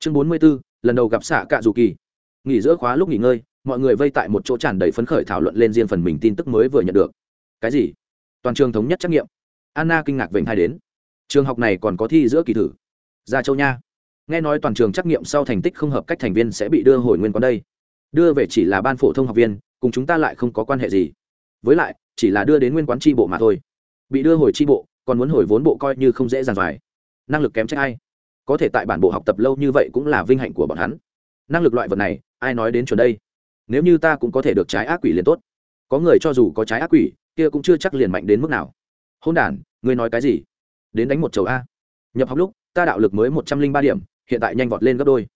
chương bốn mươi b ố lần đầu gặp xạ cạ dù kỳ. Nghỉ giữa khóa lúc nghỉ ngơi, mọi người vây tại một chỗ tràn đầy phấn khởi thảo luận lên riêng phần mình tin tức mới vừa nhận được. Cái gì? Toàn trường thống nhất trắc nghiệm anna kinh ngạc vểnh hai đến. Trường học này còn có thi giữa kỳ thử. Ra châu nha. Nghe nói toàn trường trắc nghiệm sau thành tích không hợp cách thành viên sẽ bị đưa hồi nguyên quán đây. Đưa về chỉ là ban phổ thông học viên, cùng chúng ta lại không có quan hệ gì. Với lại, chỉ là đưa đến nguyên quán tri bộ mà thôi. Bị đưa hồi tri bộ, còn muốn hồi vốn bộ coi như không dễ dàng dài năng lực kém trách ai? Có thể tại bản bộ học tập lâu như vậy cũng là vinh hạnh của bọn hắn. Năng lực loại vật này, ai nói đến chuẩn đây? Nếu như ta cũng có thể được trái ác quỷ liền tốt. Có người cho dù có trái ác quỷ, kia cũng chưa chắc liền mạnh đến mức nào. Hôn đ ngươi nói cái gì? Đến đánh một chầu a. Nhập học lúc, ta đạo lực mới một trăm linh ba điểm, hiện tại nhanh vọt lên gấp đôi.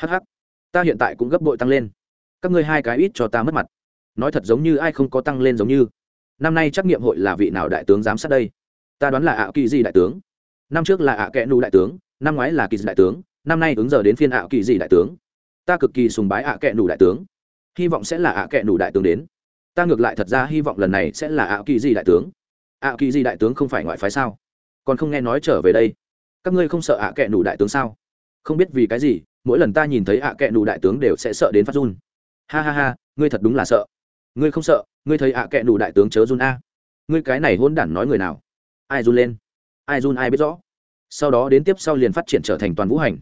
Hh ta hiện tại cũng gấp bội tăng lên. Các ngươi hai cái ít cho ta mất mặt. Nói thật giống như ai không có tăng lên giống như. Năm nay trắc nghiệm hội là vị nào đại tướng giám sát đây? Ta đoán là ạ kỳ di đại tướng. Năm trước là ạ kẽ nu đại tướng năm ngoái là kỳ đại tướng, năm nay ứng giờ đến phiên ạ kỳ dị đại tướng. Ta cực kỳ sùng bái ạ kẹ nủ đại tướng. Hy vọng sẽ là ạ kẹ nủ đại tướng đến. Ta ngược lại thật ra hy vọng lần này sẽ là ạ kỳ dị đại tướng. Ạ kỳ dị đại tướng không phải ngoại phái sao? Còn không nghe nói trở về đây. Các ngươi không sợ ạ kẹ nủ đại tướng sao? Không biết vì cái gì, mỗi lần ta nhìn thấy ạ kẹ nủ đại tướng đều sẽ sợ đến phát run. Ha ha ha, ngươi thật đúng là sợ. Ngươi không sợ, ngươi thấy ạ kẹ nủ đại tướng chớ run a. Ngươi cái này hôn đản nói người nào? Ai run lên? Ai run, ai biết rõ? Sau đó đến tiếp sau liền phát triển trở thành toàn vũ hành.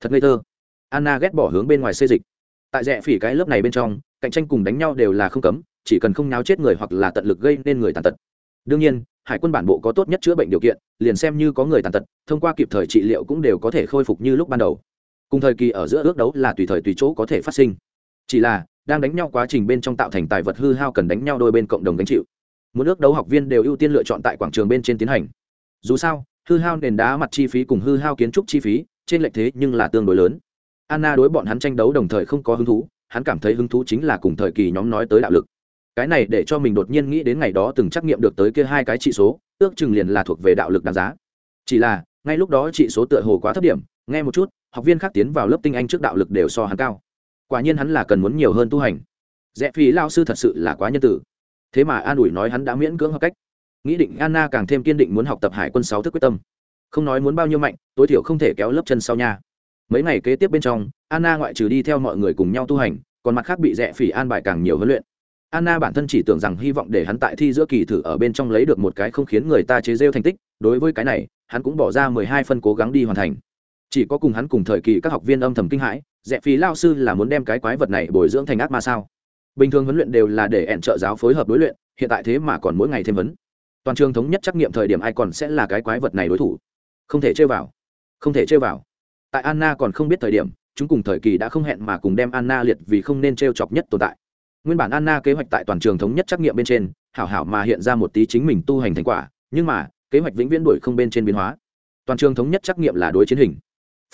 Thật ngây thơ. Anna ghét bỏ hướng bên ngoài xây dịch. Tại rẽ phỉ cái lớp này bên trong, cạnh tranh cùng đánh nhau đều là không cấm, chỉ cần không náo chết người hoặc là tận lực gây nên người tàn tật. Đương nhiên, hải quân bản bộ có tốt nhất chữa bệnh điều kiện, liền xem như có người tàn tật, thông qua kịp thời trị liệu cũng đều có thể khôi phục như lúc ban đầu. Cùng thời kỳ ở giữa ước đấu là tùy thời tùy chỗ có thể phát sinh. Chỉ là, đang đánh nhau quá trình bên trong tạo thành tài vật hư hao cần đánh nhau đôi bên cộng đồng gánh chịu. Muốn ước đấu học viên đều ưu tiên lựa chọn tại quảng trường bên trên tiến hành. Dù sao hư hao nền đá mặt chi phí cùng hư hao kiến trúc chi phí, trên lệch thế nhưng là tương đối lớn. Anna đối bọn hắn tranh đấu đồng thời không có hứng thú, hắn cảm thấy hứng thú chính là cùng thời kỳ nhóm nói tới đạo lực. Cái này để cho mình đột nhiên nghĩ đến ngày đó từng trắc nghiệm được tới kia hai cái trị số, ước chừng liền là thuộc về đạo lực đáng giá. Chỉ là, ngay lúc đó trị số tựa hồ quá thấp điểm, nghe một chút, học viên khác tiến vào lớp tinh anh trước đạo lực đều so hắn cao. Quả nhiên hắn là cần muốn nhiều hơn tu hành. Rẽ phí lao sư thật sự là quá nhân tử. Thế mà an ủi nói hắn đã miễn cưỡng hợp cách nghĩ định anna càng thêm kiên định muốn học tập hải quân sáu thức quyết tâm. Không nói muốn bao nhiêu mạnh, tối thiểu không thể kéo lớp chân sau nha. Mấy ngày kế tiếp bên trong, anna ngoại trừ đi theo mọi người cùng nhau tu hành, còn mặt khác bị rẽ phỉ an bài càng nhiều huấn luyện. Anna bản thân chỉ tưởng rằng hy vọng để hắn tại thi giữa kỳ thử ở bên trong lấy được một cái không khiến người ta chế rêu thành tích, đối với cái này, hắn cũng bỏ ra mười hai phân cố gắng đi hoàn thành. Chỉ có cùng hắn cùng thời kỳ các học viên âm thầm kinh hãi rẽ phí lao sư là muốn đem cái quái vật này bồi dưỡng thành ác ma sao? Bình thường huấn luyện đều là để ẹn trợ giáo phối hợp đối luyện, hiện tại thế mà còn mỗi ngày thêm vấn toàn trường thống nhất trắc nghiệm thời điểm ai còn sẽ là cái quái vật này đối thủ. Không thể chơi vào. Không thể chơi vào. Tại anna còn không biết thời điểm, chúng cùng thời kỳ đã không hẹn mà cùng đem anna liệt vì không nên t chọc nhất tồn tại. Nguyên bản anna kế hoạch tại toàn trường thống nhất trắc nghiệm bên trên, hảo hảo mà hiện ra một tí chính mình tu hành thành quả, nhưng mà, kế hoạch vĩnh viễn đổi không bên trên biến hóa. Toàn trường thống nhất trắc nghiệm là đối chiến hình.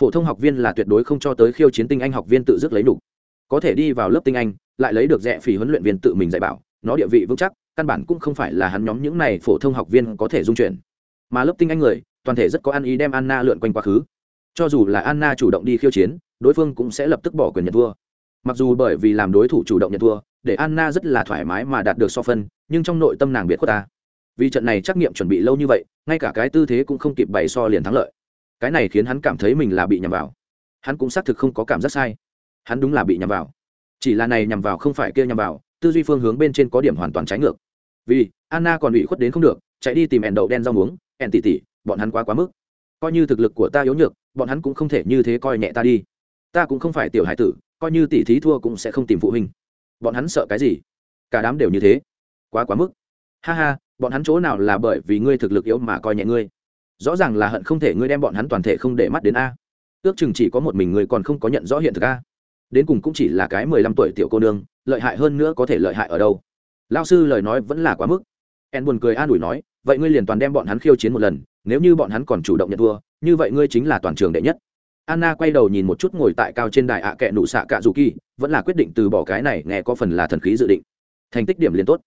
Phổ thông học viên là tuyệt đối không cho tới khiêu chiến tinh anh học viên tự dứt lấy đủ. Có thể đi vào lớp tinh anh, lại lấy được rẻ phỉ huấn luyện viên tự mình dạy bảo, nó địa vị vững chắc căn bản cũng không phải là hắn nhóm những này phổ thông học viên có thể dung chuyển. Mà lớp tinh anh người, toàn thể rất có ăn ý đem anna lượn quanh quá khứ. Cho dù là anna chủ động đi khiêu chiến, đối phương cũng sẽ lập tức bỏ quyền nhận thua. Mặc dù bởi vì làm đối thủ chủ động nhận thua, để anna rất là thoải mái mà đạt được so phân, nhưng trong nội tâm nàng biệt khuất ta. Vì trận này trắc nghiệm chuẩn bị lâu như vậy, ngay cả cái tư thế cũng không kịp bày so liền thắng lợi. Cái này khiến hắn cảm thấy mình là bị nhầm vào. Hắn cũng xác thực không có cảm giác sai. Hắn đúng là bị nhầm vào. Chỉ là này nhằm vào không phải kia nhằm vào, tư duy phương hướng bên trên có điểm hoàn toàn trái ngược vì anna còn bị khuất đến không được chạy đi tìm ẻn đậu đen rau muống ẻn tỉ tỉ bọn hắn quá quá mức coi như thực lực của ta yếu nhược bọn hắn cũng không thể như thế coi nhẹ ta đi ta cũng không phải tiểu hải tử coi như tỷ thí thua cũng sẽ không tìm phụ huynh bọn hắn sợ cái gì cả đám đều như thế quá quá mức ha ha bọn hắn chỗ nào là bởi vì ngươi thực lực yếu mà coi nhẹ ngươi rõ ràng là hận không thể ngươi đem bọn hắn toàn thể không để mắt đến a ước chừng chỉ có một mình ngươi còn không có nhận rõ hiện thực a đến cùng cũng chỉ là cái mười lăm tuổi tiểu cô nương lợi hại hơn nữa có thể lợi hại ở đâu lao sư lời nói vẫn là quá mức. En buồn cười an ủi nói, vậy ngươi liền toàn đem bọn hắn khiêu chiến một lần, nếu như bọn hắn còn chủ động nhận thua, như vậy ngươi chính là toàn trường đệ nhất. Anna quay đầu nhìn một chút ngồi tại cao trên đài ạ kệ nụ xạ cạ dù kỳ, vẫn là quyết định từ bỏ cái này nghe có phần là thần khí dự định. Thành tích điểm liền tốt.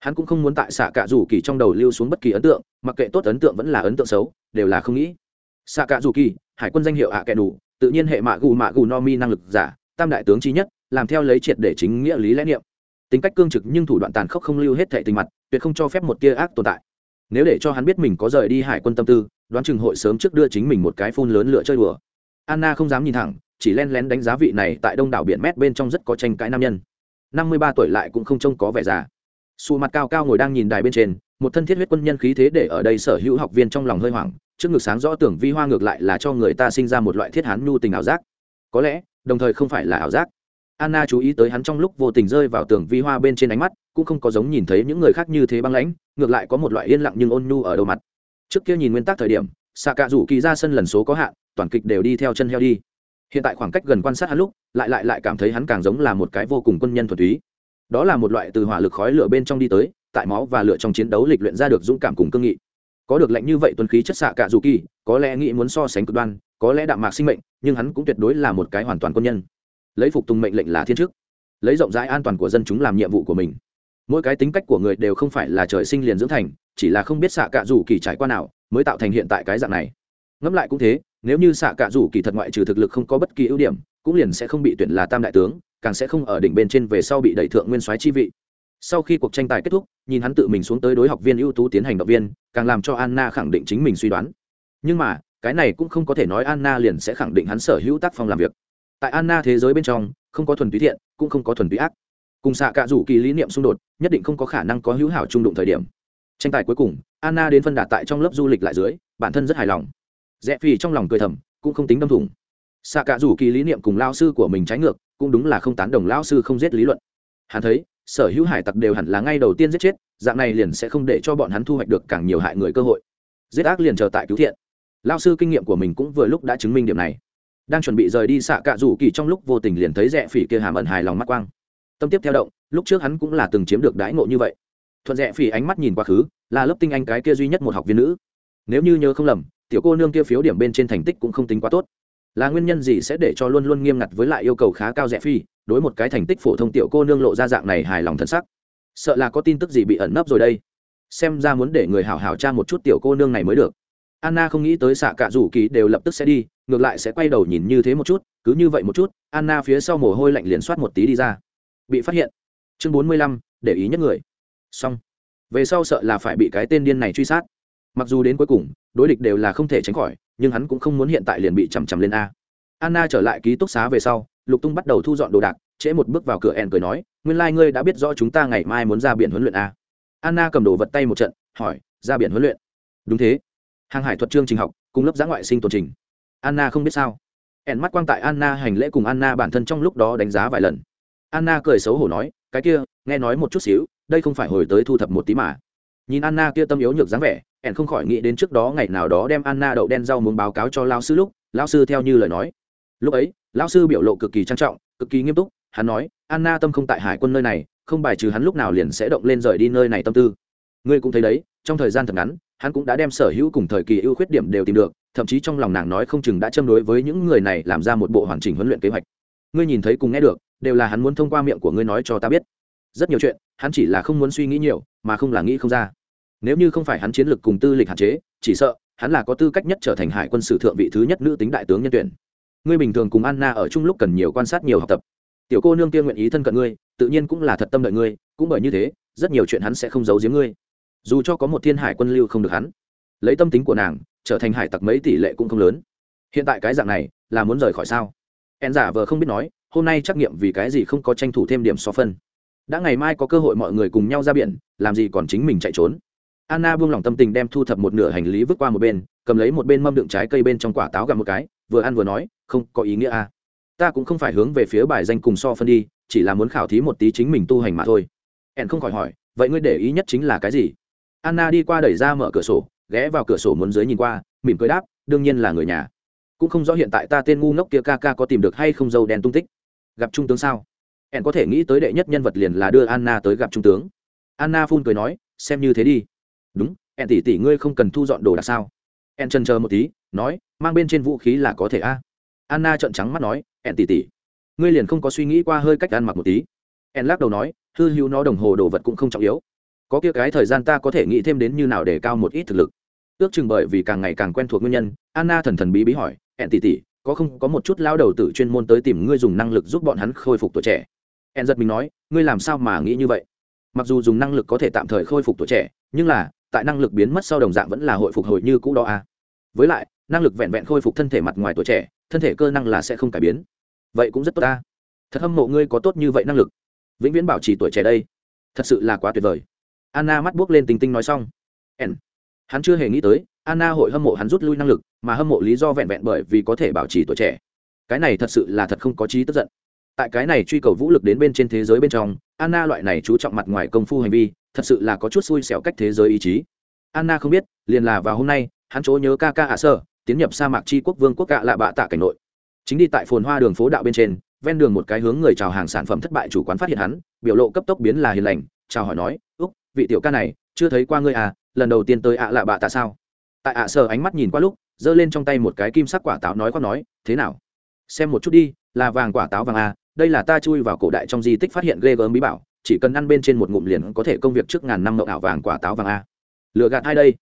Hắn cũng không muốn tại xạ cạ dù kỳ trong đầu lưu xuống bất kỳ ấn tượng, mặc kệ tốt ấn tượng vẫn là ấn tượng xấu, đều là không nghĩ. Xạ cạ dù kỳ, hải quân danh hiệu ạ kệ nụ, tự nhiên hệ mạ gù mạ gù no mi năng lực giả, tam đại tướng trí nhất, làm theo lấy triệt để chính nghĩa lý lẽ niệm tính cách cương trực nhưng thủ đoạn tàn khốc không lưu hết thệ tình mặt, tuyệt không cho phép một tia ác tồn tại. Nếu để cho hắn biết mình có rời đi hải quân tâm tư, đoán chừng hội sớm trước đưa chính mình một cái phun lớn lựa chơi đùa. Anna không dám nhìn thẳng, chỉ len lén đánh giá vị này tại đông đảo biển mét bên trong rất có tranh cãi nam nhân. Năm mươi ba tuổi lại cũng không trông có vẻ già. Xù mặt cao cao ngồi đang nhìn đài bên trên, một thân thiết huyết quân nhân khí thế để ở đây sở hữu học viên trong lòng hơi hoảng, trước ngực sáng rõ tưởng vi hoa ngược lại là cho người ta sinh ra một loại thiết hán nhu tình ảo giác. Có lẽ, đồng thời không phải là ảo giác anna chú ý tới hắn trong lúc vô tình rơi vào tường vi hoa bên trên ánh mắt, cũng không có giống nhìn thấy những người khác như thế băng lãnh, ngược lại có một loại yên lặng nhưng ôn nhu ở đầu mặt. Trước kia nhìn nguyên tắc thời điểm xạ cạ rủ kỳ ra sân lần số có hạn, toàn kịch đều đi theo chân heo đi. Hiện tại khoảng cách gần quan sát hắn lúc, lại lại lại cảm thấy hắn càng giống là một cái vô cùng quân nhân thuần túy. Đó là một loại từ hỏa lực khói lửa bên trong đi tới, tại máu và lửa trong chiến đấu lịch luyện ra được dũng cảm cùng cương nghị. Có được lệnh như vậy tuần khí chất xạ cạ dù kỳ, có lẽ nghĩ muốn so sánh cực đoan, có lẽ đạm mạc sinh mệnh, nhưng hắn cũng tuyệt đối là một cái hoàn toàn quân nhân lấy phục tùng mệnh lệnh là thiên chức, lấy rộng rãi an toàn của dân chúng làm nhiệm vụ của mình. Mỗi cái tính cách của người đều không phải là trời sinh liền dưỡng thành, chỉ là không biết xạ cạ rủ kỳ trải qua nào mới tạo thành hiện tại cái dạng này. Ngẫm lại cũng thế, nếu như xạ cạ rủ kỳ thật ngoại trừ thực lực không có bất kỳ ưu điểm, cũng liền sẽ không bị tuyển là tam đại tướng, càng sẽ không ở đỉnh bên trên về sau bị đẩy thượng nguyên soái chi vị. Sau khi cuộc tranh tài kết thúc, nhìn hắn tự mình xuống tới đối học viên ưu tú tiến hành động viên, càng làm cho anna khẳng định chính mình suy đoán. Nhưng mà, cái này cũng không có thể nói anna liền sẽ khẳng định hắn sở hữu tác phong làm việc tại anna thế giới bên trong, không có thuần túy thiện, cũng không có thuần túy ác. Cùng xạ cạ rủ kỳ lý niệm xung đột, nhất định không có khả năng có hữu hảo trung đụng thời điểm. Tranh tài cuối cùng, anna đến phân đạt tại trong lớp du lịch lại dưới, bản thân rất hài lòng. Rẽ phì trong lòng cười thầm, cũng không tính đâm thủng. Xạ cạ rủ kỳ lý niệm cùng lao sư của mình trái ngược, cũng đúng là không tán đồng lao sư không giết lý luận. Hắn thấy, sở hữu hải tặc đều hẳn là ngay đầu tiên giết chết, dạng này liền sẽ không để cho bọn hắn thu hoạch được càng nhiều hại người cơ hội. Giết ác liền chờ tại cứu thiện. Lao sư kinh nghiệm của mình cũng vừa lúc đã chứng minh điểm này đang chuẩn bị rời đi xạ cạ rủ kỳ trong lúc vô tình liền thấy rẽ phỉ kia hàm ẩn hài lòng mắt quang. Tâm tiếp theo động, lúc trước hắn cũng là từng chiếm được đãi ngộ như vậy. Thuận rẽ phỉ ánh mắt nhìn quá khứ, là lớp tinh anh cái kia duy nhất một học viên nữ. Nếu như nhớ không lầm, tiểu cô nương kia phiếu điểm bên trên thành tích cũng không tính quá tốt. Là nguyên nhân gì sẽ để cho luôn luôn nghiêm ngặt với lại yêu cầu khá cao rẽ phi đối một cái thành tích phổ thông tiểu cô nương lộ ra dạng này hài lòng thân sắc? Sợ là có tin tức gì bị ẩn nấp rồi đây. Xem ra muốn để người hảo hảo tra một chút tiểu cô nương này mới được. Anna không nghĩ tới xạ cạ rủ kỳ đều lập tức sẽ đi ngược lại sẽ quay đầu nhìn như thế một chút, cứ như vậy một chút, anna phía sau mồ hôi lạnh liền soát một tí đi ra. Bị phát hiện. Chương bốn mươi lăm, để ý nhất người. Xong. Về sau sợ là phải bị cái tên điên này truy sát. Mặc dù đến cuối cùng, đối địch đều là không thể tránh khỏi, nhưng hắn cũng không muốn hiện tại liền bị chằm chằm lên a. Anna trở lại ký túc xá về sau, lục tung bắt đầu thu dọn đồ đạc, trễ một bước vào cửa ẻn cười nói, nguyên lai、like、ngươi đã biết rõ chúng ta ngày mai muốn ra biển huấn luyện a. Anna cầm đồ vật tay một trận, hỏi, ra biển huấn luyện? Đúng thế. Hàng hải thuật chương trình học, cùng lớp giã ngoại sinh tồn trình anna không biết sao. Ẻn mắt quang tại anna hành lễ cùng anna bản thân trong lúc đó đánh giá vài lần. Anna cười xấu hổ nói, cái kia, nghe nói một chút xíu, đây không phải hồi tới thu thập một tí mà. Nhìn anna kia tâm yếu nhược dáng vẻ, ẻn không khỏi nghĩ đến trước đó ngày nào đó đem anna đậu đen rau muốn báo cáo cho lao sư lúc lao sư theo như lời nói. Lúc ấy lao sư biểu lộ cực kỳ trang trọng, cực kỳ nghiêm túc, hắn nói, anna tâm không tại hải quân nơi này, không bài trừ hắn lúc nào liền sẽ động lên rời đi nơi này tâm tư. Ngươi cũng thấy đấy, trong thời gian thật ngắn, hắn cũng đã đem sở hữu cùng thời kỳ ưu khuyết điểm đều tìm được thậm chí trong lòng nàng nói không chừng đã châm đối với những người này làm ra một bộ hoàn chỉnh huấn luyện kế hoạch. Ngươi nhìn thấy cùng nghe được, đều là hắn muốn thông qua miệng của ngươi nói cho ta biết. Rất nhiều chuyện, hắn chỉ là không muốn suy nghĩ nhiều, mà không là nghĩ không ra. Nếu như không phải hắn chiến lược cùng tư lịch hạn chế, chỉ sợ, hắn là có tư cách nhất trở thành hải quân sử thượng vị thứ nhất nữ tính đại tướng nhân tuyển. Ngươi bình thường cùng anna ở chung lúc cần nhiều quan sát nhiều học tập. Tiểu cô nương kia nguyện ý thân cận ngươi, tự nhiên cũng là thật tâm đợi ngươi, cũng bởi như thế, rất nhiều chuyện hắn sẽ không giấu giếm ngươi. Dù cho có một thiên hải quân lưu không được hắn, lấy tâm tính của nàng trở thành hải tặc mấy tỷ lệ cũng không lớn. Hiện tại cái dạng này, là muốn rời khỏi sao? En giả vờ không biết nói, hôm nay trắc nghiệm vì cái gì không có tranh thủ thêm điểm so phân. Đã ngày mai có cơ hội mọi người cùng nhau ra biển, làm gì còn chính mình chạy trốn. Anna buông lỏng tâm tình đem thu thập một nửa hành lý vứt qua một bên, cầm lấy một bên mâm đựng trái cây bên trong quả táo gặp một cái, vừa ăn vừa nói, không có ý nghĩa à. ta cũng không phải hướng về phía bài danh cùng so phân đi, chỉ là muốn khảo thí một tí chính mình tu hành mà thôi. Ẻn không khỏi hỏi, vậy ngươi để ý nhất chính là cái gì? Anna đi qua đẩy ra mở cửa sổ ghé vào cửa sổ muốn dưới nhìn qua, mỉm cười đáp, đương nhiên là người nhà. Cũng không rõ hiện tại ta tên ngu ngốc kia ca ca có tìm được hay không dâu đen tung tích. Gặp trung tướng sao? Hẹn có thể nghĩ tới đệ nhất nhân vật liền là đưa anna tới gặp trung tướng. Anna phun cười nói, xem như thế đi. Đúng hẹn tỷ tỷ ngươi không cần thu dọn đồ đạc sao? Hẹn trần chờ một tí, nói, mang bên trên vũ khí là có thể a. Anna trợn trắng mắt nói hẹn tỷ tỷ, ngươi liền không có suy nghĩ qua hơi cách ăn mặc một tí. Hẹn lắc đầu nói, hư hữu nó đồng hồ đồ vật cũng không trọng yếu. Có kia cái thời gian ta có thể nghĩ thêm đến như nào để cao một ít thực lực ước chừng bởi vì càng ngày càng quen thuộc nguyên nhân, anna thần thần bí bí hỏi hẹn tỉ tỉ có không, có một chút lao đầu tử chuyên môn tới tìm ngươi dùng năng lực giúp bọn hắn khôi phục tuổi trẻ? Hẹn giật mình nói, ngươi làm sao mà nghĩ như vậy? Mặc dù dùng năng lực có thể tạm thời khôi phục tuổi trẻ, nhưng là, tại năng lực biến mất sau đồng dạng vẫn là hội phục hồi như cũ đó à. Với lại, năng lực vẹn vẹn khôi phục thân thể mặt ngoài tuổi trẻ, thân thể cơ năng là sẽ không cải biến. Vậy cũng rất tốt ta. Thật hâm mộ ngươi có tốt như vậy năng lực. Vĩnh viễn bảo trì tuổi trẻ đây. Thật sự là quá tuyệt vời. Anna mắt buốc lên tinh tinh nói xong. N hắn chưa hề nghĩ tới, anna hội hâm mộ hắn rút lui năng lực, mà hâm mộ lý do vẹn vẹn bởi vì có thể bảo trì tuổi trẻ. Cái này thật sự là thật không có trí tức giận. Tại cái này truy cầu vũ lực đến bên trên thế giới bên trong, anna loại này chú trọng mặt ngoài công phu hành vi, thật sự là có chút xui xẻo cách thế giới ý chí. Anna không biết, liền là vào hôm nay, hắn chỗ nhớ ca ca ạ sơ, tiến nhập sa mạc tri quốc vương quốc cạ lạ bạ tạ cảnh nội. Chính đi tại phồn hoa đường phố đạo bên trên, ven đường một cái hướng người chào hàng sản phẩm thất bại chủ quán phát hiện hắn, biểu lộ cấp tốc biến là hiền lành, chào hỏi nói, úc, vị tiểu ca này, chưa thấy qua ngươi à lần đầu tiên tới ạ lạ bạ tạ sao? Tại ạ sờ ánh mắt nhìn qua lúc, giơ lên trong tay một cái kim sắc quả táo nói có nói, thế nào? Xem một chút đi, là vàng quả táo vàng à đây là ta chui vào cổ đại trong di tích phát hiện ghê gớm bí bảo, chỉ cần ăn bên trên một ngụm liền có thể công việc trước ngàn năm mậu ảo vàng quả táo vàng a lựa gạt hai đây?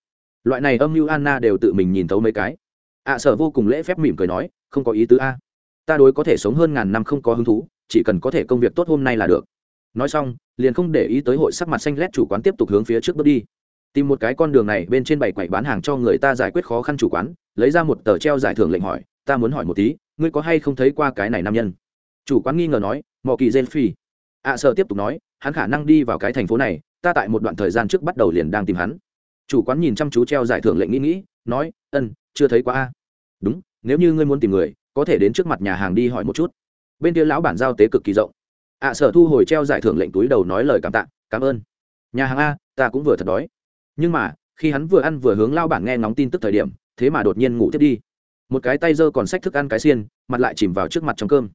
Loại này âm mưu anna đều tự mình nhìn thấu mấy cái. Ạ sở vô cùng lễ phép mỉm cười nói, không có ý tứ a. Ta đối có thể sống hơn ngàn năm không có hứng thú, chỉ cần có thể công việc tốt hôm nay là được. Nói xong, liền không để ý tới hội sắc mặt xanh lét chủ quán tiếp tục hướng phía trước bước đi tìm một cái con đường này bên trên bảy quầy bán hàng cho người ta giải quyết khó khăn chủ quán, lấy ra một tờ treo giải thưởng lệnh hỏi, ta muốn hỏi một tí, ngươi có hay không thấy qua cái này nam nhân? Chủ quán nghi ngờ nói mò kỳ gen phi. Ạ sợ tiếp tục nói, hắn khả năng đi vào cái thành phố này, ta tại một đoạn thời gian trước bắt đầu liền đang tìm hắn. Chủ quán nhìn chăm chú treo giải thưởng lệnh nghĩ nghĩ, nói, ân, chưa thấy qua a. Đúng, nếu như ngươi muốn tìm người, có thể đến trước mặt nhà hàng đi hỏi một chút. Bên kia lão bản giao tế cực kỳ rộng. Ạ sở thu hồi treo giải thưởng lệnh túi đầu nói lời cảm tạ, cảm ơn. Nhà hàng a, ta cũng vừa thật đói nhưng mà, khi hắn vừa ăn vừa hướng lao bản nghe ngóng tin tức thời điểm, thế mà đột nhiên ngủ tiếp đi. Một cái tay giơ còn xách thức ăn cái xiên, mặt lại chìm vào trước mặt trong cơm.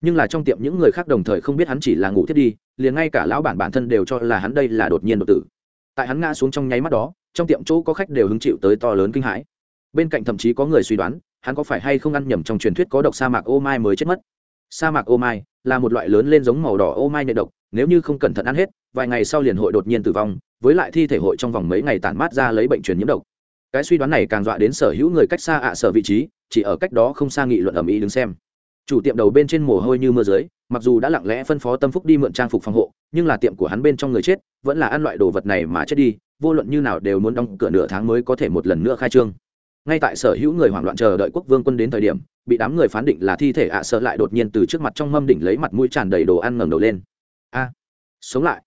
Nhưng là trong tiệm những người khác đồng thời không biết hắn chỉ là ngủ thiết đi, liền ngay cả lão bản bản thân đều cho là hắn đây là đột nhiên đột tử. Tại hắn ngã xuống trong nháy mắt đó, trong tiệm chỗ có khách đều hứng chịu tới to lớn kinh hãi. Bên cạnh thậm chí có người suy đoán, hắn có phải hay không ăn nhầm trong truyền thuyết có độc sa mạc ô mai mới chết mất. Sa mạc ô mai là một loại lớn lên giống màu đỏ ô mai nhện độc, nếu như không cẩn thận ăn hết, vài ngày sau liền hội đột nhiên tử vong với lại thi thể hội trong vòng mấy ngày tản mát ra lấy bệnh truyền nhiễm độc. Cái suy đoán này càng dọa đến sở hữu người cách xa ạ sở vị trí, chỉ ở cách đó không xa nghị luận ầm ĩ đứng xem. Chủ tiệm đầu bên trên mồ hôi như mưa dưới, mặc dù đã lặng lẽ phân phó tâm phúc đi mượn trang phục phòng hộ, nhưng là tiệm của hắn bên trong người chết, vẫn là ăn loại đồ vật này mà chết đi, vô luận như nào đều muốn đóng cửa nửa tháng mới có thể một lần nữa khai trương. Ngay tại sở hữu người hoảng loạn chờ đợi quốc vương quân đến thời điểm, bị đám người phán định là thi thể ạ à sợ lại đột nhiên từ trước mặt trong mâm đỉnh lấy mặt mũi tràn đầy đồ ăn ngẩng đầu lên. A, sống lại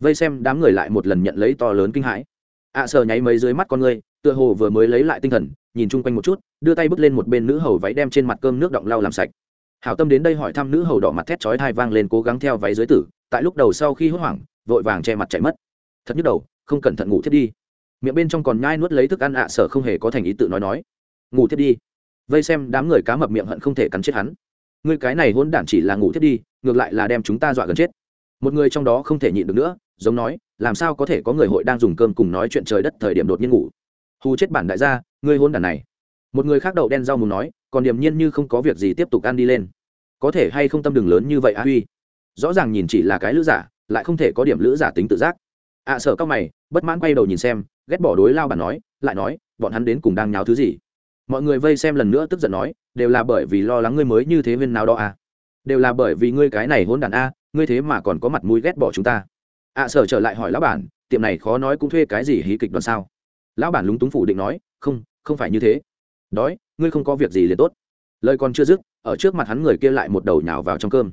vây xem đám người lại một lần nhận lấy to lớn kinh hãi. Ạ à sợ nháy mấy dưới mắt con người, tựa hồ vừa mới lấy lại tinh thần, nhìn chung quanh một chút, đưa tay bước lên một bên nữ hầu váy đem trên mặt cơm nước động lau làm sạch. Hảo tâm đến đây hỏi thăm nữ hầu đỏ mặt thét chói thai vang lên cố gắng theo váy dưới tử, tại lúc đầu sau khi hốt hoảng, vội vàng che mặt chạy mất. Thật nhức đầu, không cẩn thận ngủ thiết đi. Miệng bên trong còn nhai nuốt lấy thức ăn ạ sở không hề có thành ý tự nói nói. Ngủ thiết đi. Vây xem đám người cá mập miệng hận không thể cắn chết hắn. Người cái này hôn đản chỉ là ngủ thiết đi, ngược lại là đem chúng ta dọa gần chết. Một người trong đó không thể nhịn được nữa giống nói làm sao có thể có người hội đang dùng cơm cùng nói chuyện trời đất thời điểm đột nhiên ngủ? Hù chết bản đại gia ngươi hôn đàn này. Một người khác đậu đen rau mù nói còn điềm nhiên như không có việc gì tiếp tục ăn đi lên. Có thể hay không tâm đường lớn như vậy a huy? Rõ ràng nhìn chỉ là cái lữ giả lại không thể có điểm lữ giả tính tự giác. Ạ à, sợ cao mày bất mãn quay đầu nhìn xem ghét bỏ đối lao bản nói lại nói bọn hắn đến cùng đang nháo thứ gì? Mọi người vây xem lần nữa tức giận nói đều là bởi vì lo lắng ngươi mới như thế viên nào đó à? Đều là bởi vì ngươi cái này hôn đàn a ngươi thế mà còn có mặt mũi ghét bỏ chúng ta ạ à, sở trở lại hỏi lão bản tiệm này khó nói cũng thuê cái gì hí kịch đoàn sao? Lão bản lúng túng phủ định nói không không phải như thế. Đói ngươi không có việc gì liền tốt. Lời còn chưa dứt ở trước mặt hắn người kia lại một đầu nhào vào trong cơm.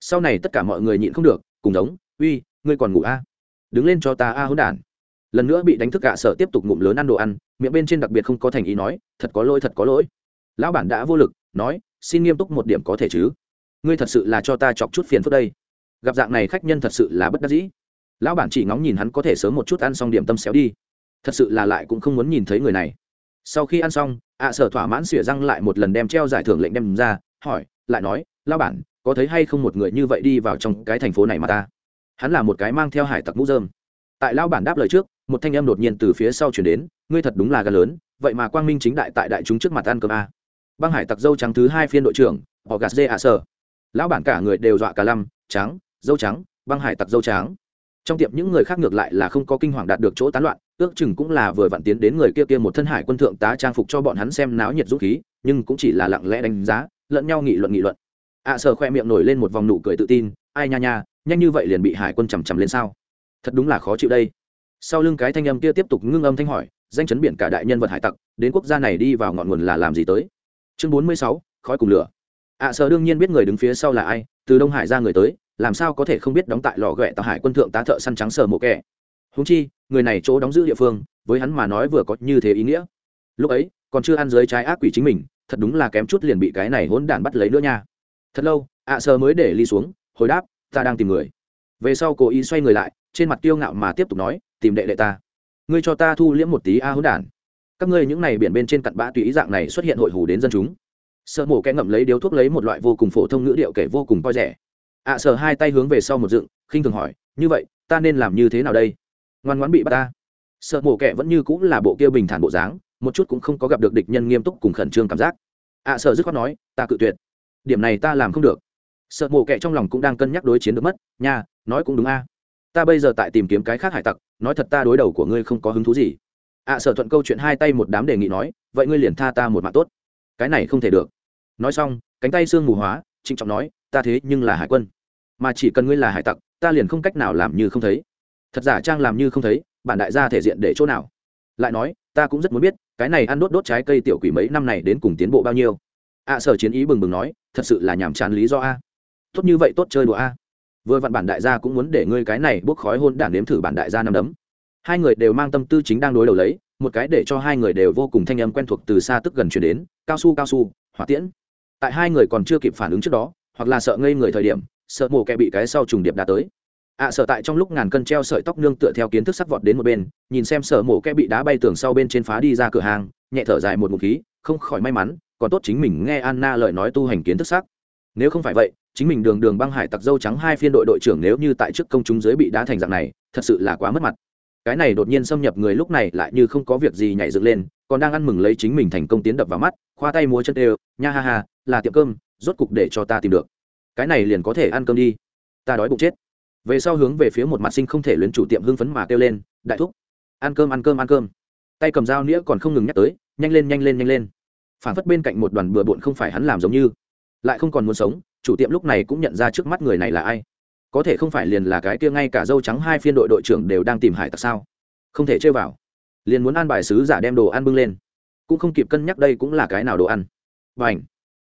Sau này tất cả mọi người nhịn không được cùng giống uy ngươi còn ngủ a à? đứng lên cho ta a à hỗn đản. Lần nữa bị đánh thức gạ sở tiếp tục ngụm lớn ăn đồ ăn miệng bên trên đặc biệt không có thành ý nói thật có lỗi thật có lỗi. Lão bản đã vô lực nói xin nghiêm túc một điểm có thể chứ? Ngươi thật sự là cho ta chọc chút phiền phức đây. Gặp dạng này khách nhân thật sự là bất đắc dĩ lão bản chỉ ngóng nhìn hắn có thể sớm một chút ăn xong điểm tâm xéo đi. Thật sự là lại cũng không muốn nhìn thấy người này. Sau khi ăn xong, ạ sở thỏa mãn xỉa răng lại một lần đem treo giải thưởng lệnh đem ra, hỏi, lại nói, lão bản, có thấy hay không một người như vậy đi vào trong cái thành phố này mà ta? Hắn là một cái mang theo hải tặc mũ dơm tại lão bản đáp lời trước, một thanh âm đột nhiên từ phía sau chuyển đến, ngươi thật đúng là gà lớn, vậy mà quang minh chính đại tại đại chúng trước mặt ăn cơm a. Băng hải tặc dâu trắng thứ hai phiên đội trưởng họ gạt dê ạ sở lão bản cả người đều dọa cả lăm, trắng, dâu trắng, băng hải tặc dâu trắng trong tiệm những người khác ngược lại là không có kinh hoàng đạt được chỗ tán loạn ước chừng cũng là vừa vặn tiến đến người kia kia một thân hải quân thượng tá trang phục cho bọn hắn xem náo nhiệt dũng khí nhưng cũng chỉ là lặng lẽ đánh giá lẫn nhau nghị luận nghị luận. Ạ à, sợ khoe miệng nổi lên một vòng nụ cười tự tin ai nha nha nhanh như vậy liền bị hải quân chằm chằm lên sao? Thật đúng là khó chịu đây. Sau lưng cái thanh âm kia tiếp tục ngưng âm thanh hỏi danh chấn biển cả đại nhân vật hải tặc đến quốc gia này đi vào ngọn nguồn là làm gì tới? Chương bốn mươi sáu khói cùng lửa. Ạ sở đương nhiên biết người đứng phía sau là ai từ đông hải ra người tới làm sao có thể không biết đóng tại lò ghẹ tạo hải quân thượng tá thợ săn trắng sờ mộ kẻ húng chi, người này chỗ đóng giữ địa phương, với hắn mà nói vừa có như thế ý nghĩa. Lúc ấy, còn chưa ăn dưới trái ác quỷ chính mình, thật đúng là kém chút liền bị cái này hỗn đản bắt lấy nữa nha. Thật lâu, ạ sờ mới để ly xuống, hồi đáp, ta đang tìm người. Về sau cố ý xoay người lại, trên mặt tiêu ngạo mà tiếp tục nói, tìm đệ đệ ta. Ngươi cho ta thu liễm một tí a hỗn đản. Các ngươi những này biển bên trên cặn bã tùy ý dạng này xuất hiện hội hù đến dân chúng. Sợ mổ kẽ ngậm lấy điếu thuốc lấy một loại vô cùng phổ thông ngữ điệu kể vô cùng coi rẻ ạ à, hai tay hướng về sau một dựng khinh thường hỏi như vậy ta nên làm như thế nào đây? Ngoan ngoãn bị bắt ta. Sợ mổ kẻ vẫn như cũng là bộ kia bình thản bộ dáng một chút cũng không có gặp được địch nhân nghiêm túc cùng khẩn trương cảm giác. ạ à, sợ dứt khoát nói ta cự tuyệt. Điểm này ta làm không được. Sợ mổ kẻ trong lòng cũng đang cân nhắc đối chiến được mất. Nha nói cũng đúng a. Ta bây giờ tại tìm kiếm cái khác hải tặc nói thật ta đối đầu của ngươi không có hứng thú gì. ạ à, sở thuận câu chuyện hai tay một đám đề nghị nói vậy ngươi liền tha ta một mạng tốt. Cái này không thể được. Nói xong cánh tay xương mù hóa trịnh trọng nói ta thế nhưng là hải quân mà chỉ cần ngươi là hải tặc ta liền không cách nào làm như không thấy. Thật giả trang làm như không thấy bản đại gia thể diện để chỗ nào? Lại nói ta cũng rất muốn biết cái này ăn đốt đốt trái cây tiểu quỷ mấy năm này đến cùng tiến bộ bao nhiêu? Ạ à, sở chiến ý bừng bừng nói thật sự là nhàm chán lý do a. Tốt như vậy tốt chơi đùa a. Vừa vặn bản đại gia cũng muốn để ngươi cái này bốc khói hôn đản nếm thử bản đại gia năm đấm. Hai người đều mang tâm tư chính đang đối đầu lấy một cái để cho hai người đều vô cùng thanh âm quen thuộc từ xa tức gần chuyển đến cao su cao su hỏa tiễn. Tại hai người còn chưa kịp phản ứng trước đó hoặc là sợ ngây người thời điểm sợ mổ kẹ bị cái sau trùng điệp đã tới. Ạ à, sợ tại trong lúc ngàn cân treo sợi tóc nương tựa theo kiến thức sắc vọt đến một bên nhìn xem sợ mổ kẹ bị đá bay tường sau bên trên phá đi ra cửa hàng nhẹ thở dài một ngụm khí không khỏi may mắn còn tốt chính mình nghe anna lời nói tu hành kiến thức sắc. Nếu không phải vậy chính mình đường đường băng hải tặc dâu trắng hai phiên đội đội trưởng nếu như tại trước công chúng dưới bị đá thành dạng này thật sự là quá mất mặt. Cái này đột nhiên xâm nhập người lúc này lại như không có việc gì nhảy dựng lên còn đang ăn mừng lấy chính mình thành công tiến đập vào mắt khoa tay múa chân đều nha ha ha là tiệm cơm rốt cục để cho ta tìm được cái này liền có thể ăn cơm đi. Ta đói bụng chết. Về sau hướng về phía một mặt sinh không thể luyến chủ tiệm hưng phấn mà kêu lên, đại thúc, ăn cơm ăn cơm ăn cơm. Tay cầm dao nĩa còn không ngừng nhắc tới, nhanh lên nhanh lên nhanh lên. Phản phất bên cạnh một đoàn bừa bộn không phải hắn làm giống như, lại không còn muốn sống, chủ tiệm lúc này cũng nhận ra trước mắt người này là ai. Có thể không phải liền là cái kia ngay cả dâu trắng hai phiên đội đội trưởng đều đang tìm hải tặc sao? Không thể chơi vào. Liền muốn ăn bài sứ giả đem đồ ăn bưng lên. Cũng không kịp cân nhắc đây cũng là cái nào đồ ăn. Và ảnh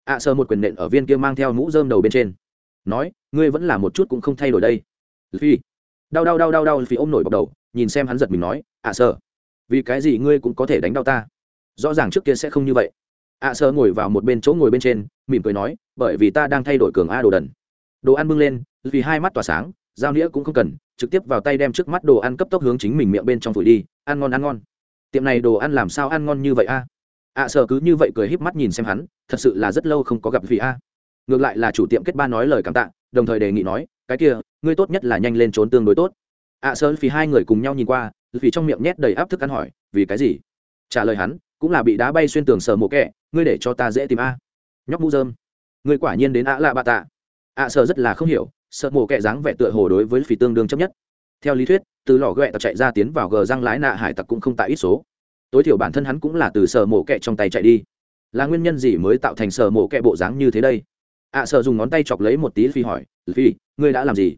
ạ sơ một quyền nện ở viên kia mang theo mũ rơm đầu bên trên. Nói, ngươi vẫn là một chút cũng không thay đổi đây. Phi. Đau đau đau đau đau, phi ôm nổi bọc đầu, nhìn xem hắn giật mình nói, ạ sơ, vì cái gì ngươi cũng có thể đánh đau ta? Rõ ràng trước kia sẽ không như vậy. Ạ sơ ngồi vào một bên chỗ ngồi bên trên, mỉm cười nói, bởi vì ta đang thay đổi cường a đồ đần. Đồ ăn bưng lên, vì hai mắt tỏa sáng, dao nĩa cũng không cần, trực tiếp vào tay đem trước mắt đồ ăn cấp tốc hướng chính mình miệng bên trong phủi đi, ăn ngon ăn ngon. Tiệm này đồ ăn làm sao ăn ngon như vậy a? Ạ à, sợ cứ như vậy cười híp mắt nhìn xem hắn thật sự là rất lâu không có gặp vị a. Ngược lại là chủ tiệm kết ba nói lời cảm tạ đồng thời đề nghị nói cái kia ngươi tốt nhất là nhanh lên trốn tương đối tốt. Ạ à, sợ vì hai người cùng nhau nhìn qua vì trong miệng nhét đầy áp thức ăn hỏi vì cái gì? Trả lời hắn cũng là bị đá bay xuyên tường sờ mộ kẹ ngươi để cho ta dễ tìm a. Nhóc mũ dơm ngươi quả nhiên đến ạ lạ bạ tạ. À, ạ sợ rất là không hiểu sợ mộ kẹ dáng vẻ tựa hồ đối với phì tương đương chấp nhất. Theo lý thuyết từ lò ghẹ tặc chạy ra tiến vào gờ răng lái nạ hải tặc cũng không tại ít số tối thiểu bản thân hắn cũng là từ sở mổ kẹ trong tay chạy đi. Là nguyên nhân gì mới tạo thành sở mổ kẹ bộ dáng như thế đây? Ạ à, sợ dùng ngón tay chọc lấy một tí phi hỏi phi ngươi đã làm gì?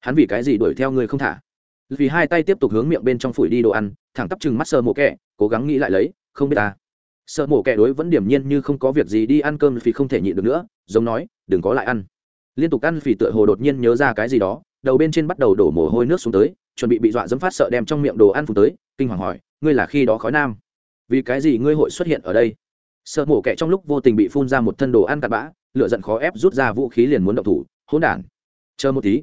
Hắn vì cái gì đuổi theo ngươi không thả? Vì hai tay tiếp tục hướng miệng bên trong phủi đi đồ ăn thẳng tắp chừng mắt sơ mổ kẹ cố gắng nghĩ lại lấy không biết ta. Sợ mổ kẹ đối vẫn điểm nhiên như không có việc gì đi ăn cơm vì không thể nhịn được nữa giống nói đừng có lại ăn. Liên tục ăn vì tựa hồ đột nhiên nhớ ra cái gì đó đầu bên trên bắt đầu đổ mồ hôi nước xuống tới chuẩn bị bị dọa dẫm phát sợ đem trong miệng đồ ăn phun tới, kinh hoàng hỏi, ngươi là khi đó khói nam? Vì cái gì ngươi hội xuất hiện ở đây? Sợ mổ kẻ trong lúc vô tình bị phun ra một thân đồ ăn cặn bã lựa giận khó ép rút ra vũ khí liền muốn động thủ, hỗn đản, chờ một tí.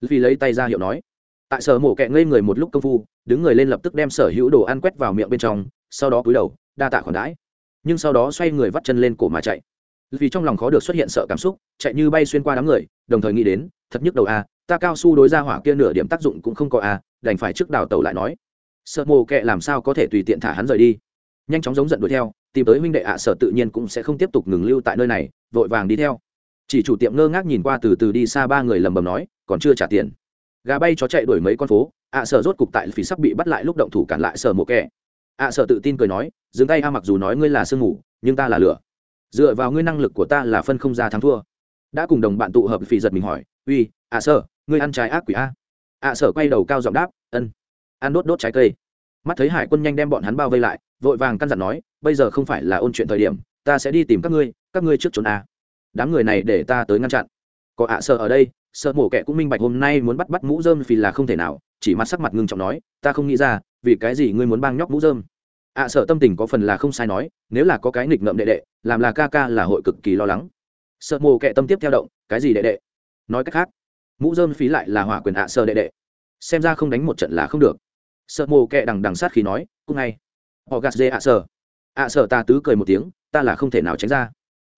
Vì lấy tay ra hiệu nói. Tại sở mổ kẹ ngây người một lúc công phu, đứng người lên lập tức đem sở hữu đồ ăn quét vào miệng bên trong, sau đó cúi đầu, đa tạ khoản đãi. Nhưng sau đó xoay người vắt chân lên cổ mà chạy. Vì trong lòng khó được xuất hiện sợ cảm xúc, chạy như bay xuyên qua đám người, đồng thời nghĩ đến, thật nhức đầu a ta cao su đối ra hỏa kia nửa điểm tác dụng cũng không có à, đành phải trước đào tàu lại nói. Sợ mồ kệ làm sao có thể tùy tiện thả hắn rời đi. Nhanh chóng giống giận đuổi theo tìm tới huynh đệ ạ sợ tự nhiên cũng sẽ không tiếp tục ngừng lưu tại nơi này vội vàng đi theo. Chỉ chủ tiệm ngơ ngác nhìn qua từ từ đi xa ba người lầm bầm nói còn chưa trả tiền. Gà bay chó chạy đuổi mấy con phố ạ sợ rốt cục tại phí sắp bị bắt lại lúc động thủ cản lại sở mồ kệ ạ sợ tự tin cười nói dừng tay a mặc dù nói ngươi là sương ngủ nhưng ta là lửa. Dựa vào ngươi năng lực của ta là phân không ra thắng thua. Đã cùng đồng bạn tụ hợp phì giật mình hỏi uy ạ sợ ngươi ăn trái ác quỷ a. Ạ sở quay đầu cao giọng đáp, ân. Ăn đốt đốt trái cây. Mắt thấy hải quân nhanh đem bọn hắn bao vây lại, vội vàng căn dặn nói, bây giờ không phải là ôn chuyện thời điểm, ta sẽ đi tìm các ngươi các ngươi trước trốn a. Đám người này để ta tới ngăn chặn. Có ạ, sở ở đây sợ mổ kẻ cũng minh bạch hôm nay muốn bắt bắt mũ dơm vì là không thể nào, chỉ mặt sắc mặt ngưng trọng nói, ta không nghĩ ra, vì cái gì ngươi muốn bang nhóc mũ dơm ạ à, sợ tâm tình có phần là không sai nói, nếu là có cái nghịch ngợm đệ đệ, làm là ca ca là hội cực kỳ lo lắng. Sợ mồ kệ tâm tiếp theo động, cái gì đệ đệ? Nói cách khác mũ dơm phí lại là hỏa quyền ạ sơ đệ đệ. Xem ra không đánh một trận là không được. Sợ mồ kệ đằng đằng sát khi nói, cũng ngay. Họ gạt dê ạ sơ. Ạ sơ ta tứ cười một tiếng, ta là không thể nào tránh ra.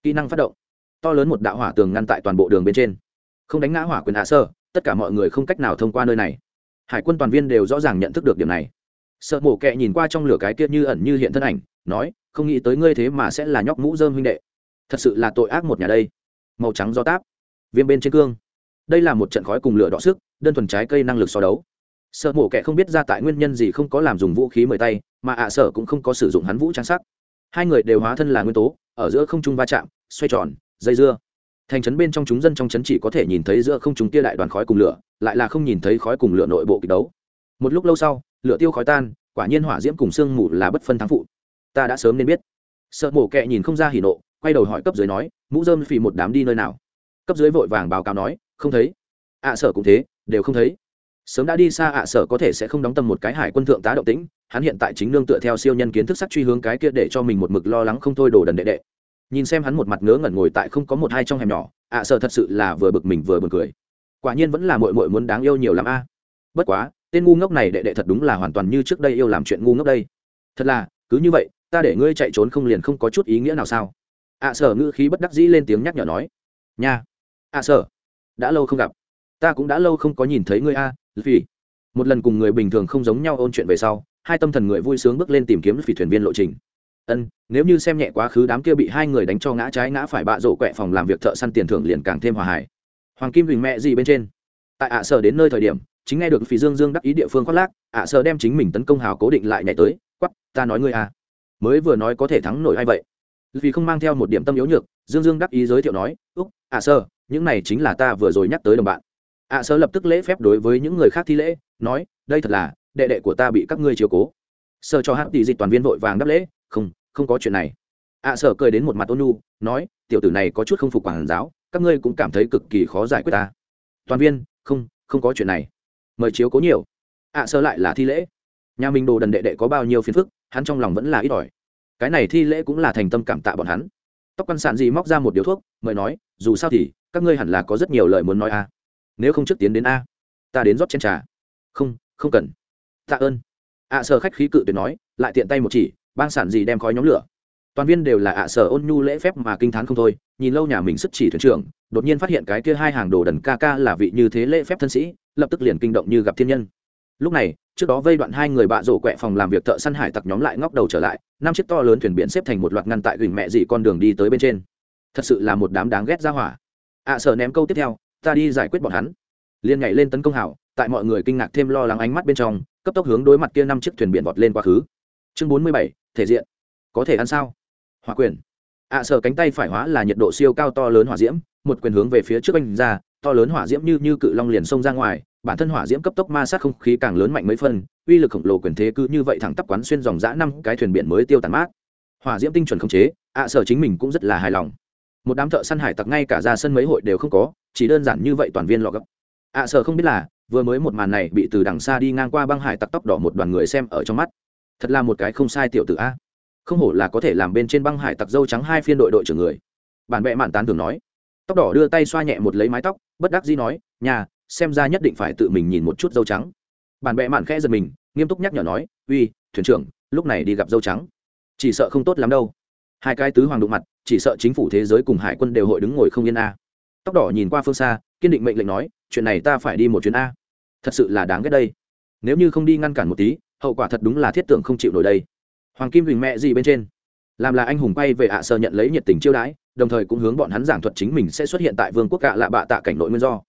Kỹ năng phát động. To lớn một đạo hỏa tường ngăn tại toàn bộ đường bên trên. Không đánh ngã hỏa quyền ạ sơ, tất cả mọi người không cách nào thông qua nơi này. Hải quân toàn viên đều rõ ràng nhận thức được điểm này. Sợ mổ kẹ nhìn qua trong lửa cái kia như ẩn như hiện thân ảnh, nói, không nghĩ tới ngươi thế mà sẽ là nhóc mũ dơm huynh đệ. Thật sự là tội ác một nhà đây. Màu trắng do táp. Viêm bên trên cương đây là một trận khói cùng lửa đọ sức, đơn thuần trái cây năng lực so đấu. Sợ mổ kẻ không biết ra tại nguyên nhân gì không có làm dùng vũ khí mười tay, mà ạ sợ cũng không có sử dụng hắn vũ trang sắc. Hai người đều hóa thân là nguyên tố, ở giữa không trung va chạm, xoay tròn, dây dưa. Thành trấn bên trong chúng dân trong trấn chỉ có thể nhìn thấy giữa không chúng kia đại đoàn khói cùng lửa, lại là không nhìn thấy khói cùng lửa nội bộ kịch đấu. Một lúc lâu sau, lửa tiêu khói tan, quả nhiên hỏa diễm cùng sương mù là bất phân thắng phụ. Ta đã sớm nên biết. Sợ mổ kẹ nhìn không ra hỉ nộ, quay đầu hỏi cấp dưới nói, mũ dơm phì một đám đi nơi nào? Cấp dưới vội vàng báo cáo nói không thấy. Ạ à, sở cũng thế đều không thấy. Sớm đã đi xa ạ à, sở có thể sẽ không đóng tâm một cái hải quân thượng tá động tĩnh hắn hiện tại chính nương tựa theo siêu nhân kiến thức sắc truy hướng cái kia để cho mình một mực lo lắng không thôi đồ đần đệ đệ. Nhìn xem hắn một mặt ngớ ngẩn ngồi tại không có một hai trong hẻm nhỏ ạ à, thật sự là vừa bực mình vừa buồn cười. Quả nhiên vẫn là mội mội muốn đáng yêu nhiều lắm a. Bất quá tên ngu ngốc này đệ đệ thật đúng là hoàn toàn như trước đây yêu làm chuyện ngu ngốc đây. Thật là cứ như vậy ta để ngươi chạy trốn không liền không có chút ý nghĩa nào sao? Ạ à, sở ngữ khí bất đắc dĩ lên tiếng nhắc nhở nói. Nha. Ạ à, sở đã lâu không gặp. Ta cũng đã lâu không có nhìn thấy ngươi a vì một lần cùng người bình thường không giống nhau ôn chuyện về sau, hai tâm thần người vui sướng bước lên tìm kiếm phi thuyền viên lộ trình. Ân, nếu như xem nhẹ quá khứ đám kia bị hai người đánh cho ngã trái ngã phải bạ rổ quẹ phòng làm việc thợ săn tiền thưởng liền càng thêm hòa hải hoàng kim huỳnh mẹ gì bên trên? Tại ạ sở đến nơi thời điểm, chính nghe được phí dương dương đắc ý địa phương khoác lác, ạ sở đem chính mình tấn công hào cố định lại nhảy tới, quắp, ta nói ngươi à mới vừa nói có thể thắng nổi hay vậy? Vì không mang theo một điểm tâm yếu nhược, dương dương đắc ý giới thiệu nói, úc, ạ sở những này chính là ta vừa rồi nhắc tới đồng bạn. Ạ sơ lập tức lễ phép đối với những người khác thi lễ nói đây thật là đệ đệ của ta bị các ngươi chiều cố. Sơ cho hát tỷ dịch toàn viên vội vàng đáp lễ không không có chuyện này. Ạ sơ cười đến một mặt ôn nu, nói tiểu tử này có chút không phục quản giáo các ngươi cũng cảm thấy cực kỳ khó giải quyết ta. Toàn viên không không có chuyện này. Mời chiếu cố nhiều. Ạ sơ lại là thi lễ. Nhà mình đồ đần đệ đệ có bao nhiêu phiền phức hắn trong lòng vẫn là ít ỏi. Cái này thi lễ cũng là thành tâm cảm tạ bọn hắn. Tóc quan sản gì móc ra một điếu thuốc mời nói dù sao thì các ngươi hẳn là có rất nhiều lời muốn nói a. Nếu không trước tiến đến a, ta đến rót trên trà. Không không cần. Tạ ơn. Ạ sở khách khí cự tuyệt nói, lại tiện tay một chỉ ban sản gì đem khói nhóm lửa. Toàn viên đều là ạ sở ôn nhu lễ phép mà kinh t h á n không thôi, nhìn lâu nhà mình sức chỉ thuyền trưởng, đột nhiên phát hiện cái kia hai hàng đồ đần ca ca là vị như thế lễ phép thân sĩ, lập tức liền kinh động như gặp thiên nhân. Lúc này, trước đó vây đoạn hai người bạ rổ quẹ phòng làm việc thợ săn hải tặc nhóm lại ngóc đầu trở lại, năm chiếc to lớn thuyền biển xếp thành một loạt ngăn tại gửi mẹ dị con đường đi tới bên trên. Thật sự là một đám đáng ghét ra hỏa ạ sở ném câu tiếp theo ta đi giải quyết bọn hắn. Liên nhảy lên tấn công hảo tại mọi người kinh ngạc thêm lo lắng ánh mắt bên trong cấp tốc hướng đối mặt kia năm chiếc thuyền biển vọt lên quá khứ. Chương bốn mươi bảy thể diện. Có thể ăn sao? Hỏa quyền. ạ à, sở cánh tay phải hóa là nhiệt độ siêu cao to lớn hỏa diễm một quyền hướng về phía trước anh ra to lớn hỏa diễm như như cự long liền xông ra ngoài bản thân hỏa diễm cấp tốc ma sát không khí càng lớn mạnh mấy phân uy lực khổng lồ quyền thế cứ như vậy thẳng tắp quán xuyên dòng dã năm cái thuyền biển mới tiêu tàn mát. Hỏa diễm tinh chuẩn khống chế ạ à, sở chính mình cũng rất là hài lòng một đám thợ săn hải tặc ngay cả ra sân mấy hội đều không có chỉ đơn giản như vậy toàn viên lọ gấp. Ạ à, không biết là vừa mới một màn này bị từ đằng xa đi ngang qua băng hải tặc tóc đỏ một đoàn người xem ở trong mắt. Thật là một cái không sai tiểu tử a. Không hổ là có thể làm bên trên băng hải tặc dâu trắng hai phiên đội đội trưởng người. Bạn bè mạn tán thường nói. Tóc đỏ đưa tay xoa nhẹ một lấy mái tóc bất đắc dĩ nói nhà xem ra nhất định phải tự mình nhìn một chút dâu trắng. Bạn bè mạn khẽ giật mình nghiêm túc nhắc nhở nói uy thuyền trưởng lúc này đi gặp dâu trắng. Chỉ sợ không tốt lắm đâu hai cái tứ hoàng đụng mặt, chỉ sợ chính phủ thế giới cùng hải quân đều hội đứng ngồi không yên a. Tóc đỏ nhìn qua phương xa, kiên định mệnh lệnh nói, chuyện này ta phải đi một chuyến a. Thật sự là đáng ghét đây. Nếu như không đi ngăn cản một tí, hậu quả thật đúng là thiết tưởng không chịu nổi đây. Hoàng kim huỳnh mẹ gì bên trên? Làm là anh hùng bay về ạ à sơ nhận lấy nhiệt tình chiêu đãi, đồng thời cũng hướng bọn hắn giảng thuật chính mình sẽ xuất hiện tại vương quốc cạ lạ bạ tạ cảnh nội nguyên do.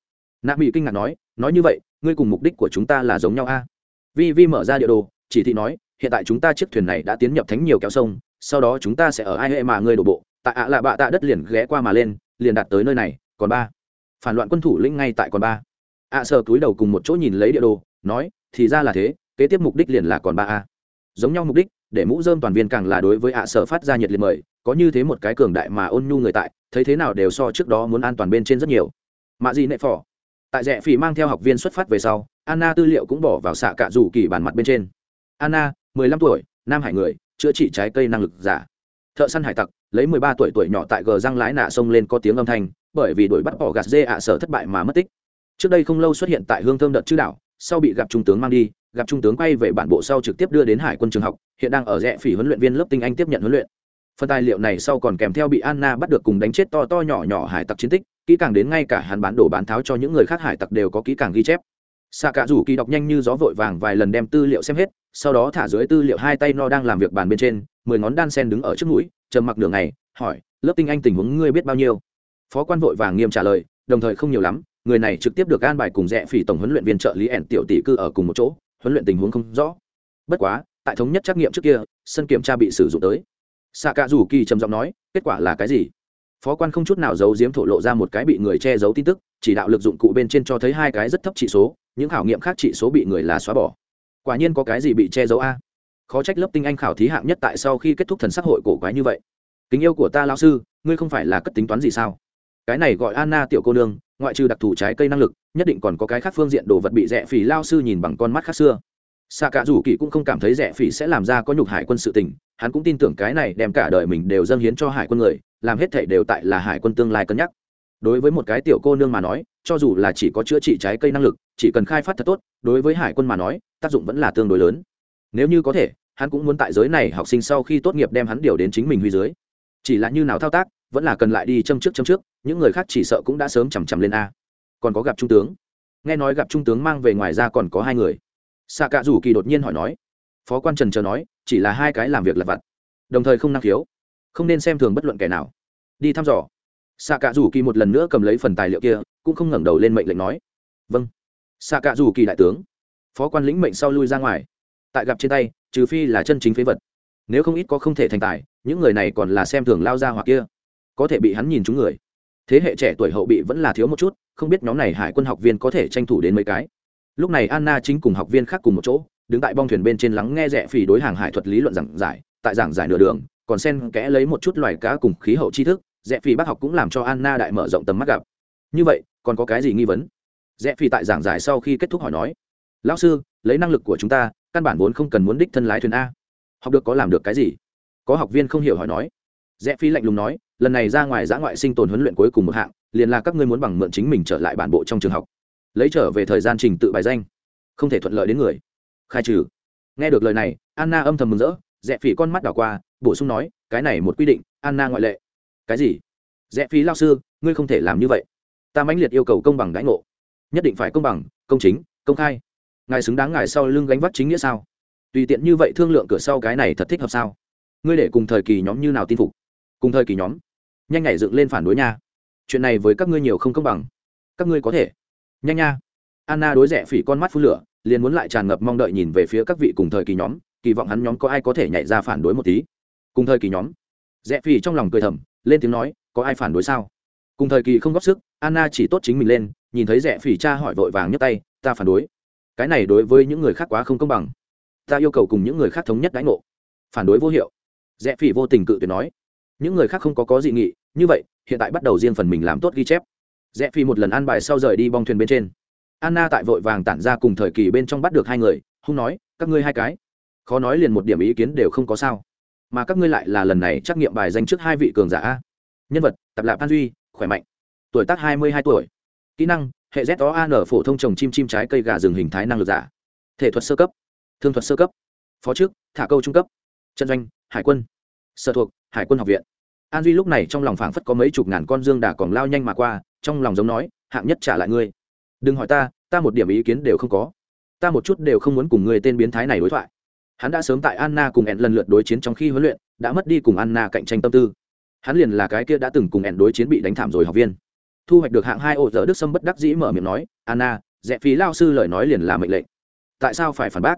Nạ mỹ kinh ngạc nói nói như vậy, ngươi cùng mục đích của chúng ta là giống nhau a? Vi vi mở ra địa đồ, chỉ thị nói, hiện tại chúng ta chiếc thuyền này đã tiến nhập thánh nhiều kéo sông sau đó chúng ta sẽ ở ai hệ mà ngươi đổ bộ tại ạ lạ bạ tạ đất liền ghé qua mà lên, liền đạt tới nơi này, còn ba. Phản loạn quân thủ lĩnh ngay tại còn ba. Ạ sợ túi đầu cùng một chỗ nhìn lấy địa đồ, nói, thì ra là thế, kế tiếp mục đích liền là còn ba a. Giống nhau mục đích, để mũ dơm toàn viên càng là đối với ạ sở phát ra nhiệt liệt mời, có như thế một cái cường đại mà ôn nhu người tại, thấy thế nào đều so trước đó muốn an toàn bên trên rất nhiều. Mạ gì nệ phỏ tại rẽ phỉ mang theo học viên xuất phát về sau, anna tư liệu cũng bỏ vào xạ cạ rủ kỳ bản mặt bên trên. Anna, mười lăm tuổi, nam hải người chữa trị trái cây năng lực giả. Thợ săn hải tặc, lấy mười ba tuổi tuổi nhỏ tại gờ răng lái nạ sông lên có tiếng âm thanh, bởi vì đuổi bắt bỏ gạt dê ạ sở thất bại mà mất tích. Trước đây không lâu xuất hiện tại hương thơm đợt chư đảo, sau bị gặp trung tướng mang đi, gặp trung tướng quay về bản bộ sau trực tiếp đưa đến hải quân trường học, hiện đang ở rẽ phỉ huấn luyện viên lớp tinh anh tiếp nhận huấn luyện. Phần tài liệu này sau còn kèm theo bị anna bắt được cùng đánh chết to to nhỏ nhỏ hải tặc chiến tích, kỹ càng đến ngay cả hắn bán đồ bán tháo cho những người khác hải tặc đều có kỹ càng ghi chép xạ cả rủ kỳ đọc nhanh như gió vội vàng vài lần đem tư liệu xem hết, sau đó thả dưới tư liệu hai tay no đang làm việc bàn bên trên, mười ngón đan sen đứng ở trước mũi, trầm mặc đường này hỏi, lớp tinh anh tình huống ngươi biết bao nhiêu? Phó quan vội vàng nghiêm trả lời, đồng thời không nhiều lắm, người này trực tiếp được an bài cùng rẽ phỉ tổng huấn luyện viên trợ lý ẻn tiểu tỷ cư ở cùng một chỗ, huấn luyện tình huống không rõ. Bất quá, tại thống nhất trắc nghiệm trước kia, sân kiểm tra bị sử dụng tới. Xạ cả rủ kỳ trầm giọng nói, kết quả là cái gì? Phó quan không chút nào giấu giếm thổ lộ ra một cái bị người che giấu tin tức, chỉ đạo lực dụng cụ bên trên cho thấy hai cái rất thấp trị số những khảo nghiệm khác trị số bị người là xóa bỏ. Quả nhiên có cái gì bị che giấu a? Khó trách lớp tinh anh khảo thí hạng nhất tại sau khi kết thúc thần sắc hội cổ quái như vậy. Kính yêu của ta lao sư, ngươi không phải là cất tính toán gì sao? Cái này gọi anna tiểu cô nương, ngoại trừ đặc thù trái cây năng lực, nhất định còn có cái khác phương diện đồ vật bị rẻ phỉ lao sư nhìn bằng con mắt khác xưa. Xạ cả rủ kỳ cũng không cảm thấy rẻ phỉ sẽ làm ra có nhục hải quân sự tình, hắn cũng tin tưởng cái này đem cả đời mình đều dâng hiến cho hải quân người, làm hết thể đều tại là hải quân tương lai cân nhắc. Đối với một cái tiểu cô nương mà nói cho dù là chỉ có chữa trị trái cây năng lực, chỉ cần khai phát thật tốt, đối với hải quân mà nói, tác dụng vẫn là tương đối lớn. Nếu như có thể, hắn cũng muốn tại giới này học sinh sau khi tốt nghiệp đem hắn điều đến chính mình huy dưới. Chỉ là như nào thao tác, vẫn là cần lại đi châm trước châm trước, những người khác chỉ sợ cũng đã sớm chằm chằm lên a. Còn có gặp trung tướng. Nghe nói gặp trung tướng mang về ngoài ra còn có hai người. Xạ cạ rủ kỳ đột nhiên hỏi nói. Phó quan trần chờ nói, chỉ là hai cái làm việc lặt vặt. Đồng thời không năng khiếu. Không nên xem thường bất luận kẻ nào. Đi thăm dò. Xạ cạ rủ kỳ một lần nữa cầm lấy phần tài liệu kia cũng không ngẩng đầu lên mệnh lệnh nói vâng. Xạ cạ dù kỳ đại tướng, phó quan lĩnh mệnh sau lui ra ngoài. Tại gặp trên tay, trừ phi là chân chính phế vật. Nếu không ít có không thể thành tài, những người này còn là xem thường lao ra hoặc kia. Có thể bị hắn nhìn chúng người. Thế hệ trẻ tuổi hậu bị vẫn là thiếu một chút, không biết nhóm này hải quân học viên có thể tranh thủ đến mấy cái. Lúc này anna chính cùng học viên khác cùng một chỗ, đứng tại bong thuyền bên trên lắng nghe rẽ phỉ đối hàng hải thuật lý luận giảng giải, tại giảng giải nửa đường, còn sen kẽ lấy một chút loài cá cùng khí hậu tri thức rẽ phỉ bác học cũng làm cho anna đại mở rộng tầm mắt gặp. Như vậy còn có cái gì nghi vấn? Rẽ phi tại giảng giải sau khi kết thúc hỏi nói, lão sư, lấy năng lực của chúng ta, căn bản vốn không cần muốn đích thân lái thuyền a. Học được có làm được cái gì? Có học viên không hiểu hỏi nói. Rẽ phi lạnh lùng nói, lần này ra ngoài giã ngoại sinh tồn huấn luyện cuối cùng một hạng, liền là các ngươi muốn bằng mượn chính mình trở lại bản bộ trong trường học. Lấy trở về thời gian trình tự bài danh, không thể thuận lợi đến người. Khai trừ. Nghe được lời này, anna âm thầm mừng rỡ, rẽ phi con mắt đảo qua, bổ sung nói, cái này một quy định, anna ngoại lệ. Cái gì? Rẽ phi lao sư, ngươi không thể làm như vậy ta mãnh liệt yêu cầu công bằng đãi ngộ. Nhất định phải công bằng, công chính, công khai. Ngài xứng đáng ngài sau lưng gánh vác chính nghĩa sao? Tùy tiện như vậy thương lượng cửa sau cái này thật thích hợp sao? Ngươi để cùng thời kỳ nhóm như nào tin phục? Cùng thời kỳ nhóm. Nhanh nhảy dựng lên phản đối nha. Chuyện này với các ngươi nhiều không công bằng. Các ngươi có thể. Nhanh nha. Anna đối rẻ phỉ con mắt phú lửa, liền muốn lại tràn ngập mong đợi nhìn về phía các vị cùng thời kỳ nhóm, kỳ vọng hắn nhóm có ai có thể nhảy ra phản đối một tí. Cùng thời kỳ nhóm. Rẽ phỉ trong lòng cười thầm, lên tiếng nói, có ai phản đối sao? Cùng thời kỳ không góp sức, anna chỉ tốt chính mình lên, nhìn thấy rẻ phỉ cha hỏi vội vàng nhấc tay, ta phản đối. Cái này đối với những người khác quá không công bằng. Ta yêu cầu cùng những người khác thống nhất đãi ngộ. Phản đối vô hiệu. Rẽ phỉ vô tình cự tuyệt nói, những người khác không có có dị nghị, như vậy, hiện tại bắt đầu riêng phần mình làm tốt ghi chép. Rẽ phỉ một lần ăn bài sau rời đi bong thuyền bên trên. Anna tại vội vàng tản ra cùng thời kỳ bên trong bắt được hai người, hung nói, các ngươi hai cái. Khó nói liền một điểm ý kiến đều không có sao. Mà các ngươi lại là lần này trắc nghiệm bài danh trước hai vị cường giả nhân vật, tập lạp an duy khỏe mạnh. Tuổi tác hai mươi hai tuổi. Kỹ năng, hệ z o an phổ thông trồng chim chim trái, cây gà, rừng hình thái năng lực giả. Thể thuật sơ cấp. Thương thuật sơ cấp. Phó trước thả câu trung cấp. Trận doanh, hải quân. Sở thuộc, hải quân học viện. An duy lúc này trong lòng phảng phất có mấy chục ngàn con dương đà còn lao nhanh mà qua, trong lòng giống nói, hạng nhất trả lại ngươi. Đừng hỏi ta ta một điểm ý kiến đều không có. Ta một chút đều không muốn cùng người tên biến thái này đối thoại. Hắn đã sớm tại anna cùng ẹn lần lượt đối chiến trong khi huấn luyện, đã mất đi cùng anna cạnh tranh tâm tư hắn liền là cái kia đã từng cùng ẹn đối chiến bị đánh thảm rồi học viên. Thu hoạch được hạng hai ô dở đức sâm bất đắc dĩ mở miệng nói, anna dẹp phí lao sư lời nói liền là mệnh lệnh. Tại sao phải phản bác?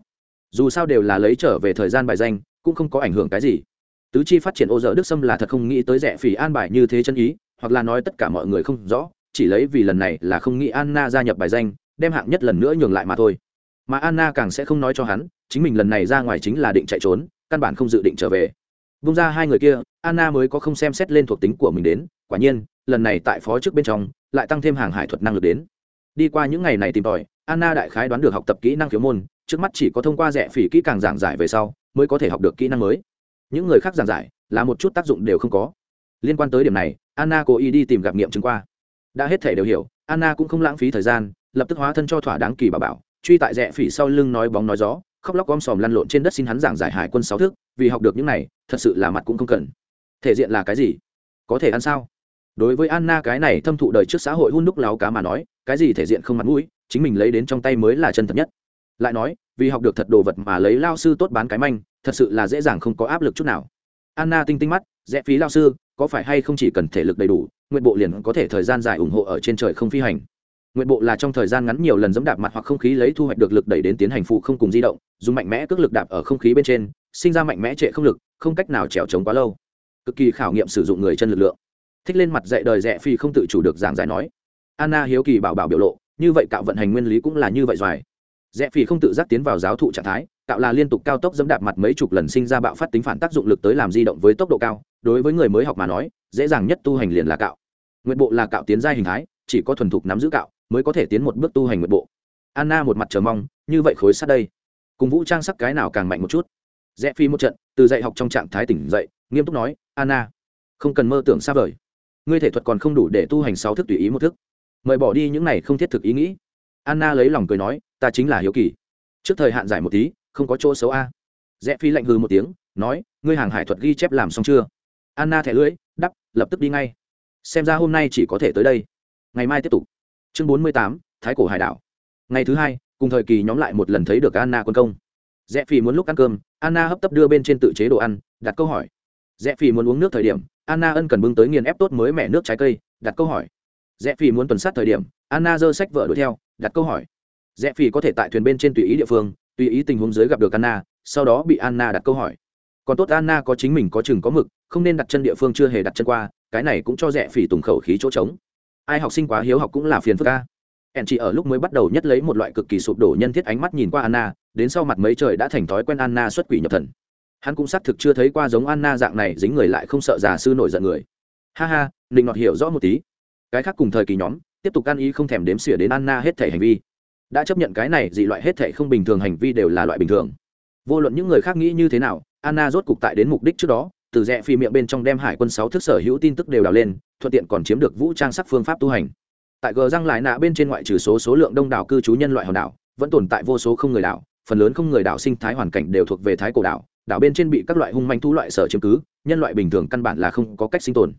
Dù sao đều là lấy trở về thời gian bài danh, cũng không có ảnh hưởng cái gì. Tứ chi phát triển ô dở đức sâm là thật không nghĩ tới rẻ phỉ an bài như thế chân ý, hoặc là nói tất cả mọi người không rõ, chỉ lấy vì lần này là không nghĩ anna gia nhập bài danh, đem hạng nhất lần nữa nhường lại mà thôi. Mà anna càng sẽ không nói cho hắn, chính mình lần này ra ngoài chính là định chạy trốn, căn bản không dự định trở về bung ra hai người kia, anna mới có không xem xét lên thuộc tính của mình đến. Quả nhiên, lần này tại phó trước bên trong, lại tăng thêm hàng hải thuật năng lực đến. Đi qua những ngày này tìm tòi, anna đại khái đoán được học tập kỹ năng thiếu môn, trước mắt chỉ có thông qua rẻ phỉ kỹ càng giảng giải về sau, mới có thể học được kỹ năng mới. Những người khác giảng giải, là một chút tác dụng đều không có. Liên quan tới điểm này, anna cố ý đi tìm gặp nghiệm chứng qua. Đã hết thể đều hiểu, anna cũng không lãng phí thời gian, lập tức hóa thân cho thỏa đáng kỳ bà bảo, truy tại rẽ phỉ sau lưng nói bóng nói gió, khóc lóc om sòm lăn lộn trên đất xin hắn giảng giải hải quân sáu thước vì học được những này, thật sự là mặt cũng không cần. Thể diện là cái gì? Có thể ăn sao? Đối với anna, cái này thâm thụ đời trước xã hội hun đúc láo cá mà nói, cái gì thể diện không mặt mũi, chính mình lấy đến trong tay mới là chân thật nhất. Lại nói, vì học được thật đồ vật mà lấy lao sư tốt bán cái manh, thật sự là dễ dàng không có áp lực chút nào. Anna tinh tinh mắt, rẽ phí lao sư, có phải hay không chỉ cần thể lực đầy đủ, nguyện bộ liền có thể thời gian dài ủng hộ ở trên trời không phi hành. Nguyện bộ là trong thời gian ngắn nhiều lần dẫm đạp mặt hoặc không khí lấy thu hoạch được lực đẩy đến tiến hành phụ không cùng di động, dùng mạnh mẽ cước lực đạp ở không khí bên trên sinh ra mạnh mẽ trệ không lực, không cách nào trèo trống quá lâu. Cực kỳ khảo nghiệm sử dụng người chân lực lượng. Thích lên mặt dạy đời rẽ phi không tự chủ được giảng giải nói. Anna hiếu kỳ bảo bảo biểu lộ, như vậy cạo vận hành nguyên lý cũng là như vậy doài rẽ phi không tự giác tiến vào giáo thụ trạng thái, cạo là liên tục cao tốc dẫm đạp mặt mấy chục lần sinh ra bạo phát tính phản tác dụng lực tới làm di động với tốc độ cao, đối với người mới học mà nói, dễ dàng nhất tu hành liền là cạo. Nguyện bộ là cạo tiến gia hình thái, chỉ có thuần thục nắm giữ cạo mới có thể tiến một bước tu hành nguyện bộ. Anna một mặt chờ mong, như vậy khối sát đây. Cùng vũ trang sắc cái nào càng mạnh một chút? Rẽ phi một trận, từ dạy học trong trạng thái tỉnh dậy, nghiêm túc nói, anna, không cần mơ tưởng xa vời. Ngươi thể thuật còn không đủ để tu hành sáu thức tùy ý một thức. Mời bỏ đi những này không thiết thực ý nghĩ. Anna lấy lòng cười nói, ta chính là hiếu kỳ. Trước thời hạn giải một tí, không có chỗ xấu a. Rẽ phi lạnh hư một tiếng, nói, ngươi hàng hải thuật ghi chép làm xong chưa? Anna thẻ lưỡi, đắp, lập tức đi ngay. Xem ra hôm nay chỉ có thể tới đây. Ngày mai tiếp tục. Chương bốn mươi tám, thái cổ hải đảo. Ngày thứ hai, cùng thời kỳ nhóm lại một lần thấy được anna quân công rẽ phi muốn lúc ăn cơm, anna hấp tấp đưa bên trên tự chế đồ ăn, đặt câu hỏi. Rẽ phi muốn uống nước thời điểm, anna ân cần bưng tới nghiền ép tốt mới mẻ nước trái cây, đặt câu hỏi. Rẽ phi muốn tuần sát thời điểm, anna giơ sách vợ đuổi theo, đặt câu hỏi. Rẽ phi có thể tại thuyền bên trên tùy ý địa phương, tùy ý tình huống dưới gặp được anna, sau đó bị anna đặt câu hỏi. Còn tốt anna có chính mình có chừng có mực, không nên đặt chân địa phương chưa hề đặt chân qua, cái này cũng cho rẽ phỉ tùng khẩu khí chỗ trống. Ai học sinh quá hiếu học cũng là phiền phức ca ẻn chỉ ở lúc mới bắt đầu nhất lấy một loại cực kỳ sụp đổ nhân thiết ánh mắt nhìn qua anna, đến sau mặt mấy trời đã thành thói quen anna xuất quỷ nhập thần. Hắn cũng xác thực chưa thấy qua giống anna dạng này dính người lại không sợ già sư nổi giận người. Ha ha định ngọt hiểu rõ một tí. Cái khác cùng thời kỳ nhóm, tiếp tục ăn ý không thèm đếm xỉa đến anna hết thể hành vi. Đã chấp nhận cái này dị loại hết thể không bình thường hành vi đều là loại bình thường. Vô luận những người khác nghĩ như thế nào, anna rốt cục tại đến mục đích trước đó, từ rẽ phi miệng bên trong đem hải quân sáu thức sở hữu tin tức đều đào lên, thuận tiện còn chiếm được vũ trang sắc phương pháp tu hành tại gờ răng lại nạ bên trên ngoại trừ số số lượng đông đảo cư trú nhân loại hòn đảo, vẫn tồn tại vô số không người đảo, phần lớn không người đảo sinh thái hoàn cảnh đều thuộc về thái cổ đảo đảo bên trên bị các loại hung manh thú loại sở chiếm cứ, nhân loại bình thường căn bản là không có cách sinh tồn.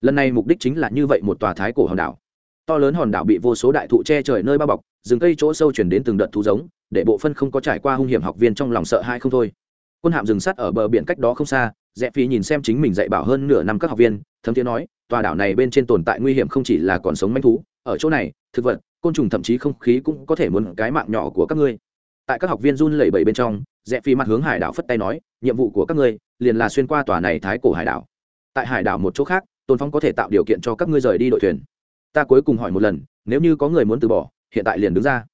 Lần này mục đích chính là như vậy một tòa thái cổ hòn đảo. To lớn hòn đảo bị vô số đại thụ che trời nơi bao bọc, rừng cây chỗ sâu chuyển đến từng đợt thú giống, để bộ phân không có trải qua hung hiểm học viên trong lòng sợ hai không thôi. Quân hạm rừng sắt ở bờ biển cách đó không xa, rẽ phí nhìn xem chính mình dạy bảo hơn nửa năm các học viên thấm tiếng nói, tòa đảo này bên trên tồn tại nguy hiểm không chỉ là còn sống manh thú, ở chỗ này, thực vật, côn trùng thậm chí không khí cũng có thể muốn cái mạng nhỏ của các ngươi. Tại các học viên run lẩy bẩy bên trong, rẽ phi mặt hướng hải đảo phất tay nói, nhiệm vụ của các ngươi liền là xuyên qua tòa này thái cổ hải đảo. Tại hải đảo một chỗ khác, tôn phong có thể tạo điều kiện cho các ngươi rời đi đội thuyền. Ta cuối cùng hỏi một lần, nếu như có người muốn từ bỏ, hiện tại liền đứng ra.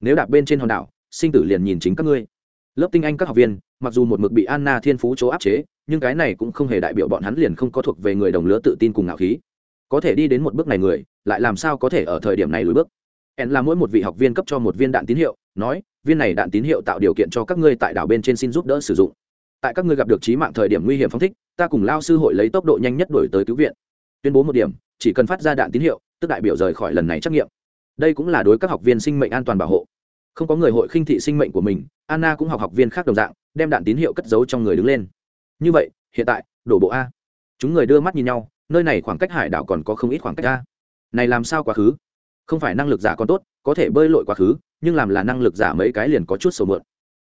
Nếu đạp bên trên hòn đảo, sinh tử liền nhìn chính các ngươi. Lớp tinh anh các học viên, mặc dù một mực bị anna thiên phú chỗ áp chế nhưng cái này cũng không hề đại biểu bọn hắn liền không có thuộc về người đồng lứa tự tin cùng ngạo khí. Có thể đi đến một bước này người, lại làm sao có thể ở thời điểm này lùi bước? En là mỗi một vị học viên cấp cho một viên đạn tín hiệu, nói, viên này đạn tín hiệu tạo điều kiện cho các ngươi tại đảo bên trên xin giúp đỡ sử dụng. Tại các ngươi gặp được trí mạng thời điểm nguy hiểm phong thích, ta cùng lao sư hội lấy tốc độ nhanh nhất đổi tới cứu viện. Tuyên bố một điểm, chỉ cần phát ra đạn tín hiệu, tức đại biểu rời khỏi lần này trắc nghiệm. Đây cũng là đối các học viên sinh mệnh an toàn bảo hộ. Không có người hội khinh thị sinh mệnh của mình, anna cũng học học viên khác đồng dạng, đem đạn tín hiệu cất giấu trong người đứng lên như vậy, hiện tại, đổ bộ a. Chúng người đưa mắt nhìn nhau, nơi này khoảng cách hải đảo còn có không ít khoảng cách a. Này làm sao quá khứ? Không phải năng lực giả còn tốt, có thể bơi lội quá khứ, nhưng làm là năng lực giả mấy cái liền có chút sầu mượn.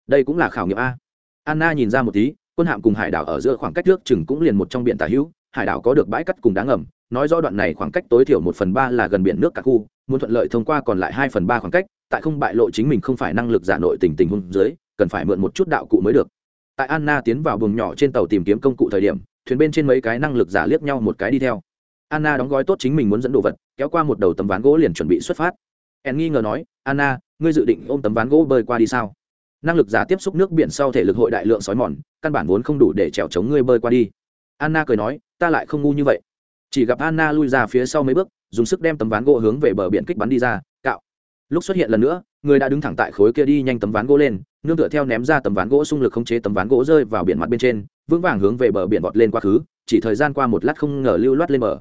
Đây cũng là khảo nghiệm a. Anna nhìn ra một tí, quân hạm cùng hải đảo ở giữa khoảng cách trước chừng cũng liền một trong biển tả hữu, hải đảo có được bãi cắt cùng đá ngầm, nói rõ đoạn này khoảng cách tối thiểu một phần ba là gần biển nước cả khu, muốn thuận lợi thông qua còn lại hai phần ba khoảng cách, tại không bại lộ chính mình không phải năng lực giả nội tình tình huống dưới, cần phải mượn một chút đạo cụ mới được tại anna tiến vào buồng nhỏ trên tàu tìm kiếm công cụ thời điểm, thuyền bên trên mấy cái năng lực giả liếc nhau một cái đi theo. Anna đóng gói tốt chính mình muốn dẫn đồ vật, kéo qua một đầu tấm ván gỗ liền chuẩn bị xuất phát. En nghi ngờ nói, anna, ngươi dự định ôm tấm ván gỗ bơi qua đi sao? Năng lực giả tiếp xúc nước biển sau thể lực hội đại lượng sói mòn, căn bản vốn không đủ để trèo chống ngươi bơi qua đi. Anna cười nói, ta lại không ngu như vậy. Chỉ gặp anna lui ra phía sau mấy bước, dùng sức đem tấm ván gỗ hướng về bờ biển kích bắn đi ra, cạo. Lúc xuất hiện lần nữa, người đã đứng thẳng tại khối kia đi nhanh tấm ván gỗ lên nương tựa theo ném ra tấm ván gỗ xung lực khống chế tấm ván gỗ rơi vào biển mặt bên trên, vững vàng hướng về bờ biển vọt lên quá khứ, chỉ thời gian qua một lát không ngờ lưu loát lên bờ.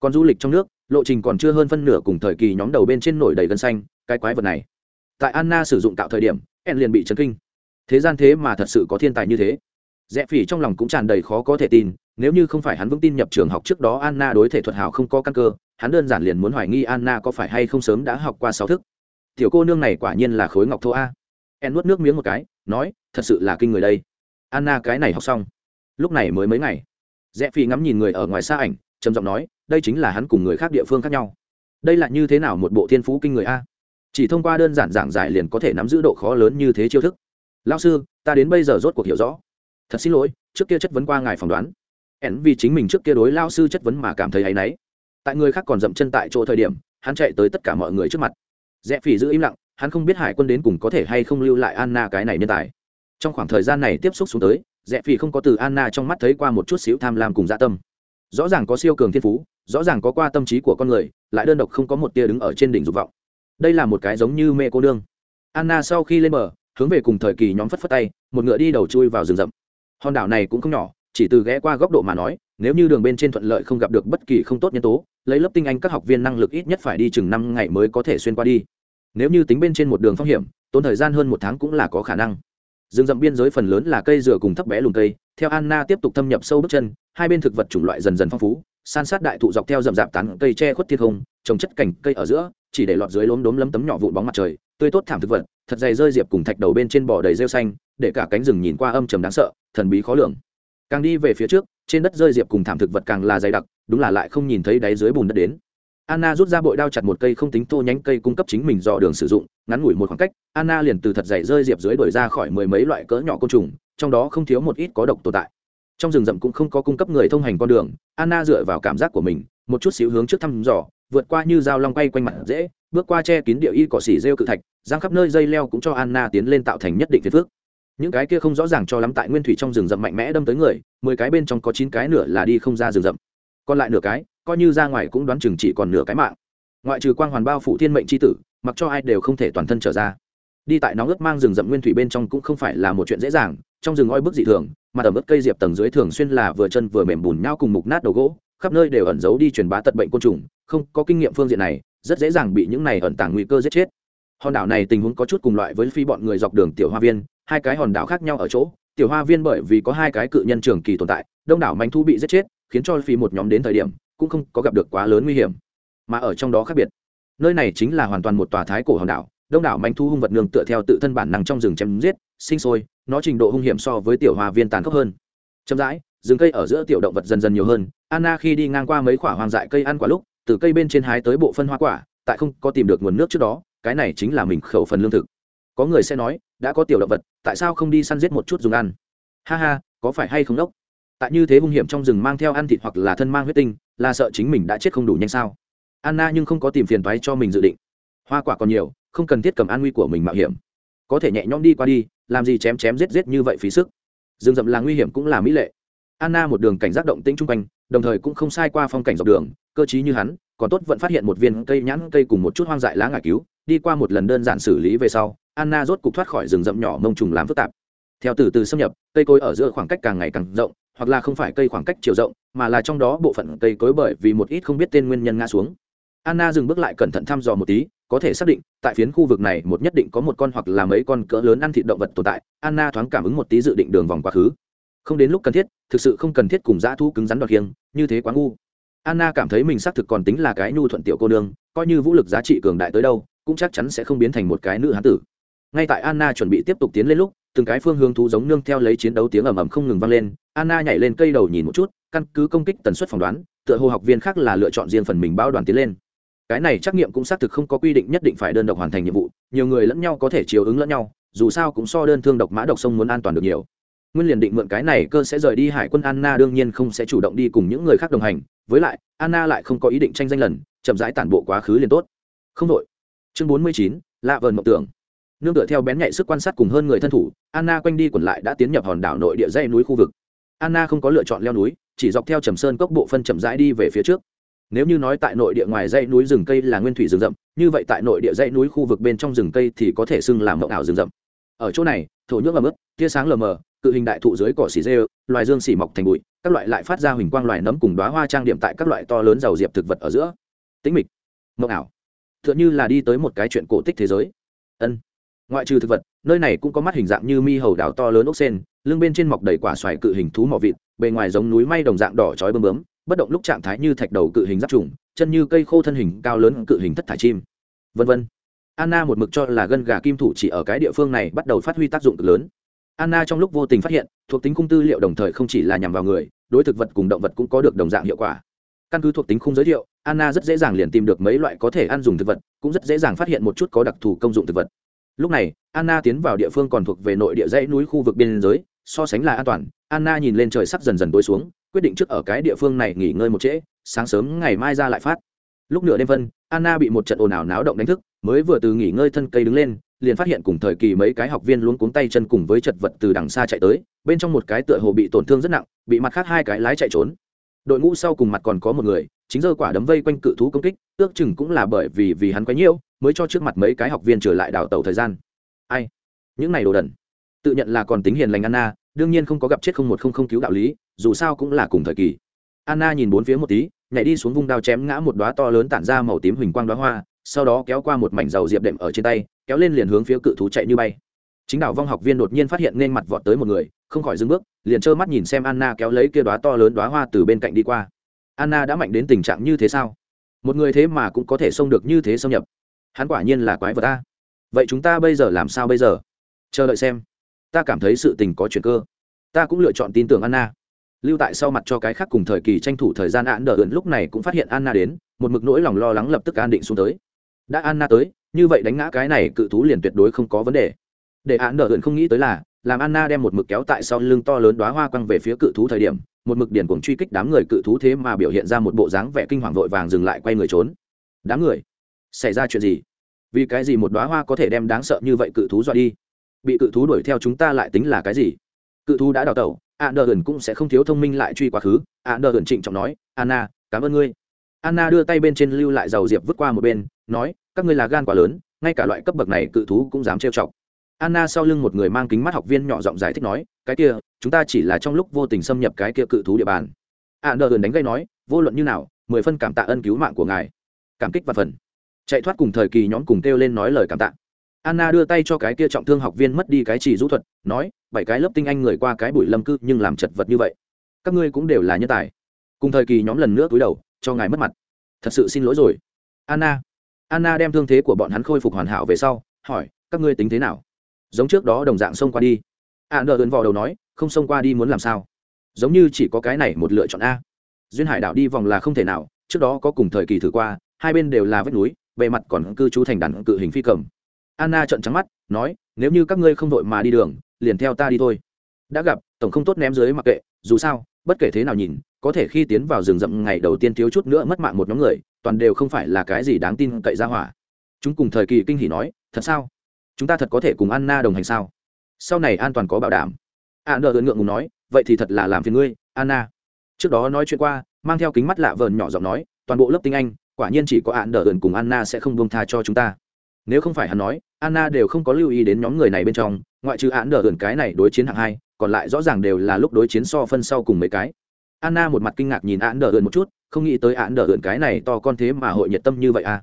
Còn du lịch trong nước, lộ trình còn chưa hơn phân nửa cùng thời kỳ nhóm đầu bên trên nổi đầy gân xanh, cái quái vật này. Tại anna sử dụng cạo thời điểm en liền bị chấn kinh. Thế gian thế mà thật sự có thiên tài như thế. Rẽ phỉ trong lòng cũng tràn đầy khó có thể tin, nếu như không phải hắn vững tin nhập trường học trước đó anna đối thể thuật hảo không có căn cơ, hắn đơn giản liền muốn hoài nghi anna có phải hay không sớm đã học qua sáu thức. Tiểu cô nương này quả nhiên là khối ngọc thô a en nuốt nước miếng một cái, nói, thật sự là kinh người đây. Anna cái này học xong. Lúc này mới mấy ngày. Rẽ phi ngắm nhìn người ở ngoài xa ảnh, trầm giọng nói, đây chính là hắn cùng người khác địa phương khác nhau. Đây là như thế nào một bộ thiên phú kinh người a? Chỉ thông qua đơn giản giảng giải liền có thể nắm giữ độ khó lớn như thế chiêu thức. Lao sư, ta đến bây giờ rốt cuộc hiểu rõ. Thật xin lỗi, trước kia chất vấn qua ngài phỏng đoán. Ẻn vì chính mình trước kia đối lao sư chất vấn mà cảm thấy hay náy. Tại người khác còn dậm chân tại chỗ thời điểm, hắn chạy tới tất cả mọi người trước mặt. Rẽ phỉ giữ im lặng hắn không biết hải quân đến cùng có thể hay không lưu lại anna cái này nhân tài. Trong khoảng thời gian này tiếp xúc xuống tới, rẽ phi không có từ anna trong mắt thấy qua một chút xíu tham lam cùng dạ tâm. Rõ ràng có siêu cường thiên phú, rõ ràng có qua tâm trí của con người, lại đơn độc không có một tia đứng ở trên đỉnh dục vọng. Đây là một cái giống như mẹ cô nương. Anna sau khi lên bờ, hướng về cùng thời kỳ nhóm phất phất tay, một ngựa đi đầu chui vào rừng rậm. Hòn đảo này cũng không nhỏ, chỉ từ ghé qua góc độ mà nói, nếu như đường bên trên thuận lợi không gặp được bất kỳ không tốt nhân tố, lấy lớp tinh anh các học viên năng lực ít nhất phải đi chừng năm ngày mới có thể xuyên qua đi nếu như tính bên trên một đường phong hiểm, tốn thời gian hơn một tháng cũng là có khả năng. Rừng rậm biên giới phần lớn là cây dừa cùng thấp bé lùm cây, theo anna tiếp tục thâm nhập sâu bước chân, hai bên thực vật chủng loại dần dần phong phú, san sát đại thụ dọc theo rậm rạp tán cây che khuất thiên không, trồng chất cảnh cây ở giữa, chỉ để lọt dưới lốm đốm lấm tấm nhỏ vụn bóng mặt trời, tươi tốt thảm thực vật, thật dày rơi diệp cùng thạch đầu bên trên bò đầy rêu xanh, để cả cánh rừng nhìn qua âm trầm đáng sợ, thần bí khó lường. Càng đi về phía trước, trên đất rơi diệp cùng thảm thực vật càng là dày đặc, đúng là lại không nhìn thấy đáy dưới bùn đất đến anna rút ra bội đao chặt một cây không tính thô nhánh cây cung cấp chính mình dò đường sử dụng, ngắn ngủi một khoảng cách, anna liền từ thật dày rơi diệp dưới đổi ra khỏi mười mấy loại cỡ nhỏ côn trùng, trong đó không thiếu một ít có độc tồn tại. Trong rừng rậm cũng không có cung cấp người thông hành con đường, anna dựa vào cảm giác của mình, một chút xíu hướng trước thăm dò, vượt qua như dao long quay quanh mặt dễ, bước qua che kín địa y cỏ xỉ rêu cự thạch, giang khắp nơi dây leo cũng cho anna tiến lên tạo thành nhất định phiền phước những cái kia không rõ ràng cho lắm tại nguyên thủy trong rừng rậm mạnh mẽ đâm tới người, mười cái bên trong có chín cái nửa là đi không ra rừng rậm. Còn lại nửa cái coi như ra ngoài cũng đoán chừng chỉ còn nửa cái mạng. Ngoại trừ quang hoàn bao phủ thiên mệnh c h i tử, mặc cho ai đều không thể toàn thân trở ra. Đi tại nóng ướt mang rừng rậm nguyên thủy bên trong cũng không phải là một chuyện dễ dàng, trong rừng oi bức dị thường, mà tầm ướt cây diệp tầng dưới thường xuyên là vừa chân vừa mềm bùn nhau cùng mục nát đầu gỗ, khắp nơi đều ẩn giấu đi truyền bá tật bệnh côn trùng, không có kinh nghiệm phương diện này, rất dễ dàng bị những này ẩn tàng nguy cơ giết chết. Hòn đảo này tình huống có chút cùng loại với phi bọn người dọc đường tiểu hoa viên, hai cái hòn đảo khác nhau ở chỗ, tiểu hoa viên bởi vì có hai cái cự nhân trường kỳ tồn tại, đông đảo manh thu bị giết chết, khiến cho phi một nhóm đến thời điểm cũng không có gặp được quá lớn nguy hiểm. Mà ở trong đó khác biệt, nơi này chính là hoàn toàn một tòa thái cổ hòn đảo, đông đảo manh thu hung vật nương tựa theo tự thân bản năng trong rừng chém giết, sinh sôi, nó trình độ hung hiểm so với tiểu hoa viên tàn khốc hơn. Chậm rãi, rừng cây ở giữa tiểu động vật dần dần nhiều hơn, anna khi đi ngang qua mấy khoả hoang dại cây ăn quả lúc, từ cây bên trên hái tới bộ phân hoa quả, tại không có tìm được nguồn nước trước đó, cái này chính là mình khẩu phần lương thực. Có người sẽ nói, đã có tiểu động vật, tại sao không đi săn giết một chút dùng ăn? Ha ha, có phải hay không đốc? Tại như thế hung hiểm trong rừng mang theo ăn thịt hoặc là thân mang huyết tinh là sợ chính mình đã chết không đủ nhanh sao? Anna nhưng không có tìm phiền toái cho mình dự định. Hoa quả còn nhiều, không cần thiết cầm an nguy của mình mạo hiểm. Có thể nhẹ nhõm đi qua đi, làm gì chém chém giết giết như vậy phí sức. Rừng rậm là nguy hiểm cũng là mỹ lệ. Anna một đường cảnh giác động tĩnh chung quanh, đồng thời cũng không sai qua phong cảnh dọc đường, cơ chí như hắn, còn tốt vẫn phát hiện một viên cây nhãn cây cùng một chút hoang dại lá ngải cứu, đi qua một lần đơn giản xử lý về sau, anna rốt cục thoát khỏi rừng rậm nhỏ mông trùng làm phức tạp. Theo từ từ xâm nhập, cây cối ở giữa khoảng cách càng ngày càng rộng hoặc là không phải cây khoảng cách chiều rộng, mà là trong đó bộ phận cây cối bởi vì một ít không biết tên nguyên nhân ngã xuống. Anna dừng bước lại cẩn thận thăm dò một tí, có thể xác định, tại phiến khu vực này một nhất định có một con hoặc là mấy con cỡ lớn ăn thịt động vật tồn tại, anna thoáng cảm ứng một tí dự định đường vòng quá khứ. Không đến lúc cần thiết, thực sự không cần thiết cùng dã thu cứng rắn đoạt kiêng như thế quá ngu. Anna cảm thấy mình xác thực còn tính là cái nhu thuận tiểu cô nương, coi như vũ lực giá trị cường đại tới đâu, cũng chắc chắn sẽ không biến thành một cái nữ hán tử. Ngay tại anna chuẩn bị tiếp tục tiến lên lúc từng cái phương hướng thú giống nương theo lấy chiến đấu tiếng ầm ầm không ngừng vang lên, anna nhảy lên cây đầu nhìn một chút, căn cứ công kích tần suất phỏng đoán, tựa hồ học viên khác là lựa chọn riêng phần mình báo đoàn tiến lên. Cái này trắc nghiệm cũng xác thực không có quy định nhất định phải đơn độc hoàn thành nhiệm vụ, nhiều người lẫn nhau có thể chiều ứng lẫn nhau, dù sao cũng so đơn thương độc mã độc sông muốn an toàn được nhiều. Nguyên liền định mượn cái này cơ sẽ rời đi hải quân anna đương nhiên không sẽ chủ động đi cùng những người khác đồng hành, với lại, anna lại không có ý định tranh danh lần, chậm rãi tản bộ quá khứ liền tốt. Không đội chương bốn mươi chín, lạ vờn mộng tưởng nương tựa theo bén nhạy sức quan sát cùng hơn người thân thủ, anna quanh đi quẩn lại đã tiến nhập hòn đảo nội địa dây núi khu vực. Anna không có lựa chọn leo núi, chỉ dọc theo trầm sơn cốc bộ phân chậm rãi đi về phía trước. Nếu như nói tại nội địa ngoài dãy núi rừng cây là nguyên thủy rừng rậm, như vậy tại nội địa dãy núi khu vực bên trong rừng cây thì có thể xưng làm mộng ảo rừng rậm. Ở chỗ này, thổ nhưỡng ẩm ướt, tia sáng lờ mờ, cự hình đại thụ dưới cỏ xỉ dê loài dương xỉ mọc thành bụi, các loại lại phát ra huỳnh quang loài nấm cùng đoá hoa trang điểm tại các loại to lớn giàu diệp thực vật ở giữa. Tĩnh mịch, mộng ảo. T h ư ợ n như là đi tới một cái chuyện cổ tích thế giới. Ân ngoại trừ thực vật, nơi này cũng có mắt hình dạng như mi hầu đảo to lớn ốc sen, lưng bên trên mọc đầy quả xoài cự hình thú mỏ vịt, bề ngoài giống núi may đồng dạng đỏ trói bơm bướm, bất động lúc trạng thái như thạch đầu cự hình giáp trùng, chân như cây khô thân hình cao lớn cự hình thất thải chim. Vân vân. Anna một mực cho là gân gà kim thủ chỉ ở cái địa phương này bắt đầu phát huy tác dụng cực lớn. Anna trong lúc vô tình phát hiện, thuộc tính khung tư liệu đồng thời không chỉ là nhằm vào người, đối thực vật cùng động vật cũng có được đồng dạng hiệu quả. Căn cứ thuộc tính khung giới thiệu, anna rất dễ dàng liền tìm được mấy loại có thể ăn dùng thực vật, cũng rất dễ dàng phát hiện một chút có đặc thù công dụng thực vật lúc này, anna tiến vào địa phương còn thuộc về nội địa dãy núi khu vực biên giới, so sánh là an toàn. Anna nhìn lên trời sắp dần dần tối xuống, quyết định trước ở cái địa phương này nghỉ ngơi một trễ, sáng sớm ngày mai ra lại phát. Lúc nửa đêm phân anna bị một trận ồn ào náo động đánh thức, mới vừa từ nghỉ ngơi thân cây đứng lên, liền phát hiện cùng thời kỳ mấy cái học viên luôn cuống tay chân cùng với chật vật từ đằng xa chạy tới, bên trong một cái tựa hồ bị tổn thương rất nặng, bị mặt khác hai cái lái chạy trốn. Đội ngũ sau cùng mặt còn có một người, chính giờ quả đấm vây quanh cự thú công kích, ước chừng cũng là bởi vì vì hắn quá nhiễu mới cho trước mặt mấy cái học viên trở lại đào tàu thời gian. Ai? Những này đồ đần. Tự nhận là còn tính hiền lành anna, đương nhiên không có gặp chết không một không không cứu đạo lý, dù sao cũng là cùng thời kỳ. Anna nhìn bốn phía một tí, nhảy đi xuống vung đao chém ngã một đóa to lớn tản ra màu tím huỳnh quang đóa hoa, sau đó kéo qua một mảnh dầu diệp đệm ở trên tay, kéo lên liền hướng phía cự thú chạy như bay. Chính đảo vong học viên đột nhiên phát hiện nên mặt vọt tới một người, không khỏi dừng bước, liền trơ mắt nhìn xem anna kéo lấy kia đóa to lớn đóa hoa từ bên cạnh đi qua. Anna đã mạnh đến tình trạng như thế sao? Một người thế mà cũng có thể xông được như thế xâm nhập hắn quả nhiên là quái vật ta. Vậy chúng ta bây giờ làm sao bây giờ? Chờ đợi xem. Ta cảm thấy sự tình có chuyện cơ. Ta cũng lựa chọn tin tưởng anna. Lưu tại sau mặt cho cái khác cùng thời kỳ tranh thủ thời gian án đờ ẩn lúc này cũng phát hiện anna đến, một mực nỗi lòng lo lắng lập tức an định xuống tới. Đã anna tới, như vậy đánh ngã cái này cự thú liền tuyệt đối không có vấn đề. Để án đờ ẩn không nghĩ tới là, làm anna đem một mực kéo tại sau lưng to lớn đoá hoa quăng về phía cự thú thời điểm, một mực điển cuồng truy kích đám người cự thú thế mà biểu hiện ra một bộ dáng vẻ kinh hoàng vội vàng dừng lại quay người trốn. Đám người xảy ra chuyện gì? Vì cái gì một đoá hoa có thể đem đáng sợ như vậy cự thú dọa đi? Bị cự thú đuổi theo chúng ta lại tính là cái gì? Cự thú đã đào tẩu a đờ ẩn cũng sẽ không thiếu thông minh lại truy quá khứ. A đờ ẩn trịnh trọng nói, anna, cảm ơn ngươi. Anna đưa tay bên trên lưu lại dầu diệp vứt qua một bên, nói, các ngươi là gan quá lớn, ngay cả loại cấp bậc này cự thú cũng dám trêu chọc. Anna sau lưng một người mang kính mắt học viên nhỏ giọng giải thích nói, cái kia, chúng ta chỉ là trong lúc vô tình xâm nhập cái kia cự thú địa bàn. A đờ ẩn đánh gây nói, vô luận như nào, mười phân cảm tạ ân cứu mạng của ngài. Cảm kích và phần chạy thoát cùng thời kỳ nhóm cùng kêu lên nói lời cảm tạ. Anna đưa tay cho cái kia trọng thương học viên mất đi cái chỉ rũ thuật, nói, bảy cái lớp tinh anh người qua cái bụi lâm cư, nhưng làm chật vật như vậy. Các ngươi cũng đều là nhân tài. Cùng thời kỳ nhóm lần nữa cúi đầu, cho ngài mất mặt. Thật sự xin lỗi rồi. Anna. Anna đem thương thế của bọn hắn khôi phục hoàn hảo về sau, hỏi, các ngươi tính thế nào? Giống trước đó đồng dạng xông qua đi. A nợ ơn vò đầu nói, không xông qua đi muốn làm sao? Giống như chỉ có cái này một lựa chọn a. Duyên hải đảo đi vòng là không thể nào, trước đó có cùng thời kỳ thử qua, hai bên đều là vách núi bề mặt còn cư trú thành đàn cự hình phi cầm. Anna trợn trắng mắt, nói, nếu như các ngươi không vội mà đi đường, liền theo ta đi thôi. Đã gặp, tổng không tốt ném dưới mặc kệ, dù sao, bất kể thế nào nhìn, có thể khi tiến vào rừng rậm ngày đầu tiên thiếu chút nữa mất mạng một nhóm người, toàn đều không phải là cái gì đáng tin cậy ra hỏa. Chúng cùng thời kỳ kinh hỉ nói, thật sao? Chúng ta thật có thể cùng anna đồng hành sao? Sau này an toàn có bảo đảm. A nợ ngượng ngùng nói, vậy thì thật là làm phiền ngươi, anna. Trước đó nói chuyện qua, mang theo kính mắt lạ vờn nhỏ giọng nói, toàn bộ lớp tiếng anh quả nhiên chỉ có ạn đờ ẩn cùng anna sẽ không buông tha cho chúng ta. Nếu không phải hắn nói, anna đều không có lưu ý đến nhóm người này bên trong, ngoại trừ ạn đờ ẩn cái này đối chiến hạng hai, còn lại rõ ràng đều là lúc đối chiến so phân sau cùng mấy cái. Anna một mặt kinh ngạc nhìn ạn đờ ẩn một chút, không nghĩ tới ạn đờ ẩn cái này to con thế mà hội nhiệt tâm như vậy à.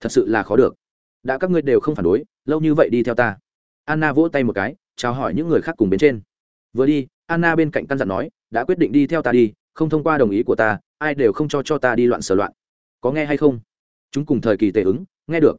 Thật sự là khó được. Đã các ngươi đều không phản đối, lâu như vậy đi theo ta. Anna vỗ tay một cái, chào hỏi những người khác cùng bên trên. Vừa đi, anna bên cạnh căn dặn nói, đã quyết định đi theo ta đi, không thông qua đồng ý của ta, ai đều không cho cho ta đi loạn sở loạn có nghe hay không? Chúng cùng thời kỳ tệ ứng, nghe được.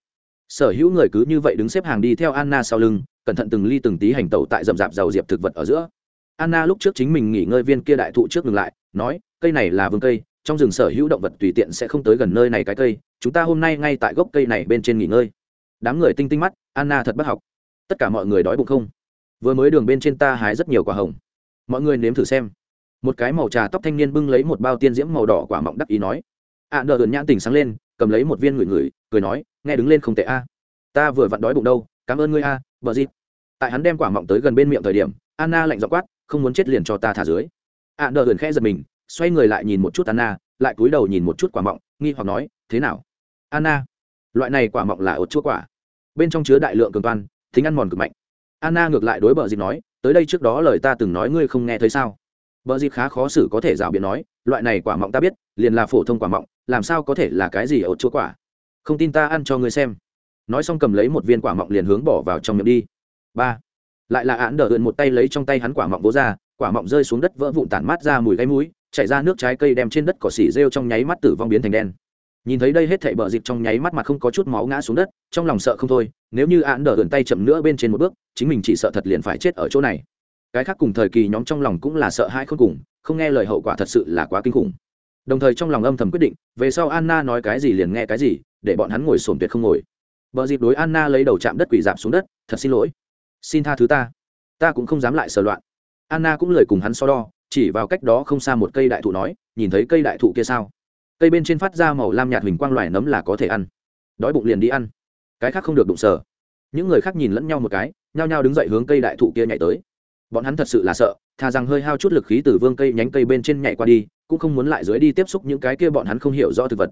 Sở hữu người cứ như vậy đứng xếp hàng đi theo anna sau lưng, cẩn thận từng ly từng tí hành tẩu tại rậm rạp giàu diệp thực vật ở giữa. Anna lúc trước chính mình nghỉ ngơi viên kia đại thụ trước ngừng lại, nói, cây này là vương cây, trong rừng sở hữu động vật tùy tiện sẽ không tới gần nơi này cái cây, chúng ta hôm nay ngay tại gốc cây này bên trên nghỉ ngơi. Đám người tinh tinh mắt, anna thật bất học. Tất cả mọi người đói bụng không? Vừa mới đường bên trên ta hái rất nhiều quả hồng. Mọi người nếm thử xem. Một cái màu trà tóc thanh niên bưng lấy một bao tiên diễm màu đỏ quả mọng đắc ý nói ạ nợ ườn nhãn tình sáng lên, cầm lấy một viên ngửi ngửi, cười nói, nghe đứng lên không tệ a. Ta vừa vặn đói bụng đâu, cảm ơn ngươi a vợ dịp tại hắn đem quả mọng tới gần bên miệng thời điểm, anna lạnh dọc quát, không muốn chết liền cho ta thả dưới. ạ nợ ườn khẽ giật mình, xoay người lại nhìn một chút anna, lại cúi đầu nhìn một chút quả mọng, nghi hoặc nói, thế nào? Anna, loại này quả mọng là ột chua quả. Bên trong chứa đại lượng cường toan thính ăn mòn cực mạnh. Anna ngược lại đối bờ dịp nói, tới đây trước đó lời ta từng nói ngươi không nghe thấy sao? Bờ dịp khá khó xử có thể rào biện nói, loại này quả mọng ta biết, liền là phổ thông quả mọng, làm sao có thể là cái gì ột chúa quả? Không tin ta ăn cho ngươi xem. Nói xong cầm lấy một viên quả mọng liền hướng bỏ vào trong miệng đi. Ba. Lại là án đờ ượn một tay lấy trong tay hắn quả mọng vỗ ra, quả mọng rơi xuống đất vỡ vụn tản mát ra mùi gáy mũi chạy ra nước trái cây đem trên đất cỏ xỉ rêu trong nháy mắt tử vong biến thành đen. Nhìn thấy đây hết thảy bờ dịp trong nháy mắt mặt không có chút máu ngã xuống đất, trong lòng sợ không thôi, nếu như án đờ ượn tay chậm nữa bên trên một bước, chính mình chỉ sợ thật liền phải chết ở chỗ này cái khác cùng thời kỳ nhóm trong lòng cũng là sợ hãi khôn cùng không nghe lời hậu quả thật sự là quá kinh khủng đồng thời trong lòng âm thầm quyết định về sau anna nói cái gì liền nghe cái gì để bọn hắn ngồi sồn tuyệt không ngồi vợ dịp đối Anna lấy đầu chạm đất quỷ dạp xuống đất, "Thật xin lỗi, xin tha thứ ta, ta cũng không dám lại sờ loạn." Anna cũng lời cùng hắn so đo, chỉ vào cách đó không xa một cây đại thụ nói, "Nhìn thấy cây đại thụ kia sao? Cây bên trên phát ra màu lam nhạt hình quang loài nấm là có thể ăn. Đói bụng liền đi ăn, cái khác không được đụng sờ." Những người khác nhìn lẫn nhau một cái, nhao nhao đứng dậy hướng cây đại thụ kia nhảy tới. Bọn hắn thật sự là sợ, thà rằng hơi hao chút lực khí từ vương cây nhánh cây bên trên nhảy qua đi, cũng không muốn lại dưới đi tiếp xúc những cái kia bọn hắn không hiểu rõ thực vật.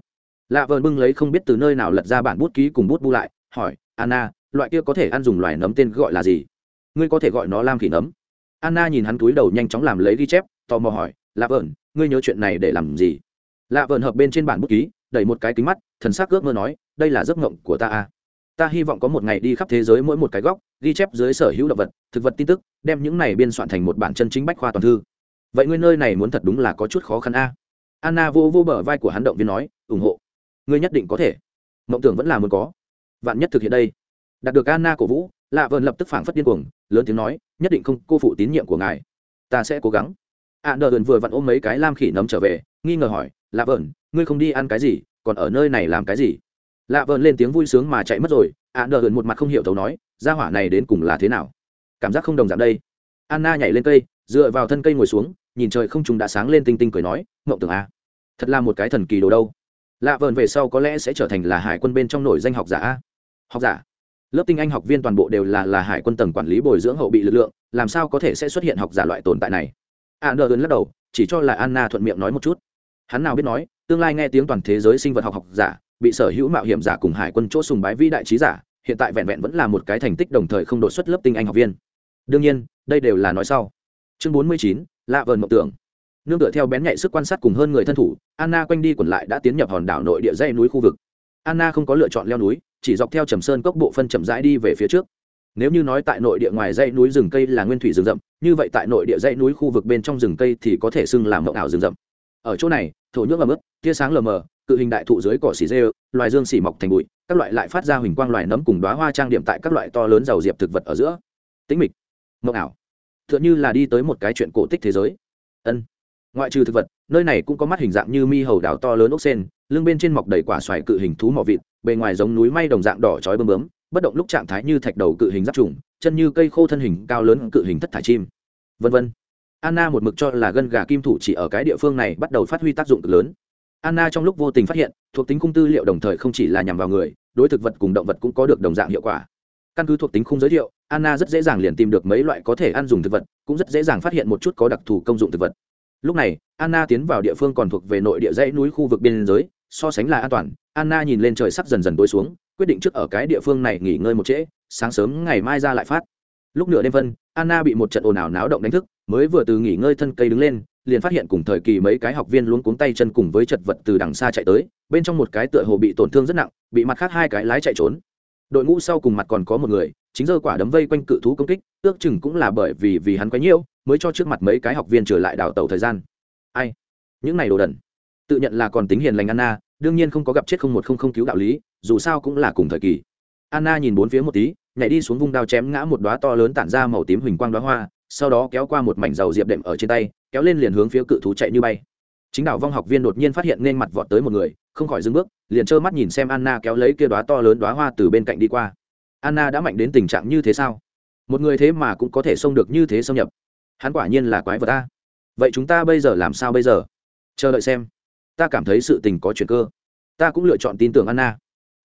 Lạ vợn bưng lấy không biết từ nơi nào lật ra bản bút ký cùng bút bu lại hỏi anna loại kia có thể ăn dùng loài nấm tên gọi là gì? Ngươi có thể gọi nó lam khỉ nấm. Anna nhìn hắn túi đầu nhanh chóng làm lấy ghi chép tò mò hỏi lạ vợn ngươi nhớ chuyện này để làm gì? Lạ vợn hợp bên trên bản bút ký đẩy một cái kính mắt thần sắc ước mơ nói đây là giấc ngộng của ta à ta hy vọng có một ngày đi khắp thế giới mỗi một cái góc, ghi chép dưới sở hữu động vật, thực vật tin tức, đem những này biên soạn thành một bản chân chính bách khoa toàn thư. Vậy ngươi nơi này muốn thật đúng là có chút khó khăn a. À. anna vô vô bờ vai của hắn động viên nói, ủng hộ. Ngươi nhất định có thể. Mộng tưởng vẫn là muốn có. Vạn nhất thực hiện đây. Đạt được anna cổ vũ, lạ vợn lập tức phảng phất điên cuồng, lớn tiếng nói, nhất định không, cô phụ tín nhiệm của ngài. Ta sẽ cố gắng. Ạ đờ vừa vặn ôm mấy cái lam khỉ nấm trở về, nghi ngờ hỏi, lạ vợn ngươi không đi ăn cái gì? Còn ở nơi này làm cái gì? Lạ vợn lên tiếng vui sướng mà chạy mất rồi ạ đờ hờn một mặt không hiểu thấu nói ra hỏa này đến cùng là thế nào? Cảm giác không đồng dạng đây. Anna nhảy lên cây, dựa vào thân cây ngồi xuống, nhìn trời không chúng đã sáng lên tinh tinh cười nói, mộng tưởng a à? thật là một cái thần kỳ đồ đâu. Lạ vợn về sau có lẽ sẽ trở thành là hải quân bên trong nổi danh học giả học giả? Lớp tinh anh học viên toàn bộ đều là là hải quân tầng quản lý bồi dưỡng hậu bị lực lượng, làm sao có thể sẽ xuất hiện học giả loại tồn tại này? A nơ lắc đầu, chỉ cho là anna thuận miệng nói một chút. Hắn nào biết nói, tương lai nghe tiếng toàn thế giới sinh vật học học giả bị sở hữu mạo hiểm giả cùng hải quân chỗ sùng bái vĩ đại trí giả, hiện tại vẹn vẹn vẫn là một cái thành tích đồng thời không đột xuất lớp tinh anh học viên. Đương nhiên, đây đều là nói sau. Chương bốn mươi chín, lạ vờn mộng tưởng. Nương tựa theo bén nhạy sức quan sát cùng hơn người thân thủ, anna quanh đi quẩn lại đã tiến nhập hòn đảo nội địa dây núi khu vực. Anna không có lựa chọn leo núi, chỉ dọc theo trầm sơn cốc bộ phân chậm rãi đi về phía trước. Nếu như nói tại nội địa ngoài dãy núi rừng cây là nguyên thủy rừng rậm, như vậy tại nội địa dãy núi khu vực bên trong rừng cây thì có thể xưng làm mộng ảo rừng rậm. Ở chỗ này, thổ nhưỡng ẩm ướt, tia sáng lờ mờ cự hình đại thụ dưới cỏ xỉ rêu loài dương xỉ mọc thành bụi, các loại lại phát ra huỳnh quang loài nấm cùng đoá hoa trang điểm tại các loại to lớn giàu diệp thực vật ở giữa. Tĩnh mịch, mộng ảo. T h ư ợ n như là đi tới một cái chuyện cổ tích thế giới. Ân. Ngoại trừ thực vật, nơi này cũng có mắt hình dạng như mi hầu đảo to lớn ốc sen lưng bên trên mọc đầy quả xoài cự hình thú mỏ vịt, bề ngoài giống núi may đồng dạng đỏ chói bơm bướm, bất động lúc trạng thái như thạch đầu cự hình giáp trùng, chân như cây khô thân hình cao lớn cự hình thất thải chim. Vân vân. Anna một mực cho là gân gà kim thủ chỉ ở cái địa phương này bắt đầu phát huy tác dụng cực lớn anna trong lúc vô tình phát hiện, thuộc tính khung tư liệu đồng thời không chỉ là nhằm vào người, đối thực vật cùng động vật cũng có được đồng dạng hiệu quả. Căn cứ thuộc tính khung giới thiệu, anna rất dễ dàng liền tìm được mấy loại có thể ăn dùng thực vật, cũng rất dễ dàng phát hiện một chút có đặc thù công dụng thực vật. Lúc này, anna tiến vào địa phương còn thuộc về nội địa dãy núi khu vực biên giới, so sánh là an toàn, anna nhìn lên trời sắp dần dần tối xuống, quyết định trước ở cái địa phương này nghỉ ngơi một trễ, sáng sớm ngày mai ra lại phát. Lúc nửa đêm phân anna bị một trận ồn ào náo động đánh thức mới vừa từ nghỉ ngơi thân cây đứng lên, liền phát hiện cùng thời kỳ mấy cái học viên luống cuống tay chân cùng với chật vật từ đằng xa chạy tới, bên trong một cái tựa hồ bị tổn thương rất nặng, bị mặt khác hai cái lái chạy trốn. Đội ngũ sau cùng mặt còn có một người, chính giờ quả đấm vây quanh cự thú công kích, ước chừng cũng là bởi vì vì hắn quá nhiễu mới cho trước mặt mấy cái học viên trở lại đào tàu thời gian. Ai? Những này đồ đần. Tự nhận là còn tính hiền lành anna, đương nhiên không có gặp chết không một không không cứu đạo lý, dù sao cũng là cùng thời kỳ. Anna nhìn bốn phía một tí, nhảy đi xuống vung đao chém ngã một đóa to lớn tản ra màu tím huỳnh quang đóa hoa sau đó kéo qua một mảnh dầu diệp đệm ở trên tay, kéo lên liền hướng phía cự thú chạy như bay. Chính đảo vong học viên đột nhiên phát hiện nên mặt vọt tới một người, không khỏi dừng bước, liền trơ mắt nhìn xem anna kéo lấy kia đoá to lớn đoá hoa từ bên cạnh đi qua. Anna đã mạnh đến tình trạng như thế sao? Một người thế mà cũng có thể xông được như thế xâm nhập. Hắn quả nhiên là quái vật ta vậy chúng ta bây giờ làm sao bây giờ? Chờ đợi xem. Ta cảm thấy sự tình có chuyện cơ. Ta cũng lựa chọn tin tưởng anna.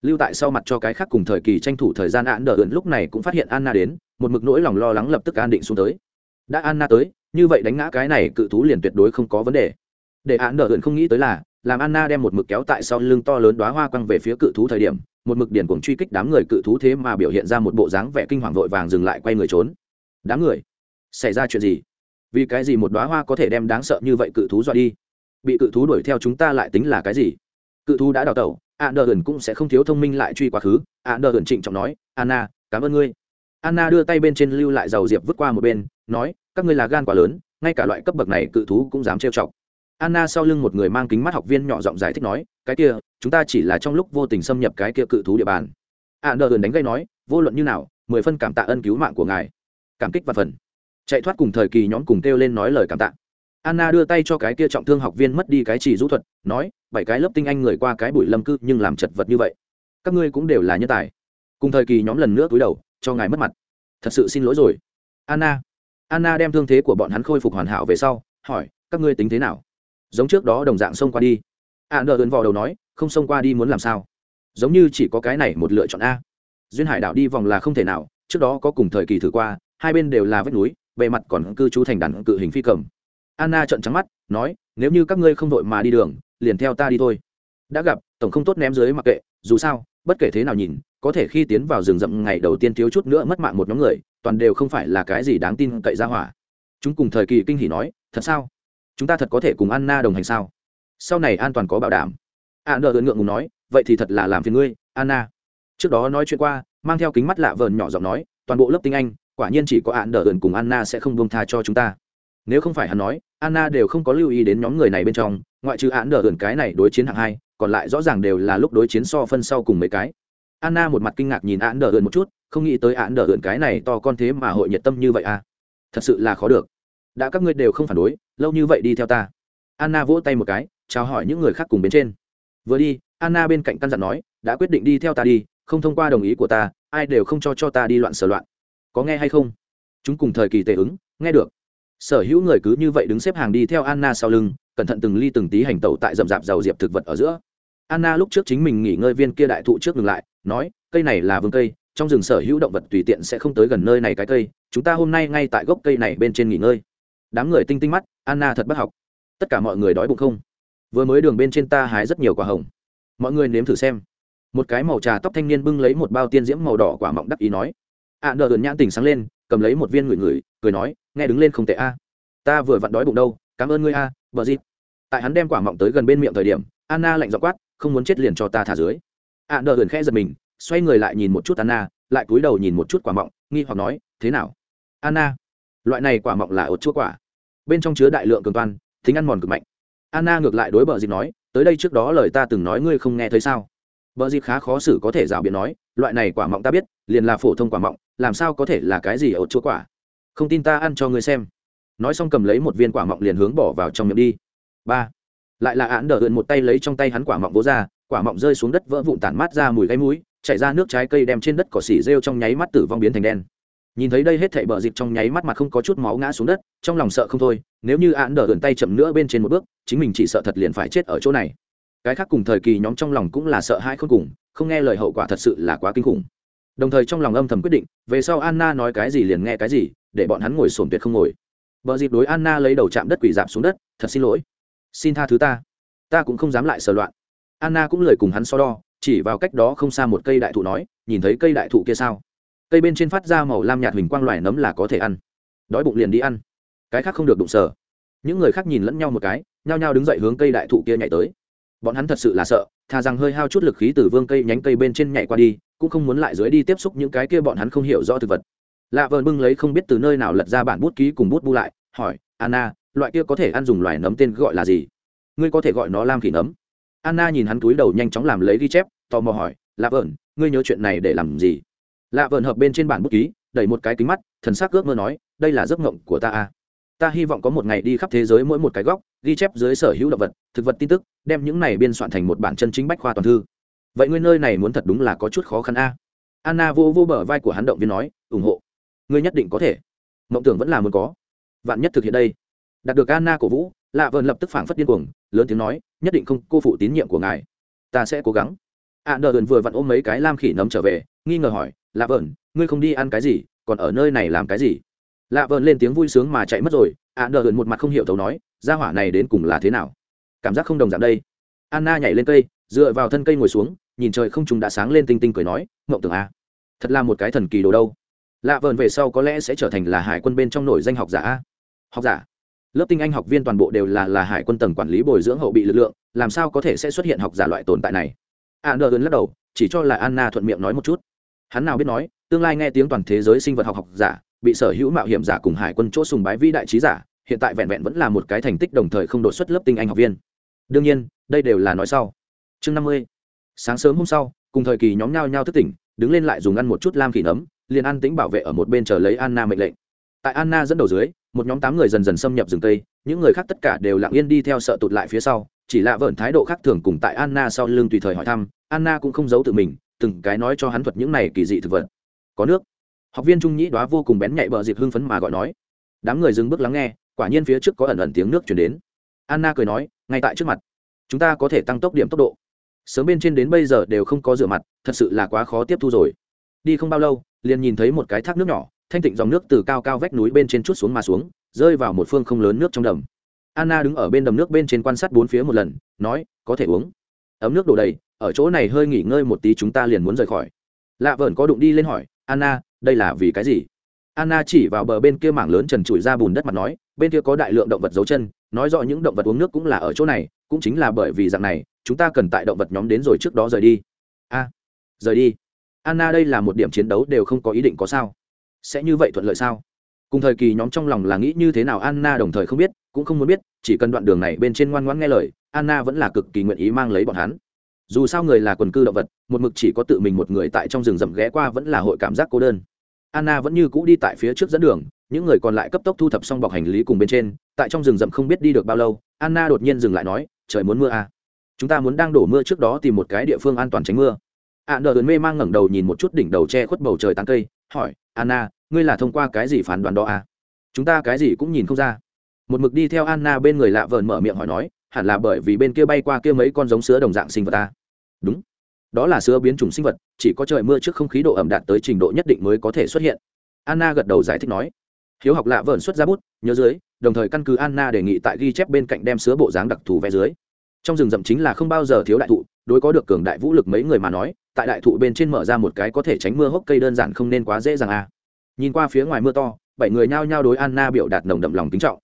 Lưu tại sau mặt cho cái khác cùng thời kỳ tranh thủ thời gian án đờ ẩn lúc này cũng phát hiện anna đến, một mực nỗi lòng lo lắng lập tức an định xuống tới đã anna tới, như vậy đánh ngã cái này cự thú liền tuyệt đối không có vấn đề. Để án đờ hận không nghĩ tới là, làm anna đem một mực kéo tại sau lưng to lớn đoá hoa quăng về phía cự thú thời điểm, một mực điển cuồng truy kích đám người cự thú thế mà biểu hiện ra một bộ dáng vẻ kinh hoàng vội vàng dừng lại quay người trốn. Đám người, xảy ra chuyện gì? Vì cái gì một đoá hoa có thể đem đáng sợ như vậy cự thú dọa đi? Bị cự thú đuổi theo chúng ta lại tính là cái gì? Cự thú đã đào tẩu Anna đờ hẩn cũng sẽ không thiếu thông minh lại truy quá khứ. Anna đờ hẩn trịnh trọng nói anna cảm ơn ngươi anna đưa tay bên trên lưu lại dầu diệp vứt qua một bên, nói, các ngươi là gan quá lớn, ngay cả loại cấp bậc này cự thú cũng dám trêu chọc. Anna sau lưng một người mang kính mắt học viên nhỏ giọng giải thích nói, cái kia, chúng ta chỉ là trong lúc vô tình xâm nhập cái kia cự thú địa bàn. Anna đờ đánh gây nói, vô luận như nào, mười phân cảm tạ ân cứu mạng của ngài. Cảm kích và phần. Chạy thoát cùng thời kỳ nhóm cùng kêu lên nói lời cảm tạ. Anna đưa tay cho cái kia trọng thương học viên mất đi cái chỉ rũ thuật, nói, bảy cái lớp tinh anh người qua cái bụi lâm cư nhưng làm chật vật như vậy. Các ngươi cũng đều là nhân tài. Cùng thời kỳ nhóm lần nữa cúi đầu cho ngài mất mặt. Thật sự xin lỗi rồi. Anna. Anna đem thương thế của bọn hắn khôi phục hoàn hảo về sau, hỏi, các ngươi tính thế nào? Giống trước đó đồng dạng xông qua đi. A nợ ơn vò đầu nói, không xông qua đi muốn làm sao? Giống như chỉ có cái này một lựa chọn a. Duyên hải đảo đi vòng là không thể nào, trước đó có cùng thời kỳ thử qua, hai bên đều là vách núi, bề mặt còn cư trú thành đàn cự hình phi cầm. Anna trợn trắng mắt, nói, nếu như các ngươi không đội mà đi đường, liền theo ta đi thôi. Đã gặp, tổng không tốt ném dưới mặc kệ, dù sao bất kể thế nào nhìn, có thể khi tiến vào rừng rậm ngày đầu tiên thiếu chút nữa mất mạng một nhóm người, toàn đều không phải là cái gì đáng tin cậy ra hỏa. Chúng cùng thời kỳ kinh hỉ nói, thật sao? Chúng ta thật có thể cùng anna đồng hành sao? Sau này an toàn có bảo đảm. A nợ ngượng ngùng nói, vậy thì thật là làm phiền ngươi, anna. Trước đó nói chuyện qua, mang theo kính mắt lạ vờn nhỏ giọng nói, toàn bộ lớp tiếng anh, quả nhiên chỉ có ạn đờ ẩn cùng anna sẽ không buông tha cho chúng ta. Nếu không phải hắn nói, anna đều không có lưu ý đến nhóm người này bên trong, ngoại trừ ạn đờ ẩn cái này đối chiến hạng hai còn lại rõ ràng đều là lúc đối chiến so phân sau cùng mấy cái. Anna một mặt kinh ngạc nhìn án đờ ẩn một chút, không nghĩ tới án đờ ẩn cái này to con thế mà hội nhiệt tâm như vậy à. Thật sự là khó được. Đã các ngươi đều không phản đối, lâu như vậy đi theo ta. Anna vỗ tay một cái, chào hỏi những người khác cùng bên trên. Vừa đi, anna bên cạnh căn dặn nói, đã quyết định đi theo ta đi, không thông qua đồng ý của ta, ai đều không cho cho ta đi loạn sở loạn. Có nghe hay không? Chúng cùng thời kỳ tệ ứng, nghe được. Sở hữu người cứ như vậy đứng xếp hàng đi theo anna sau lưng, cẩn thận từng ly từng tí hành tẩu tại rậm rạp giàu diệp thực vật ở giữa anna lúc trước chính mình nghỉ ngơi viên kia đại thụ trước ngừng lại, nói, cây này là vương cây, trong rừng sở hữu động vật tùy tiện sẽ không tới gần nơi này cái cây, chúng ta hôm nay ngay tại gốc cây này bên trên nghỉ ngơi. Đám người tinh tinh mắt, anna thật bất học. Tất cả mọi người đói bụng không? Vừa mới đường bên trên ta hái rất nhiều quả hồng. Mọi người nếm thử xem. Một cái màu trà tóc thanh niên bưng lấy một bao tiên diễm màu đỏ quả mọng đắc ý nói. Ạ đờ đần nhãn tỉnh sáng lên, cầm lấy một viên người người cười nói, nghe đứng lên không tệ a. Ta vừa vặn đói bụng đâu, cảm ơn ngươi a vợ dịp. Tại hắn đem quả mọng tới gần bên miệng thời điểm, anna lạnh dọ quát không muốn chết liền cho ta thả dưới. Ạ đờ đần khẽ giật mình, xoay người lại nhìn một chút anna, lại cúi đầu nhìn một chút quả mọng, nghi hoặc nói, thế nào? Anna, loại này quả mọng là ột chua quả. Bên trong chứa đại lượng cường toan tính ăn mòn cực mạnh. Anna ngược lại đối bờ dịp nói, tới đây trước đó lời ta từng nói ngươi không nghe thấy sao? Bờ dịp khá khó xử có thể rào biện nói, loại này quả mọng ta biết, liền là phổ thông quả mọng, làm sao có thể là cái gì ột chua quả? Không tin ta ăn cho ngươi xem. Nói xong cầm lấy một viên quả mọng liền hướng bỏ vào trong miệng đi. Ba lại là án đờ ượn một tay lấy trong tay hắn quả mọng vỗ ra quả mọng rơi xuống đất vỡ vụn tản mát ra mùi gáy mũi chạy ra nước trái cây đem trên đất cỏ xỉ rêu trong nháy mắt tử vong biến thành đen. Nhìn thấy đây hết thảy bờ dịp trong nháy mắt mặt không có chút máu ngã xuống đất trong lòng sợ không thôi nếu như án đờ ượn tay chậm nữa bên trên một bước chính mình chỉ sợ thật liền phải chết ở chỗ này. Cái khác cùng thời kỳ nhóm trong lòng cũng là sợ hãi khôn cùng không nghe lời hậu quả thật sự là quá kinh khủng. Đồng thời trong lòng âm thầm quyết định về sau anna nói cái gì liền nghe cái gì để bọn hắn ngồi sổm tuyệt không ngồi. Bờ dịp đối Anna lấy đầu chạm đất quỷ dạp xuống đất, thật xin lỗi. Xin tha thứ ta. Ta cũng không dám lại sờ loạn. Anna cũng lời cùng hắn so đo, chỉ vào cách đó không xa một cây đại thụ nói, nhìn thấy cây đại thụ kia sao? Cây bên trên phát ra màu lam nhạt hình quang loài nấm là có thể ăn. Đói bụng liền đi ăn. Cái khác không được đụng sờ. Những người khác nhìn lẫn nhau một cái, nhao nhao đứng dậy hướng cây đại thụ kia nhảy tới. Bọn hắn thật sự là sợ, thà rằng hơi hao chút lực khí từ vương cây nhánh cây bên trên nhảy qua đi, cũng không muốn lại dưới đi tiếp xúc những cái kia bọn hắn không hiểu rõ thực vật lạ vờn bưng lấy không biết từ nơi nào lật ra bản bút ký cùng bút bu lại hỏi anna loại kia có thể ăn dùng loài nấm tên gọi là gì? Ngươi có thể gọi nó lam khỉ nấm. Anna nhìn hắn túi đầu nhanh chóng làm lấy ghi chép, tò mò hỏi, lạ vợn, ngươi nhớ chuyện này để làm gì? Lạ vợn hợp bên trên bản bút ký, đẩy một cái kính mắt, thần sắc ước mơ nói, đây là giấc mộng của ta a ta hy vọng có một ngày đi khắp thế giới mỗi một cái góc, ghi chép dưới sở hữu động vật, thực vật tin tức, đem những này biên soạn thành một bản chân chính bách khoa toàn thư. Vậy ngươi nơi này muốn thật đúng là có chút khó khăn a anna vô vô bờ vai của hắn động viên nói, ủng hộ. Ngươi nhất định có thể. Mộng tưởng vẫn là muốn có. Vạn nhất thực hiện đây đạt được anna cổ vũ, lạ vợn lập tức phảng phất điên cuồng, lớn tiếng nói, nhất định không cô phụ tín nhiệm của ngài. Ta sẽ cố gắng. A Đờn vừa vặn ôm mấy cái lam khỉ nấm trở về, nghi ngờ hỏi, lạ vợn ngươi không đi ăn cái gì? Còn ở nơi này làm cái gì? Lạ vợn lên tiếng vui sướng mà chạy mất rồi a Đờn một mặt không hiểu thấu nói, gia hỏa này đến cùng là thế nào? Cảm giác không đồng dạng đây. Anna nhảy lên cây, dựa vào thân cây ngồi xuống, nhìn trời không trùng đã sáng lên tinh tinh cười nói ngộng tưởng a à. thật là một cái thần kỳ đồ đâu. Lạ vờn về sau có lẽ sẽ trở thành là hải quân bên trong nổi danh học giả a. Học giả? Lớp tinh anh học viên toàn bộ đều là là hải quân tầng quản lý bồi dưỡng hậu bị lực lượng, làm sao có thể sẽ xuất hiện học giả loại tồn tại này? A nờ lắc đầu, chỉ cho là anna thuận miệng nói một chút. Hắn nào biết nói, tương lai nghe tiếng toàn thế giới sinh vật học học giả, bị sở hữu mạo hiểm giả cùng hải quân chỗ sùng bái vĩ đại trí giả, hiện tại vẹn vẹn vẫn là một cái thành tích đồng thời không đột xuất lớp tinh anh học viên. Đương nhiên, đây đều là nói sau. Chương năm mươi. Sáng sớm hôm sau, cùng thời kỳ nhóm nhau nhau thức tỉnh, đứng lên lại dùng ăn một chút lam khỉ nấm, liền an tĩnh bảo vệ ở một bên chờ lấy anna mệnh lệnh. Tại anna dẫn đầu dưới một nhóm tám người dần dần xâm nhập rừng tây những người khác tất cả đều lặng yên đi theo sợ tụt lại phía sau, chỉ lạ vợn thái độ khác thường cùng tại anna sau lưng tùy thời hỏi thăm, anna cũng không giấu tự mình, từng cái nói cho hắn thuật những này kỳ dị thực vật. Có nước. Học viên trung nhĩ đoá vô cùng bén nhạy bờ dịp hưng phấn mà gọi nói. Đám người dừng bước lắng nghe, quả nhiên phía trước có ẩn ẩn tiếng nước chuyển đến. Anna cười nói, ngay tại trước mặt, chúng ta có thể tăng tốc điểm tốc độ. Sớm bên trên đến bây giờ đều không có rửa mặt, thật sự là quá khó tiếp thu rồi. Đi không bao lâu, liền nhìn thấy một cái thác nước nhỏ thanh tịnh dòng nước từ cao cao vách núi bên trên chút xuống mà xuống, rơi vào một phương không lớn nước trong đầm. Anna đứng ở bên đầm nước bên trên quan sát bốn phía một lần, nói, có thể uống. Ấm nước đổ đầy, ở chỗ này hơi nghỉ ngơi một tí chúng ta liền muốn rời khỏi. Lạ vợn có đụng đi lên hỏi, anna, đây là vì cái gì? Anna chỉ vào bờ bên kia mảng lớn trần trụi ra bùn đất mặt nói, bên kia có đại lượng động vật dấu chân, nói rõ những động vật uống nước cũng là ở chỗ này, cũng chính là bởi vì dạng này, chúng ta cần tại động vật nhóm đến rồi trước đó rời đi. A, rời đi. Anna, đây là một điểm chiến đấu đều không có ý định có sao sẽ như vậy thuận lợi sao? Cùng thời kỳ nhóm trong lòng là nghĩ như thế nào anna đồng thời không biết, cũng không muốn biết, chỉ cần đoạn đường này bên trên ngoan ngoãn nghe lời, anna vẫn là cực kỳ nguyện ý mang lấy bọn hắn. Dù sao người là quần cư động vật, một mực chỉ có tự mình một người tại trong rừng rậm ghé qua vẫn là hội cảm giác cô đơn. Anna vẫn như cũ đi tại phía trước dẫn đường, những người còn lại cấp tốc thu thập xong bọc hành lý cùng bên trên, tại trong rừng rậm không biết đi được bao lâu, anna đột nhiên dừng lại nói, trời muốn mưa à. chúng ta muốn đang đổ mưa trước đó tìm một cái địa phương an toàn tránh mưa. A nờ mê mang ngẩng đầu nhìn một chút đỉnh đầu che khuất bầu trời tán cây hỏi, anna, ngươi là thông qua cái gì phán đoán đó à? chúng ta cái gì cũng nhìn không ra. Một mực đi theo anna bên người lạ vờn mở miệng hỏi nói, hẳn là bởi vì bên kia bay qua kia mấy con giống sứa đồng dạng sinh vật ta đúng, đó là sứa biến chủng sinh vật, chỉ có trời mưa trước không khí độ ẩm đạt tới trình độ nhất định mới có thể xuất hiện. Anna gật đầu giải thích nói. Hiếu học lạ vờn xuất ra bút, nhớ dưới, đồng thời căn cứ anna đề nghị tại ghi chép bên cạnh đem sứa bộ dáng đặc thù vẽ dưới. Trong rừng rậm chính là không bao giờ thiếu đại thụ đối có được cường đại vũ lực mấy người mà nói, tại đại thụ bên trên mở ra một cái có thể tránh mưa hốc cây đơn giản không nên quá dễ dàng à. nhìn qua phía ngoài mưa to, bảy người nhao nhao đối anna biểu đạt nồng đậm lòng kính trọng.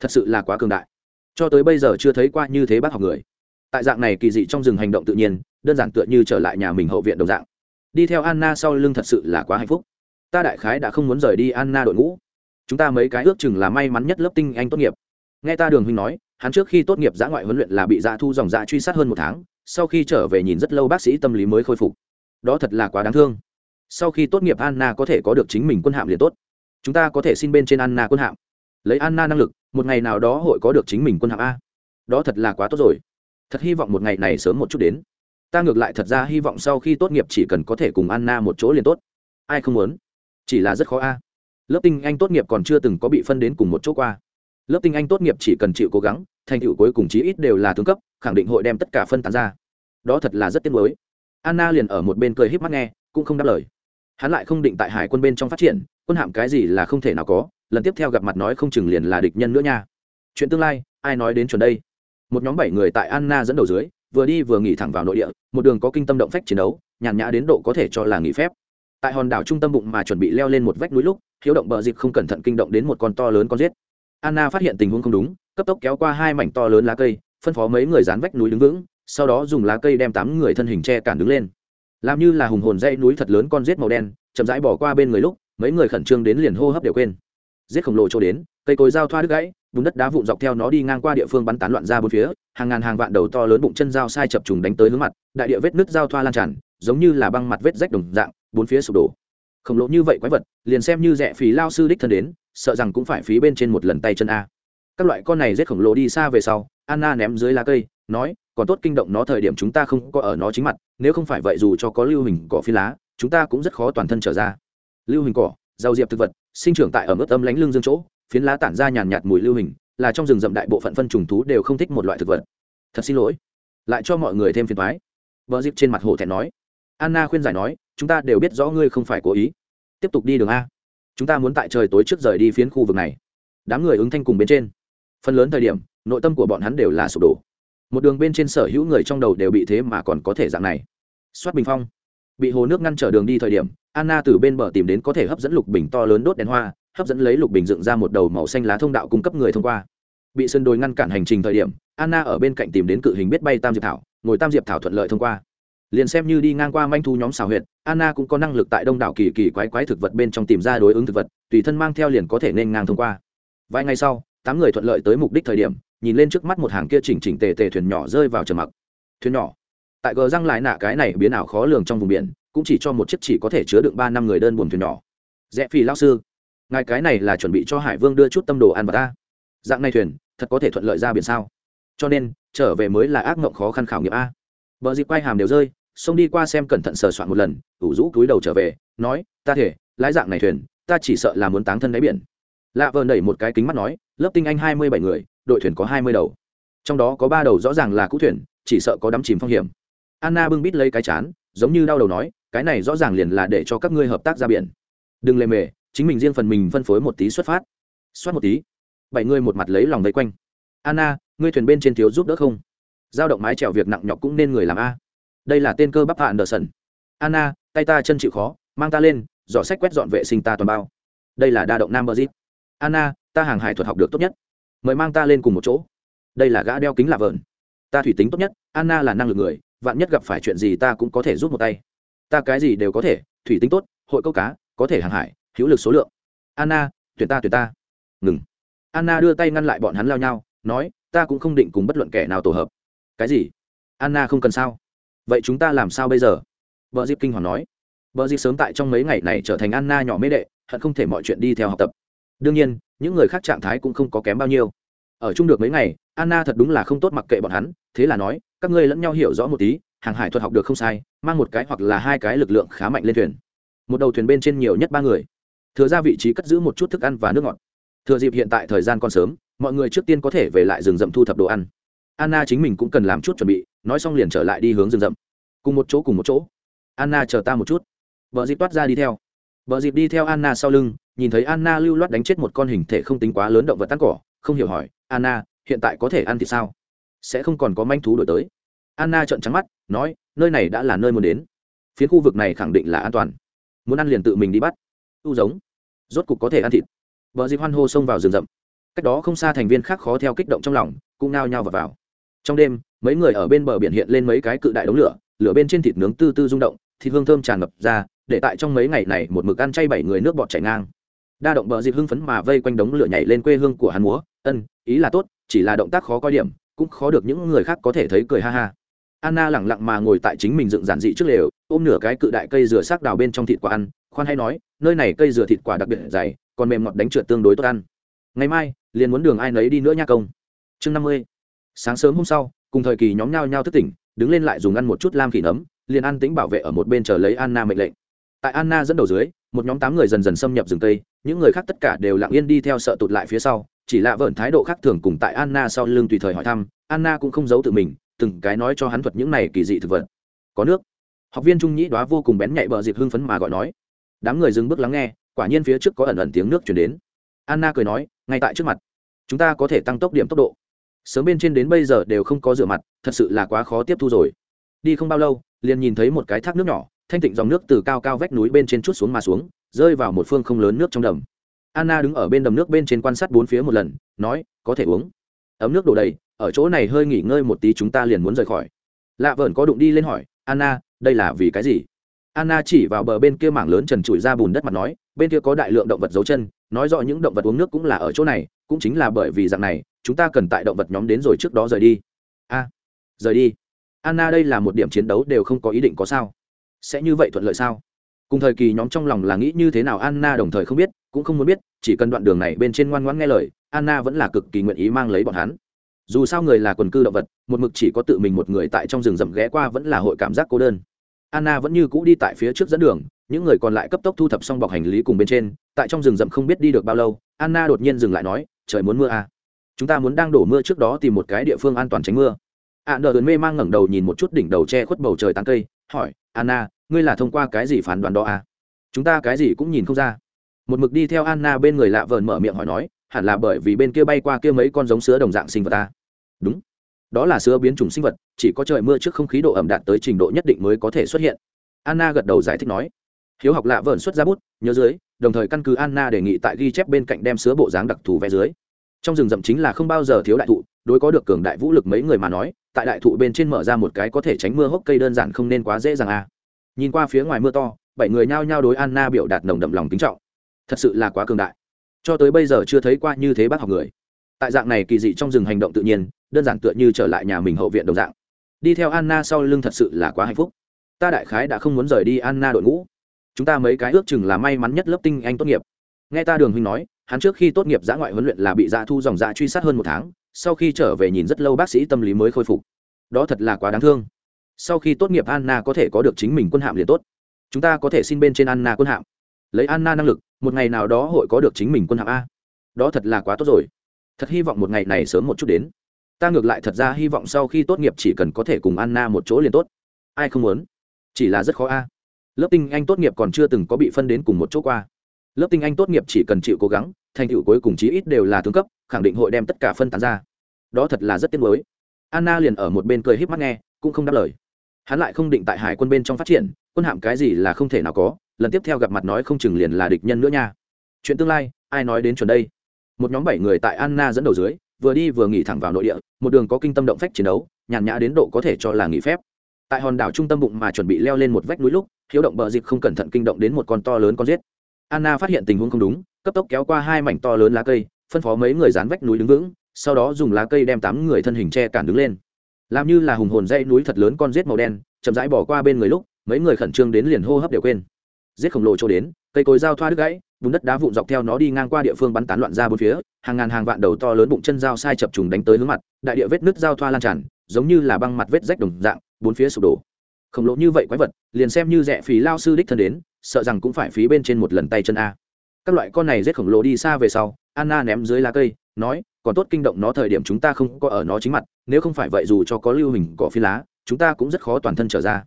Thật sự là quá cường đại. Cho tới bây giờ chưa thấy qua như thế bác học người. Tại dạng này kỳ dị trong rừng hành động tự nhiên, đơn giản tựa như trở lại nhà mình hậu viện đồng dạng. Đi theo anna sau lưng thật sự là quá hạnh phúc. Ta đại khái đã không muốn rời đi anna đội ngũ. Chúng ta mấy cái ước chừng là may mắn nhất lớp tinh anh tốt nghiệp. Nghe ta đường huynh nói, hắn trước khi tốt nghiệp giã ngoại huấn luyện là bị dạ thu dòng dạ truy sát hơn một tháng sau khi trở về nhìn rất lâu bác sĩ tâm lý mới khôi phục. Đó thật là quá đáng thương. Sau khi tốt nghiệp anna có thể có được chính mình quân hạm liền tốt. Chúng ta có thể xin bên trên anna quân hạm. Lấy anna năng lực, một ngày nào đó hội có được chính mình quân hạm a. Đó thật là quá tốt rồi. Thật hy vọng một ngày này sớm một chút đến. Ta ngược lại thật ra hy vọng sau khi tốt nghiệp chỉ cần có thể cùng anna một chỗ liền tốt. Ai không muốn? Chỉ là rất khó a. Lớp tinh anh tốt nghiệp còn chưa từng có bị phân đến cùng một chỗ qua. Lớp tinh anh tốt nghiệp chỉ cần chịu cố gắng, thành tựu cuối cùng chí ít đều là tướng cấp khẳng định hội đem tất cả phân tán ra. Đó thật là rất tiếc nuối. Anna liền ở một bên cười híp mắt nghe, cũng không đáp lời. Hắn lại không định tại hải quân bên trong phát triển, quân hạm cái gì là không thể nào có, lần tiếp theo gặp mặt nói không chừng liền là địch nhân nữa nha. Chuyện tương lai, ai nói đến chuẩn đây? Một nhóm bảy người tại anna dẫn đầu dưới, vừa đi vừa nghỉ thẳng vào nội địa, một đường có kinh tâm động phách chiến đấu, nhàn nhã đến độ có thể cho là nghỉ phép. Tại hòn đảo trung tâm bụng mà chuẩn bị leo lên một vách núi lúc, hiếu động bờ dịp không cẩn thận kinh động đến một con to lớn con giết. Anna phát hiện tình huống không đúng, cấp tốc kéo qua hai mảnh to lớn lá cây phân phó mấy người dán vách núi đứng vững, sau đó dùng lá cây đem tám người thân hình che cản đứng lên. Làm như là hùng hồn dây núi thật lớn con rết màu đen, chậm rãi bỏ qua bên người lúc, mấy người khẩn trương đến liền hô hấp đều quên. Rết khổng lồ trôi đến, cây cối dao thoa đứt gãy, bùn đất đá vụn dọc theo nó đi ngang qua địa phương bắn tán loạn ra bốn phía, hàng ngàn hàng vạn đầu to lớn bụng chân dao sai chập trùng đánh tới hướng mặt, đại địa vết nứt dao thoa lan tràn, giống như là băng mặt vết rách đồng dạng, bốn phía sụp đổ. Khổng lồ như vậy quái vật, liền xem như rẻ phí lao sư đích thân đến, sợ rằng cũng phải phí bên trên một lần tay chân a các loại con này rất khổng lồ đi xa về sau, anna ném dưới lá cây, nói, còn tốt kinh động nó thời điểm chúng ta không có ở nó chính mặt, nếu không phải vậy dù cho có lưu hình cỏ phi lá, chúng ta cũng rất khó toàn thân trở ra. Lưu hình cỏ rau diệp thực vật, sinh trưởng tại ở mức âm lánh lưng dương chỗ, phiến lá tản ra nhàn nhạt mùi lưu hình, là trong rừng rậm đại bộ phận phân trùng thú đều không thích một loại thực vật. Thật xin lỗi, lại cho mọi người thêm phiền thoái vợ dịp trên mặt hồ thẹn nói. Anna khuyên giải nói, chúng ta đều biết rõ ngươi không phải cố ý. Tiếp tục đi đường a. Chúng ta muốn tại trời tối trước rời đi phiến khu vực này. Đám người ứng thanh cùng bên trên phần lớn thời điểm, nội tâm của bọn hắn đều là sụp đổ. Một đường bên trên sở hữu người trong đầu đều bị thế mà còn có thể dạng này. Xoát bình phong. Bị hồ nước ngăn trở đường đi thời điểm, anna từ bên bờ tìm đến có thể hấp dẫn lục bình to lớn đốt đèn hoa, hấp dẫn lấy lục bình dựng ra một đầu màu xanh lá thông đạo cung cấp người thông qua. Bị sơn đồi ngăn cản hành trình thời điểm, anna ở bên cạnh tìm đến cự hình biết bay tam diệp thảo, ngồi tam diệp thảo thuận lợi thông qua. Liền xem như đi ngang qua manh thu nhóm xào huyệt, anna cũng có năng lực tại đông đảo kỳ kỳ quái quái thực vật bên trong tìm ra đối ứng thực vật, tùy thân mang theo liền có thể nên ngang thông qua. Vài ngày sau tám người thuận lợi tới mục đích thời điểm, nhìn lên trước mắt một hàng kia chỉnh chỉnh tề tề thuyền nhỏ rơi vào trầm mặc. Thuyền nhỏ. Tại gờ răng lại nạ cái này biến ảo khó lường trong vùng biển, cũng chỉ cho một chiếc chỉ có thể chứa đựng ba năm người đơn buồn thuyền nhỏ. Rẽ phi lao sư, ngài cái này là chuẩn bị cho hải vương đưa chút tâm đồ ăn vào ta. Dạng này thuyền, thật có thể thuận lợi ra biển sao? Cho nên, trở về mới là ác mộng khó khăn khảo nghiệm a. Vợ dịp quay hàm đều rơi, xông đi qua xem cẩn thận sờ soạn một lần, ủ rũ túi đầu trở về, nói, ta thể, lái dạng này thuyền, ta chỉ sợ là muốn táng thân đáy biển lạ vờn đẩy một cái kính mắt nói, lớp tinh anh hai mươi bảy người, đội thuyền có hai mươi đầu. Trong đó có ba đầu rõ ràng là cũ thuyền, chỉ sợ có đắm chìm phong hiểm. Anna bưng bít lấy cái chán, giống như đau đầu nói, cái này rõ ràng liền là để cho các ngươi hợp tác ra biển. Đừng lề mề, chính mình riêng phần mình phân phối một tí xuất phát. Xoát một tí. Bảy người một mặt lấy lòng vây quanh. Anna, ngươi thuyền bên trên thiếu giúp đỡ không? Giao động mái trèo việc nặng nhọc cũng nên người làm a. Đây là tên cơ bắp hạ anderson. Anna, tay ta chân chịu khó, mang ta lên giỏ sách quét dọn vệ sinh ta toàn bao. Đây là đa động nam bờ anna, ta hàng hải thuật học được tốt nhất. Mời mang ta lên cùng một chỗ. Đây là gã đeo kính lạ vợn. Ta thủy tính tốt nhất, anna là năng lực người, vạn nhất gặp phải chuyện gì ta cũng có thể giúp một tay. Ta cái gì đều có thể, thủy tính tốt, hội câu cá, có thể hàng hải, hữu lực số lượng. Anna, tuyển ta tuyển ta. Ngừng. Anna đưa tay ngăn lại bọn hắn lao nhau, nói, ta cũng không định cùng bất luận kẻ nào tổ hợp. Cái gì? Anna không cần sao? Vậy chúng ta làm sao bây giờ? Vợ dịp kinh hoàng nói. Vợ dịp sớm tại trong mấy ngày này trở thành anna nhỏ mê đệ, hận không thể mọi chuyện đi theo học tập đương nhiên, những người khác trạng thái cũng không có kém bao nhiêu. Ở chung được mấy ngày, anna thật đúng là không tốt mặc kệ bọn hắn, thế là nói, các ngươi lẫn nhau hiểu rõ một tí, hàng hải thuật học được không sai, mang một cái hoặc là hai cái lực lượng khá mạnh lên thuyền. Một đầu thuyền bên trên nhiều nhất ba người. Thừa ra vị trí cất giữ một chút thức ăn và nước ngọt. Thừa dịp hiện tại thời gian còn sớm, mọi người trước tiên có thể về lại rừng rậm thu thập đồ ăn. Anna chính mình cũng cần làm chút chuẩn bị, nói xong liền trở lại đi hướng rừng rậm. Cùng một chỗ, cùng một chỗ. Anna chờ ta một chút. Vợ dịp toát ra đi theo. Vợ dịp đi theo anna sau lưng nhìn thấy anna lưu loát đánh chết một con hình thể không tính quá lớn động vật tán cỏ không hiểu hỏi anna hiện tại có thể ăn thì sao? Sẽ không còn có manh thú đổi tới. Anna trợn trắng mắt nói nơi này đã là nơi muốn đến. Phía khu vực này khẳng định là an toàn. Muốn ăn liền tự mình đi bắt. Tu giống. Rốt cục có thể ăn thịt. Bờ dịp hoan hô xông vào rừng rậm. Cách đó không xa thành viên khác khó theo kích động trong lòng cũng nao nhao vào, vào. trong đêm mấy người ở bên bờ biển hiện lên mấy cái cự đại đống lửa lửa bên trên thịt nướng tư tư rung động thịt hương thơm tràn ngập ra để tại trong mấy ngày này một mực ăn chay bảy người nước bọt chảy ngang đa động bờ dịp hưng phấn mà vây quanh đống lửa nhảy lên quê hương của hắn múa. Ân, ý là tốt, chỉ là động tác khó coi điểm, cũng khó được những người khác có thể thấy cười ha ha. Anna lẳng lặng mà ngồi tại chính mình dựng giản dị trước lều, ôm nửa cái cự đại cây dừa xác đào bên trong thịt quả ăn, khoan hay nói, nơi này cây dừa thịt quả đặc biệt dày, còn mềm ngọt đánh trượt tương đối tốt ăn. Ngày mai, liền muốn đường ai nấy đi nữa nha công. Chương năm mươi. Sáng sớm hôm sau, cùng thời kỳ nhóm nhau nhau thức tỉnh, đứng lên lại dùng ăn một chút lam khỉ nấm, liền ăn tính bảo vệ ở một bên chờ lấy anna mệnh lệnh. Tại anna dẫn đầu dưới, một nhóm tám người dần dần xâm nhập rừng tây những người khác tất cả đều lặng yên đi theo sợ tụt lại phía sau, chỉ lạ vợn thái độ khác thường cùng tại anna sau lưng tùy thời hỏi thăm, anna cũng không giấu tự mình, từng cái nói cho hắn thuật những này kỳ dị thực vật. Có nước. Học viên trung nhĩ đoá vô cùng bén nhạy bờ dịp hưng phấn mà gọi nói. Đám người dừng bước lắng nghe, quả nhiên phía trước có ẩn ẩn tiếng nước chuyển đến. Anna cười nói, ngay tại trước mặt, chúng ta có thể tăng tốc điểm tốc độ. Sớm bên trên đến bây giờ đều không có rửa mặt, thật sự là quá khó tiếp thu rồi. Đi không bao lâu, liền nhìn thấy một cái thác nước nhỏ, thanh tịnh dòng nước từ cao cao vách núi bên trên chút xuống mà xuống rơi vào một phương không lớn nước trong đầm. Anna đứng ở bên đầm nước bên trên quan sát bốn phía một lần, nói, có thể uống. Ấm nước đổ đầy, ở chỗ này hơi nghỉ ngơi một tí chúng ta liền muốn rời khỏi. Lạ vợn có đụng đi lên hỏi, anna, đây là vì cái gì? Anna chỉ vào bờ bên kia mảng lớn trần trụi ra bùn đất mặt nói, bên kia có đại lượng động vật dấu chân, nói rõ những động vật uống nước cũng là ở chỗ này, cũng chính là bởi vì dạng này, chúng ta cần tại động vật nhóm đến rồi trước đó rời đi. A, rời đi. Anna đây là một điểm chiến đấu đều không có ý định có sao. Sẽ như vậy thuận lợi sao? Cùng thời kỳ nhóm trong lòng là nghĩ như thế nào anna đồng thời không biết, cũng không muốn biết, chỉ cần đoạn đường này bên trên ngoan ngoãn nghe lời, anna vẫn là cực kỳ nguyện ý mang lấy bọn hắn. Dù sao người là quần cư động vật, một mực chỉ có tự mình một người tại trong rừng rậm ghé qua vẫn là hội cảm giác cô đơn. Anna vẫn như cũ đi tại phía trước dẫn đường, những người còn lại cấp tốc thu thập xong bọc hành lý cùng bên trên, tại trong rừng rậm không biết đi được bao lâu, anna đột nhiên dừng lại nói, trời muốn mưa à. chúng ta muốn đang đổ mưa trước đó tìm một cái địa phương an toàn tránh mưa. Ạ nờ mê mang ngẩng đầu nhìn một chút đỉnh đầu che khuất bầu trời tán cây, hỏi, anna ngươi là thông qua cái gì phán đoán đó à? chúng ta cái gì cũng nhìn không ra. Một mực đi theo anna bên người lạ vờn mở miệng hỏi nói, hẳn là bởi vì bên kia bay qua kia mấy con giống sứa đồng dạng sinh vật ta đúng. Đó là sứa biến chủng sinh vật, chỉ có trời mưa trước không khí độ ẩm đạt tới trình độ nhất định mới có thể xuất hiện. Anna gật đầu giải thích nói. Hiếu học lạ vờn xuất ra bút, nhớ dưới, đồng thời căn cứ anna đề nghị tại ghi chép bên cạnh đem sứa bộ dáng đặc thù vẽ dưới. Trong rừng rậm chính là không bao giờ thiếu đại thụ, đối có được cường đại vũ lực mấy người mà nói, tại đại thụ bên trên mở ra một cái có thể tránh mưa hốc cây đơn giản không nên quá dễ dàng à nhìn qua phía ngoài mưa to, bảy người nhao nhao đối anna biểu đạt nồng đậm lòng kính trọng. Thật sự là quá cường đại. Cho tới bây giờ chưa thấy qua như thế bác học người. Tại dạng này kỳ dị trong rừng hành động tự nhiên, đơn giản tựa như trở lại nhà mình hậu viện đồng dạng. Đi theo anna sau lưng thật sự là quá hạnh phúc. Ta đại khái đã không muốn rời đi anna đội ngũ. Chúng ta mấy cái ước chừng là may mắn nhất lớp tinh anh tốt nghiệp. Nghe ta đường huynh nói, hắn trước khi tốt nghiệp giã ngoại huấn luyện là bị dạ thu dòng dạ truy sát hơn một tháng, sau khi trở về nhìn rất lâu bác sĩ tâm lý mới khôi phục. Đó thật là quá đáng thương sau khi tốt nghiệp anna có thể có được chính mình quân hạm liền tốt. Chúng ta có thể xin bên trên anna quân hạm. Lấy anna năng lực, một ngày nào đó hội có được chính mình quân hạm a. Đó thật là quá tốt rồi. Thật hy vọng một ngày này sớm một chút đến. Ta ngược lại thật ra hy vọng sau khi tốt nghiệp chỉ cần có thể cùng anna một chỗ liền tốt. Ai không muốn? Chỉ là rất khó a. Lớp tinh anh tốt nghiệp còn chưa từng có bị phân đến cùng một chỗ qua. Lớp tinh anh tốt nghiệp chỉ cần chịu cố gắng, thành tựu cuối cùng chí ít đều là tướng cấp, khẳng định hội đem tất cả phân tán ra. Đó thật là rất tiếc nuối. Anna liền ở một bên cười híp mắt nghe, cũng không đáp lời hắn lại không định tại hải quân bên trong phát triển, quân hạm cái gì là không thể nào có, lần tiếp theo gặp mặt nói không chừng liền là địch nhân nữa nha. Chuyện tương lai, ai nói đến chuẩn đây? Một nhóm bảy người tại anna dẫn đầu dưới, vừa đi vừa nghỉ thẳng vào nội địa, một đường có kinh tâm động phách chiến đấu, nhàn nhã đến độ có thể cho là nghỉ phép. Tại hòn đảo trung tâm bụng mà chuẩn bị leo lên một vách núi lúc, hiếu động bờ dịp không cẩn thận kinh động đến một con to lớn con giết. Anna phát hiện tình huống không đúng, cấp tốc kéo qua hai mảnh to lớn lá cây, phân phó mấy người dán vách núi đứng vững, sau đó dùng lá cây đem tám người thân hình che cản đứng lên làm như là hùng hồn dây núi thật lớn con rết màu đen, chậm rãi bỏ qua bên người lúc, mấy người khẩn trương đến liền hô hấp đều quên. Rết khổng lồ trôi đến, cây cối dao thoa đứt gãy, bùn đất đá vụn dọc theo nó đi ngang qua địa phương bắn tán loạn ra bốn phía, hàng ngàn hàng vạn đầu to lớn bụng chân dao sai chập trùng đánh tới hướng mặt, đại địa vết nứt dao thoa lan tràn, giống như là băng mặt vết rách đồng dạng, bốn phía sụp đổ. Khổng lồ như vậy quái vật, liền xem như rẻ phí lao sư đích thân đến, sợ rằng cũng phải phí bên trên một lần tay chân a. Các loại con này rết khổng lồ đi xa về sau, anna ném dưới lá cây, nói còn tốt kinh động nó thời điểm chúng ta không có ở nó chính mặt, nếu không phải vậy dù cho có lưu hình cỏ phi lá, chúng ta cũng rất khó toàn thân trở ra.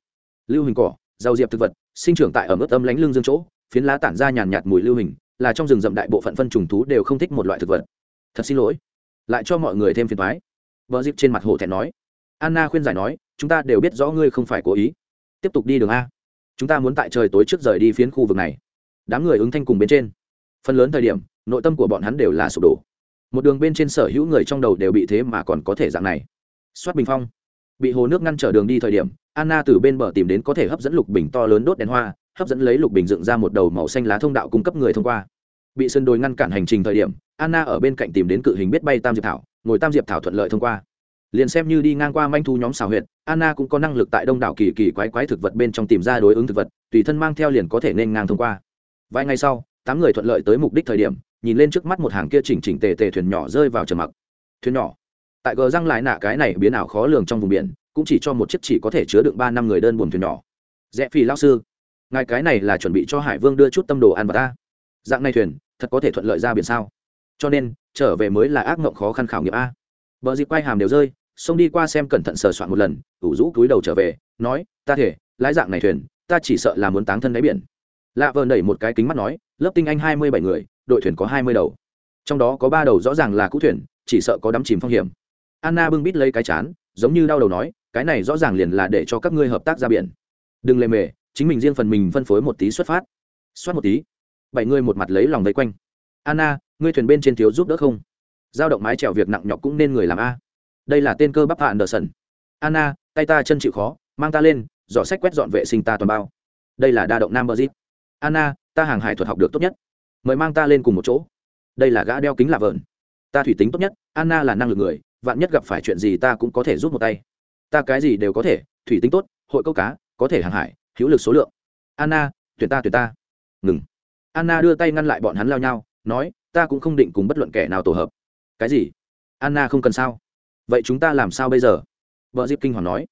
Lưu hình cỏ rau diệp thực vật, sinh trưởng tại ở mức âm lánh lưng dương chỗ, phiến lá tản ra nhàn nhạt mùi lưu hình, là trong rừng rậm đại bộ phận phân trùng thú đều không thích một loại thực vật. Thật xin lỗi. Lại cho mọi người thêm phiền thoái vợ dịp trên mặt hồ thẹn nói. Anna khuyên giải nói, chúng ta đều biết rõ ngươi không phải cố ý. Tiếp tục đi đường a. Chúng ta muốn tại trời tối trước rời đi phiến khu vực này. Đám người ứng thanh cùng bên trên. Phần lớn thời điểm, nội tâm của bọn hắn đều là sụp đổ một đường bên trên sở hữu người trong đầu đều bị thế mà còn có thể dạng này. Soát bình phong. Bị hồ nước ngăn trở đường đi thời điểm, anna từ bên bờ tìm đến có thể hấp dẫn lục bình to lớn đốt đèn hoa, hấp dẫn lấy lục bình dựng ra một đầu màu xanh lá thông đạo cung cấp người thông qua. Bị sân đồi ngăn cản hành trình thời điểm, anna ở bên cạnh tìm đến cự hình biết bay tam diệp thảo, ngồi tam diệp thảo thuận lợi thông qua. Liền xem như đi ngang qua manh thu nhóm xào huyệt, anna cũng có năng lực tại đông đảo kỳ kỳ quái quái thực vật bên trong tìm ra đối ứng thực vật, tùy thân mang theo liền có thể nên ngang thông qua. Vài ngày sau, tám người thuận lợi tới mục đích thời điểm nhìn lên trước mắt một hàng kia chỉnh chỉnh tề tề thuyền nhỏ rơi vào trầm mặc. Thuyền nhỏ? Tại gờ răng lại nạ cái này biến ảo khó lường trong vùng biển, cũng chỉ cho một chiếc chỉ có thể chứa được ba năm người đơn buồn thuyền nhỏ. Rẽ phi lao sư, ngài cái này là chuẩn bị cho hải vương đưa chút tâm đồ ăn vào ta. Dạng này thuyền, thật có thể thuận lợi ra biển sao? Cho nên, trở về mới là ác mộng khó khăn khảo nghiệm a. Vợ dịp quay hàm đều rơi, xông đi qua xem cẩn thận sờ soạn một lần, ủ rũ túi đầu trở về, nói, ta thể, lái dạng này thuyền, ta chỉ sợ là muốn táng thân đáy biển. Lạ vờ đẩy một cái kính mắt nói, lớp tinh anh hai mươi bảy người đội thuyền có hai mươi đầu. Trong đó có ba đầu rõ ràng là cũ thuyền, chỉ sợ có đắm chìm phong hiểm. Anna bưng bít lấy cái chán, giống như đau đầu nói, cái này rõ ràng liền là để cho các ngươi hợp tác ra biển. Đừng lề mề, chính mình riêng phần mình phân phối một tí xuất phát. Xoát một tí. Bảy người một mặt lấy lòng vây quanh. Anna, ngươi thuyền bên trên thiếu giúp đỡ không? Giao động mái trèo việc nặng nhọc cũng nên người làm a. Đây là tên cơ bắp hạ đờ sần anna, tay ta chân chịu khó, mang ta lên giỏ sách quét dọn vệ sinh ta toàn bao. Đây là đa động nam bờ zip anna, ta hàng hải thuật học được tốt nhất mời mang ta lên cùng một chỗ. Đây là gã đeo kính lạ vợn. Ta thủy tính tốt nhất, anna là năng lực người, vạn nhất gặp phải chuyện gì ta cũng có thể giúp một tay. Ta cái gì đều có thể, thủy tính tốt, hội câu cá, có thể hàng hải, hữu lực số lượng. Anna, tuyển ta tuyển ta. Ngừng. Anna đưa tay ngăn lại bọn hắn lao nhau, nói, ta cũng không định cùng bất luận kẻ nào tổ hợp. Cái gì? Anna không cần sao? Vậy chúng ta làm sao bây giờ? Vợ diệp kinh hoàng nói.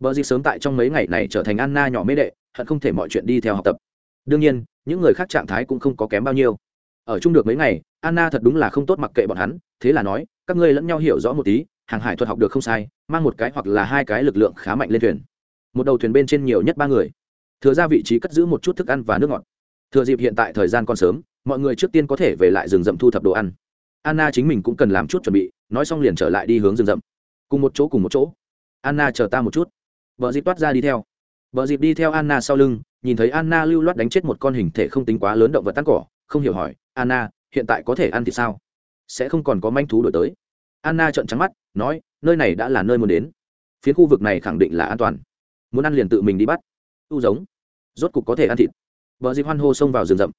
Vợ diệp sớm tại trong mấy ngày này trở thành anna nhỏ mê đệ, hận không thể mọi chuyện đi theo học tập. Đương nhiên những người khác trạng thái cũng không có kém bao nhiêu. Ở chung được mấy ngày, anna thật đúng là không tốt mặc kệ bọn hắn, thế là nói, các ngươi lẫn nhau hiểu rõ một tí, hàng hải thuật học được không sai, mang một cái hoặc là hai cái lực lượng khá mạnh lên thuyền. Một đầu thuyền bên trên nhiều nhất ba người. Thừa ra vị trí cất giữ một chút thức ăn và nước ngọt. Thừa dịp hiện tại thời gian còn sớm, mọi người trước tiên có thể về lại rừng rậm thu thập đồ ăn. Anna chính mình cũng cần làm chút chuẩn bị, nói xong liền trở lại đi hướng rừng rậm. Cùng một chỗ, cùng một chỗ. Anna chờ ta một chút. Vợ dịp toát ra đi theo. Bờ dịp đi theo anna sau lưng nhìn thấy anna lưu loát đánh chết một con hình thể không tính quá lớn động vật tán cỏ không hiểu hỏi anna hiện tại có thể ăn thì sao? Sẽ không còn có manh thú đổi tới. Anna trợn trắng mắt nói nơi này đã là nơi muốn đến. Phía khu vực này khẳng định là an toàn. Muốn ăn liền tự mình đi bắt. Tu giống. Rốt cục có thể ăn thịt. Bờ dịp hoan hô xông vào rừng rậm.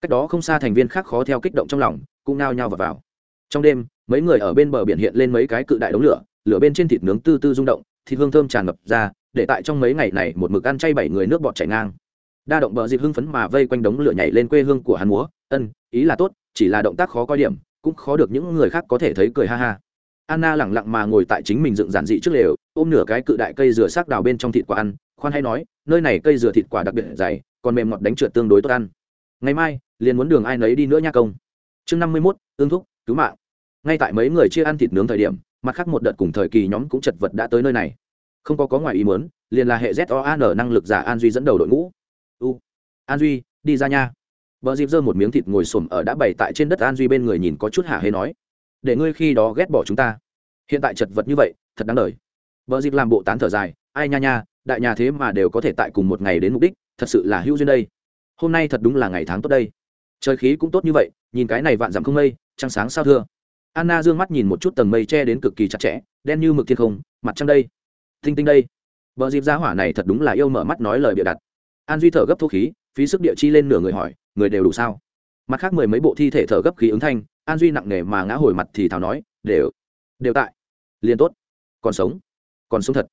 Cách đó không xa thành viên khác khó theo kích động trong lòng cũng nao nhao vào, vào. Trong đêm mấy người ở bên bờ biển hiện lên mấy cái cự đại đống lửa lửa bên trên thịt nướng tư tư rung động thịt hương thơm tràn ngập ra để tại trong mấy ngày này một mực ăn chay bảy người nước bọt chảy ngang. Đa động bờ dịp hưng phấn mà vây quanh đống lửa nhảy lên quê hương của hắn múa. Ân, ý là tốt, chỉ là động tác khó coi điểm, cũng khó được những người khác có thể thấy cười ha ha. Anna lẳng lặng mà ngồi tại chính mình dựng giản dị trước lều, ôm nửa cái cự đại cây dừa xác đào bên trong thịt quả ăn, khoan hay nói, nơi này cây dừa thịt quả đặc biệt dày, còn mềm ngọt đánh trượt tương đối tốt ăn. Ngày mai, liền muốn đường ai nấy đi nữa nha công. Chương năm mươi mốt, ương thúc, cứu mạng. Ngay tại mấy người chia ăn thịt nướng thời điểm, mặt khác một đợt cùng thời kỳ nhóm cũng chật vật đã tới nơi này không có có ngoài ý muốn, liền là hệ z o năng lực giả an duy dẫn đầu đội ngũ. U, an duy, đi ra nha. Vợ dịp giơ một miếng thịt ngồi xổm ở đã bày tại trên đất an duy bên người nhìn có chút hả hê nói, để ngươi khi đó ghét bỏ chúng ta. Hiện tại chật vật như vậy, thật đáng đời. Vợ dịp làm bộ tán thở dài, ai nha nha, đại nhà thế mà đều có thể tại cùng một ngày đến mục đích, thật sự là hữu duyên đây. Hôm nay thật đúng là ngày tháng tốt đây. Trời khí cũng tốt như vậy, nhìn cái này vạn dặm không mây, trăng sáng sao thưa. Anna d ư ơ n g mắt nhìn một chút tầng mây che đến cực kỳ chặt chẽ, đen như mực thiên không, mặt trăng đây tinh tinh đây. Vợ dịp gia hỏa này thật đúng là yêu mở mắt nói lời bịa đặt. An duy thở gấp thuốc khí, phí sức địa chi lên nửa người hỏi, người đều đủ sao? Mặt khác mười mấy bộ thi thể thở gấp khí ứng thanh, an duy nặng nề mà ngã hồi mặt thì thào nói, đều đều tại. Liền tốt. Còn sống. Còn sống thật.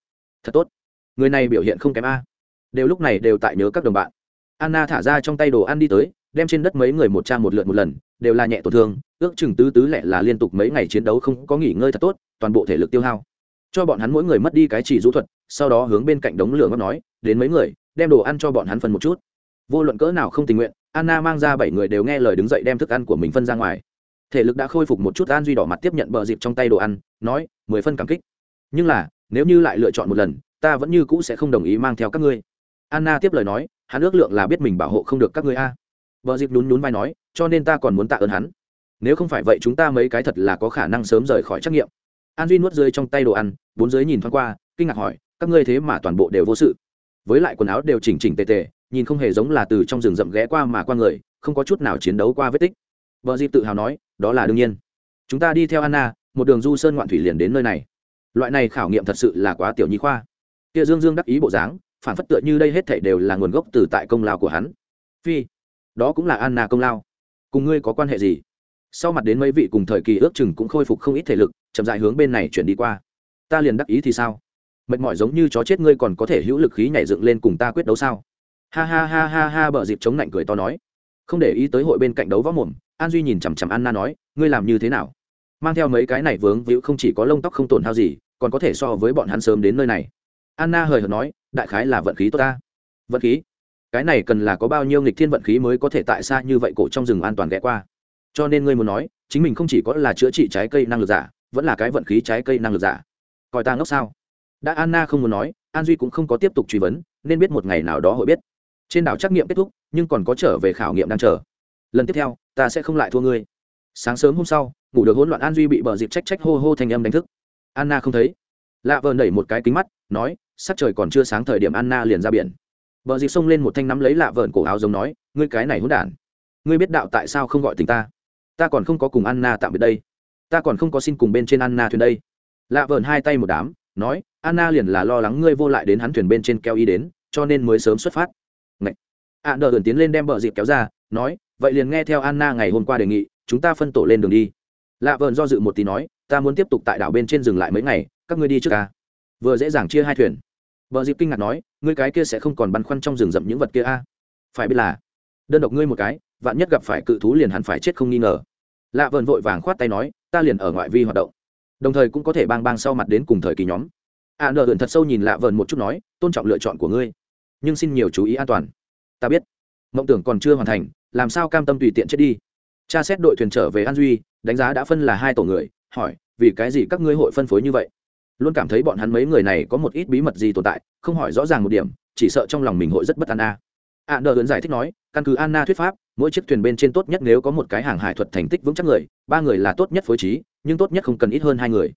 Thật tốt. Người này biểu hiện không kém a. Đều lúc này đều tại nhớ các đồng bạn. Anna thả ra trong tay đồ ăn đi tới, đem trên đất mấy người một cha một lượt một lần, đều là nhẹ tổn thương, ước chừng tứ tứ lẹ là liên tục mấy ngày chiến đấu không có nghỉ ngơi thật tốt, toàn bộ thể lực tiêu hao cho bọn hắn mỗi người mất đi cái chỉ rũ thuật, sau đó hướng bên cạnh đống lửa ngóc nói, đến mấy người, đem đồ ăn cho bọn hắn phần một chút. Vô luận cỡ nào không tình nguyện, anna mang ra bảy người đều nghe lời đứng dậy đem thức ăn của mình phân ra ngoài. Thể lực đã khôi phục một chút, an duy đỏ mặt tiếp nhận bờ dịp trong tay đồ ăn, nói, mười phân cảm kích. Nhưng là, nếu như lại lựa chọn một lần, ta vẫn như cũ sẽ không đồng ý mang theo các ngươi. Anna tiếp lời nói, hắn ước lượng là biết mình bảo hộ không được các ngươi a. Vợ dịp nhún nhún vai nói, cho nên ta còn muốn tạ ơn hắn. Nếu không phải vậy chúng ta mấy cái thật là có khả năng sớm rời khỏi trắc nghiệm an duy nuốt rơi trong tay đồ ăn, bốn dưới nhìn thoáng qua, kinh ngạc hỏi, các ngươi thế mà toàn bộ đều vô sự. Với lại quần áo đều chỉnh chỉnh tề tề, nhìn không hề giống là từ trong rừng rậm ghé qua mà qua người, không có chút nào chiến đấu qua vết tích. Vợ di tự hào nói, đó là đương nhiên. Chúng ta đi theo anna, một đường du sơn ngoạn thủy liền đến nơi này. Loại này khảo nghiệm thật sự là quá tiểu nhi khoa. Kia dương dương đắc ý bộ dáng, phản phất tựa như đây hết thảy đều là nguồn gốc từ tại công lao của hắn. Phi, đó cũng là anna công lao. Cùng ngươi có quan hệ gì? Sau mặt đến mấy vị cùng thời kỳ ước chừng cũng khôi phục không ít thể lực, chậm dại hướng bên này chuyển đi qua. Ta liền đắc ý thì sao? Mệt mỏi giống như chó chết ngươi còn có thể hữu lực khí nhảy dựng lên cùng ta quyết đấu sao? Ha ha ha ha ha bờ dịp chống lạnh cười to nói. Không để ý tới hội bên cạnh đấu võ mồm, an duy nhìn chằm chằm anna nói, ngươi làm như thế nào? Mang theo mấy cái này vướng víu không chỉ có lông tóc không tổn hao gì, còn có thể so với bọn hắn sớm đến nơi này. Anna hời hợt nói, đại khái là vận khí tốt ta. Vận khí? Cái này cần là có bao nhiêu nghịch thiên vận khí mới có thể tại xa như vậy cổ trong rừng an toàn ghé qua? Cho nên ngươi muốn nói, chính mình không chỉ có là chữa trị trái cây năng lực giả, vẫn là cái vận khí trái cây năng lực giả. Coi ta ngốc sao? Đã anna không muốn nói, an duy cũng không có tiếp tục truy vấn, nên biết một ngày nào đó hội biết. Trên đảo trắc nghiệm kết thúc, nhưng còn có trở về khảo nghiệm đang chờ. Lần tiếp theo, ta sẽ không lại thua ngươi. Sáng sớm hôm sau, ngủ được hỗn loạn an duy bị bờ dịp trách trách hô hô thành âm đánh thức. Anna không thấy. Lạ vờ đẩy một cái kính mắt, nói, sắc trời còn chưa sáng thời điểm anna liền ra biển. Bờ dịp xông lên một thanh nắm lấy lạ vờn cổ áo giống nói, ngươi cái này hỗn đản. Ngươi biết đạo tại sao không gọi tình ta? Ta còn không có cùng anna tạm biệt đây. Ta còn không có xin cùng bên trên anna thuyền đây. Lạ vờn hai tay một đám, nói, anna liền là lo lắng ngươi vô lại đến hắn thuyền bên trên keo y đến, cho nên mới sớm xuất phát. Ngậy. ạ đờ ẩn tiến lên đem bờ dịp kéo ra, nói, vậy liền nghe theo anna ngày hôm qua đề nghị, chúng ta phân tổ lên đường đi. Lạ vờn do dự một tí nói, ta muốn tiếp tục tại đảo bên trên dừng lại mấy ngày, các ngươi đi trước ca. Vừa dễ dàng chia hai thuyền. Vợ dịp kinh ngạc nói, ngươi cái kia sẽ không còn băn khoăn trong rừng rậm những vật kia a? Phải biết là, đơn độc ngươi một cái, vạn nhất gặp phải cự thú liền hẳn phải chết không nghi ngờ lạ vợn vội vàng khoát tay nói, ta liền ở ngoại vi hoạt động. Đồng thời cũng có thể bang bang sau mặt đến cùng thời kỳ nhóm. Ạ nợ ẩn thật sâu nhìn lạ vợn một chút nói, tôn trọng lựa chọn của ngươi, nhưng xin nhiều chú ý an toàn. Ta biết. Mộng tưởng còn chưa hoàn thành, làm sao cam tâm tùy tiện chết đi? Cha xét đội thuyền trở về an duy, đánh giá đã phân là hai tổ người, hỏi, vì cái gì các ngươi hội phân phối như vậy? Luôn cảm thấy bọn hắn mấy người này có một ít bí mật gì tồn tại, không hỏi rõ ràng một điểm, chỉ sợ trong lòng mình hội rất bất an a. Ạ nợ ấn giải thích nói, căn cứ anna thuyết pháp mỗi chiếc thuyền bên trên tốt nhất nếu có một cái hàng hải thuật thành tích vững chắc người, ba người là tốt nhất phối trí, nhưng tốt nhất không cần ít hơn hai người.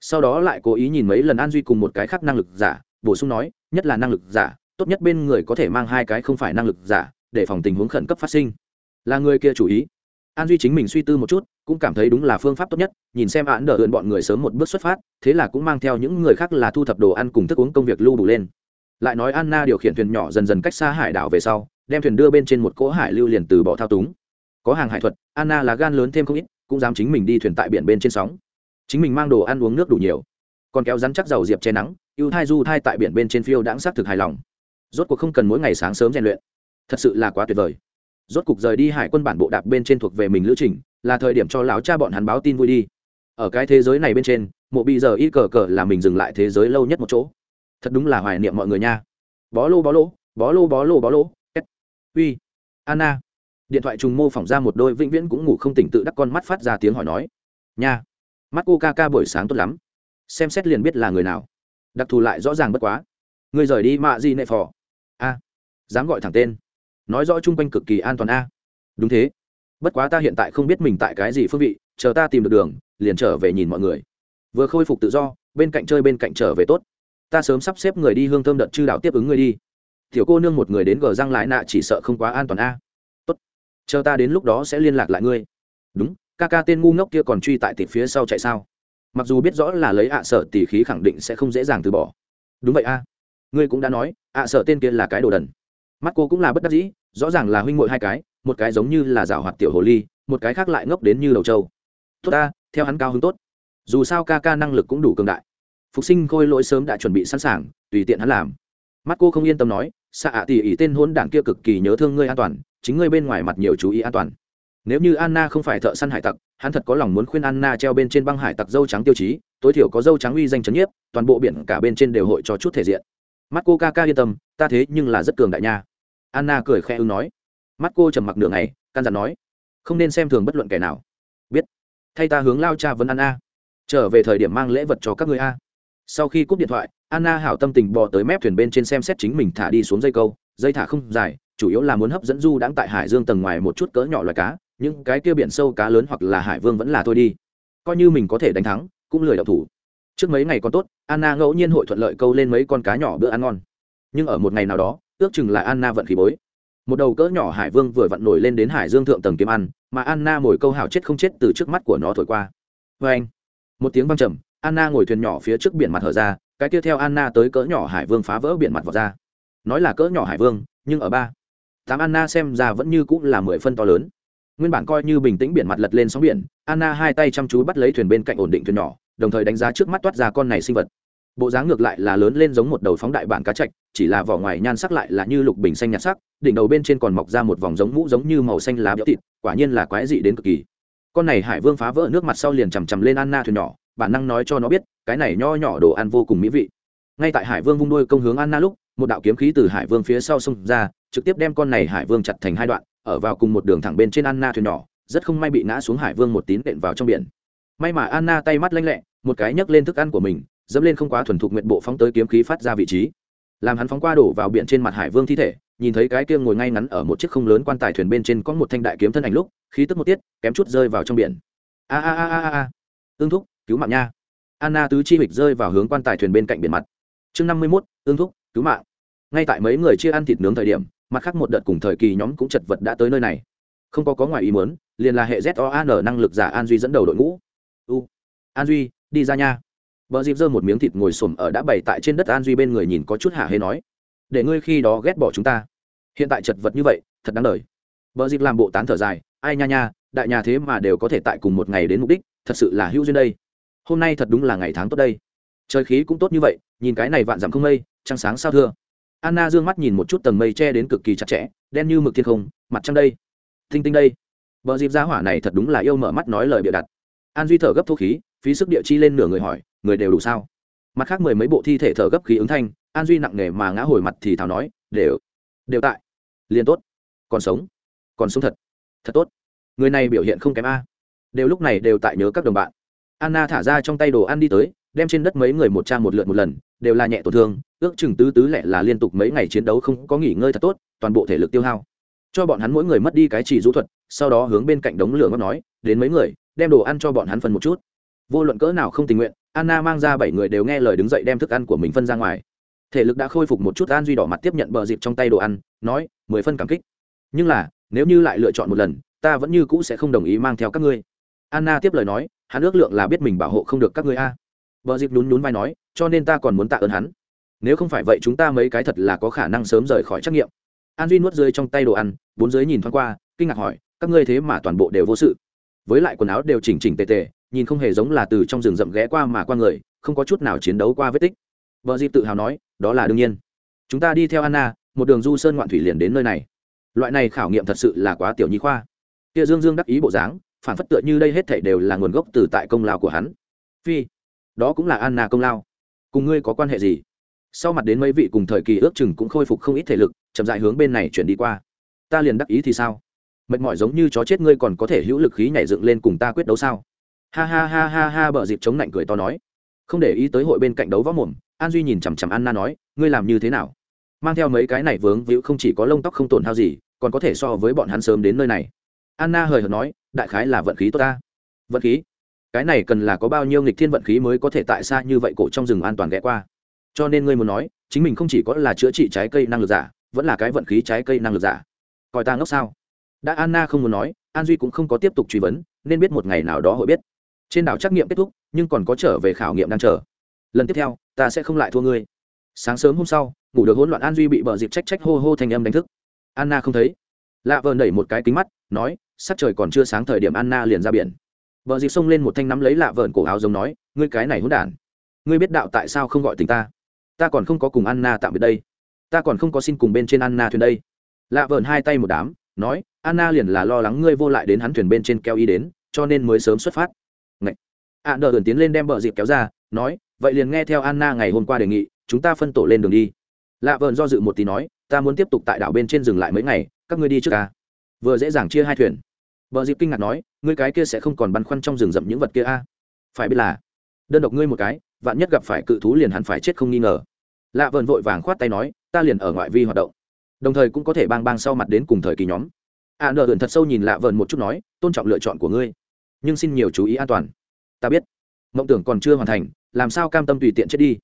Sau đó lại cố ý nhìn mấy lần an duy cùng một cái khác năng lực giả, bổ sung nói, nhất là năng lực giả, tốt nhất bên người có thể mang hai cái không phải năng lực giả, để phòng tình huống khẩn cấp phát sinh. Là người kia chủ ý. An duy chính mình suy tư một chút, cũng cảm thấy đúng là phương pháp tốt nhất, nhìn xem án đỡ ượn bọn người sớm một bước xuất phát, thế là cũng mang theo những người khác là thu thập đồ ăn cùng thức uống công việc lưu đủ lên. Lại nói anna điều khiển thuyền nhỏ dần dần cách xa hải đảo về sau đem thuyền đưa bên trên một cỗ hải lưu liền từ bỏ thao túng. Có hàng hải thuật, anna là gan lớn thêm không ít, cũng dám chính mình đi thuyền tại biển bên trên sóng. Chính mình mang đồ ăn uống nước đủ nhiều, còn kéo rắn chắc dầu diệp che nắng, ưu thai du thai tại biển bên trên phiêu đãng xác thực hài lòng. Rốt cuộc không cần mỗi ngày sáng sớm rèn luyện. Thật sự là quá tuyệt vời. Rốt cuộc rời đi hải quân bản bộ đạp bên trên thuộc về mình lữ trình, là thời điểm cho lão cha bọn hắn báo tin vui đi. Ở cái thế giới này bên trên, mộ bị giờ y cờ cờ là mình dừng lại thế giới lâu nhất một chỗ. Thật đúng là hoài niệm mọi người nha. Bó lô bó lô bó lô bó lô bó lô uy, anna. Điện thoại trùng mô phỏng ra một đôi vĩnh viễn cũng ngủ không tỉnh tự đắc con mắt phát ra tiếng hỏi nói. Nha, mắt cô ca ca buổi sáng tốt lắm. Xem xét liền biết là người nào. Đặc thù lại rõ ràng bất quá. Người rời đi mạ gì nệ phò? A, dám gọi thẳng tên. Nói rõ chung quanh cực kỳ an toàn a. Đúng thế. Bất quá ta hiện tại không biết mình tại cái gì phương vị, chờ ta tìm được đường, liền trở về nhìn mọi người. Vừa khôi phục tự do, bên cạnh chơi bên cạnh trở về tốt. Ta sớm sắp xếp người đi hương thơm đợt chư đạo tiếp ứng người đi tiểu cô nương một người đến gờ răng lại nạ chỉ sợ không quá an toàn a. Tốt. Chờ ta đến lúc đó sẽ liên lạc lại ngươi. Đúng, ca ca tên ngu ngốc kia còn truy tại tịp phía sau chạy sao? Mặc dù biết rõ là lấy ạ sở tỉ khí khẳng định sẽ không dễ dàng từ bỏ. Đúng vậy a. Ngươi cũng đã nói, ạ sở tên kia là cái đồ đần. Mắt cô cũng là bất đắc dĩ, rõ ràng là huynh muội hai cái, một cái giống như là rào hoạt tiểu hồ ly, một cái khác lại ngốc đến như đầu trâu. Tốt ta, theo hắn cao hứng tốt. Dù sao ca ca năng lực cũng đủ cường đại. Phục sinh khôi lỗi sớm đã chuẩn bị sẵn sàng, tùy tiện hắn làm. Mắt cô không yên tâm nói xạ ạ tỉ ỉ tên hôn đảng kia cực kỳ nhớ thương ngươi an toàn, chính ngươi bên ngoài mặt nhiều chú ý an toàn. Nếu như anna không phải thợ săn hải tặc, hắn thật có lòng muốn khuyên anna treo bên trên băng hải tặc dâu trắng tiêu chí, tối thiểu có dâu trắng uy danh chấn nhiếp, toàn bộ biển cả bên trên đều hội cho chút thể diện. Mắt cô ca ca yên tâm, ta thế nhưng là rất cường đại nha. Anna cười khẽ ưng nói. Mắt cô trầm mặc nửa ngày, căn dặn nói. Không nên xem thường bất luận kẻ nào. Biết. Thay ta hướng lao cha vấn ăn a trở về thời điểm mang lễ vật cho các người a sau khi cúp điện thoại, anna hảo tâm tình bò tới mép thuyền bên trên xem xét chính mình thả đi xuống dây câu. Dây thả không dài, chủ yếu là muốn hấp dẫn du đãng tại hải dương tầng ngoài một chút cỡ nhỏ loài cá. Những cái kia biển sâu cá lớn hoặc là hải vương vẫn là thôi đi. Coi như mình có thể đánh thắng, cũng lười đậu thủ. Trước mấy ngày còn tốt, anna ngẫu nhiên hội thuận lợi câu lên mấy con cá nhỏ bữa ăn ngon. Nhưng ở một ngày nào đó, ước chừng là anna vận khí bối. Một đầu cỡ nhỏ hải vương vừa vặn nổi lên đến hải dương thượng tầng kiếm ăn, mà anna mồi câu hào chết không chết từ trước mắt của nó thổi qua. Vê anh một tiếng văng trầm anna ngồi thuyền nhỏ phía trước biển mặt hở ra, cái kia theo anna tới cỡ nhỏ hải vương phá vỡ biển mặt vào ra. Nói là cỡ nhỏ hải vương, nhưng ở ba. Tám anna xem ra vẫn như cũng là mười phân to lớn. Nguyên bản coi như bình tĩnh biển mặt lật lên sóng biển, anna hai tay chăm chú bắt lấy thuyền bên cạnh ổn định thuyền nhỏ, đồng thời đánh giá trước mắt toát ra con này sinh vật. Bộ dáng ngược lại là lớn lên giống một đầu phóng đại bản cá chạch, chỉ là vỏ ngoài nhan sắc lại là như lục bình xanh nhạt sắc, đỉnh đầu bên trên còn mọc ra một vòng giống mũ giống như màu xanh lá béo thịt, quả nhiên là quái dị đến cực kỳ. Con này hải vương phá vỡ nước mặt sau liền chằm chằm lên anna thuyền nhỏ bản năng nói cho nó biết, cái này nho nhỏ đồ ăn vô cùng mỹ vị. Ngay tại hải vương vung đuôi công hướng anna lúc, một đạo kiếm khí từ hải vương phía sau xông ra, trực tiếp đem con này hải vương chặt thành hai đoạn, ở vào cùng một đường thẳng bên trên anna thuyền nhỏ, rất không may bị ngã xuống hải vương một tín đệm vào trong biển. May mà anna tay mắt lanh lẹ, một cái nhấc lên thức ăn của mình, dẫm lên không quá thuần thục nguyện bộ phóng tới kiếm khí phát ra vị trí. Làm hắn phóng qua đổ vào biển trên mặt hải vương thi thể, nhìn thấy cái kia ngồi ngay ngắn ở một chiếc không lớn quan tài thuyền bên trên có một thanh đại kiếm thân ảnh lúc, khí tức một tiết, kém chút rơi vào trong biển. A a a a a ương thúc cứu mạng nha. Anna tứ chi hịch rơi vào hướng quan tài thuyền bên cạnh biển mặt. Chương năm mươi mốt ương thúc cứu mạng. Ngay tại mấy người chia ăn thịt nướng thời điểm mặt khác một đợt cùng thời kỳ nhóm cũng chật vật đã tới nơi này. Không có có ngoài ý muốn liền là hệ z o năng lực giả an duy dẫn đầu đội ngũ. U an duy đi ra nha. Vợ dịp giơ một miếng thịt ngồi xổm ở đã bày tại trên đất An Duy bên người nhìn có chút hạ hê nói, để ngươi khi đó ghét bỏ chúng ta. Hiện tại chật vật như vậy, thật đáng đời. vợ dịp làm bộ tán thở dài, ai nha nha, đại nhà thế mà đều có thể tại cùng một ngày đến mục đích, thật sự là hữu duyên đây. Hôm nay thật đúng là ngày tháng tốt đây. Trời khí cũng tốt như vậy, nhìn cái này vạn dặm không mây, trăng sáng sao thưa. Anna dương mắt nhìn một chút tầng mây che đến cực kỳ chặt chẽ, đen như mực thiên không, mặt trăng đây, tinh tinh đây. vợ dịp ra hỏa này thật đúng là yêu mở mắt nói lời bịa đặt. An Duy thở gấp thô khí, phí sức địa chi lên nửa người hỏi, người đều đủ sao? Mặt khác mười mấy bộ thi thể thở gấp khí ứng thanh an duy nặng nề mà ngã hồi mặt thì thảo nói đều đều tại. Liền tốt. Còn sống. Còn sống thật. Thật tốt. Người này biểu hiện không kém a. Đều lúc này đều tại nhớ các đồng bạn anna thả ra trong tay đồ ăn đi tới, đem trên đất mấy người một trang một lượt một lần, đều là nhẹ tổn thương, ước chừng tứ tứ lẹ là liên tục mấy ngày chiến đấu không có nghỉ ngơi thật tốt, toàn bộ thể lực tiêu hao. Cho bọn hắn mỗi người mất đi cái chỉ rũ thuật, sau đó hướng bên cạnh đống lửa ngót nói, đến mấy người, đem đồ ăn cho bọn hắn phần một chút. Vô luận cỡ nào không tình nguyện, anna mang ra bảy người đều nghe lời đứng dậy đem thức ăn của mình phân ra ngoài. Thể lực đã khôi phục một chút, an duy đỏ mặt tiếp nhận bờ dịp trong tay đồ ăn, nói, mười phân cảm kích. Nhưng là, nếu như lại lựa chọn một lần, ta vẫn như cũ sẽ không đồng ý mang theo các ngươi anna tiếp lời nói, hắn ước lượng là biết mình bảo hộ không được các ngươi a. Bờ dịp nhún nhún vai nói, cho nên ta còn muốn tạ ơn hắn. Nếu không phải vậy chúng ta mấy cái thật là có khả năng sớm rời khỏi trắc nghiệm. An duy nuốt rơi trong tay đồ ăn, bốn dưới nhìn thoáng qua, kinh ngạc hỏi, các ngươi thế mà toàn bộ đều vô sự. Với lại quần áo đều chỉnh chỉnh tề tề, nhìn không hề giống là từ trong rừng rậm ghé qua mà qua người, không có chút nào chiến đấu qua vết tích. Vợ dịp tự hào nói, đó là đương nhiên. Chúng ta đi theo anna, một đường du sơn ngoạn thủy liền đến nơi này. Loại này khảo nghiệm thật sự là quá tiểu nhi khoa. Kia dương dương đắc ý bộ dáng phản phất tựa như đây hết thảy đều là nguồn gốc từ tại công lao của hắn. Phi, đó cũng là anna công lao. Cùng ngươi có quan hệ gì? Sau mặt đến mấy vị cùng thời kỳ ước chừng cũng khôi phục không ít thể lực, chậm dại hướng bên này chuyển đi qua. Ta liền đắc ý thì sao? Mệt mỏi giống như chó chết ngươi còn có thể hữu lực khí nhảy dựng lên cùng ta quyết đấu sao? Ha ha ha ha ha bờ dịp chống lạnh cười to nói. Không để ý tới hội bên cạnh đấu võ mồm, an duy nhìn chằm chằm anna nói, ngươi làm như thế nào? Mang theo mấy cái này vướng víu không chỉ có lông tóc không tổn hao gì, còn có thể so với bọn hắn sớm đến nơi này anna hời hợt nói, đại khái là vận khí tốt ta. Vận khí? Cái này cần là có bao nhiêu nghịch thiên vận khí mới có thể tại xa như vậy cổ trong rừng an toàn ghé qua? Cho nên ngươi muốn nói, chính mình không chỉ có là chữa trị trái cây năng lực giả, vẫn là cái vận khí trái cây năng lực giả. Coi ta ngốc sao? Đã anna không muốn nói, an duy cũng không có tiếp tục truy vấn, nên biết một ngày nào đó hội biết. Trên đảo trắc nghiệm kết thúc, nhưng còn có trở về khảo nghiệm đang chờ. Lần tiếp theo, ta sẽ không lại thua ngươi. Sáng sớm hôm sau, ngủ được hỗn loạn an duy bị bờ dịp trách trách hô hô thành âm đánh thức. Anna không thấy. Lạ vờn đẩy một cái kính mắt, nói sắc trời còn chưa sáng thời điểm anna liền ra biển. Bờ dịp xông lên một thanh nắm lấy lạ vờn cổ áo giống nói, ngươi cái này hỗn đản, ngươi biết đạo tại sao không gọi tình ta? Ta còn không có cùng anna tạm biệt đây. Ta còn không có xin cùng bên trên anna thuyền đây. Lạ vờn hai tay một đám, nói, anna liền là lo lắng ngươi vô lại đến hắn thuyền bên trên keo y đến, cho nên mới sớm xuất phát. Ngậy. ạ đờ tiến lên đem bờ dịp kéo ra, nói, vậy liền nghe theo anna ngày hôm qua đề nghị, chúng ta phân tổ lên đường đi. Lạ vờn do dự một tí nói, ta muốn tiếp tục tại đảo bên trên dừng lại mấy ngày, các ngươi đi trước ca vừa dễ dàng chia hai thuyền vợ dịp kinh ngạc nói, ngươi cái kia sẽ không còn băn khoăn trong rừng rậm những vật kia a? Phải biết là, đơn độc ngươi một cái, vạn nhất gặp phải cự thú liền hẳn phải chết không nghi ngờ. Lạ Vân vội vàng khoát tay nói, ta liền ở ngoại vi hoạt động, đồng thời cũng có thể bang bang sau mặt đến cùng thời kỳ nhóm. À, a nợ thật sâu nhìn Lạ Vân một chút nói, tôn trọng lựa chọn của ngươi, nhưng xin nhiều chú ý an toàn. Ta biết, mộng tưởng còn chưa hoàn thành, làm sao cam tâm tùy tiện chết đi.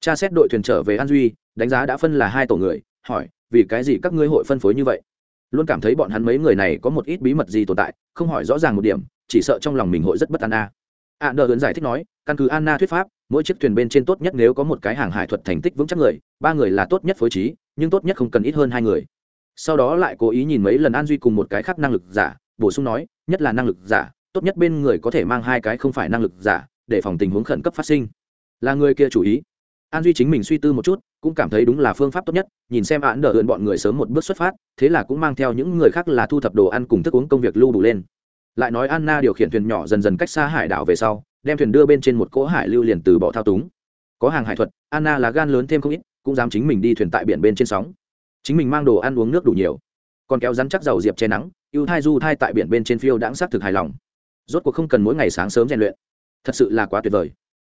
Cha xét đội thuyền trở về An Duy, đánh giá đã phân là hai tổ người, hỏi, vì cái gì các ngươi hội phân phối như vậy? Luôn cảm thấy bọn hắn mấy người này có một ít bí mật gì tồn tại, không hỏi rõ ràng một điểm, chỉ sợ trong lòng mình hội rất bất an a. A đờ ấn giải thích nói, căn cứ anna thuyết pháp, mỗi chiếc thuyền bên trên tốt nhất nếu có một cái hàng hải thuật thành tích vững chắc người, ba người là tốt nhất phối trí, nhưng tốt nhất không cần ít hơn hai người. Sau đó lại cố ý nhìn mấy lần an duy cùng một cái khác năng lực giả, bổ sung nói, nhất là năng lực giả, tốt nhất bên người có thể mang hai cái không phải năng lực giả, để phòng tình huống khẩn cấp phát sinh. Là người kia chủ ý an duy chính mình suy tư một chút, cũng cảm thấy đúng là phương pháp tốt nhất, nhìn xem án đờ ượn bọn người sớm một bước xuất phát, thế là cũng mang theo những người khác là thu thập đồ ăn cùng thức uống công việc lưu đủ lên. Lại nói anna điều khiển thuyền nhỏ dần dần cách xa hải đảo về sau, đem thuyền đưa bên trên một cỗ hải lưu liền từ bỏ thao túng. Có hàng hải thuật, anna là gan lớn thêm không ít, cũng dám chính mình đi thuyền tại biển bên trên sóng. Chính mình mang đồ ăn uống nước đủ nhiều, còn kéo rắn chắc dầu diệp che nắng, ưu thai du thai tại biển bên trên phiêu đãng xác thực hài lòng. Rốt cuộc không cần mỗi ngày sáng sớm rèn luyện. Thật sự là quá tuyệt vời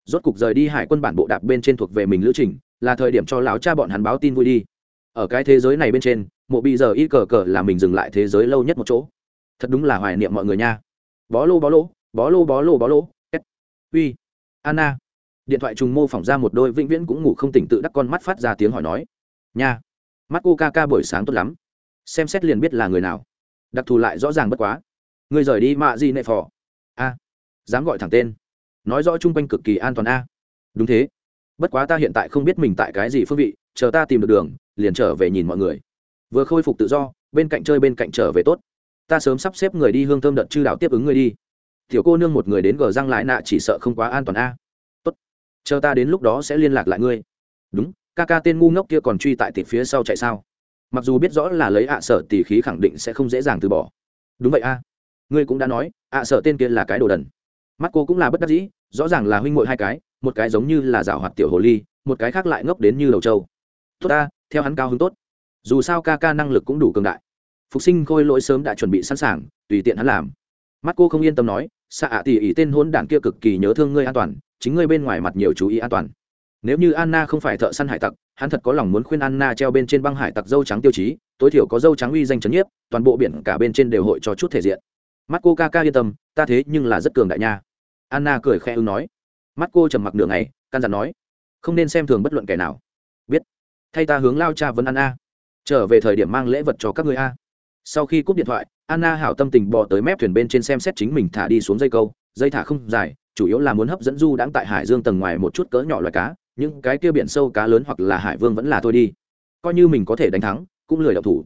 rốt cục rời đi hải quân bản bộ đạp bên trên thuộc về mình lữ trình, là thời điểm cho lão cha bọn hắn báo tin vui đi. Ở cái thế giới này bên trên, mộ bị giờ y cờ cờ là mình dừng lại thế giới lâu nhất một chỗ. Thật đúng là hoài niệm mọi người nha. Bó lô bó lô bó lô bó lô bó lô. Uy. Anna. Điện thoại trùng mô phỏng ra một đôi vĩnh viễn cũng ngủ không tỉnh tự đắc con mắt phát ra tiếng hỏi nói. Nha. Mắt cô ca ca buổi sáng tốt lắm. Xem xét liền biết là người nào. Đặc thù lại rõ ràng bất quá. Người rời đi mạ gì nệ phò. A. Dám gọi thẳng tên nói rõ chung quanh cực kỳ an toàn a. Đúng thế. Bất quá ta hiện tại không biết mình tại cái gì phương vị, chờ ta tìm được đường, liền trở về nhìn mọi người. Vừa khôi phục tự do, bên cạnh chơi bên cạnh trở về tốt. Ta sớm sắp xếp người đi hương thơm đợt chư đạo tiếp ứng người đi. Tiểu cô nương một người đến gờ răng lại nạ chỉ sợ không quá an toàn a. Tốt. Chờ ta đến lúc đó sẽ liên lạc lại ngươi. Đúng, ca ca tên ngu ngốc kia còn truy tại tịt phía sau chạy sao? Mặc dù biết rõ là lấy ạ sở tỉ khí khẳng định sẽ không dễ dàng từ bỏ. Đúng vậy a. Ngươi cũng đã nói, ạ sở tên kia là cái đồ đần mắt cô cũng là bất đắc dĩ, rõ ràng là huynh muội hai cái, một cái giống như là rào hoạt tiểu hồ ly, một cái khác lại ngốc đến như đầu trâu. Tốt ta, theo hắn cao hứng tốt. Dù sao ca ca năng lực cũng đủ cường đại. Phục sinh khôi lỗi sớm đã chuẩn bị sẵn sàng, tùy tiện hắn làm. Mắt cô không yên tâm nói xạ ạ tỉ ỉ tên hôn đảng kia cực kỳ nhớ thương ngươi an toàn, chính ngươi bên ngoài mặt nhiều chú ý an toàn. Nếu như anna không phải thợ săn hải tặc, hắn thật có lòng muốn khuyên anna treo bên trên băng hải tặc dâu trắng tiêu chí, tối thiểu có dâu trắng uy danh chấn nhiếp, toàn bộ biển cả bên trên đều hội cho chút thể diện. Mắt cô ca ca yên tâm, ta thế nhưng là rất cường đại nha anna cười khẽ ưng nói. Mắt cô trầm mặc nửa ngày căn dặn nói. Không nên xem thường bất luận kẻ nào. Biết. Thay ta hướng lao cha vấn Anna, trở về thời điểm mang lễ vật cho các người a. Sau khi cúp điện thoại anna hảo tâm tình bò tới mép thuyền bên trên xem xét chính mình thả đi xuống dây câu. Dây thả không dài chủ yếu là muốn hấp dẫn du đãng tại hải dương tầng ngoài một chút cỡ nhỏ loài cá. Những cái kia biển sâu cá lớn hoặc là hải vương vẫn là thôi đi. Coi như mình có thể đánh thắng cũng lười đậu thủ.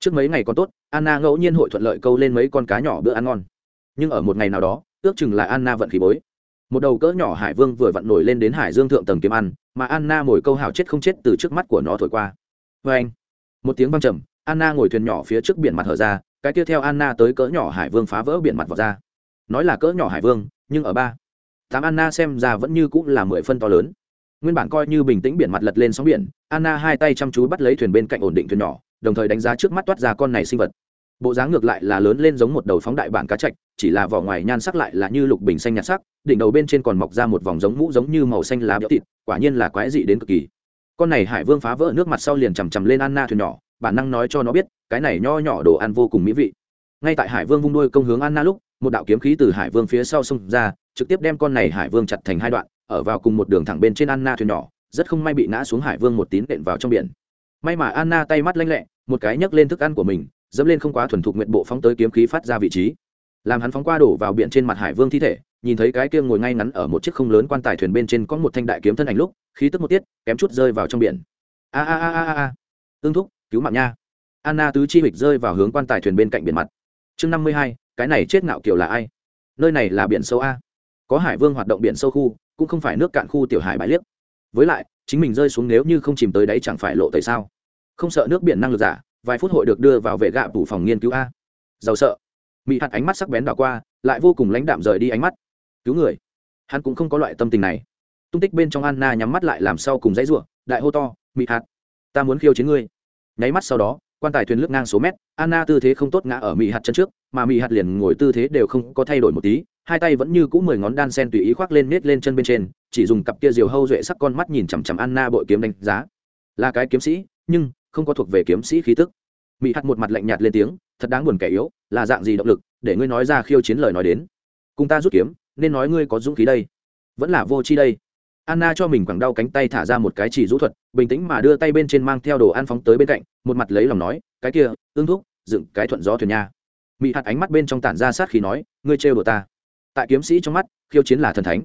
Trước mấy ngày còn tốt anna ngẫu nhiên hội thuận lợi câu lên mấy con cá nhỏ bữa ăn ngon. Nhưng ở một ngày nào đó ước chừng là anna vận khí bối. Một đầu cỡ nhỏ hải vương vừa vặn nổi lên đến hải dương thượng tầng kiếm ăn, mà anna ngồi câu hào chết không chết từ trước mắt của nó thổi qua. Vê anh, một tiếng văng trầm, anna ngồi thuyền nhỏ phía trước biển mặt hở ra, cái tiếp theo anna tới cỡ nhỏ hải vương phá vỡ biển mặt vào ra. Nói là cỡ nhỏ hải vương, nhưng ở ba, tám anna xem ra vẫn như cũng là mười phân to lớn. Nguyên bản coi như bình tĩnh biển mặt lật lên sóng biển, anna hai tay chăm chú bắt lấy thuyền bên cạnh ổn định thuyền nhỏ, đồng thời đánh giá trước mắt toát ra con này sinh vật bộ dáng ngược lại là lớn lên giống một đầu phóng đại bản cá chạch, chỉ là vỏ ngoài nhan sắc lại là như lục bình xanh nhạt sắc, đỉnh đầu bên trên còn mọc ra một vòng giống mũ giống như màu xanh lá béo thịt, quả nhiên là quái dị đến cực kỳ. Con này hải vương phá vỡ nước mặt sau liền chằm chằm lên anna thuyền nhỏ, bản năng nói cho nó biết, cái này nho nhỏ đồ ăn vô cùng mỹ vị. Ngay tại hải vương vung đuôi công hướng anna lúc, một đạo kiếm khí từ hải vương phía sau xông ra, trực tiếp đem con này hải vương chặt thành hai đoạn, ở vào cùng một đường thẳng bên trên anna thuyền nhỏ, rất không may bị ngã xuống hải vương một tín đệm vào trong biển. May mà anna tay mắt lanh lẹ, một cái nhấc lên thức ăn của mình dẫm lên không quá thuần thục nguyện bộ phóng tới kiếm khí phát ra vị trí. Làm hắn phóng qua đổ vào biển trên mặt hải vương thi thể, nhìn thấy cái kia ngồi ngay ngắn ở một chiếc không lớn quan tài thuyền bên trên có một thanh đại kiếm thân ảnh lúc, khí tức một tiết, kém chút rơi vào trong biển. A a a a a tương thúc, cứu mạng nha. Anna tứ chi hịch rơi vào hướng quan tài thuyền bên cạnh biển mặt. Chương năm mươi hai, cái này chết ngạo kiểu là ai? Nơi này là biển sâu a. Có hải vương hoạt động biển sâu khu, cũng không phải nước cạn khu tiểu hải bãi liếc. Với lại, chính mình rơi xuống nếu như không chìm tới đấy chẳng phải lộ tại sao? Không sợ nước biển năng lực giả vài phút hội được đưa vào vệ gạ tủ phòng nghiên cứu a. Giàu sợ. Mỹ hạt ánh mắt sắc bén đảo qua, lại vô cùng lãnh đạm rời đi ánh mắt. Cứu người. Hắn cũng không có loại tâm tình này. Tung tích bên trong anna nhắm mắt lại làm sau cùng dãy ruộng đại hô to mỹ hạt, ta muốn khiêu chiến ngươi. Nháy mắt sau đó, quan tài thuyền lướt ngang số mét, anna tư thế không tốt ngã ở mỹ hạt chân trước, mà mỹ hạt liền ngồi tư thế đều không có thay đổi một tí, hai tay vẫn như cũ mười ngón đan sen tùy ý khoác lên nết lên chân bên trên, chỉ dùng cặp kia diều hâu duệ sắc con mắt nhìn chằm chằm anna bội kiếm đánh giá. Là cái kiếm sĩ, nhưng không có thuộc về kiếm sĩ khí tức. Mỹ hạt một mặt lạnh nhạt lên tiếng, thật đáng buồn kẻ yếu, là dạng gì động lực, để ngươi nói ra khiêu chiến lời nói đến? Cùng ta rút kiếm, nên nói ngươi có dũng khí đây. Vẫn là vô chi đây. Anna cho mình quẳng đau cánh tay thả ra một cái chỉ rũ thuật, bình tĩnh mà đưa tay bên trên mang theo đồ ăn phóng tới bên cạnh, một mặt lấy lòng nói, cái kia ương thúc, dựng cái thuận gió thuyền nha. Mỹ hạt ánh mắt bên trong tản ra sát khi nói, ngươi trêu đồ ta. Tại kiếm sĩ trong mắt, khiêu chiến là thần thánh.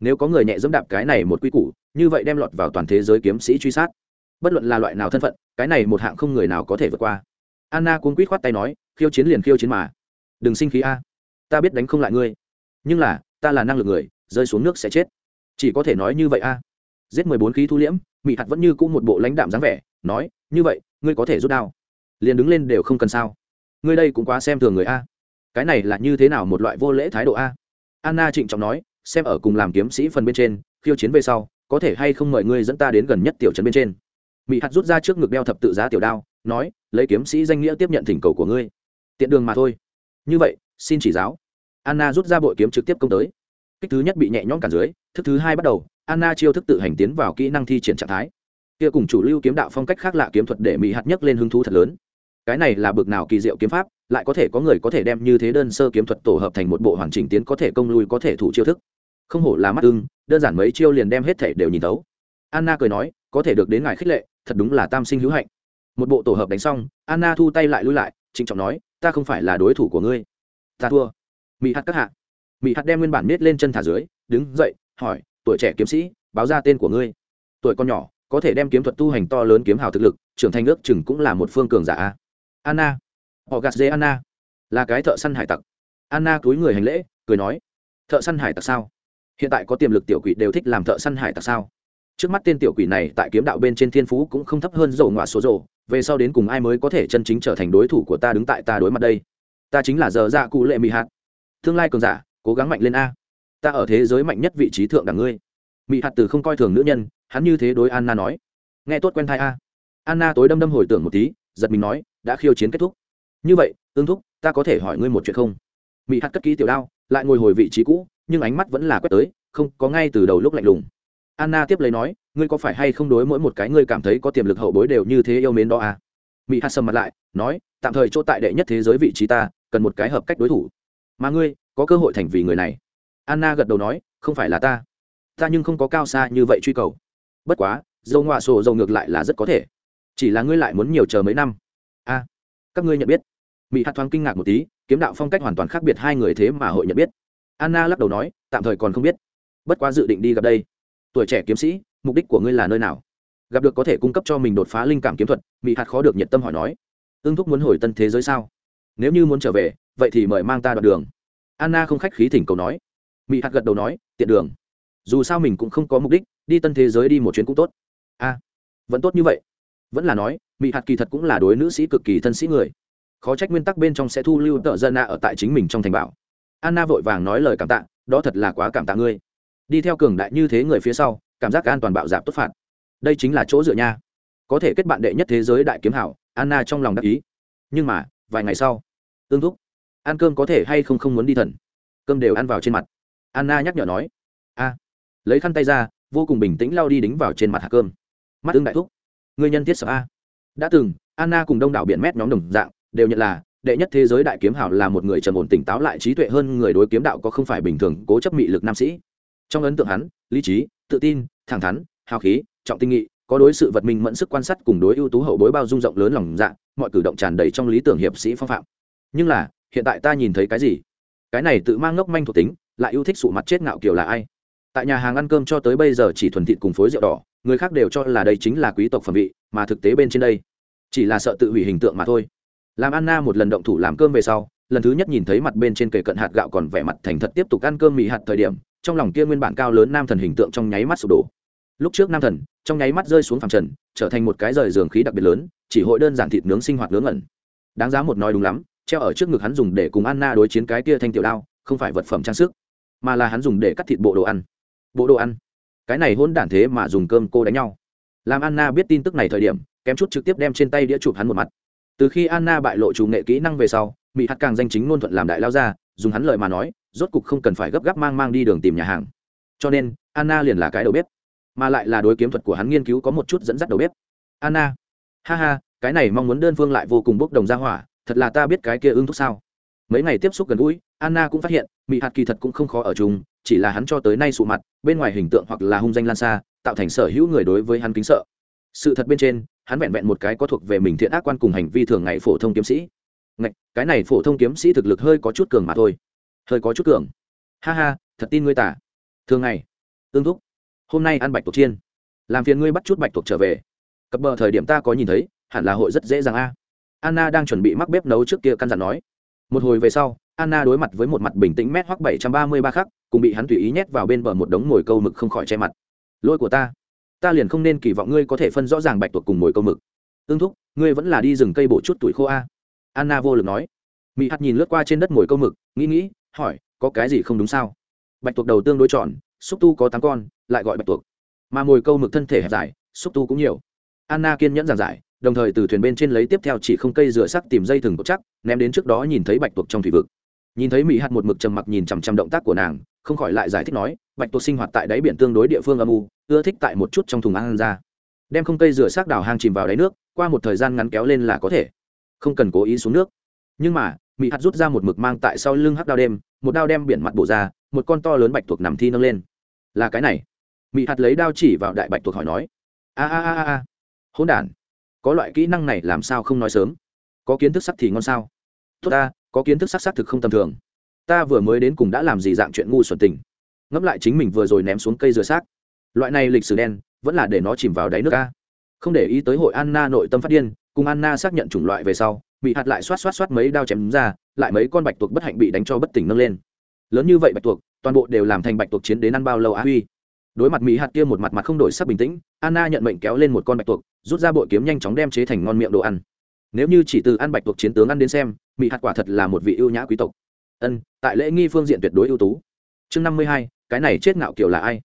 Nếu có người nhẹ dẫm đạp cái này một quy củ, như vậy đem lọt vào toàn thế giới kiếm sĩ truy sát bất luận là loại nào thân phận, cái này một hạng không người nào có thể vượt qua. Anna cuốn quýt khoát tay nói, khiêu chiến liền khiêu chiến mà. Đừng sinh khí a. Ta biết đánh không lại ngươi. Nhưng là, ta là năng lực người, rơi xuống nước sẽ chết. Chỉ có thể nói như vậy a. Giết mười bốn khí thu liễm, mị hạt vẫn như cũ một bộ lãnh đạm dáng vẻ, nói, như vậy, ngươi có thể rút đao. Liền đứng lên đều không cần sao. Ngươi đây cũng quá xem thường người a. Cái này là như thế nào một loại vô lễ thái độ a? Anna trịnh trọng nói, xem ở cùng làm kiếm sĩ phần bên trên, khiêu chiến về sau, có thể hay không mời ngươi dẫn ta đến gần nhất tiểu trấn bên trên? Mỹ hạt rút ra trước ngực đeo thập tự giá tiểu đao, nói, lấy kiếm sĩ danh nghĩa tiếp nhận thỉnh cầu của ngươi. Tiện đường mà thôi. Như vậy, xin chỉ giáo. Anna rút ra bội kiếm trực tiếp công tới. Kích thứ nhất bị nhẹ nhõm cản dưới, thức thứ hai bắt đầu, anna chiêu thức tự hành tiến vào kỹ năng thi triển trạng thái. Kia cùng chủ lưu kiếm đạo phong cách khác lạ kiếm thuật để mỹ hạt nhất lên hứng thú thật lớn. Cái này là bực nào kỳ diệu kiếm pháp, lại có thể có người có thể đem như thế đơn sơ kiếm thuật tổ hợp thành một bộ hoàn chỉnh tiến có thể công lui có thể thủ chiêu thức. Không hổ là mắt ưng, đơn giản mấy chiêu liền đem hết thể đều nhìn thấu. Anna cười nói có thể được đến ngài khích lệ, thật đúng là tam sinh hữu hạnh. Một bộ tổ hợp đánh xong, anna thu tay lại lui lại, trịnh trọng nói, ta không phải là đối thủ của ngươi. Ta thua. Mỹ hạt các hạ. Mỹ hạt đem nguyên bản miết lên chân thả dưới, đứng dậy, hỏi, tuổi trẻ kiếm sĩ, báo ra tên của ngươi. Tuổi con nhỏ, có thể đem kiếm thuật tu hành to lớn kiếm hào thực lực, trưởng thành ước chừng cũng là một phương cường giả anna. Họ gạt dê anna. Là cái thợ săn hải tặc. Anna cúi người hành lễ, cười nói, thợ săn hải tặc sao? Hiện tại có tiềm lực tiểu quỷ đều thích làm thợ săn hải tặc sao? Trước mắt tên tiểu quỷ này tại kiếm đạo bên trên thiên phú cũng không thấp hơn dầu ngoại số rồ về sau đến cùng ai mới có thể chân chính trở thành đối thủ của ta đứng tại ta đối mặt đây? Ta chính là giờ dạ cụ lệ Mị hạt. Tương lai cường giả, cố gắng mạnh lên a. Ta ở thế giới mạnh nhất vị trí thượng đẳng ngươi. Mị hạt từ không coi thường nữ nhân, hắn như thế đối anna nói. Nghe tốt quen thai a. Anna tối đâm đâm hồi tưởng một tí, giật mình nói, đã khiêu chiến kết thúc. Như vậy, tương thúc, ta có thể hỏi ngươi một chuyện không? Mị hạt cất ký tiểu đao, lại ngồi hồi vị trí cũ, nhưng ánh mắt vẫn là quét tới, không, có ngay từ đầu lúc lạnh lùng anna tiếp lấy nói, ngươi có phải hay không đối mỗi một cái ngươi cảm thấy có tiềm lực hậu bối đều như thế yêu mến đó à? Mỹ Hát sầm mặt lại, nói, tạm thời chỗ tại đệ nhất thế giới vị trí ta, cần một cái hợp cách đối thủ. Mà ngươi, có cơ hội thành vì người này. Anna gật đầu nói, không phải là ta. Ta nhưng không có cao xa như vậy truy cầu. Bất quá, dầu ngoạ sổ dầu ngược lại là rất có thể. Chỉ là ngươi lại muốn nhiều chờ mấy năm. A, các ngươi nhận biết. Mỹ Hát thoáng kinh ngạc một tí, kiếm đạo phong cách hoàn toàn khác biệt hai người thế mà hội nhận biết. Anna lắc đầu nói, tạm thời còn không biết. Bất quá dự định đi gặp đây tuổi trẻ kiếm sĩ, mục đích của ngươi là nơi nào? Gặp được có thể cung cấp cho mình đột phá linh cảm kiếm thuật mỹ hạt khó được nhiệt tâm hỏi nói. Ưng thúc muốn hồi tân thế giới sao? Nếu như muốn trở về, vậy thì mời mang ta đoạn đường. Anna không khách khí thỉnh cầu nói. Mỹ hạt gật đầu nói, tiện đường. Dù sao mình cũng không có mục đích, đi tân thế giới đi một chuyến cũng tốt. A, vẫn tốt như vậy. Vẫn là nói mỹ hạt kỳ thật cũng là đối nữ sĩ cực kỳ thân sĩ người. Khó trách nguyên tắc bên trong sẽ thu lưu tợ dân nạ ở tại chính mình trong thành bảo. Anna vội vàng nói lời cảm tạ, đó thật là quá cảm tạ ngươi đi theo cường đại như thế người phía sau, cảm giác an toàn bạo dạp tốt phạt. Đây chính là chỗ dựa nha. Có thể kết bạn đệ nhất thế giới đại kiếm hảo, anna trong lòng đắc ý. Nhưng mà, vài ngày sau, tương thúc. Ăn cơm có thể hay không không muốn đi thần. Cơm đều ăn vào trên mặt. Anna nhắc nhở nói. A. Lấy khăn tay ra, vô cùng bình tĩnh lao đi đính vào trên mặt hạt cơm. Mắt ưng đại thúc. Người nhân thiết sợ a. Đã từng, anna cùng đông đảo biển mét nhóm đồng dạng, đều nhận là, đệ nhất thế giới đại kiếm hảo là một người trầm ổn tỉnh táo lại trí tuệ hơn người đối kiếm đạo có không phải bình thường cố chấp mị lực nam sĩ trong ấn tượng hắn, lý trí, tự tin, thẳng thắn, hào khí, trọng tinh nghị, có đối sự vật minh mẫn sức quan sát cùng đối ưu tú hậu bối bao dung rộng lớn lòng dạ mọi cử động tràn đầy trong lý tưởng hiệp sĩ phong phạm. Nhưng là, hiện tại ta nhìn thấy cái gì? Cái này tự mang ngốc manh thuộc tính, lại yêu thích sụ mặt chết ngạo kiểu là ai? Tại nhà hàng ăn cơm cho tới bây giờ chỉ thuần thịt cùng phối rượu đỏ, người khác đều cho là đây chính là quý tộc phẩm vị, mà thực tế bên trên đây, chỉ là sợ tự hủy hình tượng mà thôi. Làm anna một lần động thủ làm cơm về sau, lần thứ nhất nhìn thấy mặt bên trên kề cận hạt gạo còn vẻ mặt thành thật tiếp tục ăn cơm mì hạt thời điểm trong lòng kia nguyên bản cao lớn nam thần hình tượng trong nháy mắt sụp đổ. Lúc trước nam thần, trong nháy mắt rơi xuống phẳng trần, trở thành một cái rời giường khí đặc biệt lớn, chỉ hội đơn giản thịt nướng sinh hoạt nướng ẩn đáng giá một nói đúng lắm, treo ở trước ngực hắn dùng để cùng anna đối chiến cái kia thanh tiểu đao, không phải vật phẩm trang sức, mà là hắn dùng để cắt thịt bộ đồ ăn. Bộ đồ ăn? Cái này hôn đản thế mà dùng cơm cô đánh nhau. Làm anna biết tin tức này thời điểm, kém chút trực tiếp đem trên tay đĩa chụp hắn một mặt. Từ khi anna bại lộ chủ nghệ kỹ năng về sau mỹ hạt càng danh chính ngôn thuận làm đại lao ra, dùng hắn lời mà nói rốt cục không cần phải gấp gáp mang mang đi đường tìm nhà hàng. Cho nên anna liền là cái đầu bếp mà lại là đối kiếm thuật của hắn nghiên cứu có một chút dẫn dắt đầu bếp. Anna ha ha cái này mong muốn đơn phương lại vô cùng bốc đồng ra hỏa thật là ta biết cái kia ưng thúc sao. Mấy ngày tiếp xúc gần gũi anna cũng phát hiện mỹ hạt kỳ thật cũng không khó ở chung chỉ là hắn cho tới nay sụ mặt bên ngoài hình tượng hoặc là hung danh lan xa tạo thành sở hữu người đối với hắn kính sợ. Sự thật bên trên hắn vẹn vẹn một cái có thuộc về mình thiện ác quan cùng hành vi thường ngày phổ thông kiếm sĩ. Ngạch, cái này phổ thông kiếm sĩ thực lực hơi có chút cường mà thôi hơi có chút cường. Ha ha, thật tin ngươi tả. Thường ngày, tương thúc. Hôm nay ăn bạch tuộc chiên. Làm phiền ngươi bắt chút bạch tuộc trở về. Cập bờ thời điểm ta có nhìn thấy, hẳn là hội rất dễ dàng a. Anna đang chuẩn bị mắc bếp nấu trước kia căn dặn nói. Một hồi về sau, anna đối mặt với một mặt bình tĩnh mét hoặc bảy trăm ba mươi ba khắc, cùng bị hắn tùy ý nhét vào bên bờ một đống mồi câu mực không khỏi che mặt. Lỗi của ta. Ta liền không nên kỳ vọng ngươi có thể phân rõ ràng bạch tuộc cùng mồi câu mực. Tương thúc, ngươi vẫn là đi rừng cây bổ chút tuổi khô a. Anna vô lực nói. Mỹ hạt nhìn lướt qua trên đất mồi câu mực, nghĩ nghĩ hỏi, có cái gì không đúng sao? Bạch tuộc đầu tương đối tròn, xúc tu có tám con, lại gọi bạch tuộc. Mà mồi câu mực thân thể hẹp dài, xúc tu cũng nhiều. Anna kiên nhẫn giảng giải, đồng thời từ thuyền bên trên lấy tiếp theo chỉ không cây rửa sắc tìm dây thừng cột chắc, ném đến trước đó nhìn thấy bạch tuộc trong thủy vực. Nhìn thấy mỹ hạt một mực trầm mặc nhìn chằm chằm động tác của nàng, không khỏi lại giải thích nói, bạch tuộc sinh hoạt tại đáy biển tương đối địa phương âm u, ưa thích tại một chút trong thùng ăn ra. Đem không cây rửa xác đào hang chìm vào đáy nước, qua một thời gian ngắn kéo lên là có thể. Không cần cố ý xuống nước nhưng mà mỹ hạt rút ra một mực mang tại sau lưng hắc đao đêm, một đao đem biển mặt bổ ra, một con to lớn bạch tuộc nằm thi nâng lên. Là cái này. Mỹ hạt lấy đao chỉ vào đại bạch tuộc hỏi nói. A a a a hỗn đản. Có loại kỹ năng này làm sao không nói sớm? Có kiến thức sắc thì ngon sao? Tốt ta, có kiến thức sắc sắc thực không tầm thường. Ta vừa mới đến cùng đã làm gì dạng chuyện ngu xuẩn tình. Ngẫm lại chính mình vừa rồi ném xuống cây dừa xác. Loại này lịch sử đen, vẫn là để nó chìm vào đáy nước ca không để ý tới hội anna nội tâm phát điên, cùng anna xác nhận chủng loại về sau bị hạt lại xoát xoát xoát mấy đao chém ra, lại mấy con bạch tuộc bất hạnh bị đánh cho bất tỉnh nâng lên. Lớn như vậy bạch tuộc, toàn bộ đều làm thành bạch tuộc chiến đến ăn bao lâu á huy. Đối mặt mỹ hạt kia một mặt mặt không đổi sắc bình tĩnh, anna nhận mệnh kéo lên một con bạch tuộc, rút ra bội kiếm nhanh chóng đem chế thành ngon miệng đồ ăn. Nếu như chỉ từ ăn bạch tuộc chiến tướng ăn đến xem, mỹ hạt quả thật là một vị ưu nhã quý tộc. Ân, tại lễ nghi phương diện tuyệt đối ưu tú. Chương năm mươi hai, cái này chết ngạo kiểu là ai?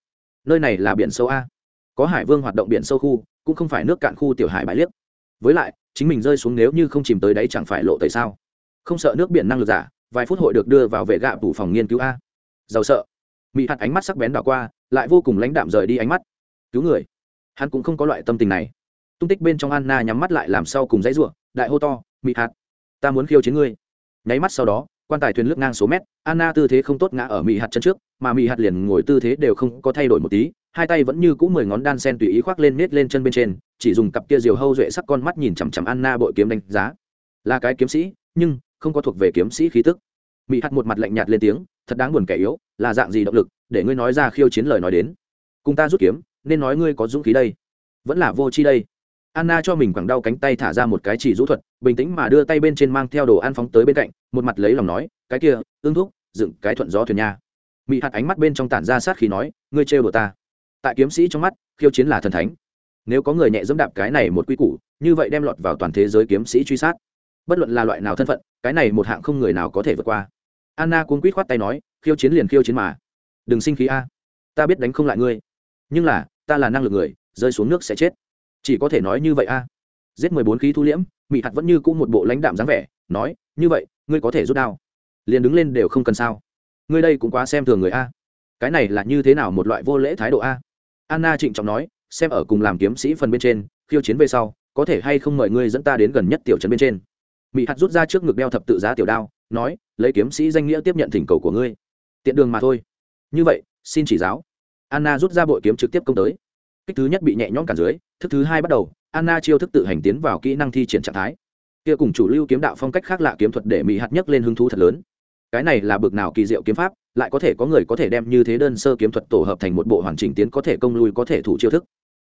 Nơi này là biển sâu a. Có hải vương hoạt động biển sâu khu, cũng không phải nước cạn khu tiểu hải bãi liếc. Với lại chính mình rơi xuống nếu như không chìm tới đấy chẳng phải lộ tại sao? Không sợ nước biển năng lực giả, vài phút hội được đưa vào vệ gạ tủ phòng nghiên cứu a. Giàu sợ. Mỹ hạt ánh mắt sắc bén đảo qua, lại vô cùng lãnh đạm rời đi ánh mắt. Cứu người. Hắn cũng không có loại tâm tình này. Tung tích bên trong anna nhắm mắt lại làm sau cùng dãy ruộng đại hô to mỹ hạt, ta muốn khiêu chiến ngươi. Nháy mắt sau đó quan tài thuyền lướt ngang số mét, anna tư thế không tốt ngã ở mỹ hạt chân trước, mà mỹ hạt liền ngồi tư thế đều không có thay đổi một tí, hai tay vẫn như cũ mười ngón đan sen tùy ý khoác lên nết lên chân bên trên, chỉ dùng cặp kia diều hâu duệ sắc con mắt nhìn chằm chằm anna bội kiếm đánh giá. Là cái kiếm sĩ, nhưng không có thuộc về kiếm sĩ khí tức. Mỹ hạt một mặt lạnh nhạt lên tiếng, thật đáng buồn kẻ yếu, là dạng gì động lực, để ngươi nói ra khiêu chiến lời nói đến. Cùng ta rút kiếm, nên nói ngươi có dũng khí đây. Vẫn là vô chi đây anna cho mình quẳng đau cánh tay thả ra một cái chỉ rũ thuật, bình tĩnh mà đưa tay bên trên mang theo đồ ăn phóng tới bên cạnh, một mặt lấy lòng nói, cái kia ương thúc, dựng cái thuận gió thuyền nha. Mị hạt ánh mắt bên trong tản ra sát khí nói, ngươi trêu đồ ta. Tại kiếm sĩ trong mắt, khiêu chiến là thần thánh. Nếu có người nhẹ dẫm đạp cái này một quy củ, như vậy đem lọt vào toàn thế giới kiếm sĩ truy sát. Bất luận là loại nào thân phận, cái này một hạng không người nào có thể vượt qua. Anna cuống quýt khoát tay nói, khiêu chiến liền khiêu chiến mà. Đừng sinh khí a. Ta biết đánh không lại ngươi. Nhưng là, ta là năng lực người, rơi xuống nước sẽ chết chỉ có thể nói như vậy a. Giết mười bốn khí thu liễm, mị hạt vẫn như cũ một bộ lãnh đạm dáng vẻ, nói, như vậy, ngươi có thể rút đao. Liền đứng lên đều không cần sao. Ngươi đây cũng quá xem thường người a. Cái này là như thế nào một loại vô lễ thái độ a? Anna trịnh trọng nói, xem ở cùng làm kiếm sĩ phần bên trên, khiêu chiến về sau, có thể hay không mời ngươi dẫn ta đến gần nhất tiểu trấn bên trên? Mị hạt rút ra trước ngực đeo thập tự giá tiểu đao, nói, lấy kiếm sĩ danh nghĩa tiếp nhận thỉnh cầu của ngươi. Tiện đường mà thôi. Như vậy, xin chỉ giáo. Anna rút ra bội kiếm trực tiếp công tới. Kích thứ nhất bị nhẹ nhõm cản dưới thức thứ hai bắt đầu, anna chiêu thức tự hành tiến vào kỹ năng thi triển trạng thái. Kia cùng chủ lưu kiếm đạo phong cách khác lạ kiếm thuật để mỹ hạt nhất lên hứng thú thật lớn. Cái này là bực nào kỳ diệu kiếm pháp, lại có thể có người có thể đem như thế đơn sơ kiếm thuật tổ hợp thành một bộ hoàn chỉnh tiến có thể công lui có thể thủ chiêu thức.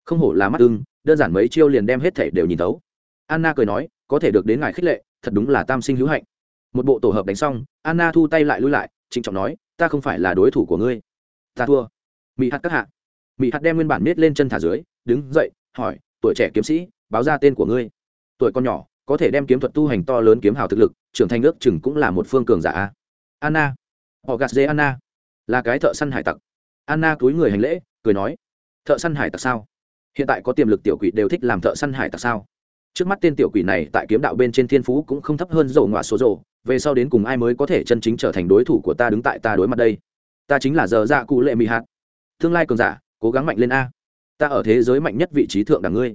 Không hổ là mắt ưng, đơn giản mấy chiêu liền đem hết thể đều nhìn thấu. Anna cười nói, có thể được đến ngài khích lệ, thật đúng là tam sinh hữu hạnh. Một bộ tổ hợp đánh xong, anna thu tay lại lui lại, trịnh trọng nói, ta không phải là đối thủ của ngươi. Ta thua. Mỹ hạt các hạ. Mỹ hạt đem nguyên bản miết lên chân thả dưới, đứng dậy hỏi, tuổi trẻ kiếm sĩ, báo ra tên của ngươi. Tuổi con nhỏ, có thể đem kiếm thuật tu hành to lớn kiếm hào thực lực, trưởng thành ước chừng cũng là một phương cường giả anna. Họ gạt dê anna là cái thợ săn hải tặc. Anna cúi người hành lễ, cười nói, thợ săn hải tặc sao? Hiện tại có tiềm lực tiểu quỷ đều thích làm thợ săn hải tặc sao? Trước mắt tên tiểu quỷ này tại kiếm đạo bên trên thiên phú cũng không thấp hơn dầu ngoạ số rồ về sau đến cùng ai mới có thể chân chính trở thành đối thủ của ta đứng tại ta đối mặt đây? Ta chính là giờ dạ cụ lệ mị hạt tương lai cường giả, cố gắng mạnh lên a ta ở thế giới mạnh nhất vị trí thượng đẳng ngươi.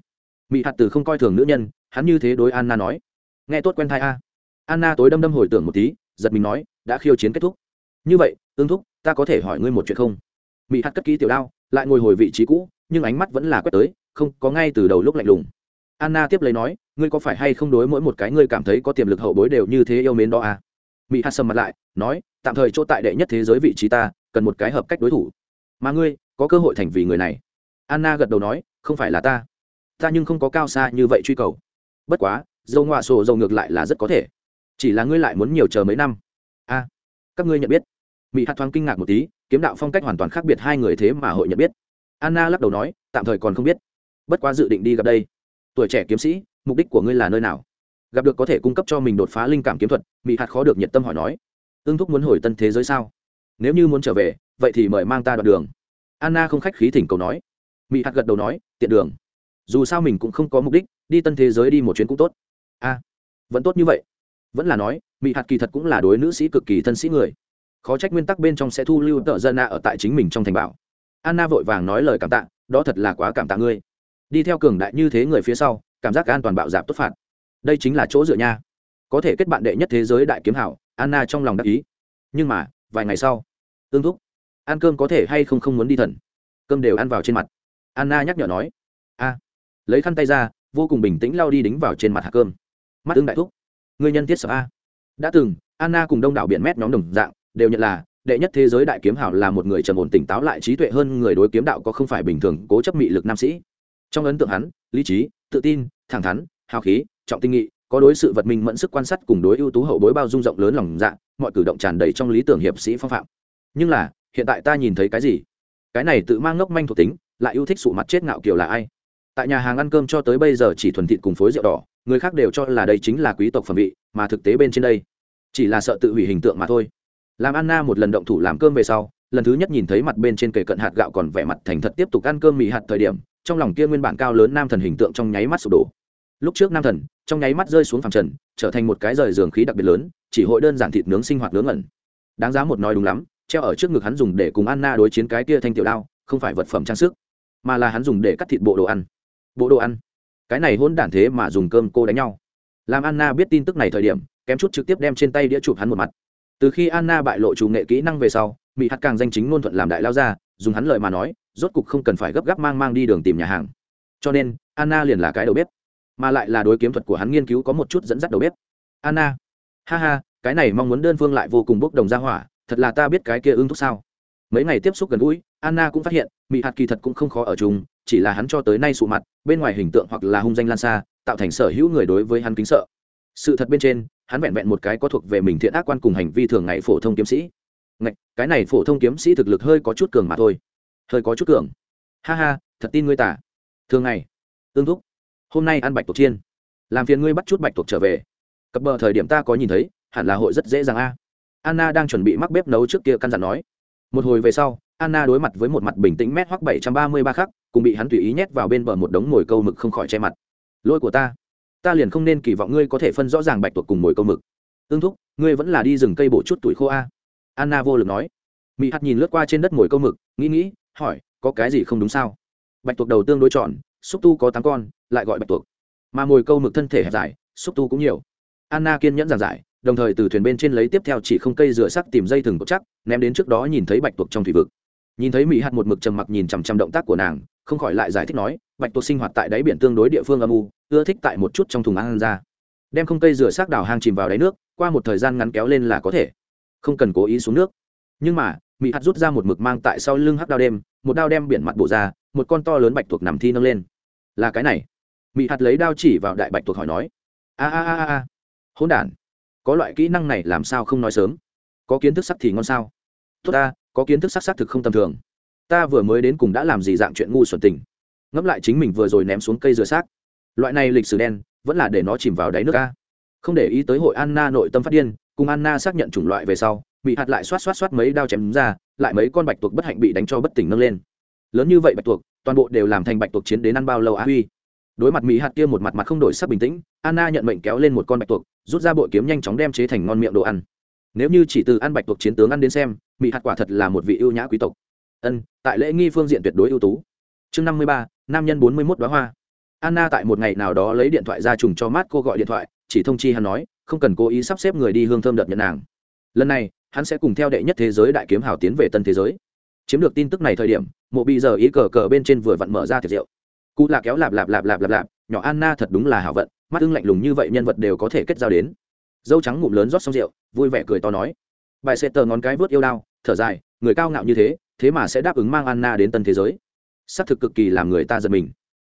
Mỹ hạt từ không coi thường nữ nhân, hắn như thế đối anna nói. Nghe tốt quen thai a. Anna tối đâm đâm hồi tưởng một tí, giật mình nói, đã khiêu chiến kết thúc. Như vậy, tương thúc, ta có thể hỏi ngươi một chuyện không? Mỹ hạt cất ký tiểu đao, lại ngồi hồi vị trí cũ, nhưng ánh mắt vẫn là quét tới, không có ngay từ đầu lúc lạnh lùng. Anna tiếp lấy nói, ngươi có phải hay không đối mỗi một cái ngươi cảm thấy có tiềm lực hậu bối đều như thế yêu mến đó à? Mỹ hạt sầm mặt lại, nói, tạm thời chỗ tại đệ nhất thế giới vị trí ta, cần một cái hợp cách đối thủ. Mà ngươi, có cơ hội thành vì người này anna gật đầu nói, không phải là ta. Ta nhưng không có cao xa như vậy truy cầu. Bất quá, dầu ngoạ sổ dầu ngược lại là rất có thể. Chỉ là ngươi lại muốn nhiều chờ mấy năm. A, các ngươi nhận biết. Mỹ hạt thoáng kinh ngạc một tí, kiếm đạo phong cách hoàn toàn khác biệt hai người thế mà hội nhận biết. Anna lắc đầu nói, tạm thời còn không biết. Bất quá dự định đi gặp đây. Tuổi trẻ kiếm sĩ, mục đích của ngươi là nơi nào? Gặp được có thể cung cấp cho mình đột phá linh cảm kiếm thuật. Mỹ hạt khó được nhiệt tâm hỏi nói. Ưng thúc muốn hồi tân thế giới sao? Nếu như muốn trở về, vậy thì mời mang ta đoạn đường. Anna không khách khí thỉnh cầu nói mỹ hạt gật đầu nói, tiện đường. Dù sao mình cũng không có mục đích, đi tân thế giới đi một chuyến cũng tốt. A, vẫn tốt như vậy. Vẫn là nói mỹ hạt kỳ thật cũng là đối nữ sĩ cực kỳ thân sĩ người. Khó trách nguyên tắc bên trong sẽ thu lưu tợ dân a ở tại chính mình trong thành bảo. Anna vội vàng nói lời cảm tạ, đó thật là quá cảm tạ ngươi. Đi theo cường đại như thế người phía sau, cảm giác an toàn bạo giảm tốt phạt. Đây chính là chỗ dựa nha. Có thể kết bạn đệ nhất thế giới đại kiếm hảo, anna trong lòng đắc ý. Nhưng mà, vài ngày sau, tương thúc, ăn cơm có thể hay không không muốn đi thần. Cơm đều ăn vào trên mặt anna nhắc nhở nói, a, lấy khăn tay ra, vô cùng bình tĩnh lao đi đính vào trên mặt hạt cơm. Mắt ưng đại thúc người nhân thiết sợ a. Đã từng, anna cùng đông đảo biển mét nhóm đồng dạng, đều nhận là, đệ nhất thế giới đại kiếm hảo là một người trầm ổn tỉnh táo lại trí tuệ hơn người đối kiếm đạo có không phải bình thường, cố chấp mị lực nam sĩ. Trong ấn tượng hắn, lý trí, tự tin, thẳng thắn, hào khí, trọng tinh nghị, có đối sự vật minh mẫn sức quan sát cùng đối ưu tú hậu bối bao dung rộng lớn lòng dạ mọi cử động tràn đầy trong lý tưởng hiệp sĩ phong phạm. Nhưng là, hiện tại ta nhìn thấy cái gì? Cái này tự mang ngốc manh thuộc tính lại yêu thích sụ mặt chết ngạo kiểu là ai? Tại nhà hàng ăn cơm cho tới bây giờ chỉ thuần thịt cùng phối rượu đỏ, người khác đều cho là đây chính là quý tộc phẩm vị, mà thực tế bên trên đây, chỉ là sợ tự hủy hình tượng mà thôi. Làm anna một lần động thủ làm cơm về sau, lần thứ nhất nhìn thấy mặt bên trên kề cận hạt gạo còn vẻ mặt thành thật tiếp tục ăn cơm mì hạt thời điểm, trong lòng kia nguyên bản cao lớn nam thần hình tượng trong nháy mắt sụp đổ. Lúc trước nam thần, trong nháy mắt rơi xuống phẳng trần, trở thành một cái rời giường khí đặc biệt lớn, chỉ hội đơn giản thịt nướng sinh hoạt nướng ẩn đáng giá một nói đúng lắm, treo ở trước ngực hắn dùng để cùng anna đối chiến cái kia thanh tiểu đao, không phải vật phẩm trang sức mà là hắn dùng để cắt thịt bộ đồ ăn. Bộ đồ ăn? Cái này hôn đản thế mà dùng cơm cô đánh nhau. Làm anna biết tin tức này thời điểm, kém chút trực tiếp đem trên tay đĩa chụp hắn một mặt. Từ khi anna bại lộ chủ nghệ kỹ năng về sau mỹ hạt càng danh chính ngôn thuận làm đại lao ra, dùng hắn lời mà nói, rốt cục không cần phải gấp gáp mang mang đi đường tìm nhà hàng. Cho nên, anna liền là cái đầu bếp. Mà lại là đối kiếm thuật của hắn nghiên cứu có một chút dẫn dắt đầu bếp. Anna, ha ha, cái này mong muốn đơn phương lại vô cùng bốc đồng ra hỏa, thật là ta biết cái kia ưng thúc sao. Mấy ngày tiếp xúc gần gũi anna cũng phát hiện mỹ hạt kỳ thật cũng không khó ở chung chỉ là hắn cho tới nay sụ mặt bên ngoài hình tượng hoặc là hung danh lan xa tạo thành sở hữu người đối với hắn kính sợ. Sự thật bên trên hắn vẹn vẹn một cái có thuộc về mình thiện ác quan cùng hành vi thường ngày phổ thông kiếm sĩ. Ngạch, cái này phổ thông kiếm sĩ thực lực hơi có chút cường mà thôi. Hơi có chút cường. Ha ha thật tin ngươi tả. Thường ngày. Tương thúc. Hôm nay ăn bạch tuộc chiên. Làm phiền ngươi bắt chút bạch tuộc trở về. Cập bờ thời điểm ta có nhìn thấy hẳn là hội rất dễ dàng a. Anna đang chuẩn bị mắc bếp nấu trước kia căn dặn nói. Một hồi về sau anna đối mặt với một mặt bình tĩnh mét hoặc bảy trăm ba mươi ba khắc, cùng bị hắn tùy ý nhét vào bên bờ một đống mồi câu mực không khỏi che mặt. Lỗi của ta. Ta liền không nên kỳ vọng ngươi có thể phân rõ ràng bạch tuộc cùng mồi câu mực. Ương thúc, ngươi vẫn là đi rừng cây bổ chút tuổi khô a. Anna vô lực nói. Mỹ hạt nhìn lướt qua trên đất mồi câu mực, nghĩ nghĩ, hỏi, có cái gì không đúng sao? Bạch tuộc đầu tương đối tròn, xúc tu có tám con, lại gọi bạch tuộc. Mà mồi câu mực thân thể hẹp dài, xúc tu cũng nhiều. Anna kiên nhẫn giảng giải, đồng thời từ thuyền bên trên lấy tiếp theo chỉ không cây rửa sắc tìm dây thừng cột chắc, ném đến trước đó nhìn thấy bạch tuộc trong thủy vực nhìn thấy mỹ hạt một mực trầm mặc nhìn chằm chằm động tác của nàng, không khỏi lại giải thích nói, bạch tuộc sinh hoạt tại đáy biển tương đối địa phương âm u, ưa thích tại một chút trong thùng ăn ra. Đem không cây rửa xác đào hang chìm vào đáy nước, qua một thời gian ngắn kéo lên là có thể. Không cần cố ý xuống nước. Nhưng mà mỹ hạt rút ra một mực mang tại sau lưng hắc đao đêm, một đao đem biển mặt bổ ra, một con to lớn bạch tuộc nằm thi nâng lên. Là cái này. Mỹ hạt lấy đao chỉ vào đại bạch tuộc hỏi nói. A a a a hỗn đản, có loại kỹ năng này làm sao không nói sớm? Có kiến thức sắc thì ngon sao? Tốt ta có kiến thức sắc sắc thực không tầm thường. Ta vừa mới đến cùng đã làm gì dạng chuyện ngu xuẩn tình. Ngẫm lại chính mình vừa rồi ném xuống cây rửa xác. Loại này lịch sử đen, vẫn là để nó chìm vào đáy nước ca không để ý tới hội anna nội tâm phát điên, cùng anna xác nhận chủng loại về sau bị hạt lại xoát xoát xoát mấy đao chém ra, lại mấy con bạch tuộc bất hạnh bị đánh cho bất tỉnh nâng lên. Lớn như vậy bạch tuộc, toàn bộ đều làm thành bạch tuộc chiến đến ăn bao lâu á huy. Đối mặt mỹ hạt kia một mặt mặt không đổi sắc bình tĩnh, anna nhận mệnh kéo lên một con bạch tuộc, rút ra bội kiếm nhanh chóng đem chế thành ngon miệng đồ ăn. Nếu như chỉ từ ăn bạch tuộc chiến tướng ăn đến xem mỹ hạt quả thật là một vị ưu nhã quý tộc. Ân, tại lễ nghi phương diện tuyệt đối ưu tú. Chương năm mươi ba, nam nhân bốn mươi mốt đoá hoa. Anna tại một ngày nào đó lấy điện thoại ra trùng cho mát cô gọi điện thoại, chỉ thông chi hắn nói, không cần cố ý sắp xếp người đi hương thơm đợt nhận nàng. Lần này, hắn sẽ cùng theo đệ nhất thế giới đại kiếm hào tiến về tân thế giới. Chiếm được tin tức này thời điểm, mộ bị giờ ý cờ cờ bên trên vừa vặn mở ra tiệc rượu. Cụ là kéo lạp lạp lạp lạp lạp lạp, nhỏ anna thật đúng là hảo vận, mắt ưng lạnh lùng như vậy nhân vật đều có thể kết giao đến. Dâu trắng ngụm lớn rót xong rượu, vui vẻ cười to nói. Bài xe tờ ngón cái vớt yêu đao thở dài, người cao ngạo như thế thế mà sẽ đáp ứng mang anna đến tân thế giới. Xác thực cực kỳ làm người ta giật mình.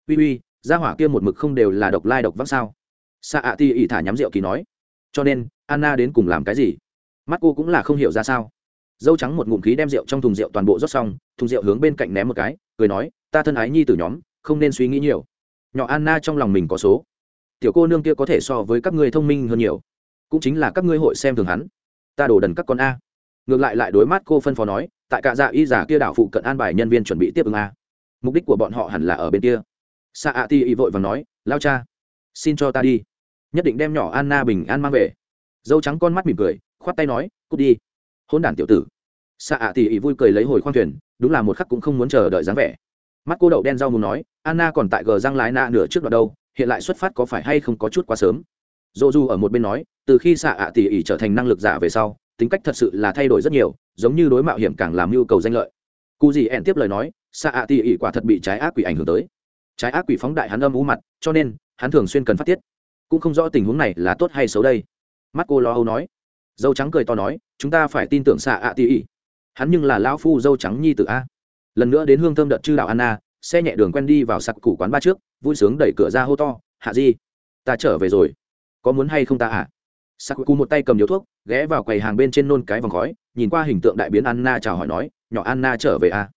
Uy uy, gia hỏa kia một mực không đều là độc lai độc vắng sao? Xạ ạ ti ỉ thả nhắm rượu kỳ nói. Cho nên, anna đến cùng làm cái gì? Mắt cô cũng là không hiểu ra sao. Dâu trắng một ngụm khí đem rượu trong thùng rượu toàn bộ rót xong, thùng rượu hướng bên cạnh ném một cái, cười nói, ta thân ái nhi từ nhóm, không nên suy nghĩ nhiều. Nhỏ anna trong lòng mình có số. Tiểu cô nương kia có thể so với các ngươi thông minh hơn nhiều. Cũng chính là các ngươi hội xem thường hắn. Ta đổ đần các con a ngược lại lại đối mắt cô phân phó nói, tại cả dạ y giả kia đảo phụ cận an bài nhân viên chuẩn bị tiếp ứng a. Mục đích của bọn họ hẳn là ở bên kia. Sa a ti y vội và nói, lao cha, xin cho ta đi. Nhất định đem nhỏ anna bình an mang về. Dâu trắng con mắt mỉm cười, khoát tay nói, cút đi. Hôn đản tiểu tử. Sa a ti y vui cười lấy hồi khoang thuyền, đúng là một khắc cũng không muốn chờ đợi dáng vẻ. Mắt cô đậu đen rau muốn nói, anna còn tại gờ răng lái nạ nửa trước đoạn đâu, hiện lại xuất phát có phải hay không có chút quá sớm? Dô du ở một bên nói, từ khi xạ ạ tỉ ỉ trở thành năng lực giả về sau tính cách thật sự là thay đổi rất nhiều, giống như đối mạo hiểm càng làm nhu cầu danh lợi. Cụ gì ẹn tiếp lời nói xạ ạ tỉ ỉ quả thật bị trái ác quỷ ảnh hưởng tới. Trái ác quỷ phóng đại hắn âm u mặt, cho nên, hắn thường xuyên cần phát tiết. Cũng không rõ tình huống này là tốt hay xấu đây. Mắt cô lo âu nói, dâu trắng cười to nói, chúng ta phải tin tưởng xạ ạ tỉ ỉ hắn nhưng là lão phu dâu trắng nhi t a. Lần nữa đến hương thơm đợt chư đạo anna, xe nhẹ đường quen đi vào sặc củ quán ba trước, vui sướng đẩy cửa ra hô to, hạ di, ta trở về rồi. Có muốn hay không ta à Sakuku một tay cầm điếu thuốc, ghé vào quầy hàng bên trên nôn cái vòng khói, nhìn qua hình tượng đại biến anna chào hỏi nói, nhỏ anna trở về à?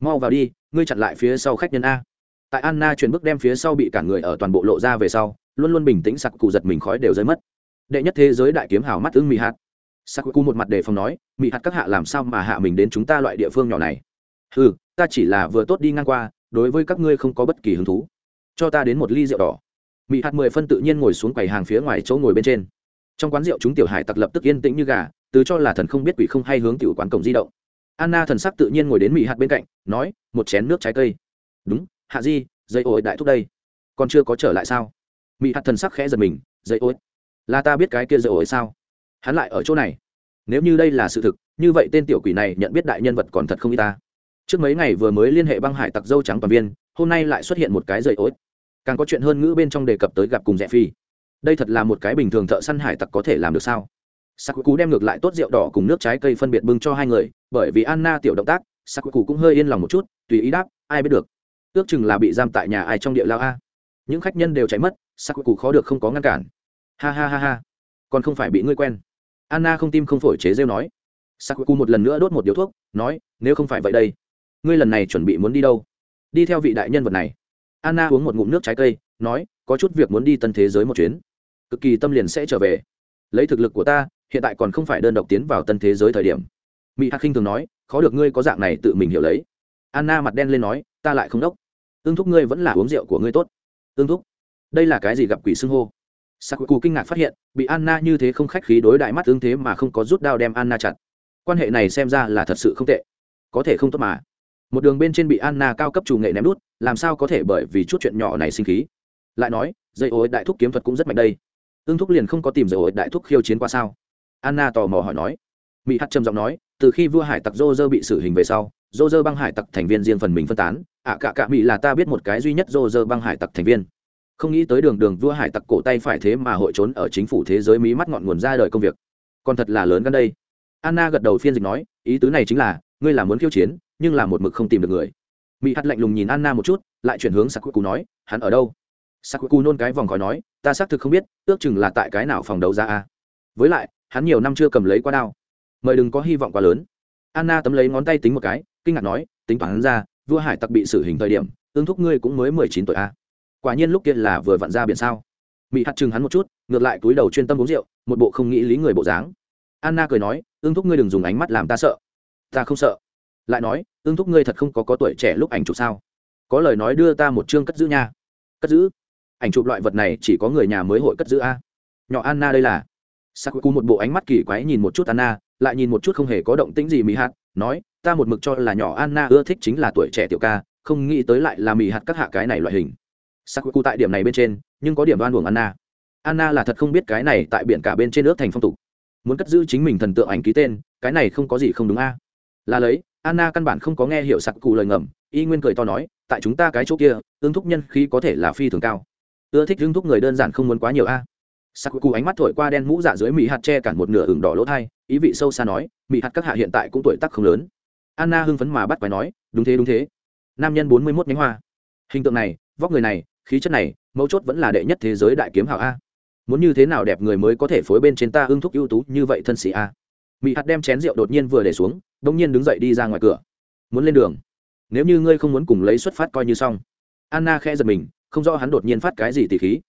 Mau vào đi, ngươi chặn lại phía sau khách nhân a. Tại anna chuyển bước đem phía sau bị cả người ở toàn bộ lộ ra về sau, luôn luôn bình tĩnh sặc cụ giật mình khói đều rơi mất. Đệ nhất thế giới đại kiếm hào mắt ưng mị hạt sặc cụ một mặt đề phòng nói mị hạt các hạ làm sao mà hạ mình đến chúng ta loại địa phương nhỏ này? Ừ ta chỉ là vừa tốt đi ngang qua, đối với các ngươi không có bất kỳ hứng thú. Cho ta đến một ly rượu đỏ. Mỹ hạt mười phân tự nhiên ngồi xuống quầy hàng phía ngoài chỗ ngồi bên trên trong quán rượu chúng tiểu hải tặc lập tức yên tĩnh như gà, từ cho là thần không biết quỷ không hay hướng tiểu quán cổng di động. Anna thần sắc tự nhiên ngồi đến mỹ hạt bên cạnh, nói, một chén nước trái cây. Đúng, hạ di, dây ối đại thúc đây. Còn chưa có trở lại sao? Mỹ hạt thần sắc khẽ giật mình, dây ối? Là ta biết cái kia dây ối sao? Hắn lại ở chỗ này. Nếu như đây là sự thực, như vậy tên tiểu quỷ này nhận biết đại nhân vật còn thật không y ta. Trước mấy ngày vừa mới liên hệ băng hải tặc dâu trắng toàn viên, hôm nay lại xuất hiện một cái dây ối. Càng có chuyện hơn ngữ bên trong đề cập tới gặp cùng rẻ phi đây thật là một cái bình thường thợ săn hải tặc có thể làm được sao? Sắc cú đem ngược lại tốt rượu đỏ cùng nước trái cây phân biệt bưng cho hai người, bởi vì anna tiểu động tác sắc cú cũng hơi yên lòng một chút, tùy ý đáp, ai biết được, ước chừng là bị giam tại nhà ai trong địa lao a. Những khách nhân đều chạy mất sắc cú khó được không có ngăn cản. Ha ha ha ha, còn không phải bị ngươi quen. Anna không tim không phổi chế rêu nói. Sắc cú một lần nữa đốt một điếu thuốc, nói, nếu không phải vậy đây, ngươi lần này chuẩn bị muốn đi đâu? Đi theo vị đại nhân vật này. Anna uống một ngụm nước trái cây, nói, có chút việc muốn đi tân thế giới một chuyến cực kỳ tâm liền sẽ trở về. Lấy thực lực của ta, hiện tại còn không phải đơn độc tiến vào tân thế giới thời điểm. Mỹ hạc khinh thường nói, khó được ngươi có dạng này tự mình hiểu lấy. Anna mặt đen lên nói, ta lại không đốc. Ương thúc ngươi vẫn là uống rượu của ngươi tốt. Ương thúc, đây là cái gì gặp quỷ xưng hô? Sakuku kinh ngạc phát hiện, bị anna như thế không khách khí đối đại mắt ương thế mà không có rút đao đem anna chặt. Quan hệ này xem ra là thật sự không tệ. Có thể không tốt mà. Một đường bên trên bị anna cao cấp chủ nghệ ném đút, làm sao có thể bởi vì chút chuyện nhỏ này sinh khí? Lại nói, dây ô đại thúc kiếm thuật cũng rất mạnh đây ương thúc liền không có tìm dây ổi đại thúc khiêu chiến qua sao? Anna tò mò hỏi nói. Mỹ hát trầm giọng nói từ khi vua hải tặc dô dơ bị xử hình về sau dô dơ băng hải tặc thành viên riêng phần mình phân tán. Ạ à, cả cả mỹ là ta biết một cái duy nhất dô dơ băng hải tặc thành viên. Không nghĩ tới đường đường vua hải tặc cổ tay phải thế mà hội trốn ở chính phủ thế giới mỹ mắt ngọn nguồn ra đời công việc. Còn thật là lớn gần đây. Anna gật đầu phiên dịch nói ý tứ này chính là ngươi là muốn khiêu chiến nhưng là một mực không tìm được người. Mỹ hát lạnh lùng nhìn anna một chút lại chuyển hướng sakuku nói hắn ở đâu? Sakuku nôn cái vòng khói nói, ta xác thực không biết, ước chừng là tại cái nào phòng đấu ra a. Với lại, hắn nhiều năm chưa cầm lấy qua đao. Mời đừng có hy vọng quá lớn. Anna tấm lấy ngón tay tính một cái, kinh ngạc nói, tính toán ra, vua hải tặc bị xử hình thời điểm ương thúc ngươi cũng mới mười chín tuổi a. Quả nhiên lúc kia là vừa vặn ra biển sao. Mỹ hắt chừng hắn một chút, ngược lại túi đầu chuyên tâm uống rượu, một bộ không nghĩ lý người bộ dáng. Anna cười nói ương thúc ngươi đừng dùng ánh mắt làm ta sợ. Ta không sợ. Lại nói ương thúc ngươi thật không có có tuổi trẻ lúc ảnh chụp sao? Có lời nói đưa ta một chương cất giữ nha. Cất giữ? Ảnh chụp loại vật này chỉ có người nhà mới hội cất giữ a. Nhỏ anna đây là. Sakuku một bộ ánh mắt kỳ quái nhìn một chút anna, lại nhìn một chút không hề có động tĩnh gì mỹ hạt, nói, ta một mực cho là nhỏ anna ưa thích chính là tuổi trẻ tiểu ca, không nghĩ tới lại là mỹ hạt các hạ cái này loại hình. Sakuku tại điểm này bên trên, nhưng có điểm đoan buồng anna. Anna là thật không biết cái này tại biển cả bên trên nước thành phong tục. Muốn cất giữ chính mình thần tượng ảnh ký tên, cái này không có gì không đúng a. Là lấy, anna căn bản không có nghe hiểu sặc lời ngầm, y nguyên cười to nói, tại chúng ta cái chỗ kia tương thúc nhân khí có thể là phi thường cao ưa thích hương thúc người đơn giản không muốn quá nhiều a. Sakuku ánh mắt thổi qua đen mũ dạ dưới mỹ hạt che cản một nửa ửng đỏ lỗ thai, ý vị sâu xa nói mỹ hạt các hạ hiện tại cũng tuổi tác không lớn. Anna hưng phấn mà bắt quái nói, đúng thế đúng thế. Nam nhân bốn mươi mốt nhánh hoa. Hình tượng này, vóc người này, khí chất này, mấu chốt vẫn là đệ nhất thế giới đại kiếm hảo a. Muốn như thế nào đẹp người mới có thể phối bên trên ta ưng thúc ưu tú như vậy thân sĩ a? Mỹ hạt đem chén rượu đột nhiên vừa để xuống đông nhiên đứng dậy đi ra ngoài cửa. Muốn lên đường. Nếu như ngươi không muốn cùng lấy xuất phát coi như xong. Anna khẽ giật mình không rõ hắn đột nhiên phát cái gì tỉ khí.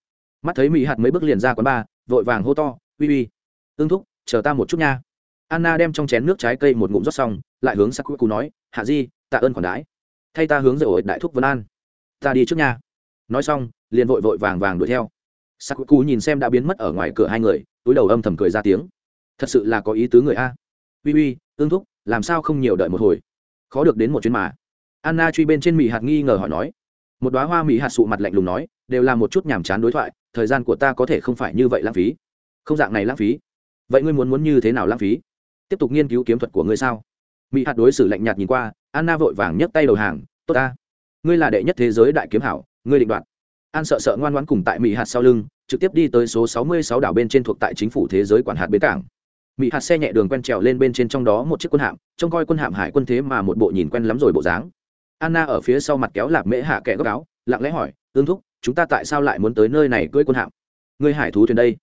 Mắt thấy mỹ hạt mấy bước liền ra quán ba vội vàng hô to, uy uy ương thúc, chờ ta một chút nha. Anna đem trong chén nước trái cây một ngụm rót xong, lại hướng sakuku nói, hạ di, tạ ơn khoản đãi. Thay ta hướng dậy ổi đại thúc vân an. Ta đi trước nha. Nói xong, liền vội vội vàng vàng đuổi theo. Sakuku nhìn xem đã biến mất ở ngoài cửa hai người, túi đầu âm thầm cười ra tiếng. Thật sự là có ý tứ người a. Uy uy ương thúc, làm sao không nhiều đợi một hồi? Khó được đến một chuyến mà. Anna truy bên trên mỹ hạt nghi ngờ hỏi nói một đoá hoa mỹ hạt sụ mặt lạnh lùng nói, đều là một chút nhàm chán đối thoại, thời gian của ta có thể không phải như vậy lãng phí. Không dạng này lãng phí. Vậy ngươi muốn muốn như thế nào lãng phí? Tiếp tục nghiên cứu kiếm thuật của ngươi sao? Mỹ hạt đối xử lạnh nhạt nhìn qua, anna vội vàng nhấc tay đầu hàng, tốt ta. Ngươi là đệ nhất thế giới đại kiếm hảo, ngươi định đoạt. An sợ sợ ngoan ngoãn cùng tại mỹ hạt sau lưng, trực tiếp đi tới số 66 đảo bên trên thuộc tại chính phủ thế giới quản hạt bến cảng. Mỹ hạt xe nhẹ đường quen trèo lên bên trên trong đó một chiếc quân hạm, trông coi quân hạm hải quân thế mà một bộ nhìn quen lắm rồi bộ dáng anna ở phía sau mặt kéo lạp mễ hạ kẻ góc áo, lặng lẽ hỏi ương thúc, chúng ta tại sao lại muốn tới nơi này cưỡi quân hạm? Ngươi hải thú thuyền đây.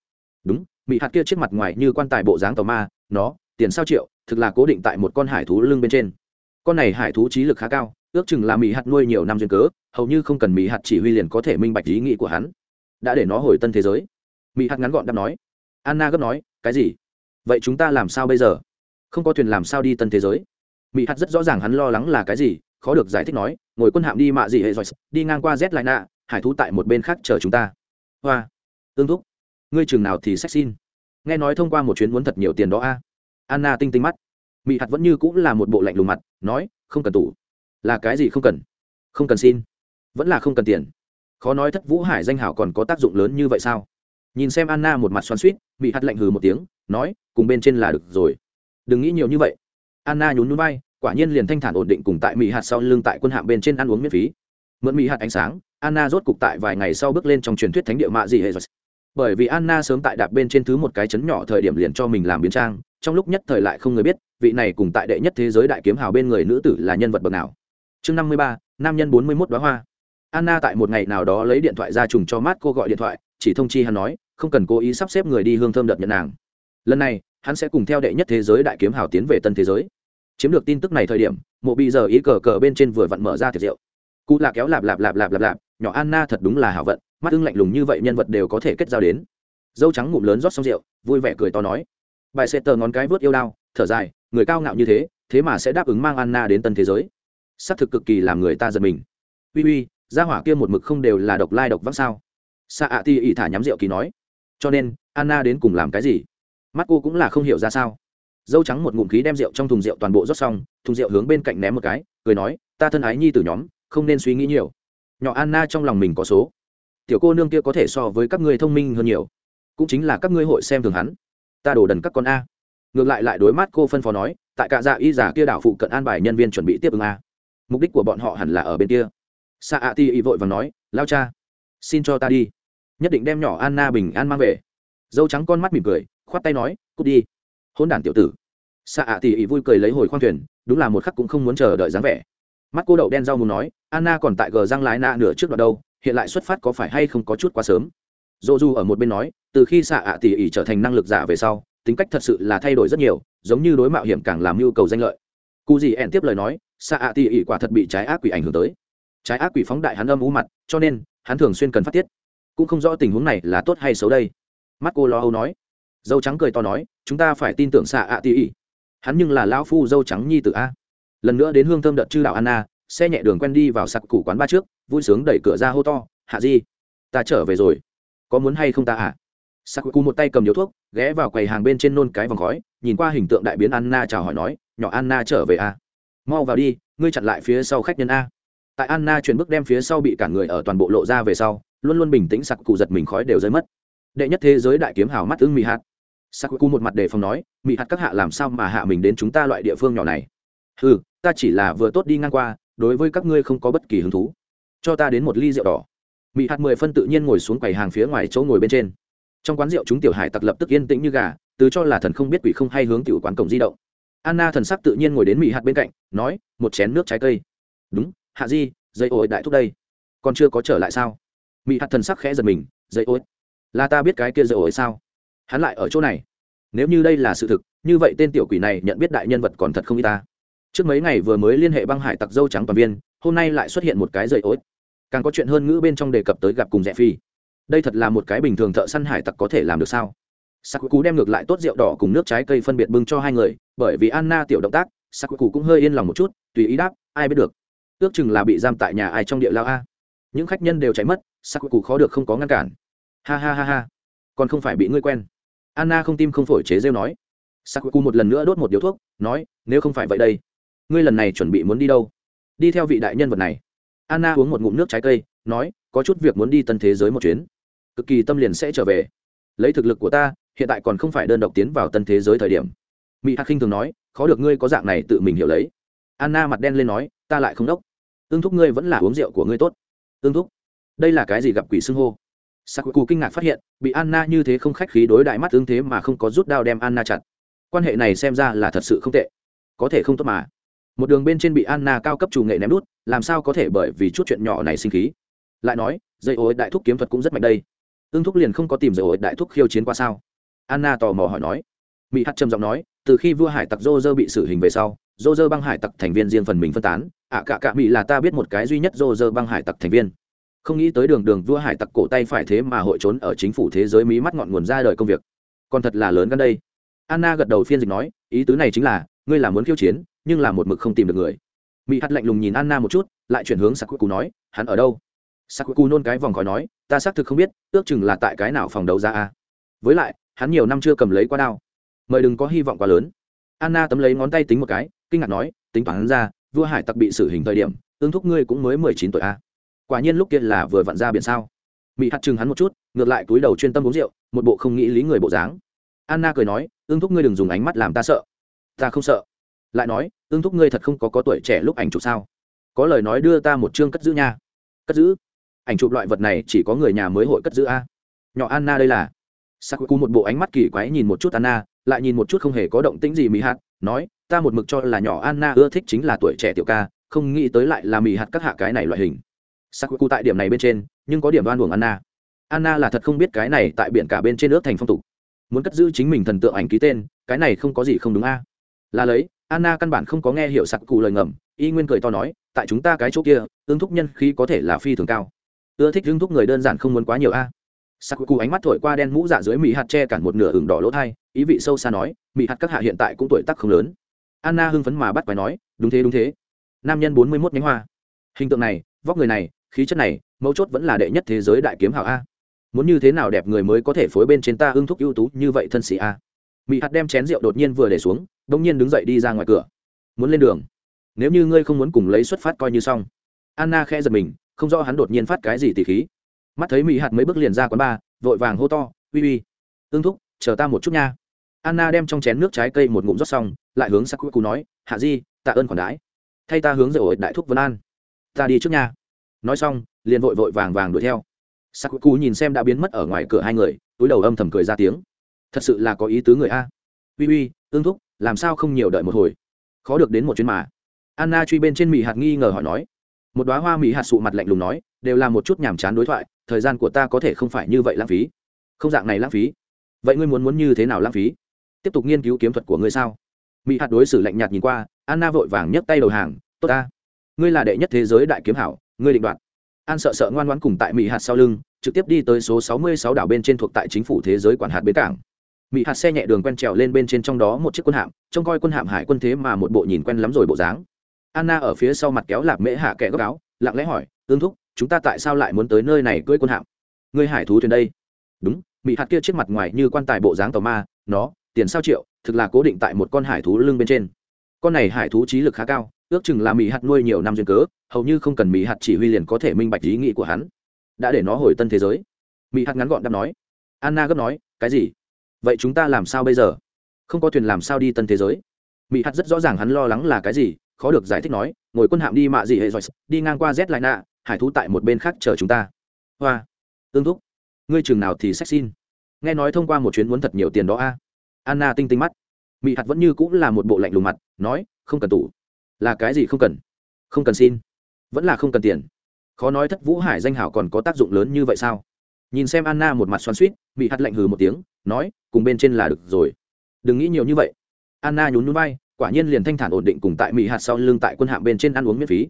Đúng, mị hạt kia chiếc mặt ngoài như quan tài bộ dáng tàu ma, nó, tiền sao triệu, thực là cố định tại một con hải thú lưng bên trên. Con này hải thú trí lực khá cao, ước chừng là mỹ hạt nuôi nhiều năm duyên cớ, hầu như không cần mỹ hạt chỉ huy liền có thể minh bạch ý nghĩ của hắn. Đã để nó hồi tân thế giới. Mỹ hạt ngắn gọn đáp nói. Anna gấp nói, cái gì? Vậy chúng ta làm sao bây giờ? Không có thuyền làm sao đi tân thế giới? Mị hạt rất rõ ràng hắn lo lắng là cái gì khó được giải thích nói, ngồi quân hạm đi mạ gì hệ giỏi đi ngang qua z lại nạ hải thú tại một bên khác chờ chúng ta. Hoa. Tương thúc. Ngươi chừng nào thì sách xin. Nghe nói thông qua một chuyến muốn thật nhiều tiền đó a. Anna tinh tinh mắt. Mị hạt vẫn như cũng là một bộ lạnh lùng mặt, nói, không cần tủ là cái gì không cần? Không cần xin. Vẫn là không cần tiền. Khó nói thất vũ hải danh hảo còn có tác dụng lớn như vậy sao? Nhìn xem anna một mặt xoắn suýt mị hạt lạnh hừ một tiếng, nói, cùng bên trên là được rồi. Đừng nghĩ nhiều như vậy. Anna nhún nhún vai quả nhiên liền thanh thản ổn định cùng tại mỹ hạt sau lưng tại quân hạm bên trên ăn uống miễn phí. Mượn mỹ hạt ánh sáng, anna rốt cục tại vài ngày sau bước lên trong truyền thuyết thánh địa mạ Dị hệ bởi vì anna sớm tại đạp bên trên thứ một cái chấn nhỏ thời điểm liền cho mình làm biến trang, trong lúc nhất thời lại không người biết, vị này cùng tại đệ nhất thế giới đại kiếm hào bên người nữ tử là nhân vật bậc nào. Chương năm mươi ba, nam nhân bốn mươi mốt đoá hoa. Anna tại một ngày nào đó lấy điện thoại ra trùng cho mát cô gọi điện thoại, chỉ thông chi hắn nói, không cần cố ý sắp xếp người đi hương thơm đợt nhận nàng. Lần này, hắn sẽ cùng theo đệ nhất thế giới đại kiếm hào tiến về tân thế giới chiếm được tin tức này thời điểm, mộ bị giờ ý cờ cờ bên trên vừa vặn mở ra tiệc rượu. Cụ là kéo lạp lạp lạp lạp lạp lạp, nhỏ anna thật đúng là hảo vận, mắt ưng lạnh lùng như vậy nhân vật đều có thể kết giao đến. Dâu trắng ngụm lớn rót xong rượu, vui vẻ cười to nói. Bài xe tờ ngón cái vớt yêu đao, thở dài, người cao ngạo như thế thế mà sẽ đáp ứng mang anna đến tân thế giới. Xác thực cực kỳ làm người ta giật mình. Uy uy, gia hỏa kia một mực không đều là độc lai độc vắng sao? Sa ạ ti ỉ thả nhắm rượu kỳ nói. Cho nên, anna đến cùng làm cái gì? Mắt cô cũng là không hiểu ra sao dâu trắng một ngụm khí đem rượu trong thùng rượu toàn bộ rót xong, thùng rượu hướng bên cạnh ném một cái, cười nói, ta thân ái nhi từ nhóm, không nên suy nghĩ nhiều. Nhỏ anna trong lòng mình có số. Tiểu cô nương kia có thể so với các ngươi thông minh hơn nhiều. Cũng chính là các ngươi hội xem thường hắn. Ta đổ đần các con a. Ngược lại lại đối mắt cô phân phó nói, tại cả dạ y giả kia đảo phụ cận an bài nhân viên chuẩn bị tiếp ứng a. Mục đích của bọn họ hẳn là ở bên kia. Sa a ti y vội và nói, lao cha, xin cho ta đi. Nhất định đem nhỏ anna bình an mang về. Dâu trắng con mắt mỉm cười, khoát tay nói, cút đi hôn đản tiểu tử. Xạ ạ tỉ vui cười lấy hồi khoang thuyền, đúng là một khắc cũng không muốn chờ đợi dáng vẻ. Mắt cô đậu đen rau muốn nói, anna còn tại gờ răng lái nạ nửa trước đoạn đâu, hiện lại xuất phát có phải hay không có chút quá sớm. Dô du ở một bên nói, từ khi xạ ạ tỉ ỉ trở thành năng lực giả về sau, tính cách thật sự là thay đổi rất nhiều, giống như đối mạo hiểm càng làm nhu cầu danh lợi. Cụ gì ẹn tiếp lời nói xạ ạ tỉ ỉ quả thật bị trái ác quỷ ảnh hưởng tới. Trái ác quỷ phóng đại hắn âm ú mặt, cho nên, hắn thường xuyên cần phát tiết. Cũng không rõ tình huống này là tốt hay xấu đây. Mắt cô lo âu nói dâu trắng cười to nói, chúng ta phải tin tưởng xạ ạ tỉ ỉ hắn nhưng là lão phu dâu trắng nhi t a. Lần nữa đến hương thơm đợt chư đạo anna, xe nhẹ đường quen đi vào sặc củ quán ba trước, vui sướng đẩy cửa ra hô to, hạ di, ta trở về rồi. Có muốn hay không ta ạ? À? củ một tay cầm điếu thuốc, ghé vào quầy hàng bên trên nôn cái vòng khói, nhìn qua hình tượng đại biến anna chào hỏi nói, nhỏ anna trở về a à? mau vào đi, ngươi chặn lại phía sau khách nhân a. Tại anna chuyển bước đem phía sau bị cả người ở toàn bộ lộ ra về sau, luôn luôn bình tĩnh sakuku giật mình khói đều rơi mất. Đệ nhất thế giới đại kiếm hào mắt ưng mị hạt sakuku một mặt đề phòng nói, mị hạt các hạ làm sao mà hạ mình đến chúng ta loại địa phương nhỏ này? Ừ ta chỉ là vừa tốt đi ngang qua, đối với các ngươi không có bất kỳ hứng thú. Cho ta đến một ly rượu đỏ. Mị hạt mười phân tự nhiên ngồi xuống quầy hàng phía ngoài chỗ ngồi bên trên. Trong quán rượu chúng tiểu hải tặc lập tức yên tĩnh như gà, từ cho là thần không biết quỷ không hay hướng tiểu quán cổng di động. Anna thần sắc tự nhiên ngồi đến Mị hạt bên cạnh, nói, một chén nước trái cây. Đúng, hạ di, dây ổi đại thúc đây. Còn chưa có trở lại sao? Mị hạt thần sắc khẽ giật mình, dây ổi là ta biết cái kia dây ổi sao? Hắn lại ở chỗ này. Nếu như đây là sự thực, như vậy tên tiểu quỷ này nhận biết đại nhân vật còn thật không y ta. Trước mấy ngày vừa mới liên hệ băng hải tặc dâu trắng toàn viên, hôm nay lại xuất hiện một cái dây ối. Càng có chuyện hơn ngữ bên trong đề cập tới gặp cùng rẽ phi. Đây thật là một cái bình thường thợ săn hải tặc có thể làm được sao? Sắc cú đem ngược lại tốt rượu đỏ cùng nước trái cây phân biệt bưng cho hai người, bởi vì anna tiểu động tác sắc cú cũng hơi yên lòng một chút, tùy ý đáp, ai biết được, ước chừng là bị giam tại nhà ai trong địa lao a. Những khách nhân đều cháy mất sắc cú khó được không có ngăn cản. Ha ha ha ha, còn không phải bị ngươi quen anna không tim không phổi chế rêu nói. Sắc một lần nữa đốt một điếu thuốc, nói, nếu không phải vậy đây, ngươi lần này chuẩn bị muốn đi đâu? Đi theo vị đại nhân vật này. Anna uống một ngụm nước trái cây, nói, có chút việc muốn đi tân thế giới một chuyến. Cực kỳ tâm liền sẽ trở về. Lấy thực lực của ta, hiện tại còn không phải đơn độc tiến vào tân thế giới thời điểm. Mỹ hạc khinh thường nói, khó được ngươi có dạng này tự mình hiểu lấy. Anna mặt đen lên nói, ta lại không đốc. Ương thúc ngươi vẫn là uống rượu của ngươi tốt. Ương thúc? Đây là cái gì gặp quỷ xưng hô? Sakuku kinh ngạc phát hiện bị anna như thế không khách khí đối đại mắt tương thế mà không có rút đao đem anna chặt. Quan hệ này xem ra là thật sự không tệ. Có thể không tốt mà. Một đường bên trên bị anna cao cấp chủ nghệ ném đút làm sao có thể bởi vì chút chuyện nhỏ này sinh khí? Lại nói dây ối đại thúc kiếm thuật cũng rất mạnh đây. Ương thúc liền không có tìm dây ối đại thúc khiêu chiến qua sao? Anna tò mò hỏi nói. Mỹ hát trầm giọng nói từ khi vua hải tặc dô dơ bị xử hình về sau dô dơ băng hải tặc thành viên riêng phần mình phân tán. Ạ à, cả cả mỹ là ta biết một cái duy nhất dô dơ băng hải tặc thành viên không nghĩ tới đường đường vua hải tặc cổ tay phải thế mà hội trốn ở chính phủ thế giới mí mắt ngọn nguồn ra đời công việc. Còn thật là lớn gần đây. Anna gật đầu phiên dịch nói, ý tứ này chính là, ngươi là muốn khiêu chiến, nhưng là một mực không tìm được người. Mỹ hắt lạnh lùng nhìn anna một chút, lại chuyển hướng sakuku nói, hắn ở đâu? Sakuku nôn cái vòng khói nói, ta xác thực không biết, ước chừng là tại cái nào phòng đấu ra a. Với lại, hắn nhiều năm chưa cầm lấy qua đao. Mời đừng có hy vọng quá lớn. Anna tấm lấy ngón tay tính một cái, kinh ngạc nói, tính toán ra, vua hải tặc bị xử hình thời điểm, tương thúc ngươi cũng mới mười chín tuổi a quả nhiên lúc kia là vừa vặn ra biển sao. Mỹ hắt chừng hắn một chút, ngược lại túi đầu chuyên tâm uống rượu, một bộ không nghĩ lý người bộ dáng. Anna cười nói ương thúc ngươi đừng dùng ánh mắt làm ta sợ. Ta không sợ. Lại nói ương thúc ngươi thật không có có tuổi trẻ lúc ảnh chụp sao? Có lời nói đưa ta một chương cất giữ nha. Cất giữ? Ảnh chụp loại vật này chỉ có người nhà mới hội cất giữ a. Nhỏ anna đây là. Sakuku một bộ ánh mắt kỳ quái nhìn một chút anna, lại nhìn một chút không hề có động tĩnh gì mỹ hạt, nói, ta một mực cho là nhỏ anna ưa thích chính là tuổi trẻ tiểu ca, không nghĩ tới lại là mỹ hạt các hạ cái này loại hình sakuku tại điểm này bên trên, nhưng có điểm đoan buồng anna. Anna là thật không biết cái này tại biển cả bên trên nước thành phong tục. Muốn cất giữ chính mình thần tượng ảnh ký tên, cái này không có gì không đúng a. Là lấy, anna căn bản không có nghe hiểu sặc cụ lời ngầm, y nguyên cười to nói, tại chúng ta cái chỗ kia, ứng thúc nhân khí có thể là phi thường cao. Ưa thích ương thúc người đơn giản không muốn quá nhiều a. Sặc ánh mắt thổi qua đen mũ dạ dưới mỹ hạt che cản một nửa ửng đỏ lỗ thai, ý vị sâu xa nói mỹ hạt các hạ hiện tại cũng tuổi tác không lớn. Anna hưng phấn mà bắt quái nói, đúng thế đúng thế. Nam nhân bốn mươi mốt nhánh hoa. Hình tượng này, vóc người này khí chất này mấu chốt vẫn là đệ nhất thế giới đại kiếm hảo a. Muốn như thế nào đẹp người mới có thể phối bên trên ta ưng thúc ưu tú như vậy thân sĩ a. Mỹ hạt đem chén rượu đột nhiên vừa để xuống đ ỗ n g nhiên đứng dậy đi ra ngoài cửa. Muốn lên đường. Nếu như ngươi không muốn cùng lấy xuất phát coi như xong. Anna khẽ giật mình không rõ hắn đột nhiên phát cái gì tỉ khí. Mắt thấy mỹ hạt mấy bước liền ra quán bar, vội vàng hô to uy uy ưng thúc chờ ta một chút nha. Anna đem trong chén nước trái cây một ngụm rót xong lại hướng sắc cú nói hạ di tạ ơn khoản đãi. Thay ta hướng rượu đại thúc vân an. Ta đi trước nha nói xong, liền vội vội vàng vàng đuổi theo. Sắc nhìn xem đã biến mất ở ngoài cửa hai người, túi đầu âm thầm cười ra tiếng. Thật sự là có ý tứ người a. Uy uy ương thúc, làm sao không nhiều đợi một hồi? Khó được đến một chuyến mà. Anna truy bên trên mỹ hạt nghi ngờ hỏi nói. Một đoá hoa mỹ hạt sụ mặt lạnh lùng nói, đều là một chút nhàm chán đối thoại, thời gian của ta có thể không phải như vậy lãng phí. Không dạng này lãng phí. Vậy ngươi muốn muốn như thế nào lãng phí? Tiếp tục nghiên cứu kiếm thuật của ngươi sao? Mỹ hạt đối xử lạnh nhạt nhìn qua, anna vội vàng nhấc tay đầu hàng, tốt ta. Ngươi là đệ nhất thế giới đại kiếm hảo ngươi định đoạt. An sợ sợ ngoan ngoãn cùng tại mỹ hạt sau lưng, trực tiếp đi tới số 66 đảo bên trên thuộc tại chính phủ thế giới quản hạt bến cảng. Mỹ hạt xe nhẹ đường quen trèo lên bên trên trong đó một chiếc quân hạm, trông coi quân hạm hải quân thế mà một bộ nhìn quen lắm rồi bộ dáng. Anna ở phía sau mặt kéo lạp mễ hạ kẻ gốc áo, lặng lẽ hỏi, tương thúc, chúng ta tại sao lại muốn tới nơi này cưỡi quân hạm? Ngươi hải thú thuyền đây. Đúng mỹ hạt kia chiếc mặt ngoài như quan tài bộ dáng tàu ma, nó, tiền sao triệu, thực là cố định tại một con hải thú lưng bên trên. Con này hải thú trí lực khá cao, ước chừng là mỹ hạt nuôi nhiều năm duyên cớ hầu như không cần mỹ hạt chỉ huy liền có thể minh bạch ý nghĩ của hắn. Đã để nó hồi tân thế giới. Mỹ hạt ngắn gọn đáp nói. Anna gấp nói, cái gì? Vậy chúng ta làm sao bây giờ? Không có thuyền làm sao đi tân thế giới? Mỹ hạt rất rõ ràng hắn lo lắng là cái gì, khó được giải thích nói, ngồi quân hạm đi mạ gì hệ rồi, đi ngang qua z lại nạ, hải thú tại một bên khác chờ chúng ta. Hoa. Tương thúc. Ngươi chừng nào thì sách xin nghe nói thông qua một chuyến muốn thật nhiều tiền đó a. Anna tinh tinh mắt. Mỹ hạt vẫn như cũng là một bộ lạnh lùng mặt, nói, không cần tủ. Là cái gì không cần? Không cần xin vẫn là không cần tiền. Khó nói thất vũ hải danh hảo còn có tác dụng lớn như vậy sao? Nhìn xem anna một mặt xoắn suýt bị hắt lạnh hừ một tiếng, nói, cùng bên trên là được rồi. Đừng nghĩ nhiều như vậy. Anna nhún nhún vai, quả nhiên liền thanh thản ổn định cùng tại mỹ hạt sau lưng tại quân hạm bên trên ăn uống miễn phí.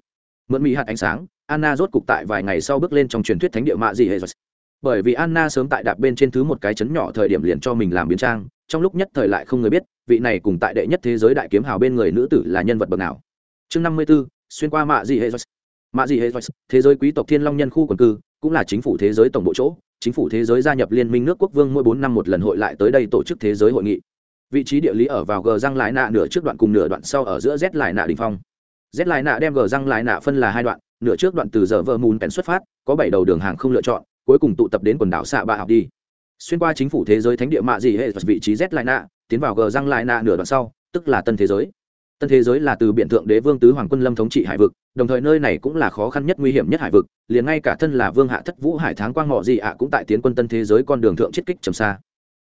Mượn mỹ hạt ánh sáng, anna rốt cục tại vài ngày sau bước lên trong truyền thuyết thánh địa mạ gì hệ bởi vì anna sớm tại đạp bên trên thứ một cái chấn nhỏ thời điểm liền cho mình làm biến trang, trong lúc nhất thời lại không người biết, vị này cùng tại đệ nhất thế giới đại kiếm hào bên người nữ tử là nhân vật bậc nào. Chương năm mươi b ố xuyên qua mạ gì hệ mạ dị hệ thế giới quý tộc thiên long nhân khu quần cư, cũng là chính phủ thế giới tổng bộ chỗ. Chính phủ thế giới gia nhập liên minh nước quốc vương mỗi bốn năm một lần hội lại tới đây tổ chức thế giới hội nghị. Vị trí địa lý ở vào gờ răng lại nạ nửa trước đoạn cùng nửa đoạn sau ở giữa z lại nạ đình phong. Z lại nạ đem gờ răng lại nạ phân là hai đoạn, nửa trước đoạn từ giờ vơ mùn pèn xuất phát, có bảy đầu đường hàng không lựa chọn, cuối cùng tụ tập đến quần đảo xạ bạ học đi. Xuyên qua chính phủ thế giới thánh địa mạ Dị hệ vị trí z lại nạ, tiến vào gờ răng lại nạ nửa đoạn sau, tức là tân thế giới tân thế giới là từ biện thượng đế vương tứ hoàng quân lâm thống trị hải vực, đồng thời nơi này cũng là khó khăn nhất, nguy hiểm nhất hải vực, liền ngay cả thân là vương hạ thất vũ hải tháng quang mọ gì ạ cũng tại tiến quân tân thế giới con đường thượng chiết kích trầm xa.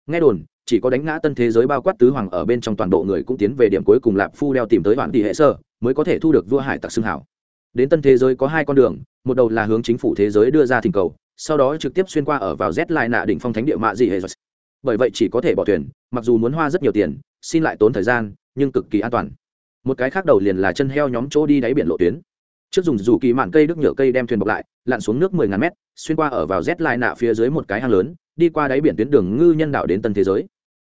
Nghe đồn, chỉ có đánh ngã tân thế giới bao quát tứ hoàng ở bên trong toàn bộ người cũng tiến về điểm cuối cùng lạp phu đeo tìm tới hoàn tỷ hệ sơ, mới có thể thu được vua hải tặc xưng hảo. Đến tân thế giới có hai con đường, một đầu là hướng chính phủ thế giới đưa ra thỉnh cầu, sau đó trực tiếp xuyên qua ở vào z lại nạ đỉnh phong thánh địa mạ gì hệ bởi vậy chỉ có thể bỏ thuyền, mặc dù muốn hoa rất nhiều tiền, xin lại tốn thời gian, nhưng cực kỳ an toàn một cái khác đầu liền là chân heo nhóm chỗ đi đáy biển lộ tuyến. Trước dùng dù kỳ mạn cây đức nhựa cây đem thuyền bọc lại, lặn xuống nước mười ngàn mét, xuyên qua ở vào rét lại nạ phía dưới một cái hang lớn, đi qua đáy biển tuyến đường ngư nhân đạo đến tân thế giới.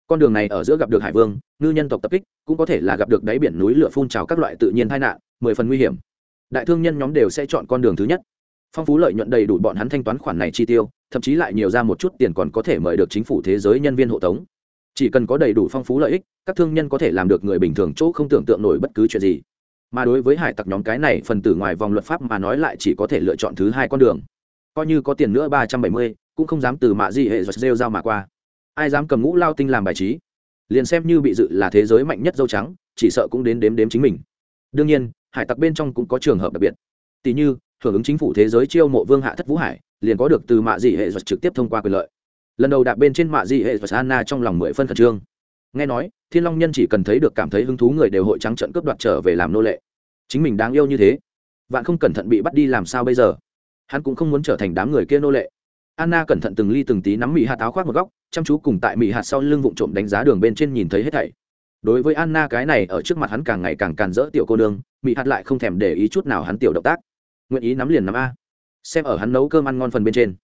Con đường này ở giữa gặp được hải vương, ngư nhân tộc tập kích, cũng có thể là gặp được đáy biển núi lửa phun trào các loại tự nhiên tai nạn, mười phần nguy hiểm. Đại thương nhân nhóm đều sẽ chọn con đường thứ nhất. Phong phú lợi nhuận đầy đủ bọn hắn thanh toán khoản này chi tiêu, thậm chí lại nhiều ra một chút tiền còn có thể mời được chính phủ thế giới nhân viên hộ tống chỉ cần có đầy đủ phong phú lợi ích, các thương nhân có thể làm được người bình thường chỗ không tưởng tượng nổi bất cứ chuyện gì. Mà đối với hải tặc nhóm cái này, phần tử ngoài vòng luật pháp mà nói lại chỉ có thể lựa chọn thứ hai con đường. Coi như có tiền nữa ba trăm bảy mươi, cũng không dám từ mạ gì hệ giật rêu ra mà qua. Ai dám cầm ngũ lao tinh làm bài trí? Liền xem như bị dự là thế giới mạnh nhất dâu trắng, chỉ sợ cũng đến đếm đếm chính mình. Đương nhiên, hải tặc bên trong cũng có trường hợp đặc biệt. Tỷ như, hưởng ứng chính phủ thế giới chiêu mộ vương hạ thất vũ hải, liền có được từ mạ dị hệ trực tiếp thông qua quyền lợi lần đầu đạp bên trên mạ dị hệ anna trong lòng mười phân khẩn trương. Nghe nói, thiên long nhân chỉ cần thấy được cảm thấy hứng thú người đều hội trắng trận cướp đoạt trở về làm nô lệ. Chính mình đáng yêu như thế, vạn không cẩn thận bị bắt đi làm sao bây giờ? Hắn cũng không muốn trở thành đám người kia nô lệ. Anna cẩn thận từng ly từng tí nắm mỹ hạt áo khoác một góc, chăm chú cùng tại mỹ hạt sau lưng vụn trộm đánh giá đường bên trên nhìn thấy hết thảy. Đối với anna cái này, ở trước mặt hắn càng ngày càng càn rỡ tiểu cô nương mỹ hạt lại không thèm để ý chút nào hắn tiểu động tác. Nguyện ý nắm liền nắm a. Xem ở hắn nấu cơm ăn ngon phần bên trên.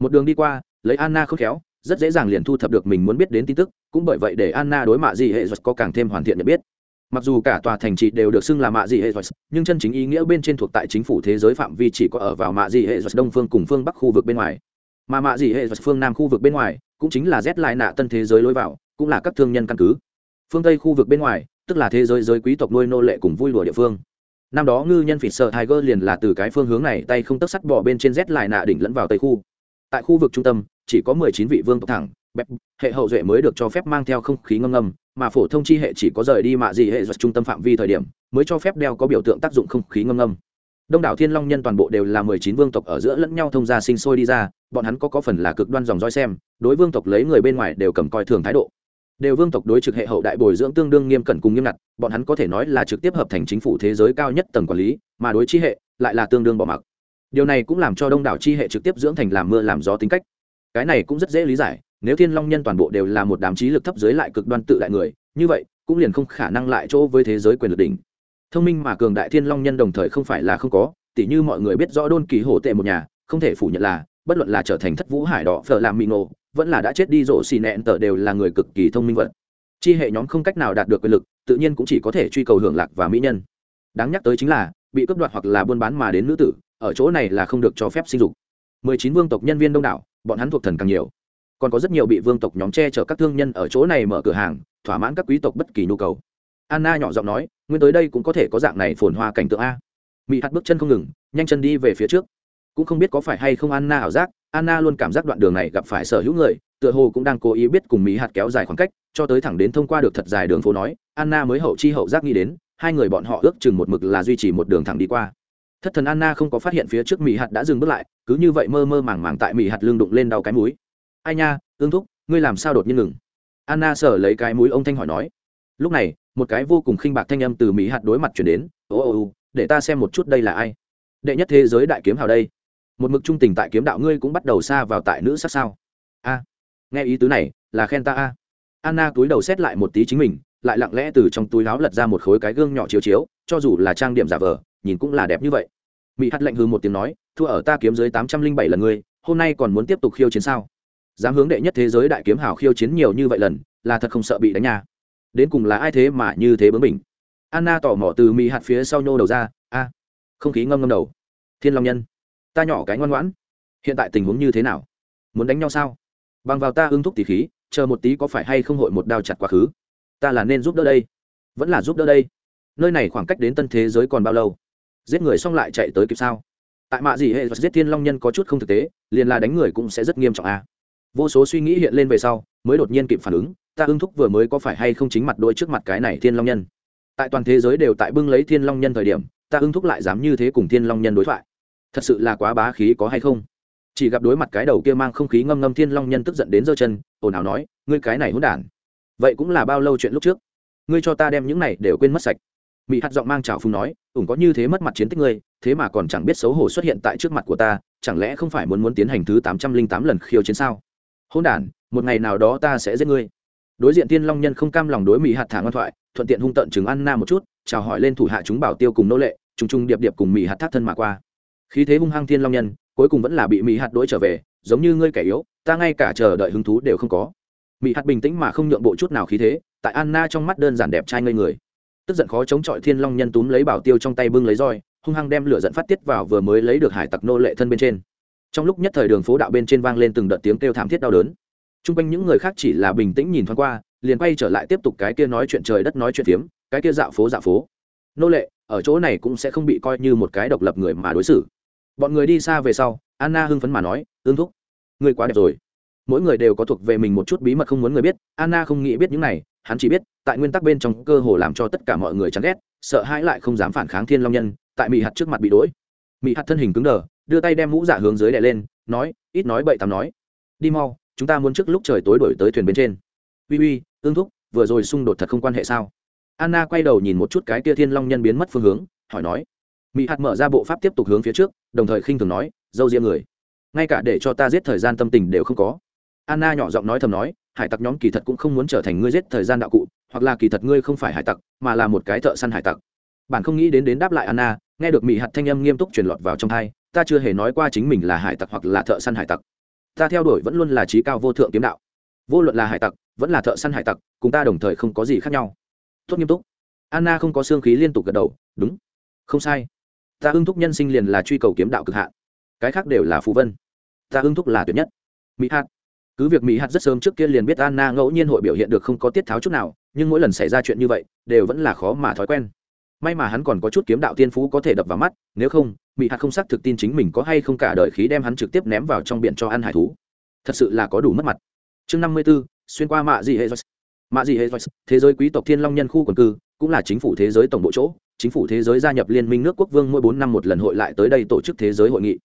Một đường đi qua lấy anna không khéo, rất dễ dàng liền thu thập được mình muốn biết đến tin tức, cũng bởi vậy để anna đối mạ gì hệ giật có càng thêm hoàn thiện nhận biết. Mặc dù cả tòa thành trị đều được xưng là mạ gì hệ giật nhưng chân chính ý nghĩa bên trên thuộc tại chính phủ thế giới phạm vi chỉ có ở vào mạ gì hệ giật đông phương cùng phương bắc khu vực bên ngoài. Mà mạ gì hệ giật phương nam khu vực bên ngoài, cũng chính là rét lại nạ tân thế giới lối vào, cũng là các thương nhân căn cứ. Phương tây khu vực bên ngoài, tức là thế giới giới quý tộc nuôi nô lệ cùng vui đùa địa phương. Năm đó ngư nhân phỉ sợ tiger liền là từ cái phương hướng này tay không tấc sắt bỏ bên trên rét lại nạ đỉnh lẫn vào tây khu tại khu vực trung tâm, chỉ có mười chín vị vương tộc thẳng, bẹp, hệ hậu duệ mới được cho phép mang theo không khí ngâm ngâm, mà phổ thông chi hệ chỉ có rời đi mạ gì hệ giật trung tâm phạm vi thời điểm, mới cho phép đeo có biểu tượng tác dụng không khí ngâm ngâm. Đông đảo thiên long nhân toàn bộ đều là mười chín vương tộc ở giữa lẫn nhau thông gia sinh sôi đi ra, bọn hắn có có phần là cực đoan dòng dõi xem, đối vương tộc lấy người bên ngoài đều cầm coi thường thái độ. Đều vương tộc đối trực hệ hậu đại bồi dưỡng tương đương nghiêm cẩn cùng nghiêm ngặt, bọn hắn có thể nói là trực tiếp hợp thành chính phủ thế giới cao nhất tầng quản lý, mà đối chi hệ lại là tương đương bỏ mặc điều này cũng làm cho đông đảo chi hệ trực tiếp dưỡng thành làm mưa làm gió tính cách. Cái này cũng rất dễ lý giải, nếu thiên long nhân toàn bộ đều là một đám trí lực thấp dưới lại cực đoan tự đại người, như vậy, cũng liền không khả năng lại chỗ với thế giới quyền lực đỉnh. Thông minh mà cường đại thiên long nhân đồng thời không phải là không có, tỉ như mọi người biết rõ đôn kỳ hổ tệ một nhà, không thể phủ nhận là, bất luận là trở thành thất vũ hải đỏ phở làm mì nổ vẫn là đã chết đi rổ xì nẹn tờ đều là người cực kỳ thông minh vật. Chi hệ nhóm không cách nào đạt được quyền lực, tự nhiên cũng chỉ có thể truy cầu hưởng lạc và mỹ nhân. Đáng nhắc tới chính là, bị cướp đoạt hoặc là buôn bán mà đến nữ tử ở chỗ này là không được cho phép sinh dục. Mười chín vương tộc nhân viên đông đảo, bọn hắn thuộc thần càng nhiều. Còn có rất nhiều bị vương tộc nhóm che chở các thương nhân ở chỗ này mở cửa hàng, thỏa mãn các quý tộc bất kỳ nhu cầu. Anna nhỏ giọng nói, nguyên tới đây cũng có thể có dạng này phồn hoa cảnh tượng a. Mỹ hạt bước chân không ngừng, nhanh chân đi về phía trước. Cũng không biết có phải hay không anna ảo giác, anna luôn cảm giác đoạn đường này gặp phải sở hữu người, tựa hồ cũng đang cố ý biết cùng mỹ hạt kéo dài khoảng cách, cho tới thẳng đến thông qua được thật dài đường phố nói, anna mới hậu chi hậu giác nghĩ đến, hai người bọn họ ước chừng một mực là duy trì một đường thẳng đi qua thất thần anna không có phát hiện phía trước mỹ hạt đã dừng bước lại, cứ như vậy mơ mơ màng màng tại mỹ hạt lưng đụng lên đau cái mũi. Ai nha, ương thúc, ngươi làm sao đột nhiên ngừng? Anna sở lấy cái mũi ông thanh hỏi nói. Lúc này, một cái vô cùng khinh bạc thanh âm từ mỹ hạt đối mặt chuyển đến, ô ô ô, để ta xem một chút đây là ai? Đệ nhất thế giới đại kiếm hào đây. Một mực trung tình tại kiếm đạo ngươi cũng bắt đầu xa vào tại nữ sát sao? A, nghe ý tứ này, là khen ta a. Anna túi đầu xét lại một tí chính mình, lại lặng lẽ từ trong túi áo lật ra một khối cái gương nhỏ chiếu chiếu, cho dù là trang điểm giả vờ, nhìn cũng là đẹp như vậy mỹ hắt lạnh hư một tiếng nói, thua ở ta kiếm dưới tám trăm linh bảy lần ngươi, hôm nay còn muốn tiếp tục khiêu chiến sao? Dám hướng đệ nhất thế giới đại kiếm hào khiêu chiến nhiều như vậy lần, là thật không sợ bị đánh nhà đến cùng là ai thế mà như thế bướng mình anna tỏ mỏ từ mỹ hạt phía sau nhô đầu ra, a. Không khí ngâm ngâm đầu. Thiên long nhân, ta nhỏ cái ngoan ngoãn. Hiện tại tình huống như thế nào? Muốn đánh nhau sao? Bằng vào ta hưng thúc tỉ khí, chờ một tí có phải hay không hội một đao chặt quá khứ? Ta là nên giúp đỡ đây. Vẫn là giúp đỡ đây. Nơi này khoảng cách đến tân thế giới còn bao lâu? Giết người xong lại chạy tới kịp sao? Tại mạ gì hệ giết thiên long nhân có chút không thực tế, liền là đánh người cũng sẽ rất nghiêm trọng à. vô số suy nghĩ hiện lên về sau, mới đột nhiên kịp phản ứng, ta ưng thúc vừa mới có phải hay không chính mặt đôi trước mặt cái này thiên long nhân? Tại toàn thế giới đều tại bưng lấy thiên long nhân thời điểm, ta ưng thúc lại dám như thế cùng thiên long nhân đối thoại. Thật sự là quá bá khí có hay không? Chỉ gặp đối mặt cái đầu kia mang không khí ngâm ngâm thiên long nhân tức giận đến giơ chân, ồn ào nói, ngươi cái này hỗn đản. Vậy cũng là bao lâu chuyện lúc trước? Ngươi cho ta đem những này đều quên mất sạch mỹ hạt giọng mang trào phung nói, ủng có như thế mất mặt chiến tích ngươi, thế mà còn chẳng biết xấu hổ xuất hiện tại trước mặt của ta, chẳng lẽ không phải muốn muốn tiến hành thứ tám trăm linh tám lần khiêu chiến sao? Hôn đản, một ngày nào đó ta sẽ giết ngươi. Đối diện tiên long nhân không cam lòng đối mỹ hạt thả ngoan thoại, thuận tiện hung tận chừng ăn na một chút, chào hỏi lên thủ hạ chúng bảo tiêu cùng nô lệ, trùng trùng điệp điệp cùng mỹ hạt thác thân mà qua. Khí thế hung hăng tiên long nhân, cuối cùng vẫn là bị mỹ hạt đỗi trở về, giống như ngươi kẻ yếu, ta ngay cả chờ đợi hứng thú đều không có. Mỹ hạt bình tĩnh mà không nhượng bộ chút nào khí thế, tại anna trong mắt đơn giản đẹp trai ngây người tức giận khó chống chọi thiên long nhân túm lấy bảo tiêu trong tay bưng lấy roi, hung hăng đem lửa dẫn phát tiết vào vừa mới lấy được hải tặc nô lệ thân bên trên. Trong lúc nhất thời đường phố đạo bên trên vang lên từng đợt tiếng kêu thảm thiết đau đớn. T r u n g quanh những người khác chỉ là bình tĩnh nhìn thoáng qua, liền quay trở lại tiếp tục cái kia nói chuyện trời đất nói chuyện phiếm, cái kia dạo phố dạo phố. Nô lệ, ở chỗ này cũng sẽ không bị coi như một cái độc lập người mà đối xử. Bọn người đi xa về sau, anna hưng phấn mà nói ương thúc, ngươi quá đẹp rồi mỗi người đều có thuộc về mình một chút bí mật không muốn người biết, anna không nghĩ biết những này, hắn chỉ biết, tại nguyên tắc bên trong cơ hồ làm cho tất cả mọi người chán ghét, sợ hãi lại không dám phản kháng thiên long nhân, tại mỹ hạt trước mặt bị đỗi mỹ hạt thân hình cứng đờ, đưa tay đem mũ giả hướng dưới đè lên, nói, ít nói bậy tắm nói. Đi mau, chúng ta muốn trước lúc trời tối đổi tới thuyền bên trên. Uy uy ương thúc, vừa rồi xung đột thật không quan hệ sao? Anna quay đầu nhìn một chút cái kia thiên long nhân biến mất phương hướng, hỏi nói. Mỹ hạt mở ra bộ pháp tiếp tục hướng phía trước, đồng thời khinh thường nói, dâu riêng người, ngay cả để cho ta giết thời gian tâm tình đều không có anna nhỏ giọng nói thầm nói, hải tặc nhóm kỳ thật cũng không muốn trở thành ngươi giết thời gian đạo cụ, hoặc là kỳ thật ngươi không phải hải tặc, mà là một cái thợ săn hải tặc. Bạn không nghĩ đến đến đáp lại anna, nghe được mỹ hạt thanh âm nghiêm túc truyền lọt vào trong thai, ta chưa hề nói qua chính mình là hải tặc hoặc là thợ săn hải tặc. Ta theo đuổi vẫn luôn là trí cao vô thượng kiếm đạo. Vô luận là hải tặc, vẫn là thợ săn hải tặc, cùng ta đồng thời không có gì khác nhau. Tốt nghiêm túc. Anna không có xương khí liên tục gật đầu, đúng. Không sai. Ta hưng thúc nhân sinh liền là truy cầu kiếm đạo cực hạn. Cái khác đều là phù vân. Ta hưng thúc là tuyệt nhất. Mỹ hạt cứ việc mỹ hạt rất sớm trước kia liền biết anna ngẫu nhiên hội biểu hiện được không có tiết tháo chút nào, nhưng mỗi lần xảy ra chuyện như vậy, đều vẫn là khó mà thói quen. May mà hắn còn có chút kiếm đạo tiên phú có thể đập vào mắt, nếu không, mỹ hạt không xác thực tin chính mình có hay không cả đời khí đem hắn trực tiếp ném vào trong biển cho ăn hải thú. Thật sự là có đủ mất mặt. Chương năm mươi b ố xuyên qua mạ dị hệ mạ dị hệ thế giới quý tộc thiên long nhân khu quần cư, cũng là chính phủ thế giới tổng bộ chỗ. Chính phủ thế giới gia nhập liên minh nước quốc vương mỗi bốn năm một lần hội lại tới đây tổ chức thế giới hội nghị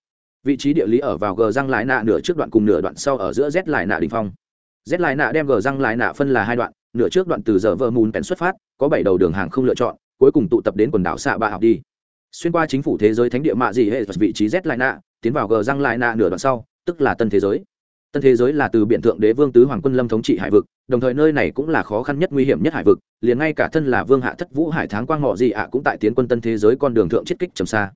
vị trí địa lý ở vào gờ răng lại nạ nửa trước đoạn cùng nửa đoạn sau ở giữa z lại nạ đình phong. Z lại nạ đem gờ răng lại nạ phân là hai đoạn, nửa trước đoạn từ giờ vơ mùn kèn xuất phát, có bảy đầu đường hàng không lựa chọn, cuối cùng tụ tập đến quần đảo xạ bạ học đi. Xuyên qua chính phủ thế giới thánh địa mạ dị hệ vị trí z lại nạ, tiến vào gờ răng lại nạ nửa đoạn sau, tức là tân thế giới. Tân thế giới là từ biển thượng đế vương tứ hoàng quân lâm thống trị hải vực, đồng thời nơi này cũng là khó khăn nhất nguy hiểm nhất hải vực, liền ngay cả thân là vương hạ thất vũ hải tháng quang họ gì ạ cũng tại tiến quân tân thế giới con đường thượng chiết kích trầm xa.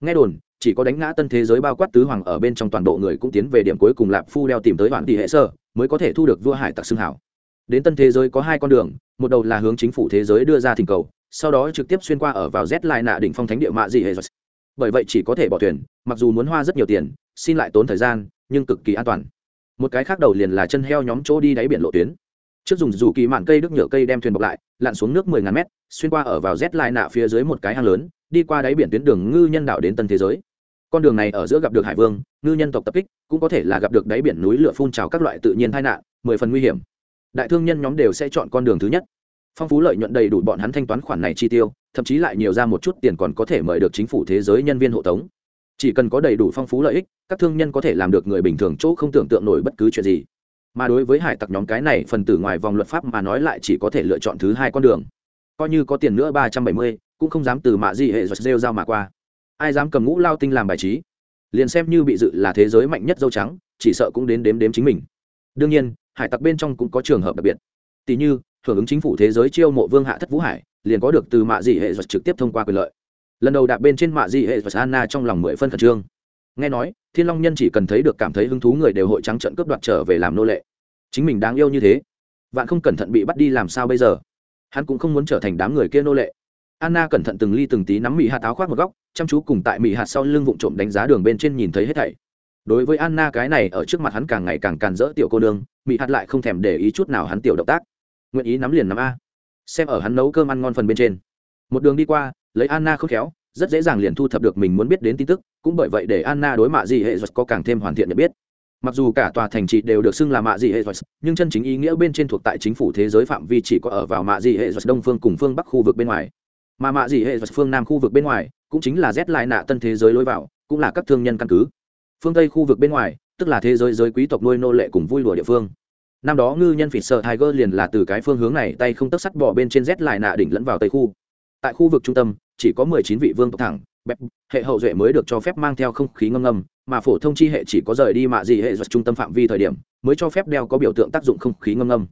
Nghe đồn chỉ có đánh ngã tân thế giới bao quát tứ hoàng ở bên trong toàn bộ người cũng tiến về điểm cuối cùng lạp phu đeo tìm tới hoàn tỷ hệ sơ, mới có thể thu được vua hải tặc xưng hảo. Đến tân thế giới có hai con đường, một đầu là hướng chính phủ thế giới đưa ra thỉnh cầu, sau đó trực tiếp xuyên qua ở vào z lại nạ đỉnh phong thánh địa mạ dị hệ bởi vậy chỉ có thể bỏ thuyền, mặc dù muốn hoa rất nhiều tiền, xin lại tốn thời gian, nhưng cực kỳ an toàn. Một cái khác đầu liền là chân heo nhóm chỗ đi đáy biển lộ tuyến. Trước dùng dù kỳ mạn cây đức nhựa cây đem thuyền bọc lại, lặn xuống nước mười ngàn mét, xuyên qua ở vào z lai nạ phía dưới một cái hang lớn, đi qua đáy biển tuyến đường ngư nhân đạo đến tân thế giới con đường này ở giữa gặp được hải vương, ngư nhân tộc tập kích, cũng có thể là gặp được đáy biển núi lửa phun trào các loại tự nhiên tai nạn, mười phần nguy hiểm. Đại thương nhân nhóm đều sẽ chọn con đường thứ nhất. Phong phú lợi nhuận đầy đủ bọn hắn thanh toán khoản này chi tiêu, thậm chí lại nhiều ra một chút tiền còn có thể mời được chính phủ thế giới nhân viên hộ tống. Chỉ cần có đầy đủ phong phú lợi ích, các thương nhân có thể làm được người bình thường chỗ không tưởng tượng nổi bất cứ chuyện gì. Mà đối với hải tặc nhóm cái này, phần tử ngoài vòng luật pháp mà nói lại chỉ có thể lựa chọn thứ hai con đường. Coi như có tiền nữa ba trăm bảy mươi, cũng không dám từ mạ gì hệ giật rêu dao mà qua ai dám cầm ngũ lao tinh làm bài trí? Liền xem như bị dự là thế giới mạnh nhất dâu trắng, chỉ sợ cũng đến đếm đếm chính mình. Đương nhiên, hải tặc bên trong cũng có trường hợp đặc biệt. Tỷ như, hưởng ứng chính phủ thế giới chiêu mộ vương hạ thất vũ hải, liền có được từ mạ dị hệ trực tiếp thông qua quyền lợi. Lần đầu đạp bên trên mạ dị hệ và anna trong lòng mười phân khẩn trương. Nghe nói, thiên long nhân chỉ cần thấy được cảm thấy hứng thú người đều hội trắng trận cướp đoạt trở về làm nô lệ. Chính mình đáng yêu như thế, vạn không cẩn thận bị bắt đi làm sao bây giờ? Hắn cũng không muốn trở thành đám người kia nô lệ anna cẩn thận từng ly từng tí nắm mỹ hạt áo khoác một góc, chăm chú cùng tại mỹ hạt sau lưng vụng trộm đánh giá đường bên trên nhìn thấy hết thảy. Đối với anna cái này, ở trước mặt hắn càng ngày càng càn rỡ tiểu cô nương mỹ hạt lại không thèm để ý chút nào hắn tiểu động tác. Nguyện ý nắm liền nắm a. Xem ở hắn nấu cơm ăn ngon phần bên trên. Một đường đi qua, lấy anna khôn khéo, rất dễ dàng liền thu thập được mình muốn biết đến tin tức, cũng bởi vậy để anna đối mạ dị hệ giật có càng thêm hoàn thiện nhận biết. Mặc dù cả tòa thành trị đều được xưng là mạ dị hệ giật nhưng chân chính ý nghĩa bên trên thuộc tại chính phủ thế giới phạm vi chỉ có ở vào mạ dị hệ giật đông phương cùng phương bắc khu vực bên ngoài mà mạ dị hệ và phương nam khu vực bên ngoài cũng chính là rét lại nạ tân thế giới lối vào, cũng là các thương nhân căn cứ. Phương tây khu vực bên ngoài, tức là thế giới giới quý tộc nuôi nô lệ cùng vui lùa địa phương. Năm đó ngư nhân phỉ sợ tiger liền là từ cái phương hướng này tay không tấc sắt bỏ bên trên rét lại nạ đỉnh lẫn vào tây khu. Tại khu vực trung tâm, chỉ có mười chín vị vương tộc thẳng, bẹp, hệ hậu duệ mới được cho phép mang theo không khí ngâm ngâm, mà phổ thông chi hệ chỉ có rời đi mạ dị hệ giật trung tâm phạm vi thời điểm, mới cho phép đeo có biểu tượng tác dụng không khí ngâm ngâm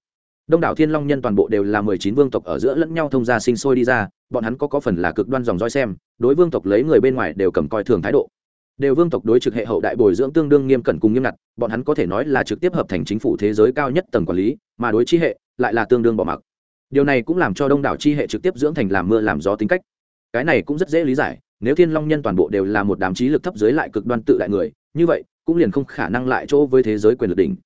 đông đảo thiên long nhân toàn bộ đều là mười chín vương tộc ở giữa lẫn nhau thông gia sinh sôi đi ra, bọn hắn có có phần là cực đoan dòng roi xem, đối vương tộc lấy người bên ngoài đều cầm coi thường thái độ. Đều vương tộc đối trực hệ hậu đại bồi dưỡng tương đương nghiêm cẩn cùng nghiêm ngặt, bọn hắn có thể nói là trực tiếp hợp thành chính phủ thế giới cao nhất tầng quản lý, mà đối chi hệ, lại là tương đương bỏ mặc. Điều này cũng làm cho đông đảo chi hệ trực tiếp dưỡng thành làm mưa làm gió tính cách. Cái này cũng rất dễ lý giải, nếu thiên long nhân toàn bộ đều là một đám trí lực thấp dưới lại cực đoan tự đại người, như vậy, cũng liền không khả năng lại chỗ với thế giới quyền lực đỉnh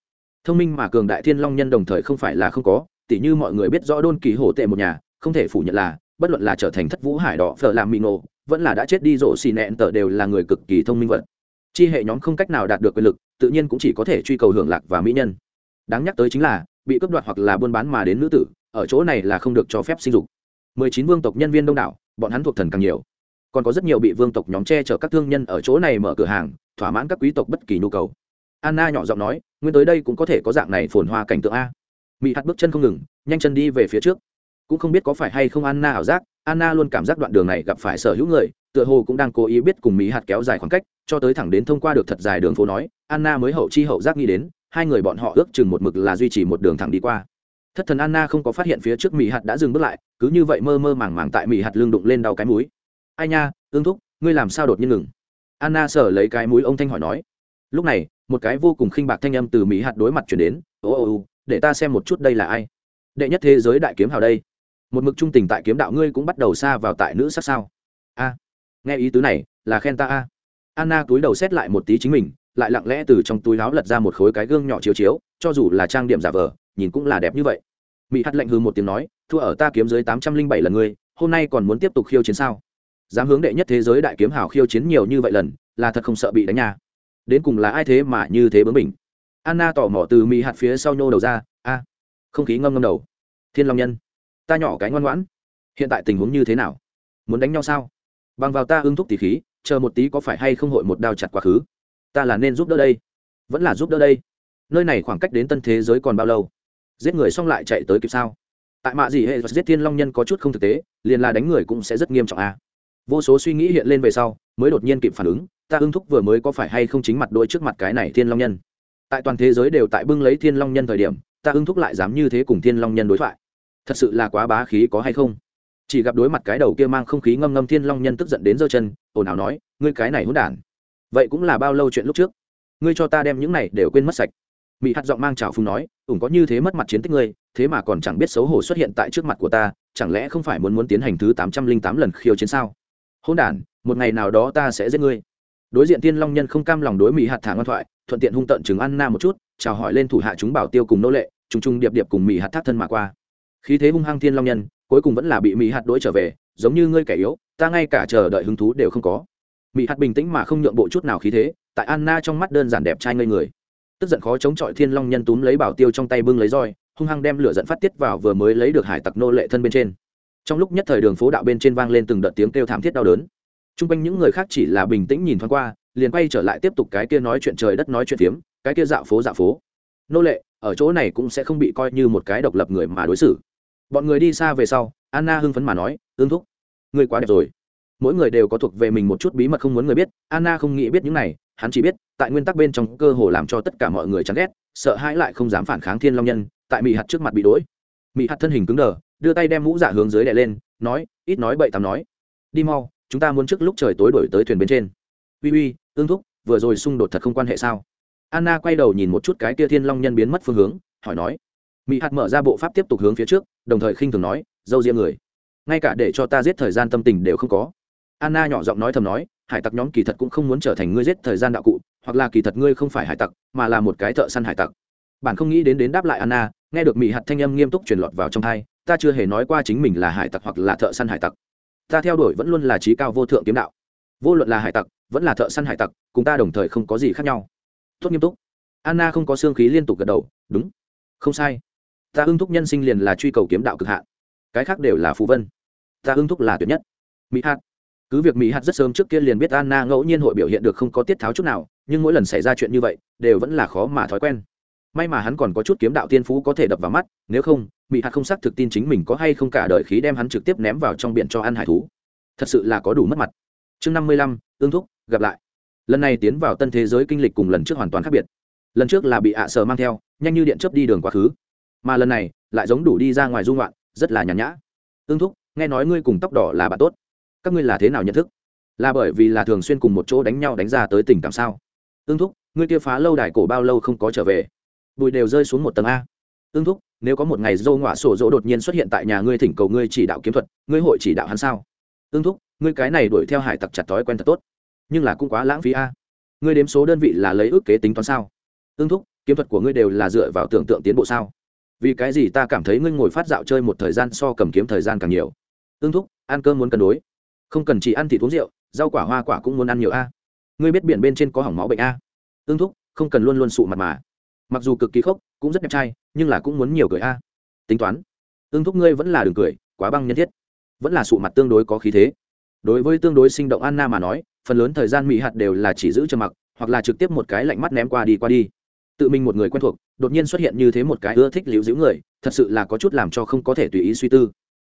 thông minh mà cường đại thiên long nhân đồng thời không phải là không có, tỉ như mọi người biết rõ đôn kỳ hổ tệ một nhà, không thể phủ nhận là, bất luận là trở thành thất vũ hải đỏ phở làm mì ngộ, vẫn là đã chết đi rổ xì nẹn tờ đều là người cực kỳ thông minh vật. Chi hệ nhóm không cách nào đạt được quyền lực, tự nhiên cũng chỉ có thể truy cầu hưởng lạc và mỹ nhân. Đáng nhắc tới chính là, bị cướp đoạt hoặc là buôn bán mà đến nữ tử, ở chỗ này là không được cho phép sinh dục. Mười chín vương tộc nhân viên đông đảo, bọn hắn thuộc thần càng nhiều. Còn có rất nhiều bị vương tộc nhóm che chở các thương nhân ở chỗ này mở cửa hàng, thỏa mãn các quý tộc bất kỳ nhu cầu anna nhỏ giọng nói nguyên tới đây cũng có thể có dạng này phồn hoa cảnh tượng a. Mỹ hạt bước chân không ngừng, nhanh chân đi về phía trước. Cũng không biết có phải hay không anna ảo giác, anna luôn cảm giác đoạn đường này gặp phải sở hữu người, tựa hồ cũng đang cố ý biết cùng mỹ hạt kéo dài khoảng cách, cho tới thẳng đến thông qua được thật dài đường phố nói, anna mới hậu chi hậu giác nghĩ đến, hai người bọn họ ước chừng một mực là duy trì một đường thẳng đi qua. Thất thần anna không có phát hiện phía trước mỹ hạt đã dừng bước lại, cứ như vậy mơ mơ màng màng tại mỹ hạt lưng đụng lên đau cái mũi. Ai nha ương thúc, ngươi làm sao đột nhiên ngừng? Anna sở lấy cái mũi ông thanh hỏi nói. Lúc này một cái vô cùng khinh bạc thanh âm từ mỹ hạt đối mặt chuyển đến, ô ô ô, để ta xem một chút đây là ai. Đệ nhất thế giới đại kiếm hào đây. Một mực trung tình tại kiếm đạo ngươi cũng bắt đầu xa vào tại nữ sắc sao? A, nghe ý tứ này, là khen ta a. Anna túi đầu xét lại một tí chính mình, lại lặng lẽ từ trong túi áo lật ra một khối cái gương nhỏ chiếu chiếu, cho dù là trang điểm giả vờ, nhìn cũng là đẹp như vậy. Mỹ hắt lạnh hư một tiếng nói, thua ở ta kiếm dưới tám trăm linh bảy lần ngươi, hôm nay còn muốn tiếp tục khiêu chiến sao? Dám hướng đệ nhất thế giới đại kiếm hào khiêu chiến nhiều như vậy lần, là thật không sợ bị đánh nhà đến cùng là ai thế mà như thế bướng mình anna tỏ mỏ từ mì hạt phía sau nhô đầu ra, a, không khí ngâm ngâm đầu. Thiên long nhân, ta nhỏ cái ngoan ngoãn. Hiện tại tình huống như thế nào? Muốn đánh nhau sao? Bằng vào ta ưng thúc tỷ khí, chờ một tí có phải hay không hội một đao chặt quá khứ? Ta là nên giúp đỡ đây. Vẫn là giúp đỡ đây. Nơi này khoảng cách đến tân thế giới còn bao lâu? Giết người xong lại chạy tới kịp sao? Tại mạ gì hệ giết thiên long nhân có chút không thực tế, liền là đánh người cũng sẽ rất nghiêm trọng à. vô số suy nghĩ hiện lên về sau, mới đột nhiên kịp phản ứng ta ưng thúc vừa mới có phải hay không chính mặt đôi trước mặt cái này thiên long nhân? Tại toàn thế giới đều tại bưng lấy thiên long nhân thời điểm, ta ưng thúc lại dám như thế cùng thiên long nhân đối thoại. Thật sự là quá bá khí có hay không? Chỉ gặp đối mặt cái đầu kia mang không khí ngâm ngâm thiên long nhân tức giận đến giơ chân, ồn ào nói, ngươi cái này hỗn đản! Vậy cũng là bao lâu chuyện lúc trước? Ngươi cho ta đem những này đều quên mất sạch. Mỹ hạt giọng mang trào phùng nói ủng có như thế mất mặt chiến tích ngươi, thế mà còn chẳng biết xấu hổ xuất hiện tại trước mặt của ta, chẳng lẽ không phải muốn muốn tiến hành thứ tám trăm linh tám lần khiêu chiến sao? Hôn đản, một ngày nào đó ta sẽ giết ngươi đối diện tiên long nhân không cam lòng đối mỹ hạt thả ngoan thoại, thuận tiện hung tận chừng ăn na một chút, chào hỏi lên thủ hạ chúng bảo tiêu cùng nô lệ t r n g t r n g điệp điệp cùng mỹ hạt thác thân mà qua. Khí thế hung hăng thiên long nhân, cuối cùng vẫn là bị mỹ hạt đ ố i trở về, giống như ngươi kẻ yếu, ta ngay cả chờ đợi hứng thú đều không có. Mỹ hạt bình tĩnh mà không nhượng bộ chút nào khí thế, tại anna trong mắt đơn giản đẹp trai ngây người. Tức giận khó chống chọi thiên long nhân túm lấy bảo tiêu trong tay bưng lấy roi, hung hăng đem lửa dẫn phát tiết vào vừa mới lấy được hải tặc nô lệ thân bên trên. Trong lúc nhất thời đường phố đạo bên trên vang lên từng đợt tiếng kêu thảm thiết đau đớn t r u n g quanh những người khác chỉ là bình tĩnh nhìn thoáng qua liền quay trở lại tiếp tục cái kia nói chuyện trời đất nói chuyện phiếm cái kia dạo phố dạo phố. Nô lệ ở chỗ này cũng sẽ không bị coi như một cái độc lập người mà đối xử. Bọn người đi xa về sau anna hưng phấn mà nói ương thúc người quá đẹp rồi. Mỗi người đều có thuộc về mình một chút bí mật không muốn người biết anna không nghĩ biết những này hắn chỉ biết tại nguyên tắc bên trong cơ hồ làm cho tất cả mọi người chán ghét sợ hãi lại không dám phản kháng thiên long nhân tại mỹ hạt trước mặt bị đuổi, mỹ hạt thân hình cứng đờ đưa tay đem mũ giả hướng dưới đè lên nói ít nói bậy tắm nói. Đi mau chúng ta muốn trước lúc trời tối đổi tới thuyền bên trên. Uy uy, ương thúc, vừa rồi xung đột thật không quan hệ sao? Anna quay đầu nhìn một chút cái kia thiên long nhân biến mất phương hướng, hỏi nói. Mỹ hạt mở ra bộ pháp tiếp tục hướng phía trước, đồng thời khinh thường nói, dâu riêng người, ngay cả để cho ta giết thời gian tâm tình đều không có. Anna nhỏ giọng nói thầm nói, hải tặc nhóm kỳ thật cũng không muốn trở thành ngươi giết thời gian đạo cụ, hoặc là kỳ thật ngươi không phải hải tặc, mà là một cái thợ săn hải tặc. Bạn không nghĩ đến đến đáp lại anna, nghe được mỹ hạt thanh âm nghiêm túc truyền lọt vào trong thai ta chưa hề nói qua chính mình là hải tặc hoặc là thợ săn hải tặc ta theo đuổi vẫn luôn là trí cao vô thượng kiếm đạo. Vô luận là hải tặc, vẫn là thợ săn hải tặc, cùng ta đồng thời không có gì khác nhau. Tốt nghiêm túc. Anna không có xương khí liên tục gật đầu, đúng. Không sai. Ta hưng thúc nhân sinh liền là truy cầu kiếm đạo cực hạn. Cái khác đều là phù vân. Ta hưng thúc là tuyệt nhất. Mỹ hạt. Cứ việc mỹ hạt rất sớm trước kia liền biết anna ngẫu nhiên hội biểu hiện được không có tiết tháo chút nào, nhưng mỗi lần xảy ra chuyện như vậy, đều vẫn là khó mà thói quen may mà hắn còn có chút kiếm đạo tiên phú có thể đập vào mắt, nếu không, mị hạt không xác thực tin chính mình có hay không cả đời khí đem hắn trực tiếp ném vào trong biển cho ăn hải thú. Thật sự là có đủ mất mặt. Chương năm mươi lăm, ương thúc, gặp lại. Lần này tiến vào tân thế giới kinh lịch cùng lần trước hoàn toàn khác biệt. Lần trước là bị ạ à sờ mang theo, nhanh như điện chớp đi đường quá khứ. Mà lần này, lại giống đủ đi ra ngoài dung loạn rất là nhàn nhã. Ương thúc, nghe nói ngươi cùng tóc đỏ là bạn tốt. Các ngươi là thế nào nhận thức? Là bởi vì là thường xuyên cùng một chỗ đánh nhau đánh ra tới tình cảm sao? Ương thúc, ngươi kia phá lâu đài cổ bao lâu không có trở về? Bụi đều rơi xuống một tầng a. Ương thúc, nếu có một ngày dâu ngọa sổ dỗ đột nhiên xuất hiện tại nhà ngươi thỉnh cầu ngươi chỉ đạo kiếm thuật, ngươi hội chỉ đạo hắn sao? Ương thúc, ngươi cái này đuổi theo hải tặc chặt thói quen thật tốt. Nhưng là cũng quá lãng phí a. Ngươi đếm số đơn vị là lấy ước kế tính toán sao? Ương thúc, kiếm thuật của ngươi đều là dựa vào tưởng tượng tiến bộ sao? Vì cái gì ta cảm thấy ngươi ngồi phát dạo chơi một thời gian so cầm kiếm thời gian càng nhiều? Ương thúc, ăn cơm muốn cân đối. Không cần chỉ ăn thịt uống rượu, rau quả hoa quả cũng muốn ăn nhiều a. Ngươi biết biển bên trên có hỏng máu bệnh a. Ương thúc, không cần luôn luôn sụ mặt mà mặc dù cực kỳ khốc, cũng rất đẹp trai, nhưng là cũng muốn nhiều cười a. Tính toán ưng thúc ngươi vẫn là đường cười, quá băng nhân thiết. Vẫn là sụ mặt tương đối có khí thế. Đối với tương đối sinh động anna mà nói, phần lớn thời gian mỹ hạt đều là chỉ giữ trầm mặc, hoặc là trực tiếp một cái lạnh mắt ném qua đi qua đi. Tự mình một người quen thuộc, đột nhiên xuất hiện như thế một cái ưa thích liễu giữ người, thật sự là có chút làm cho không có thể tùy ý suy tư.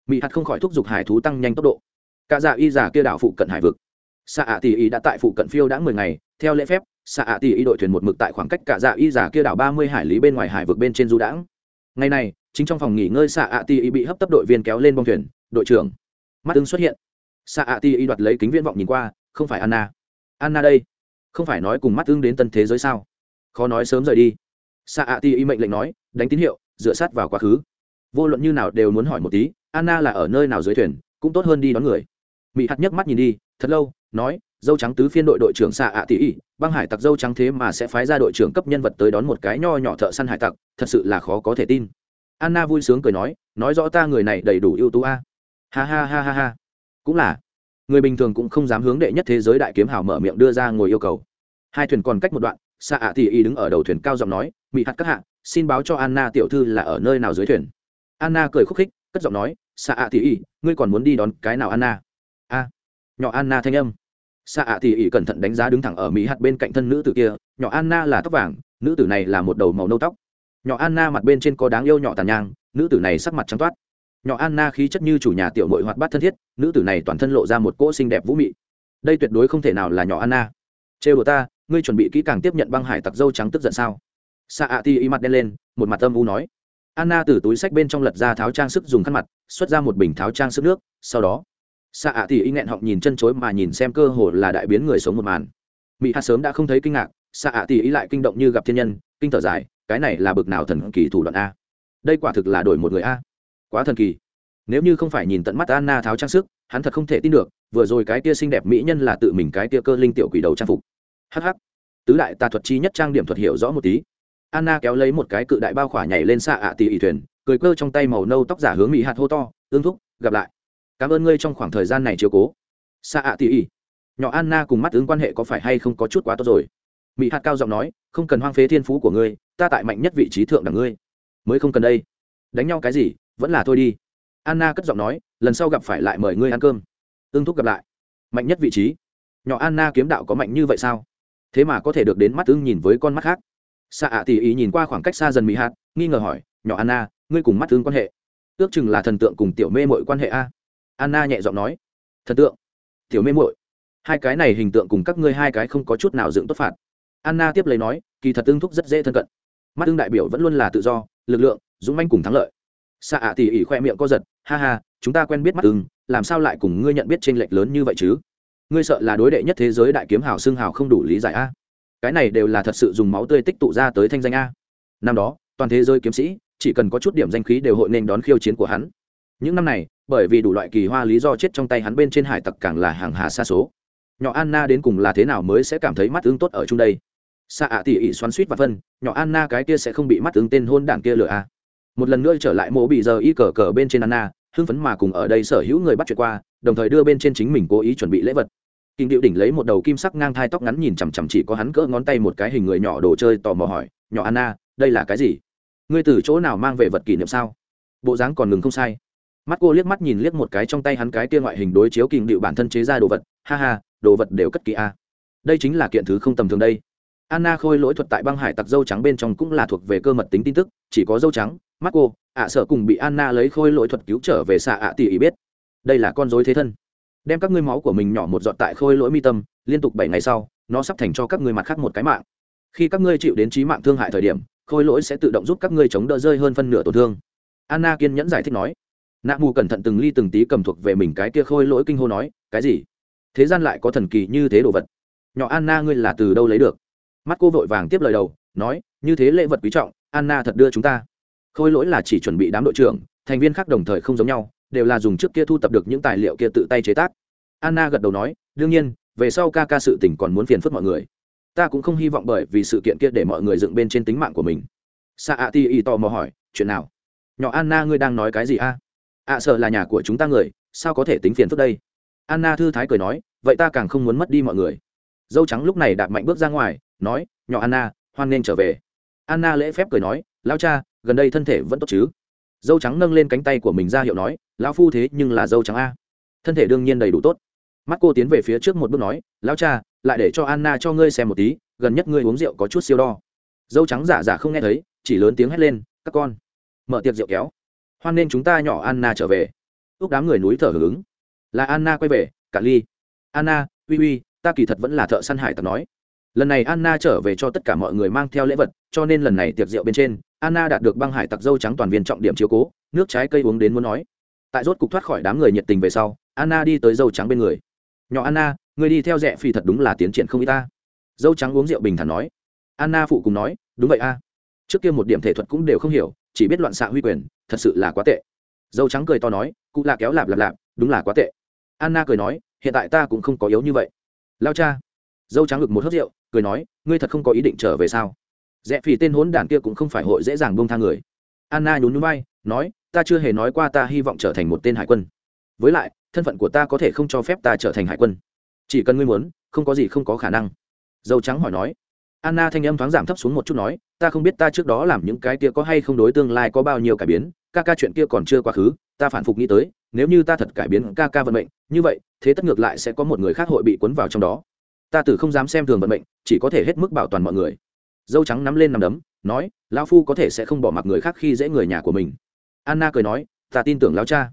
Mỹ hạt không khỏi thúc giục hải thú tăng nhanh tốc độ. Cả dạ y giả kia đảo phụ cận hải vực. Xạ ạ tỷ y đã tại phụ cận phiêu đã mười ngày, theo lễ phép xạ ạ tỷ y đội thuyền một mực tại khoảng cách cả dạ y giả kia đảo ba mươi hải lý bên ngoài hải vực bên trên du đãng. Ngày này, chính trong phòng nghỉ ngơi xạ ạ tỷ y bị hấp tấp đội viên kéo lên bong thuyền, đội trưởng. Mắt tương xuất hiện. Xạ ạ tỷ y đoạt lấy kính viễn vọng nhìn qua, không phải anna. Anna đây. Không phải nói cùng mắt tương đến tân thế giới sao? Khó nói sớm rời đi. Xạ ạ tỷ y mệnh lệnh nói, đánh tín hiệu, dựa sát vào quá khứ. Vô luận như nào đều muốn hỏi một tí, anna là ở nơi nào dưới thuyền, cũng tốt hơn đi đón người. Mỹ hạt nhấc mắt nhìn đi, thật lâu, nói dâu trắng tứ phiên đội đội trưởng xạ ạ tỷ y băng hải tặc dâu trắng thế mà sẽ phái ra đội trưởng cấp nhân vật tới đón một cái nho nhỏ thợ săn hải tặc, thật sự là khó có thể tin. Anna vui sướng cười nói nói rõ ta người này đầy đủ ưu tú a. Ha ha ha ha ha. Cũng là. Người bình thường cũng không dám hướng đệ nhất thế giới đại kiếm hào mở miệng đưa ra ngồi yêu cầu. Hai thuyền còn cách một đoạn xạ ạ tỷ y đứng ở đầu thuyền cao giọng nói mỹ hạt các hạ, xin báo cho anna tiểu thư là ở nơi nào dưới thuyền. Anna cười khúc khích, cất giọng nói xạ ạ tỷ y ngươi còn muốn đi đón cái nào anna? A. Nhỏ anna thanh âm xạ ạ thì y cẩn thận đánh giá đứng thẳng ở mỹ hạt bên cạnh thân nữ tử kia, nhỏ anna là tóc vàng, nữ tử này là một đầu màu nâu tóc. Nhỏ anna mặt bên trên có đáng yêu nhỏ tàn nhang, nữ tử này sắc mặt trắng toát. Nhỏ anna khí chất như chủ nhà tiểu mội hoạt bát thân thiết, nữ tử này toàn thân lộ ra một cỗ xinh đẹp vũ mị. Đây tuyệt đối không thể nào là nhỏ anna. Trêu đồ ta, ngươi chuẩn bị kỹ càng tiếp nhận băng hải tặc dâu trắng tức giận sao? Xạ ạ thì y mặt đen lên, một mặt âm u nói. Anna từ túi sách bên trong lật ra tháo trang sức dùng khăn mặt, xuất ra một bình tháo trang sức nước, sau đó xạ ạ thì y nghẹn họng nhìn chân chối mà nhìn xem cơ hồ là đại biến người sống một màn. Mỹ hạ sớm đã không thấy kinh ngạc xạ ạ thì y lại kinh động như gặp thiên nhân, kinh thở dài, cái này là bực nào thần kỳ thủ đoạn a? Đây quả thực là đổi một người a. Quá thần kỳ. Nếu như không phải nhìn tận mắt anna tháo trang sức, hắn thật không thể tin được, vừa rồi cái tia xinh đẹp mỹ nhân là tự mình cái tia cơ linh tiểu quỷ đầu trang phục. Hh tứ đại tà thuật chi nhất trang điểm thuật hiểu rõ một tí. Anna kéo lấy một cái cự đại bao khỏa nhảy lên xạ ạ tỉ ỉ thuyền, cười cơ trong tay màu nâu tóc giả hướng mỹ hạt hô to, ương thúc, gặp lại cảm ơn ngươi trong khoảng thời gian này chiều cố. Xa ạ tỷ ỉ. Nhỏ anna cùng mắt ứng quan hệ có phải hay không có chút quá tốt rồi? Mỹ hạt cao giọng nói, không cần hoang phế thiên phú của ngươi, ta tại mạnh nhất vị trí thượng đẳng ngươi. Mới không cần đây. Đánh nhau cái gì, vẫn là thôi đi. Anna cất giọng nói, lần sau gặp phải lại mời ngươi ăn cơm. Ưng thúc gặp lại. Mạnh nhất vị trí. Nhỏ anna kiếm đạo có mạnh như vậy sao? Thế mà có thể được đến mắt ưng nhìn với con mắt khác. Xạ ạ tỉ ý nhìn qua khoảng cách xa dần mỹ hạt, nghi ngờ hỏi, nhỏ anna, ngươi cùng mắt ưng quan hệ, ước chừng là thần tượng cùng tiểu mê mọi quan hệ a? Anna nhẹ giọng nói thần tượng tiểu mê muội, hai cái này hình tượng cùng các ngươi hai cái không có chút nào dựng tốt phạt. Anna tiếp lấy nói kỳ thật tương thúc rất dễ thân cận. Mắt tương đại biểu vẫn luôn là tự do lực lượng dũng manh cùng thắng lợi. Xạ ạ tỉ ỉ khoe miệng co giật ha ha chúng ta quen biết mắt tương, làm sao lại cùng ngươi nhận biết t r ê n lệch lớn như vậy chứ? Ngươi sợ là đối đệ nhất thế giới đại kiếm hào xưng hào không đủ lý giải a. Cái này đều là thật sự dùng máu tươi tích tụ ra tới thanh danh a. Năm đó toàn thế giới kiếm sĩ chỉ cần có chút điểm danh khí đều hội nên đón khiêu chiến của hắn những năm này, bởi vì đủ loại kỳ hoa lý do chết trong tay hắn bên trên hải tặc càng là hàng hà xa số. Nhỏ anna đến cùng là thế nào mới sẽ cảm thấy mắt ứng tốt ở chung đây? Xa ạ tỉ ỉ xoắn suýt và phân, nhỏ anna cái kia sẽ không bị mắt ứng tên hôn đảng kia lừa à? một lần nữa trở lại mộ bị giờ y cờ cờ bên trên anna, hưng phấn mà cùng ở đây sở hữu người bắt chuyện qua, đồng thời đưa bên trên chính mình cố ý chuẩn bị lễ vật. Kinh điệu đỉnh lấy một đầu kim sắc ngang thai tóc ngắn nhìn chằm chằm chỉ có hắn cỡ ngón tay một cái hình người nhỏ đồ chơi tò mò hỏi, nhỏ anna, đây là cái gì? Ngươi từ chỗ nào mang về vật kỷ niệm sao? Bộ dáng còn ngừng không sai mắt cô liếc mắt nhìn liếc một cái trong tay hắn cái kia ngoại hình đối chiếu kình điệu bản thân chế ra đồ vật. Ha ha, đồ vật đều cất kỹ a. Đây chính là kiện thứ không tầm thường đây. Anna khôi lỗi thuật tại băng hải tặc dâu trắng bên trong cũng là thuộc về cơ mật tính tin tức, chỉ có dâu trắng, mắt cô, ạ sợ cùng bị anna lấy khôi lỗi thuật cứu trở về xạ ạ tỷ ý biết. Đây là con dối thế thân. Đem các ngươi máu của mình nhỏ một giọt tại khôi lỗi mi tâm, liên tục bảy ngày sau, nó sắp thành cho các ngươi mặt khác một cái mạng. Khi các ngươi chịu đến trí mạng thương hại thời điểm, khôi lỗi sẽ tự động giúp các ngươi chống đỡ rơi hơn phân nửa tổn thương. Anna kiên nhẫn giải thích nói nạ mù cẩn thận từng ly từng tí cầm thuộc về mình cái kia khôi lỗi kinh hô nói, cái gì? Thế gian lại có thần kỳ như thế đồ vật. Nhỏ anna ngươi là từ đâu lấy được? Mắt cô vội vàng tiếp lời đầu, nói, như thế lễ vật quý trọng, anna thật đưa chúng ta. Khôi lỗi là chỉ chuẩn bị đám đội trưởng, thành viên khác đồng thời không giống nhau, đều là dùng trước kia thu tập được những tài liệu kia tự tay chế tác. Anna gật đầu nói, đương nhiên, về sau ca ca sự tình còn muốn phiền phức mọi người. Ta cũng không hy vọng bởi vì sự kiện kia để mọi người dựng bên trên tính mạng của mình. Sa a ti y tò mò hỏi, chuyện nào? Nhỏ anna ngươi đang nói cái gì a? Ạ sợ là nhà của chúng ta người, sao có thể tính phiền phức đây? Anna thư thái cười nói, vậy ta càng không muốn mất đi mọi người. Dâu trắng lúc này đạp mạnh bước ra ngoài, nói, nhỏ anna, hoan nên trở về. Anna lễ phép cười nói, lão cha, gần đây thân thể vẫn tốt chứ? Dâu trắng nâng lên cánh tay của mình ra hiệu nói, lão phu thế nhưng là dâu trắng a. Thân thể đương nhiên đầy đủ tốt. Mắt cô tiến về phía trước một bước nói, lão cha, lại để cho anna cho ngươi xem một tí, gần nhất ngươi uống rượu có chút siêu đo. Dâu trắng giả giả không nghe thấy, chỉ lớn tiếng hét lên, các con, mở tiệc rượu kéo hoan nên chúng ta nhỏ anna trở về. Ước đám người núi thở hưởng ứng là anna quay về, cả ly. Anna, uy uy, ta kỳ thật vẫn là thợ săn hải tặc nói. Lần này anna trở về cho tất cả mọi người mang theo lễ vật, cho nên lần này tiệc rượu bên trên, anna đạt được băng hải tặc dâu trắng toàn viên trọng điểm chiếu cố, nước trái cây uống đến muốn nói. Tại rốt cục thoát khỏi đám người nhiệt tình về sau, anna đi tới dâu trắng bên người. Nhỏ anna, người đi theo rẽ phi thật đúng là tiến triển không y ta. Dâu trắng uống rượu bình thản nói. Anna phụ cùng nói, đúng vậy a. Trước kia một điểm thể thuật cũng đều không hiểu chỉ biết loạn xạ huy quyền, thật sự là quá tệ. Dâu trắng cười to nói, cụ lạ kéo lạp lạp lạp, đúng là quá tệ. Anna cười nói, hiện tại ta cũng không có yếu như vậy. Lao cha. Dâu trắng ngực một hớt rượu, cười nói, ngươi thật không có ý định trở về sao? Rẽ phì tên hốn đản kia cũng không phải hội dễ dàng buông tha người. Anna nhún núi bay nói, ta chưa hề nói qua ta hy vọng trở thành một tên hải quân. Với lại, thân phận của ta có thể không cho phép ta trở thành hải quân. Chỉ cần ngươi muốn, không có gì không có khả năng. Dâu trắng hỏi nói anna thanh âm thoáng giảm thấp xuống một chút nói, ta không biết ta trước đó làm những cái kia có hay không đối tương lai có bao nhiêu cải biến, ca ca chuyện kia còn chưa quá khứ, ta phản phục nghĩ tới, nếu như ta thật cải biến ca ca vận mệnh, như vậy, thế tất ngược lại sẽ có một người khác hội bị cuốn vào trong đó. Ta tử không dám xem thường vận mệnh, chỉ có thể hết mức bảo toàn mọi người. Dâu trắng nắm lên nằm đấm, nói, lão phu có thể sẽ không bỏ mặc người khác khi dễ người nhà của mình. Anna cười nói, ta tin tưởng lão cha,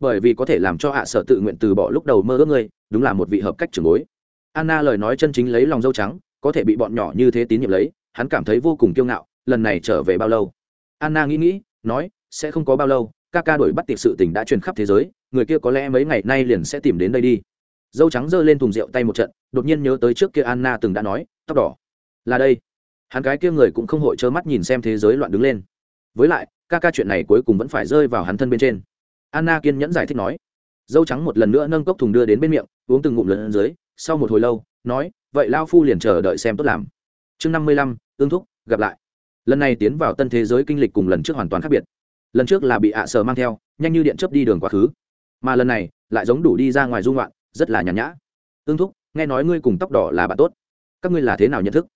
bởi vì có thể làm cho hạ sở tự nguyện từ bỏ lúc đầu mơ ước ngươi, đúng là một vị hợp cách trưởng bối. Anna lời nói chân chính lấy lòng dâu trắng có thể bị bọn nhỏ như thế tín nhiệm lấy, hắn cảm thấy vô cùng kiêu ngạo, lần này trở về bao lâu? Anna nghĩ nghĩ, nói, sẽ không có bao lâu, ca ca đổi bắt tiệc sự tình đã truyền khắp thế giới, người kia có lẽ mấy ngày nay liền sẽ tìm đến đây đi. Dâu trắng giơ lên thùng rượu tay một trận, đột nhiên nhớ tới trước kia anna từng đã nói, tóc đỏ. Là đây. Hắn cái kia người cũng không hội trơ mắt nhìn xem thế giới loạn đứng lên. Với lại, ca ca chuyện này cuối cùng vẫn phải rơi vào hắn thân bên trên. Anna kiên nhẫn giải thích nói. Dâu trắng một lần nữa nâng cốc thùng đưa đến bên miệng, uống từng ngụm lớn dưới, sau một hồi lâu nói, vậy lao phu liền chờ đợi xem tốt làm. Chương năm mươi lăm ương thúc, gặp lại. Lần này tiến vào tân thế giới kinh lịch cùng lần trước hoàn toàn khác biệt. Lần trước là bị ạ à sờ mang theo, nhanh như điện chớp đi đường quá khứ. Mà lần này, lại giống đủ đi ra ngoài dung loạn, rất là nhàn nhã. Ương thúc, nghe nói ngươi cùng tóc đỏ là bạn tốt. Các ngươi là thế nào nhận thức?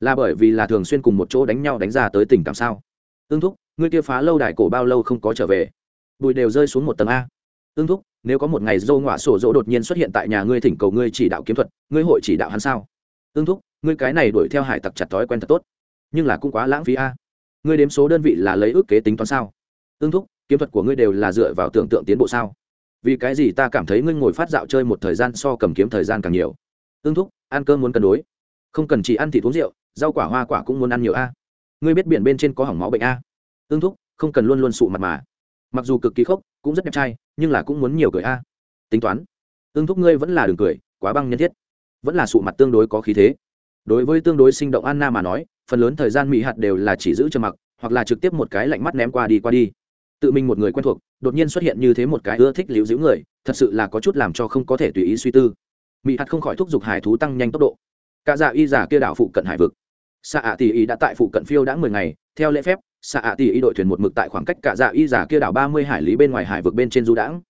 Là bởi vì là thường xuyên cùng một chỗ đánh nhau đánh ra tới tình cảm sao? Ương thúc, ngươi kia phá lâu đài cổ bao lâu không có trở về? Bụi đều rơi xuống một tầng a. Ương thúc nếu có một ngày dâu ngọa sổ dỗ đột nhiên xuất hiện tại nhà ngươi thỉnh cầu ngươi chỉ đạo kiếm thuật, ngươi hội chỉ đạo hắn sao? Ương thúc, ngươi cái này đuổi theo hải tặc chặt thói quen thật tốt. Nhưng là cũng quá lãng phí a. Ngươi đếm số đơn vị là lấy ước kế tính toán sao? Ương thúc, kiếm thuật của ngươi đều là dựa vào tưởng tượng tiến bộ sao? Vì cái gì ta cảm thấy ngươi ngồi phát dạo chơi một thời gian so cầm kiếm thời gian càng nhiều? Ương thúc, ăn cơm muốn cân đối. Không cần chỉ ăn thịt uống rượu, rau quả hoa quả cũng muốn ăn nhiều a. Ngươi biết biển bên trên có hỏng máu bệnh a. Ương thúc, không cần luôn luôn sụ mặt mà. Mặc dù cực kỳ khốc cũng rất đẹp trai, nhưng là cũng muốn nhiều cười a. Tính toán. Ưng thúc ngươi vẫn là đường cười, quá băng nhân thiết. Vẫn là sụ mặt tương đối có khí thế. Đối với tương đối sinh động anna mà nói, phần lớn thời gian mỹ hạt đều là chỉ giữ trầm mặc, hoặc là trực tiếp một cái lạnh mắt ném qua đi qua đi. Tự mình một người quen thuộc, đột nhiên xuất hiện như thế một cái ưa thích liễu giữ người, thật sự là có chút làm cho không có thể tùy ý suy tư. Mỹ hạt không khỏi thúc giục hải thú tăng nhanh tốc độ. Cả dạ y giả kia đảo phụ cận hải vực. Xạ ạ tỷ ý đã tại phụ cận phiêu đã mười ngày, theo lễ phép xạ ạ tỷ y đội thuyền một mực tại khoảng cách cả dạ y giả kia đảo ba mươi hải lý bên ngoài hải vực bên trên du đãng.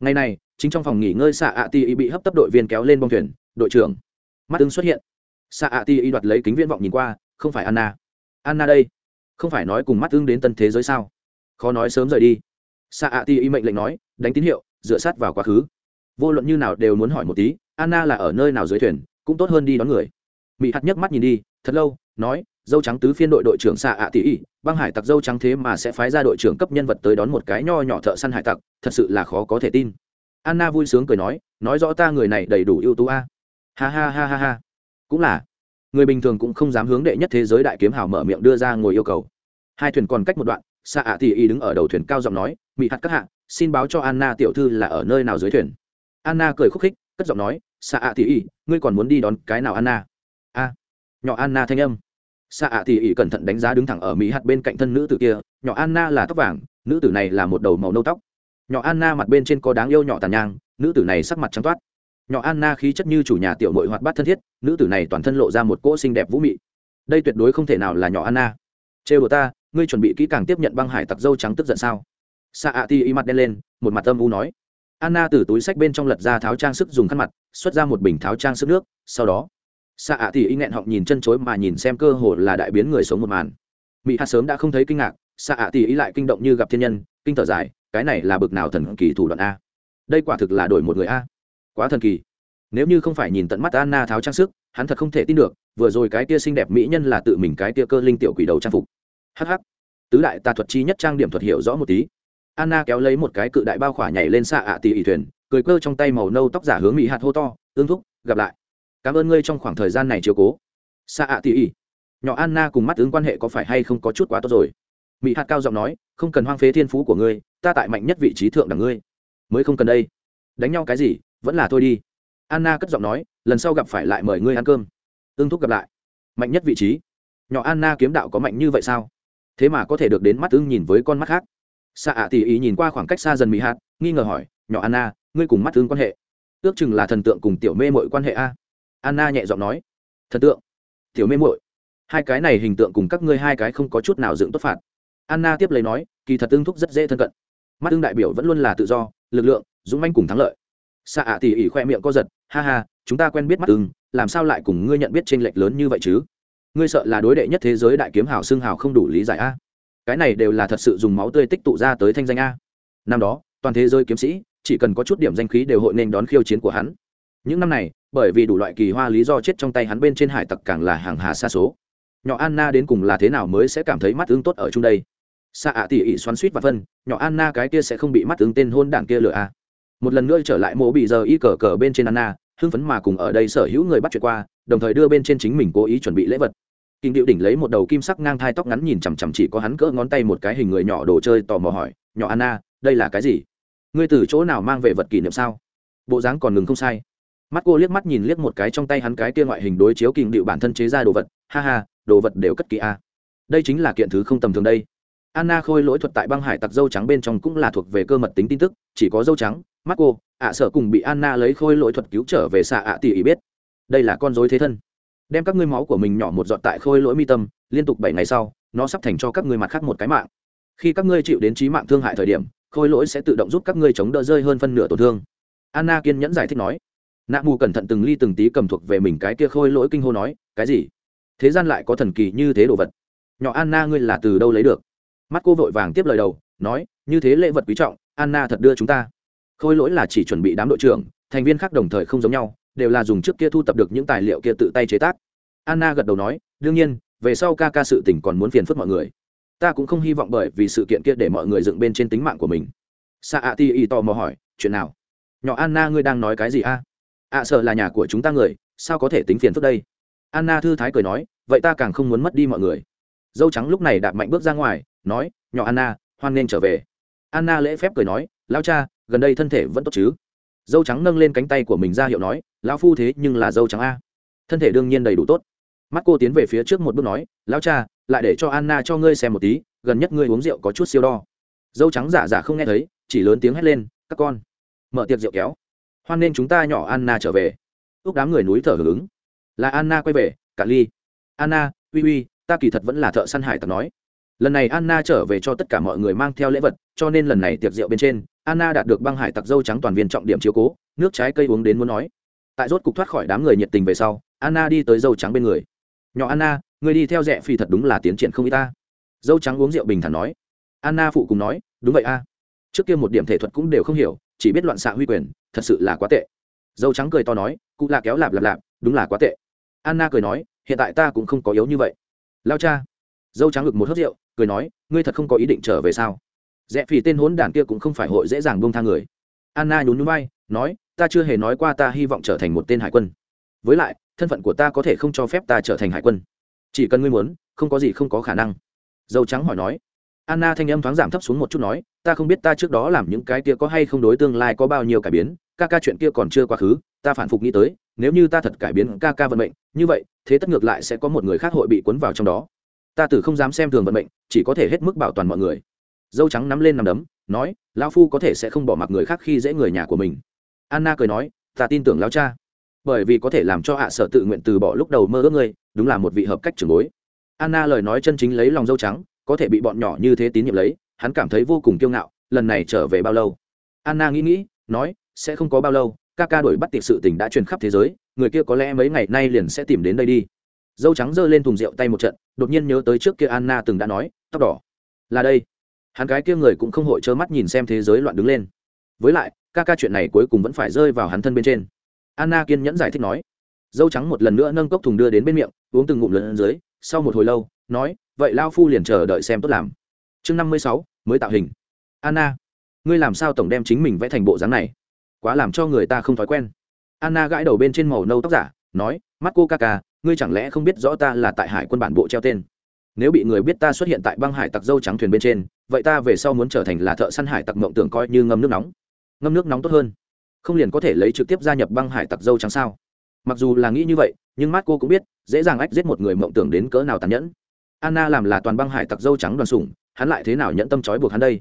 Ngày này, chính trong phòng nghỉ ngơi xạ ạ tỷ y bị hấp tấp đội viên kéo lên bông thuyền, đội trưởng. Mắt ứng xuất hiện. Xạ ạ tỷ y đoạt lấy kính viễn vọng nhìn qua, không phải anna. Anna đây. Không phải nói cùng mắt ứng đến tân thế giới sao? Khó nói sớm rời đi. Xạ ạ tỷ y mệnh lệnh nói, đánh tín hiệu, dựa sát vào quá khứ. Vô luận như nào đều muốn hỏi một tí, anna là ở nơi nào dưới thuyền, cũng tốt hơn đi đón người. Mỹ hạt nhấc mắt nhìn đi, thật lâu, nói dâu trắng tứ phiên đội đội trưởng xạ ạ tỷ ỉ băng hải tặc dâu trắng thế mà sẽ phái ra đội trưởng cấp nhân vật tới đón một cái nho nhỏ thợ săn hải tặc, thật sự là khó có thể tin. Anna vui sướng cười nói nói rõ ta người này đầy đủ ưu tú a. Ha ha ha ha ha. Cũng là. Người bình thường cũng không dám hướng đệ nhất thế giới đại kiếm hào mở miệng đưa ra ngồi yêu cầu. Hai thuyền còn cách một đoạn xạ ạ tỷ ỉ đứng ở đầu thuyền cao giọng nói mỹ hạt các hạ, xin báo cho anna tiểu thư là ở nơi nào dưới thuyền. Anna cười khúc khích, cất giọng nói xạ ạ tỷ ỉ ngươi còn muốn đi đón cái nào anna? A. Nhỏ anna thanh âm xạ ạ thì ỉ cẩn thận đánh giá đứng thẳng ở mỹ hạt bên cạnh thân nữ tử kia, nhỏ anna là tóc vàng, nữ tử này là một đầu màu nâu tóc. Nhỏ anna mặt bên trên có đáng yêu nhỏ tàn nhang, nữ tử này sắc mặt trắng toát. Nhỏ anna khí chất như chủ nhà tiểu mội hoạt bát thân thiết, nữ tử này toàn thân lộ ra một cỗ xinh đẹp vũ mị. Đây tuyệt đối không thể nào là nhỏ anna. Trêu đồ ta, ngươi chuẩn bị kỹ càng tiếp nhận băng hải tặc dâu trắng tức giận sao? Xạ ạ thì ỉ mặt đen lên, một mặt âm u nói. Anna từ túi sách bên trong lật ra tháo trang sức dùng khăn mặt, xuất ra một bình tháo trang sức nước, sau đó xạ ạ thì y nghẹn họng nhìn chân chối mà nhìn xem cơ hồ là đại biến người sống một màn. Mỹ hạt sớm đã không thấy kinh ngạc, xạ ạ thì ý lại kinh động như gặp thiên nhân, kinh thở dài, cái này là bực nào thần kỳ thủ đoạn a? Đây quả thực là đổi một người a. Quá thần kỳ. Nếu như không phải nhìn tận mắt anna tháo trang sức, hắn thật không thể tin được, vừa rồi cái tia xinh đẹp mỹ nhân là tự mình cái tia cơ linh tiểu quỷ đầu trang phục. Hh tứ đại tà thuật chi nhất trang điểm thuật hiểu rõ một tí. Anna kéo lấy một cái cự đại bao khỏa nhảy lên xạ ạ tỉ ỉ thuyền, cười cơ trong tay màu nâu tóc giả hướng mỹ hạt hô to ương thúc, gặp lại cảm ơn ngươi trong khoảng thời gian này chiều cố. Xa ạ tỉ ỉ. Nhỏ anna cùng mắt ứng quan hệ có phải hay không có chút quá tốt rồi? Mỹ hạt cao giọng nói, không cần hoang phế thiên phú của ngươi, ta tại mạnh nhất vị trí thượng đẳng ngươi. Mới không cần đây. Đánh nhau cái gì, vẫn là thôi đi. Anna cất giọng nói, lần sau gặp phải lại mời ngươi ăn cơm. Ương thúc gặp lại. Mạnh nhất vị trí. Nhỏ anna kiếm đạo có mạnh như vậy sao? Thế mà có thể được đến mắt ưng nhìn với con mắt khác. Xa ạ tỉ ý nhìn qua khoảng cách xa dần mỹ hạt, nghi ngờ hỏi, nhỏ anna, ngươi cùng mắt ưng quan hệ, ước chừng là thần tượng cùng tiểu mê mọi quan hệ a? Anna nhẹ giọng nói thần tượng tiểu mê muội, hai cái này hình tượng cùng các ngươi hai cái không có chút nào dựng tốt phạt. Anna tiếp lấy nói kỳ thật tương thúc rất dễ thân cận. Mắt tương đại biểu vẫn luôn là tự do lực lượng dũng manh cùng thắng lợi. Xạ ạ tỉ ỉ khoe miệng co giật ha ha chúng ta quen biết mắt tương, làm sao lại cùng ngươi nhận biết t r lệch lớn như vậy chứ? Ngươi sợ là đối đệ nhất thế giới đại kiếm hào xương hào không đủ lý giải a. Cái này đều là thật sự dùng máu tươi tích tụ ra tới thanh danh a. Năm đó toàn thế giới kiếm sĩ chỉ cần có chút điểm danh khí đều hội nên đón khiêu chiến của hắn. Những năm này bởi vì đủ loại kỳ hoa lý do chết trong tay hắn bên trên hải tặc càng là hàng hà xa số. Nhỏ anna đến cùng là thế nào mới sẽ cảm thấy mắt ứng tốt ở chung đây? Xa ạ tỉ ỉ xoắn suýt và phân, nhỏ anna cái kia sẽ không bị mắt ứng tên hôn đảng kia lừa a một lần nữa trở lại mộ bị giờ y cờ cờ bên trên anna, hưng phấn mà cùng ở đây sở hữu người bắt chuyện qua, đồng thời đưa bên trên chính mình cố ý chuẩn bị lễ vật. Kinh điệu đỉnh lấy một đầu kim sắc ngang thai tóc ngắn nhìn chằm chằm chỉ có hắn cỡ ngón tay một cái hình người nhỏ đồ chơi tò mò hỏi, nhỏ anna, đây là cái gì? Ngươi từ chỗ nào mang về vật kỷ niệm sao? Bộ dáng còn ngừng không sai mắt cô liếc mắt nhìn liếc một cái trong tay hắn cái kia ngoại hình đối chiếu kinh điệu bản thân chế ra đồ vật, ha ha, đồ vật đều cất kỹ a. Đây chính là kiện thứ không tầm thường đây. Anna khôi lỗi thuật tại băng hải tặc dâu trắng bên trong cũng là thuộc về cơ mật tính tin tức, chỉ có dâu trắng, mắt cô, ạ sợ cùng bị anna lấy khôi lỗi thuật cứu trở về xạ ạ tỷ ý biết. Đây là con dối thế thân. Đem các ngươi máu của mình nhỏ một giọt tại khôi lỗi mi tâm, liên tục bảy ngày sau, nó sắp thành cho các ngươi mặt khác một cái mạng. Khi các ngươi chịu đến trí mạng thương hại thời điểm, khôi lỗi sẽ tự động giúp các ngươi chống đỡ rơi hơn phân nửa tổn thương. Anna kiên nhẫn giải thích nói nạ mù cẩn thận từng ly từng tí cầm thuộc về mình cái kia khôi lỗi kinh hô nói, cái gì? Thế gian lại có thần kỳ như thế đồ vật. Nhỏ anna ngươi là từ đâu lấy được? Mắt cô vội vàng tiếp lời đầu, nói, như thế lễ vật quý trọng, anna thật đưa chúng ta. Khôi lỗi là chỉ chuẩn bị đám đội trưởng, thành viên khác đồng thời không giống nhau, đều là dùng trước kia thu tập được những tài liệu kia tự tay chế tác. Anna gật đầu nói, đương nhiên, về sau ca ca sự tỉnh còn muốn phiền phức mọi người. Ta cũng không hy vọng bởi vì sự kiện kia để mọi người dựng bên trên tính mạng của mình. Sa a ti y tò mò hỏi, chuyện nào? Nhỏ anna ngươi đang nói cái gì a? à? Ạ sợ là nhà của chúng ta người, sao có thể tính phiền phức đây? Anna thư thái cười nói, vậy ta càng không muốn mất đi mọi người. Dâu trắng lúc này đạp mạnh bước ra ngoài, nói, nhỏ anna, hoan nên trở về. Anna lễ phép cười nói lao cha, gần đây thân thể vẫn tốt chứ? Dâu trắng nâng lên cánh tay của mình ra hiệu nói, lão phu thế nhưng là dâu trắng a. Thân thể đương nhiên đầy đủ tốt. Mắt cô tiến về phía trước một bước nói, lão cha, lại để cho anna cho ngươi xem một tí, gần nhất ngươi uống rượu có chút siêu đo. Dâu trắng giả giả không nghe thấy, chỉ lớn tiếng hét lên, các con, mở tiệc rượu kéo hoan nên chúng ta nhỏ anna trở về. Ước đám người núi thở hưởng ứng là anna quay về, cả ly. Anna, uy uy, ta kỳ thật vẫn là thợ săn hải tặc nói. Lần này anna trở về cho tất cả mọi người mang theo lễ vật, cho nên lần này tiệc rượu bên trên, anna đạt được băng hải tặc dâu trắng toàn viên trọng điểm chiếu cố, nước trái cây uống đến muốn nói. Tại rốt cục thoát khỏi đám người nhiệt tình về sau, anna đi tới dâu trắng bên người. Nhỏ anna, người đi theo rẽ phi thật đúng là tiến triển không y ta. Dâu trắng uống rượu bình thản nói. Anna phụ cùng nói, đúng vậy a. Trước kia một điểm thể thuật cũng đều không hiểu chỉ biết loạn xạ huy quyền, thật sự là quá tệ. Dâu trắng cười to nói, cụ là kéo lạp lạp lạp, đúng là quá tệ. Anna cười nói, hiện tại ta cũng không có yếu như vậy. Lao cha. Dâu trắng ngực một hớt rượu, cười nói, ngươi thật không có ý định trở về sao? Rẽ phì tên hốn đản kia cũng không phải hội dễ dàng bông tha người. Anna nhún nhún bay nói, ta chưa hề nói qua ta hy vọng trở thành một tên hải quân. Với lại, thân phận của ta có thể không cho phép ta trở thành hải quân. Chỉ cần ngươi muốn, không có gì không có khả năng. Dâu trắng hỏi nói anna thanh âm thoáng giảm thấp xuống một chút nói, ta không biết ta trước đó làm những cái kia có hay không đối tương lai có bao nhiêu cải biến, ca ca chuyện kia còn chưa quá khứ, ta phản phục nghĩ tới, nếu như ta thật cải biến ca ca vận mệnh, như vậy, thế tất ngược lại sẽ có một người khác hội bị cuốn vào trong đó. Ta tử không dám xem thường vận mệnh, chỉ có thể hết mức bảo toàn mọi người. Dâu trắng nắm lên nằm đấm, nói, lão phu có thể sẽ không bỏ mặc người khác khi dễ người nhà của mình. Anna cười nói, ta tin tưởng lão cha, bởi vì có thể làm cho hạ sở tự nguyện từ bỏ lúc đầu mơ ước ngươi, đúng là một vị hợp cách trưởng bối. Anna lời nói chân chính lấy lòng dâu trắng có thể bị bọn nhỏ như thế tín nhiệm lấy, hắn cảm thấy vô cùng kiêu ngạo, lần này trở về bao lâu? Anna nghĩ nghĩ, nói, sẽ không có bao lâu, ca ca đổi bắt tiệc sự tình đã truyền khắp thế giới, người kia có lẽ mấy ngày nay liền sẽ tìm đến đây đi. Dâu trắng giơ lên thùng rượu tay một trận, đột nhiên nhớ tới trước kia anna từng đã nói, tóc đỏ. Là đây. Hắn gái kia người cũng không hội trơ mắt nhìn xem thế giới loạn đứng lên. Với lại, ca ca chuyện này cuối cùng vẫn phải rơi vào hắn thân bên trên. Anna kiên nhẫn giải thích nói. Dâu trắng một lần nữa nâng cốc thùng đưa đến bên miệng, uống từng ngụm lớn dưới, sau một hồi lâu, nói vậy lao phu liền chờ đợi xem tốt làm. Chương năm mươi sáu, mới tạo hình. Anna, ngươi làm sao tổng đem chính mình vẽ thành bộ dáng này? Quá làm cho người ta không thói quen. Anna gãi đầu bên trên màu nâu tóc giả, nói, mắt cô ca ca, ngươi chẳng lẽ không biết rõ ta là tại hải quân bản bộ treo tên? Nếu bị người biết ta xuất hiện tại băng hải tặc dâu trắng thuyền bên trên, vậy ta về sau muốn trở thành là thợ săn hải tặc mộng tưởng coi như ngâm nước nóng. Ngâm nước nóng tốt hơn. Không liền có thể lấy trực tiếp gia nhập băng hải tặc dâu trắng sao? Mặc dù là nghĩ như vậy, nhưng mắt cô cũng biết, dễ dàng ách giết một người mộng tưởng đến cỡ nào tàn nhẫn anna làm là toàn băng hải tặc dâu trắng đoàn sủng, hắn lại thế nào nhẫn tâm trói buộc hắn đây?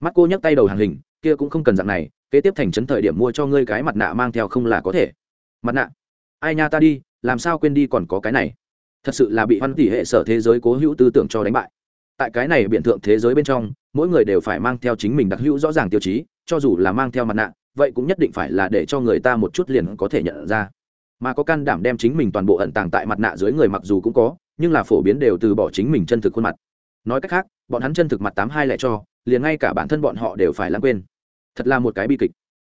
Mắt cô nhấc tay đầu hàng hình, kia cũng không cần dạng này, kế tiếp thành trấn thời điểm mua cho ngươi cái mặt nạ mang theo không là có thể. Mặt nạ? Ai nha ta đi, làm sao quên đi còn có cái này? Thật sự là bị hoan tỷ hệ sở thế giới cố hữu tư tưởng cho đánh bại. Tại cái này biện thượng thế giới bên trong, mỗi người đều phải mang theo chính mình đặc hữu rõ ràng tiêu chí, cho dù là mang theo mặt nạ, vậy cũng nhất định phải là để cho người ta một chút liền có thể nhận ra. Mà có can đảm đem chính mình toàn bộ ẩn tàng tại mặt nạ dưới người mặc dù cũng có nhưng là phổ biến đều từ bỏ chính mình chân thực khuôn mặt. Nói cách khác, bọn hắn chân thực mặt tám hai lại cho, liền ngay cả bản thân bọn họ đều phải lãng quên. Thật là một cái bi kịch.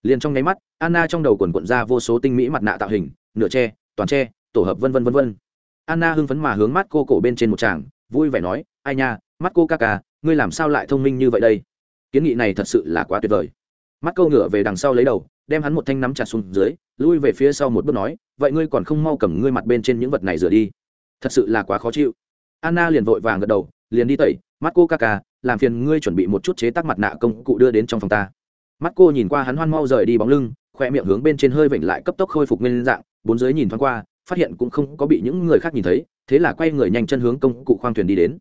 Liền trong nháy mắt, anna trong đầu quần quận ra vô số tinh mỹ mặt nạ tạo hình, nửa tre toàn tre tổ hợp vân vân vân vân. Anna hưng phấn mà hướng mắt cô cổ bên trên một tràng, vui vẻ nói, ai nha, mắt cô ca ca, ngươi làm sao lại thông minh như vậy đây? Kiến nghị này thật sự là quá tuyệt vời. Mắt câu ngựa về đằng sau lấy đầu, đem hắn một thanh nắm chặt xuống dưới, lui về phía sau một bước nói, vậy ngươi còn không mau cầm ngươi mặt bên trên những vật này rửa đi thật sự là quá khó chịu. Anna liền vội vàng gật đầu, liền đi tẩy. Mắt cô ca ca, làm phiền ngươi chuẩn bị một chút chế tác mặt nạ công cụ đưa đến trong phòng ta. Mắt cô nhìn qua hắn hoan mau rời đi bóng lưng, khoe miệng hướng bên trên hơi vểnh lại cấp tốc khôi phục nguyên dạng, bốn dưới nhìn thoáng qua, phát hiện cũng không có bị những người khác nhìn thấy, thế là quay người nhanh chân hướng công cụ khoang thuyền đi đến.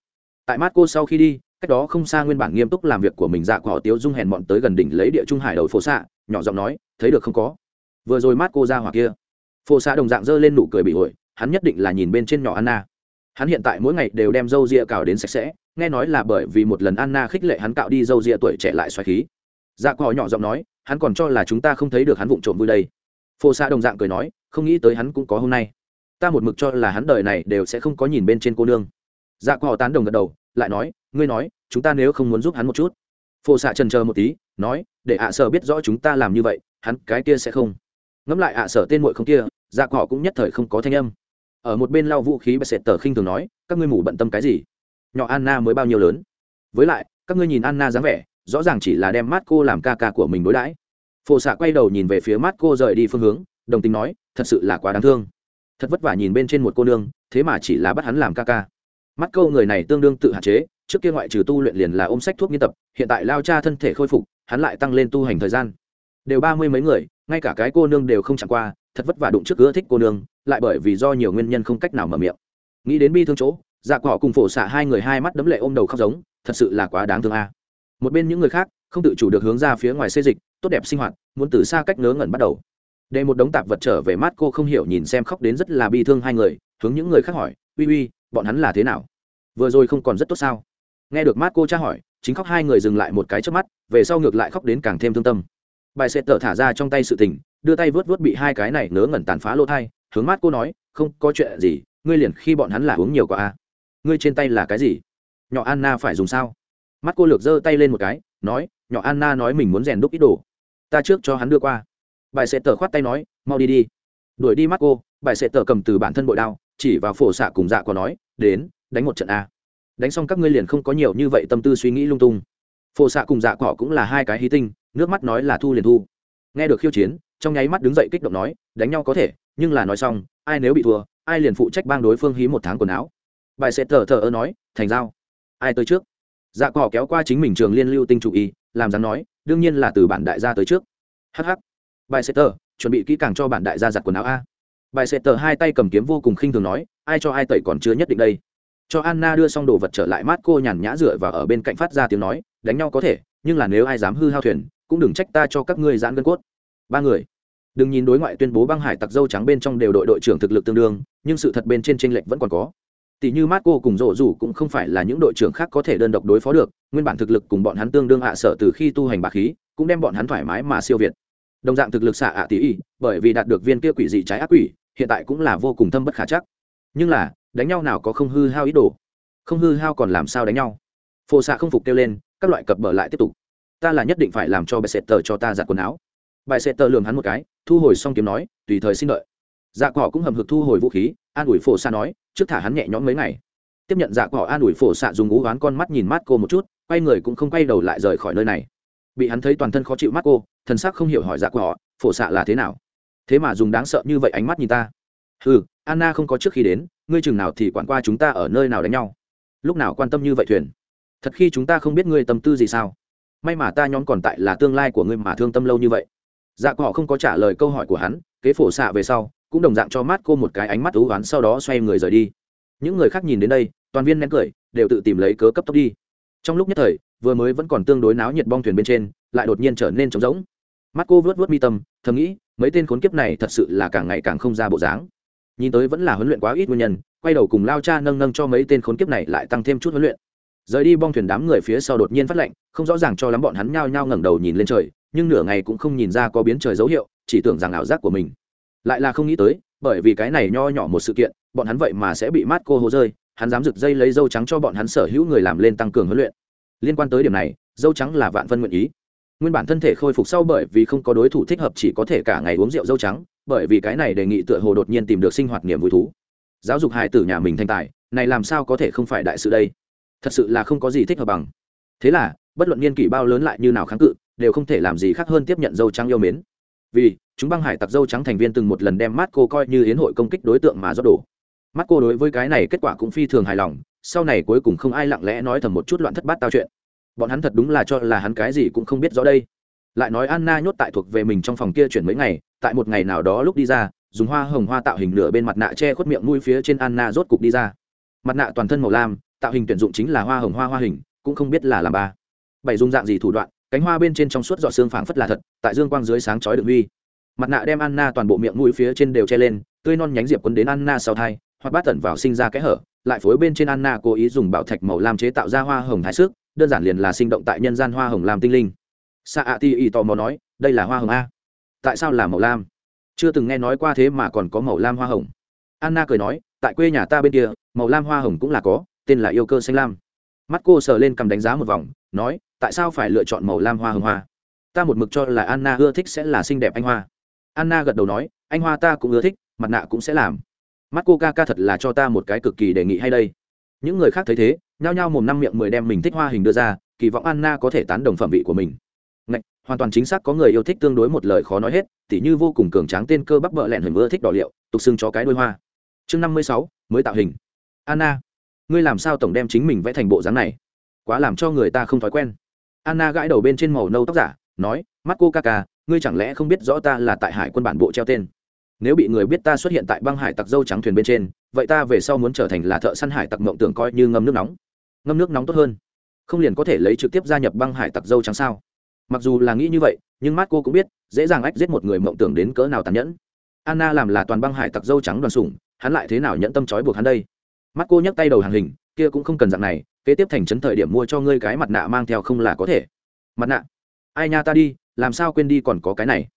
Tại mắt cô sau khi đi, cách đó không xa nguyên bản nghiêm túc làm việc của mình dạ của họ tiếu dung hèn bọn tới gần đỉnh lấy địa trung hải đầu phố xạ, nhỏ giọng nói, thấy được không có? Vừa rồi mắt cô ra hoặc kia, phố xạ đồng dạng giơ lên nụ cười bị ổi hắn nhất định là nhìn bên trên nhỏ anna. Hắn hiện tại mỗi ngày đều đem râu ria cào đến sạch sẽ, nghe nói là bởi vì một lần anna khích lệ hắn cạo đi râu ria tuổi trẻ lại xoáy khí. Dạ cỏ nhỏ giọng nói, hắn còn cho là chúng ta không thấy được hắn vụng trộm vui đây. Phô xa đồng dạng cười nói, không nghĩ tới hắn cũng có hôm nay. Ta một mực cho là hắn đời này đều sẽ không có nhìn bên trên cô nương. Dạ cỏ tán đồng gật đầu, lại nói, ngươi nói, chúng ta nếu không muốn giúp hắn một chút. Phô xạ trần chờ một tí, nói, để ạ sở biết rõ chúng ta làm như vậy, hắn cái kia sẽ không. Ngẫm lại ạ sở tên muội không kia dạ cỏ cũng nhất thời không có thanh âm ở một bên lau vũ khí và sệt tờ khinh thường nói, các ngươi mủ bận tâm cái gì? Nhỏ anna mới bao nhiêu lớn? Với lại, các ngươi nhìn anna dáng vẻ, rõ ràng chỉ là đem mắt cô làm ca ca của mình đối đãi. Phổ xạ quay đầu nhìn về phía mắt cô rời đi phương hướng, đồng tình nói, thật sự là quá đáng thương. Thật vất vả nhìn bên trên một cô nương, thế mà chỉ là bắt hắn làm ca ca. Mắt câu người này tương đương tự hạn chế, trước kia ngoại trừ tu luyện liền là ôm sách thuốc nghiên tập, hiện tại lao cha thân thể khôi phục, hắn lại tăng lên tu hành thời gian. Đều ba mươi mấy người, ngay cả cái cô nương đều không chẳng qua thật vất vả đụng trước ưa thích cô nương, lại bởi vì do nhiều nguyên nhân không cách nào mở miệng. Nghĩ đến bi thương chỗ dạ cỏ cùng phổ xạ hai người hai mắt đấm lệ ôm đầu khóc giống, thật sự là quá đáng thương a. Một bên những người khác, không tự chủ được hướng ra phía ngoài xây dịch, tốt đẹp sinh hoạt, muốn từ xa cách ngớ ngẩn bắt đầu. Để một đống tạp vật trở về mắt cô không hiểu nhìn xem khóc đến rất là bi thương hai người, hướng những người khác hỏi, uy uy, bọn hắn là thế nào? Vừa rồi không còn rất tốt sao? Nghe được mắt cô tra hỏi, chính khóc hai người dừng lại một cái trước mắt, về sau ngược lại khóc đến càng thêm thương tâm. Bài sẽ tở thả ra trong tay sự tình đưa tay vớt vớt bị hai cái này ngớ ngẩn tàn phá lỗ thai, hướng mắt cô nói, không, có chuyện gì, ngươi liền khi bọn hắn là uống nhiều quá a ngươi trên tay là cái gì? Nhỏ anna phải dùng sao? Mắt cô lược giơ tay lên một cái, nói, nhỏ anna nói mình muốn rèn đúc ít đồ. Ta trước cho hắn đưa qua. Bài sẽ tờ khoát tay nói, mau đi đi. Đuổi đi mắt cô, bài sẽ tờ cầm từ bản thân bội đao, chỉ vào phổ xạ cùng dạ có nói, đến, đánh một trận a đánh xong các ngươi liền không có nhiều như vậy tâm tư suy nghĩ lung tung. Phổ xạ cùng dạ cỏ cũng là hai cái hí tinh, nước mắt nói là thu liền thu. Nghe được khiêu chiến trong nháy mắt đứng dậy kích động nói, đánh nhau có thể, nhưng là nói xong, ai nếu bị thua, ai liền phụ trách bang đối phương hí một tháng quần áo. Bài sẽ thờ thờ ơ nói, thành giao. Ai tới trước? Dạ cỏ kéo qua chính mình trường liên lưu tinh chủ y, làm dám nói, đương nhiên là từ bản đại gia tới trước. Hh bài sẽ tờ chuẩn bị kỹ càng cho bản đại gia giặt quần áo a. Bài sẽ tờ hai tay cầm kiếm vô cùng khinh thường nói, ai cho ai tẩy còn chưa nhất định đây. Cho anna đưa xong đồ vật trở lại mát cô nhàn nhã rửa và ở bên cạnh phát ra tiếng nói, đánh nhau có thể, nhưng là nếu ai dám hư hao thuyền, cũng đừng trách ta cho các ngươi giãn gân cốt ba người. Đừng nhìn đối ngoại tuyên bố băng hải tặc dâu trắng bên trong đều đội đội trưởng thực lực tương đương, nhưng sự thật bên trên tranh lệch vẫn còn có. Tỷ như Marco cùng rộ rủ cũng không phải là những đội trưởng khác có thể đơn độc đối phó được, nguyên bản thực lực cùng bọn hắn tương đương hạ sở từ khi tu hành bạc khí, cũng đem bọn hắn thoải mái mà siêu việt. Đồng dạng thực lực xạ ạ tỷ y bởi vì đạt được viên kia quỷ dị trái ác quỷ, hiện tại cũng là vô cùng thâm bất khả chắc. Nhưng là, đánh nhau nào có không hư hao ý đồ? Không hư hao còn làm sao đánh nhau? Phô xạ không phục kêu lên, các loại cập bờ lại tiếp tục. Ta là nhất định phải làm cho bệ sệt tờ cho ta giặt quần áo bài sẽ tờ lường hắn một cái, thu hồi xong kiếm nói, tùy thời xin lợi. dạ cỏ cũng hầm hực thu hồi vũ khí, an ủi phổ xạ nói, trước thả hắn nhẹ nhõm mấy ngày. Tiếp nhận dạ cỏ an ủi phổ xạ dùng ú oán con mắt nhìn mắt cô một chút, quay người cũng không quay đầu lại rời khỏi nơi này. Bị hắn thấy toàn thân khó chịu mắt cô thần sắc không hiểu hỏi dạ cỏ phổ xạ là thế nào? Thế mà dùng đáng sợ như vậy ánh mắt nhìn ta. Ừ anna không có trước khi đến, ngươi chừng nào thì quản qua chúng ta ở nơi nào đánh nhau. Lúc nào quan tâm như vậy thuyền? Thật khi chúng ta không biết ngươi tâm tư gì sao? May mà ta nhóm còn tại là tương lai của ngươi mà thương tâm lâu như vậy dạ cỏ không có trả lời câu hỏi của hắn, kế phổ xạ về sau, cũng đồng dạng cho mát cô một cái ánh mắt thú oán, sau đó xoay người rời đi. Những người khác nhìn đến đây, toàn viên nén cười, đều tự tìm lấy cớ cấp tốc đi. Trong lúc nhất thời, vừa mới vẫn còn tương đối náo nhiệt bong thuyền bên trên, lại đột nhiên trở nên trống rỗng. Mắt cô vớt vớt mi tâm, thầm nghĩ, mấy tên khốn kiếp này thật sự là càng ngày càng không ra bộ dáng. Nhìn tới vẫn là huấn luyện quá ít nguyên nhân, quay đầu cùng lao cha nâng nâng cho mấy tên khốn kiếp này lại tăng thêm chút huấn luyện. Rời đi bong thuyền đám người phía sau đột nhiên phát lệnh, không rõ ràng cho lắm bọn hắn nhao nhao ngẩng đầu nhìn lên trời nhưng nửa ngày cũng không nhìn ra có biến trời dấu hiệu, chỉ tưởng rằng ảo giác của mình. Lại là không nghĩ tới, bởi vì cái này nho nhỏ một sự kiện, bọn hắn vậy mà sẽ bị mát cô hố rơi, hắn dám rực dây lấy dâu trắng cho bọn hắn sở hữu người làm lên tăng cường huấn luyện. Liên quan tới điểm này, dâu trắng là vạn vân nguyện ý. Nguyên bản thân thể khôi phục sau bởi vì không có đối thủ thích hợp chỉ có thể cả ngày uống rượu dâu trắng, bởi vì cái này đề nghị tựa hồ đột nhiên tìm được sinh hoạt niềm vui thú. Giáo dục hài tử nhà mình thanh tài, này làm sao có thể không phải đại sự đây? Thật sự là không có gì thích hợp bằng. Thế là, bất luận niên kỷ bao lớn lại như nào kháng cự đều không thể làm gì khác hơn tiếp nhận dâu trắng yêu mến. Vì, chúng băng hải tặc dâu trắng thành viên từng một lần đem mắt cô coi như hiến hội công kích đối tượng mà rót đổ mắt cô đối với cái này kết quả cũng phi thường hài lòng, sau này cuối cùng không ai lặng lẽ nói thầm một chút loạn thất bát tao chuyện. Bọn hắn thật đúng là cho là hắn cái gì cũng không biết rõ đây. Lại nói anna nhốt tại thuộc về mình trong phòng kia chuyển mấy ngày, tại một ngày nào đó lúc đi ra, dùng hoa hồng hoa tạo hình nửa bên mặt nạ che khuất miệng mũi phía trên anna rốt cục đi ra. Mặt nạ toàn thân màu lam, tạo hình tuyển dụng chính là hoa hồng hoa hoa hình, cũng không biết là làm ba. Bảy dùng dạng gì thủ đoạn cánh hoa bên trên trong suốt giọt xương phảng phất là thật, tại dương quang dưới sáng chói đường huy. Mặt nạ đem anna toàn bộ miệng mũi phía trên đều che lên, tươi non nhánh diệp quấn đến anna sau thai, hoặc bát tẩn vào sinh ra kẽ hở, lại phối bên trên anna cố ý dùng bảo thạch màu lam chế tạo ra hoa hồng thái sức đơn giản liền là sinh động tại nhân gian hoa hồng lam tinh linh. Sa a ti y tò mò nói, đây là hoa hồng a? Tại sao là màu lam? Chưa từng nghe nói qua thế mà còn có màu lam hoa hồng. Anna cười nói, tại quê nhà ta bên kia, màu lam hoa hồng cũng là có, tên là yêu cơ xanh lam. Mắt cô sờ lên cầm đánh giá một vòng, nói tại sao phải lựa chọn màu lam hoa hồng hoa? Ta một mực cho là anna ưa thích sẽ là xinh đẹp anh hoa. Anna gật đầu nói anh hoa ta cũng ưa thích mặt nạ cũng sẽ làm. Mắt cô ca ca thật là cho ta một cái cực kỳ đề nghị hay đây. Những người khác thấy thế nhao nhao mồm năm miệng mười đem mình thích hoa hình đưa ra kỳ vọng anna có thể tán đồng phẩm vị của mình. Ngạch, hoàn toàn chính xác có người yêu thích tương đối một lời khó nói hết tỉ như vô cùng cường tráng tên cơ bắp vợ lẹn hình ưa thích đỏ liệu tục xưng cho cái đôi hoa. Chương năm mươi sáu mới tạo hình. Anna ngươi làm sao tổng đem chính mình vẽ thành bộ dáng này? Quá làm cho người ta không thói quen anna gãi đầu bên trên màu nâu tóc giả, nói, mắt cô ca ca, ngươi chẳng lẽ không biết rõ ta là tại hải quân bản bộ treo tên? Nếu bị người biết ta xuất hiện tại băng hải tặc dâu trắng thuyền bên trên, vậy ta về sau muốn trở thành là thợ săn hải tặc mộng tưởng coi như ngâm nước nóng. Ngâm nước nóng tốt hơn. Không liền có thể lấy trực tiếp gia nhập băng hải tặc dâu trắng sao? Mặc dù là nghĩ như vậy, nhưng mắt cô cũng biết, dễ dàng ách giết một người mộng tưởng đến cỡ nào tàn nhẫn. Anna làm là toàn băng hải tặc dâu trắng đoàn sủng, hắn lại thế nào nhẫn tâm trói buộc hắn đây? Mắt cô nhấc tay đầu hàng hình, kia cũng không cần dạng này kế tiếp thành trấn thời điểm mua cho ngươi cái mặt nạ mang theo không là có thể. Mặt nạ? Ai nha ta đi, làm sao quên đi còn có cái này?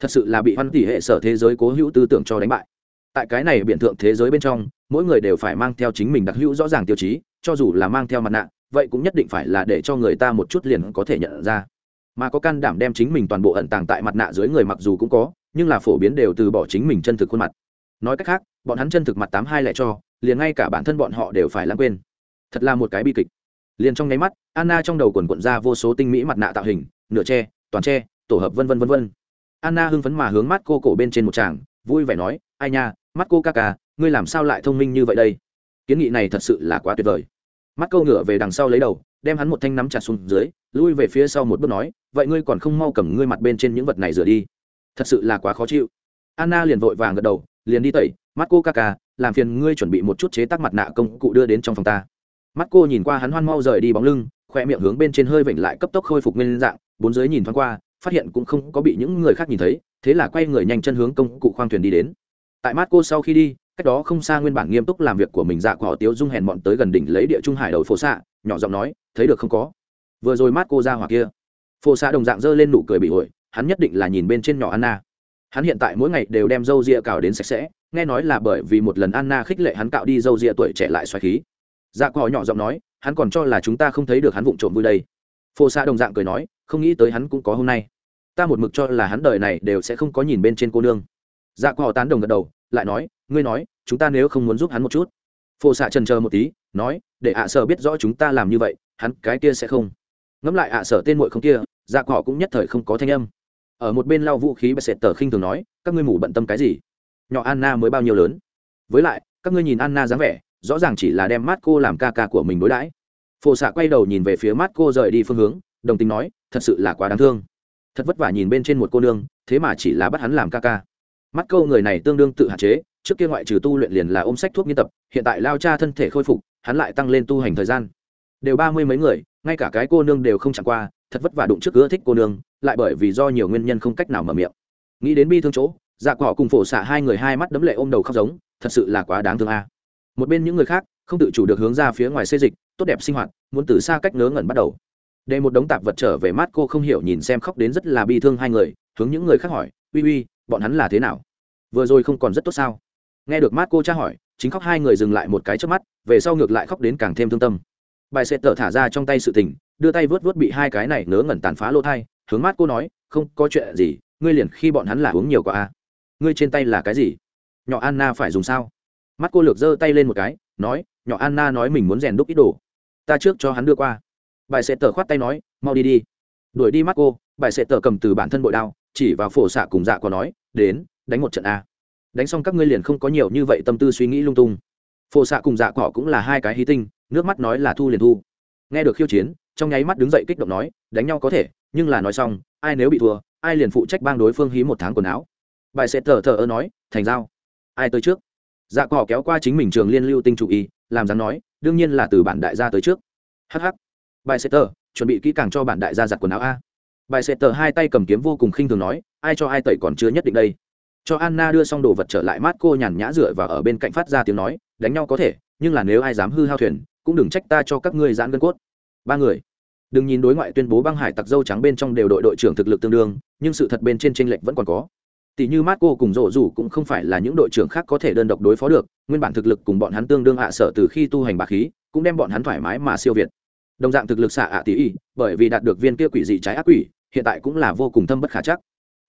Thật sự là bị văn tỷ hệ sở thế giới cố hữu tư tưởng cho đánh bại. Tại cái này biện thượng thế giới bên trong, mỗi người đều phải mang theo chính mình đặc hữu rõ ràng tiêu chí, cho dù là mang theo mặt nạ, vậy cũng nhất định phải là để cho người ta một chút liền có thể nhận ra. Mà có can đảm đem chính mình toàn bộ ẩn tàng tại mặt nạ dưới người mặc dù cũng có, nhưng là phổ biến đều từ bỏ chính mình chân thực khuôn mặt. Nói cách khác, bọn hắn chân thực mặt tám hai lại cho, liền ngay cả bản thân bọn họ đều phải lãng quên thật là một cái bi kịch. Liền trong nháy mắt, anna trong đầu quần quận ra vô số tinh mỹ mặt nạ tạo hình, nửa tre, toàn tre, tổ hợp vân vân vân vân. Anna hưng phấn mà hướng mắt cô cổ bên trên một tràng, vui vẻ nói, ai nha, mắt cô ca ca, ngươi làm sao lại thông minh như vậy đây? Kiến nghị này thật sự là quá tuyệt vời. Mắt câu ngựa về đằng sau lấy đầu, đem hắn một thanh nắm chặt xuống dưới, lui về phía sau một bước nói, vậy ngươi còn không mau cầm ngươi mặt bên trên những vật này rửa đi. Thật sự là quá khó chịu. Anna liền vội vàng gật đầu, liền đi tẩy, mắt cô ca ca, làm phiền ngươi chuẩn bị một chút chế tác mặt nạ công cụ đưa đến trong phòng ta mắt cô nhìn qua hắn hoan mau rời đi bóng lưng, khoe miệng hướng bên trên hơi vểnh lại cấp tốc khôi phục nguyên dạng, bốn dưới nhìn thoáng qua, phát hiện cũng không có bị những người khác nhìn thấy, thế là quay người nhanh chân hướng công cụ khoang thuyền đi đến. Tại mắt cô sau khi đi, cách đó không xa nguyên bản nghiêm túc làm việc của mình dạ họ tiếu dung hèn bọn tới gần đỉnh lấy địa trung hải đầu phố xạ, nhỏ giọng nói, thấy được không có? Vừa rồi mắt cô ra hoặc kia. Phố xạ đồng dạng giơ lên nụ cười bị ổi, hắn nhất định là nhìn bên trên nhỏ anna. Hắn hiện tại mỗi ngày đều đem râu ria cào đến sạch sẽ, nghe nói là bởi vì một lần anna khích lệ hắn cạo đi râu ria tuổi trẻ lại xoáy khí dạ cỏ nhỏ giọng nói, hắn còn cho là chúng ta không thấy được hắn vụng trộm vui đây. Phô xạ đồng dạng cười nói, không nghĩ tới hắn cũng có hôm nay. Ta một mực cho là hắn đời này đều sẽ không có nhìn bên trên cô nương. Dạ cỏ tán đồng gật đầu, lại nói, ngươi nói, chúng ta nếu không muốn giúp hắn một chút. Phô xạ trần chờ một tí, nói, để ạ sở biết rõ chúng ta làm như vậy, hắn cái kia sẽ không. Ngẫm lại ạ sở tên muội không kia dạ cỏ cũng nhất thời không có thanh âm. Ở một bên lau vũ khí và sệt tờ khinh thường nói, các ngươi mù bận tâm cái gì? Nhỏ anna mới bao nhiêu lớn? Với lại, các ngươi nhìn anna dáng vẻ rõ ràng chỉ là đem mắt cô làm ca ca của mình đối đãi. Phổ xạ quay đầu nhìn về phía mắt cô rời đi phương hướng, đồng tình nói, thật sự là quá đáng thương. Thật vất vả nhìn bên trên một cô nương, thế mà chỉ là bắt hắn làm ca ca. Mắt câu người này tương đương tự hạn chế, trước kia ngoại trừ tu luyện liền là ôm sách thuốc nghiên tập, hiện tại lao cha thân thể khôi phục, hắn lại tăng lên tu hành thời gian. Đều ba mươi mấy người, ngay cả cái cô nương đều không chẳng qua, thật vất vả đụng trước ưa thích cô nương, lại bởi vì do nhiều nguyên nhân không cách nào mở miệng. Nghĩ đến bi thương chỗ dạ cỏ cùng phổ xạ hai người hai mắt đấm lệ ôm đầu khóc giống, thật sự là quá đáng thương a một bên những người khác không tự chủ được hướng ra phía ngoài xây dịch, tốt đẹp sinh hoạt, muốn từ xa cách ngớ ngẩn bắt đầu. Để một đống tạp vật trở về mắt, cô không hiểu nhìn xem khóc đến rất là bi thương hai người, hướng những người khác hỏi, uy uy, bọn hắn là thế nào? Vừa rồi không còn rất tốt sao? Nghe được mắt cô tra hỏi, chính khóc hai người dừng lại một cái trước mắt, về sau ngược lại khóc đến càng thêm thương tâm. Bài sẽ tở thả ra trong tay sự tình, đưa tay vớt vớt bị hai cái này ngớ ngẩn tàn phá lỗ thai, hướng mắt cô nói, không có chuyện gì, ngươi liền khi bọn hắn là uống nhiều quá a ngươi trên tay là cái gì? Nhỏ anna phải dùng sao? Mắt cô lược giơ tay lên một cái nói nhỏ anna nói mình muốn rèn đúc ít đồ. Ta trước cho hắn đưa qua. Bài sẽ tờ khoát tay nói mau đi đi. Đuổi đi mắt cô bài sẽ tờ cầm từ bản thân bội đao chỉ vào phổ xạ cùng dạ có nói đến đánh một trận a. Đánh xong các ngươi liền không có nhiều như vậy tâm tư suy nghĩ lung tung. Phổ xạ cùng dạ cỏ cũng là hai cái hí tinh nước mắt nói là thu liền thu. Nghe được khiêu chiến trong nháy mắt đứng dậy kích động nói đánh nhau có thể nhưng là nói xong ai nếu bị thua ai liền phụ trách bang đối phương hí một tháng quần áo. Bài sẽ thờ thờ ơ nói thành dao, ai tới trước? Dạ cỏ kéo qua chính mình trường liên lưu tinh chủ y, làm dáng nói, đương nhiên là từ bản đại gia tới trước. Hh bài sẽ tờ, chuẩn bị kỹ càng cho bản đại gia giặt quần áo a. Bài sẽ tờ hai tay cầm kiếm vô cùng khinh thường nói, ai cho ai tẩy còn chưa nhất định đây. Cho anna đưa xong đồ vật trở lại mát cô nhàn nhã rửa và ở bên cạnh phát ra tiếng nói, đánh nhau có thể, nhưng là nếu ai dám hư hao thuyền, cũng đừng trách ta cho các ngươi giãn gân cốt. Ba người, đừng nhìn đối ngoại tuyên bố băng hải tặc dâu trắng bên trong đều đội đội trưởng thực lực tương đương, nhưng sự thật bên trên tranh lệch vẫn còn có tỷ như Marco cùng rộ rủ cũng không phải là những đội trưởng khác có thể đơn độc đối phó được, nguyên bản thực lực cùng bọn hắn tương đương hạ sở từ khi tu hành bá khí, cũng đem bọn hắn thoải mái mà siêu việt. Đồng dạng thực lực xạ ạ tỷ y bởi vì đạt được viên kia quỷ dị trái ác quỷ, hiện tại cũng là vô cùng thâm bất khả chắc.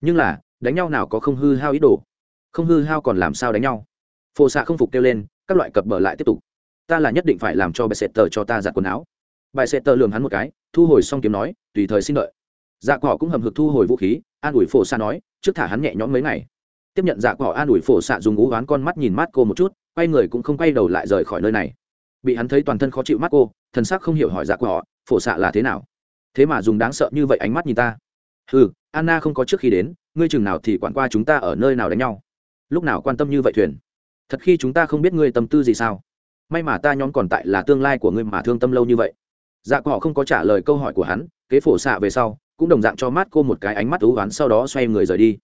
Nhưng là, đánh nhau nào có không hư hao ý đồ? Không hư hao còn làm sao đánh nhau? Phổ xạ không phục kêu lên, các loại cập bờ lại tiếp tục. Ta là nhất định phải làm cho bài sệt tờ cho ta giặt quần áo. Bài sệt tờ hắn một cái, thu hồi xong kiếm nói, tùy thời xin đợi. Dạ cỏ cũng hầm hực thu hồi vũ khí an ủi phổ xạ nói, trước thả hắn nhẹ nhõm mấy ngày. Tiếp nhận dạ cỏ an ủi phổ xạ dùng ú oán con mắt nhìn mắt cô một chút, quay người cũng không quay đầu lại rời khỏi nơi này. Bị hắn thấy toàn thân khó chịu mắt cô thần sắc không hiểu hỏi dạ cỏ phổ xạ là thế nào? Thế mà dùng đáng sợ như vậy ánh mắt nhìn ta. Ừ anna không có trước khi đến, ngươi chừng nào thì quản qua chúng ta ở nơi nào đánh nhau. Lúc nào quan tâm như vậy thuyền? Thật khi chúng ta không biết ngươi tâm tư gì sao? May mà ta nhóm còn tại là tương lai của ngươi mà thương tâm lâu như vậy. Dạ cỏ không có trả lời câu hỏi của hắn, kế phổ xạ về sau cũng đồng dạng cho mắt cô một cái ánh mắt thú oán sau đó xoay người rời đi.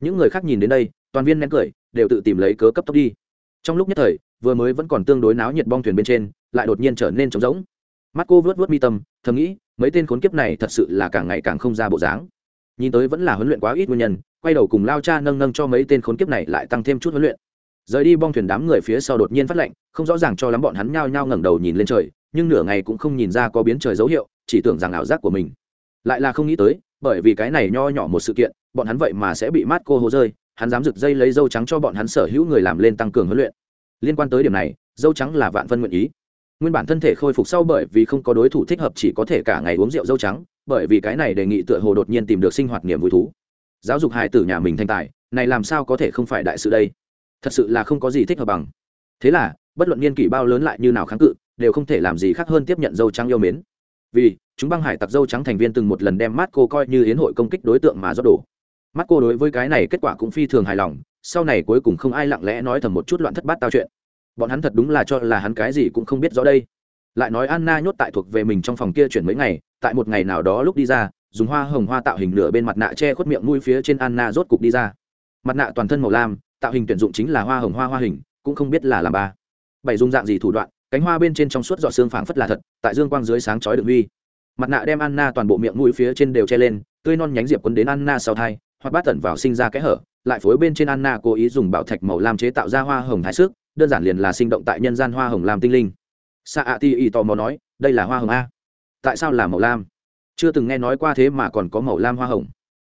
Những người khác nhìn đến đây, toàn viên nén cười, đều tự tìm lấy cớ cấp tốc đi. Trong lúc nhất thời, vừa mới vẫn còn tương đối náo nhiệt bong thuyền bên trên, lại đột nhiên trở nên trống rỗng. Mắt cô vớt vớt mi tâm, thầm nghĩ, mấy tên khốn kiếp này thật sự là càng ngày càng không ra bộ dáng. Nhìn tới vẫn là huấn luyện quá ít nguyên nhân, quay đầu cùng lao cha nâng nâng cho mấy tên khốn kiếp này lại tăng thêm chút huấn luyện. Rời đi bong thuyền đám người phía sau đột nhiên phát lệnh, không rõ ràng cho lắm bọn hắn nhao nhao ngẩng đầu nhìn lên trời, nhưng nửa ngày cũng không nhìn ra có biến trời dấu hiệu, chỉ tưởng rằng ảo giác của mình lại là không nghĩ tới, bởi vì cái này nho nhỏ một sự kiện, bọn hắn vậy mà sẽ bị mát cô hố rơi, hắn dám rực dây lấy dâu trắng cho bọn hắn sở hữu người làm lên tăng cường huấn luyện. Liên quan tới điểm này, dâu trắng là vạn phân nguyện ý. Nguyên bản thân thể khôi phục sau bởi vì không có đối thủ thích hợp chỉ có thể cả ngày uống rượu dâu trắng, bởi vì cái này đề nghị tựa hồ đột nhiên tìm được sinh hoạt niềm vui thú. Giáo dục hài tử nhà mình thành tài, này làm sao có thể không phải đại sự đây? Thật sự là không có gì thích hợp bằng. Thế là, bất luận niên kỷ bao lớn lại như nào kháng cự, đều không thể làm gì khác hơn tiếp nhận dâu trắng yêu mến. Vì chúng băng hải tặc dâu trắng thành viên từng một lần đem mắt cô coi như hiến hội công kích đối tượng mà rót đổ. Mắt cô đối với cái này kết quả cũng phi thường hài lòng, sau này cuối cùng không ai lặng lẽ nói thầm một chút loạn thất bát tao chuyện. Bọn hắn thật đúng là cho là hắn cái gì cũng không biết rõ đây. Lại nói anna nhốt tại thuộc về mình trong phòng kia chuyển mấy ngày, tại một ngày nào đó lúc đi ra, dùng hoa hồng hoa tạo hình nửa bên mặt nạ che khuất miệng mũi phía trên anna rốt cục đi ra. Mặt nạ toàn thân màu lam, tạo hình tuyển dụng chính là hoa hồng hoa hoa hình, cũng không biết là làm ba. Bảy dung dạng gì thủ đoạn, cánh hoa bên trên trong suốt giọt xương phảng phất là thật, tại dương quang dưới sáng chói được huy mặt nạ đem anna toàn bộ miệng mũi phía trên đều che lên, tươi non nhánh diệp quấn đến anna sau thai, hoặc bát tẩn vào sinh ra kẽ hở, lại phối bên trên anna cố ý dùng bảo thạch màu lam chế tạo ra hoa hồng thái sức đơn giản liền là sinh động tại nhân gian hoa hồng làm tinh linh. Sa a ti y tò mò nói, đây là hoa hồng a. Tại sao là màu lam? Chưa từng nghe nói qua thế mà còn có màu lam hoa hồng.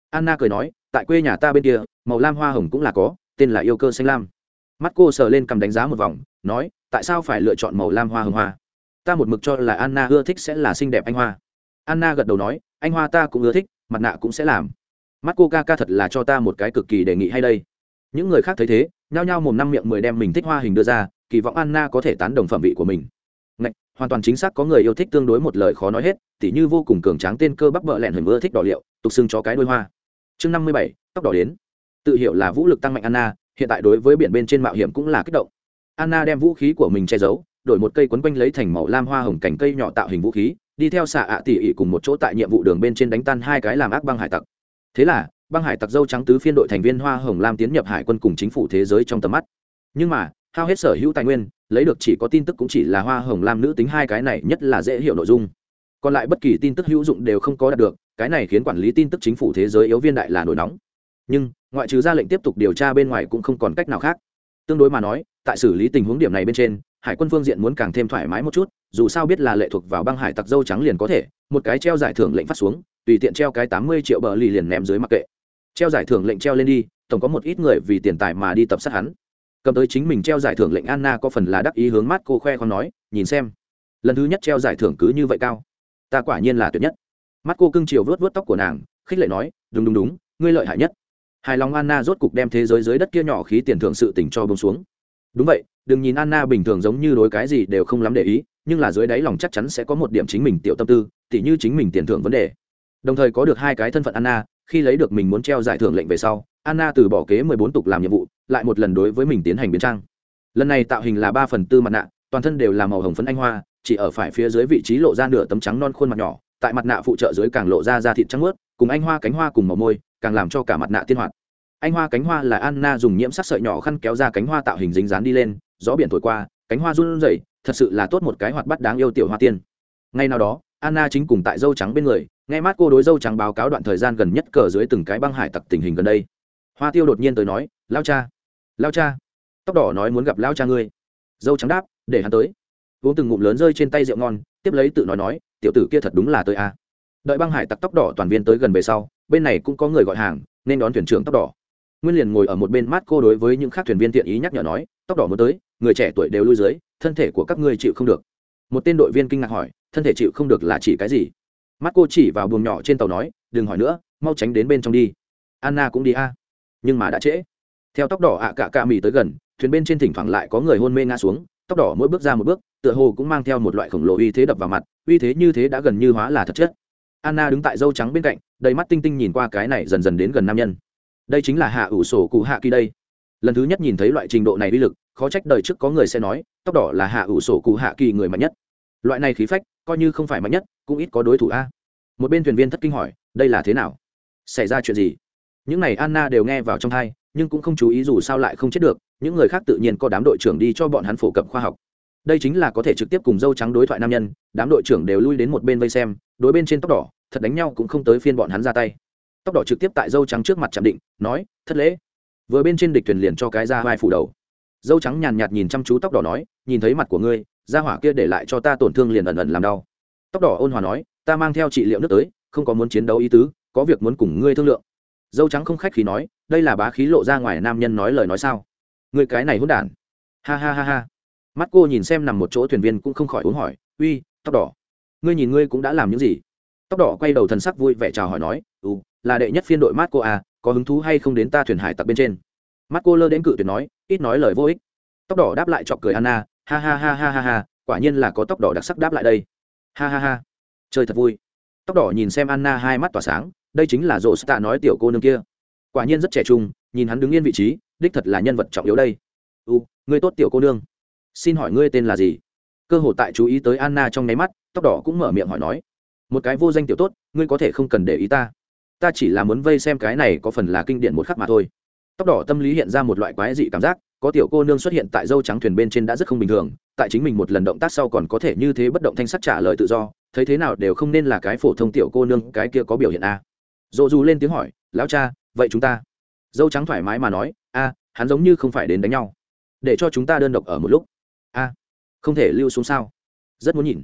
Anna cười nói, tại quê nhà ta bên kia, màu lam hoa hồng cũng là có, tên là yêu cơ xanh lam. Mắt cô sờ lên cầm đánh giá một vòng, nói, tại sao phải lựa chọn màu lam hoa hồng hoa? Ta một mực cho là anna ưa thích sẽ là xinh đẹp anh hoa anna gật đầu nói anh hoa ta cũng ưa thích mặt nạ cũng sẽ làm. Mắt cô ca ca thật là cho ta một cái cực kỳ đề nghị hay đây. Những người khác thấy thế nhao nhao mồm năm miệng mười đem mình thích hoa hình đưa ra kỳ vọng anna có thể tán đồng phẩm vị của mình. Ngạch, hoàn toàn chính xác có người yêu thích tương đối một lời khó nói hết tỉ như vô cùng cường tráng tên cơ bắp bợ lẹn hình ưa thích đỏ liệu tục xưng cho cái đôi hoa. Chương năm mươi bảy tóc đỏ đến. Tự hiểu là vũ lực tăng mạnh anna hiện tại đối với biển bên trên mạo hiểm cũng là kích động. Anna đem vũ khí của mình che giấu đổi một cây quấn quanh lấy thành màu lam hoa hồng cành cây nhỏ tạo hình vũ khí đi theo xạ ạ tỉ ỉ cùng một chỗ tại nhiệm vụ đường bên trên đánh tan hai cái làm ác băng hải tặc. Thế là, băng hải tặc dâu trắng tứ phiên đội thành viên hoa hồng lam tiến nhập hải quân cùng chính phủ thế giới trong tầm mắt. Nhưng mà, hao hết sở hữu tài nguyên, lấy được chỉ có tin tức cũng chỉ là hoa hồng lam nữ tính hai cái này nhất là dễ hiểu nội dung. Còn lại bất kỳ tin tức hữu dụng đều không có đạt được, cái này khiến quản lý tin tức chính phủ thế giới yếu viên đại là nổi nóng. Nhưng, ngoại trừ ra lệnh tiếp tục điều tra bên ngoài cũng không còn cách nào khác. Tương đối mà nói, tại xử lý tình huống điểm này bên trên hải quân phương diện muốn càng thêm thoải mái một chút, dù sao biết là lệ thuộc vào băng hải tặc dâu trắng liền có thể, một cái treo giải thưởng lệnh phát xuống, tùy tiện treo cái tám mươi triệu bờ lì liền ném dưới mặc kệ. Treo giải thưởng lệnh treo lên đi, tổng có một ít người vì tiền tài mà đi tập sát hắn. Cầm tới chính mình treo giải thưởng lệnh anna có phần là đắc ý hướng mắt cô khoe con nói, nhìn xem, lần thứ nhất treo giải thưởng cứ như vậy cao, ta quả nhiên là tuyệt nhất. Mắt cô cưng chiều vớt vớt tóc của nàng, khích lệ nói, đúng đúng đúng, ngươi lợi hại nhất. Hài lòng anna rốt cục đem thế giới dưới đất kia nhỏ khí tiền thưởng sự tỉnh cho bông xuống đúng vậy, đừng nhìn anna bình thường giống như đối cái gì đều không lắm để ý, nhưng là dưới đáy lòng chắc chắn sẽ có một điểm chính mình tiểu tâm tư, tỉ như chính mình tiền thưởng vấn đề. Đồng thời có được hai cái thân phận anna, khi lấy được mình muốn treo giải thưởng lệnh về sau, anna từ bỏ kế mười bốn tục làm nhiệm vụ, lại một lần đối với mình tiến hành biến trang. Lần này tạo hình là ba phần tư mặt nạ, toàn thân đều là màu hồng phấn anh hoa, chỉ ở phải phía dưới vị trí lộ ra nửa tấm trắng non khuôn mặt nhỏ, tại mặt nạ phụ trợ dưới càng lộ ra da thịt trắng ướt cùng anh hoa cánh hoa cùng màu môi, càng làm cho cả mặt nạ tiên hoạt anh hoa cánh hoa là anna dùng nhiễm sắc sợi nhỏ khăn kéo ra cánh hoa tạo hình dính dán đi lên, gió biển thổi qua, cánh hoa run rẩy, thật sự là tốt một cái hoạt bắt đáng yêu tiểu hoa tiên. Ngay nào đó, anna chính cùng tại dâu trắng bên người, nghe mát cô đối dâu trắng báo cáo đoạn thời gian gần nhất cờ dưới từng cái băng hải tặc tình hình gần đây. Hoa tiêu đột nhiên tới nói, lao cha lao cha. Tóc đỏ nói muốn gặp lao cha ngươi. Dâu trắng đáp, để hắn tới. Uống từng ngụm lớn rơi trên tay rượu ngon, tiếp lấy tự nói nói, tiểu tử kia thật đúng là tới a. À. đợi băng hải tặc tóc đỏ toàn viên tới gần về sau, bên này cũng có người gọi hàng, nên đón thuyền trưởng tóc đỏ nguyên liền ngồi ở một bên mát cô đối với những khác thuyền viên tiện ý nhắc nhở nói, tóc đỏ muốn tới, người trẻ tuổi đều lui dưới, thân thể của các ngươi chịu không được. Một tên đội viên kinh ngạc hỏi, thân thể chịu không được là chỉ cái gì? Mắt cô chỉ vào buồng nhỏ trên tàu nói, đừng hỏi nữa, mau tránh đến bên trong đi. Anna cũng đi a, nhưng mà đã trễ. Theo tóc đỏ ạ cả ca mì tới gần, thuyền bên trên thỉnh thoảng lại có người hôn mê ngã xuống, tóc đỏ mỗi bước ra một bước, tựa hồ cũng mang theo một loại khổng lồ uy thế đập vào mặt, uy thế như thế đã gần như hóa là thật chất. Anna đứng tại dâu trắng bên cạnh, đầy mắt tinh tinh nhìn qua cái này dần dần đến gần nam nhân đây chính là hạ ủ sổ cụ hạ kỳ đây. Lần thứ nhất nhìn thấy loại trình độ này uy lực, khó trách đời trước có người sẽ nói, tóc đỏ là hạ ủ sổ cụ hạ kỳ người mạnh nhất. Loại này khí phách, coi như không phải mạnh nhất, cũng ít có đối thủ a. Một bên thuyền viên thất kinh hỏi, đây là thế nào? Xảy ra chuyện gì? Những này anna đều nghe vào trong thai, nhưng cũng không chú ý dù sao lại không chết được, những người khác tự nhiên có đám đội trưởng đi cho bọn hắn phổ cập khoa học. Đây chính là có thể trực tiếp cùng dâu trắng đối thoại nam nhân, đám đội trưởng đều lui đến một bên vây xem, đối bên trên tóc đỏ, thật đánh nhau cũng không tới phiên bọn hắn ra tay tóc đỏ trực tiếp tại dâu trắng trước mặt chạm định, nói, thất lễ. Vừa bên trên địch thuyền liền cho cái ra vai phủ đầu. Dâu trắng nhàn nhạt nhìn chăm chú tóc đỏ nói, nhìn thấy mặt của ngươi, ra hỏa kia để lại cho ta tổn thương liền ẩn ẩn làm đau. Tóc đỏ ôn hòa nói, ta mang theo trị liệu nước tới, không có muốn chiến đấu ý tứ, có việc muốn cùng ngươi thương lượng. Dâu trắng không khách khí nói, đây là bá khí lộ ra ngoài nam nhân nói lời nói sao? Người cái này hôn đản. Ha ha ha ha. Mắt cô nhìn xem nằm một chỗ thuyền viên cũng không khỏi uống hỏi, uy, tóc đỏ, ngươi nhìn ngươi cũng đã làm những gì? Tóc đỏ quay đầu thần sắc vui vẻ chào hỏi nói ừ là đệ nhất phiên đội mát cô à có hứng thú hay không đến ta thuyền hải tặc bên trên? Mắt cô lơ đến cự tuyệt nói, ít nói lời vô ích. Tóc đỏ đáp lại chọc cười anna, ha ha ha ha ha ha, quả nhiên là có tóc đỏ đặc sắc đáp lại đây. Ha ha ha. Chơi thật vui. Tóc đỏ nhìn xem anna hai mắt tỏa sáng, đây chính là rổ tạ nói tiểu cô nương kia. Quả nhiên rất trẻ trung, nhìn hắn đứng yên vị trí, đích thật là nhân vật trọng yếu đây. U, ngươi tốt tiểu cô nương. Xin hỏi ngươi tên là gì? Cơ hồ tại chú ý tới anna trong nháy mắt, tóc đỏ cũng mở miệng hỏi nói. Một cái vô danh tiểu tốt, ngươi có thể không cần để ý ta ta chỉ là muốn vây xem cái này có phần là kinh điển một khắc mà thôi. Tóc đỏ tâm lý hiện ra một loại quái dị cảm giác, có tiểu cô nương xuất hiện tại dâu trắng thuyền bên trên đã rất không bình thường, tại chính mình một lần động tác sau còn có thể như thế bất động thanh sắc trả lời tự do, thấy thế nào đều không nên là cái phổ thông tiểu cô nương, cái kia có biểu hiện a. Dỗ dù lên tiếng hỏi, lão cha, vậy chúng ta? Dâu trắng thoải mái mà nói, a, hắn giống như không phải đến đánh nhau. Để cho chúng ta đơn độc ở một lúc. A, không thể lưu xuống sao? Rất muốn nhìn.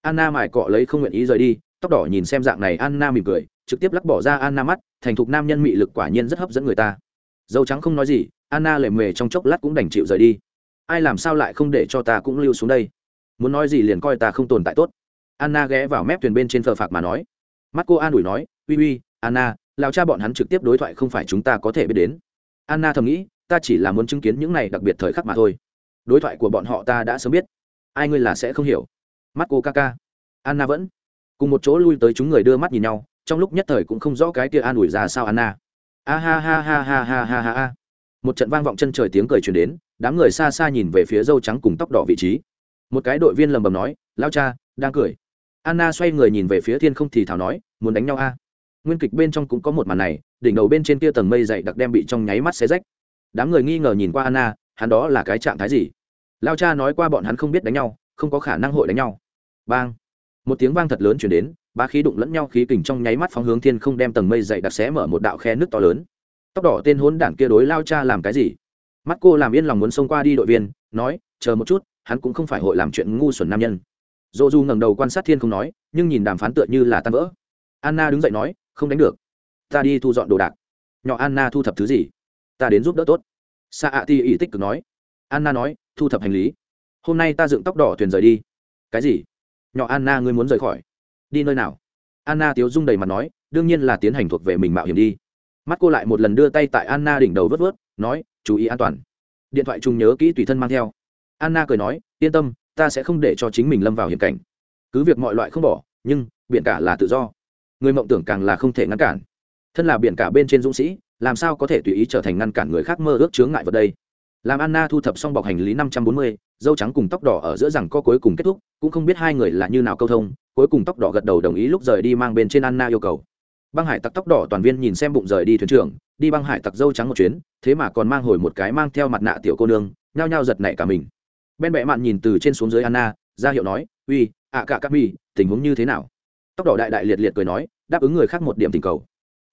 Anna mải cọ lấy không nguyện ý rời đi, tóc đỏ nhìn xem dạng này, anna mỉm cười trực tiếp lắc bỏ ra anna mắt, thành thục nam nhân mị lực quả nhiên rất hấp dẫn người ta. Dâu trắng không nói gì, anna lề mề trong chốc lát cũng đành chịu rời đi. Ai làm sao lại không để cho ta cũng lưu xuống đây? Muốn nói gì liền coi ta không tồn tại tốt. Anna ghé vào mép thuyền bên trên phờ phạc mà nói. Mắt cô an ủi nói, uy uy, anna lao cha bọn hắn trực tiếp đối thoại không phải chúng ta có thể biết đến. Anna thầm nghĩ, ta chỉ là muốn chứng kiến những này đặc biệt thời khắc mà thôi. Đối thoại của bọn họ ta đã sớm biết. Ai ngươi là sẽ không hiểu. Mắt cô ca ca. Anna vẫn cùng một chỗ lui tới chúng người đưa mắt nhìn nhau trong lúc nhất thời cũng không rõ cái kia an ủi ra sao anna. A ha ha ha ha ha ha ha ha. Một trận vang vọng chân trời tiếng cười truyền đến, đám người xa xa nhìn về phía dâu trắng cùng tóc đỏ vị trí. Một cái đội viên lầm bầm nói, lao cha, đang cười. Anna xoay người nhìn về phía thiên không thì thảo nói, muốn đánh nhau a? Nguyên kịch bên trong cũng có một màn này, đỉnh đầu bên trên kia tầng mây dày đặc đem bị trong nháy mắt xé rách. Đám người nghi ngờ nhìn qua anna, hắn đó là cái trạng thái gì? Lao cha nói qua bọn hắn không biết đánh nhau, không có khả năng hội đánh nhau. Bang! Một tiếng vang thật lớn chuyển đến ba khí đụng lẫn nhau khí kình trong nháy mắt phóng hướng thiên không đem tầng mây dày đặc xé mở một đạo khe nước to lớn. Tóc đỏ tên hốn đảng kia đối lao cha làm cái gì? Mắt cô làm yên lòng muốn xông qua đi đội viên, nói, chờ một chút, hắn cũng không phải hội làm chuyện ngu xuẩn nam nhân. Dô du ngẩng đầu quan sát thiên không nói, nhưng nhìn đàm phán tựa như là tan vỡ. Anna đứng dậy nói, không đánh được. Ta đi thu dọn đồ đạc. Nhỏ anna thu thập thứ gì? Ta đến giúp đỡ tốt. Sa ạ ti ỉ tích cực nói. Anna nói, thu thập hành lý. Hôm nay ta dựng tóc đỏ thuyền rời đi. Cái gì? Nhỏ anna ngươi muốn rời khỏi đi nơi nào? Anna tiếu dung đầy mặt nói, đương nhiên là tiến hành thuộc về mình mạo hiểm đi. Mắt cô lại một lần đưa tay tại anna đỉnh đầu vớt vớt, nói, chú ý an toàn. Điện thoại trùng nhớ kỹ tùy thân mang theo. Anna cười nói, yên tâm, ta sẽ không để cho chính mình lâm vào hiểm cảnh. Cứ việc mọi loại không bỏ, nhưng biển cả là tự do. Người mộng tưởng càng là không thể ngăn cản. Thân là biển cả bên trên dũng sĩ, làm sao có thể tùy ý trở thành ngăn cản người khác mơ ước chướng ngại vật đây? Làm anna thu thập xong bọc hành lý năm trăm bốn mươi, dâu trắng cùng tóc đỏ ở giữa rằng co cuối cùng kết thúc, cũng không biết hai người là như nào câu thông, cuối cùng tóc đỏ gật đầu đồng ý lúc rời đi mang bên trên anna yêu cầu. Băng hải tặc tóc đỏ toàn viên nhìn xem bụng rời đi thuyền trưởng, đi băng hải tặc dâu trắng một chuyến, thế mà còn mang hồi một cái mang theo mặt nạ tiểu cô nương, nhao nhao giật nảy cả mình. Bên bệ mạn nhìn từ trên xuống dưới anna, ra hiệu nói, uy, ạ cả các mi, tình huống như thế nào? Tóc đỏ đại đại liệt liệt cười nói, đáp ứng người khác một điểm tình cầu.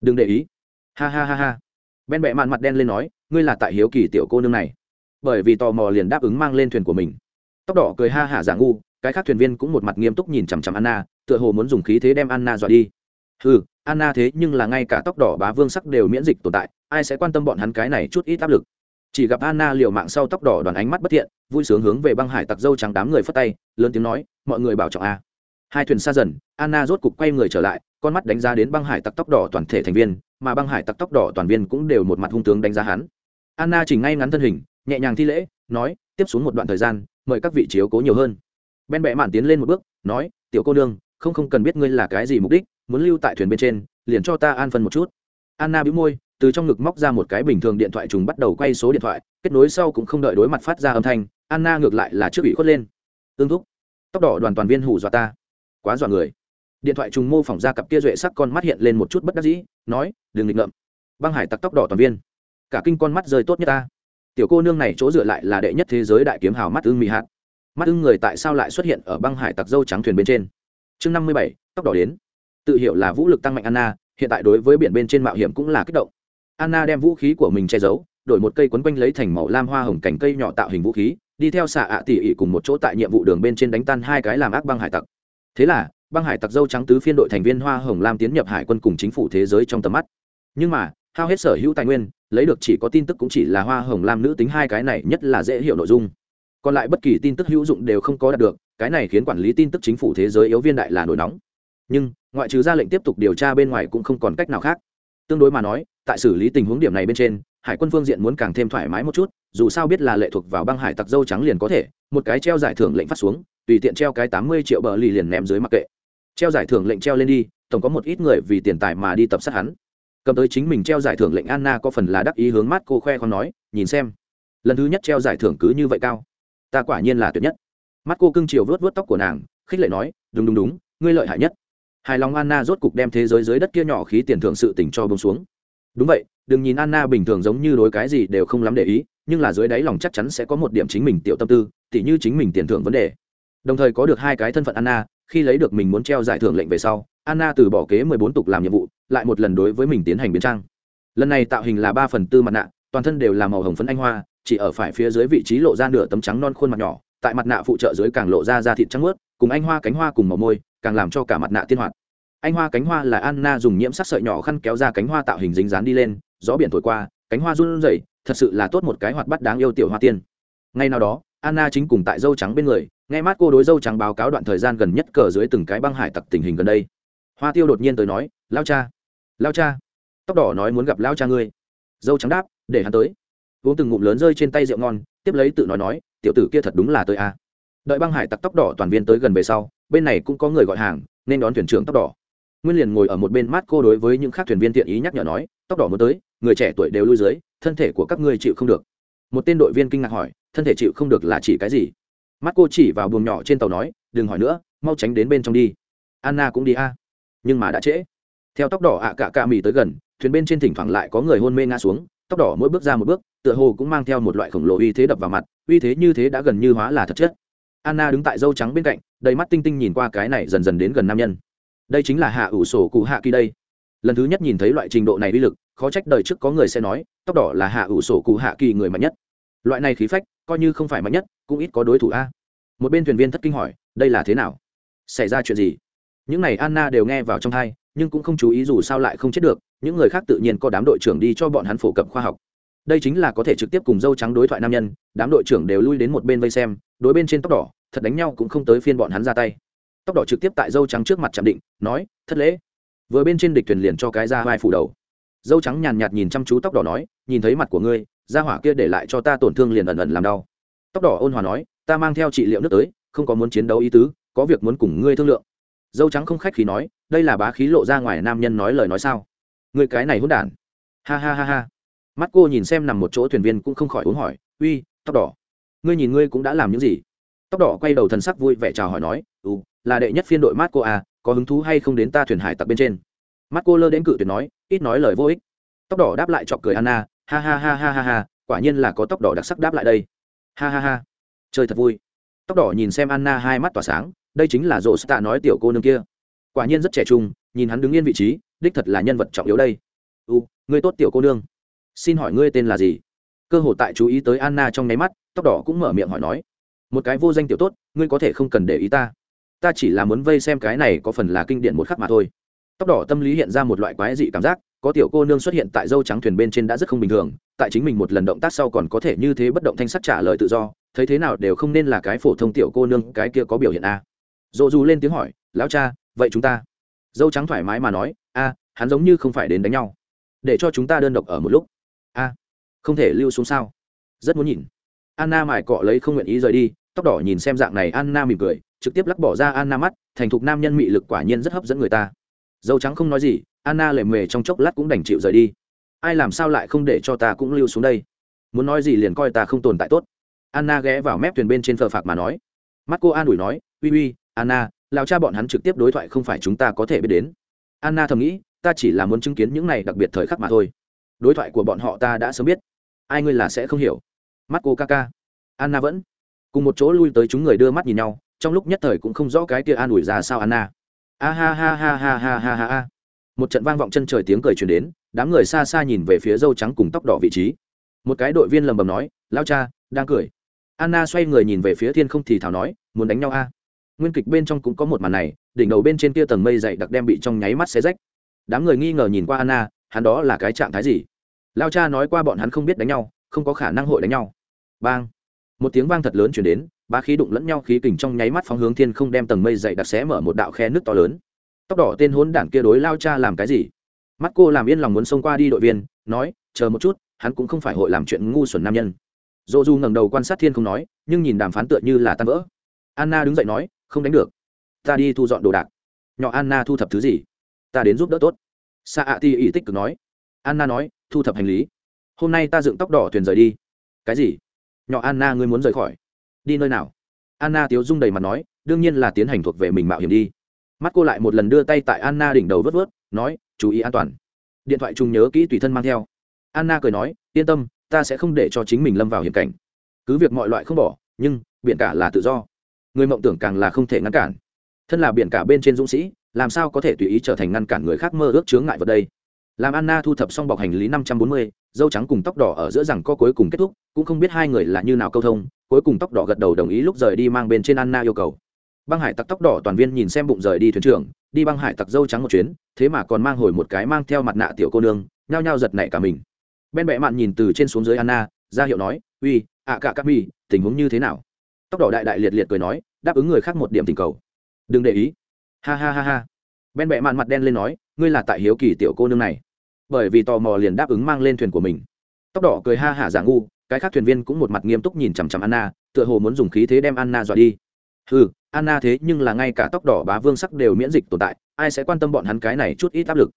Đừng để ý. Ha ha ha ha. Bên bệ mạn mặt đen lên nói, ngươi là tại hiếu kỳ tiểu cô nương này bởi vì tò mò liền đáp ứng mang lên thuyền của mình. Tóc đỏ cười ha hả giả ngu, cái khác thuyền viên cũng một mặt nghiêm túc nhìn chằm chằm anna, tựa hồ muốn dùng khí thế đem anna dọa đi. Ừ anna thế nhưng là ngay cả tóc đỏ bá vương sắc đều miễn dịch tồn tại, ai sẽ quan tâm bọn hắn cái này chút ít áp lực. Chỉ gặp anna liều mạng sau tóc đỏ đoàn ánh mắt bất thiện, vui sướng hướng về băng hải tặc dâu trắng đám người phất tay, lớn tiếng nói, mọi người bảo trọng a. Hai thuyền xa dần, anna rốt cục quay người trở lại, con mắt đánh giá đến băng hải tặc tóc đỏ toàn thể thành viên, mà băng hải tặc tóc đỏ toàn viên cũng đều một mặt hung tướng đánh giá hắn. Anna chỉnh ngay ngắn thân hình nhẹ nhàng thi lễ, nói, tiếp xuống một đoạn thời gian, mời các vị chiếu cố nhiều hơn. Ben bẹ mạn tiến lên một bước, nói, tiểu cô nương, không không cần biết ngươi là cái gì mục đích, muốn lưu tại thuyền bên trên, liền cho ta an phân một chút. Anna bĩu môi, từ trong ngực móc ra một cái bình thường điện thoại trùng bắt đầu quay số điện thoại, kết nối sau cũng không đợi đối mặt phát ra âm thanh, anna ngược lại là trước bị khuất lên. Tương thúc. Tóc đỏ đoàn toàn viên hủ dọa ta. Quá dọa người. Điện thoại trùng mô phỏng ra cặp kia duệ sắc con mắt hiện lên một chút bất đắc dĩ, nói, đừng nghịch ngợm. Băng hải tặc tóc đỏ toàn viên. Cả kinh con mắt rơi tốt nhất ta tiểu cô nương này chỗ dựa lại là đệ nhất thế giới đại kiếm hào mắt ưng mỹ hạt. Mắt ưng người tại sao lại xuất hiện ở băng hải tặc dâu trắng thuyền bên trên? Chương năm mươi bảy, tóc đỏ đến. Tự hiểu là vũ lực tăng mạnh anna, hiện tại đối với biển bên trên mạo hiểm cũng là kích động. Anna đem vũ khí của mình che giấu, đổi một cây quấn quanh lấy thành màu lam hoa hồng cành cây nhỏ tạo hình vũ khí, đi theo xạ ạ tỉ ỉ cùng một chỗ tại nhiệm vụ đường bên trên đánh tan hai cái làm ác băng hải tặc. Thế là, băng hải tặc dâu trắng tứ phiên đội thành viên hoa hồng lam tiến nhập hải quân cùng chính phủ thế giới trong tầm mắt. Nhưng mà, hao hết sở hữu tài nguyên lấy được chỉ có tin tức cũng chỉ là hoa hồng lam nữ tính hai cái này nhất là dễ hiểu nội dung. Còn lại bất kỳ tin tức hữu dụng đều không có đạt được, cái này khiến quản lý tin tức chính phủ thế giới yếu viên đại là nổi nóng. Nhưng, ngoại trừ ra lệnh tiếp tục điều tra bên ngoài cũng không còn cách nào khác. Tương đối mà nói, tại xử lý tình huống điểm này bên trên, hải quân phương diện muốn càng thêm thoải mái một chút, dù sao biết là lệ thuộc vào băng hải tặc dâu trắng liền có thể, một cái treo giải thưởng lệnh phát xuống, tùy tiện treo cái tám mươi triệu bờ lì liền ném dưới mặc kệ. Treo giải thưởng lệnh treo lên đi, tổng có một ít người vì tiền tài mà đi tập sát hắn cầm tới chính mình treo giải thưởng lệnh anna có phần là đắc ý hướng mắt cô khoe con nói, nhìn xem, lần thứ nhất treo giải thưởng cứ như vậy cao. Ta quả nhiên là tuyệt nhất. Mắt cô cưng chiều vớt vớt tóc của nàng, khích lệ nói, đúng đúng đúng, ngươi lợi hại nhất. Hài lòng anna rốt cục đem thế giới dưới đất kia nhỏ khí tiền thưởng sự tỉnh cho bông xuống. Đúng vậy, đừng nhìn anna bình thường giống như đối cái gì đều không lắm để ý, nhưng là dưới đáy lòng chắc chắn sẽ có một điểm chính mình tiểu tâm tư, tỉ như chính mình tiền thưởng vấn đề. Đồng thời có được hai cái thân phận anna, khi lấy được mình muốn treo giải thưởng lệnh về sau anna từ bỏ kế mười bốn tục làm nhiệm vụ, lại một lần đối với mình tiến hành biến trang. Lần này tạo hình là ba phần tư mặt nạ, toàn thân đều là màu hồng phấn anh hoa, chỉ ở phải phía dưới vị trí lộ ra nửa tấm trắng non khuôn mặt nhỏ, tại mặt nạ phụ trợ dưới càng lộ ra da thịt trắng ướt cùng anh hoa cánh hoa cùng màu môi, càng làm cho cả mặt nạ tiên hoạt. Anh hoa cánh hoa là anna dùng nhiễm sắc sợi nhỏ khăn kéo ra cánh hoa tạo hình dính dán đi lên, gió biển thổi qua, cánh hoa run rẩy, thật sự là tốt một cái hoạt bắt đáng yêu tiểu hoa tiên. Ngay nào đó, anna chính cùng tại dâu trắng bên người, nghe mát cô đối dâu trắng báo cáo đoạn thời gian gần nhất cờ dưới từng cái băng hải tặc tình hình gần đây hoa tiêu đột nhiên tới nói lao cha lao cha, tóc đỏ nói muốn gặp lao cha ngươi. Dâu trắng đáp, để hắn tới. Uống từng ngụm lớn rơi trên tay rượu ngon, tiếp lấy tự nói nói, tiểu tử kia thật đúng là tới a đợi băng hải tặc tóc đỏ toàn viên tới gần về sau, bên này cũng có người gọi hàng, nên đón thuyền trưởng tóc đỏ. Nguyên liền ngồi ở một bên mát cô đối với những khác thuyền viên tiện ý nhắc nhở nói, tóc đỏ muốn tới, người trẻ tuổi đều lui dưới, thân thể của các ngươi chịu không được. Một tên đội viên kinh ngạc hỏi, thân thể chịu không được là chỉ cái gì? Mắt cô chỉ vào buồng nhỏ trên tàu nói, đừng hỏi nữa, mau tránh đến bên trong đi. Anna cũng đi a nhưng mà đã trễ. Theo tóc đỏ ạ cạ cạ mì tới gần, thuyền bên trên thỉnh thoảng lại có người hôn mê ngã xuống, tóc đỏ mỗi bước ra một bước, tựa hồ cũng mang theo một loại khổng lồ uy thế đập vào mặt, uy thế như thế đã gần như hóa là thật chất. Anna đứng tại dâu trắng bên cạnh, đầy mắt tinh tinh nhìn qua cái này dần dần đến gần nam nhân. Đây chính là hạ ủ sổ cụ hạ kỳ đây. Lần thứ nhất nhìn thấy loại trình độ này uy lực, khó trách đời trước có người sẽ nói, tóc đỏ là hạ ủ sổ cụ hạ kỳ người mạnh nhất. Loại này khí phách, coi như không phải mạnh nhất, cũng ít có đối thủ a. Một bên thuyền viên thất kinh hỏi, đây là thế nào? Xảy ra chuyện gì? Những này anna đều nghe vào trong thai, nhưng cũng không chú ý dù sao lại không chết được, những người khác tự nhiên có đám đội trưởng đi cho bọn hắn phổ cập khoa học. Đây chính là có thể trực tiếp cùng dâu trắng đối thoại nam nhân, đám đội trưởng đều lui đến một bên vây xem, đối bên trên tóc đỏ, thật đánh nhau cũng không tới phiên bọn hắn ra tay. Tóc đỏ trực tiếp tại dâu trắng trước mặt chạm định, nói, thất lễ. Vừa bên trên địch thuyền liền cho cái ra vai phủ đầu. Dâu trắng nhàn nhạt nhìn chăm chú tóc đỏ nói, nhìn thấy mặt của ngươi, ra hỏa kia để lại cho ta tổn thương liền ẩn ẩn làm đau. Tóc đỏ ôn hòa nói, ta mang theo trị liệu nước tới, không có muốn chiến đấu ý tứ, có việc muốn cùng ngươi thương lượng dâu trắng không khách khí nói, đây là bá khí lộ ra ngoài nam nhân nói lời nói sao? Người cái này hôn đản. Ha ha ha ha. Mắt cô nhìn xem nằm một chỗ thuyền viên cũng không khỏi uống hỏi, uy, tóc đỏ. Ngươi nhìn ngươi cũng đã làm những gì? Tóc đỏ quay đầu thần sắc vui vẻ chào hỏi nói ừ là đệ nhất phiên đội mắt cô à có hứng thú hay không đến ta thuyền hải tặc bên trên? Mắt cô lơ đến cự tuyệt nói, ít nói lời vô ích. Tóc đỏ đáp lại chọc cười anna, ha ha ha ha ha ha, quả nhiên là có tóc đỏ đặc sắc đáp lại đây. Ha ha ha. Chơi thật vui. Tóc đỏ nhìn xem anna hai mắt tỏa sáng đây chính là rổ stạ nói tiểu cô nương kia. Quả nhiên rất trẻ trung, nhìn hắn đứng yên vị trí, đích thật là nhân vật trọng yếu đây. U ngươi tốt tiểu cô nương. Xin hỏi ngươi tên là gì? Cơ hội tại chú ý tới anna trong nháy mắt, tóc đỏ cũng mở miệng hỏi nói. Một cái vô danh tiểu tốt, ngươi có thể không cần để ý ta. Ta chỉ là muốn vây xem cái này có phần là kinh điển một khắc mà thôi. Tóc đỏ tâm lý hiện ra một loại quái dị cảm giác, có tiểu cô nương xuất hiện tại dâu trắng thuyền bên trên đã rất không bình thường, tại chính mình một lần động tác sau còn có thể như thế bất động thanh sắt trả lời tự do, thấy thế nào đều không nên là cái phổ thông tiểu cô nương, cái kia có biểu hiện a dỗ dù lên tiếng hỏi, lão cha, vậy chúng ta? Dâu trắng thoải mái mà nói, a, hắn giống như không phải đến đánh nhau. Để cho chúng ta đơn độc ở một lúc. A, không thể lưu xuống sao? Rất muốn nhìn. Anna mải cọ lấy không nguyện ý rời đi, tóc đỏ nhìn xem dạng này, anna mỉm cười, trực tiếp lắc bỏ ra anna mắt, thành thục nam nhân mị lực quả nhiên rất hấp dẫn người ta. Dâu trắng không nói gì, anna lệ mề trong chốc lát cũng đành chịu rời đi. Ai làm sao lại không để cho ta cũng lưu xuống đây? Muốn nói gì liền coi ta không tồn tại tốt. Anna ghé vào mép thuyền bên trên phờ phạc mà nói. Mắt cô an ủi nói, uy uy anna lao cha bọn hắn trực tiếp đối thoại không phải chúng ta có thể biết đến. Anna thầm nghĩ, ta chỉ là muốn chứng kiến những này đặc biệt thời khắc mà thôi. Đối thoại của bọn họ ta đã sớm biết. Ai ngươi là sẽ không hiểu. Mắt cô ca ca. Anna vẫn. Cùng một chỗ lui tới chúng người đưa mắt nhìn nhau, trong lúc nhất thời cũng không rõ cái kia an ủi ra sao anna. A ha ha ha ha ha ha ha ha. Một trận vang vọng chân trời tiếng cười truyền đến, đám người xa xa nhìn về phía dâu trắng cùng tóc đỏ vị trí. Một cái đội viên lầm bầm nói lao cha, đang cười. Anna xoay người nhìn về phía thiên không thì thảo nói, muốn đánh nhau a? Nguyên kịch bên trong cũng có một màn này, đỉnh đầu bên trên kia tầng mây dày đặc đem bị trong nháy mắt xé rách. Đám người nghi ngờ nhìn qua anna, hắn đó là cái trạng thái gì? Lao cha nói qua bọn hắn không biết đánh nhau, không có khả năng hội đánh nhau. Bang! Một tiếng vang thật lớn chuyển đến, ba khí đụng lẫn nhau khí kình trong nháy mắt phóng hướng thiên không đem tầng mây dày đặc xé mở một đạo khe nước to lớn. Tóc đỏ tên hốn đảng kia đối lao cha làm cái gì? Mắt cô làm yên lòng muốn xông qua đi đội viên, nói, chờ một chút, hắn cũng không phải hội làm chuyện ngu xuẩn nam nhân. Dô du ngẩng đầu quan sát thiên không nói, nhưng nhìn đàm phán tựa như là tan vỡ. Anna đứng dậy nói không đánh được. Ta đi thu dọn đồ đạc. Nhỏ anna thu thập thứ gì? Ta đến giúp đỡ tốt. Sa ạ ti ý tích cực nói. Anna nói, thu thập hành lý. Hôm nay ta dựng tóc đỏ thuyền rời đi. Cái gì? Nhỏ anna, ngươi muốn rời khỏi? Đi nơi nào? Anna tiếu dung đầy mặt nói, đương nhiên là tiến hành thuộc về mình mạo hiểm đi. Mắt cô lại một lần đưa tay tại anna đỉnh đầu vớt vớt, nói, chú ý an toàn. Điện thoại chung nhớ kỹ tùy thân mang theo. Anna cười nói, yên tâm, ta sẽ không để cho chính mình lâm vào hiểm cảnh. Cứ việc mọi loại không bỏ, nhưng biện cả là tự do người mộng tưởng càng là không thể ngăn cản. Thân là biển cả bên trên dũng sĩ, làm sao có thể tùy ý trở thành ngăn cản người khác mơ ước chướng ngại vật đây? Làm anna thu thập xong bọc hành lý năm trăm bốn mươi, dâu trắng cùng tóc đỏ ở giữa rằng co cuối cùng kết thúc, cũng không biết hai người là như nào câu thông, cuối cùng tóc đỏ gật đầu đồng ý lúc rời đi mang bên trên anna yêu cầu. Băng hải tặc tóc đỏ toàn viên nhìn xem bụng rời đi thuyền trưởng, đi băng hải tặc dâu trắng một chuyến, thế mà còn mang hồi một cái mang theo mặt nạ tiểu cô nương, nhao nhao giật nảy cả mình. Ben bẹ mạn nhìn từ trên xuống dưới anna, ra hiệu nói, uy, ạ cả các mi, tình huống như thế nào? Tóc đỏ đại đại liệt liệt cười nói, đáp ứng người khác một điểm tình cầu. Đừng để ý. Ha ha ha ha. Ben bẹ mạn mặt đen lên nói, ngươi là tại hiếu kỳ tiểu cô nương này. Bởi vì tò mò liền đáp ứng mang lên thuyền của mình. Tóc đỏ cười ha hả giả ngu, cái khác thuyền viên cũng một mặt nghiêm túc nhìn chằm chằm anna, tựa hồ muốn dùng khí thế đem anna dọa đi. Ừ anna thế nhưng là ngay cả tóc đỏ bá vương sắc đều miễn dịch tồn tại, ai sẽ quan tâm bọn hắn cái này chút ít áp lực.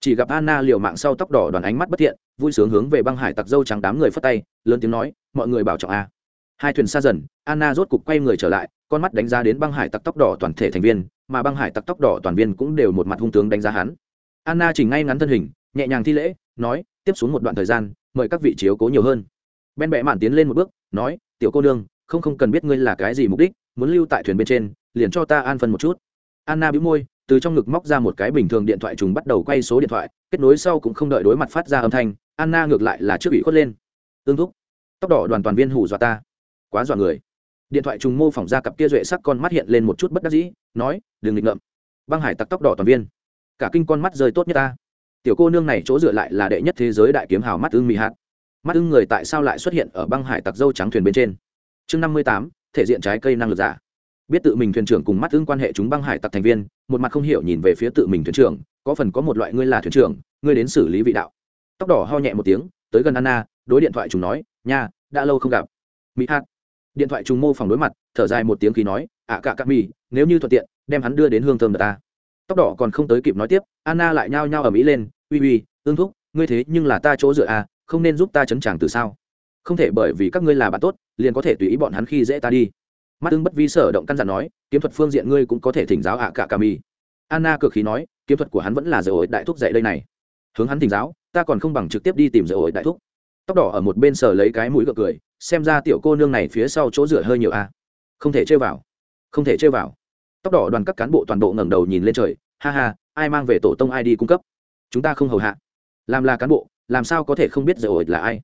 Chỉ gặp anna liều mạng sau tóc đỏ đoàn ánh mắt bất thiện, vui sướng hướng về băng hải tặc dâu trắng đám người phất tay, lớn tiếng nói, mọi người bảo trọng a hai thuyền xa dần, anna rốt cục quay người trở lại, con mắt đánh giá đến băng hải tặc tóc đỏ toàn thể thành viên, mà băng hải tặc tóc đỏ toàn viên cũng đều một mặt hung tướng đánh giá hắn. Anna chỉnh ngay ngắn thân hình, nhẹ nhàng thi lễ, nói, tiếp xuống một đoạn thời gian, mời các vị chiếu cố nhiều hơn. Ben bẹ mạn tiến lên một bước, nói, tiểu cô nương, không không cần biết ngươi là cái gì mục đích, muốn lưu tại thuyền bên trên, liền cho ta an phân một chút. Anna bĩu môi, từ trong ngực móc ra một cái bình thường điện thoại trùng bắt đầu quay số điện thoại, kết nối sau cũng không đợi đối mặt phát ra âm thanh, anna ngược lại là trước bị khuất lên. Tương thúc, tóc đỏ đoàn toàn viên hủ dọa ta quá dọa người. Điện thoại trùng mô phỏng ra cặp kia duệ sắc con mắt hiện lên một chút bất đắc dĩ, nói, đừng nghịch ngợm. Băng hải tặc tóc đỏ toàn viên. Cả kinh con mắt rơi tốt nhất ta. Tiểu cô nương này chỗ dựa lại là đệ nhất thế giới đại kiếm hào mắt ưng mỹ hạt. Mắt ưng người tại sao lại xuất hiện ở băng hải tặc dâu trắng thuyền bên trên? Chương năm mươi tám, thể diện trái cây năng lực giả. Biết tự mình thuyền trưởng cùng mắt ưng quan hệ chúng băng hải tặc thành viên, một mặt không hiểu nhìn về phía tự mình thuyền trưởng, có phần có một loại ngươi là thuyền trưởng, ngươi đến xử lý vị đạo. Tóc đỏ ho nhẹ một tiếng, tới gần anna, đối điện thoại chúng nói, nha, đã lâu không gặp. Mỹ hát điện thoại trùng mô phỏng đối mặt, thở dài một tiếng khi nói, ạ cả các mi nếu như thuận tiện, đem hắn đưa đến hương thơm ta. Tóc đỏ còn không tới kịp nói tiếp, anna lại nhao nhao ở mỹ lên, uy uy, ương thúc, ngươi thế nhưng là ta chỗ dựa à không nên giúp ta chấn tràng từ sao? Không thể, bởi vì các ngươi là bạn tốt, liền có thể tùy ý bọn hắn khi dễ ta đi. Mắt ưng bất vi sở động căn dặn nói, kiếm thuật phương diện ngươi cũng có thể thỉnh giáo ạ cả cà mi anna cực khí nói, kiếm thuật của hắn vẫn là dở ổi đại thúc dạy đây này. Hướng hắn thỉnh giáo, ta còn không bằng trực tiếp đi tìm dở ổi đại thúc tóc đỏ ở một bên sở lấy cái mũi gượng cười, xem ra tiểu cô nương này phía sau chỗ rửa hơi nhiều a. Không thể chơi vào. Không thể chơi vào. Tóc đỏ đoàn các cán bộ toàn bộ ngẩng đầu nhìn lên trời, ha ha, ai mang về tổ tông ai đi cung cấp? Chúng ta không hầu hạ. Làm là cán bộ, làm sao có thể không biết dầu ổi là ai?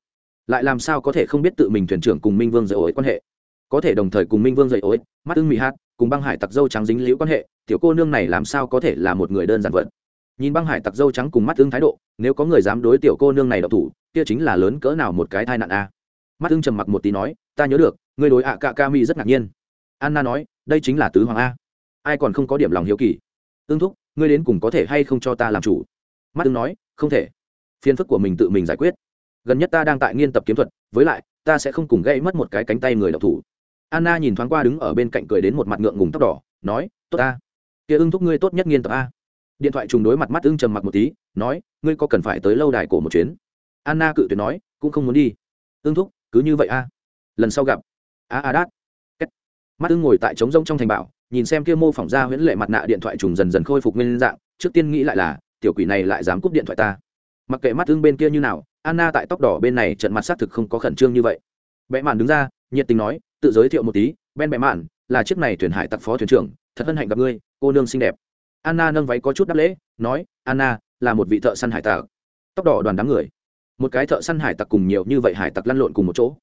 Lại làm sao có thể không biết tự mình thuyền trưởng cùng minh vương dầu ổi quan hệ? Có thể đồng thời cùng minh vương dậy ối mắt ưng mị hát, cùng băng hải tặc dâu trắng dính liễu quan hệ, tiểu cô nương này làm sao có thể là một người đơn giản vận nhìn băng hải tặc dâu trắng cùng mắt tương thái độ, nếu có người dám đối tiểu cô nương này độc thủ, kia chính là lớn cỡ nào một cái tai nạn a. Mắt tương trầm mặc một tí nói, ta nhớ được, người đối ạ cạ ca mi rất ngạc nhiên. Anna nói, đây chính là tứ hoàng a. Ai còn không có điểm lòng hiếu kỳ? Tương thúc, ngươi đến cùng có thể hay không cho ta làm chủ? Mắt tương nói, không thể. Phiền phức của mình tự mình giải quyết. Gần nhất ta đang tại nghiên tập kiếm thuật, với lại, ta sẽ không cùng gây mất một cái cánh tay người độc thủ. Anna nhìn thoáng qua đứng ở bên cạnh cười đến một mặt ngượng ngùng tóc đỏ, nói, tốt ta. Kia ưng thúc ngươi tốt nhất nghiên tập a điện thoại trùng đối mặt mắt ưng trầm mặc một tí, nói, ngươi có cần phải tới lâu đài cổ một chuyến? Anna cự tuyệt nói, cũng không muốn đi. Ưng thúc, cứ như vậy a. Lần sau gặp. A a, đát. Mắt ưng ngồi tại trống rông trong thành bảo, nhìn xem kia mô phỏng ra huyễn lệ mặt nạ điện thoại trùng dần dần khôi phục nguyên dạng, trước tiên nghĩ lại là, tiểu quỷ này lại dám cúp điện thoại ta. Mặc kệ mắt ưng bên kia như nào, anna tại tóc đỏ bên này trận mặt xác thực không có khẩn trương như vậy. Bẽ mạn đứng ra, nhiệt tình nói, tự giới thiệu một tí, ben bẽ mạn, là chiếc này thuyền hải tặc phó thuyền trưởng, thật hân hạnh gặp ngươi, cô nương xinh đẹp anna nâng váy có chút đáp lễ, nói, anna, là một vị thợ săn hải tặc. Tóc đỏ đoàn đám người. Một cái thợ săn hải tặc cùng nhiều như vậy hải tặc lăn lộn cùng một chỗ.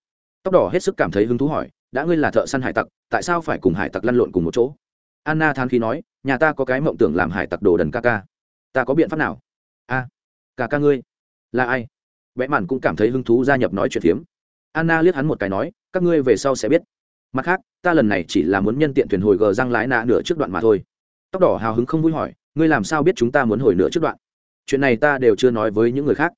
Tóc đỏ hết sức cảm thấy hứng thú hỏi, đã ngươi là thợ săn hải tặc, tại sao phải cùng hải tặc lăn lộn cùng một chỗ? Anna than khí nói, nhà ta có cái mộng tưởng làm hải tặc đồ đần ca ca. Ta có biện pháp nào? A, ca ca ngươi. Là ai? Vẽ mạn cũng cảm thấy hứng thú gia nhập nói chuyện phiếm. Anna liếc hắn một cái nói, các ngươi về sau sẽ biết. Mặt khác, ta lần này chỉ là muốn nhân tiện thuyền hồi gờ răng lái nạ nửa trước đoạn mà thôi tóc đỏ hào hứng không vui hỏi, ngươi làm sao biết chúng ta muốn hồi nửa trước đoạn? Chuyện này ta đều chưa nói với những người khác.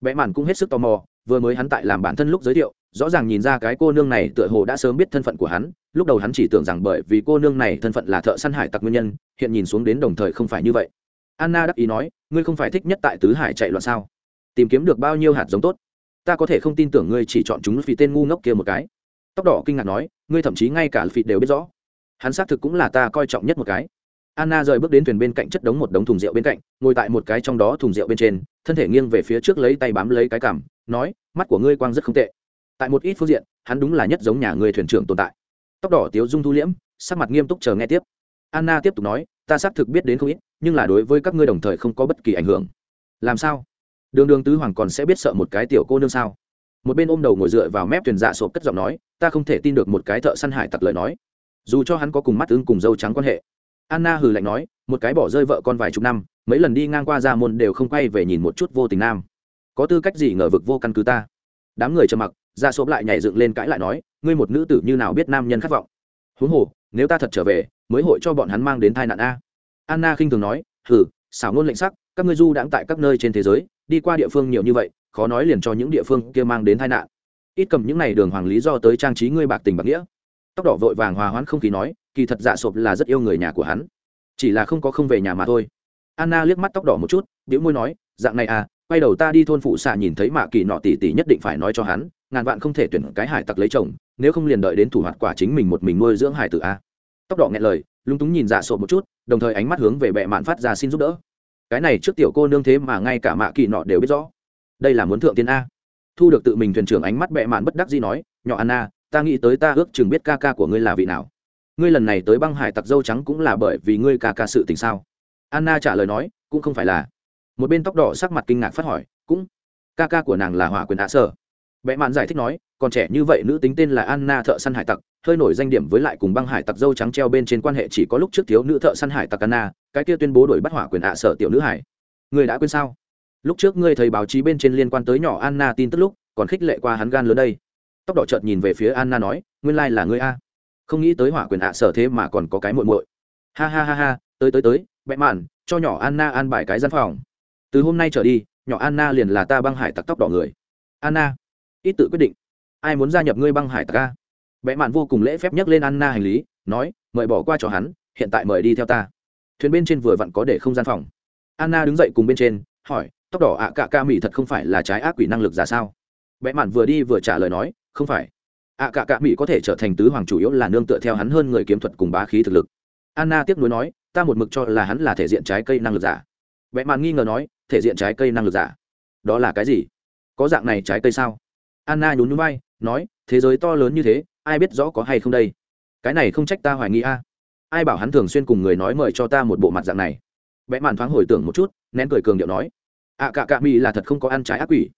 Vẽ mạn cũng hết sức tò mò, vừa mới hắn tại làm bản thân lúc giới thiệu, rõ ràng nhìn ra cái cô nương này tựa hồ đã sớm biết thân phận của hắn, lúc đầu hắn chỉ tưởng rằng bởi vì cô nương này thân phận là thợ săn hải tặc nguyên nhân, hiện nhìn xuống đến đồng thời không phải như vậy. Anna đắc ý nói, ngươi không phải thích nhất tại tứ hải chạy loạn sao? Tìm kiếm được bao nhiêu hạt giống tốt? Ta có thể không tin tưởng ngươi chỉ chọn chúng vì tên ngu ngốc kia một cái. Tóc đỏ kinh ngạc nói, ngươi thậm chí ngay cả phịt đều biết rõ. Hắn xác thực cũng là ta coi trọng nhất một cái anna rời bước đến thuyền bên cạnh chất đống một đống thùng rượu bên cạnh, ngồi tại một cái trong đó thùng rượu bên trên, thân thể nghiêng về phía trước lấy tay bám lấy cái cằm, nói, mắt của ngươi quang rất không tệ. Tại một ít phương diện, hắn đúng là nhất giống nhà người thuyền trưởng tồn tại. Tóc đỏ tiếu dung thu liễm, sắc mặt nghiêm túc chờ nghe tiếp. Anna tiếp tục nói, ta xác thực biết đến không ít, nhưng là đối với các ngươi đồng thời không có bất kỳ ảnh hưởng. Làm sao? Đường đường tứ hoàng còn sẽ biết sợ một cái tiểu cô nương sao? Một bên ôm đầu ngồi dựa vào mép thuyền dạ sộp cất giọng nói, ta không thể tin được một cái thợ săn hải tặc lời nói. Dù cho hắn có cùng mắt ứng cùng dâu trắng quan hệ anna hừ lạnh nói, một cái bỏ rơi vợ con vài chục năm, mấy lần đi ngang qua ra môn đều không quay về nhìn một chút vô tình nam. Có tư cách gì ngờ vực vô căn cứ ta? Đám người trầm mặc, ra sộp lại nhảy dựng lên cãi lại nói, ngươi một nữ tử như nào biết nam nhân khát vọng? Huống hồ, nếu ta thật trở về, mới hội cho bọn hắn mang đến tai nạn a. Anna khinh thường nói, hừ, xảo ngôn lệnh sắc, các ngươi du đãng tại các nơi trên thế giới, đi qua địa phương nhiều như vậy, khó nói liền cho những địa phương kia mang đến tai nạn. Ít cầm những này đường hoàng lý do tới trang trí ngươi bạc tình bạc nghĩa tóc đỏ vội vàng hòa hoãn không khí nói, kỳ thật dạ sộp là rất yêu người nhà của hắn, chỉ là không có không về nhà mà thôi. Anna liếc mắt tóc đỏ một chút biểu môi nói, dạng này à quay đầu ta đi thôn phụ xạ nhìn thấy mạ kỳ nọ tỷ tỷ nhất định phải nói cho hắn, ngàn vạn không thể tuyển cái hải tặc lấy chồng, nếu không liền đợi đến thủ hoạt quả chính mình một mình nuôi dưỡng hải tử a. Tóc đỏ nghe lời, lúng túng nhìn dạ sộp một chút, đồng thời ánh mắt hướng về bệ mạn phát ra xin giúp đỡ. Cái này trước tiểu cô nương thế mà ngay cả mạ kỳ nọ đều biết rõ. Đây là muốn thượng tiên a. Thu được tự mình thuyền trưởng ánh mắt bệ mạn bất đắc dĩ nói, nhỏ anna ta nghĩ tới ta ước chừng biết ca ca của ngươi là vị nào. Ngươi lần này tới băng hải tặc dâu trắng cũng là bởi vì ngươi ca ca sự tình sao? Anna trả lời nói, cũng không phải là. Một bên tóc đỏ sắc mặt kinh ngạc phát hỏi, cũng. Ca ca của nàng là hỏa quyền ạ sở. Bệ mạn giải thích nói, còn trẻ như vậy nữ tính tên là anna thợ săn hải tặc, hơi nổi danh điểm với lại cùng băng hải tặc dâu trắng treo bên trên quan hệ chỉ có lúc trước thiếu nữ thợ săn hải tặc anna, cái kia tuyên bố đổi bắt hỏa quyền ạ sở tiểu nữ hải. Người đã quên sao? Lúc trước ngươi thấy báo chí bên trên liên quan tới nhỏ anna tin tức lúc, còn khích lệ qua hắn gan lớn đây tóc đỏ chợt nhìn về phía anna nói, nguyên lai là ngươi a. Không nghĩ tới hỏa quyền ạ sở thế mà còn có cái muội muội. Ha ha ha ha, tới tới tới bẽ mạn, cho nhỏ anna an bài cái gian phòng. Từ hôm nay trở đi, nhỏ anna liền là ta băng hải tặc tóc đỏ người. Anna, ít tự quyết định. Ai muốn gia nhập ngươi băng hải tặc a? Bẽ mạn vô cùng lễ phép nhắc lên anna hành lý, nói, mời bỏ qua cho hắn, hiện tại mời đi theo ta. Thuyền bên trên vừa vặn có để không gian phòng. Anna đứng dậy cùng bên trên, hỏi, tóc đỏ ạ à cạ ca mỹ thật không phải là trái ác quỷ năng lực ra sao? Bẽ mạn vừa đi vừa trả lời nói không phải. Ạ à cạ cạ mỹ có thể trở thành tứ hoàng chủ yếu là nương tựa theo hắn hơn người kiếm thuật cùng bá khí thực lực. Anna tiếp nối nói, ta một mực cho là hắn là thể diện trái cây năng lực giả. Bệ mạn nghi ngờ nói, thể diện trái cây năng lực giả? Đó là cái gì? Có dạng này trái cây sao? Anna nhún núi bay nói, thế giới to lớn như thế, ai biết rõ có hay không đây? Cái này không trách ta hoài nghi a. Ai bảo hắn thường xuyên cùng người nói mời cho ta một bộ mặt dạng này? Vẽ màn thoáng hồi tưởng một chút, nén cười cường điệu nói ạ cả cạ mỹ là thật không có ăn trái ác quỷ.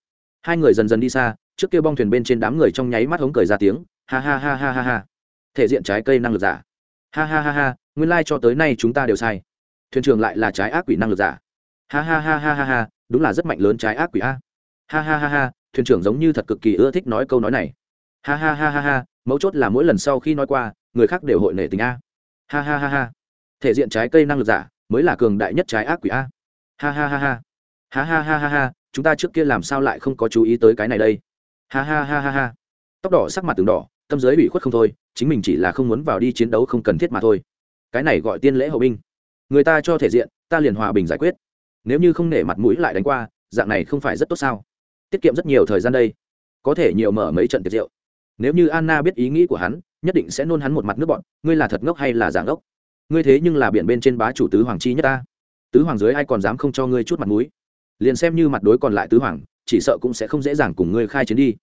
Hai người dần dần đi xa trước kia bong thuyền bên trên đám người trong nháy mắt hống cười ra tiếng ha ha ha ha ha ha thể diện trái cây năng lực giả ha ha ha ha nguyên lai、like、cho tới nay chúng ta đều sai thuyền trưởng lại là trái ác quỷ năng lực giả ha ha ha ha ha ha đúng là rất mạnh lớn trái ác quỷ a ha ha ha ha thuyền trưởng giống như thật cực kỳ ưa thích nói câu nói này ha ha ha ha ha mấu chốt là mỗi lần sau khi nói qua người khác đều hội nể tình a ha ha ha ha thể diện trái cây năng lực giả mới là cường đại nhất trái ác quỷ a ha ha ha ha ha ha ha ha ha chúng ta trước kia làm sao lại không có chú ý tới cái này đây ha ha ha ha ha. Tóc đỏ sắc mặt từng đỏ, tâm giới bị khuất không thôi, chính mình chỉ là không muốn vào đi chiến đấu không cần thiết mà thôi. Cái này gọi tiên lễ hậu binh. Người ta cho thể diện, ta liền hòa bình giải quyết. Nếu như không nể mặt mũi lại đánh qua, dạng này không phải rất tốt sao? Tiết kiệm rất nhiều thời gian đây. Có thể nhiều mở mấy trận tiệc rượu. Nếu như anna biết ý nghĩ của hắn, nhất định sẽ nôn hắn một mặt nước bọn, ngươi là thật ngốc hay là giả ngốc? Ngươi thế nhưng là biển bên trên bá chủ tứ hoàng chi nhất ta. Tứ hoàng dưới ai còn dám không cho ngươi chút mặt mũi? Liền xem như mặt đối còn lại tứ hoàng chỉ sợ cũng sẽ không dễ dàng cùng ngươi khai chiến đi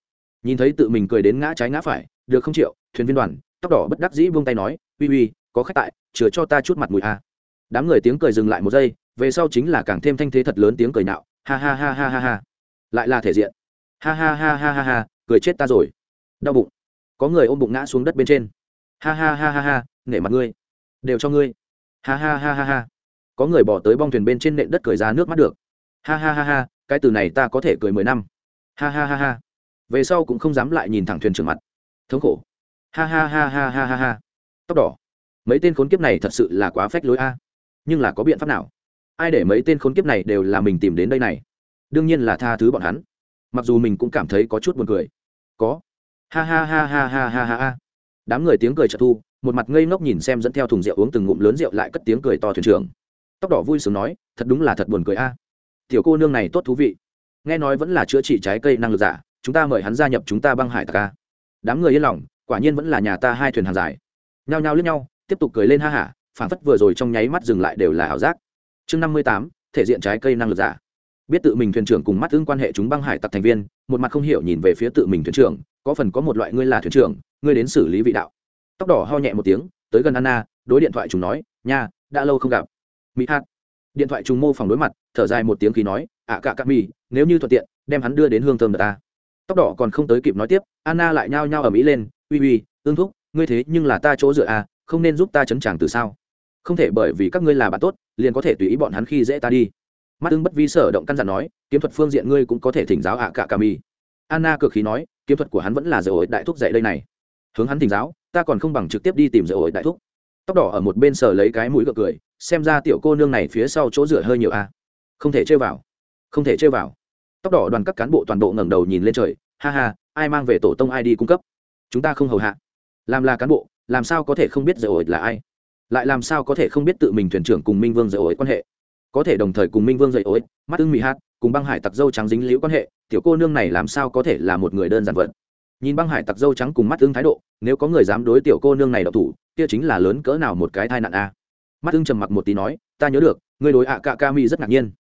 nhìn thấy tự mình cười đến ngã trái ngã phải được không chịu thuyền viên đoàn tóc đỏ bất đắc dĩ buông tay nói uy uy có khách tại chừa cho ta chút mặt mũi a à. đám người tiếng cười dừng lại một giây về sau chính là càng thêm thanh thế thật lớn tiếng cười nạo ha ha ha ha ha ha lại là thể diện ha ha ha ha ha ha cười chết ta rồi đau bụng có người ôm bụng ngã xuống đất bên trên ha ha ha ha ha nể mặt ngươi đều cho ngươi ha ha ha ha ha có người bỏ tới bong thuyền bên trên nện đất cười ra nước mắt được ha ha ha ha cái từ này ta có thể cười mười năm ha ha ha ha về sau cũng không dám lại nhìn thẳng thuyền trưởng mặt thống khổ ha ha ha ha ha ha ha tóc đỏ mấy tên khốn kiếp này thật sự là quá phách lối a nhưng là có biện pháp nào ai để mấy tên khốn kiếp này đều là mình tìm đến đây này đương nhiên là tha thứ bọn hắn mặc dù mình cũng cảm thấy có chút buồn cười có ha ha ha ha ha ha ha ha đám người tiếng cười trợ thu một mặt ngây ngốc nhìn xem dẫn theo thùng rượu uống từng ngụm lớn rượu lại cất tiếng cười to thuyền trưởng tóc đỏ vui sướng nói thật đúng là thật buồn cười a tiểu cô nương này tốt thú vị. Nghe nói vẫn là chữa trị trái cây năng lực giả, chúng ta mời hắn gia nhập chúng ta băng hải tặc ca đám người yên lòng, quả nhiên vẫn là nhà ta hai thuyền hàng dài. Nhao nhao lướt nhau, tiếp tục cười lên ha hả phản phất vừa rồi trong nháy mắt dừng lại đều là ảo giác. Chương năm mươi tám, thể diện trái cây năng lực giả. Biết tự mình thuyền trưởng cùng mắt tương quan hệ chúng băng hải tặc thành viên, một mặt không hiểu nhìn về phía tự mình thuyền trưởng, có phần có một loại ngươi là thuyền trưởng, ngươi đến xử lý vị đạo. Tóc đỏ ho nhẹ một tiếng, tới gần anna, đối điện thoại chúng nói, nha, đã lâu không gặp. Mỹ hát điện thoại trùng mô phỏng đối mặt thở dài một tiếng khi nói ạ à, cạ cạ mì nếu như thuận tiện đem hắn đưa đến hương thơm đợt ta. Tóc đỏ còn không tới kịp nói tiếp anna lại nhao nhao ở mỹ lên uy uy ương thúc ngươi thế nhưng là ta chỗ dựa à không nên giúp ta chấn tràng từ sao? Không thể bởi vì các ngươi là bạn tốt liền có thể tùy ý bọn hắn khi dễ ta đi. Mắt ưng bất vi sở động căn dặn nói kiếm thuật phương diện ngươi cũng có thể thỉnh giáo ạ cả cà mi anna cực khí nói kiếm thuật của hắn vẫn là dở ổi đại thúc dạy đây này. Hướng hắn thỉnh giáo ta còn không bằng trực tiếp đi tìm dở ổi đại thúc. Tóc đỏ ở một bên sở lấy cái mũi gượng cười xem ra tiểu cô nương này phía sau chỗ rửa hơi nhiều a không thể chơi vào. Không thể chơi vào. Tóc đỏ đoàn các cán bộ toàn bộ ngẩng đầu nhìn lên trời. Ha ha, ai mang về tổ tông ai đi cung cấp? Chúng ta không hầu hạ. Làm là cán bộ, làm sao có thể không biết dở ổi là ai? Lại làm sao có thể không biết tự mình thuyền trưởng cùng minh vương dở ổi quan hệ? Có thể đồng thời cùng minh vương dạy ổi, mắt ưng mỹ hát, cùng băng hải tặc dâu trắng dính liễu quan hệ, tiểu cô nương này làm sao có thể là một người đơn giản vật? Nhìn băng hải tặc dâu trắng cùng mắt ưng thái độ, nếu có người dám đối tiểu cô nương này độc thủ, kia chính là lớn cỡ nào một cái thai nạn a mắt ưng trầm mặc một tí nói, ta nhớ được người đối ạ cạ ca mi rất ngạc nhiên.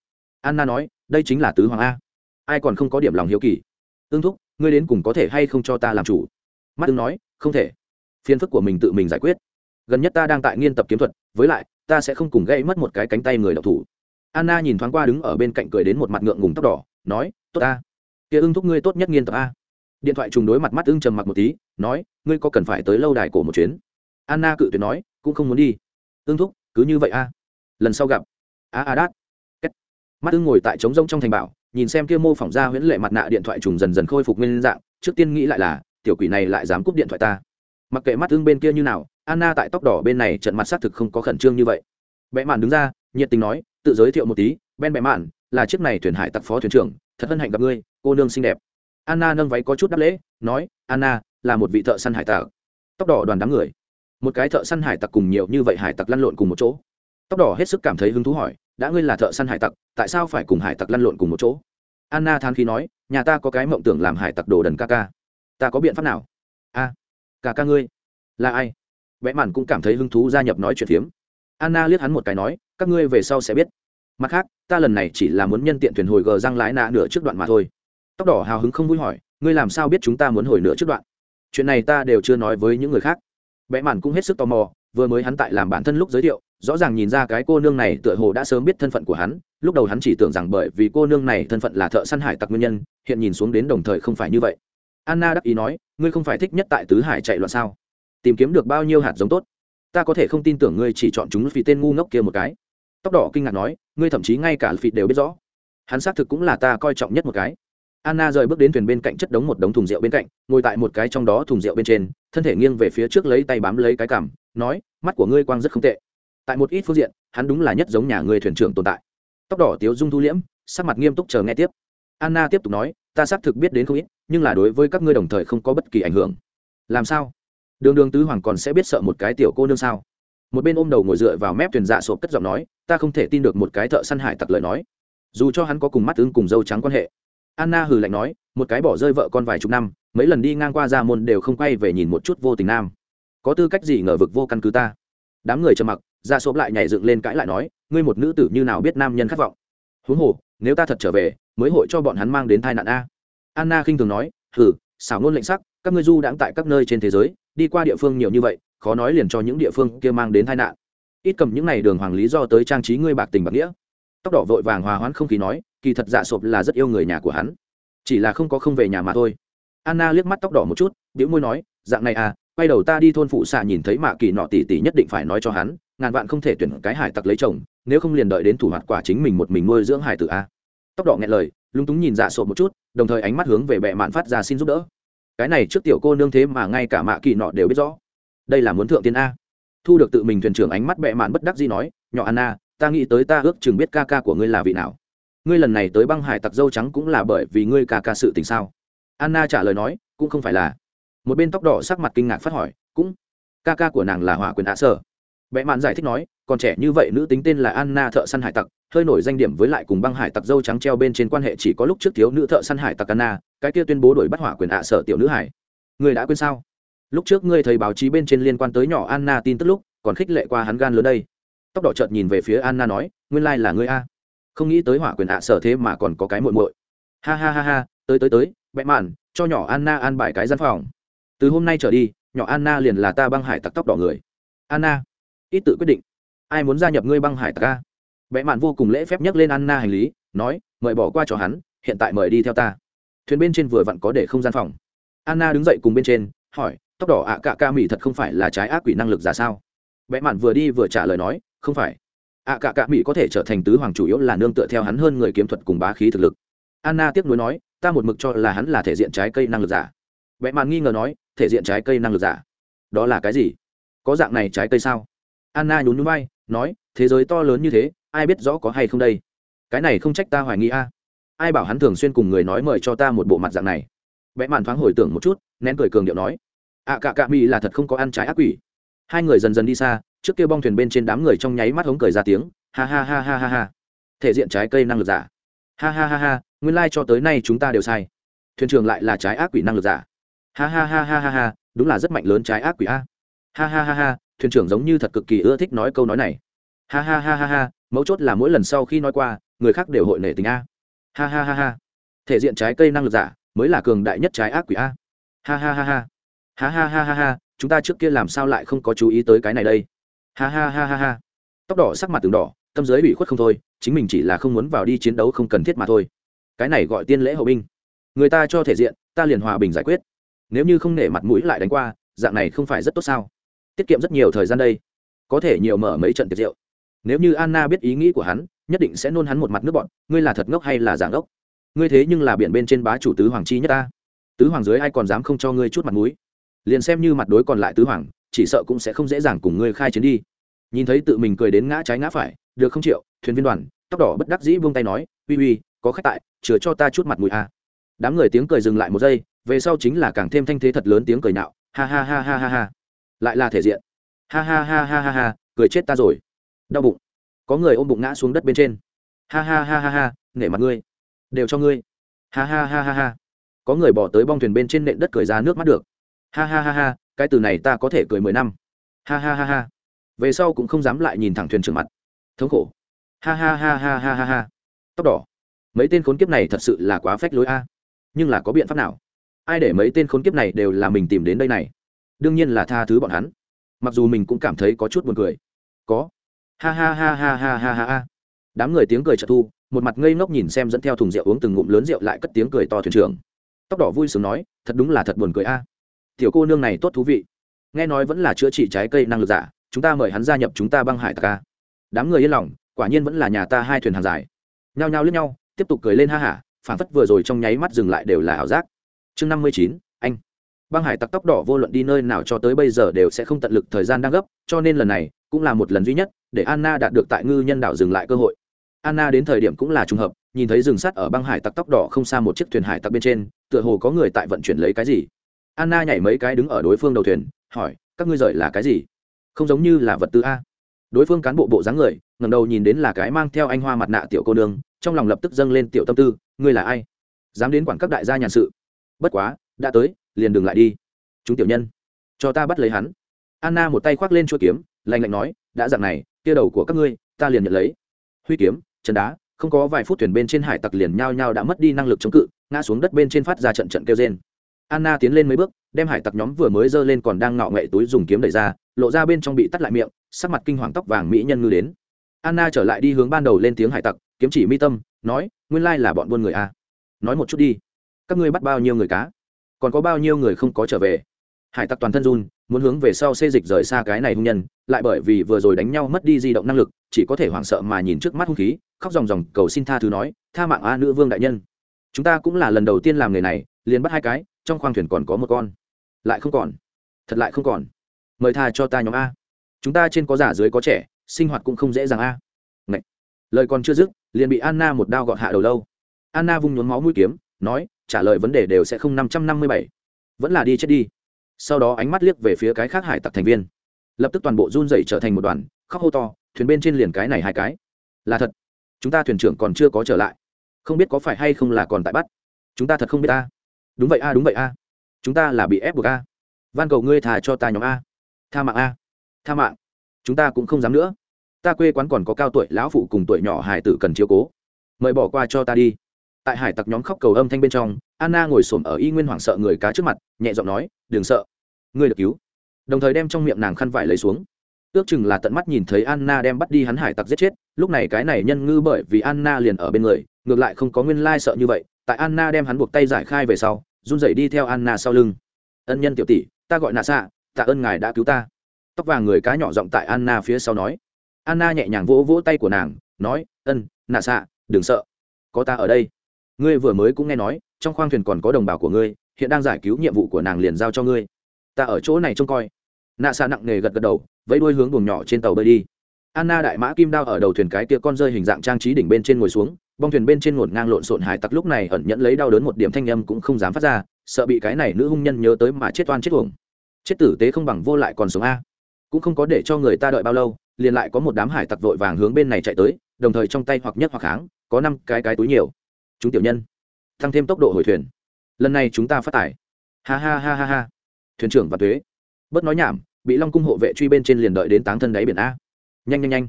Anna nói, đây chính là tứ hoàng a. Ai còn không có điểm lòng hiếu kỳ? Ưng thúc, ngươi đến cùng có thể hay không cho ta làm chủ? Mắt ưng nói, không thể. Phiền phức của mình tự mình giải quyết. Gần nhất ta đang tại nghiên tập kiếm thuật, với lại, ta sẽ không cùng gây mất một cái cánh tay người đọc thủ. Anna nhìn thoáng qua đứng ở bên cạnh cười đến một mặt ngượng ngùng tóc đỏ, nói, tốt ta. Kia ưng thúc ngươi tốt nhất nghiên tập a. Điện thoại trùng đối mặt mắt ưng trầm mặc một tí, nói, ngươi có cần phải tới lâu đài cổ một chuyến? Anna cự tuyệt nói, cũng không muốn đi. Ưng thúc cứ như vậy a. Lần sau gặp. A a đát. Mắt ưng ngồi tại trống rông trong thành bảo, nhìn xem kia mô phỏng ra huyễn lệ mặt nạ điện thoại trùng dần dần khôi phục nguyên dạng, trước tiên nghĩ lại là, tiểu quỷ này lại dám cúp điện thoại ta. Mặc kệ mắt ưng bên kia như nào, anna tại tóc đỏ bên này trận mặt xác thực không có khẩn trương như vậy. Bẽ mạn đứng ra, nhiệt tình nói, tự giới thiệu một tí, ben bẽ mạn, là chiếc này thuyền hải tặc phó thuyền trưởng, thật hân hạnh gặp ngươi, cô nương xinh đẹp. Anna nâng váy có chút đáp lễ, nói, anna, là một vị thợ săn hải tặc. Tóc đỏ đoàn đám người một cái thợ săn hải tặc cùng nhiều như vậy hải tặc lăn lộn cùng một chỗ. Tóc đỏ hết sức cảm thấy hứng thú hỏi, đã ngươi là thợ săn hải tặc, tại sao phải cùng hải tặc lăn lộn cùng một chỗ? Anna than khi nói, nhà ta có cái mộng tưởng làm hải tặc đồ đần ca ca. Ta có biện pháp nào? A, ca ca ngươi, là ai? Vẽ mạn cũng cảm thấy hứng thú gia nhập nói chuyện phiếm. Anna liếc hắn một cái nói, các ngươi về sau sẽ biết. Mặt khác, ta lần này chỉ là muốn nhân tiện thuyền hồi gờ răng lái nạ nửa trước đoạn mà thôi. Tóc đỏ hào hứng không vui hỏi, ngươi làm sao biết chúng ta muốn hồi nửa trước đoạn? Chuyện này ta đều chưa nói với những người khác bẽ mạn cũng hết sức tò mò, vừa mới hắn tại làm bản thân lúc giới thiệu, rõ ràng nhìn ra cái cô nương này tựa hồ đã sớm biết thân phận của hắn, lúc đầu hắn chỉ tưởng rằng bởi vì cô nương này thân phận là thợ săn hải tặc nguyên nhân, hiện nhìn xuống đến đồng thời không phải như vậy. Anna đắc ý nói, ngươi không phải thích nhất tại tứ hải chạy loạn sao? Tìm kiếm được bao nhiêu hạt giống tốt? Ta có thể không tin tưởng ngươi chỉ chọn chúng vì tên ngu ngốc kia một cái. Tóc đỏ kinh ngạc nói, ngươi thậm chí ngay cả phịt đều biết rõ. Hắn xác thực cũng là ta coi trọng nhất một cái anna rời bước đến thuyền bên cạnh chất đống một đống thùng rượu bên cạnh, ngồi tại một cái trong đó thùng rượu bên trên, thân thể nghiêng về phía trước lấy tay bám lấy cái cằm, nói, mắt của ngươi quang rất không tệ. Tại một ít phương diện, hắn đúng là nhất giống nhà ngươi thuyền trưởng tồn tại. Tóc đỏ tiếu dung thu liễm, sắc mặt nghiêm túc chờ nghe tiếp. Anna tiếp tục nói, ta xác thực biết đến không ít, nhưng là đối với các ngươi đồng thời không có bất kỳ ảnh hưởng. Làm sao? Đường đường tứ hoàng còn sẽ biết sợ một cái tiểu cô nương sao? Một bên ôm đầu ngồi dựa vào mép thuyền dạ sộp cất giọng nói, ta không thể tin được một cái thợ săn hải tặc lời nói. Dù cho hắn có cùng mắt ứng cùng dâu trắng quan hệ anna hừ lạnh nói, một cái bỏ rơi vợ con vài chục năm, mấy lần đi ngang qua ra môn đều không quay về nhìn một chút vô tình nam. Có tư cách gì ngờ vực vô căn cứ ta? Đám người trầm mặc, ra sộp lại nhảy dựng lên cãi lại nói, ngươi một nữ tử như nào biết nam nhân khát vọng? Huống hồ, nếu ta thật trở về, mới hội cho bọn hắn mang đến tai nạn a. Anna khinh thường nói, hừ, xảo ngôn lệnh sắc, các ngươi du đãng tại các nơi trên thế giới, đi qua địa phương nhiều như vậy, khó nói liền cho những địa phương kia mang đến tai nạn. Ít cầm những này đường hoàng lý do tới trang trí ngươi bạc tình bạc nghĩa tóc đỏ vội vàng hòa hoãn không khí nói, kỳ thật dạ sộp là rất yêu người nhà của hắn. Chỉ là không có không về nhà mà thôi. Anna liếc mắt tóc đỏ một chút biểu môi nói, dạng này à quay đầu ta đi thôn phụ xạ nhìn thấy mạ kỳ nọ tỷ tỷ nhất định phải nói cho hắn, ngàn vạn không thể tuyển cái hải tặc lấy chồng, nếu không liền đợi đến thủ hoạt quả chính mình một mình nuôi dưỡng hải tử a. Tóc đỏ nghe lời, lúng túng nhìn dạ sộp một chút, đồng thời ánh mắt hướng về bệ mạn phát ra xin giúp đỡ. Cái này trước tiểu cô nương thế mà ngay cả mạ kỳ nọ đều biết rõ. Đây là muốn thượng tiên a. Thu được tự mình thuyền trưởng ánh mắt bệ mạn bất đắc gì nói, nhỏ anna ta nghĩ tới ta ước chừng biết ca ca của ngươi là vị nào. Ngươi lần này tới băng hải tặc dâu trắng cũng là bởi vì ngươi ca ca sự tình sao? Anna trả lời nói, cũng không phải là. Một bên tóc đỏ sắc mặt kinh ngạc phát hỏi, cũng, ca ca của nàng là hỏa quyền ạ sở bệ mạn giải thích nói, còn trẻ như vậy nữ tính tên là anna thợ săn hải tặc, hơi nổi danh điểm với lại cùng băng hải tặc dâu trắng treo bên trên quan hệ chỉ có lúc trước thiếu nữ thợ săn hải tặc anna, cái kia tuyên bố đổi bắt hỏa quyền ạ sở tiểu nữ hải. Người đã quên sao? Lúc trước ngươi thấy báo chí bên trên liên quan tới nhỏ anna tin tức lúc, còn khích lệ qua hắn gan lớn đây tóc đỏ chợt nhìn về phía anna nói, nguyên lai là ngươi a. Không nghĩ tới hỏa quyền ạ sở thế mà còn có cái muội muội. Ha ha ha ha, tới tới tới bẽ mạn, cho nhỏ anna an bài cái gian phòng. Từ hôm nay trở đi, nhỏ anna liền là ta băng hải tặc tóc đỏ người. Anna, ít tự quyết định. Ai muốn gia nhập ngươi băng hải tặc a? Bẽ mạn vô cùng lễ phép nhắc lên anna hành lý, nói, mời bỏ qua cho hắn, hiện tại mời đi theo ta. Thuyền bên trên vừa vặn có để không gian phòng. Anna đứng dậy cùng bên trên, hỏi, tóc đỏ ạ cạ ca mỹ thật không phải là trái ác quỷ năng lực giả sao? Vẽ mạn vừa đi vừa trả lời nói không phải. Ạ cả cả mỹ có thể trở thành tứ hoàng chủ yếu là nương tựa theo hắn hơn người kiếm thuật cùng bá khí thực lực. Anna tiếp nối nói, ta một mực cho là hắn là thể diện trái cây năng lực giả. Vẽ màn nghi ngờ nói, thể diện trái cây năng lực giả? Đó là cái gì? Có dạng này trái cây sao? Anna nhún nhún vai, nói, thế giới to lớn như thế, ai biết rõ có hay không đây? Cái này không trách ta hoài nghi a. Ai bảo hắn thường xuyên cùng người nói mời cho ta một bộ mặt dạng này? Vẽ màn thoáng hồi tưởng một chút, nén cười cường điệu nói ạ cả cả mỹ là thật không có ăn trái ác quỷ. Hai người dần dần đi xa trước kia bong thuyền bên trên đám người trong nháy mắt hống cười ra tiếng ha ha ha ha ha ha thể diện trái cây năng lực giả ha ha ha ha nguyên lai、like、cho tới nay chúng ta đều sai thuyền trưởng lại là trái ác quỷ năng lực giả ha ha ha ha ha ha đúng là rất mạnh lớn trái ác quỷ a ha ha ha ha thuyền trưởng giống như thật cực kỳ ưa thích nói câu nói này ha ha ha ha ha mấu chốt là mỗi lần sau khi nói qua người khác đều hội nể tình a ha ha ha ha thể diện trái cây năng lực giả mới là cường đại nhất trái ác quỷ a ha ha ha ha ha ha ha ha ha chúng ta trước kia làm sao lại không có chú ý tới cái này đây ha ha ha ha ha. Tóc đỏ sắc mặt từng đỏ, tâm giới bị khuất không thôi, chính mình chỉ là không muốn vào đi chiến đấu không cần thiết mà thôi. Cái này gọi tiên lễ hậu binh. Người ta cho thể diện, ta liền hòa bình giải quyết. Nếu như không nể mặt mũi lại đánh qua, dạng này không phải rất tốt sao? Tiết kiệm rất nhiều thời gian đây. Có thể nhiều mở mấy trận tiệc rượu. Nếu như anna biết ý nghĩ của hắn, nhất định sẽ nôn hắn một mặt nước bọn, ngươi là thật ngốc hay là giả ngốc? Ngươi thế nhưng là biển bên trên bá chủ tứ hoàng chi nhất ta. Tứ hoàng dưới ai còn dám không cho ngươi chút mặt mũi? Liền xem như mặt đối còn lại tứ hoàng chỉ sợ cũng sẽ không dễ dàng cùng ngươi khai chiến đi nhìn thấy tự mình cười đến ngã trái ngã phải được không chịu thuyền viên đoàn tóc đỏ bất đắc dĩ buông tay nói uy uy có khách tại chừa cho ta chút mặt mũi a đám người tiếng cười dừng lại một giây về sau chính là càng thêm thanh thế thật lớn tiếng cười nạo ha ha ha ha ha ha lại là thể diện ha ha ha ha ha ha cười chết ta rồi đau bụng có người ôm bụng ngã xuống đất bên trên ha ha ha ha ha nể mặt ngươi đều cho ngươi ha ha ha ha ha có người bỏ tới bong thuyền bên trên nện đất cười ra nước mắt được ha ha ha ha cái từ này ta có thể cười mười năm ha ha ha ha về sau cũng không dám lại nhìn thẳng thuyền trưởng mặt thống khổ ha ha ha ha ha ha ha tóc đỏ mấy tên khốn kiếp này thật sự là quá phách lối a nhưng là có biện pháp nào ai để mấy tên khốn kiếp này đều là mình tìm đến đây này đương nhiên là tha thứ bọn hắn mặc dù mình cũng cảm thấy có chút buồn cười có ha ha ha ha ha ha ha ha đám người tiếng cười trợ thu một mặt ngây ngốc nhìn xem dẫn theo thùng rượu uống từng ngụm lớn rượu lại cất tiếng cười to thuyền trưởng tóc đỏ vui sướng nói thật đúng là thật buồn cười a tiểu cô nương này tốt thú vị. Nghe nói vẫn là chữa trị trái cây năng lực giả, chúng ta mời hắn gia nhập chúng ta băng hải tặc ca đám người yên lòng, quả nhiên vẫn là nhà ta hai thuyền hàng dài. Nhao nhao lướt nhau, tiếp tục cười lên ha hả phản phất vừa rồi trong nháy mắt dừng lại đều là ảo giác. Chương năm mươi chín, anh. Băng hải tặc tóc đỏ vô luận đi nơi nào cho tới bây giờ đều sẽ không tận lực thời gian đang gấp, cho nên lần này cũng là một lần duy nhất để anna đạt được tại ngư nhân đảo dừng lại cơ hội. Anna đến thời điểm cũng là trùng hợp, nhìn thấy rừng sắt ở băng hải tặc tóc đỏ không xa một chiếc thuyền hải tặc bên trên, tựa hồ có người tại vận chuyển lấy cái gì anna nhảy mấy cái đứng ở đối phương đầu thuyền, hỏi, các ngươi rời là cái gì? Không giống như là vật tư a. Đối phương cán bộ bộ dáng người, ngẩng đầu nhìn đến là cái mang theo anh hoa mặt nạ tiểu cô nương, trong lòng lập tức dâng lên tiểu tâm tư, ngươi là ai? Dám đến quản các đại gia nhàn sự? Bất quá, đã tới, liền đừng lại đi. Chúng tiểu nhân, cho ta bắt lấy hắn. Anna một tay khoác lên chuôi kiếm, lạnh lạnh nói, đã dạng này, kia đầu của các ngươi, ta liền nhận lấy. Huy kiếm, chân đá, không có vài phút thuyền bên trên hải tặc liền nhao nhao đã mất đi năng lực chống cự, ngã xuống đất bên trên phát ra trận trận kêu trên anna tiến lên mấy bước, đem hải tặc nhóm vừa mới giơ lên còn đang ngọ nghệ túi dùng kiếm đẩy ra, lộ ra bên trong bị tắt lại miệng, sắc mặt kinh hoàng tóc vàng mỹ nhân ngư đến. Anna trở lại đi hướng ban đầu lên tiếng hải tặc, kiếm chỉ mi tâm, nói, nguyên lai là bọn buôn người a. Nói một chút đi, các ngươi bắt bao nhiêu người cá? Còn có bao nhiêu người không có trở về? Hải tặc toàn thân run, muốn hướng về sau xê dịch rời xa cái này hung nhân, lại bởi vì vừa rồi đánh nhau mất đi di động năng lực, chỉ có thể hoảng sợ mà nhìn trước mắt hung khí, khóc ròng ròng, cầu xin tha thứ nói, tha mạng a nữ vương đại nhân. Chúng ta cũng là lần đầu tiên làm nghề này, liền bắt hai cái trong khoang thuyền còn có một con. Lại không còn. Thật lại không còn. Mời tha cho ta nhóm a. Chúng ta trên có già dưới có trẻ, sinh hoạt cũng không dễ dàng a. Ngậy. lời còn chưa dứt, liền bị anna một đao gọt hạ đầu lâu. Anna vung nhốn máu mũi kiếm, nói, trả lời vấn đề đều sẽ không năm trăm năm mươi bảy. Vẫn là đi chết đi. Sau đó ánh mắt liếc về phía cái khác hải tặc thành viên. Lập tức toàn bộ run dậy trở thành một đoàn, khóc hô to, thuyền bên trên liền cái này hai cái. Là thật. Chúng ta thuyền trưởng còn chưa có trở lại. Không biết có phải hay không là còn tại bắt. Chúng ta thật không biết ta đúng vậy a, đúng vậy a. Chúng ta là bị ép buộc a. Van cầu ngươi thà cho ta nhóm a. Tha mạng a. Tha mạng. Chúng ta cũng không dám nữa. Ta quê quán còn có cao tuổi lão phụ cùng tuổi nhỏ hải tử cần chiếu cố. Mời bỏ qua cho ta đi. Tại hải tặc nhóm khóc cầu âm thanh bên trong, anna ngồi s ổ m ở y nguyên hoảng sợ người cá trước mặt, nhẹ giọng nói, đừng sợ. Ngươi được cứu. Đồng thời đem trong miệng nàng khăn vải lấy xuống. Ước chừng là tận mắt nhìn thấy anna đem bắt đi hắn hải tặc giết chết, lúc này cái này nhân ngư bởi vì anna liền ở bên người, ngược lại không có nguyên lai sợ như vậy. Tại anna đem hắn buộc tay giải khai về sau run rẩy đi theo anna sau lưng. Ân nhân tiểu tỷ, ta gọi nạ xạ tạ ơn ngài đã cứu ta. Tóc vàng người cá nhỏ giọng tại anna phía sau nói. Anna nhẹ nhàng vỗ vỗ tay của nàng, nói, ân, nạ xạ đừng sợ. Có ta ở đây. Ngươi vừa mới cũng nghe nói, trong khoang thuyền còn có đồng bào của ngươi, hiện đang giải cứu nhiệm vụ của nàng liền giao cho ngươi. Ta ở chỗ này trông coi. Nạ xạ nặng nề gật gật đầu, vẫy đuôi hướng buồng nhỏ trên tàu bơi đi. Anna đại mã kim đao ở đầu thuyền cái kia con rơi hình dạng trang trí đỉnh bên trên ngồi xuống bong thuyền bên trên ngổn ngang lộn xộn hải tặc lúc này ẩn nhẫn lấy đau đớn một điểm thanh âm cũng không dám phát ra, sợ bị cái này nữ hung nhân nhớ tới mà chết oan chết uổng. Chết tử tế không bằng vô lại còn sống a. Cũng không có để cho người ta đợi bao lâu, liền lại có một đám hải tặc vội vàng hướng bên này chạy tới, đồng thời trong tay hoặc nhất hoặc kháng, có năm cái cái túi nhiều. Chúng tiểu nhân, tăng thêm tốc độ hồi thuyền. Lần này chúng ta phát tải ha ha ha ha ha. Thuyền trưởng và thuế bớt nói nhảm, bị long cung hộ vệ truy bên trên liền đợi đến táng thân đáy biển a. Nhanh nhanh nhanh.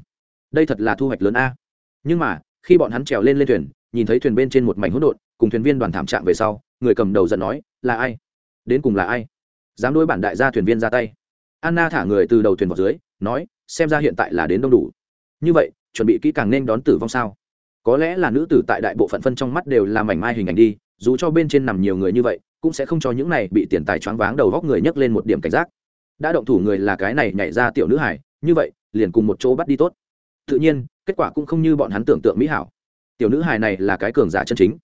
Đây thật là thu hoạch lớn a. Nhưng mà khi bọn hắn trèo lên lên thuyền, nhìn thấy thuyền bên trên một mảnh hỗn độn, cùng thuyền viên đoàn thảm trạng về sau, người cầm đầu giận nói, là ai? Đến cùng là ai? Dám đôi bản đại gia thuyền viên ra tay. Anna thả người từ đầu thuyền vào dưới, nói, xem ra hiện tại là đến đông đủ. Như vậy, chuẩn bị kỹ càng nên đón tử vong sao? Có lẽ là nữ tử tại đại bộ phận phân trong mắt đều là mảnh mai hình ảnh đi, dù cho bên trên nằm nhiều người như vậy, cũng sẽ không cho những này bị tiền tài choáng váng đầu góc người nhấc lên một điểm cảnh giác. Đã động thủ người là cái này nhảy ra tiểu nữ hải như vậy, liền cùng một chỗ bắt đi tốt tự nhiên, kết quả cũng không như bọn hắn tưởng tượng mỹ hảo. Tiểu nữ hài này là cái cường giả chân chính.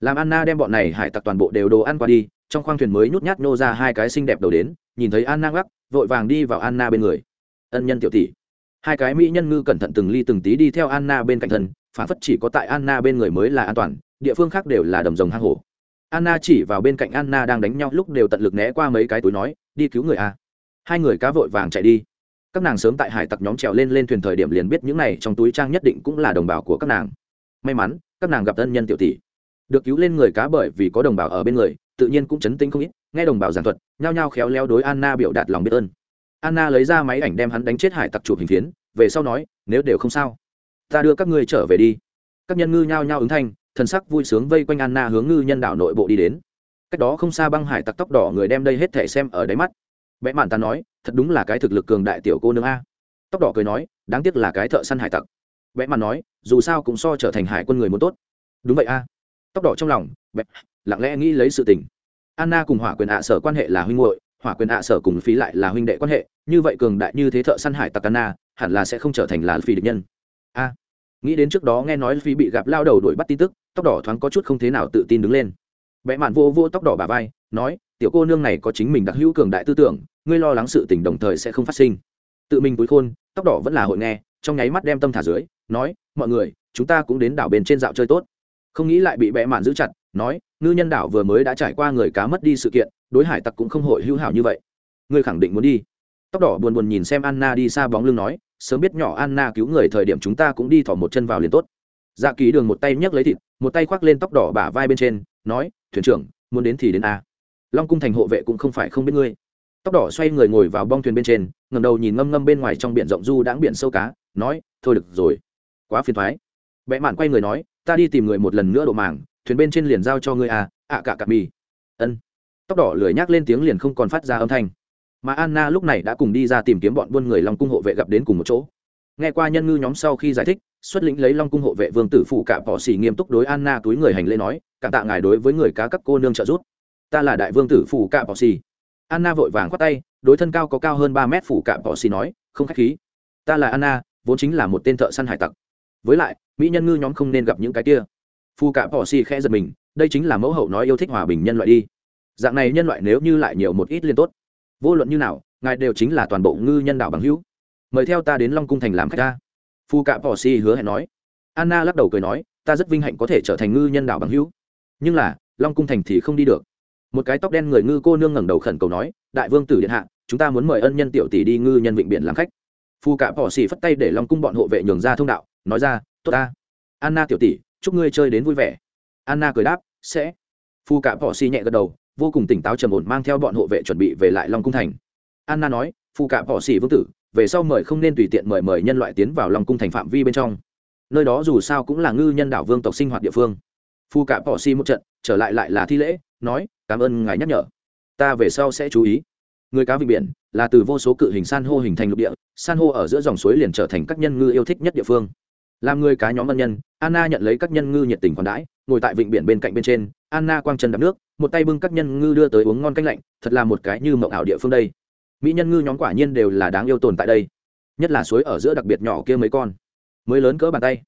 Làm anna đem bọn này hải tặc toàn bộ đều đồ ăn qua đi, trong khoang thuyền mới nhút nhát nô ra hai cái xinh đẹp đầu đến, nhìn thấy anna gắt vội vàng đi vào anna bên người. Ân nhân tiểu tỷ. Hai cái mỹ nhân ngư cẩn thận từng ly từng tí đi theo anna bên cạnh thân, phản phất chỉ có tại anna bên người mới là an toàn, địa phương khác đều là đầm rồng hang hổ. Anna chỉ vào bên cạnh anna đang đánh nhau, lúc đều tận lực né qua mấy cái túi nói, đi cứu người a hai người cá vội vàng chạy đi các nàng sớm tại hải tặc nhóm trèo lên lên thuyền thời điểm liền biết những này trong túi trang nhất định cũng là đồng bào của các nàng. May mắn, các nàng gặp thân nhân tiểu tỷ. Được cứu lên người cá bởi vì có đồng bào ở bên người, tự nhiên cũng chấn tinh không ít, nghe đồng bào giảng thuật, nhao nhao khéo léo đối anna biểu đạt lòng biết ơn. Anna lấy ra máy ảnh đem hắn đánh chết hải tặc chụp hình phiến, về sau nói, nếu đều không sao, ta đưa các ngươi trở về đi. Các nhân ngư nhao nhao ứng thanh, thần sắc vui sướng vây quanh anna hướng ngư nhân đảo nội bộ đi đến. Cách đó không xa băng hải tặc tóc đỏ người đem đây hết thể xem ở đáy mắt. Vẽ mạn ta nói thật đúng là cái thực lực cường đại tiểu cô nương a. Tóc đỏ cười nói, đáng tiếc là cái thợ săn hải tặc. Vẽ mặt nói, dù sao cũng so trở thành hải quân người muốn tốt. Đúng vậy a. Tóc đỏ trong lòng vẽ lặng lẽ nghĩ lấy sự tình. Anna cùng hỏa quyền ạ sở quan hệ là huynh hội hỏa quyền ạ sở cùng phí lại là huynh đệ quan hệ, như vậy cường đại như thế thợ săn hải tặc anna, hẳn là sẽ không trở thành là phi địch nhân. A. Nghĩ đến trước đó nghe nói phi bị gặp lao đầu đuổi bắt tin tức, tóc đỏ thoáng có chút không thế nào tự tin đứng lên. Vẽ mạn vô vô tóc đỏ bà vai, nói, tiểu cô nương này có chính mình đặc hữu cường đại tư tưởng ngươi lo lắng sự tình đồng thời sẽ không phát sinh. Tự mình túi khôn, tóc đỏ vẫn là hội nghe, trong nháy mắt đem tâm thả dưới, nói, mọi người, chúng ta cũng đến đảo bên trên dạo chơi tốt. Không nghĩ lại bị bẽ mạn giữ chặt, nói, ngư nhân đảo vừa mới đã trải qua người cá mất đi sự kiện, đối hải tặc cũng không hội hữu hảo như vậy. Ngươi khẳng định muốn đi. Tóc đỏ buồn buồn nhìn xem anna đi xa bóng lưng nói, sớm biết nhỏ anna cứu người thời điểm chúng ta cũng đi thỏ một chân vào liền tốt. Dạ ký đường một tay nhấc lấy thịt, một tay khoác lên tóc đỏ bả vai bên trên, nói, thuyền trưởng, muốn đến thì đến a. Long cung thành hộ vệ cũng không phải không biết ngươi tóc đỏ xoay người ngồi vào bong thuyền bên trên ngầm đầu nhìn ngâm ngâm bên ngoài trong biển rộng du đãng biển sâu cá, nói, thôi được rồi. Quá phiền thoái vẽ mạn quay người nói, ta đi tìm người một lần nữa độ màng, thuyền bên trên liền giao cho ngươi à ạ cả cặp mì. Ân. Tóc đỏ lười nhác lên tiếng liền không còn phát ra âm thanh. Mà anna lúc này đã cùng đi ra tìm kiếm bọn buôn người long cung hộ vệ gặp đến cùng một chỗ. Nghe qua nhân ngư nhóm sau khi giải thích, xuất lĩnh lấy long cung hộ vệ vương tử phủ cả bỏ xỉ nghiêm túc đối anna túi người hành lễ nói, cảm tạ ngài đối với người cá các cô nương trợ giúp. Ta là đại vương tử phủ cả bỏ xỉ anna vội vàng khoát tay, đối thân cao có cao hơn ba mét phủ cả bỏ xì nói, không khách khí. Ta là anna, vốn chính là một tên thợ săn hải tặc. Với lại, mỹ nhân ngư nhóm không nên gặp những cái kia. Phu cả bỏ xì khẽ giật mình, đây chính là mẫu hậu nói yêu thích hòa bình nhân loại đi. Dạng này nhân loại nếu như lại nhiều một ít liên tốt, vô luận như nào, ngài đều chính là toàn bộ ngư nhân đạo bằng hữu. Mời theo ta đến long cung thành làm khách ta. Phu cả bỏ xì hứa hẹn nói. Anna lắc đầu cười nói, ta rất vinh hạnh có thể trở thành ngư nhân đạo bằng hữu. Nhưng là, long cung thành thì không đi được một cái tóc đen người ngư cô nương ngẩng đầu khẩn cầu nói, đại vương tử điện hạ, chúng ta muốn mời ân nhân tiểu tỷ đi ngư nhân vịnh biển làm khách. Phu cạ bỏ xì phất tay để long cung bọn hộ vệ nhường ra thông đạo, nói ra, tốt ta. Anna tiểu tỷ, chúc ngươi chơi đến vui vẻ. Anna cười đáp, sẽ. Phu cạ bỏ xì nhẹ gật đầu, vô cùng tỉnh táo trầm ổn mang theo bọn hộ vệ chuẩn bị về lại long cung thành. Anna nói, phu cạ bỏ xì vương tử, về sau mời không nên tùy tiện mời mời nhân loại tiến vào long cung thành phạm vi bên trong. Nơi đó dù sao cũng là ngư nhân đảo vương tộc sinh hoạt địa phương. Phu cạ bỏ xỉ một trận, trở lại lại là thi lễ, nói cảm ơn ngài nhắc nhở. Ta về sau sẽ chú ý. Người cá vịnh biển là từ vô số cự hình san hô hình thành lục địa, san hô ở giữa dòng suối liền trở thành các nhân ngư yêu thích nhất địa phương. Làm người cá nhóm ân nhân, anna nhận lấy các nhân ngư nhiệt tình khoản đãi, ngồi tại vịnh biển bên cạnh bên trên, anna quang chân đập nước, một tay bưng các nhân ngư đưa tới uống ngon canh lạnh, thật là một cái như mộng ảo địa phương đây. Mỹ nhân ngư nhóm quả nhiên đều là đáng yêu tồn tại đây. Nhất là suối ở giữa đặc biệt nhỏ kia mấy con. Mới lớn cỡ bàn tay.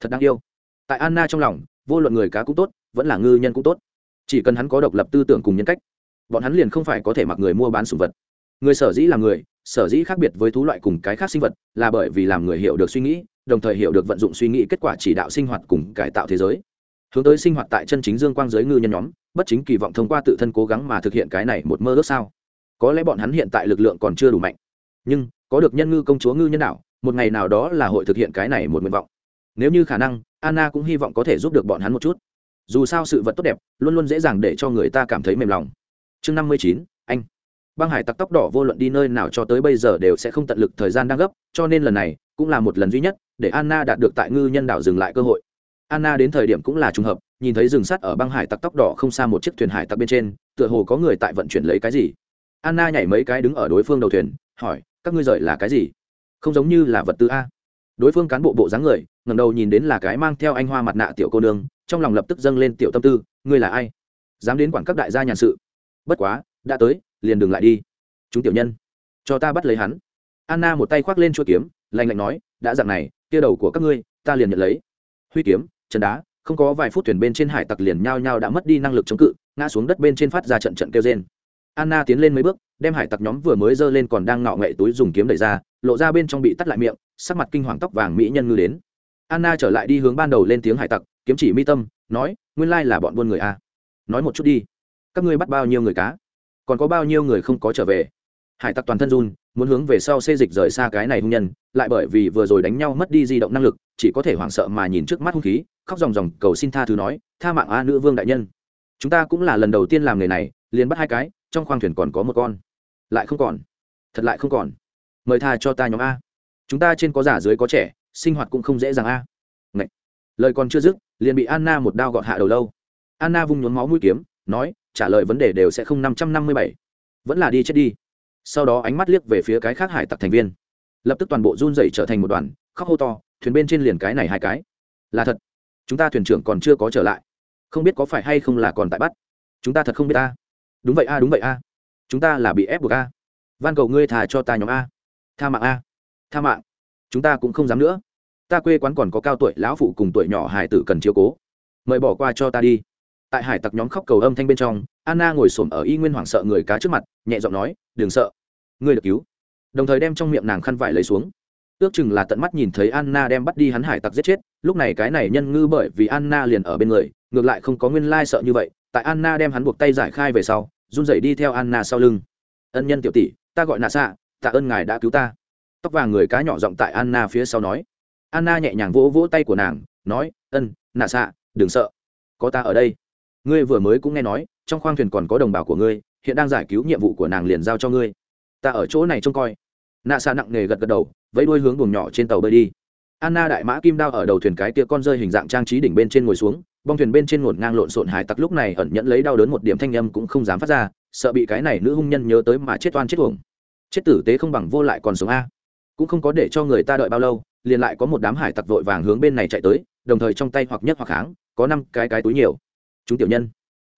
Thật đáng yêu. Tại anna trong lòng, vô luận người cá cũng tốt, vẫn là ngư nhân cũng tốt chỉ cần hắn có độc lập tư tưởng cùng nhân cách, bọn hắn liền không phải có thể mặc người mua bán sủng vật. Người sở dĩ là người, sở dĩ khác biệt với thú loại cùng cái khác sinh vật, là bởi vì làm người hiểu được suy nghĩ, đồng thời hiểu được vận dụng suy nghĩ kết quả chỉ đạo sinh hoạt cùng cải tạo thế giới. Hướng tới sinh hoạt tại chân chính dương quang giới ngư nhân nhóm, bất chính kỳ vọng thông qua tự thân cố gắng mà thực hiện cái này một mơ ước sao? Có lẽ bọn hắn hiện tại lực lượng còn chưa đủ mạnh, nhưng có được nhân ngư công chúa ngư nhân đạo một ngày nào đó là hội thực hiện cái này một nguyện vọng. Nếu như khả năng, anna cũng hy vọng có thể giúp được bọn hắn một chút dù sao sự vật tốt đẹp, luôn luôn dễ dàng để cho người ta cảm thấy mềm lòng. Chương năm mươi chín, anh. Băng hải tặc tóc đỏ vô luận đi nơi nào cho tới bây giờ đều sẽ không tận lực thời gian đang gấp, cho nên lần này cũng là một lần duy nhất để anna đạt được tại ngư nhân đảo dừng lại cơ hội. Anna đến thời điểm cũng là trùng hợp, nhìn thấy rừng sắt ở băng hải tặc tóc đỏ không xa một chiếc thuyền hải tặc bên trên, tựa hồ có người tại vận chuyển lấy cái gì. Anna nhảy mấy cái đứng ở đối phương đầu thuyền, hỏi, các ngươi rời là cái gì? Không giống như là vật tư a. Đối phương cán bộ bộ dáng người, ngẩng đầu nhìn đến là cái mang theo anh hoa mặt nạ tiểu cô nương trong lòng lập tức dâng lên tiểu tâm tư, ngươi là ai? Dám đến quản các đại gia nhàn sự? Bất quá, đã tới, liền đừng lại đi. Chúng tiểu nhân, cho ta bắt lấy hắn. Anna một tay khoác lên chuỗi kiếm lành lạnh nói, đã dặn này, kia đầu của các ngươi, ta liền nhận lấy. Huy kiếm, chân đá, không có vài phút thuyền bên trên hải tặc liền nhao nhao đã mất đi năng lực chống cự, ngã xuống đất bên trên phát ra trận trận kêu trên anna tiến lên mấy bước, đem hải tặc nhóm vừa mới giơ lên còn đang ngọ nghệ túi dùng kiếm đẩy ra, lộ ra bên trong bị tắt lại miệng, sắc mặt kinh hoàng tóc vàng mỹ nhân ngư đến. Anna trở lại đi hướng ban đầu lên tiếng hải tặc kiếm chỉ mi tâm, nói, nguyên lai là bọn buôn người a. Nói một chút đi, các ngươi bắt bao nhiêu người cá? Còn có bao nhiêu người không có trở về? Hải tặc toàn thân run, muốn hướng về sau xê dịch rời xa cái này hung nhân, lại bởi vì vừa rồi đánh nhau mất đi di động năng lực, chỉ có thể hoảng sợ mà nhìn trước mắt hung khí, khóc ròng ròng, cầu xin tha thứ nói, tha mạng a nữ vương đại nhân. Chúng ta cũng là lần đầu tiên làm nghề này, liền bắt hai cái, trong khoang thuyền còn có một con. Lại không còn. Thật lại không còn. Mời tha cho ta nhóm a. Chúng ta trên có già dưới có trẻ, sinh hoạt cũng không dễ dàng a. Ngậy. lời còn chưa dứt liền bị anna một đao gọt hạ đầu lâu. Anna vung nhốn máu mũi kiếm, nói, trả lời vấn đề đều sẽ không năm trăm năm mươi bảy. Vẫn là đi chết đi. Sau đó ánh mắt liếc về phía cái khác hải tặc thành viên. Lập tức toàn bộ run dậy trở thành một đoàn, khóc hô to, thuyền bên trên liền cái này hai cái. Là thật. Chúng ta thuyền trưởng còn chưa có trở lại. Không biết có phải hay không là còn tại bắt. Chúng ta thật không biết a đúng vậy a, đúng vậy a. Chúng ta là bị ép buộc a. Van cầu ngươi thà cho ta nhóm a. Tha mạng a. Tha mạng. Chúng ta cũng không dám nữa ta quê quán còn có cao tuổi lão phụ cùng tuổi nhỏ hải tử cần chiếu cố. Mời bỏ qua cho ta đi. Tại hải tặc nhóm khóc cầu âm thanh bên trong, anna ngồi s ổ m ở y nguyên hoảng sợ người cá trước mặt, nhẹ giọng nói, đừng sợ. Ngươi được cứu. Đồng thời đem trong miệng nàng khăn vải lấy xuống. Ước chừng là tận mắt nhìn thấy anna đem bắt đi hắn hải tặc giết chết, lúc này cái này nhân ngư bởi vì anna liền ở bên người, ngược lại không có nguyên lai sợ như vậy, tại anna đem hắn buộc tay giải khai về sau, run rẩy đi theo anna sau lưng. Ân nhân tiểu tỷ, ta gọi nạ xạ tạ ơn ngài đã cứu ta. Tóc vàng người cá nhỏ giọng tại anna phía sau nói anna nhẹ nhàng vỗ vỗ tay của nàng, nói, ân, nạ xạ, đừng sợ. Có ta ở đây. Ngươi vừa mới cũng nghe nói, trong khoang thuyền còn có đồng bào của ngươi, hiện đang giải cứu nhiệm vụ của nàng liền giao cho ngươi. Ta ở chỗ này trông coi. Nạ xạ nặng nề gật gật đầu, vẫy đuôi hướng buồng nhỏ trên tàu bơi đi. Anna đại mã kim đao ở đầu thuyền cái tia con rơi hình dạng trang trí đỉnh bên trên ngồi xuống, bong thuyền bên trên ngổn ngang lộn xộn hải tặc lúc này ẩn nhẫn lấy đau đớn một điểm thanh âm cũng không dám phát ra, sợ bị cái này nữ hung nhân nhớ tới mà chết oan chết uổng. Chết tử tế không bằng vô lại còn sống a. Cũng không có để cho người ta đợi bao lâu liền lại có một đám hải tặc vội vàng hướng bên này chạy tới, đồng thời trong tay hoặc nhất hoặc kháng, có năm cái cái túi nhiều. Chúng tiểu nhân,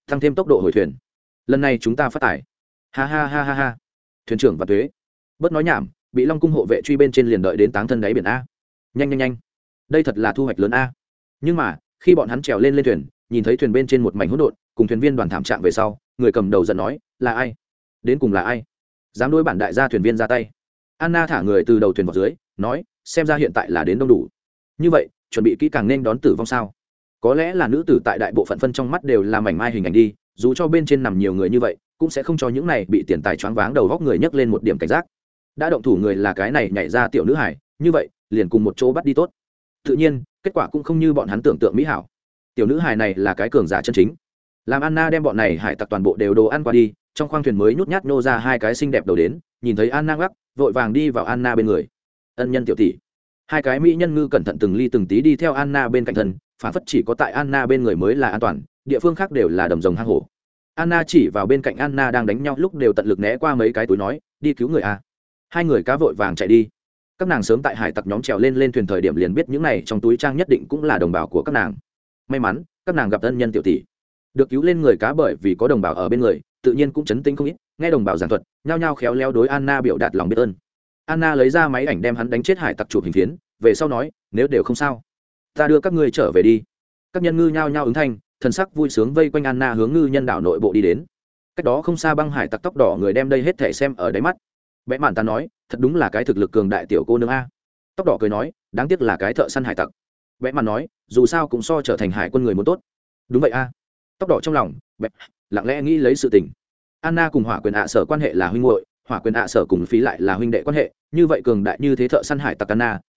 tăng thêm tốc độ hồi thuyền. Lần này chúng ta phát tải ha ha ha ha ha. Thuyền trưởng và thuế bớt nói nhảm, bị long cung hộ vệ truy bên trên liền đợi đến táng thân đáy biển a. Nhanh nhanh nhanh. Đây thật là thu hoạch lớn a. Nhưng mà, khi bọn hắn trèo lên lên thuyền, nhìn thấy thuyền bên trên một mảnh hỗn độn, cùng thuyền viên đoàn thảm trạng về sau, người cầm đầu giận nói, là ai? Đến cùng là ai? Dám đối bản đại gia thuyền viên ra tay. Anna thả người từ đầu thuyền vào dưới, nói xem ra hiện tại là đến đông đủ. Như vậy, chuẩn bị kỹ càng nên đón tử vong sao? Có lẽ là nữ tử tại đại bộ phận phân trong mắt đều là mảnh mai hình ảnh đi, dù cho bên trên nằm nhiều người như vậy, cũng sẽ không cho những này bị tiền tài choáng váng đầu góc người nhấc lên một điểm cảnh giác. Đã động thủ người là cái này nhảy ra tiểu nữ hải như vậy, liền cùng một chỗ bắt đi tốt. Tự nhiên, kết quả cũng không như bọn hắn tưởng tượng mỹ hảo. Tiểu nữ hải này là cái cường giả chân chính. Làm anna đem bọn này hải tặc toàn bộ đều đồ ăn qua đi, trong khoang thuyền mới nhút nhát nô ra hai cái xinh đẹp đầu đến, nhìn thấy anna gắt vội vàng đi vào anna bên người ân nhân tiểu tỷ. Hai cái mỹ nhân ngư cẩn thận từng ly từng tí đi theo anna bên cạnh thân, phản phất chỉ có tại anna bên người mới là an toàn, địa phương khác đều là đầm rồng hang hổ. Anna chỉ vào bên cạnh anna đang đánh nhau, lúc đều tận lực né qua mấy cái túi nói, đi cứu người a hai người cá vội vàng chạy đi. Các nàng sớm tại hải tặc nhóm trèo lên lên thuyền thời điểm liền biết những này trong túi trang nhất định cũng là đồng bào của các nàng. May mắn, các nàng gặp ân nhân tiểu tỷ. Được cứu lên người cá bởi vì có đồng bào ở bên người, tự nhiên cũng chấn tĩnh không ít, nghe đồng bào giảng thuật, nhao nhao khéo léo đối anna biểu đạt lòng biết ơn anna lấy ra máy ảnh đem hắn đánh chết hải tặc chụp hình phiến, về sau nói, nếu đều không sao, ta đưa các ngươi trở về đi. Các nhân ngư nhao nhao ứng thanh, thần sắc vui sướng vây quanh anna hướng ngư nhân đảo nội bộ đi đến. Cách đó không xa băng hải tặc tóc đỏ người đem đây hết thể xem ở đáy mắt. Vẽ mạn ta nói, thật đúng là cái thực lực cường đại tiểu cô nương a. Tóc đỏ cười nói, đáng tiếc là cái thợ săn hải tặc. Vẽ mạn nói, dù sao cũng so trở thành hải quân người muốn tốt. Đúng vậy a. Tóc đỏ trong lòng bẹp lặng lẽ nghĩ lấy sự tình. Anna cùng hỏa quyền ạ sở quan hệ là huynh hội hỏa quyền ạ sở cùng phí lại là huynh đệ quan hệ, như vậy cường đại như thế thợ săn hải tặc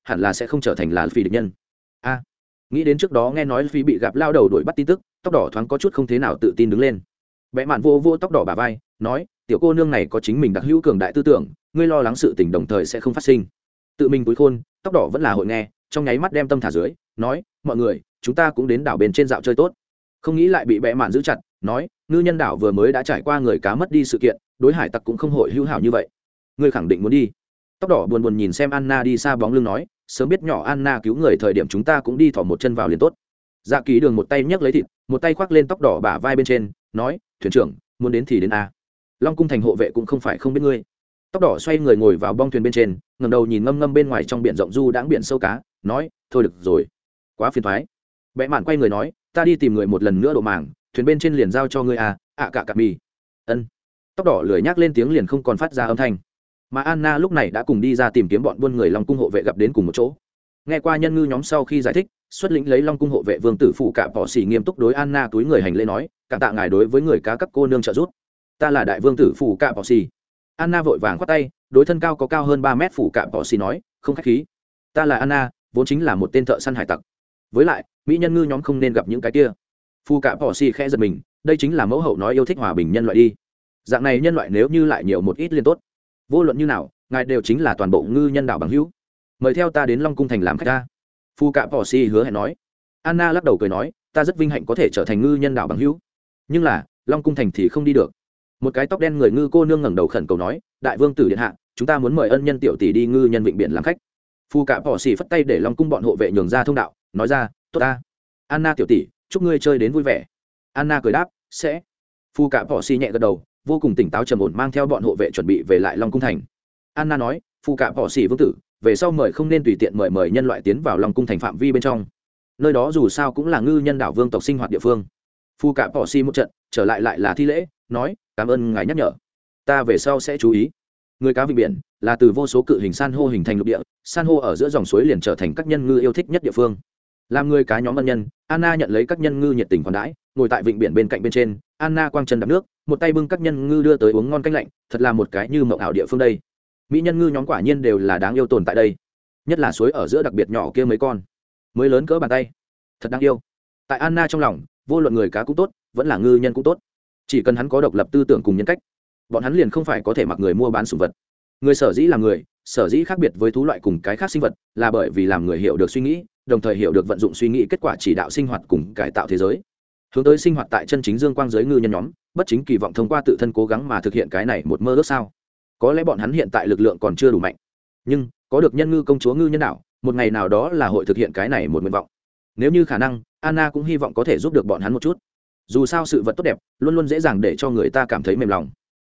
hẳn là sẽ không trở thành là phi địch nhân. A, nghĩ đến trước đó nghe nói phi bị gặp lao đầu đuổi bắt tin tức, tóc đỏ thoáng có chút không thế nào tự tin đứng lên. Vẽ mạn vô vô tóc đỏ bà vai, nói, tiểu cô nương này có chính mình đặc hữu cường đại tư tưởng, ngươi lo lắng sự tình đồng thời sẽ không phát sinh. Tự mình túi khôn, tóc đỏ vẫn là hội nghe, trong nháy mắt đem tâm thả dưới, nói, mọi người, chúng ta cũng đến đảo bên trên dạo chơi tốt. Không nghĩ lại bị bẽ mạn giữ chặt, nói, ngư nhân đảo vừa mới đã trải qua người cá mất đi sự kiện đối hải tặc cũng không hội hữu hảo như vậy. Ngươi khẳng định muốn đi. Tóc đỏ buồn buồn nhìn xem anna đi xa bóng lưng nói, sớm biết nhỏ anna cứu người thời điểm chúng ta cũng đi thỏ một chân vào liền tốt. Dạ ký đường một tay nhấc lấy thịt, một tay khoác lên tóc đỏ bả vai bên trên, nói, thuyền trưởng, muốn đến thì đến a. Long cung thành hộ vệ cũng không phải không biết ngươi. Tóc đỏ xoay người ngồi vào bong thuyền bên trên ngầm đầu nhìn ngâm ngâm bên ngoài trong biển rộng du đãng biển sâu cá, nói, thôi được rồi. Quá phiền thoái bẽ mạn quay người nói, ta đi tìm người một lần nữa độ màng, thuyền bên trên liền giao cho ngươi à ạ cả cả mì. Ân tóc đỏ lười nhác lên tiếng liền không còn phát ra âm thanh. Mà anna lúc này đã cùng đi ra tìm kiếm bọn buôn người long cung hộ vệ gặp đến cùng một chỗ. Nghe qua nhân ngư nhóm sau khi giải thích, xuất lĩnh lấy long cung hộ vệ vương tử phụ cả bỏ xỉ nghiêm túc đối anna túi người hành lễ nói cả tạ ngài đối với người cá các cô nương trợ giúp. Ta là đại vương tử phụ cả bỏ xỉ. Anna vội vàng khoát tay, đối thân cao có cao hơn ba mét phủ cả bỏ xỉ nói, không khách khí. Ta là anna, vốn chính là một tên thợ săn hải tặc. Với lại, mỹ nhân ngư nhóm không nên gặp những cái kia. Phụ cả bỏ xỉ khẽ giật mình, đây chính là mẫu hậu nói yêu thích hòa bình nhân loại đi dạng này nhân loại nếu như lại nhiều một ít liên tốt, vô luận như nào, ngài đều chính là toàn bộ ngư nhân đạo bằng hữu. Mời theo ta đến long cung thành làm khách ta. Phu cạ bỏ si hứa hẹn nói. Anna lắc đầu cười nói, ta rất vinh hạnh có thể trở thành ngư nhân đạo bằng hữu. Nhưng là, long cung thành thì không đi được. Một cái tóc đen người ngư cô nương ngẩng đầu khẩn cầu nói, đại vương tử điện hạ, chúng ta muốn mời ân nhân tiểu tỷ đi ngư nhân vịnh biển làm khách. Phu cạ bỏ xì phất tay để long cung bọn hộ vệ nhường ra thông đạo, nói ra, tốt ta. Anna tiểu tỷ, chúc ngươi chơi đến vui vẻ. Anna cười đáp, sẽ. Phu cạ bỏ xì nhẹ gật đầu vô cùng tỉnh táo trầm ổn mang theo bọn hộ vệ chuẩn bị về lại long cung thành. Anna nói, phu Cả bỏ xỉ vương tử, về sau mời không nên tùy tiện mời mời nhân loại tiến vào long cung thành phạm vi bên trong. Nơi đó dù sao cũng là ngư nhân đảo vương tộc sinh hoạt địa phương. Phu Cả bỏ xì một trận, trở lại lại là thi lễ, nói, cảm ơn ngài nhắc nhở. Ta về sau sẽ chú ý. Người cá vịnh biển là từ vô số cự hình san hô hình thành lục địa, san hô ở giữa dòng suối liền trở thành các nhân ngư yêu thích nhất địa phương. Làm người cá nhóm ân nhân, anna nhận lấy các nhân ngư nhiệt tình còn đãi, ngồi tại vịnh biển bên cạnh bên trên anna quang chân đập nước, một tay bưng các nhân ngư đưa tới uống ngon canh lạnh, thật là một cái như mộng ảo địa phương đây. Mỹ nhân ngư nhóm quả nhiên đều là đáng yêu tồn tại đây. Nhất là suối ở giữa đặc biệt nhỏ kia mấy con. Mới lớn cỡ bàn tay. Thật đáng yêu. Tại anna trong lòng, vô luận người cá cũng tốt, vẫn là ngư nhân cũng tốt. Chỉ cần hắn có độc lập tư tưởng cùng nhân cách, bọn hắn liền không phải có thể mặc người mua bán sùng vật. Người sở dĩ là người, sở dĩ khác biệt với thú loại cùng cái khác sinh vật, là bởi vì làm người hiểu được suy nghĩ, đồng thời hiểu được vận dụng suy nghĩ kết quả chỉ đạo sinh hoạt cùng cải tạo thế giới hướng tới sinh hoạt tại chân chính dương quang giới ngư nhân nhóm, bất chính kỳ vọng thông qua tự thân cố gắng mà thực hiện cái này một mơ ước sao? Có lẽ bọn hắn hiện tại lực lượng còn chưa đủ mạnh, nhưng có được nhân ngư công chúa ngư nhân nào một ngày nào đó là hội thực hiện cái này một nguyện vọng. Nếu như khả năng, anna cũng hy vọng có thể giúp được bọn hắn một chút. Dù sao sự vật tốt đẹp, luôn luôn dễ dàng để cho người ta cảm thấy mềm lòng.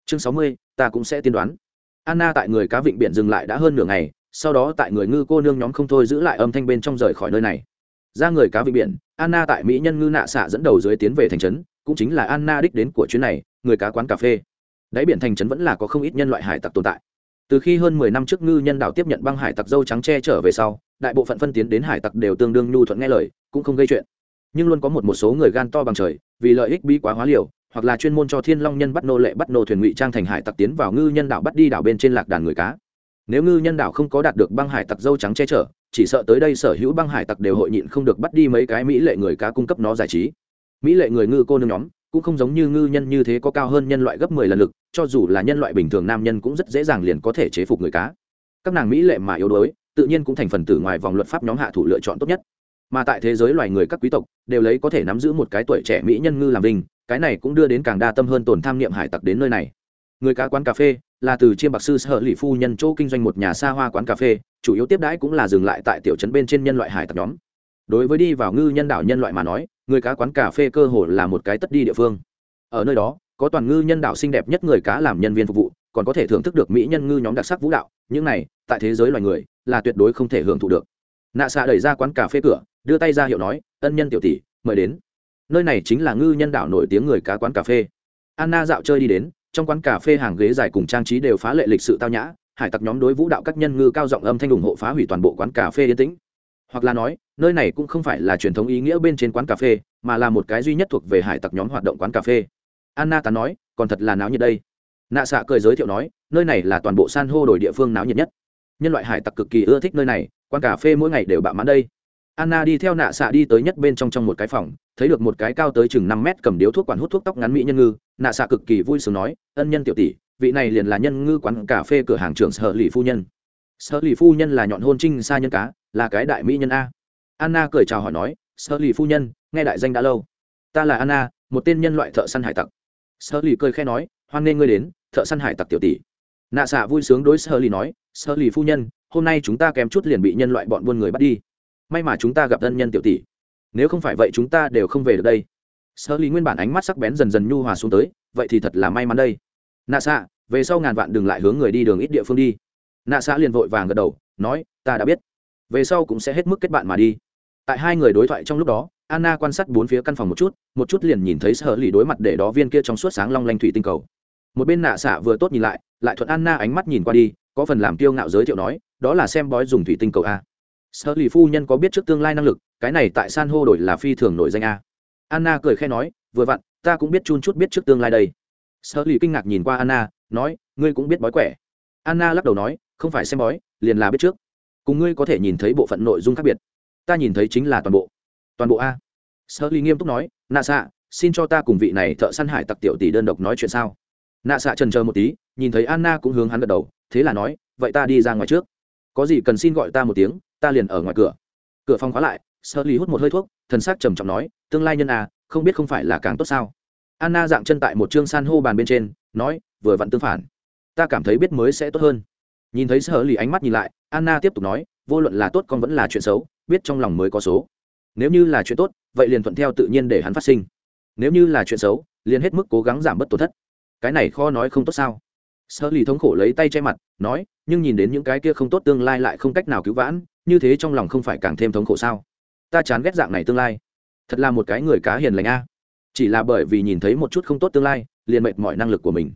Chương sáu mươi, ta cũng sẽ tiên đoán. Anna tại người cá vịnh biển dừng lại đã hơn nửa ngày, sau đó tại người ngư cô nương nhóm không thôi giữ lại âm thanh bên trong rời khỏi nơi này ra người cá vịnh biển, anna tại mỹ nhân ngư nạ xạ dẫn đầu dưới tiến về thành trấn, cũng chính là anna đích đến của chuyến này, người cá quán cà phê. Đáy biển thành trấn vẫn là có không ít nhân loại hải tặc tồn tại. Từ khi hơn mười năm trước ngư nhân đảo tiếp nhận băng hải tặc dâu trắng che trở về sau, đại bộ phận phân tiến đến hải tặc đều tương đương nhu thuận nghe lời, cũng không gây chuyện. Nhưng luôn có một một số người gan to bằng trời, vì lợi ích bí quá hóa liều, hoặc là chuyên môn cho thiên long nhân bắt nô lệ bắt nô thuyền ngụy trang thành hải tặc tiến vào ngư nhân đảo bắt đi đảo bên trên lạc đàn người cá. Nếu ngư nhân đảo không có đạt được băng hải tặc dâu trắng che chở chỉ sợ tới đây sở hữu băng hải tặc đều hội nhịn không được bắt đi mấy cái mỹ lệ người cá cung cấp nó giải trí. Mỹ lệ người ngư cô nương nhóm, cũng không giống như ngư nhân như thế có cao hơn nhân loại gấp mười lần lực, cho dù là nhân loại bình thường nam nhân cũng rất dễ dàng liền có thể chế phục người cá. Các nàng mỹ lệ mà yếu đuối, tự nhiên cũng thành phần tử ngoài vòng luật pháp nhóm hạ thủ lựa chọn tốt nhất. Mà tại thế giới loài người các quý tộc, đều lấy có thể nắm giữ một cái tuổi trẻ mỹ nhân ngư làm vinh cái này cũng đưa đến càng đa tâm hơn tổn tham niệm hải tặc đến nơi này. Người cá quán cà phê, là từ chiêm bạc sư sở lì phu nhân chỗ kinh doanh một nhà xa hoa quán cà phê chủ yếu tiếp đãi cũng là dừng lại tại tiểu trấn bên trên nhân loại hải tặc nhóm. Đối với đi vào ngư nhân đảo nhân loại mà nói, người cá quán cà phê cơ hồ là một cái tất đi địa phương. Ở nơi đó, có toàn ngư nhân đảo xinh đẹp nhất người cá làm nhân viên phục vụ, còn có thể thưởng thức được mỹ nhân ngư nhóm đặc sắc vũ đạo, những này, tại thế giới loài người, là tuyệt đối không thể hưởng thụ được. Nạ xạ đẩy ra quán cà phê cửa, đưa tay ra hiệu nói, ân nhân tiểu tỷ, mời đến. Nơi này chính là ngư nhân đảo nổi tiếng người cá quán cà phê. Anna dạo chơi đi đến, trong quán cà phê hàng ghế dài cùng trang trí đều phá lệ lịch sự tao nhã hải tặc nhóm đối vũ đạo các nhân ngư cao giọng âm thanh ủng hộ phá hủy toàn bộ quán cà phê yên tĩnh. Hoặc là nói, nơi này cũng không phải là truyền thống ý nghĩa bên trên quán cà phê, mà là một cái duy nhất thuộc về hải tặc nhóm hoạt động quán cà phê. Anna tán nói, còn thật là náo nhiệt đây. Nạ xạ cười giới thiệu nói, nơi này là toàn bộ san hô đổi địa phương náo nhiệt nhất. Nhân loại hải tặc cực kỳ ưa thích nơi này, quán cà phê mỗi ngày đều bạo mãn đây. Anna đi theo nạ xạ đi tới nhất bên trong trong một cái phòng, thấy được một cái cao tới chừng năm mét cầm điếu thuốc quản hút thuốc tóc ngắn mỹ nhân ngư. Nạ xạ cực kỳ vui sướng nói, ân nhân tiểu tỷ vị này liền là nhân ngư quán cà phê cửa hàng trưởng sở lì phu nhân. Sở lì phu nhân là nhọn hôn trinh xa nhân cá, là cái đại mỹ nhân a. Anna cười chào hỏi nói, sở lì phu nhân, nghe đại danh đã lâu. Ta là anna, một tên nhân loại thợ săn hải tặc. Sở lì cười khe nói, hoan nghênh ngươi đến, thợ săn hải tặc tiểu tỷ. Nạ xạ vui sướng đối sở lì nói, sở lì phu nhân, hôm nay chúng ta kém chút liền bị nhân loại bọn buôn người bắt đi. May mà chúng ta gặp thân nhân tiểu tỷ. Nếu không phải vậy chúng ta đều không về được đây. Sở lì nguyên bản ánh mắt sắc bén dần dần nhu hòa xuống tới, vậy thì thật là may mắn đây nạ xạ về sau ngàn vạn đừng lại hướng người đi đường ít địa phương đi. Nạ xạ liền vội vàng gật đầu, nói, ta đã biết. Về sau cũng sẽ hết mức kết bạn mà đi. Tại hai người đối thoại trong lúc đó, anna quan sát bốn phía căn phòng một chút một chút liền nhìn thấy sở lì đối mặt để đó viên kia trong suốt sáng long lanh thủy tinh cầu. Một bên nạ xạ vừa tốt nhìn lại lại thuận anna ánh mắt nhìn qua đi, có phần làm kiêu ngạo giới thiệu nói, đó là xem bói dùng thủy tinh cầu a. Sở lì phu nhân có biết trước tương lai năng lực, cái này tại san hô đổi là phi thường nổi danh a. Anna cười khe nói, vừa vặn, ta cũng biết chun chút biết trước tương lai đây sở lì kinh ngạc nhìn qua anna, nói, ngươi cũng biết bói quẻ. Anna lắc đầu nói, không phải xem bói, liền là biết trước. Cùng ngươi có thể nhìn thấy bộ phận nội dung khác biệt. Ta nhìn thấy chính là toàn bộ. Toàn bộ a? Sở lì nghiêm túc nói, nạ xạ xin cho ta cùng vị này thợ săn hải tặc tiểu tỷ đơn độc nói chuyện sao? Nạ xạ trần chờ một tí, nhìn thấy anna cũng hướng hắn gật đầu, thế là nói, vậy ta đi ra ngoài trước. Có gì cần xin gọi ta một tiếng, ta liền ở ngoài cửa. Cửa phòng khóa lại sơ ly hút một hơi thuốc, thần sắc trầm trọng nói, tương lai nhân à không biết không phải là càng tốt sao? Anna dạng chân tại một chương san hô bàn bên trên, nói, vừa vặn tương phản. Ta cảm thấy biết mới sẽ tốt hơn. Nhìn thấy sơ lì ánh mắt nhìn lại, anna tiếp tục nói, vô luận là tốt con vẫn là chuyện xấu, biết trong lòng mới có số. Nếu như là chuyện tốt, vậy liền thuận theo tự nhiên để hắn phát sinh. Nếu như là chuyện xấu, liền hết mức cố gắng giảm bớt tổn thất. Cái này khó nói không tốt sao? Sơ lì thống khổ lấy tay che mặt, nói, nhưng nhìn đến những cái kia không tốt tương lai lại không cách nào cứu vãn, như thế trong lòng không phải càng thêm thống khổ sao? Ta chán ghét dạng này tương lai. Thật là một cái người cá hiền lành a chỉ là bởi vì nhìn thấy một chút không tốt tương lai, liền mệt mọi năng lực của mình.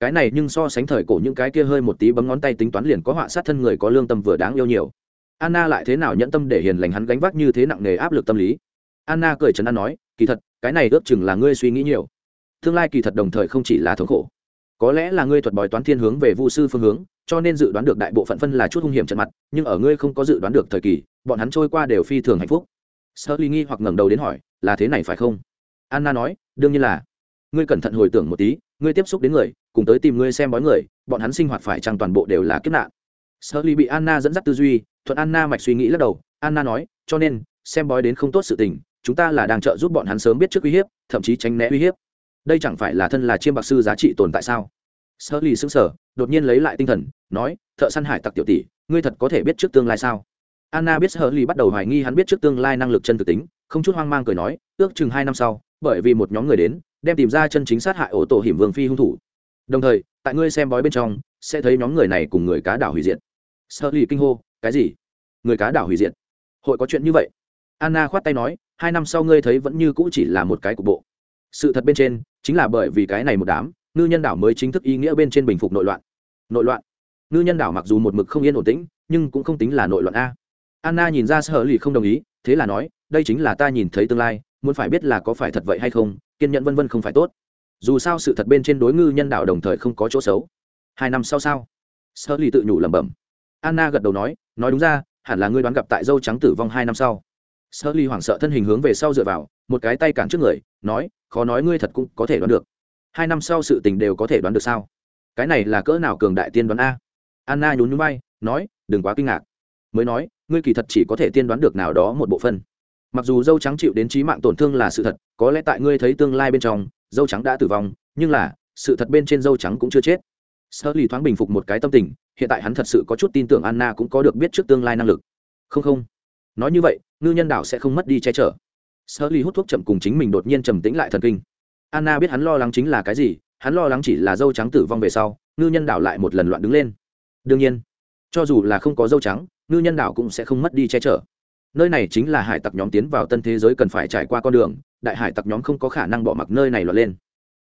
Cái này nhưng so sánh thời cổ những cái kia hơi một tí bấm ngón tay tính toán liền có họa sát thân người có lương tâm vừa đáng yêu nhiều. Anna lại thế nào nhẫn tâm để hiền lành hắn gánh vác như thế nặng nề áp lực tâm lý? Anna cười trấn an nói, kỳ thật, cái này ước chừng là ngươi suy nghĩ nhiều. Tương lai kỳ thật đồng thời không chỉ là thống khổ. Có lẽ là ngươi thuật bói toán thiên hướng về vu sư phương hướng, cho nên dự đoán được đại bộ phận phân là chút hung hiểm trận mặt, nhưng ở ngươi không có dự đoán được thời kỳ, bọn hắn trôi qua đều phi thường hạnh phúc. Sơ ly nghi hoặc ngẩng đầu đến hỏi, là thế này phải không? Anna nói, đương nhiên là. Ngươi cẩn thận hồi tưởng một tí, ngươi tiếp xúc đến người, cùng tới tìm ngươi xem bói người, bọn hắn sinh hoạt phải chăng toàn bộ đều là kiếp nạn. Sơ ly bị anna dẫn dắt tư duy, thuận anna mạch suy nghĩ lắc đầu. Anna nói, cho nên, xem bói đến không tốt sự tình, chúng ta là đang trợ giúp bọn hắn sớm biết trước uy hiếp, thậm chí tránh né uy hiếp. Đây chẳng phải là thân là chiêm bạc sư giá trị tồn tại sao? Sơ sững xứng sở đột nhiên lấy lại tinh thần, nói, thợ săn hải tặc tiểu tỷ, ngươi thật có thể biết trước tương lai sao? Anna biết hờ lì bắt đầu hoài nghi hắn biết trước tương lai năng lực chân thực tính, không chút hoang mang cười nói, ước chừng hai năm sau, bởi vì một nhóm người đến, đem tìm ra chân chính sát hại ổ tổ hiểm vương phi hung thủ. Đồng thời, tại ngươi xem bói bên trong, sẽ thấy nhóm người này cùng người cá đảo hủy diệt. Sơ lì kinh hô, cái gì? Người cá đảo hủy diệt? Hội có chuyện như vậy? Anna khoát tay nói, hai năm sau ngươi thấy vẫn như cũ chỉ là một cái cục bộ. Sự thật bên trên, chính là bởi vì cái này một đám, ngư nhân đảo mới chính thức ý nghĩa bên trên bình phục nội loạn. Nội loạn? Ngư nhân đảo mặc dù một mực không yên ổn tĩnh, nhưng cũng không tính là nội loạn a anna nhìn ra sở lì không đồng ý, thế là nói, đây chính là ta nhìn thấy tương lai, muốn phải biết là có phải thật vậy hay không, kiên nhẫn vân vân không phải tốt. Dù sao sự thật bên trên đối ngư nhân đảo đồng thời không có chỗ xấu. Hai năm sau sao? Sở lì tự nhủ lẩm bẩm. Anna gật đầu nói nói đúng ra, hẳn là ngươi đoán gặp tại dâu trắng tử vong hai năm sau. Sở ly hoảng sợ thân hình hướng về sau dựa vào, một cái tay cản trước người, nói, khó nói ngươi thật cũng có thể đoán được. Hai năm sau sự tình đều có thể đoán được sao? Cái này là cỡ nào cường đại tiên đoán a? Anna nhún nhún bay nói, đừng quá kinh ngạc mới nói, ngươi kỳ thật chỉ có thể tiên đoán được nào đó một bộ phân mặc dù dâu trắng chịu đến trí mạng tổn thương là sự thật, có lẽ tại ngươi thấy tương lai bên trong, dâu trắng đã tử vong, nhưng là, sự thật bên trên dâu trắng cũng chưa chết. Sơ lì thoáng bình phục một cái tâm tình, hiện tại hắn thật sự có chút tin tưởng anna cũng có được biết trước tương lai năng lực. Không không. Nói như vậy, ngư nhân đảo sẽ không mất đi che chở. Sơ lì hút thuốc chậm cùng chính mình đột nhiên trầm tĩnh lại thần kinh. Anna biết hắn lo lắng chính là cái gì, hắn lo lắng chỉ là dâu trắng tử vong về sau, ngư nhân đảo lại một lần loạn đứng lên. Đương nhiên, cho dù là không có dâu trắng ngư nhân đảo cũng sẽ không mất đi che chở. Nơi này chính là hải tặc nhóm tiến vào tân thế giới cần phải trải qua con đường, đại hải tặc nhóm không có khả năng bỏ mặc nơi này lọt lên.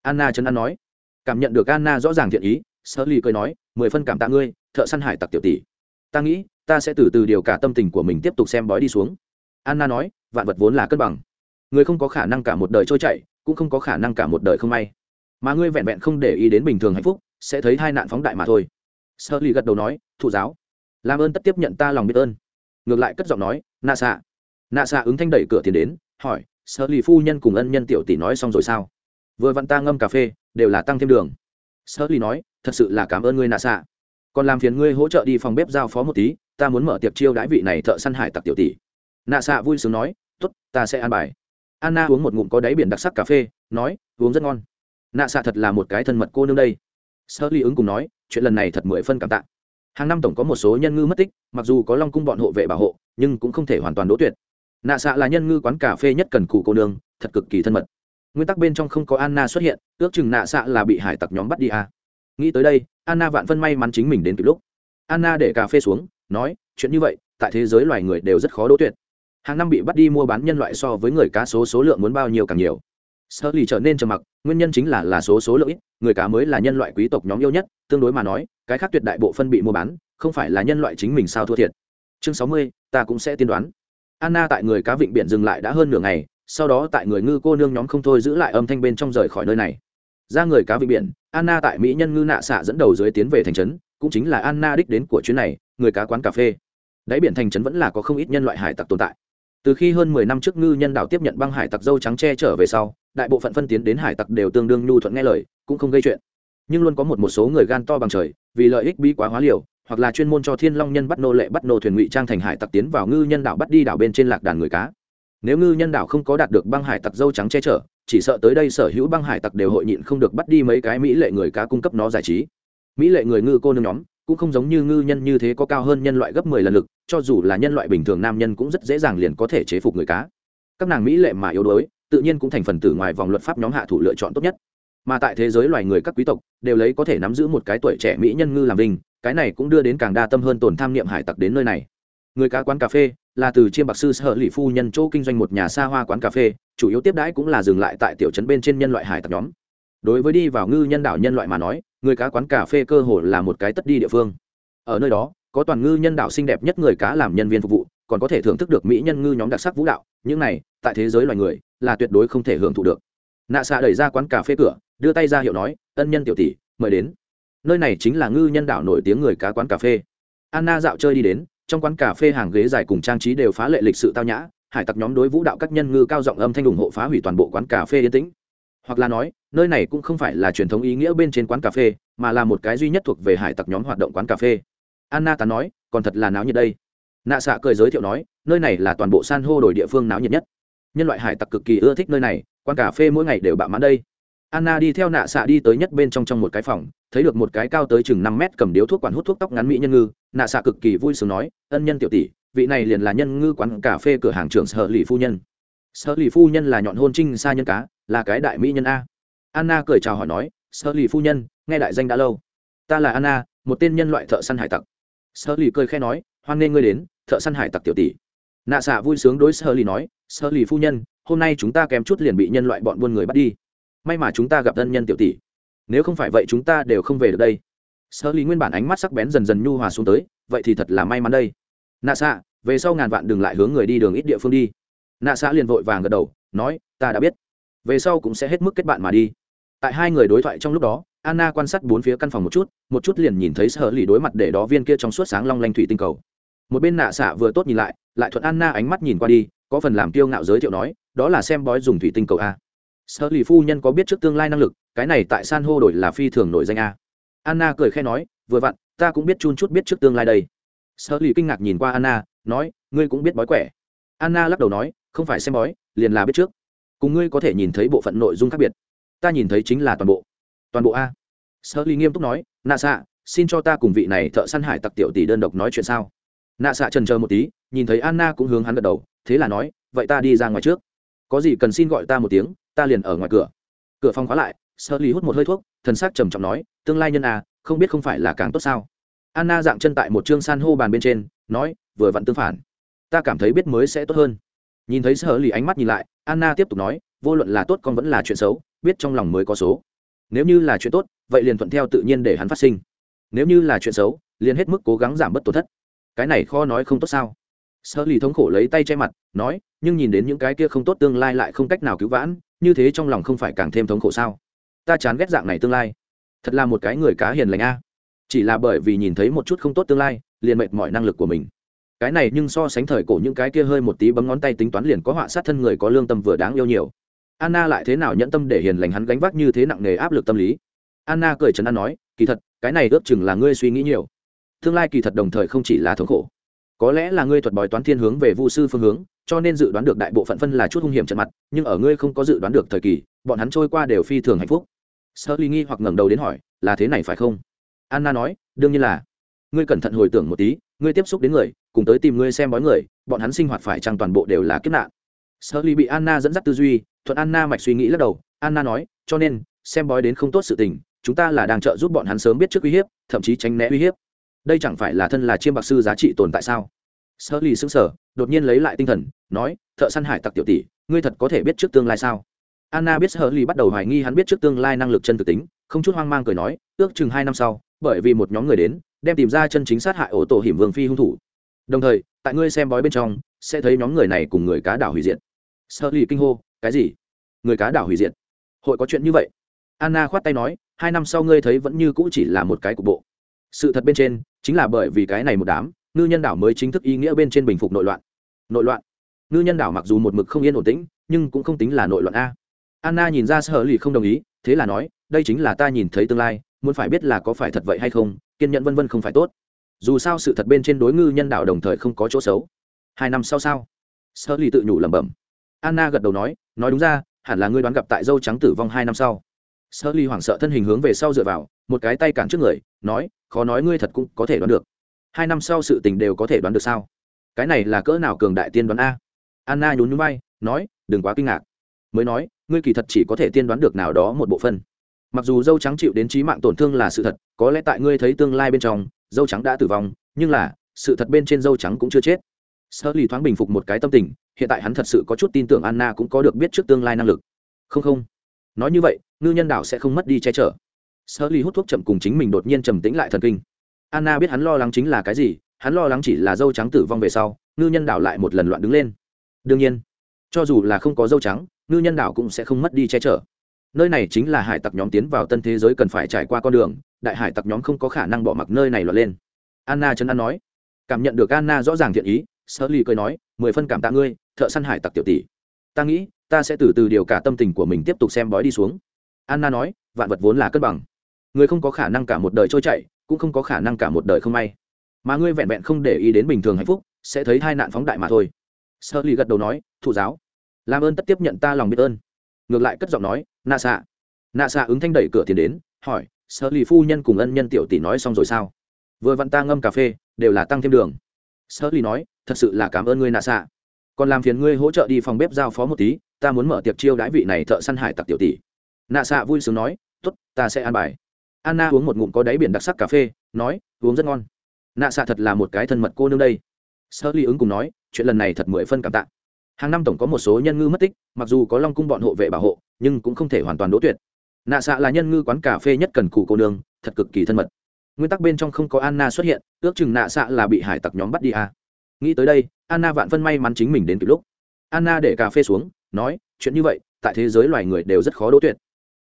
Anna chấn an nói. Cảm nhận được anna rõ ràng thiện ý sơ ly cười nói, mười phân cảm tạ ngươi, thợ săn hải tặc tiểu tỷ. Ta nghĩ, ta sẽ từ từ điều cả tâm tình của mình tiếp tục xem bói đi xuống. Anna nói, vạn vật vốn là cân bằng. Người không có khả năng cả một đời trôi chảy, cũng không có khả năng cả một đời không may. Mà ngươi vẹn vẹn không để ý đến bình thường hạnh phúc, sẽ thấy hai nạn phóng đại mà thôi. Sơ ly gật đầu nói, thụ giáo làm ơn tất tiếp nhận ta lòng biết ơn. Ngược lại cất giọng nói nạ xạ nạ xạ ứng thanh đẩy cửa tiền đến, hỏi sợ ly phu nhân cùng ân nhân tiểu tỷ nói xong rồi sao? Vừa vặn ta ngâm cà phê, đều là tăng thêm đường. Sợ ly nói, thật sự là cảm ơn ngươi nạ xạ còn làm phiền ngươi hỗ trợ đi phòng bếp giao phó một tí, ta muốn mở tiệc chiêu đãi vị này thợ săn hải tặc tiểu tỷ. Nạ xạ vui sướng nói t ố t ta sẽ an bài. Anna uống một ngụm có đáy biển đặc sắc cà phê, nói, uống rất ngon. Nạ xạ thật là một cái thân mật cô nương đây. Sợ ly ứng cùng nói, chuyện lần này thật mười phân cảm tạ hàng năm tổng có một số nhân ngư mất tích, mặc dù có long cung bọn hộ vệ bảo hộ, nhưng cũng không thể hoàn toàn đỗ tuyệt. Nạ xạ là nhân ngư quán cà phê nhất cần cụ cô nương, thật cực kỳ thân mật. Nguyên tắc bên trong không có anna xuất hiện, ước chừng nạ xạ là bị hải tặc nhóm bắt đi à. nghĩ tới đây, anna vạn phân may mắn chính mình đến kịp lúc. Anna để cà phê xuống, nói, chuyện như vậy, tại thế giới loài người đều rất khó đỗ tuyệt. Hàng năm bị bắt đi mua bán nhân loại so với người cá số số lượng muốn bao nhiêu càng nhiều. Sợ lì trở nên trầm mặc, nguyên nhân chính là là số số lượng ít người cá mới là nhân loại quý tộc nhóm yêu nhất, tương đối mà nói, cái khác tuyệt đại bộ phân bị mua bán, không phải là nhân loại chính mình sao thua thiệt. Chương sáu mươi, ta cũng sẽ tiên đoán. Anna tại người cá vịnh biển dừng lại đã hơn nửa ngày, sau đó tại người ngư cô nương nhóm không thôi giữ lại âm thanh bên trong rời khỏi nơi này. Ra người cá vịnh biển, anna tại mỹ nhân ngư nạ xạ dẫn đầu dưới tiến về thành trấn, cũng chính là anna đích đến của chuyến này, người cá quán cà phê. Đáy biển thành trấn vẫn là có không ít nhân loại hải tặc tồn tại. Từ khi hơn mười năm trước ngư nhân đảo tiếp nhận băng hải tặc dâu trắng che trở về sau đại bộ phận phân tiến đến hải tặc đều tương đương nhu thuận nghe lời, cũng không gây chuyện. Nhưng luôn có một một số người gan to bằng trời, vì lợi ích bi quá hóa liều, hoặc là chuyên môn cho thiên long nhân bắt nô lệ bắt nô thuyền ngụy trang thành hải tặc tiến vào ngư nhân đảo bắt đi đảo bên trên lạc đàn người cá. Nếu ngư nhân đảo không có đạt được băng hải tặc dâu trắng che chở, chỉ sợ tới đây sở hữu băng hải tặc đều hội nhịn không được bắt đi mấy cái mỹ lệ người cá cung cấp nó giải trí. Mỹ lệ người ngư cô nương nhóm, cũng không giống như ngư nhân như thế có cao hơn nhân loại gấp mười lần lực, cho dù là nhân loại bình thường nam nhân cũng rất dễ dàng liền có thể chế phục người cá. Các nàng mỹ lệ mà yếu đuối tự nhiên cũng thành phần tử ngoài vòng luật pháp nhóm hạ thủ lựa chọn tốt nhất. Mà tại thế giới loài người các quý tộc, đều lấy có thể nắm giữ một cái tuổi trẻ mỹ nhân ngư làm vinh, cái này cũng đưa đến càng đa tâm hơn tổn tham niệm hải tặc đến nơi này. Người cá quán cà phê, là từ chiêm bạc sư sở lì phu nhân chỗ kinh doanh một nhà xa hoa quán cà phê, chủ yếu tiếp đãi cũng là dừng lại tại tiểu trấn bên trên nhân loại hải tặc nhóm. Đối với đi vào ngư nhân đảo nhân loại mà nói, người cá quán cà phê cơ hồ là một cái tất đi địa phương. Ở nơi đó, có toàn ngư nhân đảo xinh đẹp nhất người cá làm nhân viên phục vụ, còn có thể thưởng thức được mỹ nhân ngư nhóm đặc sắc vũ đạo. Những này, tại thế giới loài người là tuyệt đối không thể hưởng thụ được. Nạ xạ đẩy ra quán cà phê cửa, đưa tay ra hiệu nói, ân nhân tiểu tỷ, mời đến. Nơi này chính là ngư nhân đảo nổi tiếng người cá quán cà phê. Anna dạo chơi đi đến, trong quán cà phê hàng ghế dài cùng trang trí đều phá lệ lịch sự tao nhã, hải tặc nhóm đối vũ đạo các nhân ngư cao giọng âm thanh ủng hộ phá hủy toàn bộ quán cà phê yên tĩnh. Hoặc là nói, nơi này cũng không phải là truyền thống ý nghĩa bên trên quán cà phê, mà là một cái duy nhất thuộc về hải tặc nhóm hoạt động quán cà phê. Anna tán nói, còn thật là náo nhiệt đây. Nạ xạ cười giới thiệu nói, nơi này là toàn bộ san hô đổi địa phương náo nhiệt nhất nhân loại hải tặc cực kỳ ưa thích nơi này, quán cà phê mỗi ngày đều bạo mãn đây. Anna đi theo nạ xạ đi tới nhất bên trong trong một cái phòng, thấy được một cái cao tới chừng năm mét cầm điếu thuốc quản hút thuốc tóc ngắn mỹ nhân ngư. Nạ xạ cực kỳ vui sướng nói, ân nhân tiểu tỷ, vị này liền là nhân ngư quán cà phê cửa hàng trưởng sở lì phu nhân. Sở lì phu nhân là nhọn hôn trinh xa nhân cá, là cái đại mỹ nhân a. Anna cười chào hỏi nói, sở lì phu nhân, nghe đại danh đã lâu. Ta là anna, một tên nhân loại thợ săn hải tặc. Sở lì cười khe nói, hoan nghênh ngươi đến, thợ săn hải tặc tiểu tỷ nạ xạ vui sướng đối sơ lì nói, sơ lì phu nhân, hôm nay chúng ta kém chút liền bị nhân loại bọn buôn người bắt đi. May mà chúng ta gặp thân nhân tiểu tỷ. Nếu không phải vậy chúng ta đều không về được đây. Sơ lì nguyên bản ánh mắt sắc bén dần dần nhu hòa xuống tới, vậy thì thật là may mắn đây. Nạ xạ về sau ngàn vạn đừng lại hướng người đi đường ít địa phương đi. Nạ xạ liền vội vàng gật đầu, nói, ta đã biết. Về sau cũng sẽ hết mức kết bạn mà đi. Tại hai người đối thoại trong lúc đó, anna quan sát bốn phía căn phòng một chút một chút liền nhìn thấy sở lì đối mặt để đó viên kia trong suốt sáng long lanh thủy tinh cầu. Một bên nạ xạ vừa tốt nhìn lại lại thuận anna ánh mắt nhìn qua đi, có phần làm kiêu ngạo giới thiệu nói, đó là xem bói dùng thủy tinh cầu a. Sở lì phu nhân có biết trước tương lai năng lực, cái này tại san hô đổi là phi thường nổi danh a. Anna cười khe nói, vừa vặn, ta cũng biết chun chút biết trước tương lai đây. Sở lì kinh ngạc nhìn qua anna, nói, ngươi cũng biết bói quẻ. Anna lắc đầu nói, không phải xem bói, liền là biết trước. Cùng ngươi có thể nhìn thấy bộ phận nội dung khác biệt. Ta nhìn thấy chính là toàn bộ. Toàn bộ a. Sở lì nghiêm túc nói, nạ xạ xin cho ta cùng vị này thợ săn hải tặc tiểu tỷ đơn độc nói chuyện sao? Nạ xạ trần chờ một tí, nhìn thấy anna cũng hướng hắn gật đầu, thế là nói, vậy ta đi ra ngoài trước. Có gì cần xin gọi ta một tiếng, ta liền ở ngoài cửa. Cửa phòng khóa lại sơ ly hút một hơi thuốc, thần sắc trầm trọng nói, tương lai nhân à không biết không phải là càng tốt sao? Anna dạng chân tại một chương san hô bàn bên trên, nói, vừa vặn tương phản. Ta cảm thấy biết mới sẽ tốt hơn. Nhìn thấy sơ ly ánh mắt nhìn lại, anna tiếp tục nói, vô luận là tốt con vẫn là chuyện xấu, biết trong lòng mới có số. Nếu như là chuyện tốt, vậy liền thuận theo tự nhiên để hắn phát sinh. Nếu như là chuyện xấu, liền hết mức cố gắng giảm bớt tổn thất cái này khó nói không tốt sao? Sơ lì thống khổ lấy tay che mặt, nói, nhưng nhìn đến những cái kia không tốt tương lai lại không cách nào cứu vãn, như thế trong lòng không phải càng thêm thống khổ sao? Ta chán ghét dạng này tương lai. Thật là một cái người cá hiền lành a. Chỉ là bởi vì nhìn thấy một chút không tốt tương lai, liền mệt mọi năng lực của mình. Cái này nhưng so sánh thời cổ những cái kia hơi một tí bấm ngón tay tính toán liền có họa sát thân người có lương tâm vừa đáng yêu nhiều. Anna lại thế nào nhẫn tâm để hiền lành hắn gánh vác như thế nặng nề áp lực tâm lý? Anna cười trấn an nói, kỳ thật, cái này ước chừng là ngươi suy nghĩ nhiều tương lai kỳ thật đồng thời không chỉ là thống khổ. Có lẽ là ngươi thuật bói toán thiên hướng về vu sư phương hướng, cho nên dự đoán được đại bộ phận phân là chút hung hiểm trận mặt, nhưng ở ngươi không có dự đoán được thời kỳ, bọn hắn trôi qua đều phi thường hạnh phúc. Sơ ly nghi hoặc ngẩng đầu đến hỏi, là thế này phải không? Anna nói, đương nhiên là. Ngươi cẩn thận hồi tưởng một tí, ngươi tiếp xúc đến người, cùng tới tìm ngươi xem bói người, bọn hắn sinh hoạt phải chăng toàn bộ đều là kiếp nạn? Sơ ly bị anna dẫn dắt tư duy, thuận anna mạch suy nghĩ lắc đầu. Anna nói, cho nên, xem bói đến không tốt sự tình, chúng ta là đang trợ giúp bọn hắn sớm biết trước uy hiếp, thậm chí tránh né uy hiếp đây chẳng phải là thân là chiêm bạc sư giá trị tồn tại sao? Sơ ly sững sờ, đột nhiên lấy lại tinh thần, nói, thợ săn hải tặc tiểu tỷ, ngươi thật có thể biết trước tương lai sao? Anna biết sơ ly bắt đầu hoài nghi hắn biết trước tương lai năng lực chân thực tính, không chút hoang mang cười nói, ước chừng hai năm sau, bởi vì một nhóm người đến, đem tìm ra chân chính sát hại ổ tổ hiểm vương phi hung thủ. Đồng thời, tại ngươi xem bói bên trong, sẽ thấy nhóm người này cùng người cá đảo hủy diệt. Sơ ly kinh hô, cái gì? Người cá đảo hủy diệt? Hội có chuyện như vậy? Anna khoát tay nói, hai năm sau ngươi thấy vẫn như cũ chỉ là một cái cục bộ sự thật bên trên chính là bởi vì cái này một đám ngư nhân đảo mới chính thức ý nghĩa bên trên bình phục nội loạn. Nội loạn? Ngư nhân đảo mặc dù một mực không yên ổn tĩnh, nhưng cũng không tính là nội loạn a. Anna nhìn ra sở lì không đồng ý, thế là nói, đây chính là ta nhìn thấy tương lai, muốn phải biết là có phải thật vậy hay không, kiên nhẫn vân vân không phải tốt. Dù sao sự thật bên trên đối ngư nhân đạo đồng thời không có chỗ xấu. Hai năm sau sao? Sơ lì tự nhủ lẩm bẩm. Anna gật đầu nói nói đúng ra, hẳn là ngươi đoán gặp tại dâu trắng tử vong hai năm sau sơ ly hoảng sợ thân hình hướng về sau dựa vào, một cái tay cản trước người, nói, khó nói ngươi thật cũng có thể đoán được. Hai năm sau sự tình đều có thể đoán được sao? Cái này là cỡ nào cường đại tiên đoán a? Anna nhún nhún bay nói, đừng quá kinh ngạc. Mới nói, ngươi kỳ thật chỉ có thể tiên đoán được nào đó một bộ phân mặc dù dâu trắng chịu đến trí mạng tổn thương là sự thật, có lẽ tại ngươi thấy tương lai bên trong, dâu trắng đã tử vong, nhưng là, sự thật bên trên dâu trắng cũng chưa chết. Sơ lì thoáng bình phục một cái tâm tình, hiện tại hắn thật sự có chút tin tưởng anna cũng có được biết trước tương lai năng lực. Không không nói như vậy, ngư nhân đảo sẽ không mất đi che chở. Sơ ly hút thuốc chậm cùng chính mình đột nhiên trầm tĩnh lại thần kinh. Anna biết hắn lo lắng chính là cái gì, hắn lo lắng chỉ là dâu trắng tử vong về sau, ngư nhân đảo lại một lần loạn đứng lên. Đương nhiên, cho dù là không có dâu trắng, ngư nhân đảo cũng sẽ không mất đi che chở. Nơi này chính là hải tặc nhóm tiến vào tân thế giới cần phải trải qua con đường, đại hải tặc nhóm không có khả năng bỏ mặc nơi này loạn lên. Anna chân an nói. Cảm nhận được anna rõ ràng thiện ý sơ ly cười nói, mười phân cảm tạ ngươi, thợ săn hải tặc tiểu tỷ. Ta nghĩ ta sẽ từ từ điều cả tâm tình của mình tiếp tục xem bói đi xuống. Anna nói, vạn vật vốn là cân bằng. Người không có khả năng cả một đời trôi chạy cũng không có khả năng cả một đời không may. Mà ngươi vẹn vẹn không để ý đến bình thường hạnh phúc, sẽ thấy hai nạn phóng đại mà thôi. Sơ ly gật đầu nói, thụ giáo. Làm ơn tất tiếp nhận ta lòng biết ơn. Ngược lại cất giọng nói nạ xạ nạ xạ ứng thanh đẩy cửa tiền đến, hỏi sơ lì phu nhân cùng ân nhân tiểu tỷ nói xong rồi sao? Vừa vặn ta ngâm cà phê, đều là tăng thêm đường. Sơ lì nói, thật sự là cảm ơn ngươi nạ xạ còn làm phiền ngươi hỗ trợ đi phòng bếp giao phó một tí ta muốn mở tiệc chiêu đãi vị này thợ săn hải tặc tiểu tỷ. Nạ xạ vui sướng nói t ố t ta sẽ an bài. Anna uống một ngụm có đáy biển đặc sắc cà phê, nói, uống rất ngon. Nạ xạ thật là một cái thân mật cô nương đây. Sơ ly ứng cùng nói, chuyện lần này thật mười phân cảm tạ. Hàng năm tổng có một số nhân ngư mất tích, mặc dù có long cung bọn hộ vệ bảo hộ, nhưng cũng không thể hoàn toàn đỗ tuyệt. Nạ xạ là nhân ngư quán cà phê nhất cần cù cô nương, thật cực kỳ thân mật. Nguyên tắc bên trong không có anna xuất hiện, ước chừng nạ xạ là bị hải tặc nhóm bắt đi à. nghĩ tới đây, anna vạn phân may mắn chính mình đến kịp lúc anna để cà phê xuống nói chuyện như vậy tại thế giới loài người đều rất khó đỗ tuyệt.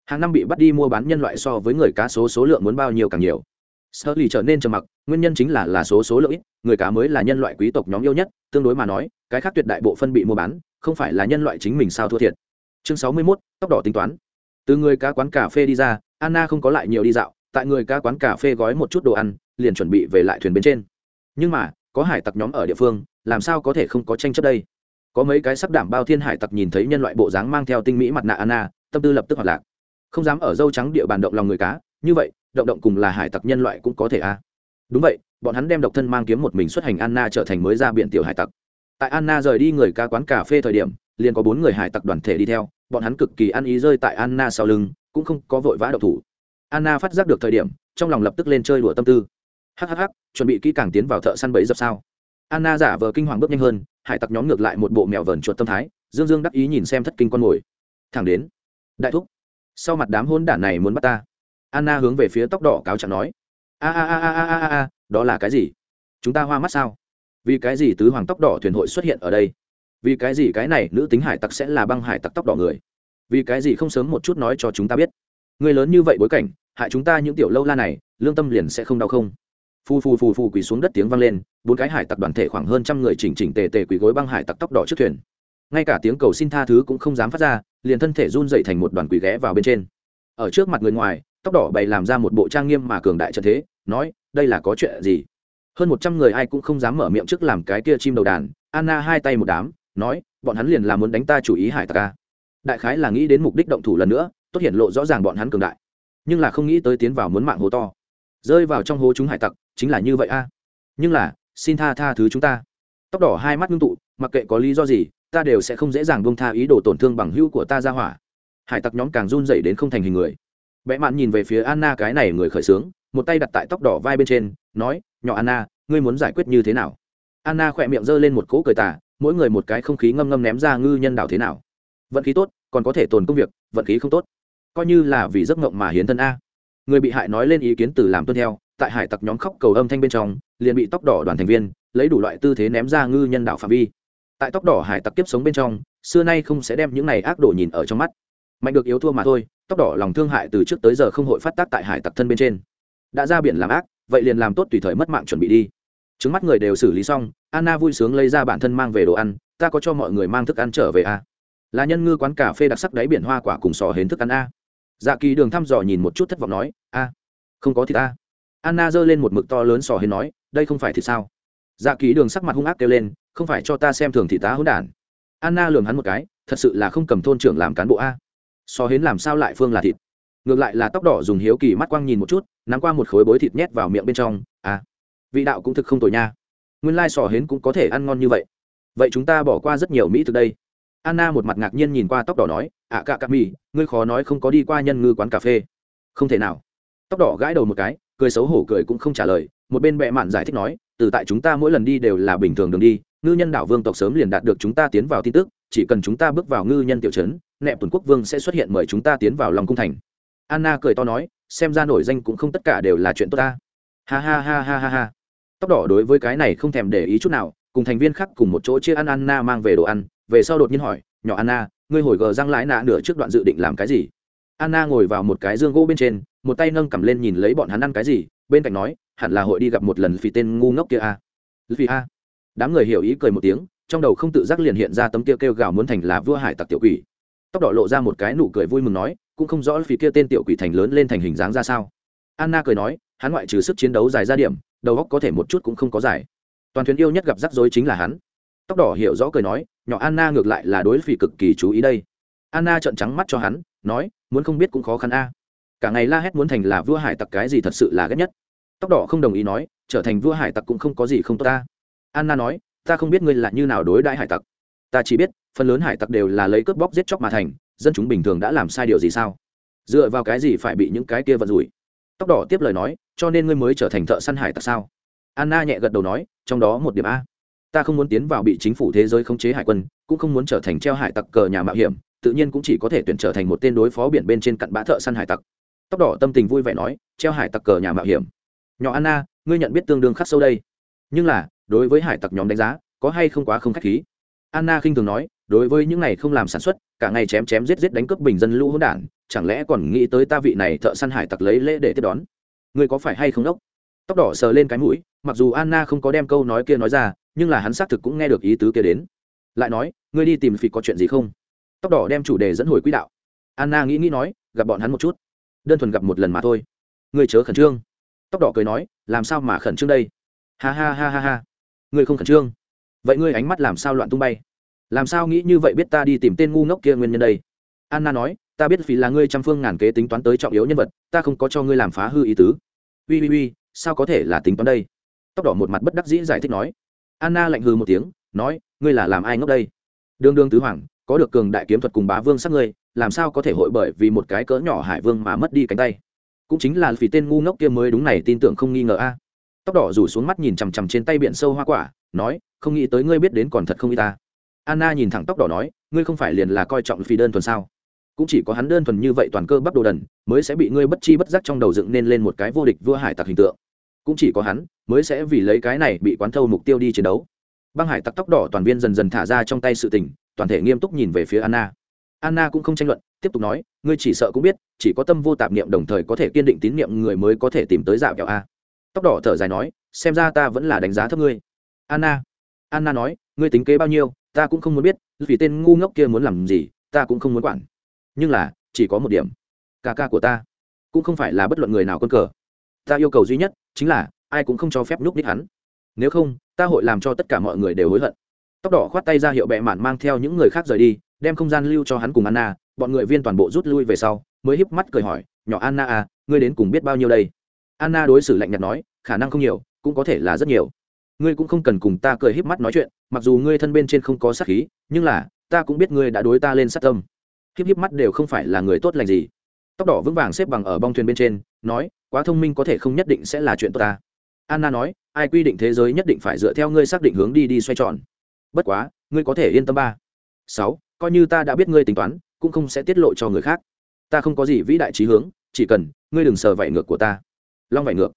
Hàng năm bị bắt đi mua bán nhân loại so với người cá số số lượng muốn bao nhiêu càng nhiều. Sơ lì trở nên trầm mặc nguyên nhân chính là là số số lượng ít người cá mới là nhân loại quý tộc nhóm yêu nhất tương đối mà nói cái khác tuyệt đại bộ phân bị mua bán không phải là nhân loại chính mình sao thua thiệt. Chương sáu mươi 61, tóc đỏ tính toán. Từ người cá quán cà phê đi ra anna không có lại nhiều đi dạo tại người cá quán cà phê gói một chút đồ ăn liền chuẩn bị về lại thuyền bên trên. Nhưng mà có hải tặc nhóm ở địa phương làm sao có thể không có tranh chấp đây? Có mấy cái sắc đảm bao thiên hải tặc nhìn thấy nhân loại bộ dáng mang theo tinh mỹ mặt nạ anna, tâm tư lập tức hoạt lạc. Không dám ở dâu trắng địa bàn động lòng người cá, như vậy, động động cùng là hải tặc nhân loại cũng có thể a. À. đúng vậy, bọn hắn đem độc thân mang kiếm một mình xuất hành anna trở thành mới ra biển tiểu hải tặc. Tại anna rời đi người ca quán cà phê thời điểm, liền có bốn người hải tặc đoàn thể đi theo, bọn hắn cực kỳ ăn ý rơi tại anna sau lưng, cũng không có vội vã đậu thủ. Anna phát giác được thời điểm, trong lòng lập tức lên chơi đùa tâm tư. Hhh chuẩn bị kỹ càng tiến vào thợ săn bẫy dập sao. Anna giả vờ kinh hoàng bước nhanh hơn hải tặc nhóm ngược lại một bộ mèo vờn chuột tâm thái, dương dương đắc ý nhìn xem thất kinh con mồi. Thẳng đến, đại thúc, sau mặt đám hôn đản này muốn bắt ta. Anna hướng về phía tóc đỏ cáo chẳng nói. A a a a a a a, đó là cái gì? Chúng ta hoa mắt sao? Vì cái gì tứ hoàng tóc đỏ thuyền hội xuất hiện ở đây? Vì cái gì cái này nữ tính hải tặc sẽ là băng hải tặc tóc đỏ người? Vì cái gì không sớm một chút nói cho chúng ta biết? Người lớn như vậy bối cảnh, hại chúng ta những tiểu lâu la này, lương tâm liền sẽ không đau không? Phù phù phù phù quỳ xuống đất tiếng vang lên, bốn cái hải tặc đoàn thể khoảng hơn trăm người chỉnh chỉnh tề tề quỳ gối băng hải tặc tóc đỏ trước thuyền. Ngay cả tiếng cầu xin tha thứ cũng không dám phát ra, liền thân thể run dậy thành một đoàn quỳ ghé vào bên trên. Ở trước mặt người ngoài, tóc đỏ bày làm ra một bộ trang nghiêm mà cường đại trận thế, nói, đây là có chuyện gì? Hơn một trăm người ai cũng không dám mở miệng trước làm cái kia chim đầu đàn, anna hai tay một đám, nói, bọn hắn liền là muốn đánh ta chủ ý hải tặc ca đại khái là nghĩ đến mục đích động thủ lần nữa, tốt hiện lộ rõ ràng bọn hắn cường đại, nhưng là không nghĩ tới tiến vào muốn mạng hố to. Rơi vào trong hố chúng hải tặc chính là như vậy a. Nhưng là, xin tha tha thứ chúng ta. Tóc đỏ hai mắt ngưng tụ, mặc kệ có lý do gì, ta đều sẽ không dễ dàng buông tha ý đồ tổn thương bằng hữu của ta ra hỏa. Hải tặc nhóm càng run dậy đến không thành hình người. Vẽ mạn nhìn về phía anna cái này người khởi xướng một tay đặt tại tóc đỏ vai bên trên, nói, nhỏ anna, ngươi muốn giải quyết như thế nào? Anna khỏe miệng giơ lên một cỗ cười tả mỗi người một cái không khí ngâm ngâm ném ra ngư nhân đảo thế nào. Vận khí tốt, còn có thể tồn công việc, vận khí không tốt. Coi như là vì giấc ngộng mà hiến thân a. Người bị hại nói lên ý kiến từ làm tuân theo tại hải tặc nhóm khóc cầu âm thanh bên trong, liền bị tóc đỏ đoàn thành viên, lấy đủ loại tư thế ném ra ngư nhân đạo phạm vi. Tại tóc đỏ hải tặc kiếp sống bên trong, xưa nay không sẽ đem những này ác đồ nhìn ở trong mắt. Mạnh được yếu thua mà thôi, tóc đỏ lòng thương hại từ trước tới giờ không hội phát tác tại hải tặc thân bên trên. Đã ra biển làm ác, vậy liền làm tốt tùy thời mất mạng chuẩn bị đi. Trứng mắt người đều xử lý xong, anna vui sướng lấy ra bản thân mang về đồ ăn, ta có cho mọi người mang thức ăn trở về a. À? là nhân ngư quán cà phê đặc sắc đáy biển hoa quả cùng sò hến thức ăn a. Dạ kỳ đường thăm dò nhìn một chút thất vọng nói, a, không có thịt ta anna giơ lên một mực to lớn sò hến nói, đây không phải thì sao? Dạ kỳ đường sắc mặt hung ác kêu lên, không phải cho ta xem thường thị tá hỗn đản. Anna lường hắn một cái, thật sự là không cầm thôn trưởng làm cán bộ a. Sò hến làm sao lại phương là thịt? Ngược lại là tóc đỏ dùng hiếu kỳ mắt quang nhìn một chút, nắm qua một khối bối thịt nhét vào miệng bên trong à vị đạo cũng thực không tồi nha. Nguyên lai sò hến cũng có thể ăn ngon như vậy. Vậy chúng ta bỏ qua rất nhiều mỹ thực đây. Anna một mặt ngạc nhiên nhìn qua tóc đỏ nói ạ cạ cạ mì, ngươi khó nói không có đi qua nhân ngư quán cà phê. Không thể nào. Tóc đỏ gãi đầu một cái cười xấu hổ cười cũng không trả lời, một bên bệ mạn giải thích nói, từ tại chúng ta mỗi lần đi đều là bình thường đường đi, ngư nhân đảo vương tộc sớm liền đạt được chúng ta tiến vào tin tức, chỉ cần chúng ta bước vào ngư nhân tiểu trấn, nẹp tuần quốc vương sẽ xuất hiện mời chúng ta tiến vào lòng cung thành. Anna cười to nói, xem ra nổi danh cũng không tất cả đều là chuyện tốt ta. Ha ha ha ha ha ha. Tóc đỏ đối với cái này không thèm để ý chút nào, cùng thành viên khác cùng một chỗ chia ăn anna mang về đồ ăn, về sau đột nhiên hỏi, nhỏ anna, ngươi hồi gờ răng lái nạ nửa trước đoạn dự định làm cái gì? Anna ngồi vào một cái dương gỗ bên trên một tay nâng cầm lên nhìn lấy bọn hắn ăn cái gì, bên cạnh nói, hẳn là hội đi gặp một lần phi tên ngu ngốc kia a. Phi a? Đám người hiểu ý cười một tiếng, trong đầu không tự giác liền hiện ra tấm kia kêu gào muốn thành là vua hải tặc tiểu quỷ. Tóc đỏ lộ ra một cái nụ cười vui mừng nói, cũng không rõ phi kia tên tiểu quỷ thành lớn lên thành hình dáng ra sao. Anna cười nói, hắn ngoại trừ sức chiến đấu dài ra điểm, đầu óc có thể một chút cũng không có dài. Toàn thuyền yêu nhất gặp rắc rối chính là hắn. Tóc đỏ hiểu rõ cười nói, nhỏ anna ngược lại là đối phi cực kỳ chú ý đây. Anna trợn trắng mắt cho hắn, nói, muốn không biết cũng khó khăn a cả ngày la hét muốn thành là vua hải tặc cái gì thật sự là ghét nhất. Tóc đỏ không đồng ý nói, trở thành vua hải tặc cũng không có gì không tốt ta. Anna nói, ta không biết ngươi là như nào đối đãi hải tặc. Ta chỉ biết, phần lớn hải tặc đều là lấy cướp bóc giết chóc mà thành, dân chúng bình thường đã làm sai điều gì sao? Dựa vào cái gì phải bị những cái kia vận rủi? Tóc đỏ tiếp lời nói, cho nên ngươi mới trở thành thợ săn hải tặc sao? Anna nhẹ gật đầu nói, trong đó một điểm a. Ta không muốn tiến vào bị chính phủ thế giới khống chế hải quân, cũng không muốn trở thành treo hải tặc cờ nhà mạo hiểm, tự nhiên cũng chỉ có thể tuyển trở thành một tên đối phó biển bên trên cặn bã thợ săn hải tặc tóc đỏ tâm tình vui vẻ nói, treo hải tặc cờ nhà mạo hiểm. Nhỏ anna, ngươi nhận biết tương đương khắc sâu đây. Nhưng là, đối với hải tặc nhóm đánh giá, có hay không quá không k h á c h khí? Anna khinh thường nói, đối với những này không làm sản xuất, cả ngày chém chém giết giết đánh cướp bình dân lũ hỗn đản, chẳng lẽ còn nghĩ tới ta vị này thợ săn hải tặc lấy lễ để tiếp đón? Ngươi có phải hay không đốc? Tóc đỏ sờ lên cái mũi, mặc dù anna không có đem câu nói kia nói ra, nhưng là hắn xác thực cũng nghe được ý tứ kia đến. Lại nói, ngươi đi tìm phỉ có chuyện gì không? Tóc đỏ đem chủ đề dẫn hồi quỹ đạo. Anna nghĩ nghĩ nói, gặp bọn hắn một chút đơn thuần gặp một lần mà thôi. Ngươi chớ khẩn trương. Tóc đỏ cười nói, làm sao mà khẩn trương đây? Ha ha ha ha ha. Ngươi không khẩn trương? Vậy ngươi ánh mắt làm sao loạn tung bay? Làm sao nghĩ như vậy biết ta đi tìm tên ngu ngốc kia nguyên nhân đây? Anna nói, ta biết vì là ngươi trăm phương ngàn kế tính toán tới trọng yếu nhân vật, ta không có cho ngươi làm phá hư ý tứ. Ui ui ui, sao có thể là tính toán đây? Tóc đỏ một mặt bất đắc dĩ giải thích nói. Anna lạnh hư một tiếng, nói, ngươi là làm ai ngốc đây? Đương đương tứ hoàng, có được cường đại kiếm thuật cùng bá vương sắc ngươi làm sao có thể hội bởi vì một cái cỡ nhỏ hải vương mà mất đi cánh tay? Cũng chính là vì tên ngu ngốc kia mới đúng này, tin tưởng không nghi ngờ a. Tóc đỏ rủ xuống mắt nhìn chằm chằm trên tay biển sâu hoa quả, nói, không nghĩ tới ngươi biết đến còn thật không y ta. Anna nhìn thẳng tóc đỏ nói, ngươi không phải liền là coi trọng phi đơn thuần sao? Cũng chỉ có hắn đơn thuần như vậy toàn cơ bắp đồ đần, mới sẽ bị ngươi bất chi bất giác trong đầu dựng nên lên một cái vô địch vua hải tặc hình tượng. Cũng chỉ có hắn, mới sẽ vì lấy cái này bị quán thâu mục tiêu đi chiến đấu. Băng hải tặc tóc đỏ toàn viên dần dần thả ra trong tay sự tình, toàn thể nghiêm túc nhìn về phía anna anna cũng không tranh luận, tiếp tục nói, ngươi chỉ sợ cũng biết, chỉ có tâm vô tạp niệm đồng thời có thể kiên định tín niệm người mới có thể tìm tới dạo kẹo a. Tóc đỏ thở dài nói, xem ra ta vẫn là đánh giá thấp ngươi. Anna anna nói, ngươi tính kế bao nhiêu, ta cũng không muốn biết, vì tên ngu ngốc kia muốn làm gì, ta cũng không muốn quản. Nhưng là, chỉ có một điểm, ca ca của ta cũng không phải là bất luận người nào con cờ. Ta yêu cầu duy nhất chính là, ai cũng không cho phép nhúc đích hắn. Nếu không, ta hội làm cho tất cả mọi người đều hối hận. Tóc đỏ khoát tay ra hiệu bẹ mạn mang theo những người khác rời đi đem không gian lưu cho hắn cùng anna, bọn người viên toàn bộ rút lui về sau, mới híp mắt cười hỏi, nhỏ anna à ngươi đến cùng biết bao nhiêu đây? Anna đối xử lạnh nhạt nói, khả năng không nhiều, cũng có thể là rất nhiều. Ngươi cũng không cần cùng ta cười híp mắt nói chuyện, mặc dù ngươi thân bên trên không có sát khí, nhưng là, ta cũng biết ngươi đã đối ta lên sát tâm. Híp híp mắt đều không phải là người tốt lành gì. Tóc đỏ vững vàng xếp bằng ở bong thuyền bên trên, nói, quá thông minh có thể không nhất định sẽ là chuyện tốt ta. Anna nói, ai quy định thế giới nhất định phải dựa theo ngươi xác định hướng đi đi xoay tròn. Bất quá, ngươi có thể yên tâm ba sáu, coi như ta đã biết ngươi tính toán, cũng không sẽ tiết lộ cho người khác. Ta không có gì vĩ đại trí hướng, chỉ cần ngươi đừng sờ vảy ngược của ta. Long vảy ngược.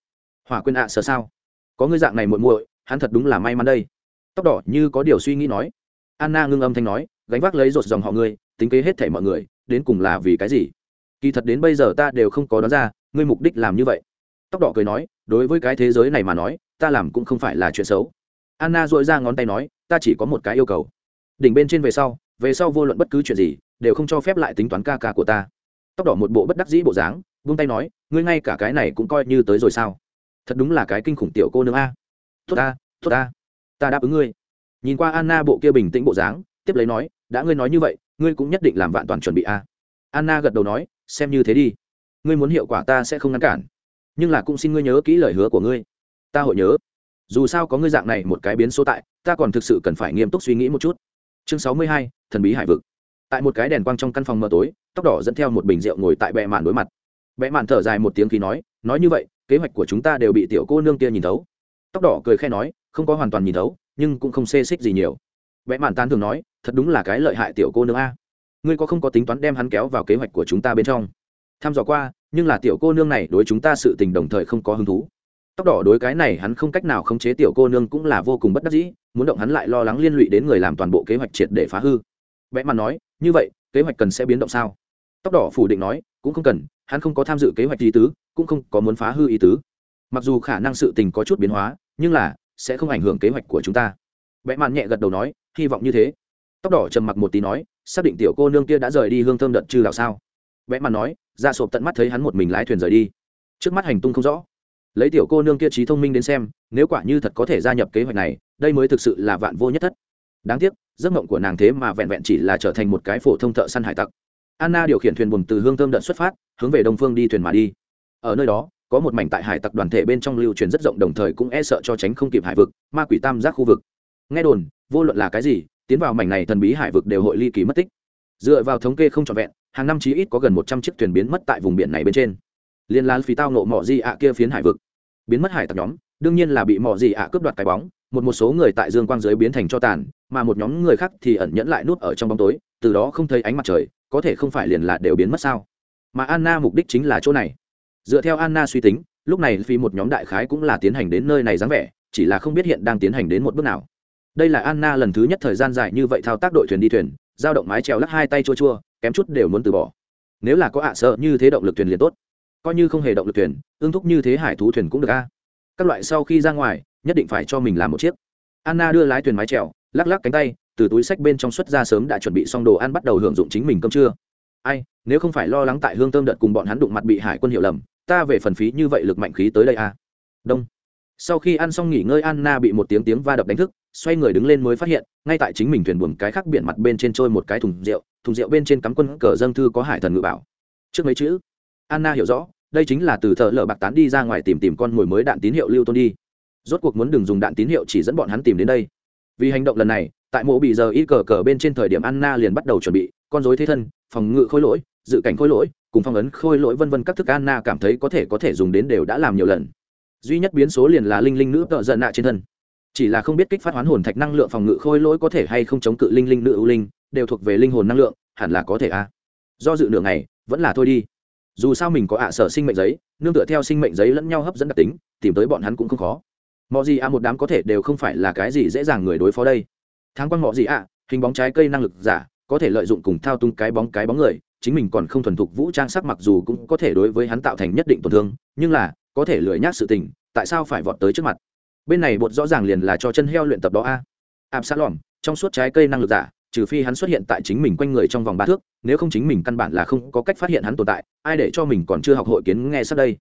Hỏa quên ạ à sờ sao? Có ngươi dạng này muội muội, hắn thật đúng là may mắn đây. Tóc đỏ như có điều suy nghĩ nói. Anna ngưng âm thanh nói, gánh vác lấy rột dòng họ ngươi, tính kế hết thảy mọi người, đến cùng là vì cái gì? Kỳ thật đến bây giờ ta đều không có đoán ra, ngươi mục đích làm như vậy. Tóc đỏ cười nói, đối với cái thế giới này mà nói, ta làm cũng không phải là chuyện xấu. Anna dội ra ngón tay nói, ta chỉ có một cái yêu cầu đỉnh bên trên về sau về sau vô luận bất cứ chuyện gì, đều không cho phép lại tính toán ca ca của ta. Tóc đỏ một bộ bất đắc dĩ bộ dáng vung tay nói, ngươi ngay cả cái này cũng coi như tới rồi sao? Thật đúng là cái kinh khủng tiểu cô nương a. Tốt ta tốt ta. Ta đáp ứng ngươi. Nhìn qua anna bộ kia bình tĩnh bộ dáng, tiếp lấy nói, đã ngươi nói như vậy, ngươi cũng nhất định làm vạn toàn chuẩn bị a. Anna gật đầu nói, xem như thế đi. Ngươi muốn hiệu quả ta sẽ không ngăn cản. Nhưng là cũng xin ngươi nhớ kỹ lời hứa của ngươi. Ta hội nhớ. Dù sao có ngươi dạng này một cái biến số tại, ta còn thực sự cần phải nghiêm túc suy nghĩ một chút chương sáu mươi hai, thần bí hải vực. Tại một cái đèn quang trong căn phòng mờ tối, tóc đỏ dẫn theo một bình rượu ngồi tại bệ mạn đối mặt. Bệ mạn thở dài một tiếng khi nói nói như vậy, kế hoạch của chúng ta đều bị tiểu cô nương kia nhìn thấu. Tóc đỏ cười khe nói, không có hoàn toàn nhìn thấu, nhưng cũng không xê xích gì nhiều. Bệ mạn tan thường nói, thật đúng là cái lợi hại tiểu cô nương a. Ngươi có không có tính toán đem hắn kéo vào kế hoạch của chúng ta bên trong? Tham dò qua, nhưng là tiểu cô nương này đối chúng ta sự tình đồng thời không có hứng thú tóc đỏ đối cái này hắn không cách nào khống chế tiểu cô nương cũng là vô cùng bất đắc dĩ, muốn động hắn lại lo lắng liên lụy đến người làm toàn bộ kế hoạch triệt để phá hư. Vẽ mặt nói, như vậy, kế hoạch cần sẽ biến động sao? Tóc đỏ phủ định nói, cũng không cần, hắn không có tham dự kế hoạch ý tứ, cũng không có muốn phá hư ý tứ. Mặc dù khả năng sự tình có chút biến hóa, nhưng là sẽ không ảnh hưởng kế hoạch của chúng ta. Vẽ mạn nhẹ gật đầu nói, hy vọng như thế. Tóc đỏ trầm mặc một tí nói, xác định tiểu cô nương kia đã rời đi hương thơm đợt chư đạo sao? Vẽ mạn nói, ra sộp tận mắt thấy hắn một mình lái thuyền rời đi. Trước mắt hành tung không rõ lấy tiểu cô nương kia trí thông minh đến xem, nếu quả như thật có thể gia nhập kế hoạch này, đây mới thực sự là vạn vô nhất thất. Đáng tiếc, giấc mộng của nàng thế mà vẹn vẹn chỉ là trở thành một cái phổ thông thợ săn hải tặc. Anna điều khiển thuyền buồm từ hương thơm đợt xuất phát, hướng về đông phương đi thuyền mà đi. Ở nơi đó, có một mảnh tại hải tặc đoàn thể bên trong lưu truyền rất rộng đồng thời cũng e sợ cho tránh không kịp hải vực, ma quỷ tam giác khu vực. Nghe đồn, vô luận là cái gì, tiến vào mảnh này thần bí hải vực đều hội ly kỳ mất tích. Dựa vào thống kê không trọn vẹn, hàng năm chí ít có gần một trăm chiếc thuyền biến mất tại vùng biển này bên trên. Liên lan phí tao nộ mỏ di ạ kia phiến hải vực biến mất hải tặc nhóm, đương nhiên là bị mỏ gì ạ cướp đoạt cái bóng, một một số người tại dương quang giới biến thành cho tàn, mà một nhóm người khác thì ẩn nhẫn lại nút ở trong bóng tối, từ đó không thấy ánh mặt trời, có thể không phải liền là đều biến mất sao? Mà anna mục đích chính là chỗ này. Dựa theo anna suy tính, lúc này phi một nhóm đại khái cũng là tiến hành đến nơi này dáng vẻ, chỉ là không biết hiện đang tiến hành đến một bước nào. Đây là anna lần thứ nhất thời gian dài như vậy thao tác đội thuyền đi thuyền, giao động mái trèo lắc hai tay chua chua, kém chút đều muốn từ bỏ. Nếu là có ạ sợ như thế động lực thuyền liền tốt coi như không hề động lực thuyền, ương thúc như thế hải thú thuyền cũng được a. Các loại sau khi ra ngoài, nhất định phải cho mình làm một chiếc. Anna đưa lái thuyền mái trèo lắc lắc cánh tay, từ túi sách bên trong xuất ra sớm đã chuẩn bị xong đồ ăn bắt đầu hưởng dụng chính mình cơm trưa. Ai, nếu không phải lo lắng tại hương thơm đợt cùng bọn hắn đụng mặt bị hải quân hiểu lầm, ta về phần phí như vậy lực mạnh khí tới đây à đông. Sau khi ăn xong nghỉ ngơi, anna bị một tiếng tiếng va đập đánh thức, xoay người đứng lên mới phát hiện, ngay tại chính mình thuyền buồm cái khác biển mặt bên trên trôi một cái thùng rượu thùng rượu bên trên cắm quân cờ dâng thư có hải thần ngự bảo. Trước mấy chữ, anna hiểu rõ đây chính là từ thợ lở bạc tán đi ra ngoài tìm tìm con mồi mới đạn tín hiệu lưu tôn đi. Rốt cuộc muốn đừng dùng đạn tín hiệu chỉ dẫn bọn hắn tìm đến đây. Vì hành động lần này, tại mộ bị giờ ít cờ cờ bên trên thời điểm anna liền bắt đầu chuẩn bị, con dối thế thân, phòng ngự khôi lỗi, dự cảnh khôi lỗi, cùng phong ấn khôi lỗi vân vân các thức anna cảm thấy có thể có thể dùng đến đều đã làm nhiều lần. Duy nhất biến số liền là linh linh nữ tợ giận nạ trên thân. Chỉ là không biết kích phát hoán hồn thạch năng lượng phòng ngự khôi lỗi có thể hay không chống cự linh linh nữ ưu linh, đều thuộc về linh hồn năng lượng, hẳn là có thể a. Do dự nửa ngày, vẫn là thôi đi dù sao mình có ạ sở sinh mệnh giấy, nương tựa theo sinh mệnh giấy lẫn nhau hấp dẫn đặc tính, tìm tới bọn hắn cũng không khó. Mọi gì a một đám có thể đều không phải là cái gì dễ dàng người đối phó đây. Tháng quan mọi gì ạ hình bóng trái cây năng lực giả, có thể lợi dụng cùng thao tung cái bóng cái bóng người, chính mình còn không thuần thục vũ trang sắc mặc dù cũng có thể đối với hắn tạo thành nhất định tổn thương, nhưng là, có thể lười nhác sự tình, tại sao phải vọt tới trước mặt? Bên này bột rõ ràng liền là cho chân heo luyện tập đó a. Áp sát lỏm trong suốt trái cây năng lực giả trừ phi hắn xuất hiện tại chính mình quanh người trong vòng ba thước, nếu không chính mình căn bản là không có cách phát hiện hắn tồn tại, ai để cho mình còn chưa học hội kiến nghe sắp đây.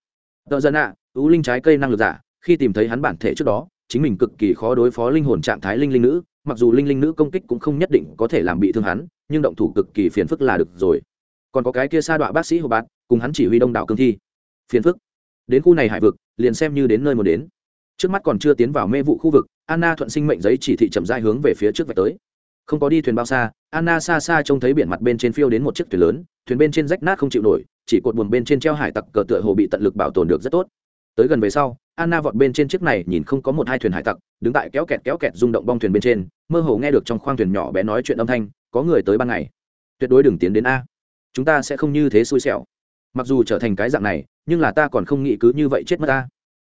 Tờ dân ạ ưu linh trái cây năng lực giả, khi tìm thấy hắn bản thể trước đó, chính mình cực kỳ khó đối phó linh hồn trạng thái linh linh nữ, mặc dù linh linh nữ công kích cũng không nhất định có thể làm bị thương hắn, nhưng động thủ cực kỳ phiền phức là được rồi. Còn có cái kia sa đọa bác sĩ hồ bát cùng hắn chỉ huy đông đảo cương thi. Phiền phức. Đến khu này hải vực, liền xem như đến nơi muốn đến. Trước mắt còn chưa tiến vào mê vụ khu vực, anna thuận sinh mệnh giấy chỉ thị chậm dai hướng về phía trước vạch tới không có đi thuyền bao xa, anna xa xa trông thấy biển mặt bên trên phiêu đến một chiếc thuyền lớn, thuyền bên trên rách nát không chịu nổi, chỉ cột buồm bên trên treo hải tặc cờ tựa hồ bị tận lực bảo tồn được rất tốt. Tới gần về sau, anna vọt bên trên chiếc này nhìn không có một hai thuyền hải tặc, đứng tại kéo kẹt kéo kẹt rung động bong thuyền bên trên, mơ hồ nghe được trong khoang thuyền nhỏ bé nói chuyện âm thanh, có người tới ban ngày. Tuyệt đối đừng tiến đến a. Chúng ta sẽ không như thế xui xẻo. Mặc dù trở thành cái dạng này, nhưng là ta còn không nghĩ cứ như vậy chết mất ta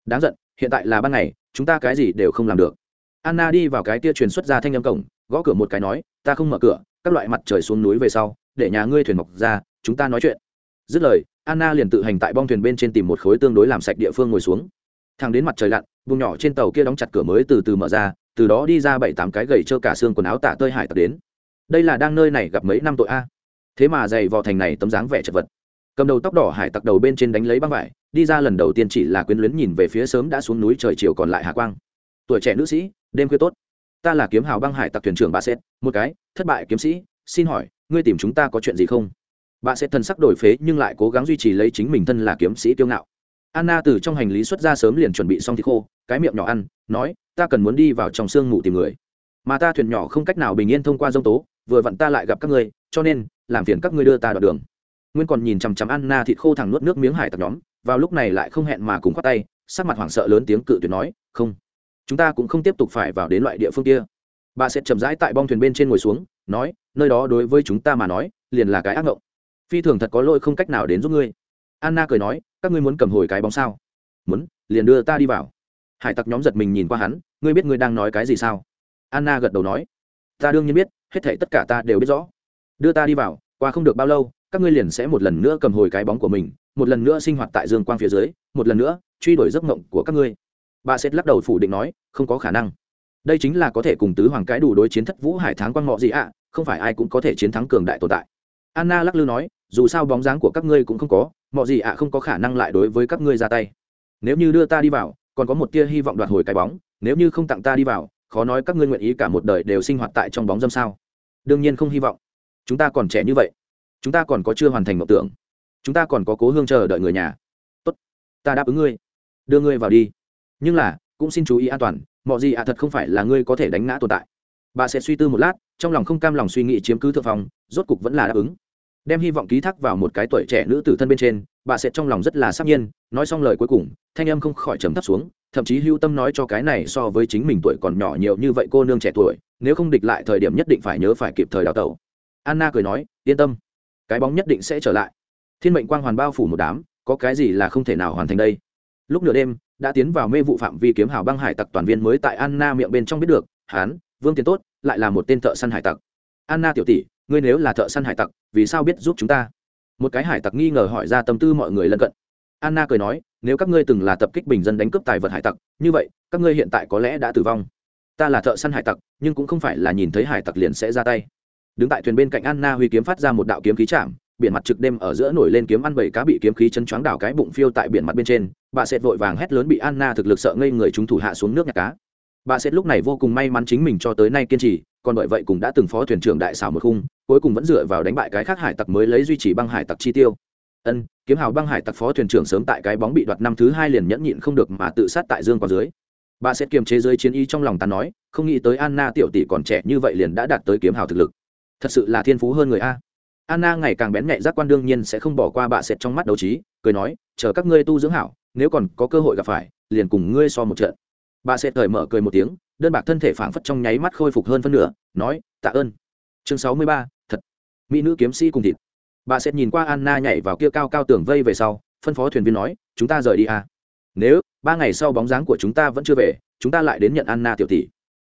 đáng giận, hiện tại là ban ngày, chúng ta cái gì đều không làm được. Anna đi vào cái tia truyền xuất ra thanh âm cổng gõ cửa một cái nói, ta không mở cửa, các loại mặt trời xuống núi về sau, để nhà ngươi thuyền mọc ra, chúng ta nói chuyện. Dứt lời, anna liền tự hành tại bong thuyền bên trên tìm một khối tương đối làm sạch địa phương ngồi xuống. Thang đến mặt trời lặn, vùng nhỏ trên tàu kia đóng chặt cửa mới từ từ mở ra, từ đó đi ra bảy tám cái gầy trơ cả xương quần áo tả tơi hải tặc đến. Đây là đang nơi này gặp mấy năm tội a. Thế mà dày vò thành này tấm dáng vẻ chật vật. Cầm đầu tóc đỏ hải tặc đầu bên trên đánh lấy băng vải, đi ra lần đầu tiên chỉ là quyến luyến nhìn về phía sớm đã xuống núi trời chiều còn lại hạ quang. Tuổi trẻ nữ sĩ, đêm khuya tốt ta là kiếm hào băng hải tặc thuyền trưởng bà xét một cái, thất bại kiếm sĩ, xin hỏi, ngươi tìm chúng ta có chuyện gì không? Bà sẽ thân sắc đổi phế nhưng lại cố gắng duy trì lấy chính mình thân là kiếm sĩ kiêu ngạo. Anna từ trong hành lý xuất ra sớm liền chuẩn bị xong thịt khô, cái miệng nhỏ ăn, nói, ta cần muốn đi vào trong sương mù tìm người. Mà ta thuyền nhỏ không cách nào bình yên thông qua dông tố, vừa vặn ta lại gặp các ngươi, cho nên, làm phiền các ngươi đưa ta đoạn đường. Nguyên còn nhìn chằm chằm anna thịt khô thẳng nuốt nước miếng hải tặc nhóm, vào lúc này lại không hẹn mà cùng khoát tay, sắc mặt hoảng sợ lớn tiếng cự tuyệt nói, không chúng ta cũng không tiếp tục phải vào đến loại địa phương kia. Bà sẽ chậm rãi tại bong thuyền bên trên ngồi xuống, nói, nơi đó đối với chúng ta mà nói, liền là cái ác mộng phi thường thật có lỗi không cách nào đến giúp ngươi. Anna cười nói, các ngươi muốn cầm hồi cái bóng sao? Muốn, liền đưa ta đi vào. Hải tặc nhóm giật mình nhìn qua hắn, ngươi biết ngươi đang nói cái gì sao? Anna gật đầu nói, ta đương nhiên biết, hết thảy tất cả ta đều biết rõ. Đưa ta đi vào, qua không được bao lâu, các ngươi liền sẽ một lần nữa cầm hồi cái bóng của mình, một lần nữa sinh hoạt tại dương quang phía dưới, một lần nữa truy đuổi giấc mộng của các ngươi bà sẽ lắc đầu phủ định nói, không có khả năng. Đây chính là có thể cùng tứ hoàng cái đủ đối chiến thất vũ hải tháng quan ngọ gì ạ, không phải ai cũng có thể chiến thắng cường đại tồn tại. Anna lắc lư nói, dù sao bóng dáng của các ngươi cũng không có mọi gì ạ không có khả năng lại đối với các ngươi ra tay. Nếu như đưa ta đi vào, còn có một tia hy vọng đoạt hồi cái bóng, nếu như không tặng ta đi vào, khó nói các ngươi nguyện ý cả một đời đều sinh hoạt tại trong bóng dâm sao. Đương nhiên không hy vọng. Chúng ta còn trẻ như vậy. Chúng ta còn có chưa hoàn thành mộng tưởng. Chúng ta còn có cố hương chờ đợi người nhà. Tốt, ta đáp ứng ngươi. Đưa ngươi vào đi nhưng là, cũng xin chú ý an toàn, mọi gì ạ thật không phải là ngươi có thể đánh ngã tồn tại. Bà sẽ suy tư một lát, trong lòng không cam lòng suy nghĩ chiếm cứ thượng phòng rốt cục vẫn là đáp ứng. Đem hy vọng ký thác vào một cái tuổi trẻ nữ tử thân bên trên, bà sẽ trong lòng rất là sắc nhiên, nói xong lời cuối cùng, thanh âm không khỏi trầm thấp xuống, thậm chí hưu tâm nói cho cái này so với chính mình tuổi còn nhỏ nhiều như vậy cô nương trẻ tuổi, nếu không địch lại thời điểm nhất định phải nhớ phải kịp thời đào tẩu. Anna cười nói, yên tâm, cái bóng nhất định sẽ trở lại. Thiên mệnh quang hoàn bao phủ một đám, có cái gì là không thể nào hoàn thành đây. Lúc nửa đêm đã tiến vào mê vụ phạm vi kiếm hào băng hải tặc toàn viên mới tại anna miệng bên trong biết được hán vương tiến tốt, lại là một tên thợ săn hải tặc. Anna tiểu tỷ, ngươi nếu là thợ săn hải tặc, vì sao biết giúp chúng ta? Một cái hải tặc nghi ngờ hỏi ra tâm tư mọi người lân cận. Anna cười nói, nếu các ngươi từng là tập kích bình dân đánh cướp tài vật hải tặc, như vậy, các ngươi hiện tại có lẽ đã tử vong. Ta là thợ săn hải tặc, nhưng cũng không phải là nhìn thấy hải tặc liền sẽ ra tay. Đứng tại thuyền bên cạnh anna huy kiếm phát ra một đạo kiếm khí chạm biển mặt trực đêm ở giữa nổi lên kiếm ăn bảy cá bị kiếm khí chân choáng đảo cái bụng phiêu tại biển mặt bên trên, bà sệt vội vàng hét lớn bị anna thực lực sợ ngây người chúng thủ hạ xuống nước nhặt cá. Bà sệt lúc này vô cùng may mắn chính mình cho tới nay kiên trì, còn bởi vậy cũng đã từng phó thuyền trưởng đại xảo một khung, cuối cùng vẫn dựa vào đánh bại cái khác hải tặc mới lấy duy trì băng hải tặc chi tiêu. Ân, kiếm hào băng hải tặc phó thuyền trưởng sớm tại cái bóng bị đoạt năm thứ hai liền nhẫn nhịn không được mà tự sát tại dương qua dưới. Bà sẽ kiềm chế dưới chiến ý trong lòng ta nói, không nghĩ tới anna tiểu tỷ còn trẻ như vậy liền đã đạt tới kiếm hào thực lực. Thật sự là thiên phú hơn người a anna ngày càng bén nhạy giác quan đương nhiên sẽ không bỏ qua bạ sệt trong mắt đấu trí, cười nói, chờ các ngươi tu dưỡng hảo, nếu còn có cơ hội gặp phải, liền cùng ngươi so một trận. Bà sẽ thời mở cười một tiếng, đơn bạc thân thể phảng phất trong nháy mắt khôi phục hơn phân nửa, nói, tạ ơn. Chương sáu mươi ba, thật. Mỹ nữ kiếm sĩ cùng thịt. Bà sẽ nhìn qua anna nhảy vào kia cao cao tường vây về sau, phân phó thuyền viên nói, chúng ta rời đi à. nếu ba ngày sau bóng dáng của chúng ta vẫn chưa về, chúng ta lại đến nhận anna tiểu tỷ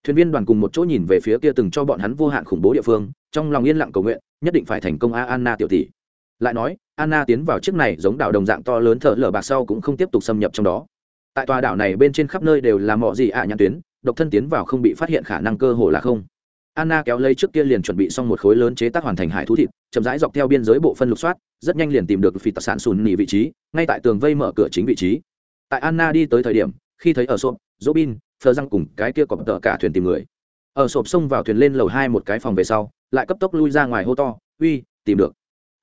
thuyền viên đoàn cùng một chỗ nhìn về phía kia từng cho bọn hắn vô hạn khủng bố địa phương, trong lòng yên lặng cầu nguyện, nhất định phải thành công a anna tiểu tỷ. Lại nói, anna tiến vào chiếc này giống đảo đồng dạng to lớn thở lở bạc sau cũng không tiếp tục xâm nhập trong đó. Tại tòa đảo này bên trên khắp nơi đều là mọi gì ạ nhãn tuyến, độc thân tiến vào không bị phát hiện khả năng cơ hồ là không. Anna kéo lấy trước kia liền chuẩn bị xong một khối lớn chế tác hoàn thành hải thú thịt, chậm rãi dọc theo biên giới bộ phân lục soát, rất nhanh liền tìm được phi tạc sản sùn nỉ vị trí, ngay tại tường vây mở cửa chính vị trí. Tại anna đi tới thời điểm, khi thấy ở sộp dỗ bin thờ răng cùng cái kia cọp tợ cả thuyền tìm người. Ở sộp xông vào thuyền lên lầu hai một cái phòng về sau, lại cấp tốc lui ra ngoài hô to, uy, tìm được.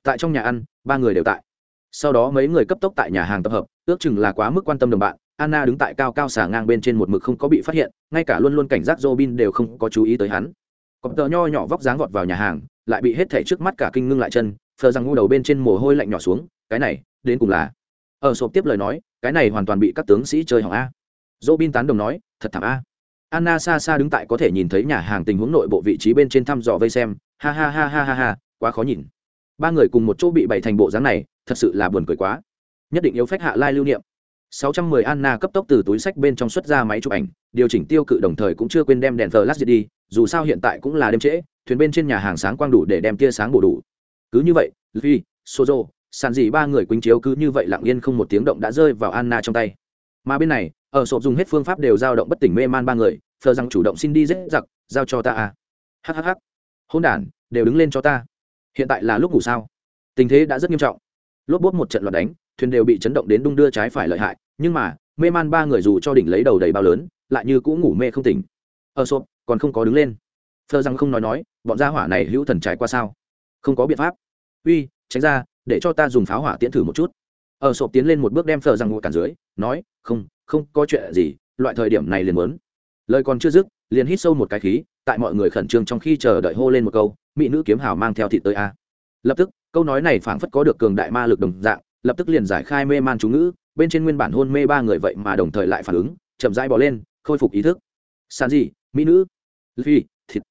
Tại trong nhà ăn, ba người đều tại. Sau đó mấy người cấp tốc tại nhà hàng tập hợp, ước chừng là quá mức quan tâm đồng bạn, anna đứng tại cao cao xả ngang bên trên một mực không có bị phát hiện, ngay cả luôn luôn cảnh giác robin đều không có chú ý tới hắn. Cọp tợ nho nhỏ vóc dáng vọt vào nhà hàng, lại bị hết thảy trước mắt cả kinh ngưng lại chân phờ rằng ngu đầu bên trên mồ hôi lạnh nhỏ xuống, cái này, đến cùng là ở sộp tiếp lời nói, cái này hoàn toàn bị các tướng sĩ chơi hỏng a robin tán đồng nói thật thảm a. Anna xa xa đứng tại có thể nhìn thấy nhà hàng tình huống nội bộ vị trí bên trên thăm dò vây xem. Ha ha ha ha ha ha quá khó nhìn. Ba người cùng một chỗ bị bày thành bộ dáng này thật sự là buồn cười quá. Nhất định yếu phách hạ lai lưu niệm. 610 Anna cấp tốc từ túi sách bên trong xuất ra máy chụp ảnh, điều chỉnh tiêu cự đồng thời cũng chưa quên đem đèn flash đi, dù sao hiện tại cũng là đêm trễ, thuyền bên trên nhà hàng sáng quang đủ để đem tia sáng bổ đủ. Cứ như vậy, Luffy, Sozo, sàn gì ba người quýnh chiếu cứ như vậy lặng yên không một tiếng động đã rơi vào Anna trong tay. Mà bên này, ở sộp dùng hết phương pháp đều dao động bất tỉnh mê man ba người, thờ rằng chủ động xin đi dễ giặc, giao cho ta à. Hắc hắc Hỗn đản, đều đứng lên cho ta. Hiện tại là lúc ngủ sao? Tình thế đã rất nghiêm trọng. Lốp bốt một trận loạt đánh, thuyền đều bị chấn động đến đung đưa trái phải lợi hại, nhưng mà mê man ba người dù cho đỉnh lấy đầu đầy bao lớn lại như cũng ngủ mê không tỉnh ở sộp còn không có đứng lên phơ rằng không nói nói bọn gia hỏa này hữu thần trải qua sao không có biện pháp uy tránh ra để cho ta dùng pháo hỏa tiễn thử một chút ở sộp tiến lên một bước đem thờ rằng ngồi cản dưới nói không không có chuyện gì, loại thời điểm này liền muốn. Lời còn chưa dứt, liền hít sâu một cái khí, tại mọi người khẩn trương trong khi chờ đợi hô lên một câu, mỹ nữ kiếm hào mang theo thịt tới a. Lập tức, câu nói này phảng phất có được cường đại ma lực đồng dạng, lập tức liền giải khai mê man chú ngữ, bên trên nguyên bản hôn mê ba người vậy mà đồng thời lại phản ứng, chậm rãi bỏ lên, khôi phục ý thức. Sàn gì mỹ nữ. Phi thịt.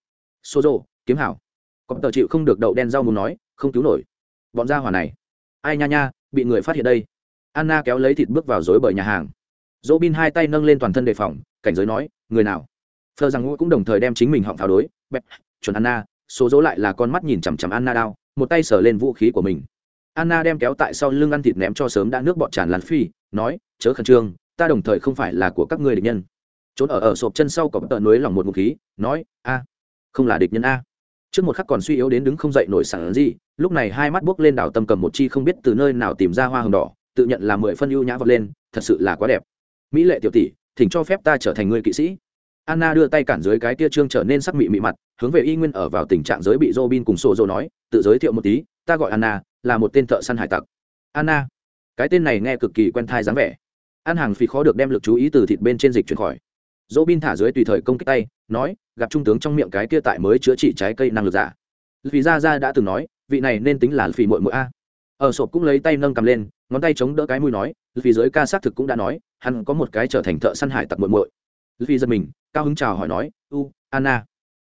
Xô rộ kiếm hảo còn tờ chịu không được đậu đen rau muốn nói, không cứu nổi. Bọn gia hỏa này. Ai nha nha, bị người phát hiện đây. Anna kéo lấy thịt bước vào dối bởi nhà hàng dỗ bin hai tay nâng lên toàn thân đề phòng, cảnh giới nói, người nào? Phờ rằng ngũ cũng đồng thời đem chính mình họng pháo đối, bẹp, chuẩn anna. Số dỗ lại là con mắt nhìn chằm chằm anna đao, một tay sờ lên vũ khí của mình. Anna đem kéo tại sau lưng ăn thịt ném cho sớm đã nước bọt tràn lan phi, nói, chớ khẩn trương, ta đồng thời không phải là của các ngươi địch nhân. Trốn ở ở sộp chân sau cọp tợ núi lỏng một ngụ khí, nói, a, không là địch nhân a. Trước một khắc còn suy yếu đến đứng không dậy nổi sẵn gì, lúc này hai mắt buốc lên đảo tâm cầm một chi không biết từ nơi nào tìm ra hoa hồng đỏ, tự nhận là mười phân ưu nhã vọt lên, thật sự là quá đẹp mỹ lệ tiểu tỷ, thỉnh cho phép ta trở thành người kỵ sĩ. Anna đưa tay cản dưới cái tia trương trở nên sắc mị mị mặt, hướng về y nguyên ở vào tình trạng giới bị robin cùng sổ dồ nói, tự giới thiệu một tí, ta gọi anna, là một tên thợ săn hải tặc. Anna, cái tên này nghe cực kỳ quen thai dáng vẻ. Ăn hàng phì khó được đem lực chú ý từ thịt bên trên dịch chuyển khỏi. Dỗ bin thả dưới tùy thời công kích tay, nói, gặp trung tướng trong miệng cái kia tại mới chữa trị trái cây năng lực giả. Vì ra ra đã từng nói, vị này nên tính là phì mội mội a. Ở sộp cũng lấy tay nâng cầm lên ngón tay chống đỡ cái mũi nói vì giới ca xác thực cũng đã nói, hắn có một cái trở thành thợ săn hải tặc muội muội. vì giật mình, cao hứng chào hỏi nói, u, anna.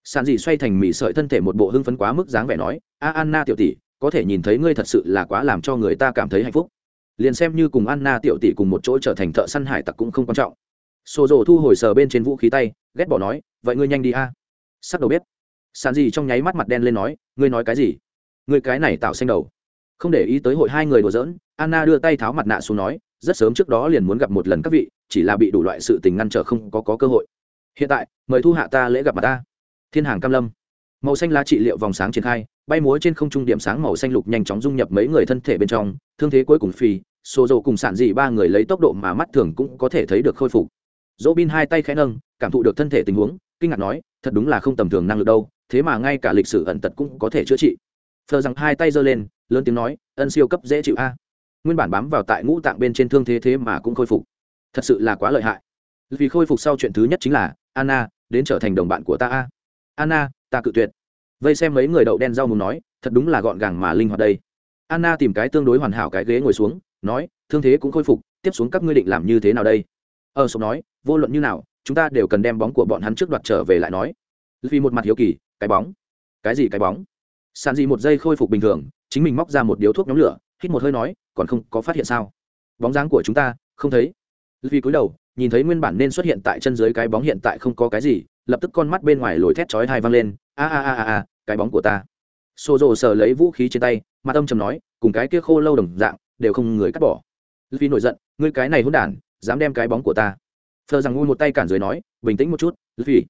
Sàn dị xoay thành mỉ sợi thân thể một bộ hưng phấn quá mức dáng vẻ nói, a, anna tiểu tỷ, có thể nhìn thấy ngươi thật sự là quá làm cho người ta cảm thấy hạnh phúc. Liền xem như cùng anna tiểu tỷ cùng một chỗ trở thành thợ săn hải tặc cũng không quan trọng. Xô rồ thu hồi sờ bên trên vũ khí tay, ghét bỏ nói, vậy ngươi nhanh đi a. Sắc đầu bếp. Sàn gì trong nháy mắt mặt đen lên nói, ngươi nói cái gì? Ngươi cái này tạo xanh đầu. Không để ý tới hội hai người đùa giỡn anna đưa tay tháo mặt nạ xuống nói rất sớm trước đó liền muốn gặp một lần các vị chỉ là bị đủ loại sự tình ngăn trở không có, có cơ hội. Hiện tại mời thu hạ ta lễ gặp mặt ta. Thiên hàng cam lâm. Màu xanh lá trị liệu vòng sáng triển khai bay múa trên không trung điểm sáng màu xanh lục nhanh chóng dung nhập mấy người thân thể bên trong thương thế cuối cùng phi xô dầu cùng sản dị ba người lấy tốc độ mà mắt thường cũng có thể thấy được khôi phục. Dỗ bin hai tay khẽ nâng cảm thụ được thân thể tình huống kinh ngạc nói thật đúng là không tầm thường năng lực đâu thế mà ngay cả lịch sử ẩn tật cũng có thể chữa trị. Phờ rằng hai tay giơ lên lớn tiếng nói ân siêu cấp dễ chịu a nguyên bản bám vào tại ngũ tạng bên trên thương thế thế mà cũng khôi phục. Thật sự là quá lợi hại. Vì khôi phục sau chuyện thứ nhất chính là, anna, đến trở thành đồng bạn của ta a. Anna, ta cự tuyệt. Vây xem mấy người đậu đen rau mù nói, thật đúng là gọn gàng mà linh hoạt đây. Anna tìm cái tương đối hoàn hảo cái ghế ngồi xuống, nói, thương thế cũng khôi phục, tiếp xuống các ngươi định làm như thế nào đây? Ờ, Ở sổ nói, vô luận như nào, chúng ta đều cần đem bóng của bọn hắn trước đoạt trở về lại nói. Vì một mặt hiếu kỳ, cái bóng. Cái gì cái bóng? Sàn gì một giây khôi phục bình thường, chính mình móc ra một điếu thuốc nhóm lửa hít một hơi nói, còn không có phát hiện sao? Bóng dáng của chúng ta, không thấy. Vì cúi đầu, nhìn thấy nguyên bản nên xuất hiện tại chân dưới cái bóng hiện tại không có cái gì, lập tức con mắt bên ngoài lồi thét chói hai văng lên, a a a a a, cái bóng của ta. Xô rồ sờ lấy vũ khí trên tay, mặt âm trầm nói, cùng cái kia khô lâu đồng dạng, đều không người cắt bỏ. Vì nổi giận, ngươi cái này hôn đản, dám đem cái bóng của ta. Thờ rằng ngu một tay cản dưới nói, bình tĩnh một chút vì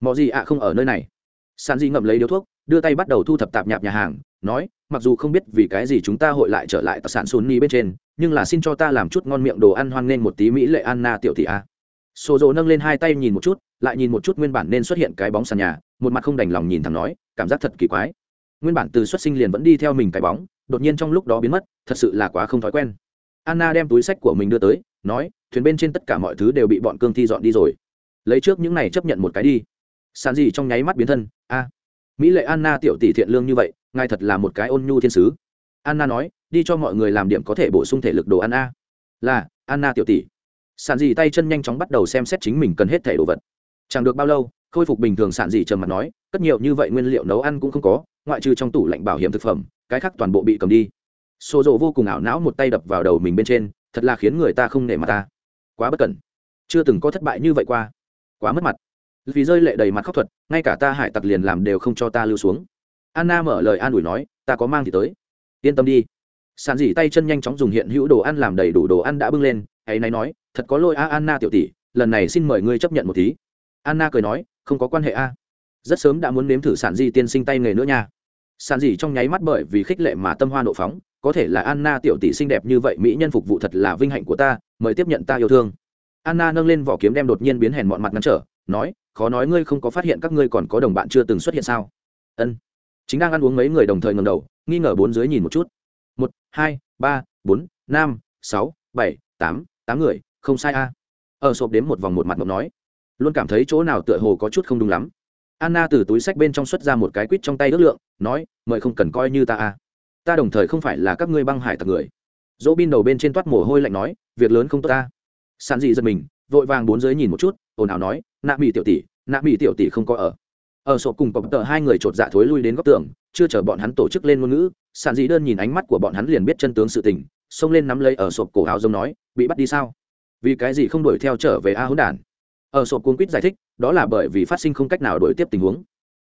mọi gì ạ không ở nơi này. Sàn di ngậm lấy điếu thuốc, đưa tay bắt đầu thu thập tạp nhạp nhà hàng nói, mặc dù không biết vì cái gì chúng ta hội lại trở lại tài sản sunni bên trên, nhưng là xin cho ta làm chút ngon miệng đồ ăn hoan nghênh một tí mỹ lệ anna tiểu thị a. Xô dỗ nâng lên hai tay nhìn một chút, lại nhìn một chút nguyên bản nên xuất hiện cái bóng sàn nhà, một mặt không đành lòng nhìn thẳng nói, cảm giác thật kỳ quái. Nguyên bản từ xuất sinh liền vẫn đi theo mình cái bóng, đột nhiên trong lúc đó biến mất, thật sự là quá không thói quen. Anna đem túi sách của mình đưa tới, nói, thuyền bên trên tất cả mọi thứ đều bị bọn cương thi dọn đi rồi. Lấy trước những này chấp nhận một cái đi. Sàn gì trong nháy mắt biến thân, a. Mỹ lệ anna tiểu tỷ thiện lương như vậy ngài thật là một cái ôn nhu thiên sứ. Anna nói, đi cho mọi người làm điểm có thể bổ sung thể lực đồ ăn a. Là, anna tiểu tỷ. Sàn dì tay chân nhanh chóng bắt đầu xem xét chính mình cần hết thể đồ vật. Chẳng được bao lâu, khôi phục bình thường sàn dì trầm mặt nói cất nhiều như vậy nguyên liệu nấu ăn cũng không có, ngoại trừ trong tủ lạnh bảo hiểm thực phẩm, cái khác toàn bộ bị cầm đi. Xô rộ vô cùng ảo não một tay đập vào đầu mình bên trên, thật là khiến người ta không nể mặt ta. Quá bất cẩn. Chưa từng có thất bại như vậy qua. Quá mất mặt. Vì rơi lệ đầy mặt khóc thuật, ngay cả ta hải tặc liền làm đều không cho ta lưu xuống anna mở lời an ủi nói, ta có mang thì tới. Yên tâm đi. Sàn dỉ tay chân nhanh chóng dùng hiện hữu đồ ăn làm đầy đủ đồ ăn đã bưng lên, ấy nay nói, thật có lỗi a, anna tiểu tỷ, lần này xin mời ngươi chấp nhận một tí. Anna cười nói, không có quan hệ a. Rất sớm đã muốn nếm thử sản di tiên sinh tay nghề nữa nha. Sản dì trong nháy mắt bởi vì khích lệ mà tâm hoa nộ phóng, có thể là anna tiểu tỷ xinh đẹp như vậy, mỹ nhân phục vụ thật là vinh hạnh của ta, mời tiếp nhận ta yêu thương. Anna nâng lên vỏ kiếm đem đột nhiên biến hèn mọn mặt ngăn trở, nói, khó nói ngươi không có phát hiện các ngươi còn có đồng bạn chưa từng xuất hiện sao? Ân chính đang ăn uống mấy người đồng thời ngầm đầu, nghi ngờ bốn dưới nhìn một chút. Một, hai, ba, bốn, năm, sáu, bảy, tám tám người, không sai a. Ở sộp đếm một vòng một mặt mộng nói, luôn cảm thấy chỗ nào tựa hồ có chút không đúng lắm. Anna từ túi sách bên trong xuất ra một cái quýt trong tay ước lượng, nói, mời không cần coi như ta a. Ta đồng thời không phải là các ngươi băng hải tặc người. Dỗ bin đầu bên trên toát mồ hôi lạnh nói, việc lớn không tốt ta. Sàn dị giật mình, vội vàng bốn dưới nhìn một chút, ồn ào nói, nạ mỹ tiểu tỷ, nạ mỹ tiểu tỷ không có ở ở sộp cùng cọp tờ hai người chột dạ thối lui đến góc tường chưa chờ bọn hắn tổ chức lên ngôn ngữ sàn dĩ đơn nhìn ánh mắt của bọn hắn liền biết chân tướng sự tình xông lên nắm lấy ở sộp cổ áo giống nói bị bắt đi sao? Vì cái gì không đuổi theo trở về a hỗn đản? Ở sộp cuốn quýt giải thích đó là bởi vì phát sinh không cách nào đổi tiếp tình huống.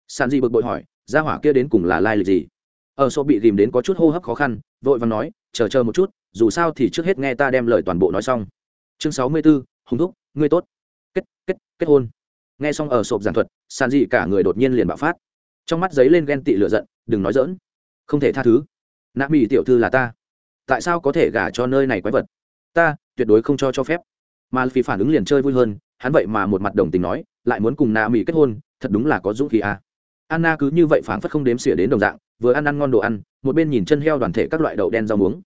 Sàn dĩ bực bội hỏi gia hỏa kia đến cùng là lai lịch gì? Ở sộp bị dìm đến có chút hô hấp khó khăn vội và nói chờ chờ một chút dù sao thì trước hết nghe ta đem lời toàn bộ nói xong. Chương sáu mươi 64, hùng thúc ngươi tốt. Kết kết kết hôn nghe xong ở sộp giảng thuật sàn dị cả người đột nhiên liền bạo phát. Trong mắt giấy lên ghen tị lựa giận, đừng nói dỡn không thể tha thứ. Nạ mỹ tiểu thư là ta. Tại sao có thể gả cho nơi này quái vật? Ta, tuyệt đối không cho cho phép. Mà phi phản ứng liền chơi vui hơn, hắn vậy mà một mặt đồng tình nói, lại muốn cùng nạ mỹ kết hôn, thật đúng là có dũng khí à. anna cứ như vậy phảng phất không đếm xỉa đến đồng dạng, vừa ăn ăn ngon đồ ăn, một bên nhìn chân heo đoàn thể các loại đậu đen rau muống.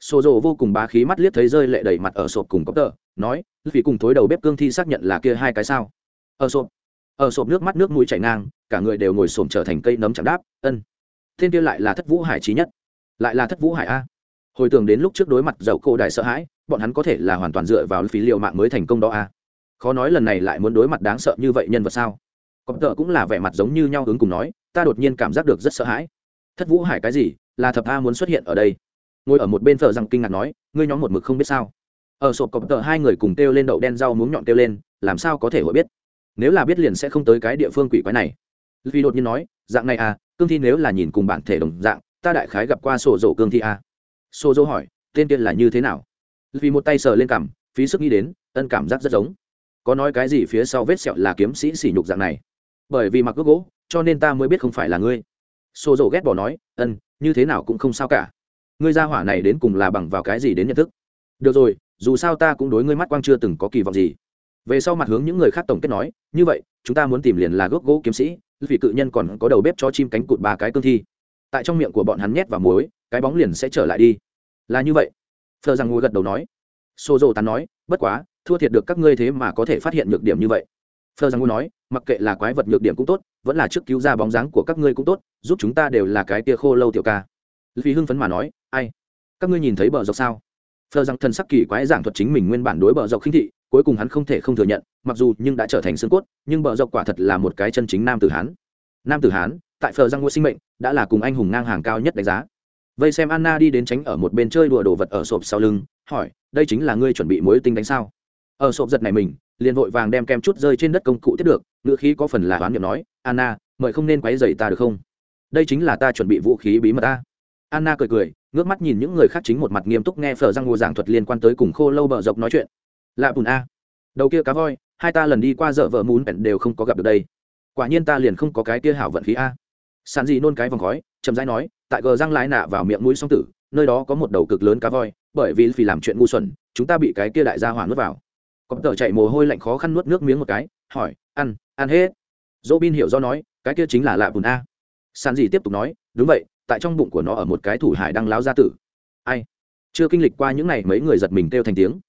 Xô rộ vô cùng bá khí mắt liếc thấy rơi lệ đầy mặt ở sộp cùng cốc tờ, nói vì cùng thối đầu bếp cương thi xác nhận là kia hai cái sao? Ờ, ở sộp ở ờ, sộp nước mắt nước mũi chảy ngang, cả người đều ngồi xổm trở thành cây nấm chẳng đáp, ân. Thiên kia lại là thất vũ hải trí nhất. Lại là thất vũ hải a. Hồi tưởng đến lúc trước đối mặt dậu cổ đại sợ hãi, bọn hắn có thể là hoàn toàn dựa vào phí liệu mạng mới thành công đó a. Khó nói lần này lại muốn đối mặt đáng sợ như vậy nhân vật sao. Cọp tợ cũng là vẻ mặt giống như nhau hướng cùng nói, ta đột nhiên cảm giác được rất sợ hãi. Thất vũ hải cái gì, là thập a muốn xuất hiện ở đây. Ngồi ở một bên thờ rằng kinh ngạc nói, ngươi nhóm một mực không biết sao. Ờ, ở sộp cọp tợ hai người cùng kêu lên đậu đen rau muống nhọn kêu lên, làm sao có thể hội biết? Nếu là biết liền sẽ không tới cái địa phương quỷ quái này. Vì đột nhiên nói, dạng này à cương thi nếu là nhìn cùng bản thể đồng dạng, ta đại khái gặp qua sổ dỗ cương thi à. sổ dỗ hỏi, tên tiên là như thế nào? Vì một tay sờ lên cảm, phí sức nghĩ đến, ân cảm giác rất giống. Có nói cái gì phía sau vết sẹo là kiếm sĩ sỉ nhục dạng này? Bởi vì mặc ước gỗ, cho nên ta mới biết không phải là ngươi. Xô dỗ ghét bỏ nói, ân, như thế nào cũng không sao cả. Ngươi ra hỏa này đến cùng là bằng vào cái gì đến nhận thức? Được rồi, dù sao ta cũng đối ngươi mắt quang chưa từng có kỳ vọng gì về sau mặt hướng những người khác tổng kết nói, như vậy, chúng ta muốn tìm liền là gốc gỗ kiếm sĩ, vì cự nhân còn có đầu bếp cho chim cánh cụt ba cái cương thi. Tại trong miệng của bọn hắn nhét vào muối, cái bóng liền sẽ trở lại đi. Là như vậy. Thờ rằng ngồi gật đầu nói. Xô dô tán nói, bất quá, thua thiệt được các ngươi thế mà có thể phát hiện nhược điểm như vậy. Phờ rằng nói, mặc kệ là quái vật nhược điểm cũng tốt, vẫn là trước cứu ra bóng dáng của các ngươi cũng tốt, giúp chúng ta đều là cái tia khô lâu tiểu ca. Vì hưng phấn mà nói, ai? Các ngươi nhìn thấy bờ dọc sao? Phờ rằng thần sắc kỳ quái giảng thuật chính mình nguyên bản đối bờ dọc khinh thị cuối cùng hắn không thể không thừa nhận, mặc dù nhưng đã trở thành xương cốt, nhưng bờ dọc quả thật là một cái chân chính nam tử hán. Nam tử hán, tại phờ răng ngôi sinh mệnh, đã là cùng anh hùng ngang hàng cao nhất đánh giá. Vây xem anna đi đến tránh ở một bên chơi đùa đồ vật ở sộp sau lưng, hỏi, đây chính là ngươi chuẩn bị mối tinh đánh sao? Ở sộp giật này mình, liền vội vàng đem kem chút rơi trên đất công cụ tiếp được nửa khí có phần là oán niệm nói, anna, mời không nên quấy dày ta được không? Đây chính là ta chuẩn bị vũ khí bí mật ta. Anna cười cười, ngước mắt nhìn những người khác chính một mặt nghiêm túc nghe phở răng ngô giảng thuật liên quan tới cùng khô lâu bờ dọc nói chuyện lạ bùn a. Đầu kia cá voi, hai ta lần đi qua dợ vợ mún bẹn đều không có gặp được đây. Quả nhiên ta liền không có cái kia hảo vận khí a. Sàn dị nôn cái vòng khói, chậm rãi nói, tại gờ răng lái nạ vào miệng mũi song tử, nơi đó có một đầu cực lớn cá voi, bởi vì vì làm chuyện ngu xuẩn, chúng ta bị cái kia đại gia hỏa nuốt vào. Có tờ chạy mồ hôi lạnh khó khăn nuốt nước miếng một cái, hỏi, ăn ăn hết? Dỗ bin hiểu do nói, cái kia chính là lạ bùn a. Sàn dị tiếp tục nói, đúng vậy, tại trong bụng của nó ở một cái thủ hải đang láo ra tử. Ai? Chưa kinh lịch qua những ngày mấy người giật mình kêu thành tiếng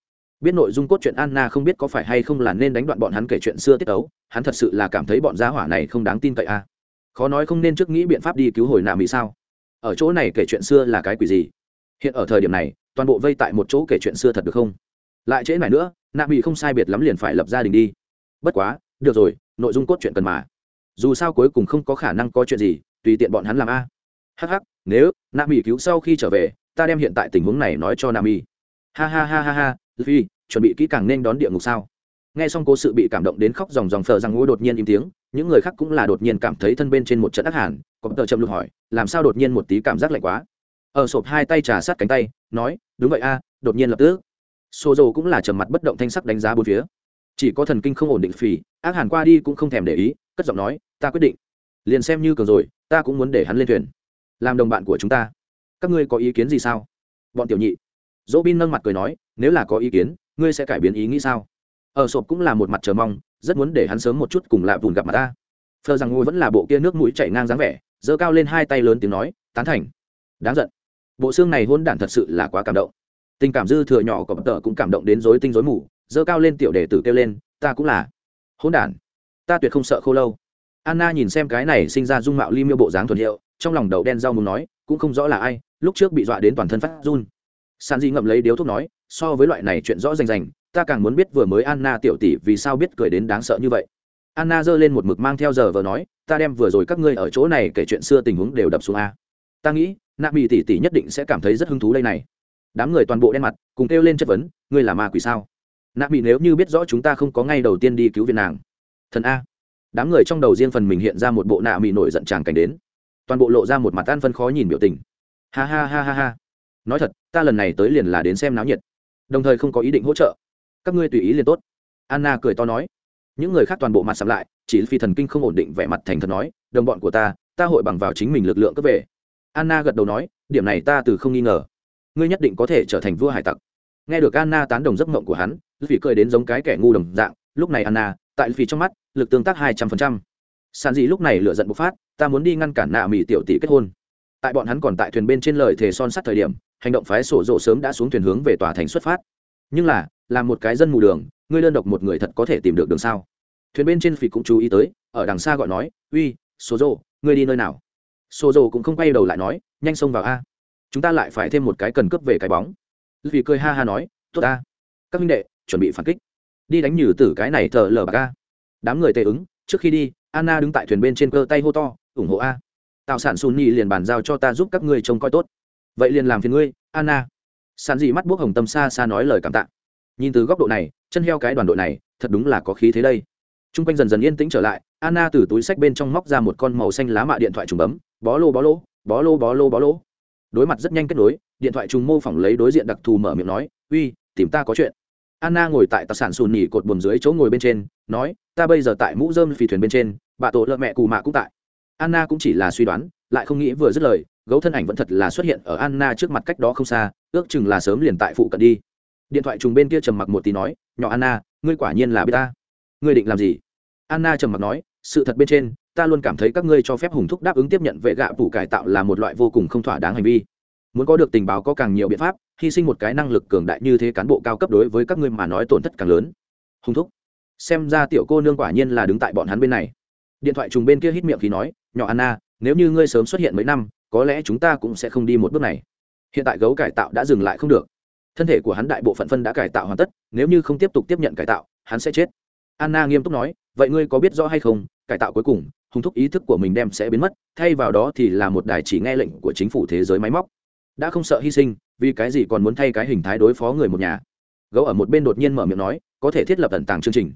biết nội dung cốt truyện anna không biết có phải hay không là nên đánh đoạn bọn hắn kể chuyện xưa tiết ấu hắn thật sự là cảm thấy bọn gia hỏa này không đáng tin cậy a khó nói không nên trước nghĩ biện pháp đi cứu hồi nạ mỹ sao. Ở chỗ này kể chuyện xưa là cái quỷ gì? Hiện ở thời điểm này, toàn bộ vây tại một chỗ kể chuyện xưa thật được không? Lại trễ này nữa nạ mỹ không sai biệt lắm liền phải lập gia đình đi. Bất quá, được rồi, nội dung cốt truyện cần mà. Dù sao cuối cùng không có khả năng có chuyện gì, tùy tiện bọn hắn làm a. Hh nếu nạ mỹ cứu sau khi trở về, ta đem hiện tại tình huống này nói cho nạ mỹ ha ha ha ha ha phi, chuẩn bị kỹ càng nên đón địa ngục sao? Nghe xong cố sự bị cảm động đến khóc dòng dòng phờ rằng ngôi đột nhiên im tiếng, những người khác cũng là đột nhiên cảm thấy thân bên trên một trận ác hàn, có tờ chậm lục hỏi, làm sao đột nhiên một tí cảm giác lạnh quá? Ở sộp hai tay trà sát cánh tay, nói, đúng vậy a, đột nhiên lập tức. Xô dầu cũng là trầm mặt bất động thanh sắc đánh giá bốn phía. Chỉ có thần kinh không ổn định phì ác hàn qua đi cũng không thèm để ý, cất giọng nói, ta quyết định. Liền xem như cường rồi, ta cũng muốn để hắn lên thuyền. Làm đồng bạn của chúng ta. Các ngươi có ý kiến gì sao? Bọn tiểu nhị. Dỗ bin nâng mặt cười nói nếu là có ý kiến, ngươi sẽ cải biến ý nghĩ sao? Ở sộp cũng là một mặt chờ mong, rất muốn để hắn sớm một chút cùng lạ vùn gặp mặt ta. Phờ rằng ngôi vẫn là bộ kia nước mũi chảy ngang dáng vẻ, giơ cao lên hai tay lớn tiếng nói, tán thành. Đáng giận. Bộ xương này hôn đản thật sự là quá cảm động. Tình cảm dư thừa nhỏ của bậc tờ cũng cảm động đến rối tinh rối mù, giơ cao lên tiểu đề tử kêu lên, ta cũng là. Hôn đản? Ta tuyệt không sợ khô lâu. Anna nhìn xem cái này sinh ra dung mạo ly miêu bộ dáng thuần hiệu, trong lòng đầu đen rau muốn nói, cũng không rõ là ai, lúc trước bị dọa đến toàn thân phát run san di ngậm lấy điếu thuốc nói, so với loại này chuyện rõ rành rành, ta càng muốn biết vừa mới anna tiểu tỷ vì sao biết cười đến đáng sợ như vậy. Anna giơ lên một mực mang theo giờ vờ nói, ta đem vừa rồi các ngươi ở chỗ này kể chuyện xưa tình huống đều đập xuống a. Ta nghĩ, nạ mỹ tỷ tỷ nhất định sẽ cảm thấy rất hứng thú đây này. Đám người toàn bộ đen mặt, cùng kêu lên chất vấn, ngươi là ma quỷ sao? Nạ mỹ nếu như biết rõ chúng ta không có ngay đầu tiên đi cứu viện nàng. Thần a. Đám người trong đầu riêng phần mình hiện ra một bộ nạ mỹ nổi giận tràng cảnh đến. Toàn bộ lộ ra một mặt tan phân khó nhìn biểu tình. Ha ha ha ha ha nói thật, ta lần này tới liền là đến xem náo nhiệt. Đồng thời không có ý định hỗ trợ. Các ngươi tùy ý liền tốt. Anna cười to nói. Những người khác toàn bộ mặt sắm lại, chỉ phi thần kinh không ổn định vẻ mặt thành thật nói, đồng bọn của ta ta hội bằng vào chính mình lực lượng cấp về. Anna gật đầu nói, điểm này ta từ không nghi ngờ. Ngươi nhất định có thể trở thành vua hải tặc. Nghe được anna tán đồng giấc mộng của hắn vì cười đến giống cái kẻ ngu đồng dạng, lúc này anna, tại vì trong mắt, lực tương tác hai trăm phần trăm. Sàn dị lúc này lựa giận bộc phát, ta muốn đi ngăn cản nạ mỹ tiểu tỷ kết hôn. Tại bọn hắn còn tại thuyền bên trên lời thề son sắt thời điểm hành động phái sổ rộ sớm đã xuống thuyền hướng về tòa thành xuất phát. Nhưng là làm một cái dân mù đường, ngươi đơn độc một người thật có thể tìm được đường sao? Thuyền bên trên phỉ cũng chú ý tới, ở đằng xa gọi nói, uy, sổ rộ, ngươi đi nơi nào? Sổ rộ cũng không quay đầu lại nói, nhanh xông vào a. Chúng ta lại phải thêm một cái cần cướp về cái bóng. Vì cười ha ha nói, tốt a các minh đệ, chuẩn bị phản kích. Đi đánh nhử tử cái này thờ lờ bạc a. Đám người tệ ứng, trước khi đi, anna đứng tại thuyền bên trên cơ tay hô to, ủng hộ a. Tạo sản sunni liền bàn giao cho ta giúp các ngươi trông coi tốt vậy liền làm phiền ngươi, anna. Sàn dị mắt buốc hồng tâm xa xa nói lời cảm tạ. Nhìn từ góc độ này, chân heo cái đoàn đội này, thật đúng là có khí thế đây. T r u n g quanh dần dần yên tĩnh trở lại, anna từ túi sách bên trong móc ra một con màu xanh lá mạ điện thoại trùng bấm, bó lô bó lô bó lô bó lô bó lô. Đối mặt rất nhanh kết nối, điện thoại trùng mô phỏng lấy đối diện đặc thù mở miệng nói, uy, tìm ta có chuyện. Anna ngồi tại tạc sản sùn nỉ cột buồm dưới chỗ ngồi bên trên, nói, ta bây giờ tại mũ dơm phi thuyền bên trên, bà tổ lợ mẹ cù mạ cũng tại. Anna cũng chỉ là suy đoán, lại không nghĩ vừa dứt lời gấu thân ảnh vẫn thật là xuất hiện ở anna trước mặt cách đó không xa, ước chừng là sớm liền tại phụ cận đi. Điện thoại trùng bên kia trầm mặc một tí nói, nhỏ anna, ngươi quả nhiên là biết ta. Ngươi định làm gì? Anna trầm mặc nói, sự thật bên trên, ta luôn cảm thấy các ngươi cho phép hùng thúc đáp ứng tiếp nhận vệ gạ phủ cải tạo là một loại vô cùng không thỏa đáng hành vi. Muốn có được tình báo có càng nhiều biện pháp, hy sinh một cái năng lực cường đại như thế cán bộ cao cấp đối với các ngươi mà nói tổn thất càng lớn. Hùng thúc, xem ra tiểu cô nương quả nhiên là đứng tại bọn hắn bên này. Điện thoại trùng bên kia hít miệng khi nói, nhỏ anna, nếu như ngươi sớm xuất hiện mấy năm có lẽ chúng ta cũng sẽ không đi một bước này. Hiện tại gấu cải tạo đã dừng lại không được. Thân thể của hắn đại bộ phận phân đã cải tạo hoàn tất, nếu như không tiếp tục tiếp nhận cải tạo, hắn sẽ chết. Anna nghiêm túc nói, vậy ngươi có biết rõ hay không, cải tạo cuối cùng, hùng thúc ý thức của mình đem sẽ biến mất, thay vào đó thì là một đài chỉ nghe lệnh của chính phủ thế giới máy móc. Đã không sợ hy sinh, vì cái gì còn muốn thay cái hình thái đối phó người một nhà? Gấu ở một bên đột nhiên mở miệng nói, có thể thiết lập ẩn tàng chương trình.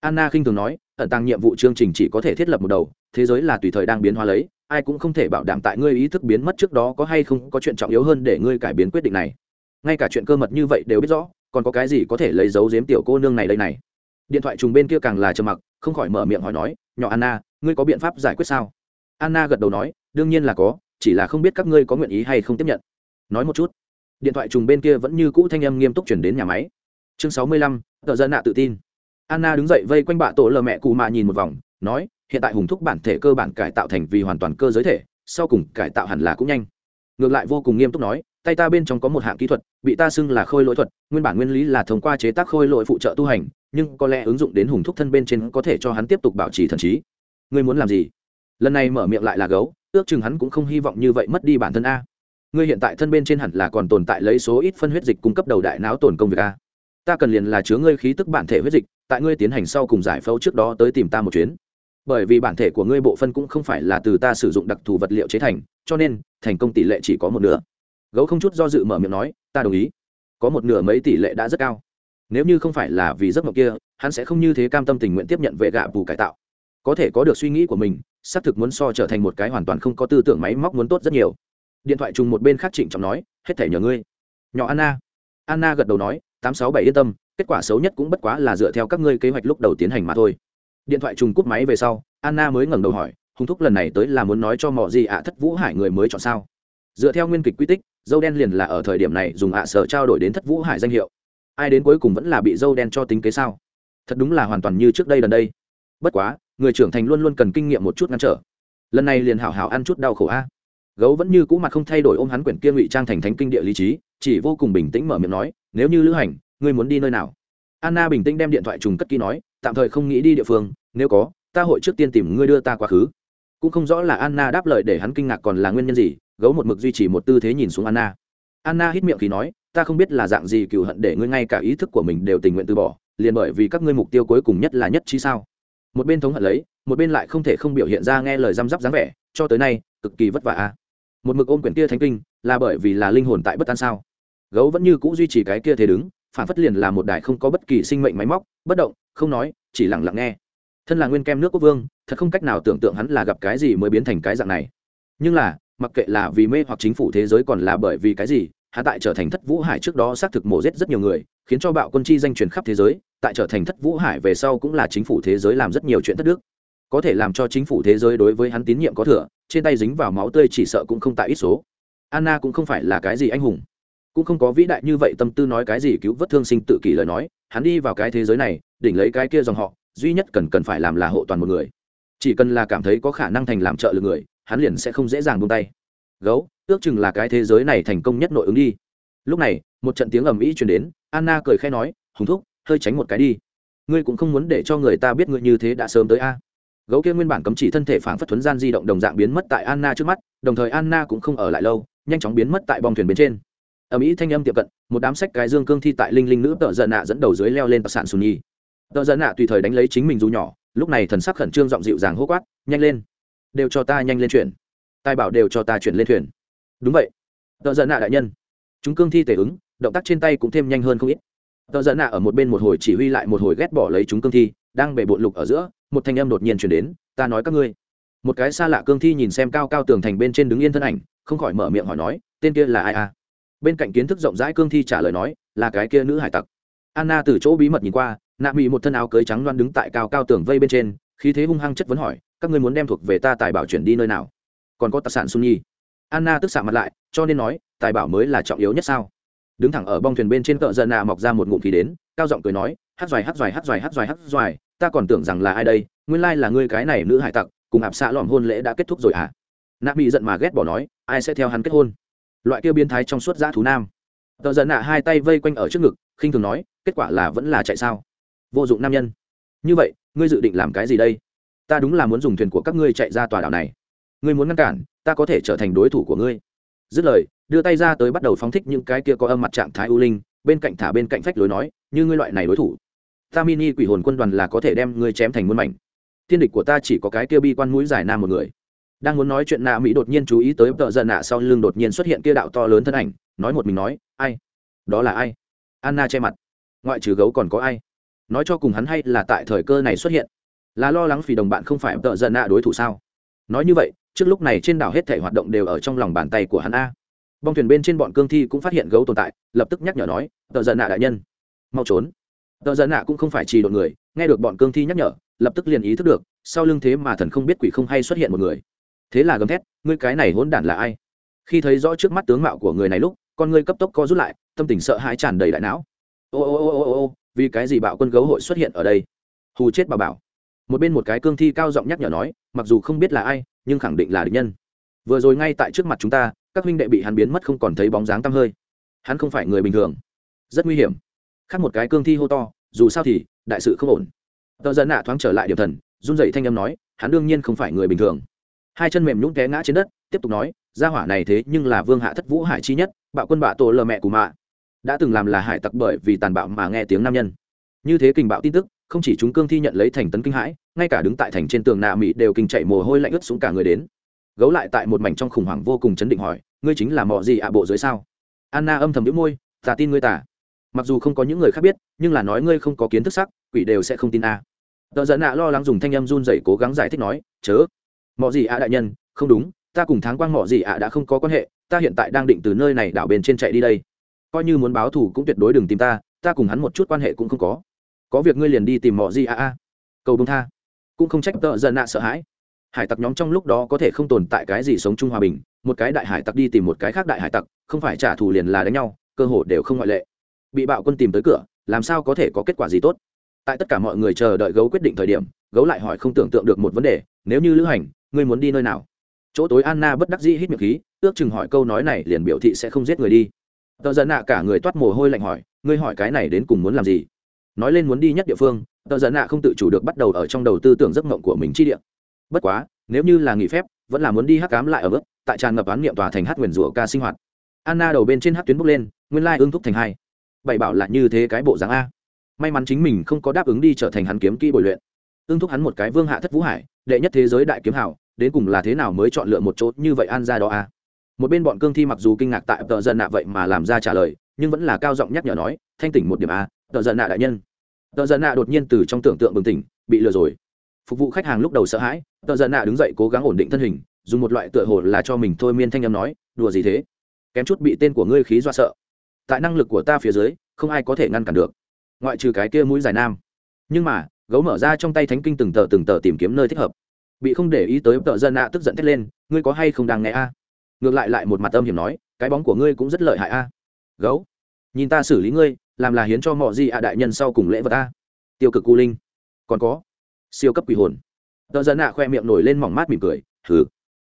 Anna khinh thường nói, ẩn tàng nhiệm vụ chương trình chỉ có thể thiết lập một đầu, thế giới là tùy thời đang biến hóa lấy ai cũng không thể bảo đảm tại ngươi ý thức biến mất trước đó có hay không có chuyện trọng yếu hơn để ngươi cải biến quyết định này. Ngay cả chuyện cơ mật như vậy đều biết rõ, còn có cái gì có thể lấy dấu giếm tiểu cô nương này đây này? Điện thoại trùng bên kia càng là trầm mặc, không khỏi mở miệng hỏi nói, nhỏ anna, ngươi có biện pháp giải quyết sao? Anna gật đầu nói, đương nhiên là có, chỉ là không biết các ngươi có nguyện ý hay không tiếp nhận. Nói một chút, điện thoại trùng bên kia vẫn như cũ thanh âm nghiêm túc chuyển đến nhà máy. Chương sáu mươi lăm, tờ dân nạ tự tin. Anna đứng dậy vây quanh bạ tổ lờ mẹ cụ mạ nhìn một vòng, nói hiện tại hùng thúc bản thể cơ bản cải tạo thành vì hoàn toàn cơ giới thể, sau cùng cải tạo hẳn là cũng nhanh. Ngược lại vô cùng nghiêm túc nói, tay ta bên trong có một hạng kỹ thuật, bị ta xưng là khôi lỗi thuật, nguyên bản nguyên lý là thông qua chế tác khôi lỗi phụ trợ tu hành, nhưng có lẽ ứng dụng đến hùng thúc thân bên trên có thể cho hắn tiếp tục bảo trì thần trí. Ngươi muốn làm gì? Lần này mở miệng lại là gấu, ước chừng hắn cũng không hy vọng như vậy mất đi bản thân a. Ngươi hiện tại thân bên trên hẳn là còn tồn tại lấy số ít phân huyết dịch cung cấp đầu đại não tổn công việc a. Ta cần liền là chứa ngươi khí tức bản thể huyết dịch, tại ngươi tiến hành sau cùng giải phẫu trước đó tới tìm ta một chuyến bởi vì bản thể của ngươi bộ phân cũng không phải là từ ta sử dụng đặc thù vật liệu chế thành, cho nên, thành công tỷ lệ chỉ có một nửa. Gấu không chút do dự mở miệng nói, ta đồng ý. Có một nửa mấy tỷ lệ đã rất cao. Nếu như không phải là vì giấc mộng kia, hắn sẽ không như thế cam tâm tình nguyện tiếp nhận vệ gạ bù cải tạo. Có thể có được suy nghĩ của mình, xác thực muốn so trở thành một cái hoàn toàn không có tư tưởng máy móc muốn tốt rất nhiều. Điện thoại trùng một bên khác trịnh trọng nói, hết thể nhờ ngươi. Nhỏ anna. Anna gật đầu nói, tám sáu bảy yên tâm, kết quả xấu nhất cũng bất quá là dựa theo các ngươi kế hoạch lúc đầu tiến hành mà thôi điện thoại trùng cúp máy về sau, anna mới ngẩng đầu hỏi, hùng thúc, lần này tới là muốn nói cho mọi gì ạ? Thất vũ hải người mới chọn sao? Dựa theo nguyên kịch quy tích, dâu đen liền là ở thời điểm này dùng ạ sở trao đổi đến thất vũ hải danh hiệu. Ai đến cuối cùng vẫn là bị dâu đen cho tính kế sao? Thật đúng là hoàn toàn như trước đây lần đây. Bất quá, người trưởng thành luôn luôn cần kinh nghiệm một chút ngăn trở. Lần này liền hảo hảo ăn chút đau khổ a. Gấu vẫn như cũ mặt không thay đổi ôm hắn quyển kia ngụy trang thành thánh kinh địa lý trí, chỉ vô cùng bình tĩnh mở miệng nói, nếu như lữ hành, ngươi muốn đi nơi nào? Anna bình tĩnh đem điện thoại trùng cất kỹ nói, tạm thời không nghĩ đi địa phương, nếu có, ta hội trước tiên tìm ngươi đưa ta quá khứ. Cũng không rõ là anna đáp lời để hắn kinh ngạc còn là nguyên nhân gì, gấu một mực duy trì một tư thế nhìn xuống anna. Anna hít miệng khi nói, ta không biết là dạng gì cựu hận để ngươi ngay cả ý thức của mình đều tình nguyện từ bỏ, liền bởi vì các ngươi mục tiêu cuối cùng nhất là nhất trí sao? Một bên thống hận lấy, một bên lại không thể không biểu hiện ra nghe lời răm rắp dáng vẻ, cho tới nay, cực kỳ vất vả a. Một mực ôm quyển kia thánh kinh, là bởi vì là linh hồn tại bất an sao? Gấu vẫn như c ũ duy trì cái kia thế đứng phản phất liền là một đài không có bất kỳ sinh mệnh máy móc, bất động, không nói, chỉ lẳng lặng nghe. Thân là nguyên kem nước quốc vương, thật không cách nào tưởng tượng hắn là gặp cái gì mới biến thành cái dạng này. Nhưng là, mặc kệ là vì mê hoặc chính phủ thế giới còn là bởi vì cái gì hạ tại trở thành thất vũ hải trước đó xác thực mổ giết rất nhiều người, khiến cho bạo quân chi danh truyền khắp thế giới, tại trở thành thất vũ hải về sau cũng là chính phủ thế giới làm rất nhiều chuyện thất đức. Có thể làm cho chính phủ thế giới đối với hắn tín nhiệm có thừa, trên tay dính vào máu tươi chỉ sợ cũng không tại ít số. Anna cũng không phải là cái gì anh hùng cũng không có vĩ đại như vậy tâm tư nói cái gì cứu vớt thương sinh tự kỷ lời nói, hắn đi vào cái thế giới này, đỉnh lấy cái kia dòng họ, duy nhất cần cần phải làm là hộ toàn một người. Chỉ cần là cảm thấy có khả năng thành làm trợ lực người, hắn liền sẽ không dễ dàng buông tay. Gấu, ước chừng là cái thế giới này thành công nhất nội ứng đi. Lúc này, một trận tiếng ầm ĩ truyền đến, anna cười khẽ nói, hùng thúc, hơi tránh một cái đi. Ngươi cũng không muốn để cho người ta biết ngươi như thế đã sớm tới a. Gấu kia nguyên bản cấm chỉ thân thể phản phất thuấn gian di động đồng dạng biến mất tại anna trước mắt, đồng thời anna cũng không ở lại lâu, nhanh chóng biến mất tại bong thuyền bên trên ầm ĩ thanh âm tiệm cận, một đám sách cái dương cương thi tại linh linh nữ tợ giận nạ dẫn đầu dưới leo lên tạc sản sùn nhi tợ giận nạ tùy thời đánh lấy chính mình dù nhỏ, lúc này thần sắc khẩn trương giọng dịu dàng hô quát, nhanh lên, đều cho ta nhanh lên chuyển. Tài bảo đều cho ta chuyển lên thuyền. Đúng vậy. Tợ giận nạ đại nhân. Chúng cương thi tể ứng, động tác trên tay cũng thêm nhanh hơn không ít. Tợ giận nạ ở một bên một hồi chỉ huy lại một hồi ghét bỏ lấy chúng cương thi, đang bể bộn lục ở giữa, một thanh âm đột nhiên chuyển đến, ta nói các ngươi. Một cái xa lạ cương thi nhìn xem cao cao tường thành bên trên đứng yên thân ảnh, không khỏi mở miệng hỏi nói, tên kia là ai à? Bên cạnh kiến thức rộng rãi cương thi trả lời nói, là cái kia nữ hải tặc. Anna từ chỗ bí mật nhìn qua, nạ mỹ một thân áo cưới trắng loan đứng tại cao cao tường vây bên trên, khí thế hung hăng chất vấn hỏi, các ngươi muốn đem thuộc về ta tài bảo chuyển đi nơi nào? Còn có tài sản xuân nhi anna tức xạ mặt lại, cho nên nói, tài bảo mới là trọng yếu nhất sao? Đứng thẳng ở bong thuyền bên trên cỡ giận nạ mọc ra một ngụm khí đến, cao giọng cười nói, hát dài hát dài hát dài hát dài hát dài ta còn tưởng rằng là ai đây, nguyên lai là ngươi cái này nữ hải tặc, cùng ạp xạ lòm hôn lễ đã kết thúc rồi à nạ mỹ giận mà ghét bỏ nói, ai sẽ theo hắn kết hôn? Loại kia biến thái trong suốt giã thú nam. Tờ giận nạ hai tay vây quanh ở trước ngực, khinh thường nói, kết quả là vẫn là chạy sao? Vô dụng nam nhân. Như vậy, ngươi dự định làm cái gì đây? Ta đúng là muốn dùng thuyền của các ngươi chạy ra tòa đảo này. Ngươi muốn ngăn cản, ta có thể trở thành đối thủ của ngươi. Dứt lời, đưa tay ra tới bắt đầu phóng thích những cái kia có âm mặt trạng thái u linh, bên cạnh thả bên cạnh phách lối nói, như ngươi loại này đối thủ. Ta mini quỷ hồn quân đoàn là có thể đem ngươi chém thành muôn mảnh. Thiên địch của ta chỉ có cái kia bi quan mũi dài nam một người đang muốn nói chuyện nạ mỹ đột nhiên chú ý tới tợ giận nạ sau lưng đột nhiên xuất hiện kia đạo to lớn thân ảnh, nói một mình nói, ai? Đó là ai? Anna che mặt. Ngoại trừ gấu còn có ai? Nói cho cùng hắn hay là tại thời cơ này xuất hiện? Là lo lắng vì đồng bạn không phải tợ giận nạ đối thủ sao? Nói như vậy, trước lúc này trên đảo hết thể hoạt động đều ở trong lòng bàn tay của hắn a. Bong thuyền bên trên bọn cương thi cũng phát hiện gấu tồn tại, lập tức nhắc nhở nói tợ giận nạ đại nhân, mau trốn. Tợ giận nạ cũng không phải chỉ đột người, nghe được bọn cương thi nhắc nhở, lập tức liền ý thức được, sau lưng thế mà thần không biết quỷ không hay xuất hiện một người thế là gầm thét, ngươi cái này hỗn đản là ai? Khi thấy rõ trước mắt tướng mạo của người này lúc, con ngươi cấp tốc co rút lại, tâm tình sợ hãi tràn đầy đại não. Ô ô ô ô ô ô, vì cái gì bạo quân gấu hội xuất hiện ở đây? Hù chết bà bảo. Một bên một cái cương thi cao giọng nhắc nhở nói, mặc dù không biết là ai, nhưng khẳng định là địch nhân. Vừa rồi ngay tại trước mặt chúng ta, các huynh đệ bị hắn biến mất không còn thấy bóng dáng tăm hơi. Hắn không phải người bình thường. Rất nguy hiểm. Khác một cái cương thi hô to, dù sao thì, đại sự không ổn. Tờ dân nạ thoáng trở lại điểm thần, run dậy thanh âm nói, hắn đương nhiên không phải người bình thường hai chân mềm nhũng té ngã trên đất, tiếp tục nói, gia hỏa này thế nhưng là vương hạ thất vũ hải chi nhất, bạo quân bạ tổ lờ mẹ của mạ. Đã từng làm là hải tặc bởi vì tàn bạo mà nghe tiếng nam nhân. Như thế kình bạo tin tức, không chỉ chúng cương thi nhận lấy thành tấn kinh hãi, ngay cả đứng tại thành trên tường nạ mỹ đều kinh chạy mồ hôi lạnh ướt xuống cả người đến. Gấu lại tại một mảnh trong khủng hoảng vô cùng chấn định hỏi, ngươi chính là mọ gì ạ bộ dưới sao? Anna âm thầm đĩu môi, ta tin ngươi tả. Mặc dù không có những người khác biết, nhưng là nói ngươi không có kiến thức sắc, quỷ đều sẽ không tin a. Tợ dẫn nạ lo lắng dùng thanh âm run dậy cố gắng giải thích nói, chớ mọi gì ạ đại nhân, không đúng, ta cùng tháng quang mọi gì ạ đã không có quan hệ, ta hiện tại đang định từ nơi này đảo bên trên chạy đi đây. Coi như muốn báo thù cũng tuyệt đối đừng tìm ta ta cùng hắn một chút quan hệ cũng không có. Có việc ngươi liền đi tìm mọi gì ạ a. Cầu bông tha. Cũng không trách tợ giận nạ sợ hãi. Hải tặc nhóm trong lúc đó có thể không tồn tại cái gì sống chung hòa bình, một cái đại hải tặc đi tìm một cái khác đại hải tặc, không phải trả thù liền là đánh nhau, cơ hội đều không ngoại lệ. Bị bạo quân tìm tới cửa, làm sao có thể có kết quả gì tốt? Tại tất cả mọi người chờ đợi gấu quyết định thời điểm, gấu lại hỏi không tưởng tượng được một vấn đề, nếu như lữ hành ngươi muốn đi nơi nào? Chỗ tối anna bất đắc dĩ hít miệng khí, ước chừng hỏi câu nói này liền biểu thị sẽ không giết người đi. Tờ giận nạ cả người toát mồ hôi lạnh hỏi, ngươi hỏi cái này đến cùng muốn làm gì? Nói lên muốn đi nhất địa phương, tờ giận nạ không tự chủ được bắt đầu ở trong đầu tư tưởng giấc mộng của mình chi địa. Bất quá, nếu như là nghỉ phép, vẫn là muốn đi hắc cám lại ở bước, tại tràn ngập án niệm tòa thành hát nguyền rủa ca sinh hoạt. Anna đầu bên trên hát tuyến bốc lên, nguyên lai ương thúc thành hai. Bảy bảo là như thế cái bộ dáng a. May mắn chính mình không có đáp ứng đi trở thành hắn kiếm kỹ bồi luyện. Ương thúc hắn một cái vương hạ thất vũ hải, đệ nhất thế giới đại kiếm hảo đến cùng là thế nào mới chọn lựa một chỗ như vậy an ra đó à? một bên bọn cương thi mặc dù kinh ngạc tại tờ giận nạ vậy mà làm ra trả lời, nhưng vẫn là cao giọng nhắc nhở nói, thanh tỉnh một điểm a tờ giận nạ đại nhân. Tờ giận nạ đột nhiên từ trong tưởng tượng bừng tỉnh, bị lừa rồi. Phục vụ khách hàng lúc đầu sợ hãi, tờ giận nạ đứng dậy cố gắng ổn định thân hình, dùng một loại tựa hồ là cho mình thôi miên thanh âm nói, đùa gì thế? Kém chút bị tên của ngươi khí do sợ. Tại năng lực của ta phía dưới, không ai có thể ngăn cản được. Ngoại trừ cái kia mũi dài nam. Nhưng mà, gấu mở ra trong tay thánh kinh từng tờ từng tờ tìm kiếm nơi thích hợp bị không để ý tới tợ dân nạ tức giận thét lên, ngươi có hay không đang nghe a? Ngược lại lại một mặt âm hiểm nói, cái bóng của ngươi cũng rất lợi hại a. Gấu, nhìn ta xử lý ngươi, làm là hiến cho mọi gì ạ đại nhân sau cùng lễ vật a. Tiêu cực cu linh. Còn có, siêu cấp quỷ hồn. Tợ dân ạ khoe miệng nổi lên mỏng mát mỉm cười thử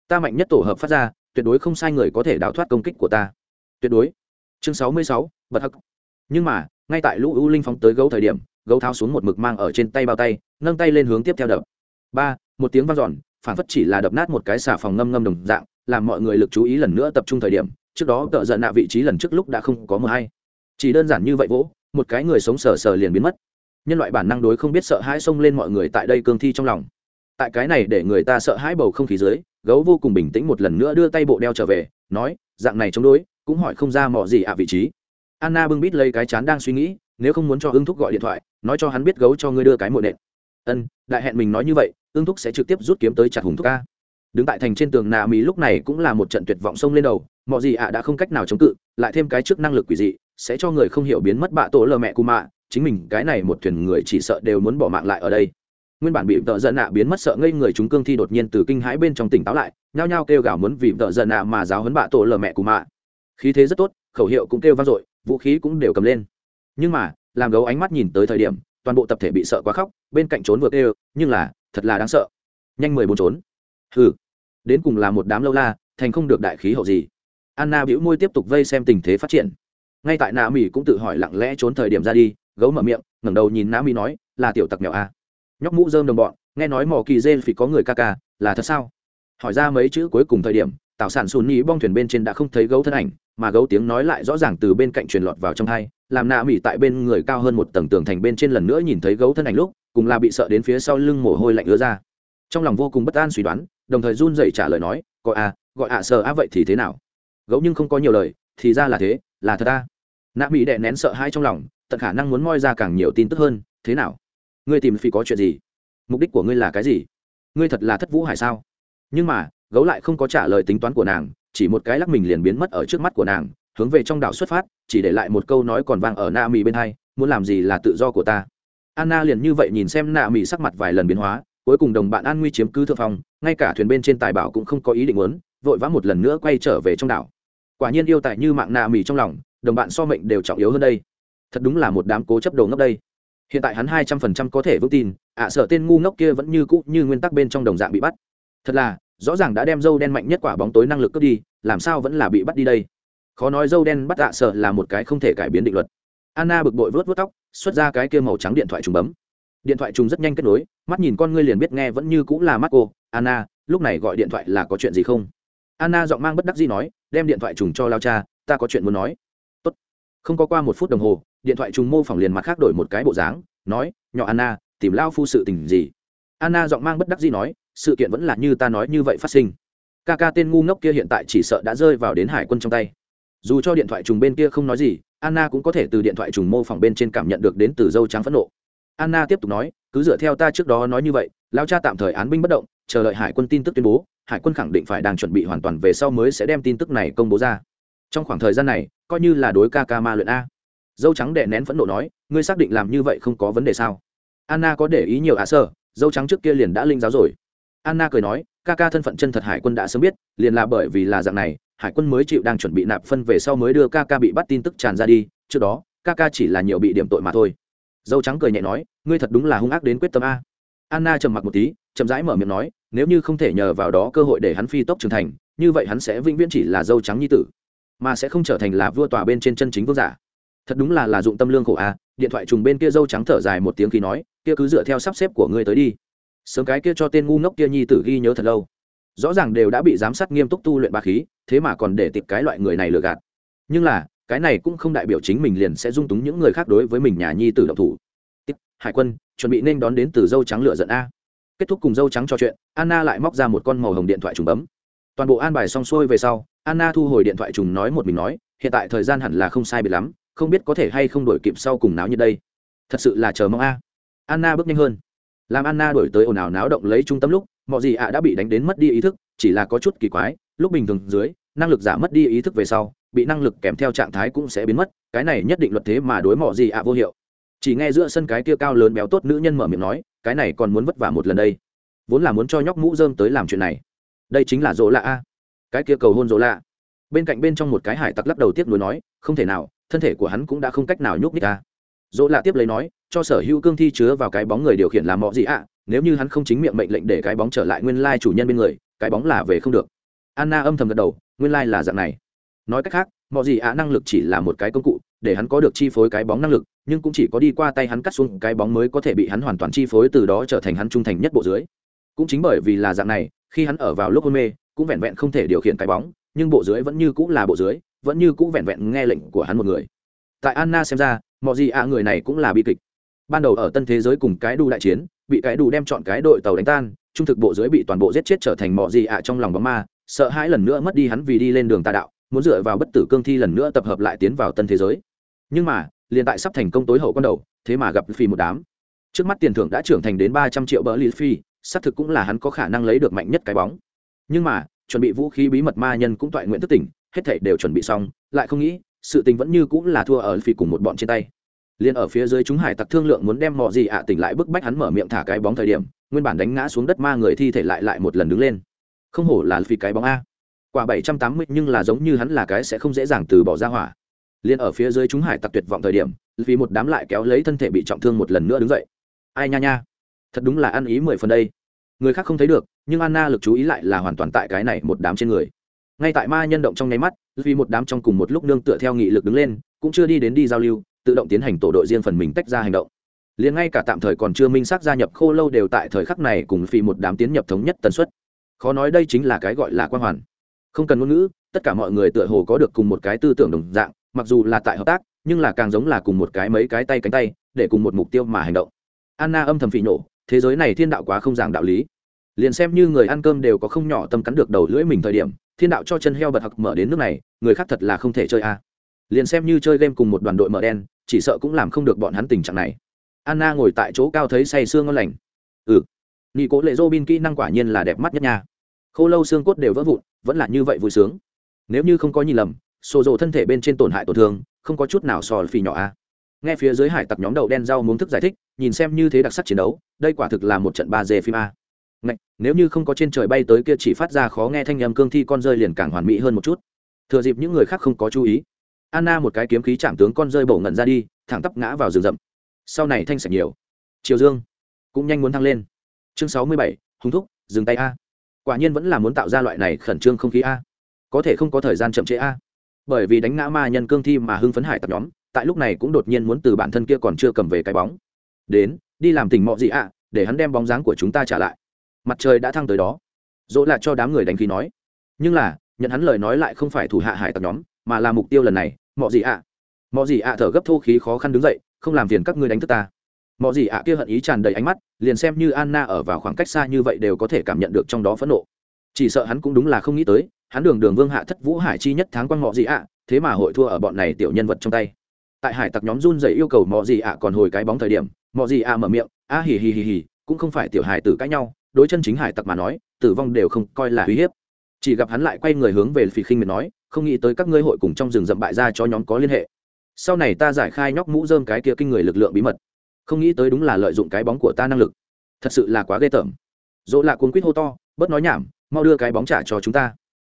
ta mạnh nhất tổ hợp phát ra, tuyệt đối không sai người có thể đào thoát công kích của ta. Tuyệt đối. Chương sáu mươi sáu, bật hắc. Nhưng mà, ngay tại lũ u linh phóng tới gấu thời điểm, gấu tháo xuống một mực mang ở trên tay bao tay, nâng tay lên hướng tiếp theo đập. Ba một tiếng vang dọn phản phất chỉ là đập nát một cái xà phòng ngâm ngâm đồng dạng, làm mọi người lực chú ý lần nữa tập trung thời điểm, trước đó tợ giận nạ vị trí lần trước lúc đã không có mờ hay. Chỉ đơn giản như vậy vỗ, một cái người sống sờ sờ liền biến mất. Nhân loại bản năng đối không biết sợ hãi xông lên mọi người tại đây cương thi trong lòng. Tại cái này để người ta sợ hãi bầu không khí dưới, gấu vô cùng bình tĩnh một lần nữa đưa tay bộ đeo trở về, nói, dạng này chống đối, cũng hỏi không ra mò gì ạ vị trí. Anna bưng bít lấy cái chán đang suy nghĩ, nếu không muốn cho hưng thúc gọi điện thoại, nói cho hắn biết gấu cho ngươi đưa cái mộ nện ân, đại hẹn mình nói như vậy, ương thúc sẽ trực tiếp rút kiếm tới chặt hùng thúc ca. Đứng tại thành trên tường nà mỹ lúc này cũng là một trận tuyệt vọng sông lên đầu, mọi gì ạ đã không cách nào chống cự, lại thêm cái trước năng lực quỷ dị, sẽ cho người không hiểu biến mất bạ tổ lờ mẹ cù mạ, chính mình cái này một thuyền người chỉ sợ đều muốn bỏ mạng lại ở đây. Nguyên bản bị vợ giận nạ biến mất sợ ngây người chúng cương thi đột nhiên từ kinh hãi bên trong tỉnh táo lại, nhao nhao kêu gào muốn vì vợ giận nạ mà giáo hấn bạ tổ lờ mẹ cù mạ. Khí thế rất tốt, khẩu hiệu cũng kêu vang dội, vũ khí cũng đều cầm lên. Nhưng mà, làm gấu ánh mắt nhìn tới thời điểm, toàn bộ tập thể bị sợ quá khóc bên cạnh trốn vừa ê nhưng là, thật là đáng sợ. Nhanh mười bốn trốn. Ừ đến cùng là một đám lâu la, thành không được đại khí hậu gì. Anna bĩu môi tiếp tục vây xem tình thế phát triển. Ngay tại nạ mỹ cũng tự hỏi lặng lẽ trốn thời điểm ra đi, gấu mở miệng, ngẩng đầu nhìn nạ mỹ nói, là tiểu tặc mèo a nhóc mũ dơm đồng bọn, nghe nói mỏ kỳ dê phỉ có người ca ca, là thật sao? Hỏi ra mấy chữ cuối cùng thời điểm tạo sản sùn nhĩ bong thuyền bên trên đã không thấy gấu thân ảnh, mà gấu tiếng nói lại rõ ràng từ bên cạnh truyền lọt vào trong hai, làm nạ mỹ tại bên người cao hơn một tầng tường thành bên trên lần nữa nhìn thấy gấu thân ảnh lúc cùng là bị sợ đến phía sau lưng mồ hôi lạnh ứa ra. Trong lòng vô cùng bất an suy đoán, đồng thời run dậy trả lời nói, gọi à gọi ạ à sợ á, vậy thì thế nào? Gấu nhưng không có nhiều lời, thì ra là thế, là thật à nạ mỹ đè nén sợ hãi trong lòng, tận khả năng muốn moi ra càng nhiều tin tức hơn, thế nào? Ngươi tìm phi có chuyện gì? Mục đích của ngươi là cái gì? Ngươi thật là thất vũ hải sao? Nhưng mà, gấu lại không có trả lời tính toán của nàng, chỉ một cái lắc mình liền biến mất ở trước mắt của nàng, hướng về trong đảo xuất phát, chỉ để lại một câu nói còn vang ở na mỹ bên hai, muốn làm gì là tự do của ta anna liền như vậy nhìn xem nạ mỹ sắc mặt vài lần biến hóa cuối cùng đồng bạn an nguy chiếm cứ thượng phong ngay cả thuyền bên trên tài bảo cũng không có ý định muốn vội vã một lần nữa quay trở về trong đảo. Quả nhiên yêu tại như mạng nạ mỹ trong lòng đồng bạn so mệnh đều trọng yếu hơn đây. Thật đúng là một đám cố chấp đồ ngốc đây. Hiện tại hắn hai trăm phần trăm có thể vững tin ạ à, sợ tên ngu ngốc kia vẫn như cũ như nguyên tắc bên trong đồng dạng bị bắt. Thật là rõ ràng đã đem dâu đen mạnh nhất quả bóng tối năng lực cướp đi làm sao vẫn là bị bắt đi đây? Khó nói dâu đen bắt ạ à sợ là một cái không thể cải biến định luật. Anna bực bội vớt vớt tóc xuất ra cái kia màu trắng điện thoại trùng bấm. Điện thoại trùng rất nhanh kết nối, mắt nhìn con ngươi liền biết nghe vẫn như cũng là mắt cô anna, lúc này gọi điện thoại là có chuyện gì không? Anna giọng mang bất đắc gì nói, đem điện thoại trùng cho lao cha, ta có chuyện muốn nói. Tốt. không có qua một phút đồng hồ, điện thoại trùng mô phỏng liền mặt khác đổi một cái bộ dáng, nói, nhỏ anna, tìm lao phu sự tình gì? Anna giọng mang bất đắc gì nói, sự kiện vẫn là như ta nói như vậy phát sinh. Ca ca tên ngu ngốc kia hiện tại chỉ sợ đã rơi vào đến hải quân trong tay. Dù cho điện thoại trùng bên kia không nói gì anna cũng có thể từ điện thoại trùng mô phỏng bên trên cảm nhận được đến từ dâu trắng phẫn nộ. Anna tiếp tục nói, cứ dựa theo ta trước đó nói như vậy lao cha tạm thời án binh bất động, chờ đợi hải quân tin tức tuyên bố, hải quân khẳng định phải đang chuẩn bị hoàn toàn về sau mới sẽ đem tin tức này công bố ra. Trong khoảng thời gian này, coi như là đối ca ca ma luyện a. Dâu trắng đệ nén phẫn nộ nói, ngươi xác định làm như vậy không có vấn đề sao? Anna có để ý nhiều ạ à sơ, dâu trắng trước kia liền đã linh giáo rồi. Anna cười nói, ca ca thân phận chân thật hải quân đã sớm biết, liền là bởi vì là dạng này hải quân mới chịu đang chuẩn bị nạp phân về sau mới đưa ca ca bị bắt tin tức tràn ra đi, trước đó, ca ca chỉ là nhiều bị điểm tội mà thôi. Dâu trắng cười nhẹ nói, ngươi thật đúng là hung ác đến quyết tâm a. Anna trầm mặc một tí, chậm rãi mở miệng nói, nếu như không thể nhờ vào đó cơ hội để hắn phi tốc trưởng thành, như vậy hắn sẽ vĩnh viễn chỉ là dâu trắng nhi tử, mà sẽ không trở thành là vua tòa bên trên chân chính vương giả. Thật đúng là là dụng tâm lương khổ a. Điện thoại trùng bên kia dâu trắng thở dài một tiếng khi nói, kia cứ dựa theo sắp xếp của ngươi tới đi. Sớm cái kia cho tên ngu ngốc kia nhi tử ghi nhớ thật lâu. Rõ ràng đều đã bị giám sát nghiêm túc tu luyện ba khí thế mà còn để tịp cái loại người này lừa gạt. Nhưng là, cái này cũng không đại biểu chính mình liền sẽ dung túng những người khác đối với mình nhà nhi tử động thủ. Tiếp hải quân, chuẩn bị nên đón đến từ dâu trắng lựa giận a. Kết thúc cùng dâu trắng trò chuyện, anna lại móc ra một con màu hồng điện thoại trùng bấm. Toàn bộ an bài xong xuôi về sau, anna thu hồi điện thoại trùng nói một mình nói, hiện tại thời gian hẳn là không sai biệt lắm, không biết có thể hay không đổi kịp sau cùng náo như đây. Thật sự là chờ mong a. Anna bước nhanh hơn. Làm anna đổi tới ồn ào náo động lấy trung tâm lúc, mọi gì ạ đã bị đánh đến mất đi ý thức, chỉ là có chút kỳ quái lúc bình thường dưới, năng lực giả mất đi ý thức về sau, bị năng lực kèm theo trạng thái cũng sẽ biến mất, cái này nhất định luật thế mà đối mọi gì ạ vô hiệu. Chỉ nghe giữa sân cái kia cao lớn béo tốt nữ nhân mở miệng nói, cái này còn muốn vất vả một lần đây. Vốn là muốn cho nhóc mũ dơm tới làm chuyện này. Đây chính là dỗ lạ a. Cái kia cầu hôn dỗ lạ. Bên cạnh bên trong một cái hải tặc lắc đầu tiếp nối nói, không thể nào, thân thể của hắn cũng đã không cách nào nhúc nhích ta. Dỗ lạ tiếp lấy nói, cho sở hữu cương thi chứa vào cái bóng người điều khiển làm mọi gì ạ, nếu như hắn không chính miệng mệnh lệnh để cái bóng trở lại nguyên lai chủ nhân bên người, cái bóng là về không được anna âm thầm gật đầu, nguyên lai là dạng này. Nói cách khác, mọi gì ạ năng lực chỉ là một cái công cụ, để hắn có được chi phối cái bóng năng lực, nhưng cũng chỉ có đi qua tay hắn cắt xuống cái bóng mới có thể bị hắn hoàn toàn chi phối từ đó trở thành hắn trung thành nhất bộ dưới. Cũng chính bởi vì là dạng này, khi hắn ở vào lúc hôn mê, cũng vẹn vẹn không thể điều khiển cái bóng, nhưng bộ dưới vẫn như cũng là bộ dưới, vẫn như cũng vẹn vẹn nghe lệnh của hắn một người. Tại anna xem ra, mọi gì ạ người này cũng là bi kịch. Ban đầu ở tân thế giới cùng cái đu đại chiến, bị cái đu đem chọn cái đội tàu đánh tan, trung thực bộ dưới bị toàn bộ giết chết trở thành mọi gì ạ trong lòng bóng ma sợ hãi lần nữa mất đi hắn vì đi lên đường tà đạo, muốn dựa vào bất tử cương thi lần nữa tập hợp lại tiến vào tân thế giới. Nhưng mà, liền tại sắp thành công tối hậu con đầu, thế mà gặp phi một đám. Trước mắt tiền thưởng đã trưởng thành đến ba trăm triệu bỡ lý phi xác thực cũng là hắn có khả năng lấy được mạnh nhất cái bóng. Nhưng mà, chuẩn bị vũ khí bí mật ma nhân cũng toại nguyện thức tỉnh, hết thảy đều chuẩn bị xong, lại không nghĩ, sự tình vẫn như cũng là thua ở phi cùng một bọn trên tay. Liền ở phía dưới chúng hải tặc thương lượng muốn đem mọi gì ạ tỉnh lại bức bách hắn mở miệng thả cái bóng thời điểm, nguyên bản đánh ngã xuống đất ma người thi thể lại lại một lần đứng lên không hổ là vì cái bóng a. Quả bảy trăm tám mươi nhưng là giống như hắn là cái sẽ không dễ dàng từ bỏ ra hỏa. Liền ở phía dưới chúng hải tặc tuyệt vọng thời điểm, vì một đám lại kéo lấy thân thể bị trọng thương một lần nữa đứng dậy. Ai nha nha. Thật đúng là ăn ý mười phần đây. Người khác không thấy được, nhưng anna lực chú ý lại là hoàn toàn tại cái này một đám trên người. Ngay tại ma nhân động trong nháy mắt, vì một đám trong cùng một lúc nương tựa theo nghị lực đứng lên, cũng chưa đi đến đi giao lưu, tự động tiến hành tổ đội riêng phần mình tách ra hành động. Liền ngay cả tạm thời còn chưa minh xác gia nhập khô lâu đều tại thời khắc này cùng phi một đám tiến nhập thống nhất tần suất khó nói đây chính là cái gọi là quan hoàn. Không cần ngôn ngữ, tất cả mọi người tựa hồ có được cùng một cái tư tưởng đồng dạng, mặc dù là tại hợp tác, nhưng là càng giống là cùng một cái mấy cái tay cánh tay, để cùng một mục tiêu mà hành động. Anna âm thầm phỉ nổ thế giới này thiên đạo quá không giảng đạo lý. Liền xem như người ăn cơm đều có không nhỏ tâm cắn được đầu lưỡi mình thời điểm, thiên đạo cho chân heo bật hặc mở đến nước này, người khác thật là không thể chơi a. Liền xem như chơi game cùng một đoàn đội mở đen, chỉ sợ cũng làm không được bọn hắn tình trạng này. Anna ngồi tại chỗ cao thấy say sương ngon lành. Ừ nghi cố lệ dô bin kỹ năng quả nhiên là đẹp mắt nhất nha. Khô lâu xương cốt đều vỡ vụn vẫn là như vậy vui sướng. Nếu như không có nhìn lầm xô rộ thân thể bên trên tổn hại tổn thương không có chút nào sò phì nhỏ a. Nghe phía dưới hải tặc nhóm đầu đen rau muốn thức giải thích nhìn xem như thế đặc sắc chiến đấu đây quả thực là một trận ba d phim a. Ngạch, nếu như không có trên trời bay tới kia chỉ phát ra khó nghe thanh âm cương thi con rơi liền càng hoàn mỹ hơn một chút. Thừa dịp những người khác không có chú ý anna một cái kiếm khí chạm tướng con rơi bổ ngẩn ra đi thẳng tắp ngã vào rừng rậm. Sau này thanh sạch nhiều. Triều dương cũng nhanh muốn thăng lên chương sáu mươi bảy, hùng thúc, dừng tay a. Quả nhiên vẫn là muốn tạo ra loại này khẩn trương không khí a. Có thể không có thời gian chậm trễ a. Bởi vì đánh ngã ma nhân cương thi mà hưng phấn hải tập nhóm, tại lúc này cũng đột nhiên muốn từ bản thân kia còn chưa cầm về cái bóng. Đến, đi làm tình mọ gì ạ, để hắn đem bóng dáng của chúng ta trả lại. Mặt trời đã thăng tới đó. Dỗ lại cho đám người đánh khí nói. Nhưng là, nhận hắn lời nói lại không phải thủ hạ hải tặc nhóm, mà là mục tiêu lần này, mọ gì ạ. Mọ gì ạ thở gấp thô khí khó khăn đứng dậy, không làm phiền các ngươi đánh thức ta mọi gì ạ à kia hận ý tràn đầy ánh mắt, liền xem như anna ở vào khoảng cách xa như vậy đều có thể cảm nhận được trong đó phẫn nộ. Chỉ sợ hắn cũng đúng là không nghĩ tới, hắn đường đường vương hạ thất vũ hải chi nhất tháng quan mọi gì ạ, thế mà hội thua ở bọn này tiểu nhân vật trong tay. Tại hải tặc nhóm run dậy yêu cầu mọi gì ạ còn hồi cái bóng thời điểm mọi gì ạ mở miệng, a hì hì hì hì, cũng không phải tiểu hải tử cãi nhau, đối chân chính hải tặc mà nói, tử vong đều không coi là uy hiếp. Chỉ gặp hắn lại quay người hướng về phì khinh miệt nói, không nghĩ tới các ngươi hội cùng trong rừng rậm bại ra cho nhóm có liên hệ. Sau này ta giải khai nhóc mũ dơm cái kia kinh người lực lượng bí mật không nghĩ tới đúng là lợi dụng cái bóng của ta năng lực. Thật sự là quá ghê tởm. Dỗ lạ cuốn quýt hô to, bớt nói nhảm, mau đưa cái bóng trả cho chúng ta.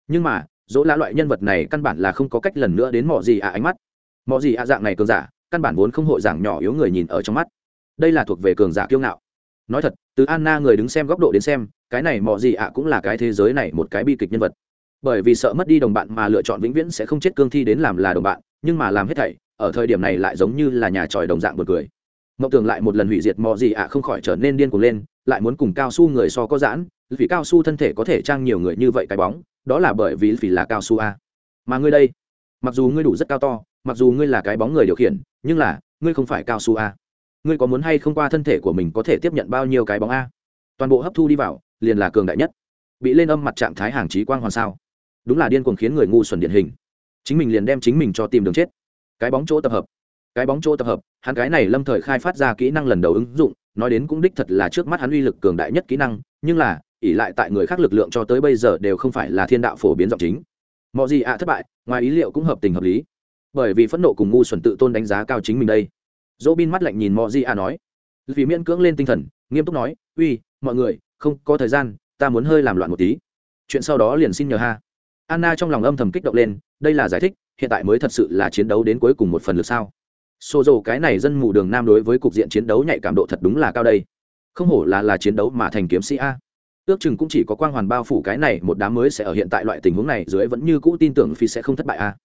Nhưng mà, dỗ lạ loại nhân vật này căn bản là không có cách lần nữa đến mọi gì ạ ánh mắt. Mọi gì ạ dạng này cường giả, căn bản vốn không hội giảng nhỏ yếu người nhìn ở trong mắt. Đây là thuộc về cường giả kiêu ngạo. Nói thật, từ anna người đứng xem góc độ đến xem, cái này mọi gì ạ cũng là cái thế giới này một cái bi kịch nhân vật. Bởi vì sợ mất đi đồng bạn mà lựa chọn vĩnh viễn sẽ không chết cương thi đến làm là đồng bạn, nhưng mà làm hết thảy, ở thời điểm này lại giống như là nhà tròi đồng dạng một cười mộng tưởng lại một lần hủy diệt mò gì ạ, không khỏi trở nên điên cuồng lên, lại muốn cùng cao su người so có giãn, vì cao su thân thể có thể trang nhiều người như vậy cái bóng, đó là bởi vì vì là cao su a. Mà ngươi đây, mặc dù ngươi đủ rất cao to, mặc dù ngươi là cái bóng người điều khiển, nhưng là, ngươi không phải cao su a. Ngươi có muốn hay không qua thân thể của mình có thể tiếp nhận bao nhiêu cái bóng a? Toàn bộ hấp thu đi vào, liền là cường đại nhất. Bị lên âm mặt trạng thái hàng trí quang hoàn sao? Đúng là điên cuồng khiến người ngu xuẩn điển hình. Chính mình liền đem chính mình cho tìm đường chết. Cái bóng chỗ tập hợp cái bóng chỗ tập hợp, hắn cái này lâm thời khai phát ra kỹ năng lần đầu ứng dụng, nói đến cũng đích thật là trước mắt hắn uy lực cường đại nhất kỹ năng, nhưng là ỉ lại tại người khác lực lượng cho tới bây giờ đều không phải là thiên đạo phổ biến giọng chính. Mọi gì ạ, thất bại, ngoài ý liệu cũng hợp tình hợp lý. Bởi vì phẫn nộ cùng ngu xuẩn tự tôn đánh giá cao chính mình đây. Dỗ bin mắt lạnh nhìn mọi gì ạ nói. Vì miễn cưỡng lên tinh thần, nghiêm túc nói, uy, mọi người, không có thời gian, ta muốn hơi làm loạn một tí. Chuyện sau đó liền xin nhờ ha. Anna trong lòng âm thầm kích động lên, đây là giải thích, hiện tại mới thật sự là chiến đấu đến cuối cùng một phần lực sao? Xô dầu cái này dân mù đường nam đối với cục diện chiến đấu nhạy cảm độ thật đúng là cao đây. Không hổ là là chiến đấu mà thành kiếm sĩ a. Ước chừng cũng chỉ có quang hoàn bao phủ cái này, một đám mới sẽ ở hiện tại loại tình huống này dưới vẫn như cũ tin tưởng phi sẽ không thất bại a.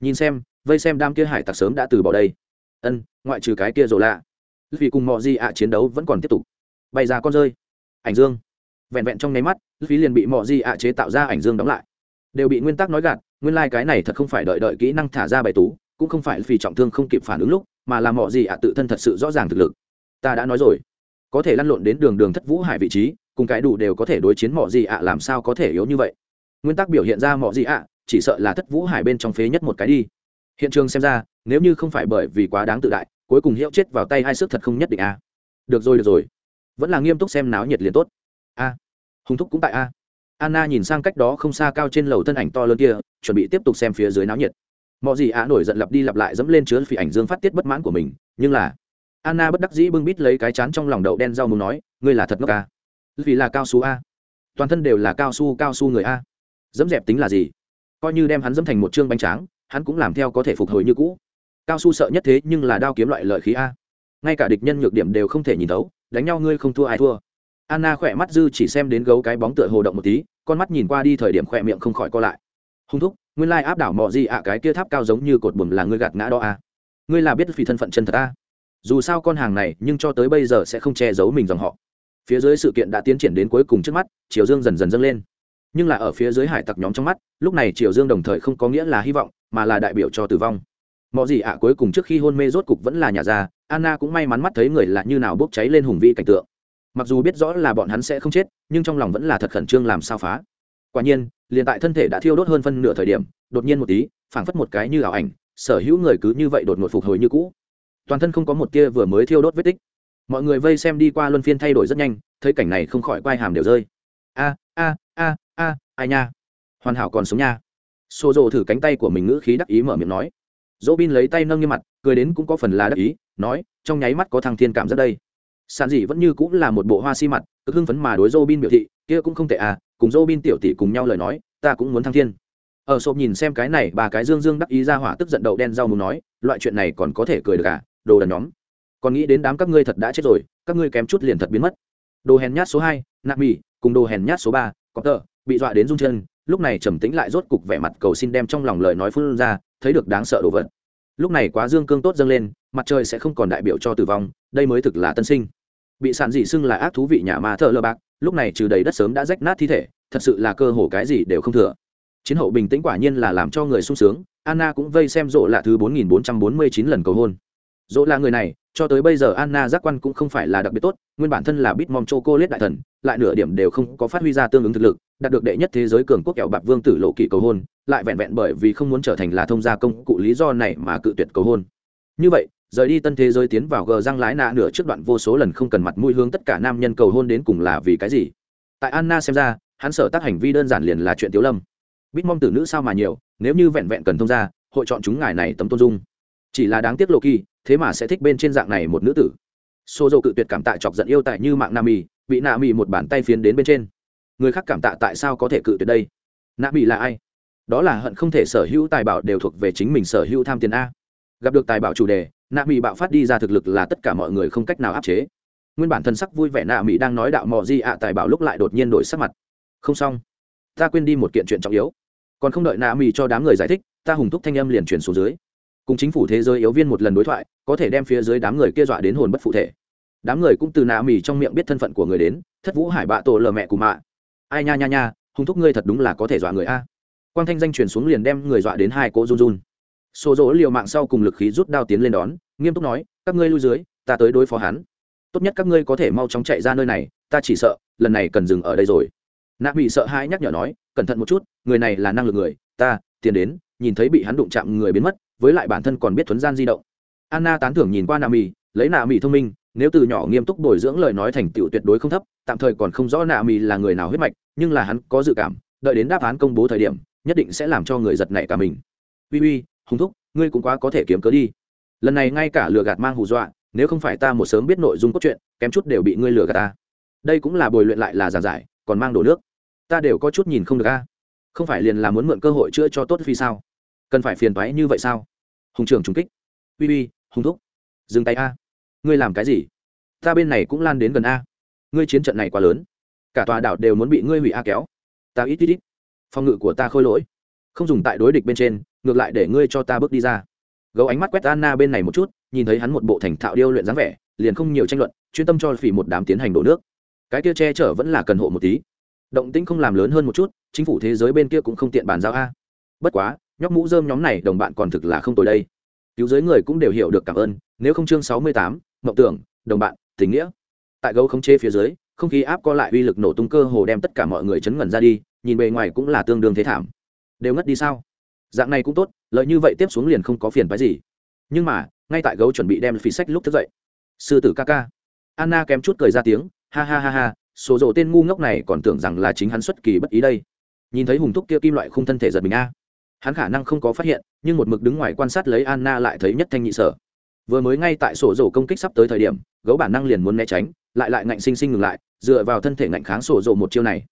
Nhìn xem, vây xem đám kia hải tặc sớm đã từ bỏ đây. Ân, ngoại trừ cái kia rồi lạ. Vì cùng mọi gì ạ chiến đấu vẫn còn tiếp tục. Bay ra con rơi. Ảnh dương. Vẹn vẹn trong nháy mắt phí liền bị mọi gì ạ chế tạo ra ảnh dương đóng lại. Đều bị nguyên tắc nói gạt, nguyên lai cái này thật không phải đợi đợi kỹ năng thả ra bài tú cũng không phải vì trọng thương không kịp phản ứng lúc, mà là mọi gì ạ, tự thân thật sự rõ ràng thực lực. Ta đã nói rồi, có thể lăn lộn đến đường đường thất vũ hải vị trí, cùng cái đủ đều có thể đối chiến mọi gì ạ, làm sao có thể yếu như vậy? Nguyên tắc biểu hiện ra mọi gì ạ, chỉ sợ là thất vũ hải bên trong phế nhất một cái đi. Hiện trường xem ra, nếu như không phải bởi vì quá đáng tự đại, cuối cùng hiệu chết vào tay hai sức thật không nhất định a được rồi được rồi. Vẫn là nghiêm túc xem náo nhiệt liền tốt. A. Hùng thúc cũng tại a. Anna nhìn sang cách đó không xa cao trên lầu thân ảnh to lớn kia, chuẩn bị tiếp tục xem phía dưới náo nhiệt mọi gì á nổi giận lặp đi lặp lại dẫm lên chứa phỉ ảnh dương phát tiết bất mãn của mình, nhưng là, anna bất đắc dĩ bưng bít lấy cái chán trong lòng đậu đen rau muốn nói, ngươi là thật ngốc à? Vì là cao su a. Toàn thân đều là cao su cao su người a. Dẫm dẹp tính là gì? Coi như đem hắn dẫm thành một chương bánh tráng, hắn cũng làm theo có thể phục hồi như cũ. Cao su sợ nhất thế nhưng là đao kiếm loại lợi khí a. Ngay cả địch nhân nhược điểm đều không thể nhìn thấu, đánh nhau ngươi không thua ai thua. Anna khỏe mắt dư chỉ xem đến gấu cái bóng tựa hồ động một tí, con mắt nhìn qua đi thời điểm khỏe miệng không khỏi co lại. Hung thúc nguyên lai áp đảo mọ gì ạ? À, cái kia tháp cao giống như cột buồm là ngươi gạt ngã đó a ngươi là biết vì thân phận chân thật a dù sao con hàng này, nhưng cho tới bây giờ sẽ không che giấu mình dòng họ. Phía dưới sự kiện đã tiến triển đến cuối cùng trước mắt, triều dương dần dần dâng lên. Nhưng là ở phía dưới hải tặc nhóm trong mắt, lúc này triều dương đồng thời không có nghĩa là hy vọng, mà là đại biểu cho tử vong. Mọi gì ạ? À, cuối cùng trước khi hôn mê rốt cục vẫn là nhà ra anna cũng may mắn mắt thấy người là như nào bốc cháy lên hùng vĩ cảnh tượng. Mặc dù biết rõ là bọn hắn sẽ không chết, nhưng trong lòng vẫn là thật khẩn trương làm sao phá. Quả nhiên liền tại thân thể đã thiêu đốt hơn phân nửa thời điểm, đột nhiên một tí, phảng phất một cái như ảo ảnh, sở hữu người cứ như vậy đột ngột phục hồi như cũ. Toàn thân không có một tia vừa mới thiêu đốt vết tích. Mọi người vây xem đi qua luân phiên thay đổi rất nhanh, thấy cảnh này không khỏi quai hàm đều rơi. A a a a, ai nha? Hoàn hảo còn sống nha. Xô rộ thử cánh tay của mình ngữ khí đắc ý mở miệng nói. Dỗ bin lấy tay nâng như mặt, cười đến cũng có phần là đắc ý, nói, trong nháy mắt có thằng thiên cảm rất đây sàn dị vẫn như cũng là một bộ hoa si mặt, cực hưng phấn mà đối dô bin biểu thị, kia cũng không tệ à cùng dô bin tiểu tỷ cùng nhau lời nói, ta cũng muốn thăng thiên. Ở sộp nhìn xem cái này, bà cái dương dương đắc ý ra hỏa tức giận đậu đen rau muốn nói, loại chuyện này còn có thể cười được à đồ đần nhóm. Còn nghĩ đến đám các ngươi thật đã chết rồi, các ngươi kém chút liền thật biến mất. Đồ hèn nhát số hai, nạp mì, cùng đồ hèn nhát số ba có tờ, bị dọa đến rung chân, lúc này trầm tĩnh lại rốt cục vẻ mặt cầu xin đem trong lòng lời nói phun ra, thấy được đáng sợ đồ vật. Lúc này quá dương cương tốt dâng lên, mặt trời sẽ không còn đại biểu cho tử vong, đây mới thực là tân sinh bị sản dị xưng là ác thú vị nhà ma thợ lơ bạc, lúc này trừ đầy đất sớm đã rách nát thi thể, thật sự là cơ hồ cái gì đều không thừa. Chiến hậu bình tĩnh quả nhiên là làm cho người sung sướng, anna cũng vây xem rộ là thứ bốn nghìn bốn trăm bốn mươi chín lần cầu hôn. Dỗ là người này, cho tới bây giờ anna giác quan cũng không phải là đặc biệt tốt, nguyên bản thân là bít mong chô cô lết đại thần, lại nửa điểm đều không có phát huy ra tương ứng thực lực, đạt được đệ nhất thế giới cường quốc kẹo bạc vương tử lộ kỵ cầu hôn, lại vẹn vẹn bởi vì không muốn trở thành là thông gia công cụ lý do này mà cự tuyệt cầu hôn. Như vậy rời đi tân thế giới tiến vào gờ răng lái nạ nửa trước đoạn vô số lần không cần mặt mũi hướng tất cả nam nhân cầu hôn đến cùng là vì cái gì? Tại anna xem ra, hắn sở tác hành vi đơn giản liền là chuyện tiếu lâm. Bít mong tử nữ sao mà nhiều, nếu như vẹn vẹn cần thông gia, hội chọn chúng ngài này tấm tôn dung. Chỉ là đáng tiếc lộ kỳ thế mà sẽ thích bên trên dạng này một nữ tử. Xô dầu cự tuyệt cảm tạ chọc giận yêu tại như mạng nam mì bị nạ mì một bàn tay phiến đến bên trên. Người khác cảm tạ tại sao có thể cự tuyệt đây? Nạ mì là ai? Đó là hận không thể sở hữu tài bảo đều thuộc về chính mình sở hữu tham tiền a. Gặp được tài bảo chủ đề nạ Mỹ bạo phát đi ra thực lực là tất cả mọi người không cách nào áp chế. Nguyên bản thân sắc vui vẻ nạ Mỹ đang nói đạo mò di ạ tài bảo lúc lại đột nhiên đổi sắc mặt. Không xong. Ta quên đi một kiện chuyện trọng yếu. Còn không đợi nạ Mỹ cho đám người giải thích, ta hùng thúc thanh âm liền truyền xuống dưới. Cùng chính phủ thế giới yếu viên một lần đối thoại, có thể đem phía dưới đám người kia dọa đến hồn bất phụ thể. Đám người cũng từ nạ mì trong miệng biết thân phận của người đến, thất vũ hải bạ tổ lờ mẹ cùng mạ. Ai nha nha nha hung thúc ngươi thật đúng là có thể dọa người a. Quang thanh danh truyền xuống liền đem người dọa đến hai cỗ run run xô dỗ liều mạng sau cùng lực khí rút đao tiến lên đón nghiêm túc nói các ngươi lui dưới ta tới đối phó hắn. Tốt nhất các ngươi có thể mau chóng chạy ra nơi này ta chỉ sợ lần này cần dừng ở đây rồi. Nạ Mị sợ hãi nhắc nhở nói cẩn thận một chút người này là năng lực người ta tiến đến nhìn thấy bị hắn đụng chạm người biến mất với lại bản thân còn biết thuấn gian di động. Anna tán thưởng nhìn qua nạ Mị, lấy nạ Mị thông minh nếu từ nhỏ nghiêm túc bồi dưỡng lời nói thành tựu tuyệt đối không thấp tạm thời còn không rõ nạ Mị là người nào huyết mạch nhưng là hắn có dự cảm đợi đến đáp án công bố thời điểm nhất định sẽ làm cho người giật nảy cả mình. Uy uy hùng thúc, ngươi cũng quá có thể kiếm cớ đi. Lần này ngay cả lừa gạt mang hù dọa, nếu không phải ta một sớm biết nội dung cốt truyện, kém chút đều bị ngươi lừa gạt ta. Đây cũng là bồi luyện lại là giàn giải, còn mang đổ nước. Ta đều có chút nhìn không được a. Không phải liền là muốn mượn cơ hội chữa cho tốt phi sao? Cần phải phiền toái như vậy sao? Hùng trưởng trùng kích. Uy uy, hùng thúc. Dừng tay a. Ngươi làm cái gì? Ta bên này cũng lan đến gần a. Ngươi chiến trận này quá lớn. Cả tòa đảo đều muốn bị ngươi hủy a kéo. Ta ít ít ít. Phòng ngự của ta khôi lỗi. Không dùng tại đối địch bên trên ngược lại để ngươi cho ta bước đi ra. Gấu ánh mắt quét anna bên này một chút, nhìn thấy hắn một bộ thành thạo điêu luyện dáng vẻ, liền không nhiều tranh luận, chuyên tâm cho phỉ một đám tiến hành đổ nước. Cái kia che chở vẫn là cần hộ một tí. Động tĩnh không làm lớn hơn một chút, chính phủ thế giới bên kia cũng không tiện bàn giao a. Bất quá, nhóc mũ dơm nhóm này đồng bạn còn thực là không tồi đây. Cứu giới người cũng đều hiểu được cảm ơn, nếu không chương sáu mươi tám, mộng tưởng, đồng bạn, tình nghĩa. Tại gấu khống chế phía dưới, không khí áp co lại uy lực nổ tung cơ hồ đem tất cả mọi người chấn ngẩn ra đi, nhìn bề ngoài cũng là tương đương thế thảm. Đều ngất đi sao? Dạng này cũng tốt, lợi như vậy tiếp xuống liền không có phiền phái gì. Nhưng mà, ngay tại gấu chuẩn bị đem phí sách lúc thức dậy, sư tử ca ca. Anna kém chút cười ra tiếng, ha ha ha ha, số rộ tên ngu ngốc này còn tưởng rằng là chính hắn xuất kỳ bất ý đây. Nhìn thấy hùng thúc kia kim loại khung thân thể giật mình a. Hắn khả năng không có phát hiện, nhưng một mực đứng ngoài quan sát lấy anna lại thấy nhất thanh nhị sở. Vừa mới ngay tại sổ rổ công kích sắp tới thời điểm, gấu bản năng liền muốn né tránh, lại lại ngạnh sinh sinh ngừng lại, dựa vào thân thể ngạnh kháng sổ rổ một chiêu này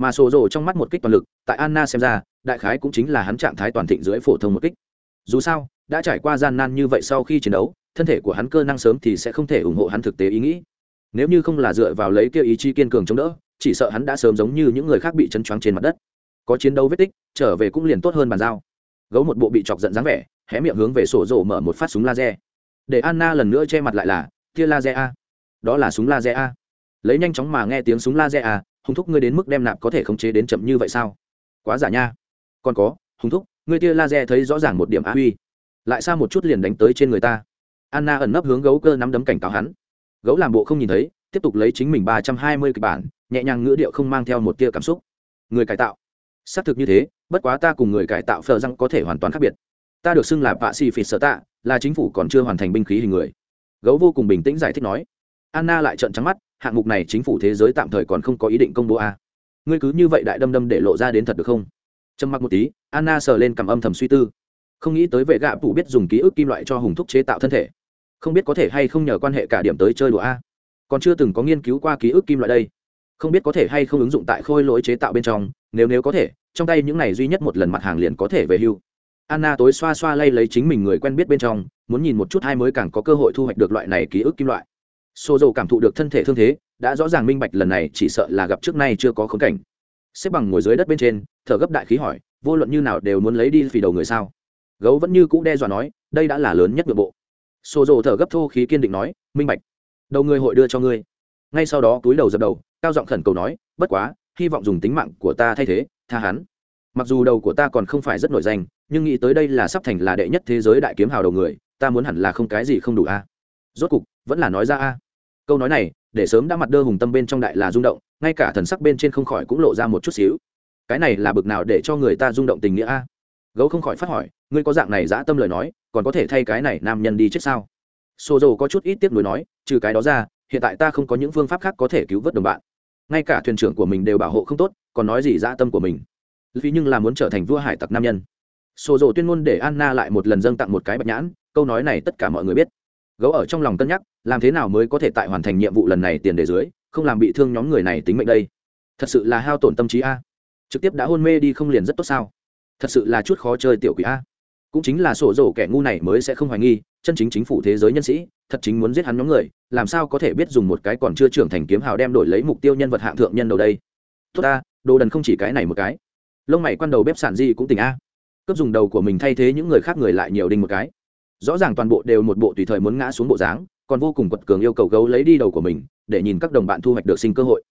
mà sổ rồ trong mắt một kích toàn lực, tại anna xem ra, đại khái cũng chính là hắn trạng thái toàn thịnh dưới phổ thông một kích. Dù sao, đã trải qua gian nan như vậy sau khi chiến đấu, thân thể của hắn cơ năng sớm thì sẽ không thể ủng hộ hắn thực tế ý nghĩ. Nếu như không là dựa vào lấy kia ý chí kiên cường chống đỡ, chỉ sợ hắn đã sớm giống như những người khác bị chân choáng trên mặt đất. Có chiến đấu vết tích, trở về cũng liền tốt hơn bàn giao. Gấu một bộ bị chọc giận dáng vẻ, hé miệng hướng về sổ rổ mở một phát súng laser. Để anna lần nữa che mặt lại là, tia laser a. Đó là súng laser a. Lấy nhanh chóng mà nghe tiếng súng laser a hùng thúc ngươi đến mức đem nạp có thể khống chế đến chậm như vậy sao? Quá giả nha. Còn có, hùng thúc, ngươi tia laser thấy rõ ràng một điểm á huy. Lại xa một chút liền đánh tới trên người ta. Anna ẩn nấp hướng gấu cơ nắm đấm cảnh cáo hắn. Gấu làm bộ không nhìn thấy, tiếp tục lấy chính mình ba trăm hai mươi kịch bản, nhẹ nhàng ngữ điệu không mang theo một tia cảm xúc. Người cải tạo. Xác thực như thế, bất quá ta cùng người cải tạo phờ răng có thể hoàn toàn khác biệt. Ta được xưng là vạ xì phịt sở tạ, là chính phủ còn chưa hoàn thành binh khí hình người. Gấu vô cùng bình tĩnh giải thích nói. Anna lại trợn trắng mắt hạng mục này chính phủ thế giới tạm thời còn không có ý định công bố a. Ngươi cứ như vậy đại đâm đâm để lộ ra đến thật được không? Trầm mặc một tí, anna sờ lên cầm âm thầm suy tư. Không nghĩ tới vệ gạ phụ biết dùng ký ức kim loại cho hùng thúc chế tạo thân thể. Không biết có thể hay không nhờ quan hệ cả điểm tới chơi đùa a. Còn chưa từng có nghiên cứu qua ký ức kim loại đây. Không biết có thể hay không ứng dụng tại khôi lỗi chế tạo bên trong, nếu nếu có thể, trong tay những này duy nhất một lần mặt hàng liền có thể về hưu. Anna tối xoa xoa lay lấy chính mình người quen biết bên trong, muốn nhìn một chút hai mới càng có cơ hội thu hoạch được loại này ký ức kim loại xô dầu cảm thụ được thân thể thương thế, đã rõ ràng minh bạch lần này chỉ sợ là gặp trước nay chưa có khốn cảnh. Xếp bằng ngồi dưới đất bên trên, thở gấp đại khí hỏi, vô luận như nào đều muốn lấy đi vì đầu người sao? Gấu vẫn như cũ đe dọa nói, đây đã là lớn nhất nội bộ. Xô dầu thở gấp thô khí kiên định nói, minh bạch. Đầu người hội đưa cho ngươi. Ngay sau đó túi đầu dập đầu, cao giọng khẩn cầu nói, bất quá, hy vọng dùng tính mạng của ta thay thế, tha hắn. Mặc dù đầu của ta còn không phải rất nổi danh, nhưng nghĩ tới đây là sắp thành là đệ nhất thế giới đại kiếm hào đầu người, ta muốn hẳn là không cái gì không đủ a rốt cục, vẫn là nói ra a. Câu nói này, để sớm đã mặt đơ hùng tâm bên trong đại là rung động, ngay cả thần sắc bên trên không khỏi cũng lộ ra một chút xíu. Cái này là bực nào để cho người ta rung động tình nghĩa a? Gấu không khỏi phát hỏi, ngươi có dạng này dã tâm lời nói, còn có thể thay cái này nam nhân đi chết sao? Xô dầu có chút ít tiếp nối nói, trừ cái đó ra, hiện tại ta không có những phương pháp khác có thể cứu vớt đồng bạn. Ngay cả thuyền trưởng của mình đều bảo hộ không tốt, còn nói gì dã tâm của mình. Vì nhưng là muốn trở thành vua hải tặc nam nhân. Xô dầu tuyên ngôn để anna lại một lần dâng tặng một cái bạch nhãn, câu nói này tất cả mọi người biết gấu ở trong lòng cân nhắc, làm thế nào mới có thể tại hoàn thành nhiệm vụ lần này tiền đề dưới, không làm bị thương nhóm người này tính mệnh đây? Thật sự là hao tổn tâm trí a. Trực tiếp đã hôn mê đi không liền rất tốt sao? Thật sự là chút khó chơi tiểu quỷ a. Cũng chính là sổ rổ kẻ ngu này mới sẽ không hoài nghi, chân chính chính phủ thế giới nhân sĩ, thật chính muốn giết hắn nhóm người, làm sao có thể biết dùng một cái còn chưa trưởng thành kiếm hào đem đổi lấy mục tiêu nhân vật hạng thượng nhân đầu đây? Tốt ta, đồ đần không chỉ cái này một cái. Lông mày quan đầu bếp sản gì cũng tỉnh a. Cướp dùng đầu của mình thay thế những người khác người lại nhiều đinh một cái rõ ràng toàn bộ đều một bộ tùy thời muốn ngã xuống bộ dáng, còn vô cùng quật cường yêu cầu gấu lấy đi đầu của mình, để nhìn các đồng bạn thu hoạch được sinh cơ hội.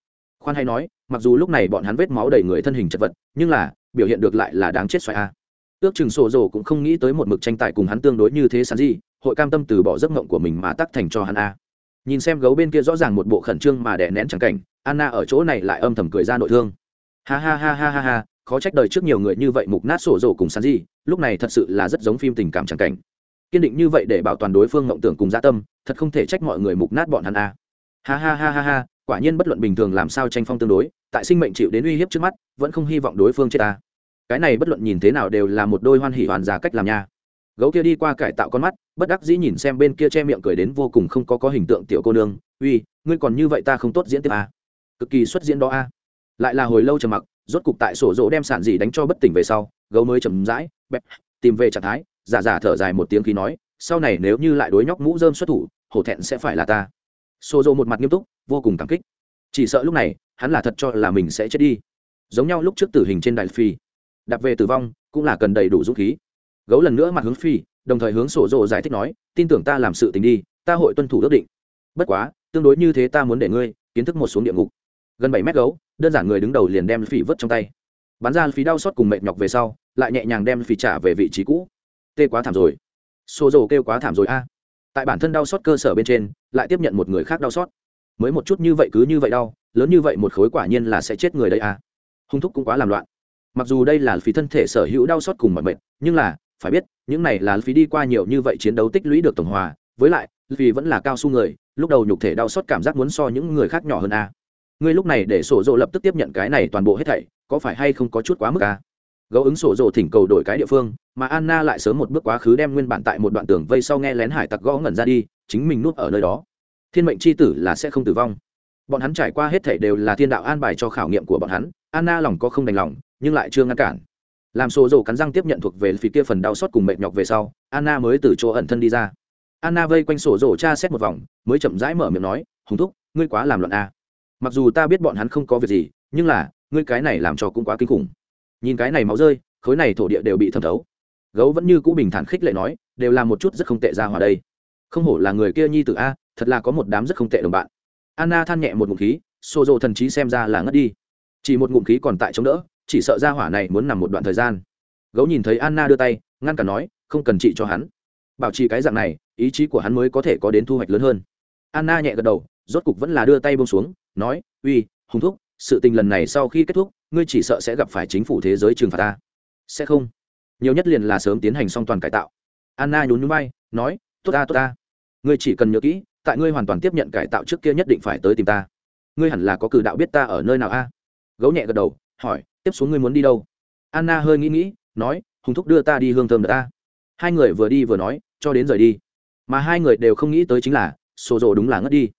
Khoan hay nói, mặc dù lúc này bọn hắn vết máu đầy người thân hình chật vật, nhưng là, biểu hiện được lại là đáng chết xoài a. Ước chừng sổ rồ cũng không nghĩ tới một mực tranh tài cùng hắn tương đối như thế sẵn gì, hội cam tâm từ bỏ giấc mộng của mình mà tắc thành cho hắn a. Nhìn xem gấu bên kia rõ ràng một bộ khẩn trương mà đè nén chẳng cảnh, anna ở chỗ này lại âm thầm cười ra nội thương. Ha ha ha ha ha ha, khó trách đời trước nhiều người như vậy mục nát sổ rồ cùng sẵn gì, lúc này thật sự là rất giống phim tình cảm chẳng cảnh kiên định như vậy để bảo toàn đối phương ngộng tưởng cùng gia tâm, thật không thể trách mọi người mục nát bọn hắn a ha ha ha ha ha, quả nhiên bất luận bình thường làm sao tranh phong tương đối, tại sinh mệnh chịu đến uy hiếp trước mắt, vẫn không hy vọng đối phương chết ta cái này bất luận nhìn thế nào đều là một đôi hoan hỉ hoàn giả cách làm nha gấu kia đi qua cải tạo con mắt, bất đắc dĩ nhìn xem bên kia che miệng cười đến vô cùng không có có hình tượng tiểu cô nương, uy, ngươi còn như vậy ta không tốt diễn tiếp à. cực kỳ xuất diễn đó a à. lại là hồi lâu trầm mặc, rốt cục tại sổ rỗ đem sản gì đánh cho bất tỉnh về sau, gấu mới chầm rãi, bẹp, tìm về trạng thái giả giả thở dài một tiếng khi nói, sau này nếu như lại đối nhóc mũ dơm xuất thủ, hổ thẹn sẽ phải là ta. Xô dô một mặt nghiêm túc, vô cùng cảm kích. Chỉ sợ lúc này, hắn là thật cho là mình sẽ chết đi. Giống nhau lúc trước tử hình trên đại phi, đạp về tử vong cũng là cần đầy đủ dũng khí. Gấu lần nữa mặt hướng phi, đồng thời hướng sổ rộ giải thích nói, tin tưởng ta làm sự tình đi, ta hội tuân thủ ước định. Bất quá, tương đối như thế ta muốn để ngươi kiến thức một xuống địa ngục. Gần bảy mét gấu, đơn giản người đứng đầu liền đem phỉ vứt trong tay. Bắn ra phí đau xót cùng mệt nhọc về sau, lại nhẹ nhàng đem phỉ trả về vị trí cũ tê quá thảm rồi. Xô rồ kêu quá thảm rồi a. Tại bản thân đau xót cơ sở bên trên, lại tiếp nhận một người khác đau xót. Mới một chút như vậy cứ như vậy đau, lớn như vậy một khối quả nhiên là sẽ chết người đây a. Hung thúc cũng quá làm loạn. Mặc dù đây là phí thân thể sở hữu đau xót cùng mọi mệnh nhưng là, phải biết, những này là phí đi qua nhiều như vậy chiến đấu tích lũy được tổng hòa, với lại, vì vẫn là cao su người, lúc đầu nhục thể đau xót cảm giác muốn so những người khác nhỏ hơn a. Ngươi lúc này để sổ dỗ lập tức tiếp nhận cái này toàn bộ hết thảy, có phải hay không có chút quá mức a? Gấu ứng sổ rồ thỉnh cầu đổi cái địa phương, mà anna lại sớm một bước quá khứ đem nguyên bản tại một đoạn tường vây sau nghe lén hải tặc gõ ngẩn ra đi, chính mình nuốt ở nơi đó. Thiên mệnh c h i tử là sẽ không tử vong. Bọn hắn trải qua hết thảy đều là thiên đạo an bài cho khảo nghiệm của bọn hắn, anna lòng có không đành lòng, nhưng lại chưa ngăn cản. Làm sổ rồ cắn răng tiếp nhận thuộc về phía kia phần đau xót cùng mệt nhọc về sau, anna mới từ chỗ ẩn thân đi ra. Anna vây quanh sổ rồ tra xét một vòng, mới chậm rãi mở miệng nói, hùng thúc, ngươi quá làm loạn a. Mặc dù ta biết bọn hắn không có việc gì, nhưng là, ngươi cái này làm cho cũng quá kinh khủng nhìn cái này máu rơi, khối này thổ địa đều bị thẩm thấu. Gấu vẫn như cũ bình thản khích lệ nói, đều là một chút rất không tệ ra hòa đây. Không hổ là người kia nhi tử a, thật là có một đám rất không tệ đồng bạn. Anna than nhẹ một ngụm khí xô rộ thần trí xem ra là ngất đi. Chỉ một ngụm khí còn tại chống đỡ, chỉ sợ ra hỏa này muốn nằm một đoạn thời gian. Gấu nhìn thấy anna đưa tay, ngăn cả nói, không cần trị cho hắn. Bảo trì cái dạng này, ý chí của hắn mới có thể có đến thu hoạch lớn hơn. Anna nhẹ gật đầu, rốt cục vẫn là đưa tay bông xuống, nói, uy, hùng thúc, sự tình lần này sau khi kết thúc ngươi chỉ sợ sẽ gặp phải chính phủ thế giới trừng phạt ta. Sẽ không. Nhiều nhất liền là sớm tiến hành xong toàn cải tạo. Anna nhún nhún bay nói, tốt ta tốt ta. Ngươi chỉ cần nhớ kỹ, tại ngươi hoàn toàn tiếp nhận cải tạo trước kia nhất định phải tới tìm ta. Ngươi hẳn là có cử đạo biết ta ở nơi nào a? Gấu nhẹ gật đầu, hỏi, tiếp xuống ngươi muốn đi đâu? Anna hơi nghĩ nghĩ, nói, hùng thúc đưa ta đi hương thơm đợt ta. Hai người vừa đi vừa nói, cho đến rời đi. Mà hai người đều không nghĩ tới chính là sổ rồ đúng là ngất đi.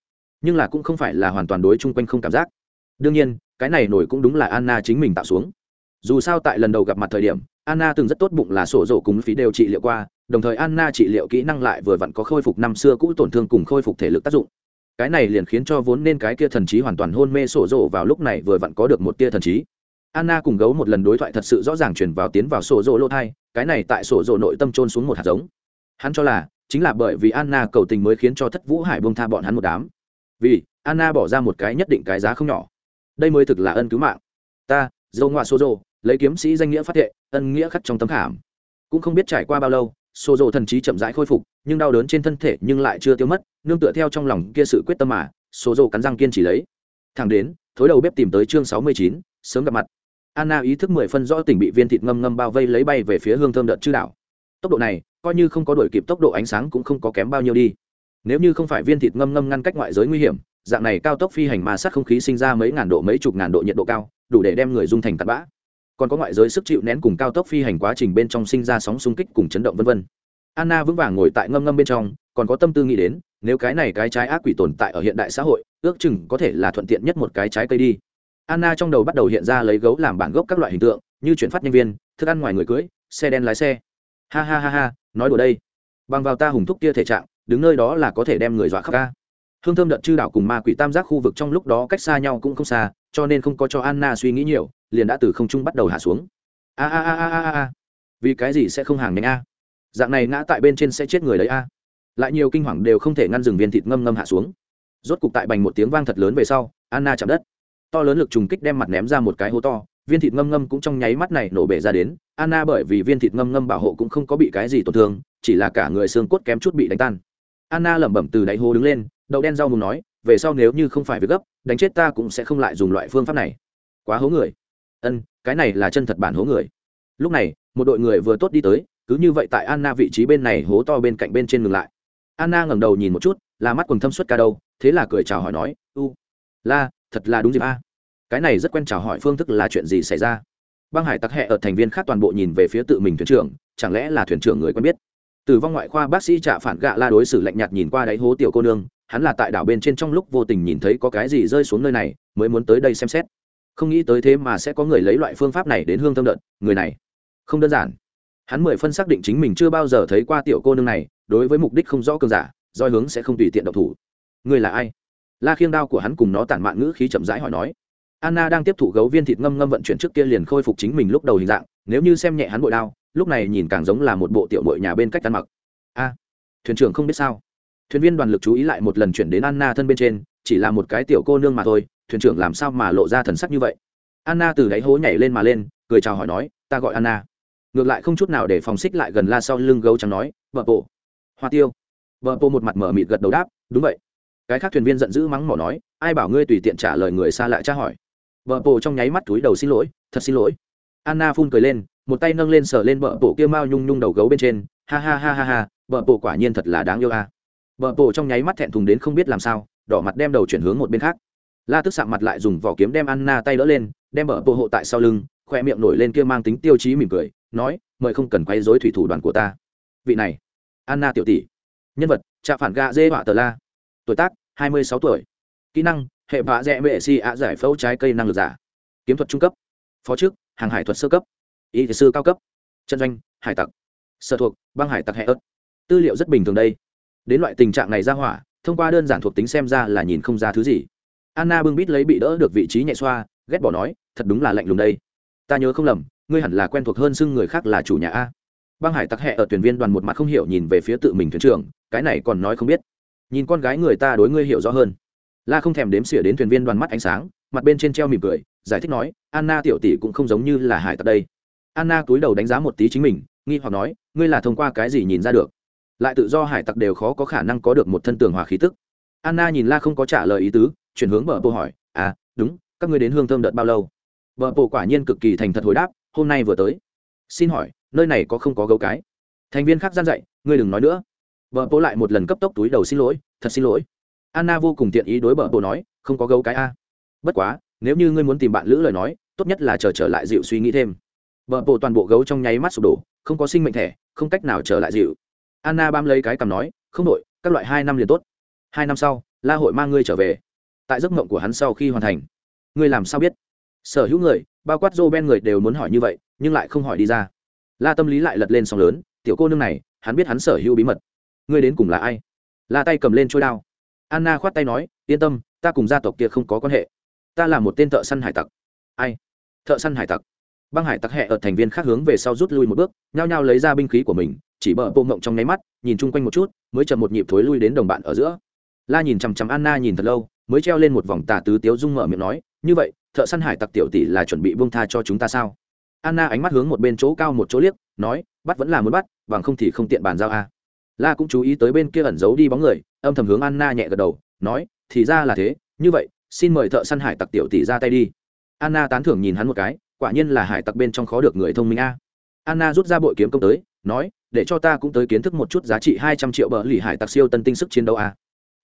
Nhưng là cũng không phải là hoàn toàn đối chung quanh không cảm giác đương nhiên, cái này nổi cũng đúng là anna chính mình tạo xuống. Dù sao tại lần đầu gặp mặt thời điểm, anna từng rất tốt bụng là sổ rổ cùng phí đều trị liệu qua, đồng thời anna trị liệu kỹ năng lại vừa vặn có khôi phục năm xưa cũ tổn thương cùng khôi phục thể lực tác dụng. Cái này liền khiến cho vốn nên cái kia thần trí hoàn toàn hôn mê sổ rổ vào lúc này vừa vặn có được một tia thần trí. Anna cùng gấu một lần đối thoại thật sự rõ ràng chuyển vào tiến vào sổ rổ lô thai, cái này tại sổ rổ nội tâm trôn xuống một hạt giống. Hắn cho là, chính là bởi vì anna cầu tình mới khiến cho thất vũ hải bông tha bọn hắn một đám. Vì, anna bỏ ra một cái nhất định cái giá không nhỏ đây mới thực là ân cứu mạng. Ta dâu ngoại xô rồ lấy kiếm sĩ danh nghĩa phát thệ, ân nghĩa khắc trong tấm khảm. Cũng không biết trải qua bao lâu xô rồ thần trí chậm rãi khôi phục, nhưng đau đớn trên thân thể nhưng lại chưa tiêu mất, nương tựa theo trong lòng kia sự quyết tâm mà xô rồ cắn răng kiên trì lấy. Thẳng đến, thối đầu bếp tìm tới chương sáu mươi chín, sớm gặp mặt. Anna ý thức mười phân rõ tỉnh bị viên thịt ngâm ngâm bao vây lấy bay về phía hương thơm đợt chư đảo tốc độ này, coi như không có đổi kịp tốc độ ánh sáng cũng không có kém bao nhiêu đi. Nếu như không phải viên thịt ngâm ngâm ngăn cách ngoại giới nguy hiểm dạng này cao tốc phi hành mà sát không khí sinh ra mấy ngàn độ, mấy chục ngàn độ nhiệt độ cao, đủ để đem người dung thành tạt bã. Còn có ngoại giới sức chịu nén cùng cao tốc phi hành quá trình bên trong sinh ra sóng xung kích cùng chấn động vân vân. Anna vững vàng ngồi tại ngâm ngâm bên trong, còn có tâm tư nghĩ đến, nếu cái này cái trái ác quỷ tồn tại ở hiện đại xã hội, ước chừng có thể là thuận tiện nhất một cái trái cây đi. Anna trong đầu bắt đầu hiện ra lấy gấu làm bản gốc các loại hình tượng, như chuyển phát nhân viên, thức ăn ngoài người cưới, xe đen lái xe. Ha ha ha ha, nói đùa đây. Bằng vào ta hùng thúc kia thể trạng, đứng nơi đó là có thể đem người dọa khóc ca hương thơm đợt chư đảo cùng ma quỷ tam giác khu vực trong lúc đó cách xa nhau cũng không xa, cho nên không có cho anna suy nghĩ nhiều, liền đã từ không trung bắt đầu hạ xuống. A a a a a a vì cái gì sẽ không hàng nhanh a? Dạng này ngã tại bên trên sẽ chết người đấy a. Lại nhiều kinh hoàng đều không thể ngăn dừng viên thịt ngâm ngâm hạ xuống. Rốt cục tại bành một tiếng vang thật lớn về sau, anna chạm đất. To lớn lực trùng kích đem mặt ném ra một cái hố to, viên thịt ngâm ngâm cũng trong nháy mắt này nổ bể ra đến. Anna bởi vì viên thịt ngâm ngâm bảo hộ cũng không có bị cái gì tổn thương, chỉ là cả người xương cốt kém chút bị đánh tan. Anna lẩm bẩm từ đáy hố đứng lên đậu đen rau mùng nói, về sau nếu như không phải việc gấp, đánh chết ta cũng sẽ không lại dùng loại phương pháp này. Quá hố người. Ân, cái này là chân thật bản hố người. Lúc này, một đội người vừa tốt đi tới, cứ như vậy tại anna vị trí bên này hố to bên cạnh bên trên ngừng lại. Anna ngẩng đầu nhìn một chút, là mắt quần thâm suất ca đâu, thế là cười chào hỏi nói, u, la, thật là đúng dịp a. Cái này rất quen chào hỏi phương thức là chuyện gì xảy ra? Băng hải tặc hẹ ở thành viên khác toàn bộ nhìn về phía tự mình thuyền trưởng, chẳng lẽ là thuyền trưởng người quen biết? Từ vong ngoại khoa bác sĩ trả phản gạ la đối xử lạnh nhạt nhìn qua đáy hố tiểu cô nương hắn là tại đảo bên trên trong lúc vô tình nhìn thấy có cái gì rơi xuống nơi này, mới muốn tới đây xem xét. Không nghĩ tới thế mà sẽ có người lấy loại phương pháp này đến hương thâm đợt, người này. Không đơn giản. Hắn mười phân xác định chính mình chưa bao giờ thấy qua tiểu cô nương này, đối với mục đích không rõ cơn giả doi hướng sẽ không tùy tiện độc thủ. Người là ai? La khiêng đao của hắn cùng nó tản mạn ngữ khí chậm rãi hỏi nói. Anna đang tiếp thụ gấu viên thịt ngâm ngâm vận chuyển trước kia liền khôi phục chính mình lúc đầu hình dạng, nếu như xem nhẹ hắn bội đao, lúc này nhìn càng giống là một bộ tiểu bội nhà bên cách ăn mặc. A, thuyền trưởng không biết sao thuyền viên đoàn lực chú ý lại một lần chuyển đến anna thân bên trên, chỉ là một cái tiểu cô nương mà thôi, thuyền trưởng làm sao mà lộ ra thần sắc như vậy? Anna từ đáy hố nhảy lên mà lên, cười chào hỏi nói, ta gọi anna. Ngược lại không chút nào để phòng xích lại gần la sau lưng gấu trắng nói vợ bộ hoa tiêu. Vợ bộ một mặt mở mịt gật đầu đáp, đúng vậy. Cái khác thuyền viên giận dữ mắng mỏ nói, ai bảo ngươi tùy tiện trả lời người xa lại tra hỏi? Vợ bộ trong nháy mắt túi đầu xin lỗi, thật xin lỗi. Anna phun cười lên, một tay nâng lên sờ lên vợ bộ kia mao nhung nhung đầu gấu bên trên, ha ha ha ha ha vợ bộ quả nhiên thật là đáng yêu a. à bờ bộ trong nháy mắt thẹn thùng đến không biết làm sao, đỏ mặt đem đầu chuyển hướng một bên khác. La tức sạm mặt lại dùng vỏ kiếm đem anna tay đỡ lên, đem bờ bộ hộ tại sau lưng khoe miệng nổi lên kia mang tính tiêu chí mỉm cười, nói, mời không cần quay dối thủy thủ đoàn của ta. Vị này, anna tiểu tỷ. Nhân vật, trạ phản gạ dê họa tờ la. Tuổi tác, hai mươi sáu tuổi. Kỹ năng, hệ vạ dẹ mệ si ạ giải phẫu trái cây năng lực giả. Kiếm thuật trung cấp. Phó chức hàng hải thuật sơ cấp. Y sư cao cấp. Chân doanh, hải tặc. Sở thuộc, băng hải tặc hệ ớt. Tư liệu rất bình thường đây đến loại tình trạng này ra hỏa, thông qua đơn giản thuộc tính xem ra là nhìn không ra thứ gì. Anna bưng bít lấy bị đỡ được vị trí nhẹ xoa, ghét bỏ nói, thật đúng là lạnh lùng đây. Ta nhớ không lầm, ngươi hẳn là quen thuộc hơn xưng người khác là chủ nhà a. Băng hải tặc hẹ ở thuyền viên đoàn một mặt không hiểu nhìn về phía tự mình thuyền trưởng, cái này còn nói không biết. Nhìn con gái người ta đối ngươi hiểu rõ hơn. La không thèm đếm xỉa đến thuyền viên đoàn mắt ánh sáng, mặt bên trên treo mỉm cười, giải thích nói, anna tiểu tỷ cũng không giống như là hải tặc đây. Anna cúi đầu đánh giá một tí chính mình, nghi hoặc nói, ngươi là thông qua cái gì nhìn ra được? Lại tự do hải tặc đều khó có khả năng có được một thân tường hòa khí tức. Anna nhìn la không có trả lời ý tứ, chuyển hướng bờ bộ hỏi à đúng, các ngươi đến hương thơm đợt bao lâu? Bờ bộ quả nhiên cực kỳ thành thật hồi đáp, hôm nay vừa tới. Xin hỏi, nơi này có không có gấu cái? Thành viên khác gian dạy, ngươi đừng nói nữa. Bờ bộ lại một lần cấp tốc túi đầu xin lỗi, thật xin lỗi. Anna vô cùng tiện ý đối bờ bộ nói, không có gấu cái a. Bất quá, nếu như ngươi muốn tìm bạn lữ lời nói, tốt nhất là chờ trở lại dịu suy nghĩ thêm. Bờ bộ toàn bộ gấu trong nháy mắt sụp đổ, không có sinh mệnh thẻ, không cách nào trở lại dịu anna bám lấy cái cầm nói, không đội các loại hai năm liền tốt. Hai năm sau, la hội mang ngươi trở về. Tại giấc mộng của hắn sau khi hoàn thành, ngươi làm sao biết? Sở hữu người, bao quát dô ben người đều muốn hỏi như vậy, nhưng lại không hỏi đi ra. La tâm lý lại lật lên sóng lớn, tiểu cô nương này, hắn biết hắn sở hữu bí mật. Ngươi đến cùng là ai? La tay cầm lên trôi đao. Anna khoát tay nói, yên tâm, ta cùng gia tộc kia không có quan hệ. Ta là một tên thợ săn hải tặc. Ai? Thợ săn hải tặc? Băng hải tặc hẹ ở thành viên khác hướng về sau rút lui một bước, nhao nhao lấy ra binh khí của mình chỉ bờ bộ ngộng trong nháy mắt, nhìn chung quanh một chút, mới chậm một nhịp thối lui đến đồng bạn ở giữa. La nhìn chằm chằm anna nhìn thật lâu, mới treo lên một vòng tà tứ tiếu dung mở miệng nói, như vậy, thợ săn hải tặc tiểu tỷ là chuẩn bị buông tha cho chúng ta sao? Anna ánh mắt hướng một bên chỗ cao một chỗ liếc, nói, bắt vẫn là muốn bắt, bằng không thì không tiện bàn giao a. La cũng chú ý tới bên kia ẩn giấu đi bóng người, âm thầm hướng anna nhẹ gật đầu, nói, thì ra là thế, như vậy, xin mời thợ săn hải tặc tiểu tỷ ra tay đi. Anna tán thưởng nhìn hắn một cái, quả nhiên là hải tặc bên trong khó được người thông minh a. Anna rút ra bội kiếm công tới, nói để cho ta cũng tới kiến thức một chút giá trị hai trăm triệu bờ lì hải tặc siêu tân tinh sức chiến đấu a.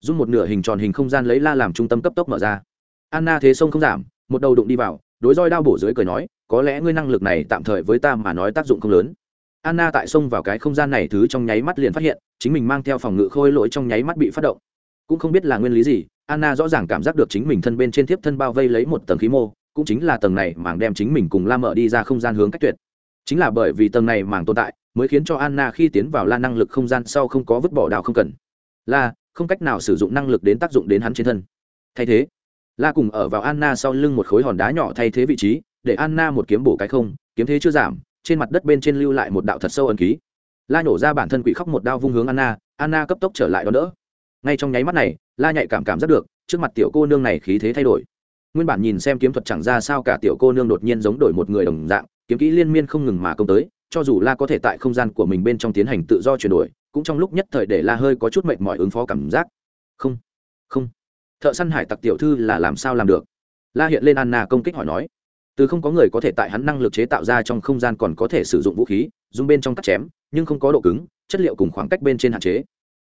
Dùng một nửa hình tròn hình không gian lấy la làm trung tâm cấp tốc mở ra. Anna thế sông không giảm, một đầu đụng đi vào, đối roi đao bổ dưới cười nói, có lẽ ngươi năng lực này tạm thời với ta mà nói tác dụng không lớn. Anna tại sông vào cái không gian này thứ trong nháy mắt liền phát hiện, chính mình mang theo phòng ngự khôi lỗi trong nháy mắt bị phát động. Cũng không biết là nguyên lý gì, anna rõ ràng cảm giác được chính mình thân bên trên tiếp thân bao vây lấy một tầng khí mô, cũng chính là tầng này màng đem chính mình cùng la mở đi ra không gian hướng cách tuyệt. Chính là bởi vì tầng này màng tồn tại mới khiến cho anna khi tiến vào la năng lực không gian sau không có vứt bỏ đào không cần. La, không cách nào sử dụng năng lực đến tác dụng đến hắn trên thân. Thay thế, la cùng ở vào anna sau lưng một khối hòn đá nhỏ thay thế vị trí, để anna một kiếm bổ cái không, kiếm thế chưa giảm, trên mặt đất bên trên lưu lại một đạo thật sâu ẩn ký. La nhổ ra bản thân quỷ khóc một đao vung hướng anna anna cấp tốc trở lại đó đỡ. Ngay trong nháy mắt này, la nhạy cảm cảm rất được, trước mặt tiểu cô nương này khí thế thay đổi. Nguyên bản nhìn xem kiếm thuật chẳng ra sao cả tiểu cô nương đột nhiên giống đổi một người đồng dạng, kiếm kỹ liên miên không ngừng mà công tới cho dù la có thể tại không gian của mình bên trong tiến hành tự do chuyển đổi, cũng trong lúc nhất thời để la hơi có chút mệt mỏi ứng phó cảm giác. Không không. Thợ săn hải tặc tiểu thư là làm sao làm được? La hiện lên anna công kích hỏi nói. Từ không có người có thể tại hắn năng lực chế tạo ra trong không gian còn có thể sử dụng vũ khí, dùng bên trong cắt chém, nhưng không có độ cứng, chất liệu cùng khoảng cách bên trên hạn chế.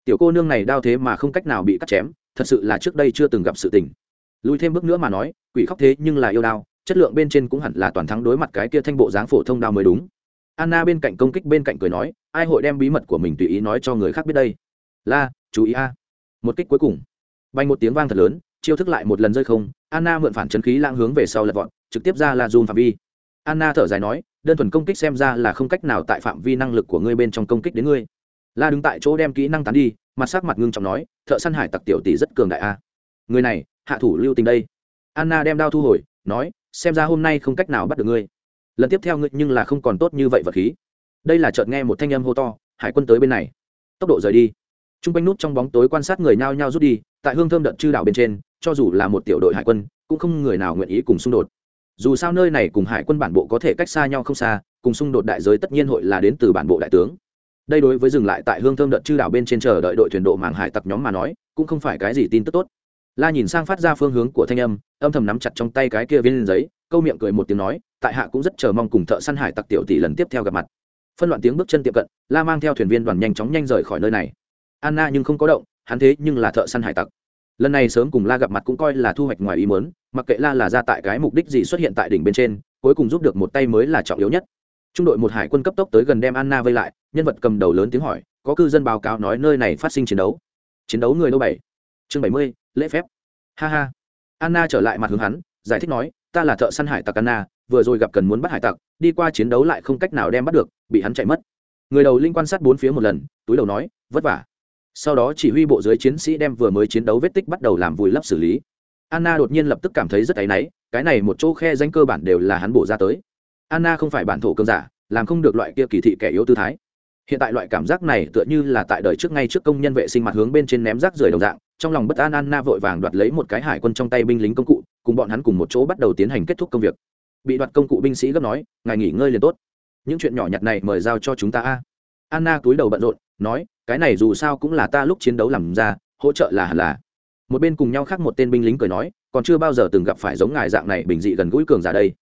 Tiểu cô nương này đau thế mà không cách nào bị cắt chém, thật sự là trước đây chưa từng gặp sự tình. Lùi thêm bước nữa mà nói, quỷ khóc thế nhưng là yêu đao, chất lượng bên trên cũng hẳn là toàn thắng đối mặt cái kia thanh bộ dáng phổ thông đao mới đúng anna bên cạnh công kích bên cạnh cười nói, ai hội đem bí mật của mình tùy ý nói cho người khác biết đây? La, chú ý a. Một kích cuối cùng. Vang một tiếng vang thật lớn, chiêu thức lại một lần rơi không, anna mượn phản chân khí lãng hướng về sau lật vọt, trực tiếp ra là dùm phạm vi. Anna thở dài nói, đơn thuần công kích xem ra là không cách nào tại phạm vi năng lực của ngươi bên trong công kích đến ngươi. La đứng tại chỗ đem kỹ năng tán đi, mặt sắc mặt ngưng trọng nói, thợ săn hải tặc tiểu tỷ rất cường đại a. Người này, hạ thủ lưu tình đây. Anna đem đao thu hồi, nói, xem ra hôm nay không cách nào bắt được ngươi lần tiếp theo ngươi nhưng là không còn tốt như vậy vật khí. Đây là chợt nghe một thanh âm hô to, hải quân tới bên này. Tốc độ rời đi. T r u n g quanh nút trong bóng tối quan sát người nhao nhao rút đi, tại hương thơm đợt chư đảo bên trên, cho dù là một tiểu đội hải quân, cũng không người nào nguyện ý cùng xung đột. Dù sao nơi này cùng hải quân bản bộ có thể cách xa nhau không xa, cùng xung đột đại giới tất nhiên hội là đến từ bản bộ đại tướng. Đây đối với dừng lại tại hương thơm đợt chư đảo bên trên chờ đợi đội thuyền độ mạng hải tặc nhóm mà nói, cũng không phải cái gì tin tức tốt. La nhìn sang phát ra phương hướng của thanh âm âm thầm nắm chặt trong tay cái kia viên giấy, câu miệng cười một tiếng nói tại hạ cũng rất chờ mong cùng thợ săn hải tặc tiểu tỷ lần tiếp theo gặp mặt. Phân loạn tiếng bước chân tiệm cận, la mang theo thuyền viên đoàn nhanh chóng nhanh rời khỏi nơi này. Anna nhưng không có động, hắn thế nhưng là thợ săn hải tặc. Lần này sớm cùng la gặp mặt cũng coi là thu hoạch ngoài ý mớn mặc kệ la là ra tại cái mục đích gì xuất hiện tại đỉnh bên trên, cuối cùng giúp được một tay mới là trọng yếu nhất. Trung đội một hải quân cấp tốc tới gần đem anna vây lại, nhân vật cầm đầu lớn tiếng hỏi, có cư dân báo cáo nói nơi này phát sinh chiến đấu? Chiến đấu người đâu bảy. Chương bảy mươi, lễ phép. Ha ha. Anna trở lại mặt hướng hắn, giải thích nói, ta là thợ săn hải tặc anna vừa rồi gặp cần muốn bắt hải tặc, đi qua chiến đấu lại không cách nào đem bắt được, bị hắn chạy mất. Người đầu linh quan sát bốn phía một lần, túi đầu nói, vất vả. Sau đó chỉ huy bộ dưới chiến sĩ đem vừa mới chiến đấu vết tích bắt đầu làm vùi lấp xử lý. Anna đột nhiên lập tức cảm thấy rất áy náy, cái này một chỗ khe danh cơ bản đều là hắn bổ ra tới. Anna không phải bản thổ cơn giả, làm không được loại kia kỳ thị kẻ yếu tư thái. Hiện tại loại cảm giác này tựa như là tại đời trước ngay trước công nhân vệ sinh mặt hướng bên trên ném rác rưởi đồng dạng, trong lòng bất an anna vội vàng đoạt lấy một cái hải quân trong tay binh lính công cụ, cùng bọn hắn cùng một chỗ bắt đầu tiến hành kết thúc công việc bị đoạt công cụ binh sĩ gấp nói, ngài nghỉ ngơi liền tốt. Những chuyện nhỏ nhặt này mời giao cho chúng ta a. Anna túi đầu bận rộn, nói, cái này dù sao cũng là ta lúc chiến đấu làm ra, hỗ trợ là hẳn là. Một bên cùng nhau khác một tên binh lính cười nói, còn chưa bao giờ từng gặp phải giống ngài dạng này bình dị gần gũi cường giả đây.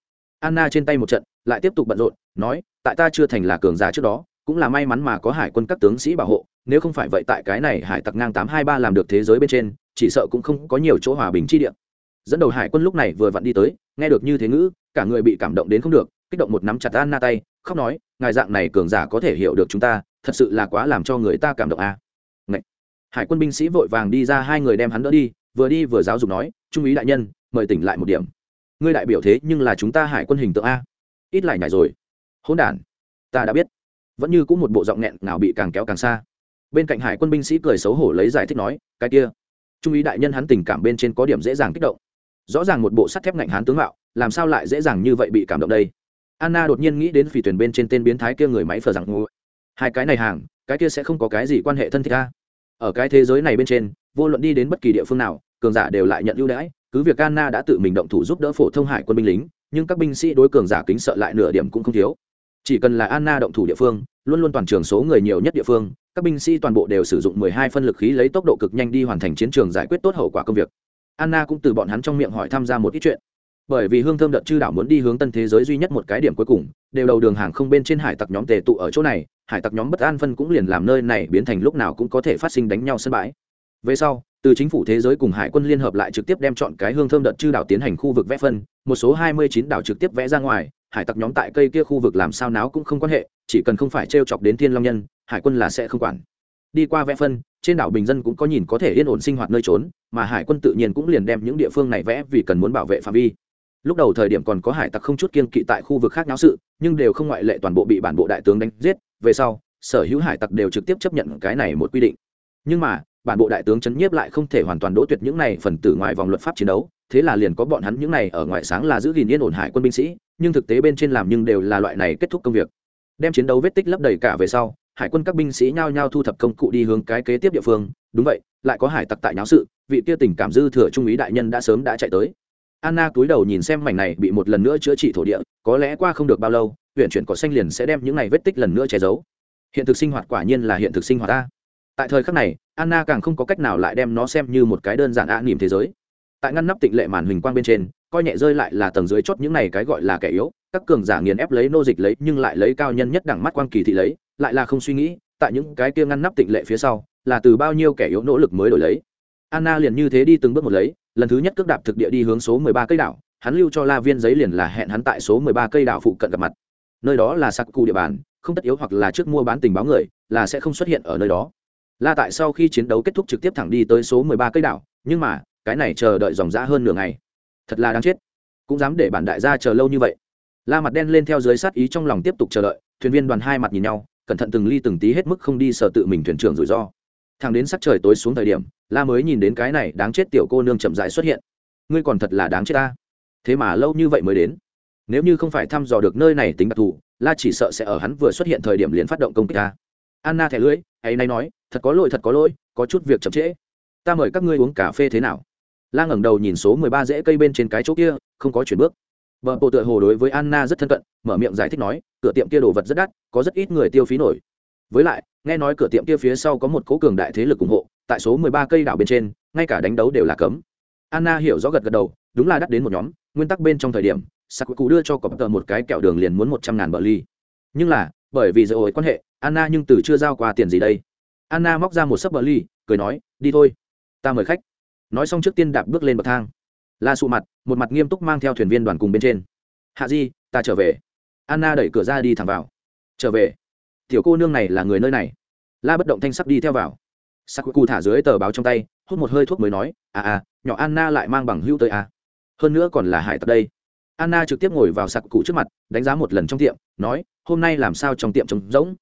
Anna trên tay một trận, lại tiếp tục bận rộn, nói, tại ta chưa thành là cường giả trước đó, cũng là may mắn mà có hải quân các tướng sĩ bảo hộ, nếu không phải vậy tại cái này hải tặc ngang tám hai ba làm được thế giới bên trên, chỉ sợ cũng không có nhiều chỗ hòa bình chi địa. Dẫn đầu hải quân lúc này vừa vặn đi tới, nghe được như thế ngữ cả người bị cảm động đến không được, kích động một nắm chặt anna tay, khóc nói, ngài dạng này cường giả có thể hiểu được chúng ta, thật sự là quá làm cho người ta cảm động a. À. Ngậy. hải quân binh sĩ vội vàng đi ra, hai người đem hắn đỡ đi, vừa đi vừa giáo dục nói, trung úy đại nhân, mời tỉnh lại một điểm. Ngươi đại biểu thế nhưng là chúng ta hải quân hình tượng a. Ít lại nhảy rồi. Hỗn đản. Ta đã biết. Vẫn như cũng một bộ giọng nghẹn nào bị càng kéo càng xa. Bên cạnh hải quân binh sĩ cười xấu hổ lấy giải thích nói, cái kia. Trung úy đại nhân hắn tình cảm bên trên có điểm dễ dàng kích động. Rõ ràng một bộ sắt thép ngạnh hán tướng mạo làm sao lại dễ dàng như vậy bị cảm động đây? Anna đột nhiên nghĩ đến phỉ tuyển bên trên tên biến thái kia người máy phờ rằng ngô hai cái này hàng, cái kia sẽ không có cái gì quan hệ thân thiết ta ở cái thế giới này bên trên, vô luận đi đến bất kỳ địa phương nào, cường giả đều lại nhận ưu đãi. Cứ việc anna đã tự mình động thủ giúp đỡ phổ thông hải quân binh lính, nhưng các binh sĩ đối cường giả kính sợ lại nửa điểm cũng không thiếu. Chỉ cần là anna động thủ địa phương, luôn luôn toàn trường số người nhiều nhất địa phương, các binh sĩ toàn bộ đều sử dụng 12 phân lực khí lấy tốc độ cực nhanh đi hoàn thành chiến trường giải quyết tốt hậu quả công việc. Anna cũng từ bọn hắn trong miệng hỏi tham gia một ít chuyện bởi vì hương thơm đợt chư đảo muốn đi hướng tân thế giới duy nhất một cái điểm cuối cùng, đều đầu đường hàng không bên trên hải tặc nhóm tề tụ ở chỗ này, hải tặc nhóm bất an phân cũng liền làm nơi này biến thành lúc nào cũng có thể phát sinh đánh nhau sân bãi. Về sau, từ chính phủ thế giới cùng hải quân liên hợp lại trực tiếp đem chọn cái hương thơm đợt chư đảo tiến hành khu vực vẽ phân, một số 29 đảo trực tiếp vẽ ra ngoài, hải tặc nhóm tại cây kia khu vực làm sao náo cũng không quan hệ, chỉ cần không phải t r e o chọc đến thiên long nhân, hải quân là sẽ không quản. Đi qua vẽ phân, trên đảo bình dân cũng có nhìn có thể yên ổn sinh hoạt nơi trốn, mà hải quân tự nhiên cũng liền đem những địa phương này vẽ vì cần muốn bảo vệ phạm vi lúc đầu thời điểm còn có hải tặc không chút kiên kỵ tại khu vực khác náo sự, nhưng đều không ngoại lệ toàn bộ bị bản bộ đại tướng đánh giết. Về sau, sở hữu hải tặc đều trực tiếp chấp nhận cái này một quy định. Nhưng mà, bản bộ đại tướng chấn nhiếp lại không thể hoàn toàn đỗ tuyệt những này phần tử ngoài vòng luật pháp chiến đấu, thế là liền có bọn hắn những này ở ngoài sáng là giữ gìn yên ổn hải quân binh sĩ, nhưng thực tế bên trên làm nhưng đều là loại này kết thúc công việc. Đem chiến đấu vết tích lấp đầy cả về sau, hải quân các binh sĩ nhao nhao thu thập công cụ đi hướng cái kế tiếp địa phương. Đúng vậy, lại có hải tặc tại nháo sự, vị kia tình cảm dư thừa trung úy đại nhân đã sớm đã chạy tới anna cúi đầu nhìn xem mảnh này bị một lần nữa chữa trị thổ địa, có lẽ qua không được bao lâu huyện chuyển cỏ xanh liền sẽ đem những này vết tích lần nữa che giấu. Hiện thực sinh hoạt quả nhiên là hiện thực sinh hoạt ta. Tại thời khắc này, anna càng không có cách nào lại đem nó xem như một cái đơn giản ạ niềm thế giới. Tại ngăn nắp tịnh lệ màn hình quang bên trên, coi nhẹ rơi lại là tầng dưới chót những này cái gọi là kẻ yếu, các cường giả nghiền ép lấy nô dịch lấy, nhưng lại lấy cao nhân nhất đẳng mắt quang kỳ thị lấy, lại là không suy nghĩ, tại những cái kia ngăn nắp tịnh lệ phía sau, là từ bao nhiêu kẻ yếu nỗ lực mới đổi lấy. Anna liền như thế đi từng bước một lấy lần thứ nhất cước đạp thực địa đi hướng số mười ba cây đảo, hắn lưu cho la viên giấy liền là hẹn hắn tại số mười ba cây đảo phụ cận gặp mặt. Nơi đó là sạc cụ địa bàn, không tất yếu hoặc là trước mua bán tình báo người, là sẽ không xuất hiện ở nơi đó. La tại sau khi chiến đấu kết thúc trực tiếp thẳng đi tới số mười ba cây đảo, nhưng mà, cái này chờ đợi dòng dã hơn nửa ngày. Thật là đáng chết. Cũng dám để bản đại gia chờ lâu như vậy. La mặt đen lên theo dưới sát ý trong lòng tiếp tục chờ đợi, thuyền viên đoàn hai mặt nhìn nhau, cẩn thận từng ly từng tí hết mức không đi sợ tự mình thuyền trưởng rủi ro thằng đến sắc trời tối xuống thời điểm, la mới nhìn đến cái này đáng chết tiểu cô nương chậm dại xuất hiện. Ngươi còn thật là đáng chết ta. Thế mà lâu như vậy mới đến. Nếu như không phải thăm dò được nơi này tính đặc thù, la chỉ sợ sẽ ở hắn vừa xuất hiện thời điểm liền phát động công kích ta. Anna thẻ lưỡi hay nay nói, thật có lỗi, thật có lỗi, có chút việc chậm trễ. Ta mời các ngươi uống cà phê thế nào? La ngẩng đầu nhìn số mười ba rễ cây bên trên cái chỗ kia, không có chuyển bước. Vợ bộ tựa hồ đối với anna rất thân cận, mở miệng giải thích nói, cửa tiệm kia đồ vật rất đắt, có rất ít người tiêu phí nổi với lại, nghe nói cửa tiệm kia phía sau có một cố cường đại thế lực ủng hộ, tại số mười ba cây đảo bên trên, ngay cả đánh đấu đều là cấm. Anna hiểu rõ gật gật đầu, đúng là đắt đến một nhóm, nguyên tắc bên trong thời điểm sạc cụ đưa cho cọp tờ một cái kẹo đường liền muốn một trăm ngàn bờ ly. Nhưng là, bởi vì dỡ ổi quan hệ, anna nhưng từ chưa giao qua tiền gì đây. Anna móc ra một sấp bờ ly, cười nói, đi thôi, ta mời khách. Nói xong trước tiên đạp bước lên bậc thang. La sụ mặt, một mặt nghiêm túc mang theo thuyền viên đoàn cùng bên trên. Hạ di, ta trở về. Anna đẩy cửa ra đi thẳng vào. Trở về? Tiểu cô nương này là người nơi này. La bất động thanh sắc đi theo vào. Sắc cụ thả dưới tờ báo trong tay, hút một hơi thuốc mới nói à à nhỏ anna lại mang bằng hưu tới à. hơn nữa còn là hải tặc đây. Anna trực tiếp ngồi vào sạc cụ trước mặt, đánh giá một lần trong tiệm, nói, hôm nay làm sao trong tiệm trống rỗng?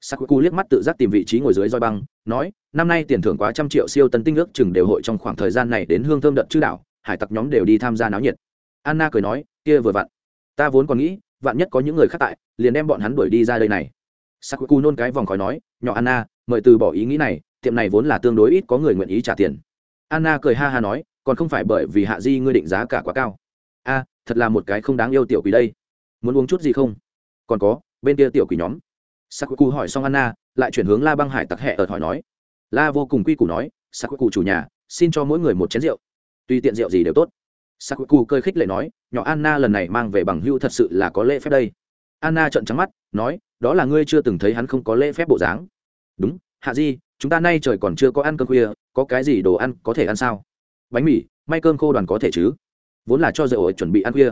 Sạc cụ liếc mắt tự giác tìm vị trí ngồi dưới roi băng, nói, năm nay tiền thưởng quá trăm triệu siêu tân tinh ước chừng đều hội trong khoảng thời gian này đến hương thơm đợt chư đảo hải tặc nhóm đều đi tham gia náo nhiệt. Anna cười nói, kia vừa vặn, ta vốn còn nghĩ, vạn nhất có những người khác tại, liền đem bọn hắn đuổi đi ra đây này sakuku nôn cái vòng khói nói, nhỏ anna, mời từ bỏ ý nghĩ này, tiệm này vốn là tương đối ít có người nguyện ý trả tiền. Anna cười ha ha nói, còn không phải bởi vì hạ di ngươi định giá cả quá cao. A, thật là một cái không đáng yêu tiểu quỷ đây. Muốn uống chút gì không? Còn có, bên kia tiểu quỷ nhóm. Sakuku hỏi xong anna, lại chuyển hướng la băng hải tặc hẹ ở hỏi nói. La vô cùng quy củ nói, sakuku chủ nhà, xin cho mỗi người một chén rượu. Tuy tiện rượu gì đều tốt. Sakuku cơi khích lệ nói, nhỏ anna lần này mang về bằng hưu thật sự là có lễ phép đây anna trợn trắng mắt, nói, đó là ngươi chưa từng thấy hắn không có lễ phép bộ dáng. Đúng, hạ di, chúng ta nay trời còn chưa có ăn cơm khuya, có cái gì đồ ăn có thể ăn sao? Bánh mì, may cơm khô đoàn có thể chứ? Vốn là cho dậy chuẩn bị ăn khuya.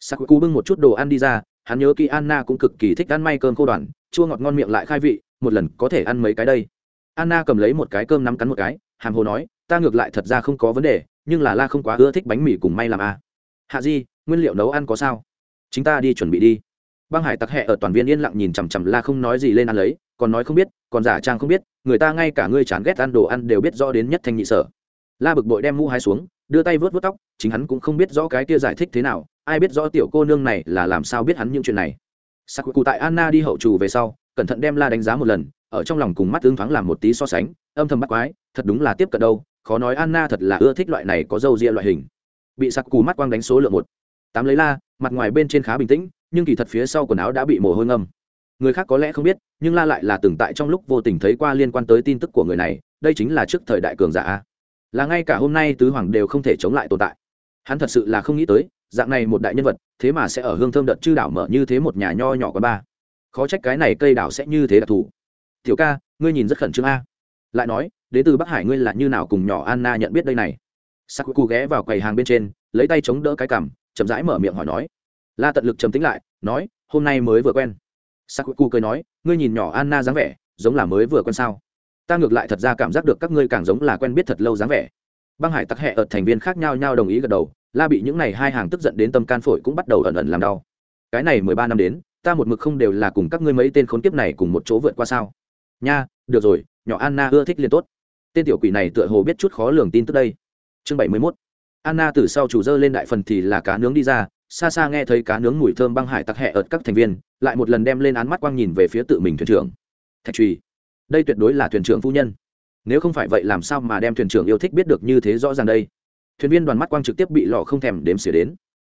Sakuku bưng một chút đồ ăn đi ra, hắn nhớ kỹ anna cũng cực kỳ thích ăn may cơm khô đoàn, chua ngọt ngon miệng lại khai vị, một lần có thể ăn mấy cái đây. Anna cầm lấy một cái cơm nắm cắn một cái, hàm hồ nói, ta ngược lại thật ra không có vấn đề, nhưng là la không quá ưa thích bánh mì cùng may làm a à. hạ di, nguyên liệu nấu ăn có sao? Chúng ta đi chuẩn bị đi băng hải tặc hẹ ở toàn viên yên lặng nhìn chằm chằm la không nói gì lên ăn lấy, còn nói không biết, còn giả trang không biết, người ta ngay cả ngươi chán ghét ăn đồ ăn đều biết rõ đến nhất thanh nhị sở. La bực bội đem mũ hai xuống, đưa tay vớt vớt tóc, chính hắn cũng không biết rõ cái kia giải thích thế nào, ai biết rõ tiểu cô nương này là làm sao biết hắn những chuyện này. Sắc cụ tại anna đi hậu trù về sau, cẩn thận đem la đánh giá một lần, ở trong lòng cùng mắt tương thoáng làm một tí so sánh, âm thầm bắt quái, thật đúng là tiếp cận đâu, khó nói anna thật là ưa thích loại này có dâu ria loại hình. Bị sắc cù mắt quang đánh số lượng một. Tám lấy la, mặt ngoài bên trên khá bình tĩnh nhưng kỳ thật phía sau quần áo đã bị mồ hôi ngâm. Người khác có lẽ không biết, nhưng la lại là từng tại trong lúc vô tình thấy qua liên quan tới tin tức của người này, đây chính là trước thời đại cường giả là ngay cả hôm nay tứ hoàng đều không thể chống lại tồn tại. Hắn thật sự là không nghĩ tới, dạng này một đại nhân vật, thế mà sẽ ở hương thơm đợt chư đảo mở như thế một nhà nho nhỏ quá ba. Khó trách cái này cây đảo sẽ như thế đặc thù. Tiểu ca, ngươi nhìn rất khẩn trương a. Lại nói, đến từ bắc hải ngươi là như nào cùng nhỏ anna nhận biết đây này? Sakuku ghé vào quầy hàng bên trên, lấy tay chống đỡ cái cằm, chậm rãi mở miệng hỏi nói la tận lực trầm tính lại, nói, hôm nay mới vừa quen. Sakuku cười nói, ngươi nhìn nhỏ anna dáng vẻ, giống là mới vừa quen sao? Ta ngược lại thật ra cảm giác được các ngươi càng giống là quen biết thật lâu dáng vẻ. Băng hải tắc hẹ ở thành viên khác nhau nhau đồng ý gật đầu, la bị những n à y hai hàng tức giận đến tâm can phổi cũng bắt đầu ẩn ẩn làm đau. Cái này mười ba năm đến, ta một mực không đều là cùng các ngươi mấy tên khốn kiếp này cùng một chỗ vượt qua sao? Nha, được rồi, nhỏ anna ưa thích liền tốt. Tên tiểu quỷ này tựa hồ biết chút khó lường tin tức đây. Chương bảy mươi mốt. Anna từ sau chủ dơ lên đại phần thì là cá nướng đi ra xa xa nghe thấy cá nướng mùi thơm băng hải tặc hẹ ợt các thành viên, lại một lần đem lên án mắt quang nhìn về phía tự mình thuyền trưởng. Thạch trùy, đây tuyệt đối là thuyền trưởng phu nhân. Nếu không phải vậy làm sao mà đem thuyền trưởng yêu thích biết được như thế rõ ràng đây? Thuyền viên đoàn mắt quang trực tiếp bị lọ không thèm đếm xỉa đến.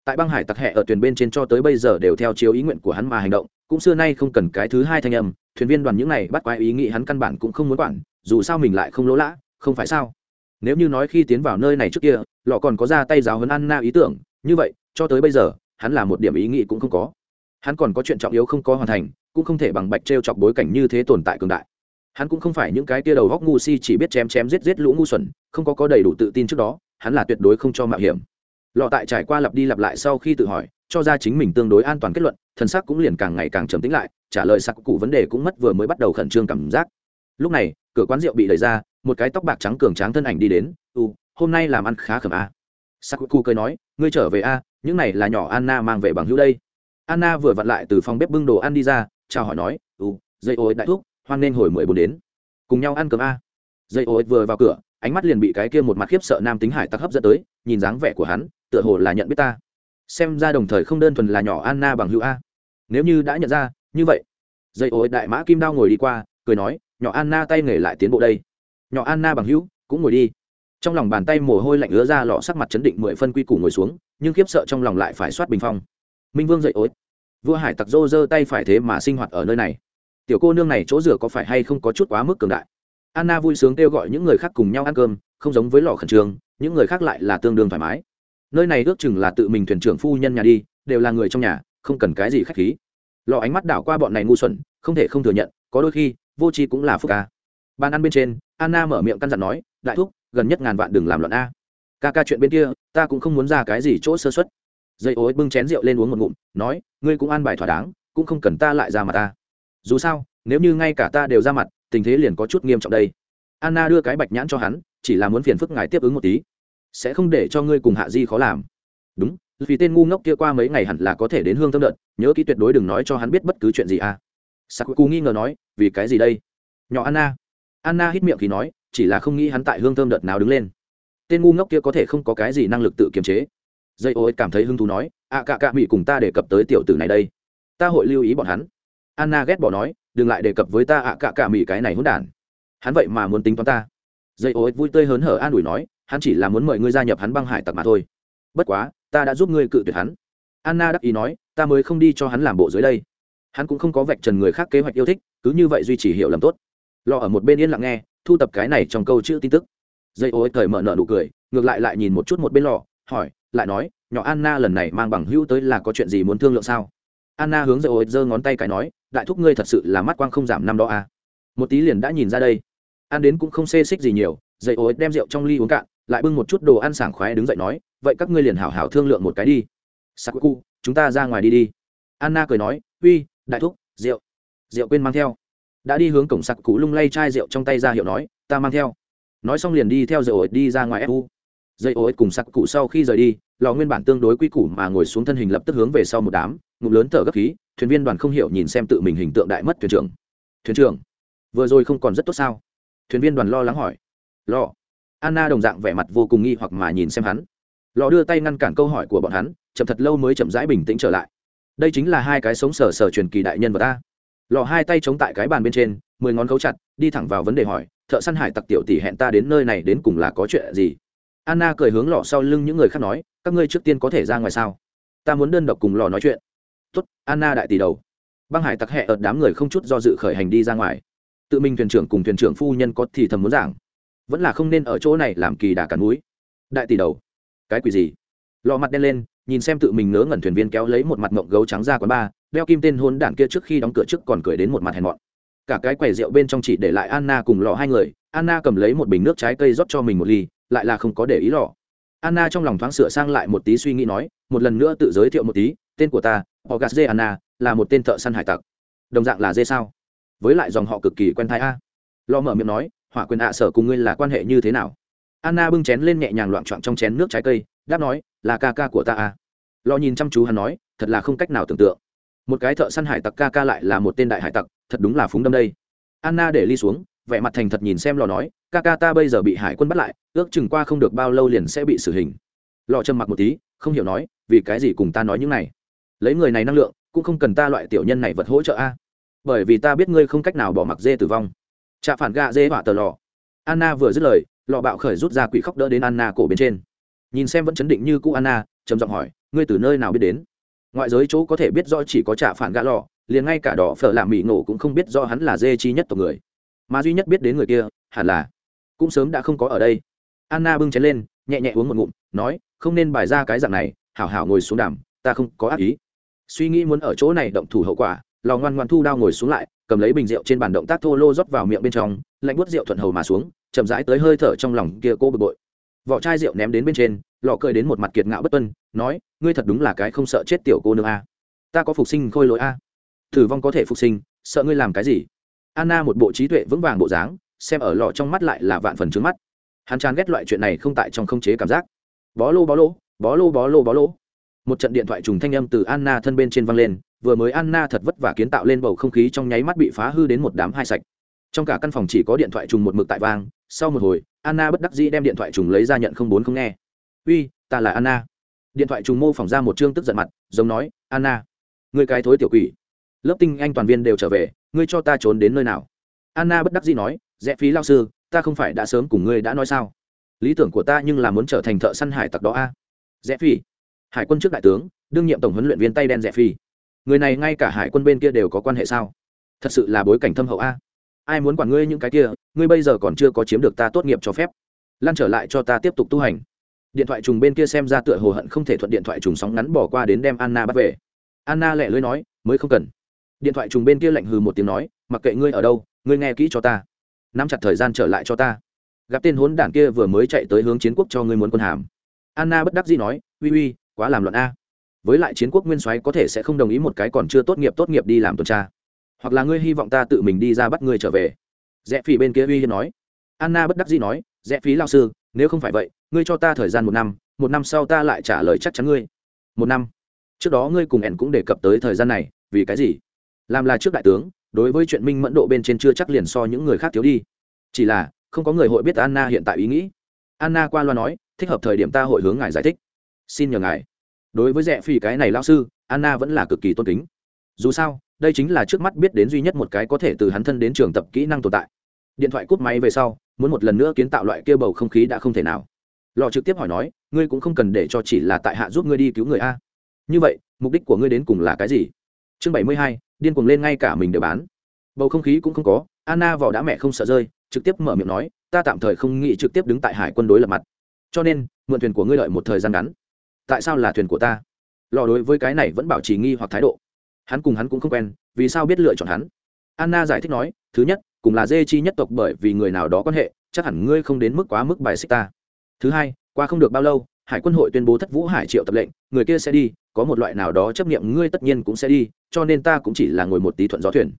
Tại băng hải tặc hẹ ở thuyền bên trên cho tới bây giờ đều theo chiếu ý nguyện của hắn mà hành động, cũng xưa nay không cần cái thứ hai thanh âm, thuyền viên đoàn những này bắt quái ý nghĩ hắn căn bản cũng không muốn quản, dù sao mình lại không lỗ lã, không phải sao? Nếu như nói khi tiến vào nơi này trước kia, lọ còn có ra tay giáo hấn ăn na ý tưởng, như vậy cho tới bây giờ, hắn là một điểm ý nghĩ cũng không có. Hắn còn có chuyện trọng yếu không có hoàn thành, cũng không thể bằng bạch t r e o chọc bối cảnh như thế tồn tại cường đại. Hắn cũng không phải những cái tia đầu góc ngu si chỉ biết chém chém giết giết lũ ngu xuẩn, không có có đầy đủ tự tin trước đó, hắn là tuyệt đối không cho mạo hiểm. Lọ tại trải qua lặp đi lặp lại sau khi tự hỏi, cho ra chính mình tương đối an toàn kết luận, thần sắc cũng liền càng ngày càng trầm tĩnh lại, trả lời sắc cụ vấn đề cũng mất vừa mới bắt đầu khẩn trương cảm giác. Lúc này, cửa quán rượu bị đẩy ra, một cái tóc bạc trắng cường tráng thân ảnh đi đến u hôm nay làm ăn khá khẩm a. Sắc cụ cười nói, ngươi trở về a những này là nhỏ anna mang về bằng hữu đây. Anna vừa vặn lại từ phòng bếp bưng đồ ăn đi ra, chào hỏi nói u dây ôi đại thúc, hoan nên hồi mười bốn đến. Cùng nhau ăn cơm a. Dây ôi vừa vào cửa, ánh mắt liền bị cái kia một mặt khiếp sợ nam tính hải tặc hấp dẫn tới, nhìn dáng vẻ của hắn, tựa hồ là nhận biết ta. Xem ra đồng thời không đơn thuần là nhỏ anna bằng hữu a. Nếu như đã nhận ra, như vậy. Dây ối đại mã kim đao ngồi đi qua, cười nói, nhỏ anna tay nghề lại tiến bộ đây. Nhỏ anna bằng hữu, cũng ngồi đi trong lòng bàn tay mồ hôi lạnh ứa ra lọ sắc mặt chấn định mười phân quy củ ngồi xuống, nhưng khiếp sợ trong lòng lại phải soát bình phong. Minh vương dậy ối vua hải tặc dô giơ tay phải thế mà sinh hoạt ở nơi này. Tiểu cô nương này chỗ rửa có phải hay không có chút quá mức cường đại? Anna vui sướng kêu gọi những người khác cùng nhau ăn cơm, không giống với lò khẩn trương, những người khác lại là tương đương thoải mái. Nơi này ước chừng là tự mình thuyền trưởng phu nhân nhà đi, đều là người trong nhà, không cần cái gì khách khí. Lò ánh mắt đảo qua bọn này ngu xuẩn, không thể không thừa nhận, có đôi khi, vô tri cũng là phúc ca. Bàn ăn bên trên, anna mở miệng căn dặn nói, đại thúc gần nhất ngàn vạn đừng làm loạn a. Ca ca chuyện bên kia, ta cũng không muốn ra cái gì chỗ sơ xuất dây ối bưng chén rượu lên uống một ngụm, nói, ngươi cũng an bài thỏa đáng, cũng không cần ta lại ra mặt ta dù sao, nếu như ngay cả ta đều ra mặt, tình thế liền có chút nghiêm trọng đây. Anna đưa cái bạch nhãn cho hắn, chỉ là muốn phiền phức ngài tiếp ứng một tí. Sẽ không để cho ngươi cùng hạ di khó làm. Đúng, vì tên ngu ngốc kia qua mấy ngày hẳn là có thể đến hương tâm đợt, nhớ kỹ tuyệt đối đừng nói cho hắn biết bất cứ chuyện gì à sakuku nghi ngờ nói, vì cái gì đây? Nhỏ anna. Anna hít miệng thì nói chỉ là không nghĩ hắn tại hương thơm đợt nào đứng lên. Tên ngu ngốc kia có thể không có cái gì năng lực tự kiềm chế. Dây ô cảm thấy hứng thú nói ạ à, cạ cạ mỹ cùng ta đề cập tới tiểu tử này đây. Ta hội lưu ý bọn hắn. Anna ghét bỏ nói đừng lại đề cập với ta ạ cạ cạ mỹ cái này hỗn đản. Hắn vậy mà muốn tính toán ta. Dây ô vui tươi hớn hở an ủi nói hắn chỉ là muốn mời ngươi gia nhập hắn băng hải tặc mà thôi. Bất quá ta đã giúp ngươi cự tuyệt hắn. Anna đắc ý nói ta mới không đi cho hắn làm bộ dưới đây. Hắn cũng không có vạch trần người khác kế hoạch yêu thích cứ như vậy duy trì hiểu lầm tốt. Lò ở một bên yên lặng nghe thu tập cái này trong câu chữ tin tức. Dây ô thời mở nợ nụ cười, ngược lại lại nhìn một chút một bên lò, hỏi, lại nói, nhỏ anna lần này mang bằng hữu tới là có chuyện gì muốn thương lượng sao? Anna hướng dây ô giơ ngón tay cái nói, đại thúc ngươi thật sự là mắt quang không giảm năm đó à. một tí liền đã nhìn ra đây. Ăn đến cũng không xê xích gì nhiều, dây ô đem rượu trong ly uống cạn, lại bưng một chút đồ ăn sảng khoái đứng dậy nói, vậy các ngươi liền hảo hảo thương lượng một cái đi. Sakuku, chúng ta ra ngoài đi đi. Anna cười nói, uy, đại thúc, rượu. Rượu quên mang theo đã đi hướng cổng sặc cụ lung lay chai rượu trong tay ra hiệu nói, ta mang theo. Nói xong liền đi theo dây ổi đi ra ngoài fu dây ổi cùng sặc cụ sau khi rời đi, lò nguyên bản tương đối quy củ mà ngồi xuống thân hình lập tức hướng về sau một đám, ngụm lớn thở gấp khí, thuyền viên đoàn không hiểu nhìn xem tự mình hình tượng đại mất thuyền trưởng. Thuyền trưởng, vừa rồi không còn rất tốt sao? Thuyền viên đoàn lo lắng hỏi. Lo anna đồng dạng vẻ mặt vô cùng nghi hoặc mà nhìn xem hắn. Lò đưa tay ngăn cản câu hỏi của bọn hắn, chậm thật lâu mới chậm rãi bình tĩnh trở lại. Đây chính là hai cái sống sờ sờ truyền kỳ đại nhân vật ta lò hai tay chống tại cái bàn bên trên, mười ngón cấu chặt, đi thẳng vào vấn đề hỏi, thợ săn hải tặc tiểu tỷ hẹn ta đến nơi này đến cùng là có chuyện gì? Anna cười hướng lò sau lưng những người khác nói, các ngươi trước tiên có thể ra ngoài sao? Ta muốn đơn độc cùng lò nói chuyện. Tốt, anna đại tỷ đầu. Băng hải tặc hẹ ợt đám người không chút do dự khởi hành đi ra ngoài. Tự mình thuyền trưởng cùng thuyền trưởng phu nhân có thì thầm muốn giảng, vẫn là không nên ở chỗ này làm kỳ đà cắn núi đại tỷ đầu, cái quỷ gì? Lò mặt đen lên nhìn xem tự mình ngớ ngẩn thuyền viên kéo lấy một mặt mộng gấu trắng ra quán ba, đeo kim tên hôn đản kia trước khi đóng cửa trước còn cười đến một mặt hèn mọn. Cả cái quầy rượu bên trong chỉ để lại anna cùng lò hai người, anna cầm lấy một bình nước trái cây rót cho mình một ly, lại là không có để ý lò anna trong lòng thoáng sửa sang lại một tí suy nghĩ nói, một lần nữa tự giới thiệu một tí, tên của ta họ gặt dê Anna, là một tên thợ săn hải tặc. Đồng dạng là dê sao? Với lại dòng họ cực kỳ quen thai a. Lò mở miệng nói, hỏa quyền ạ, sở cùng ngươi là quan hệ như thế nào? Anna bưng chén lên nhẹ nhàng loạn trọn trong chén nước trái cây, đáp nói, là ca ca của ta à? lo nhìn chăm chú hắn nói, thật là không cách nào tưởng tượng. Một cái thợ săn hải tặc ca ca lại là một tên đại hải tặc, thật đúng là phúng đâm đây. Anna để ly xuống, vẻ mặt thành thật nhìn xem lò nói, ca ca ta bây giờ bị hải quân bắt lại, ước chừng qua không được bao lâu liền sẽ bị xử hình. Lò trầm mặc một tí, không hiểu nói, vì cái gì cùng ta nói những này? Lấy người này năng lượng, cũng không cần ta loại tiểu nhân này vật hỗ trợ a. Bởi vì ta biết ngươi không cách nào bỏ mặc dê tử vong. Trạ phản gạ dê họa tờ lò. Anna vừa dứt lời lò bạo khởi rút ra quỷ khóc đỡ đến anna cổ bên trên. Nhìn xem vẫn chấn định như cũ anna, trầm giọng hỏi, ngươi từ nơi nào biết đến? Ngoại giới chỗ có thể biết rõ chỉ có trả phản gã lò liền ngay cả đỏ phở làm mỹ nổ cũng không biết do hắn là dê chi nhất tộc người. Mà duy nhất biết đến người kia, hẳn là cũng sớm đã không có ở đây. Anna bưng chén lên, nhẹ nhẹ uống một ngụm, nói, không nên bài ra cái dạng này, hảo hảo ngồi xuống đàm, ta không có ác ý. Suy nghĩ muốn ở chỗ này động thủ hậu quả, lò ngoan ngoan thu đao ngồi xuống lại, cầm lấy bình rượu trên bàn động tác thô lô rót vào miệng bên trong, lạnh bút rượu thuận hầu mà xuống chậm rãi tới hơi thở trong lòng kia cô bực bội. Vỏ chai rượu ném đến bên trên, lọ cười đến một mặt kiệt ngạo bất tuân, nói, ngươi thật đúng là cái không sợ chết tiểu cô nương a. Ta có phục sinh khôi lỗi a. Thử vong có thể phục sinh, sợ ngươi làm cái gì? Anna một bộ trí tuệ vững vàng bộ dáng, xem ở lọ trong mắt lại là vạn phần trướng mắt. Hắn chán ghét loại chuyện này không tại trong không chế cảm giác. Bó lô bó lô bó lô bó lô bó lô. Một trận điện thoại trùng thanh âm từ anna thân bên trên văng lên, vừa mới anna thật vất vả kiến tạo lên bầu không khí trong nháy mắt bị phá hư đến một đám hai sạch. Trong cả căn phòng chỉ có điện thoại trùng một mực tại vang sau một hồi, anna bất đắc dĩ đem điện thoại trùng lấy ra nhận không bốn không nghe. Uy, ta là anna. Điện thoại trùng mô phỏng ra một chương tức giận mặt, giống nói, anna người cái thối tiểu quỷ. Lớp tinh anh toàn viên đều trở về, ngươi cho ta trốn đến nơi nào? Anna bất đắc dĩ nói, rẽ phí lao sư, ta không phải đã sớm cùng ngươi đã nói sao? Lý tưởng của ta nhưng là muốn trở thành thợ săn hải tặc đó a. Rẽ phi hải quân trước đại tướng, đương nhiệm tổng huấn luyện viên tay đen rẽ phi người này ngay cả hải quân bên kia đều có quan hệ sao? Thật sự là bối cảnh thâm hậu a ai muốn quản ngươi những cái kia, ngươi bây giờ còn chưa có chiếm được ta tốt nghiệp cho phép. Lan trở lại cho ta tiếp tục tu hành. Điện thoại trùng bên kia xem ra tựa hồ hận không thể thuận điện thoại trùng sóng ngắn bỏ qua đến đem anna bắt về. Anna lẹ lưới nói, mới không cần. Điện thoại trùng bên kia lạnh hừ một tiếng nói, mặc kệ ngươi ở đâu, ngươi nghe kỹ cho ta. Nắm chặt thời gian trở lại cho ta. Gặp tên hốn đảng kia vừa mới chạy tới hướng chiến quốc cho ngươi muốn quân hàm. Anna bất đắc dĩ nói, uy uy, quá làm luận a. Với lại chiến quốc nguyên soái có thể sẽ không đồng ý một cái còn chưa tốt nghiệp tốt nghiệp đi làm tuần tra hoặc là ngươi hy vọng ta tự mình đi ra bắt ngươi trở về. Rẽ phỉ bên kia uy hiên nói. Anna bất đắc dĩ nói, rẽ phí lao sư, nếu không phải vậy, ngươi cho ta thời gian một năm một năm sau ta lại trả lời chắc chắn ngươi. Một năm? Trước đó ngươi cùng ẻn cũng đề cập tới thời gian này, vì cái gì? Làm là trước đại tướng, đối với chuyện minh mẫn độ bên trên chưa chắc liền so những người khác thiếu đi. Chỉ là, không có người hội biết anna hiện tại ý nghĩ. Anna qua loa nói, thích hợp thời điểm ta hội hướng ngài giải thích. Xin nhờ ngài. Đối với rẽ phi cái này lao sư, anna vẫn là cực kỳ tôn kính dù sao, đây chính là trước mắt biết đến duy nhất một cái có thể từ hắn thân đến trường tập kỹ năng tồn tại. Điện thoại cúp máy về sau, muốn một lần nữa kiến tạo loại kia bầu không khí đã không thể nào. Lò trực tiếp hỏi nói, ngươi cũng không cần để cho chỉ là tại hạ giúp ngươi đi cứu người a. Như vậy, mục đích của ngươi đến cùng là cái gì? Chương bảy mươi hai, điên cuồng lên ngay cả mình đều bán. Bầu không khí cũng không có, anna vỏ đã mẹ không sợ rơi, trực tiếp mở miệng nói, ta tạm thời không nghĩ trực tiếp đứng tại hải quân đối lập mặt. Cho nên, mượn thuyền của ngươi đợi một thời gian ngắn. Tại sao là thuyền của ta? Lò đối với cái này vẫn bảo trì nghi hoặc thái độ hắn cùng hắn cũng không quen, vì sao biết lựa chọn hắn? Anna giải thích nói, thứ nhất, cùng là dê chi nhất tộc bởi vì người nào đó quan hệ, chắc hẳn ngươi không đến mức quá mức bài xích ta. Thứ hai, qua không được bao lâu, hải quân hội tuyên bố thất vũ hải triệu tập lệnh, người kia sẽ đi, có một loại nào đó chấp nghiệm ngươi tất nhiên cũng sẽ đi, cho nên ta cũng chỉ là ngồi một tí thuận gió thuyền.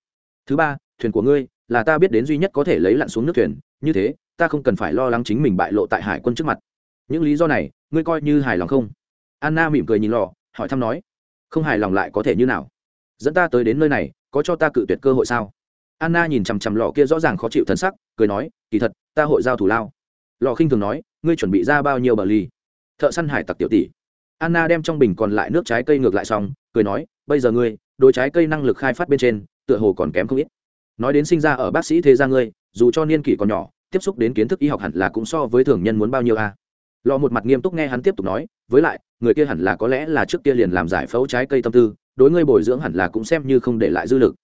Thứ ba, thuyền của ngươi, là ta biết đến duy nhất có thể lấy lặn xuống nước thuyền, như thế, ta không cần phải lo lắng chính mình bại lộ tại hải quân trước mặt. Những lý do này, ngươi coi như hài lòng không? Anna mỉm cười nhìn lò, hỏi thăm nói, không hài lòng lại có thể như nào? Dẫn ta tới đến nơi này, có cho ta cự tuyệt cơ hội sao? Anna nhìn chằm chằm lò kia rõ ràng khó chịu thân sắc, cười nói, kỳ thật, ta hội giao thủ lao. Lò khinh thường nói, ngươi chuẩn bị ra bao nhiêu bờ ly? Thợ săn hải tặc tiểu tỷ. Anna đem trong bình còn lại nước trái cây ngược lại xong, cười nói, bây giờ ngươi đôi trái cây năng lực khai phát bên trên, tựa hồ còn kém không ít. Nói đến sinh ra ở bác sĩ thế gia ngươi, dù cho niên kỷ còn nhỏ, tiếp xúc đến kiến thức y học hẳn là cũng so với thường nhân muốn bao nhiêu a? Lò một mặt nghiêm túc nghe hắn tiếp tục nói, với lại người kia hẳn là có lẽ là trước kia liền làm giải phẫu trái cây tâm tư, đối ngươi bồi dưỡng hẳn là cũng xem như không để lại dư lực.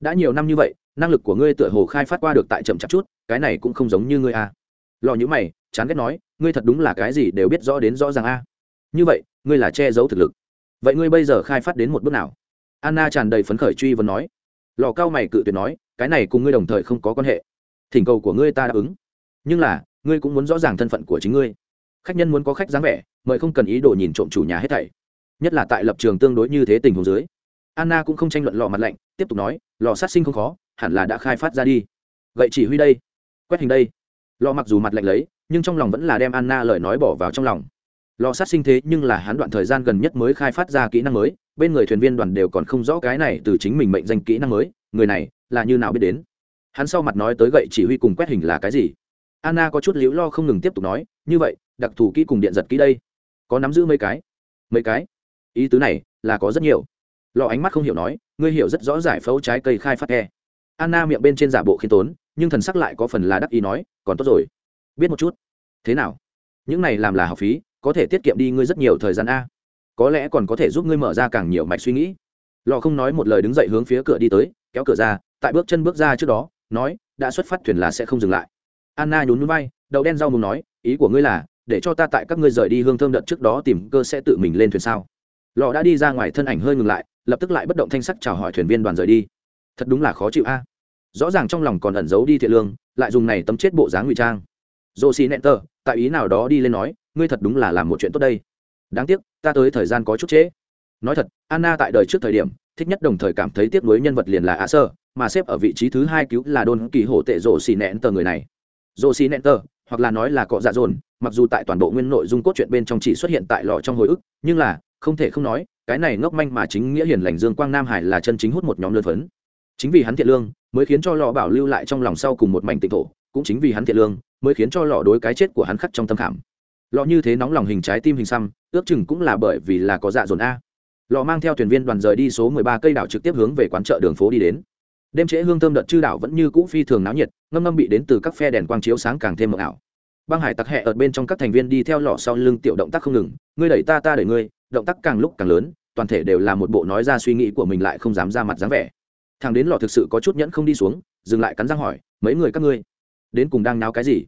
Đã nhiều năm như vậy, năng lực của ngươi tựa hồ khai phát qua được tại chậm chạp chút, cái này cũng không giống như ngươi a lò nhữ mày, chán ghét nói, ngươi thật đúng là cái gì đều biết rõ đến rõ ràng a. Như vậy, ngươi là che giấu thực lực. Vậy ngươi bây giờ khai phát đến một bước nào? Anna tràn đầy phấn khởi truy vấn nói. Lò cao mày cự tuyệt nói, cái này cùng ngươi đồng thời không có quan hệ. Thỉnh cầu của ngươi ta đáp ứng. Nhưng là, ngươi cũng muốn rõ ràng thân phận của chính ngươi khách nhân muốn có khách dáng vẻ, mời không cần ý đồ nhìn trộm chủ nhà hết thảy. Nhất là tại lập trường tương đối như thế tình huống dưới. Anna cũng không tranh luận lò mặt lạnh, tiếp tục nói, lò sát sinh không khó, hẳn là đã khai phát ra đi. Vậy chỉ huy đây, quét hình đây. Lò mặc dù mặt lạnh lấy, nhưng trong lòng vẫn là đem anna lời nói bỏ vào trong lòng. Lò sát sinh thế nhưng là hắn đoạn thời gian gần nhất mới khai phát ra kỹ năng mới, bên người thuyền viên đoàn đều còn không rõ cái này từ chính mình mệnh danh kỹ năng mới, người này là như nào biết đến. Hắn sau mặt nói tới gậy chỉ huy cùng quét hình là cái gì. Anna có chút liễu lo không ngừng tiếp tục nói, như vậy đặc thù kỹ cùng điện giật kỹ đây. Có nắm giữ mấy cái? Mấy cái? Ý tứ này là có rất nhiều. Lò ánh mắt không hiểu nói, ngươi hiểu rất rõ giải phẫu trái cây khai phát e. Anna miệng bên trên giả bộ khiêm tốn, nhưng thần sắc lại có phần là đắc ý nói, còn tốt rồi. Biết một chút. Thế nào? Những này làm là học phí, có thể tiết kiệm đi ngươi rất nhiều thời gian a. Có lẽ còn có thể giúp ngươi mở ra càng nhiều mạch suy nghĩ. Lò không nói một lời đứng dậy hướng phía cửa đi tới, kéo cửa ra, tại bước chân bước ra trước đó, nói, đã xuất phát thuyền là sẽ không dừng lại. Anna nhún núi bay đậu đen rau mùng nói, ý của ngươi là để cho ta tại các ngươi rời đi hương thơm đợt trước đó tìm cơ sẽ tự mình lên thuyền sao? Lò đã đi ra ngoài thân ảnh hơi ngừng lại, lập tức lại bất động thanh sắc chào hỏi thuyền viên đoàn rời đi. Thật đúng là khó chịu a. Rõ ràng trong lòng còn ẩn giấu đi thiện lương, lại dùng này tấm chết bộ dáng ngụy trang. Dô xì nẹn tờ, tại ý nào đó đi lên nói, ngươi thật đúng là làm một chuyện tốt đây. Đáng tiếc, ta tới thời gian có chút trễ. Nói thật, anna tại đời trước thời điểm, thích nhất đồng thời cảm thấy tiếc nuối nhân vật liền là a sơ, mà xếp ở vị trí thứ hai cứu là đôn kỳ hổ tệ rổ xì nẹn tờ người này. Rổ xì nẹn tờ hoặc là nói là cọ dạ dồn, mặc dù tại toàn bộ nguyên nội dung cốt truyện bên trong chỉ xuất hiện tại lò trong hồi ức, nhưng là, không thể không nói, cái này ngốc manh mà chính nghĩa hiền lành dương quang nam hải là chân chính hút một nhóm lươn phấn. Chính vì hắn thiện lương, mới khiến cho lò bảo lưu lại trong lòng sau cùng một mảnh tịnh thổ, cũng chính vì hắn thiện lương, mới khiến cho lò đối cái chết của hắn khắc trong tâm khảm. Lò như thế nóng lòng hình trái tim hình xăm, ước chừng cũng là bởi vì là có dạ dồn a. Lò mang theo thuyền viên đoàn rời đi số mười ba cây đảo trực tiếp hướng về quán chợ đường phố đi đến đêm trễ hương thơm đợt chư đảo vẫn như cũ phi thường náo nhiệt, ngâm ngâm bị đến từ các phe đèn quang chiếu sáng càng thêm mờ ảo. Băng hải tặc hẹ ở bên trong các thành viên đi theo lò sau lưng tiểu động tác không ngừng, ngươi đẩy ta ta đẩy ngươi. Động tác càng lúc càng lớn, toàn thể đều là một bộ nói ra suy nghĩ của mình lại không dám ra mặt dáng vẻ. Thằng đến lò thực sự có chút nhẫn không đi xuống, dừng lại cắn răng hỏi, mấy người các ngươi, đến cùng đang náo cái gì?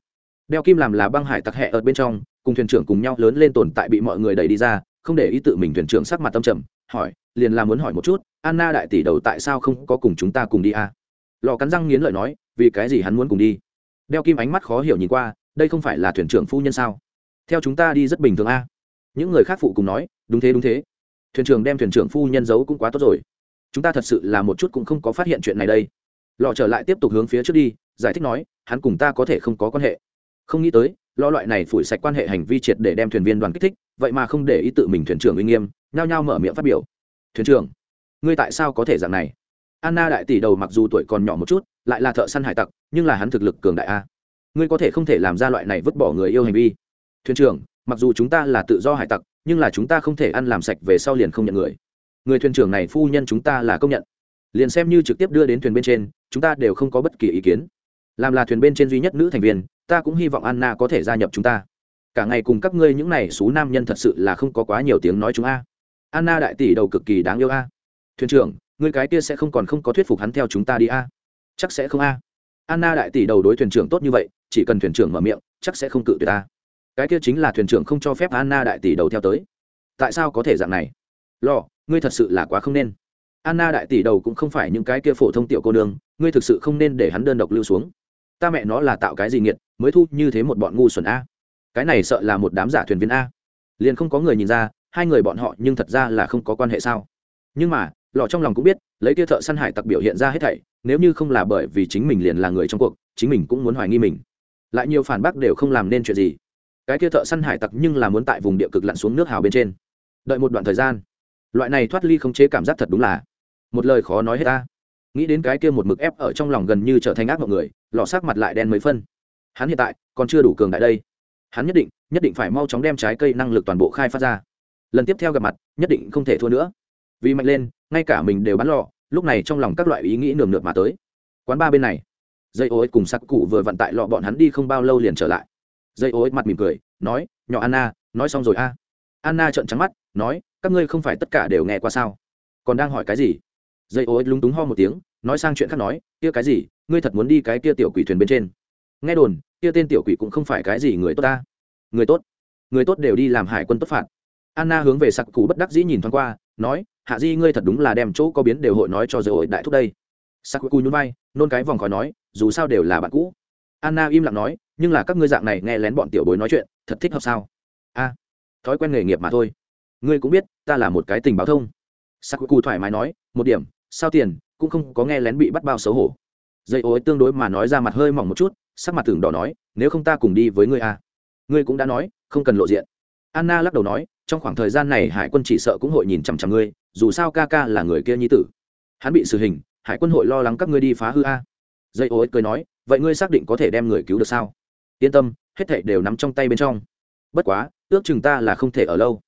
Đeo kim làm là băng hải tặc hẹ ở bên trong, cùng thuyền trưởng cùng nhau lớn lên tồn tại bị mọi người đẩy đi ra, không để ý tự mình thuyền trưởng sắc mặt tâm trầm, hỏi liền là muốn hỏi một chút, anna đại tỷ đầu tại sao không có cùng chúng ta cùng đi à? lò cắn răng nghiến lợi nói, vì cái gì hắn muốn cùng đi? Đeo kim ánh mắt khó hiểu nhìn qua, đây không phải là thuyền trưởng phu nhân sao? Theo chúng ta đi rất bình thường a à? những người khác phụ cùng nói, đúng thế đúng thế. Thuyền trưởng đem thuyền trưởng phu nhân giấu cũng quá tốt rồi. Chúng ta thật sự là một chút cũng không có phát hiện chuyện này đây. Lò trở lại tiếp tục hướng phía trước đi, giải thích nói, hắn cùng ta có thể không có quan hệ. Không nghĩ tới lo loại này phủi sạch quan hệ hành vi triệt để đem thuyền viên đoàn kích thích, vậy mà không để ý tự mình thuyền trưởng uy nghiêm, nhao nhao mở miệng phát biểu thuyền trưởng, ngươi tại sao có thể dạng này? Anna đại tỷ đầu mặc dù tuổi còn nhỏ một chút, lại là thợ săn hải tặc, nhưng là hắn thực lực cường đại a. Ngươi có thể không thể làm ra loại này vứt bỏ người yêu hành vi. Thuyền trưởng, mặc dù chúng ta là tự do hải tặc, nhưng là chúng ta không thể ăn làm sạch về sau liền không nhận người. Người thuyền trưởng này phu nhân chúng ta là công nhận. Liền xem như trực tiếp đưa đến thuyền bên trên, chúng ta đều không có bất kỳ ý kiến. Làm là thuyền bên trên duy nhất nữ thành viên, ta cũng hy vọng anna có thể gia nhập chúng ta. Cả ngày cùng các ngươi những này xú nam nhân thật sự là không có quá nhiều tiếng nói chúng a anna đại tỷ đầu cực kỳ đáng yêu a. Thuyền trưởng người cái kia sẽ không còn không có thuyết phục hắn theo chúng ta đi a? Chắc sẽ không a. Anna đại tỷ đầu đối thuyền trưởng tốt như vậy, chỉ cần thuyền trưởng mở miệng, chắc sẽ không cự tuyệt ta. Cái kia chính là thuyền trưởng không cho phép anna đại tỷ đầu theo tới. Tại sao có thể dạng này? Lo ngươi thật sự là quá không nên. Anna đại tỷ đầu cũng không phải những cái kia phổ thông tiểu cô nương, ngươi thực sự không nên để hắn đơn độc lưu xuống. Ta mẹ nó là tạo cái gì nghiệt, mới thu như thế một bọn ngu xuẩn a. Cái này sợ là một đám giả thuyền viên a. Liền không có người nhìn ra hai người bọn họ nhưng thật ra là không có quan hệ sao? Nhưng mà lọ trong lòng cũng biết, lấy kia thợ săn hải tặc biểu hiện ra hết thảy, nếu như không là bởi vì chính mình liền là người trong cuộc, chính mình cũng muốn hoài nghi mình. Lại nhiều phản bác đều không làm nên chuyện gì. Cái kia thợ săn hải tặc nhưng là muốn tại vùng địa cực lặn xuống nước hào bên trên. Đợi một đoạn thời gian, loại này thoát ly không chế cảm giác thật đúng là một lời khó nói hết ta. Nghĩ đến cái kia một mực ép ở trong lòng gần như trở thành ác mọi người lọ sắc mặt lại đen mấy phân. Hắn hiện tại còn chưa đủ cường đại đây. Hắn nhất định nhất định phải mau chóng đem trái cây năng lực toàn bộ khai phát ra lần tiếp theo gặp mặt, nhất định không thể thua nữa. Vì mạnh lên, ngay cả mình đều bắn lọ lúc này trong lòng các loại ý nghĩ nườm nượp mà tới. Quán ba bên này, dây ô cùng sắc cụ vừa vận tại lọ bọn hắn đi không bao lâu liền trở lại. Dây ô mặt mỉm cười, nói, nhỏ anna, nói xong rồi a. Anna trợn trắng mắt, nói, các ngươi không phải tất cả đều nghe qua sao? Còn đang hỏi cái gì? Dây ô lúng túng ho một tiếng, nói sang chuyện khác nói, kia cái gì? Ngươi thật muốn đi cái kia tiểu quỷ thuyền bên trên? Nghe đồn, kia tên tiểu quỷ cũng không phải cái gì người tốt ta. Người tốt? Người tốt đều đi làm hải quân tốt phạt anna hướng về sặc cụ bất đắc dĩ nhìn thoáng qua, nói, hạ di, ngươi thật đúng là đem chỗ có biến đều hội nói cho dầu hội đại thúc đây. Sặc cụ nhún vai, nôn cái vòng khỏi nói, dù sao đều là bạn cũ. Anna im lặng nói, nhưng là các ngươi dạng này nghe lén bọn tiểu bối nói chuyện, thật thích hợp sao? A, thói quen nghề nghiệp mà thôi. Ngươi cũng biết, ta là một cái tình báo thông. Sặc cụ thoải mái nói, một điểm, sao tiền, cũng không có nghe lén bị bắt bao xấu hổ. Dây ối tương đối mà nói ra mặt hơi mỏng một chút, sắc mặt tưởng đỏ nói, nếu không ta cùng đi với ngươi à. ngươi cũng đã nói, không cần lộ diện. Anna lắc đầu nói trong khoảng thời gian này hải quân chỉ sợ cũng hội nhìn chằm chằm ngươi, dù sao ca ca là người kia nhi tử. Hắn bị xử hình, hải quân hội lo lắng các ngươi đi phá hư a. Dây ô cười nói, vậy ngươi xác định có thể đem người cứu được sao? Yên tâm, hết thảy đều nắm trong tay bên trong. Bất quá, ước chừng ta là không thể ở lâu.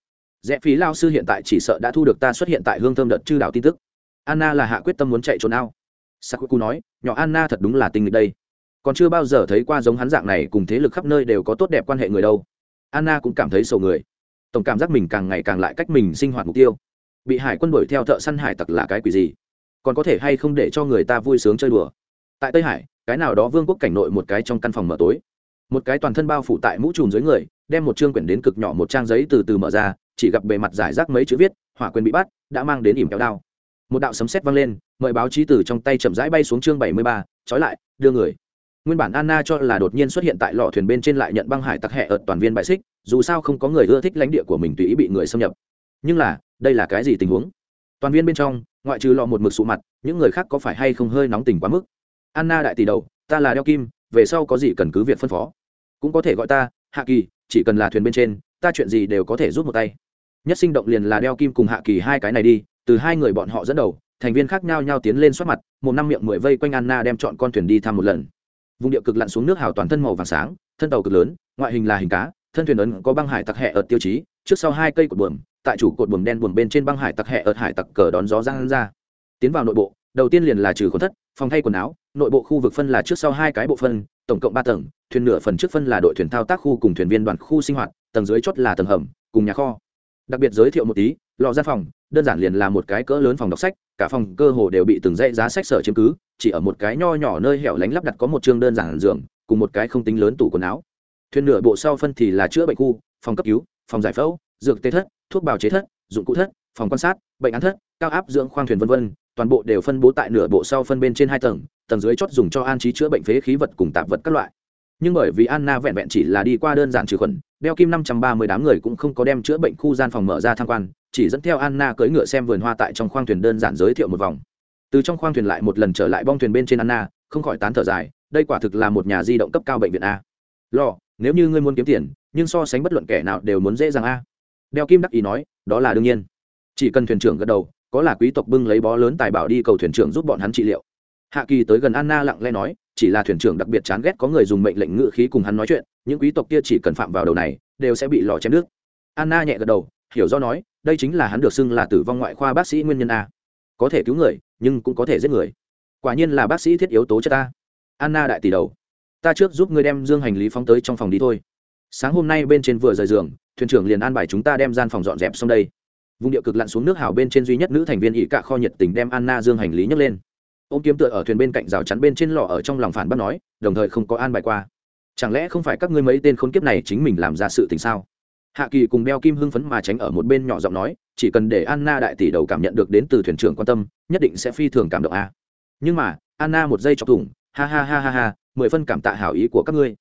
Rẽ phí lao sư hiện tại chỉ sợ đã thu được ta xuất hiện tại hương thơm đợt chư đảo tin tức. Anna là hạ quyết tâm muốn chạy trốn ao. Sakuku nói, nhỏ anna thật đúng là tinh nghịch đây. Còn chưa bao giờ thấy qua giống hắn dạng này cùng thế lực khắp nơi đều có tốt đẹp quan hệ người đâu. Anna cũng cảm thấy sầu người tổng cảm giác mình càng ngày càng lại cách mình sinh hoạt mục tiêu. Bị hải quân đuổi theo thợ săn hải tặc là cái quỷ gì? Còn có thể hay không để cho người ta vui sướng chơi đùa? Tại tây hải, cái nào đó vương quốc cảnh nội một cái trong căn phòng mở tối. Một cái toàn thân bao phủ tại mũ trùm dưới người, đem một chương quyển đến cực nhỏ một trang giấy từ từ mở ra, chỉ gặp bề mặt giải rác mấy chữ viết, hỏa quyền bị bắt, đã mang đến ỉm kéo đao. Một đạo sấm sét vang lên, mời báo chí từ trong tay chậm rãi bay xuống chương bảy mươi ba, trói lại, đưa người nguyên bản anna cho là đột nhiên xuất hiện tại lò thuyền bên trên lại nhận băng hải tặc hẹ ợt toàn viên bại xích, dù sao không có người ưa thích lãnh địa của mình tùy ý bị người xâm nhập. Nhưng là, đây là cái gì tình huống? Toàn viên bên trong, ngoại trừ lò một mực sụ mặt, những người khác có phải hay không hơi nóng tình quá mức? Anna đại tỷ đầu, ta là đeo kim, về sau có gì cần cứ việc phân phó. Cũng có thể gọi ta, hạ kỳ, chỉ cần là thuyền bên trên, ta chuyện gì đều có thể giúp một tay. Nhất sinh động liền là đeo kim cùng hạ kỳ hai cái này đi, từ hai người bọn họ dẫn đầu, thành viên khác nhau nhau tiến lên soát mặt, một năm miệng mười vây quanh anna đem chọn con thuyền đi thăm một lần vùng địa cực lặn xuống nước hào toàn thân màu vàng sáng, thân tàu cực lớn, ngoại hình là hình cá, thân thuyền ấn có băng hải tặc hẹ ợt tiêu chí, trước sau hai cây cột buồm, tại chủ cột buồm đen buồm bên trên băng hải tặc hẹ ợt hải tặc cờ đón gió giang ra. Tiến vào nội bộ, đầu tiên liền là trừ khuẩn thất, phòng thay quần áo, nội bộ khu vực phân là trước sau hai cái bộ phân, tổng cộng ba tầng, thuyền nửa phần trước phân là đội thuyền thao tác khu cùng thuyền viên đoàn khu sinh hoạt, tầng dưới chốt là tầng hầm, cùng nhà kho đặc biệt giới thiệu một tí, lò gian phòng, đơn giản liền là một cái cỡ lớn phòng đọc sách, cả phòng cơ hồ đều bị từng dãy giá sách sở chiếm cứ, chỉ ở một cái nho nhỏ nơi hẻo lánh lắp đặt có một chương đơn giản giường, cùng một cái không tính lớn tủ quần áo. Thuyền nửa bộ sau phân thì là chữa bệnh khu, phòng cấp cứu, phòng giải phẫu, dược tê thất, thuốc bào chế thất, dụng cụ thất, phòng quan sát, bệnh án thất, cao áp dưỡng khoang thuyền v v toàn bộ đều phân bố tại nửa bộ sau phân bên trên hai tầng tầng dưới chót dùng cho an trí chữa bệnh phế khí vật cùng tạp vật các loại nhưng bởi vì anna vẹn vẹn chỉ là đi qua đơn giản trừ khuẩn, đeo kim năm trăm ba mươi đám người cũng không có đem chữa bệnh khu gian phòng mở ra tham quan, chỉ dẫn theo anna cưỡi ngựa xem vườn hoa tại trong khoang thuyền đơn giản giới thiệu một vòng. Từ trong khoang thuyền lại một lần trở lại bong thuyền bên trên anna, không khỏi tán thở dài, đây quả thực là một nhà di động cấp cao bệnh viện a. Lo, nếu như ngươi muốn kiếm tiền, nhưng so sánh bất luận kẻ nào đều muốn dễ dàng a. Đeo kim đắc ý nói, đó là đương nhiên. Chỉ cần thuyền trưởng gật đầu, có là quý tộc bưng lấy bó lớn tài bảo đi cầu thuyền trưởng giúp bọn hắn trị liệu hạ kỳ tới gần anna lặng lẽ nói, chỉ là thuyền trưởng đặc biệt chán ghét có người dùng mệnh lệnh ngự khí cùng hắn nói chuyện, những quý tộc kia chỉ cần phạm vào đầu này, đều sẽ bị lò chém nước anna nhẹ gật đầu, hiểu do nói, đây chính là hắn được xưng là tử vong ngoại khoa bác sĩ nguyên nhân a. Có thể cứu người, nhưng cũng có thể giết người. Quả nhiên là bác sĩ thiết yếu tố cho ta anna đại tỷ đầu, ta trước giúp ngươi đem dương hành lý phóng tới trong phòng đi thôi. Sáng hôm nay bên trên vừa rời giường, thuyền trưởng liền an bài chúng ta đem gian phòng dọn dẹp xong đây. Vùng địa cực lặn xuống nước hào bên trên duy nhất nữ thành viên ỵ cạ kho nhiệt tình đem anna dương hành lý nhấc lên ô m kiếm tựa ở thuyền bên cạnh rào chắn bên trên lò ở trong lòng phản bác nói, đồng thời không có an bài qua. Chẳng lẽ không phải các ngươi mấy tên khốn kiếp này chính mình làm ra sự tình sao? Hạ kỳ cùng đeo kim hưng phấn mà tránh ở một bên nhỏ giọng nói, chỉ cần để anna đại tỷ đầu cảm nhận được đến từ thuyền trưởng quan tâm, nhất định sẽ phi thường cảm động a. Nhưng mà, anna một giây chọc thủng, ha ha ha ha ha, mười phân cảm tạ hảo ý của các ngươi.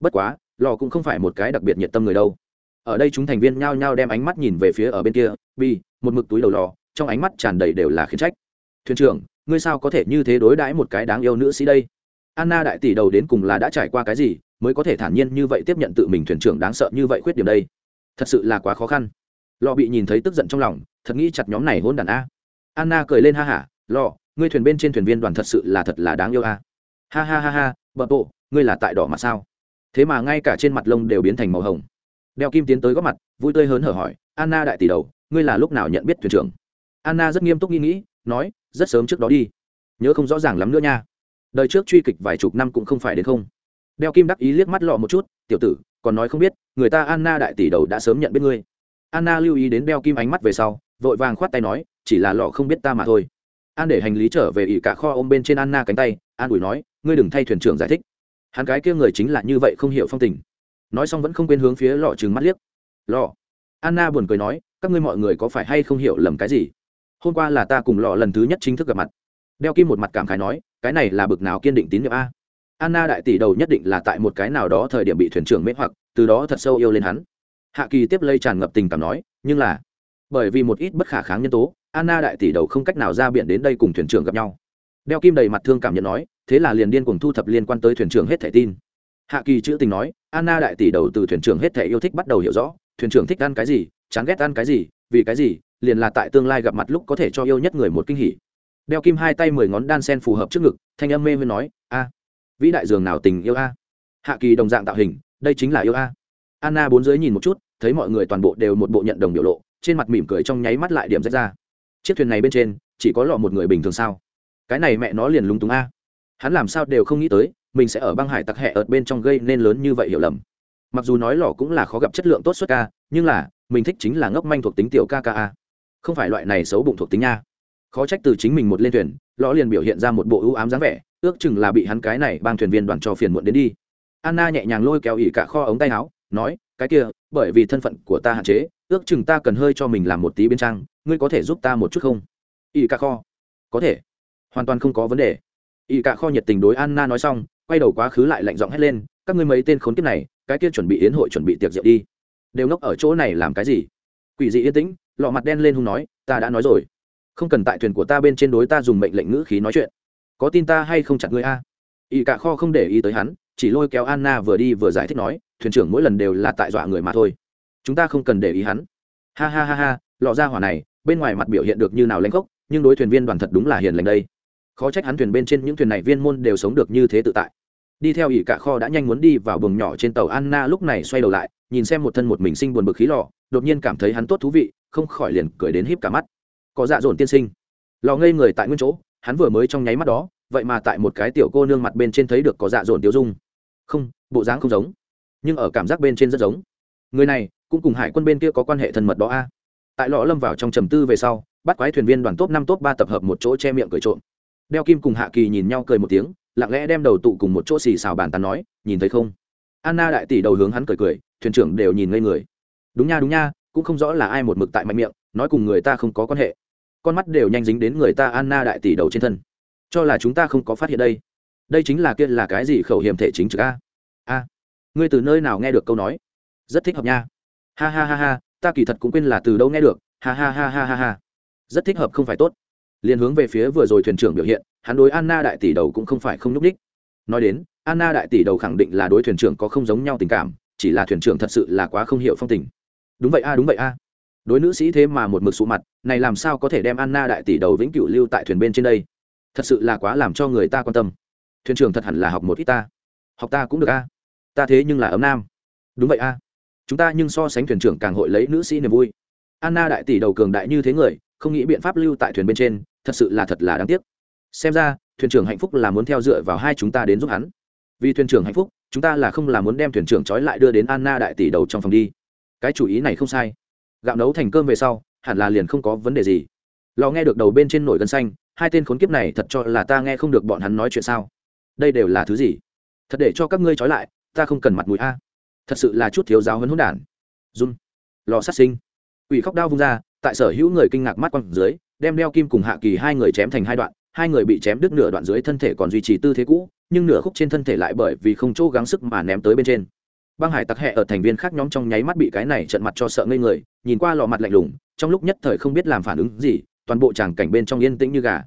Bất quá, lò cũng không phải một cái đặc biệt nhiệt tâm người đâu. Ở đây chúng thành viên nhao nhao đem ánh mắt nhìn về phía ở bên kia bi một mực túi đầu lò, trong ánh mắt tràn đầy đều là khiến trách. Thuyền trưởng ngươi sao có thể như thế đối đãi một cái đáng yêu nữ sĩ đây? Anna đại tỷ đầu đến cùng là đã trải qua cái gì mới có thể thản nhiên như vậy tiếp nhận tự mình thuyền trưởng đáng sợ như vậy khuyết điểm đây? Thật sự là quá khó khăn. Lò bị nhìn thấy tức giận trong lòng, thật nghĩ chặt nhóm này hôn đàn a. Anna cười lên, ha hả lò ngươi thuyền bên trên thuyền viên đoàn thật sự là thật là đáng yêu a. Ha ha ha ha bờ bộ, ngươi là tại đỏ mà sao? Thế mà ngay cả trên mặt lông đều biến thành màu hồng. Đeo kim tiến tới góp mặt, vui tươi hớn hở hỏi, anna đại tỷ đầu, ngươi là lúc nào nhận biết thuyền trưởng? Anna rất nghiêm túc nghĩ nghĩ nói, rất sớm trước đó đi. Nhớ không rõ ràng lắm nữa nha. Đời trước truy kịch vài chục năm cũng không phải đến không. Đeo kim đắc ý liếc mắt lọ một chút, tiểu tử, còn nói không biết, người ta anna đại tỷ đầu đã sớm nhận biết ngươi. Anna lưu ý đến đeo kim ánh mắt về sau, vội vàng khoát tay nói, chỉ là lọ không biết ta mà thôi. An để hành lý trở về ỉ cả kho ôm bên trên anna cánh tay, an ủi nói, ngươi đừng thay thuyền trưởng giải thích. Hắn cái kia người chính là như vậy không hiểu phong tình. Nói xong vẫn không quên hướng phía lọ trừng mắt liếc. Lọ. Anna buồn cười nói, các ngươi mọi người có phải hay không hiểu lầm cái gì? Hôm qua là ta cùng lọ lần thứ nhất chính thức gặp mặt. Đeo kim một mặt cảm khái nói, cái này là bực nào kiên định tín nhiệm a? Anna đại tỷ đầu nhất định là tại một cái nào đó thời điểm bị thuyền trưởng mê hoặc, từ đó thật sâu yêu lên hắn. Hạ kỳ tiếp lây tràn ngập tình cảm nói, nhưng là, bởi vì một ít bất khả kháng nhân tố, anna đại tỷ đầu không cách nào ra biển đến đây cùng thuyền trưởng gặp nhau. Đeo kim đầy mặt thương cảm nhận nói, thế là liền điên cùng thu thập liên quan tới thuyền trưởng hết thẻ tin. Hạ kỳ chữ tình nói, anna đại tỷ đầu từ thuyền trưởng hết thẻ yêu thích bắt đầu hiểu rõ, thuyền trưởng thích ăn cái gì, chán ghét ăn cái gì, vì cái gì liền là tại tương lai gặp mặt lúc có thể cho yêu nhất người một kinh hỉ. Đeo kim hai tay mười ngón đan sen phù hợp trước ngực, thanh âm mê mới nói, a, vĩ đại dường nào tình yêu a? Hạ kỳ đồng dạng tạo hình, đây chính là yêu a. Anna bốn dưới nhìn một chút, thấy mọi người toàn bộ đều một bộ nhận đồng biểu lộ, trên mặt mỉm cười trong nháy mắt lại điểm rách ra. Chiếc thuyền này bên trên, chỉ có lọ một người bình thường sao? Cái này mẹ nó liền lúng túng a. Hắn làm sao đều không nghĩ tới, mình sẽ ở băng hải tặc hẹ ở bên trong gây nên lớn như vậy hiểu lầm. Mặc dù nói lò cũng là khó gặp chất lượng tốt xuất ca, nhưng là, mình thích chính là ngốc manh thuộc tính tiểu ca ca a không phải loại này xấu bụng thuộc tính nha. Khó trách từ chính mình một lên thuyền lò liền biểu hiện ra một bộ ưu ám dáng vẻ, ước chừng là bị hắn cái này bang thuyền viên đoàn cho phiền muộn đến đi. Anna nhẹ nhàng lôi kéo ỉ cả kho ống tay áo, nói, cái kia, bởi vì thân phận của ta hạn chế, ước chừng ta cần hơi cho mình làm một tí bên trang, ngươi có thể giúp ta một chút không? Ỉ cả kho, có thể, hoàn toàn không có vấn đề. Ỉ cả kho nhiệt tình đối anna nói xong, quay đầu quá khứ lại lạnh giọng hét lên, các ngươi mấy tên khốn kiếp này, cái kia chuẩn bị yến hội chuẩn bị tiệc rượu đi. Đều ngốc ở chỗ này làm cái gì? Quỷ dị yên tĩnh lọ mặt đen lên hung nói, ta đã nói rồi. Không cần tại thuyền của ta bên trên đối ta dùng mệnh lệnh ngữ khí nói chuyện. Có tin ta hay không chặt ngươi a? Ỵ cả kho không để ý tới hắn, chỉ lôi kéo anna vừa đi vừa giải thích nói, thuyền trưởng mỗi lần đều là tại dọa người mà thôi. Chúng ta không cần để ý hắn. Ha ha ha ha, lọ ra hỏa này, bên ngoài mặt biểu hiện được như nào lãnh gốc, nhưng đối thuyền viên đoàn thật đúng là hiền lành đây. Khó trách hắn thuyền bên trên những thuyền này viên môn đều sống được như thế tự tại. Đi theo ỷ cả kho đã nhanh muốn đi vào buồng nhỏ trên tàu anna lúc này xoay đầu lại, nhìn xem một thân một mình sinh buồn bực khí lò đột nhiên cảm thấy hắn tốt thú vị không khỏi liền cười đến híp cả mắt. Có dạ dồn tiên sinh. Lò ngây người tại nguyên chỗ, hắn vừa mới trong nháy mắt đó, vậy mà tại một cái tiểu cô nương mặt bên trên thấy được có dạ dồn tiêu dung. Không, bộ dáng không giống, nhưng ở cảm giác bên trên rất giống. Người này, cũng cùng hải quân bên kia có quan hệ thân mật đó a. Tại lọ lâm vào trong trầm tư về sau, bắt quái thuyền viên đoàn top năm top ba tập hợp một chỗ che miệng cười trộm. Đeo kim cùng hạ kỳ nhìn nhau cười một tiếng, lặng lẽ đem đầu tụ cùng một chỗ xì xào bàn tán nói, nhìn thấy không? Anna đại tỷ đầu hướng hắn cười cười, thuyền trưởng đều nhìn ngây người. Đúng nha đúng nha cũng không rõ là ai một mực tại mạnh miệng, nói cùng người ta không có quan hệ. Con mắt đều nhanh dính đến người ta anna đại tỷ đầu trên thân. Cho là chúng ta không có phát hiện đây. Đây chính là kia là cái gì khẩu hiểm thể chính trực a? A, ngươi từ nơi nào nghe được câu nói? Rất thích hợp nha. Ha ha ha ha, ta kỳ thật cũng quên là từ đâu nghe được. Ha ha ha ha ha ha. Rất thích hợp không phải tốt. Liền hướng về phía vừa rồi thuyền trưởng biểu hiện, hắn đối anna đại tỷ đầu cũng không phải không nhúc ních nói đến, anna đại tỷ đầu khẳng định là đối thuyền trưởng có không giống nhau tình cảm, chỉ là thuyền trưởng thật sự là quá không hiểu phong tình đúng vậy a, đúng vậy a. Đối nữ sĩ thế mà một mực sụ mặt, này làm sao có thể đem anna đại tỷ đầu vĩnh cửu lưu tại thuyền bên trên đây? Thật sự là quá làm cho người ta quan tâm. Thuyền trưởng thật hẳn là học một ít ta. Học ta cũng được a. Ta thế nhưng là ấm nam. Đúng vậy a. Chúng ta nhưng so sánh thuyền trưởng càng hội lấy nữ sĩ niềm vui. Anna đại tỷ đầu cường đại như thế người, không nghĩ biện pháp lưu tại thuyền bên trên, thật sự là thật là đáng tiếc. Xem ra, thuyền trưởng hạnh phúc là muốn theo dựa vào hai chúng ta đến giúp hắn. Vì thuyền trưởng hạnh phúc, chúng ta là không là muốn đem thuyền trưởng trói lại đưa đến anna đại tỷ đầu trong phòng đi cái chủ ý này không sai. Gạo nấu thành cơm về sau, hẳn là liền không có vấn đề gì. Lò nghe được đầu bên trên nổi gân xanh, hai tên khốn kiếp này thật cho là ta nghe không được bọn hắn nói chuyện sao? Đây đều là thứ gì? Thật để cho các ngươi trói lại, ta không cần mặt mũi a. Thật sự là chút thiếu giáo hấn hỗn đản. Run. Lò sát sinh. Ủy khóc đau vung ra, tại sở hữu người kinh ngạc mắt quăng dưới, đem đeo kim cùng hạ kỳ hai người chém thành hai đoạn, hai người bị chém đứt nửa đoạn dưới thân thể còn duy trì tư thế cũ, nhưng nửa khúc trên thân thể lại bởi vì không chỗ gắng sức mà ném tới bên trên băng hải tặc hẹ ở thành viên khác nhóm trong nháy mắt bị cái này trận mặt cho sợ ngây người, nhìn qua lò mặt lạnh lùng, trong lúc nhất thời không biết làm phản ứng gì, toàn bộ tràng cảnh bên trong yên tĩnh như gà.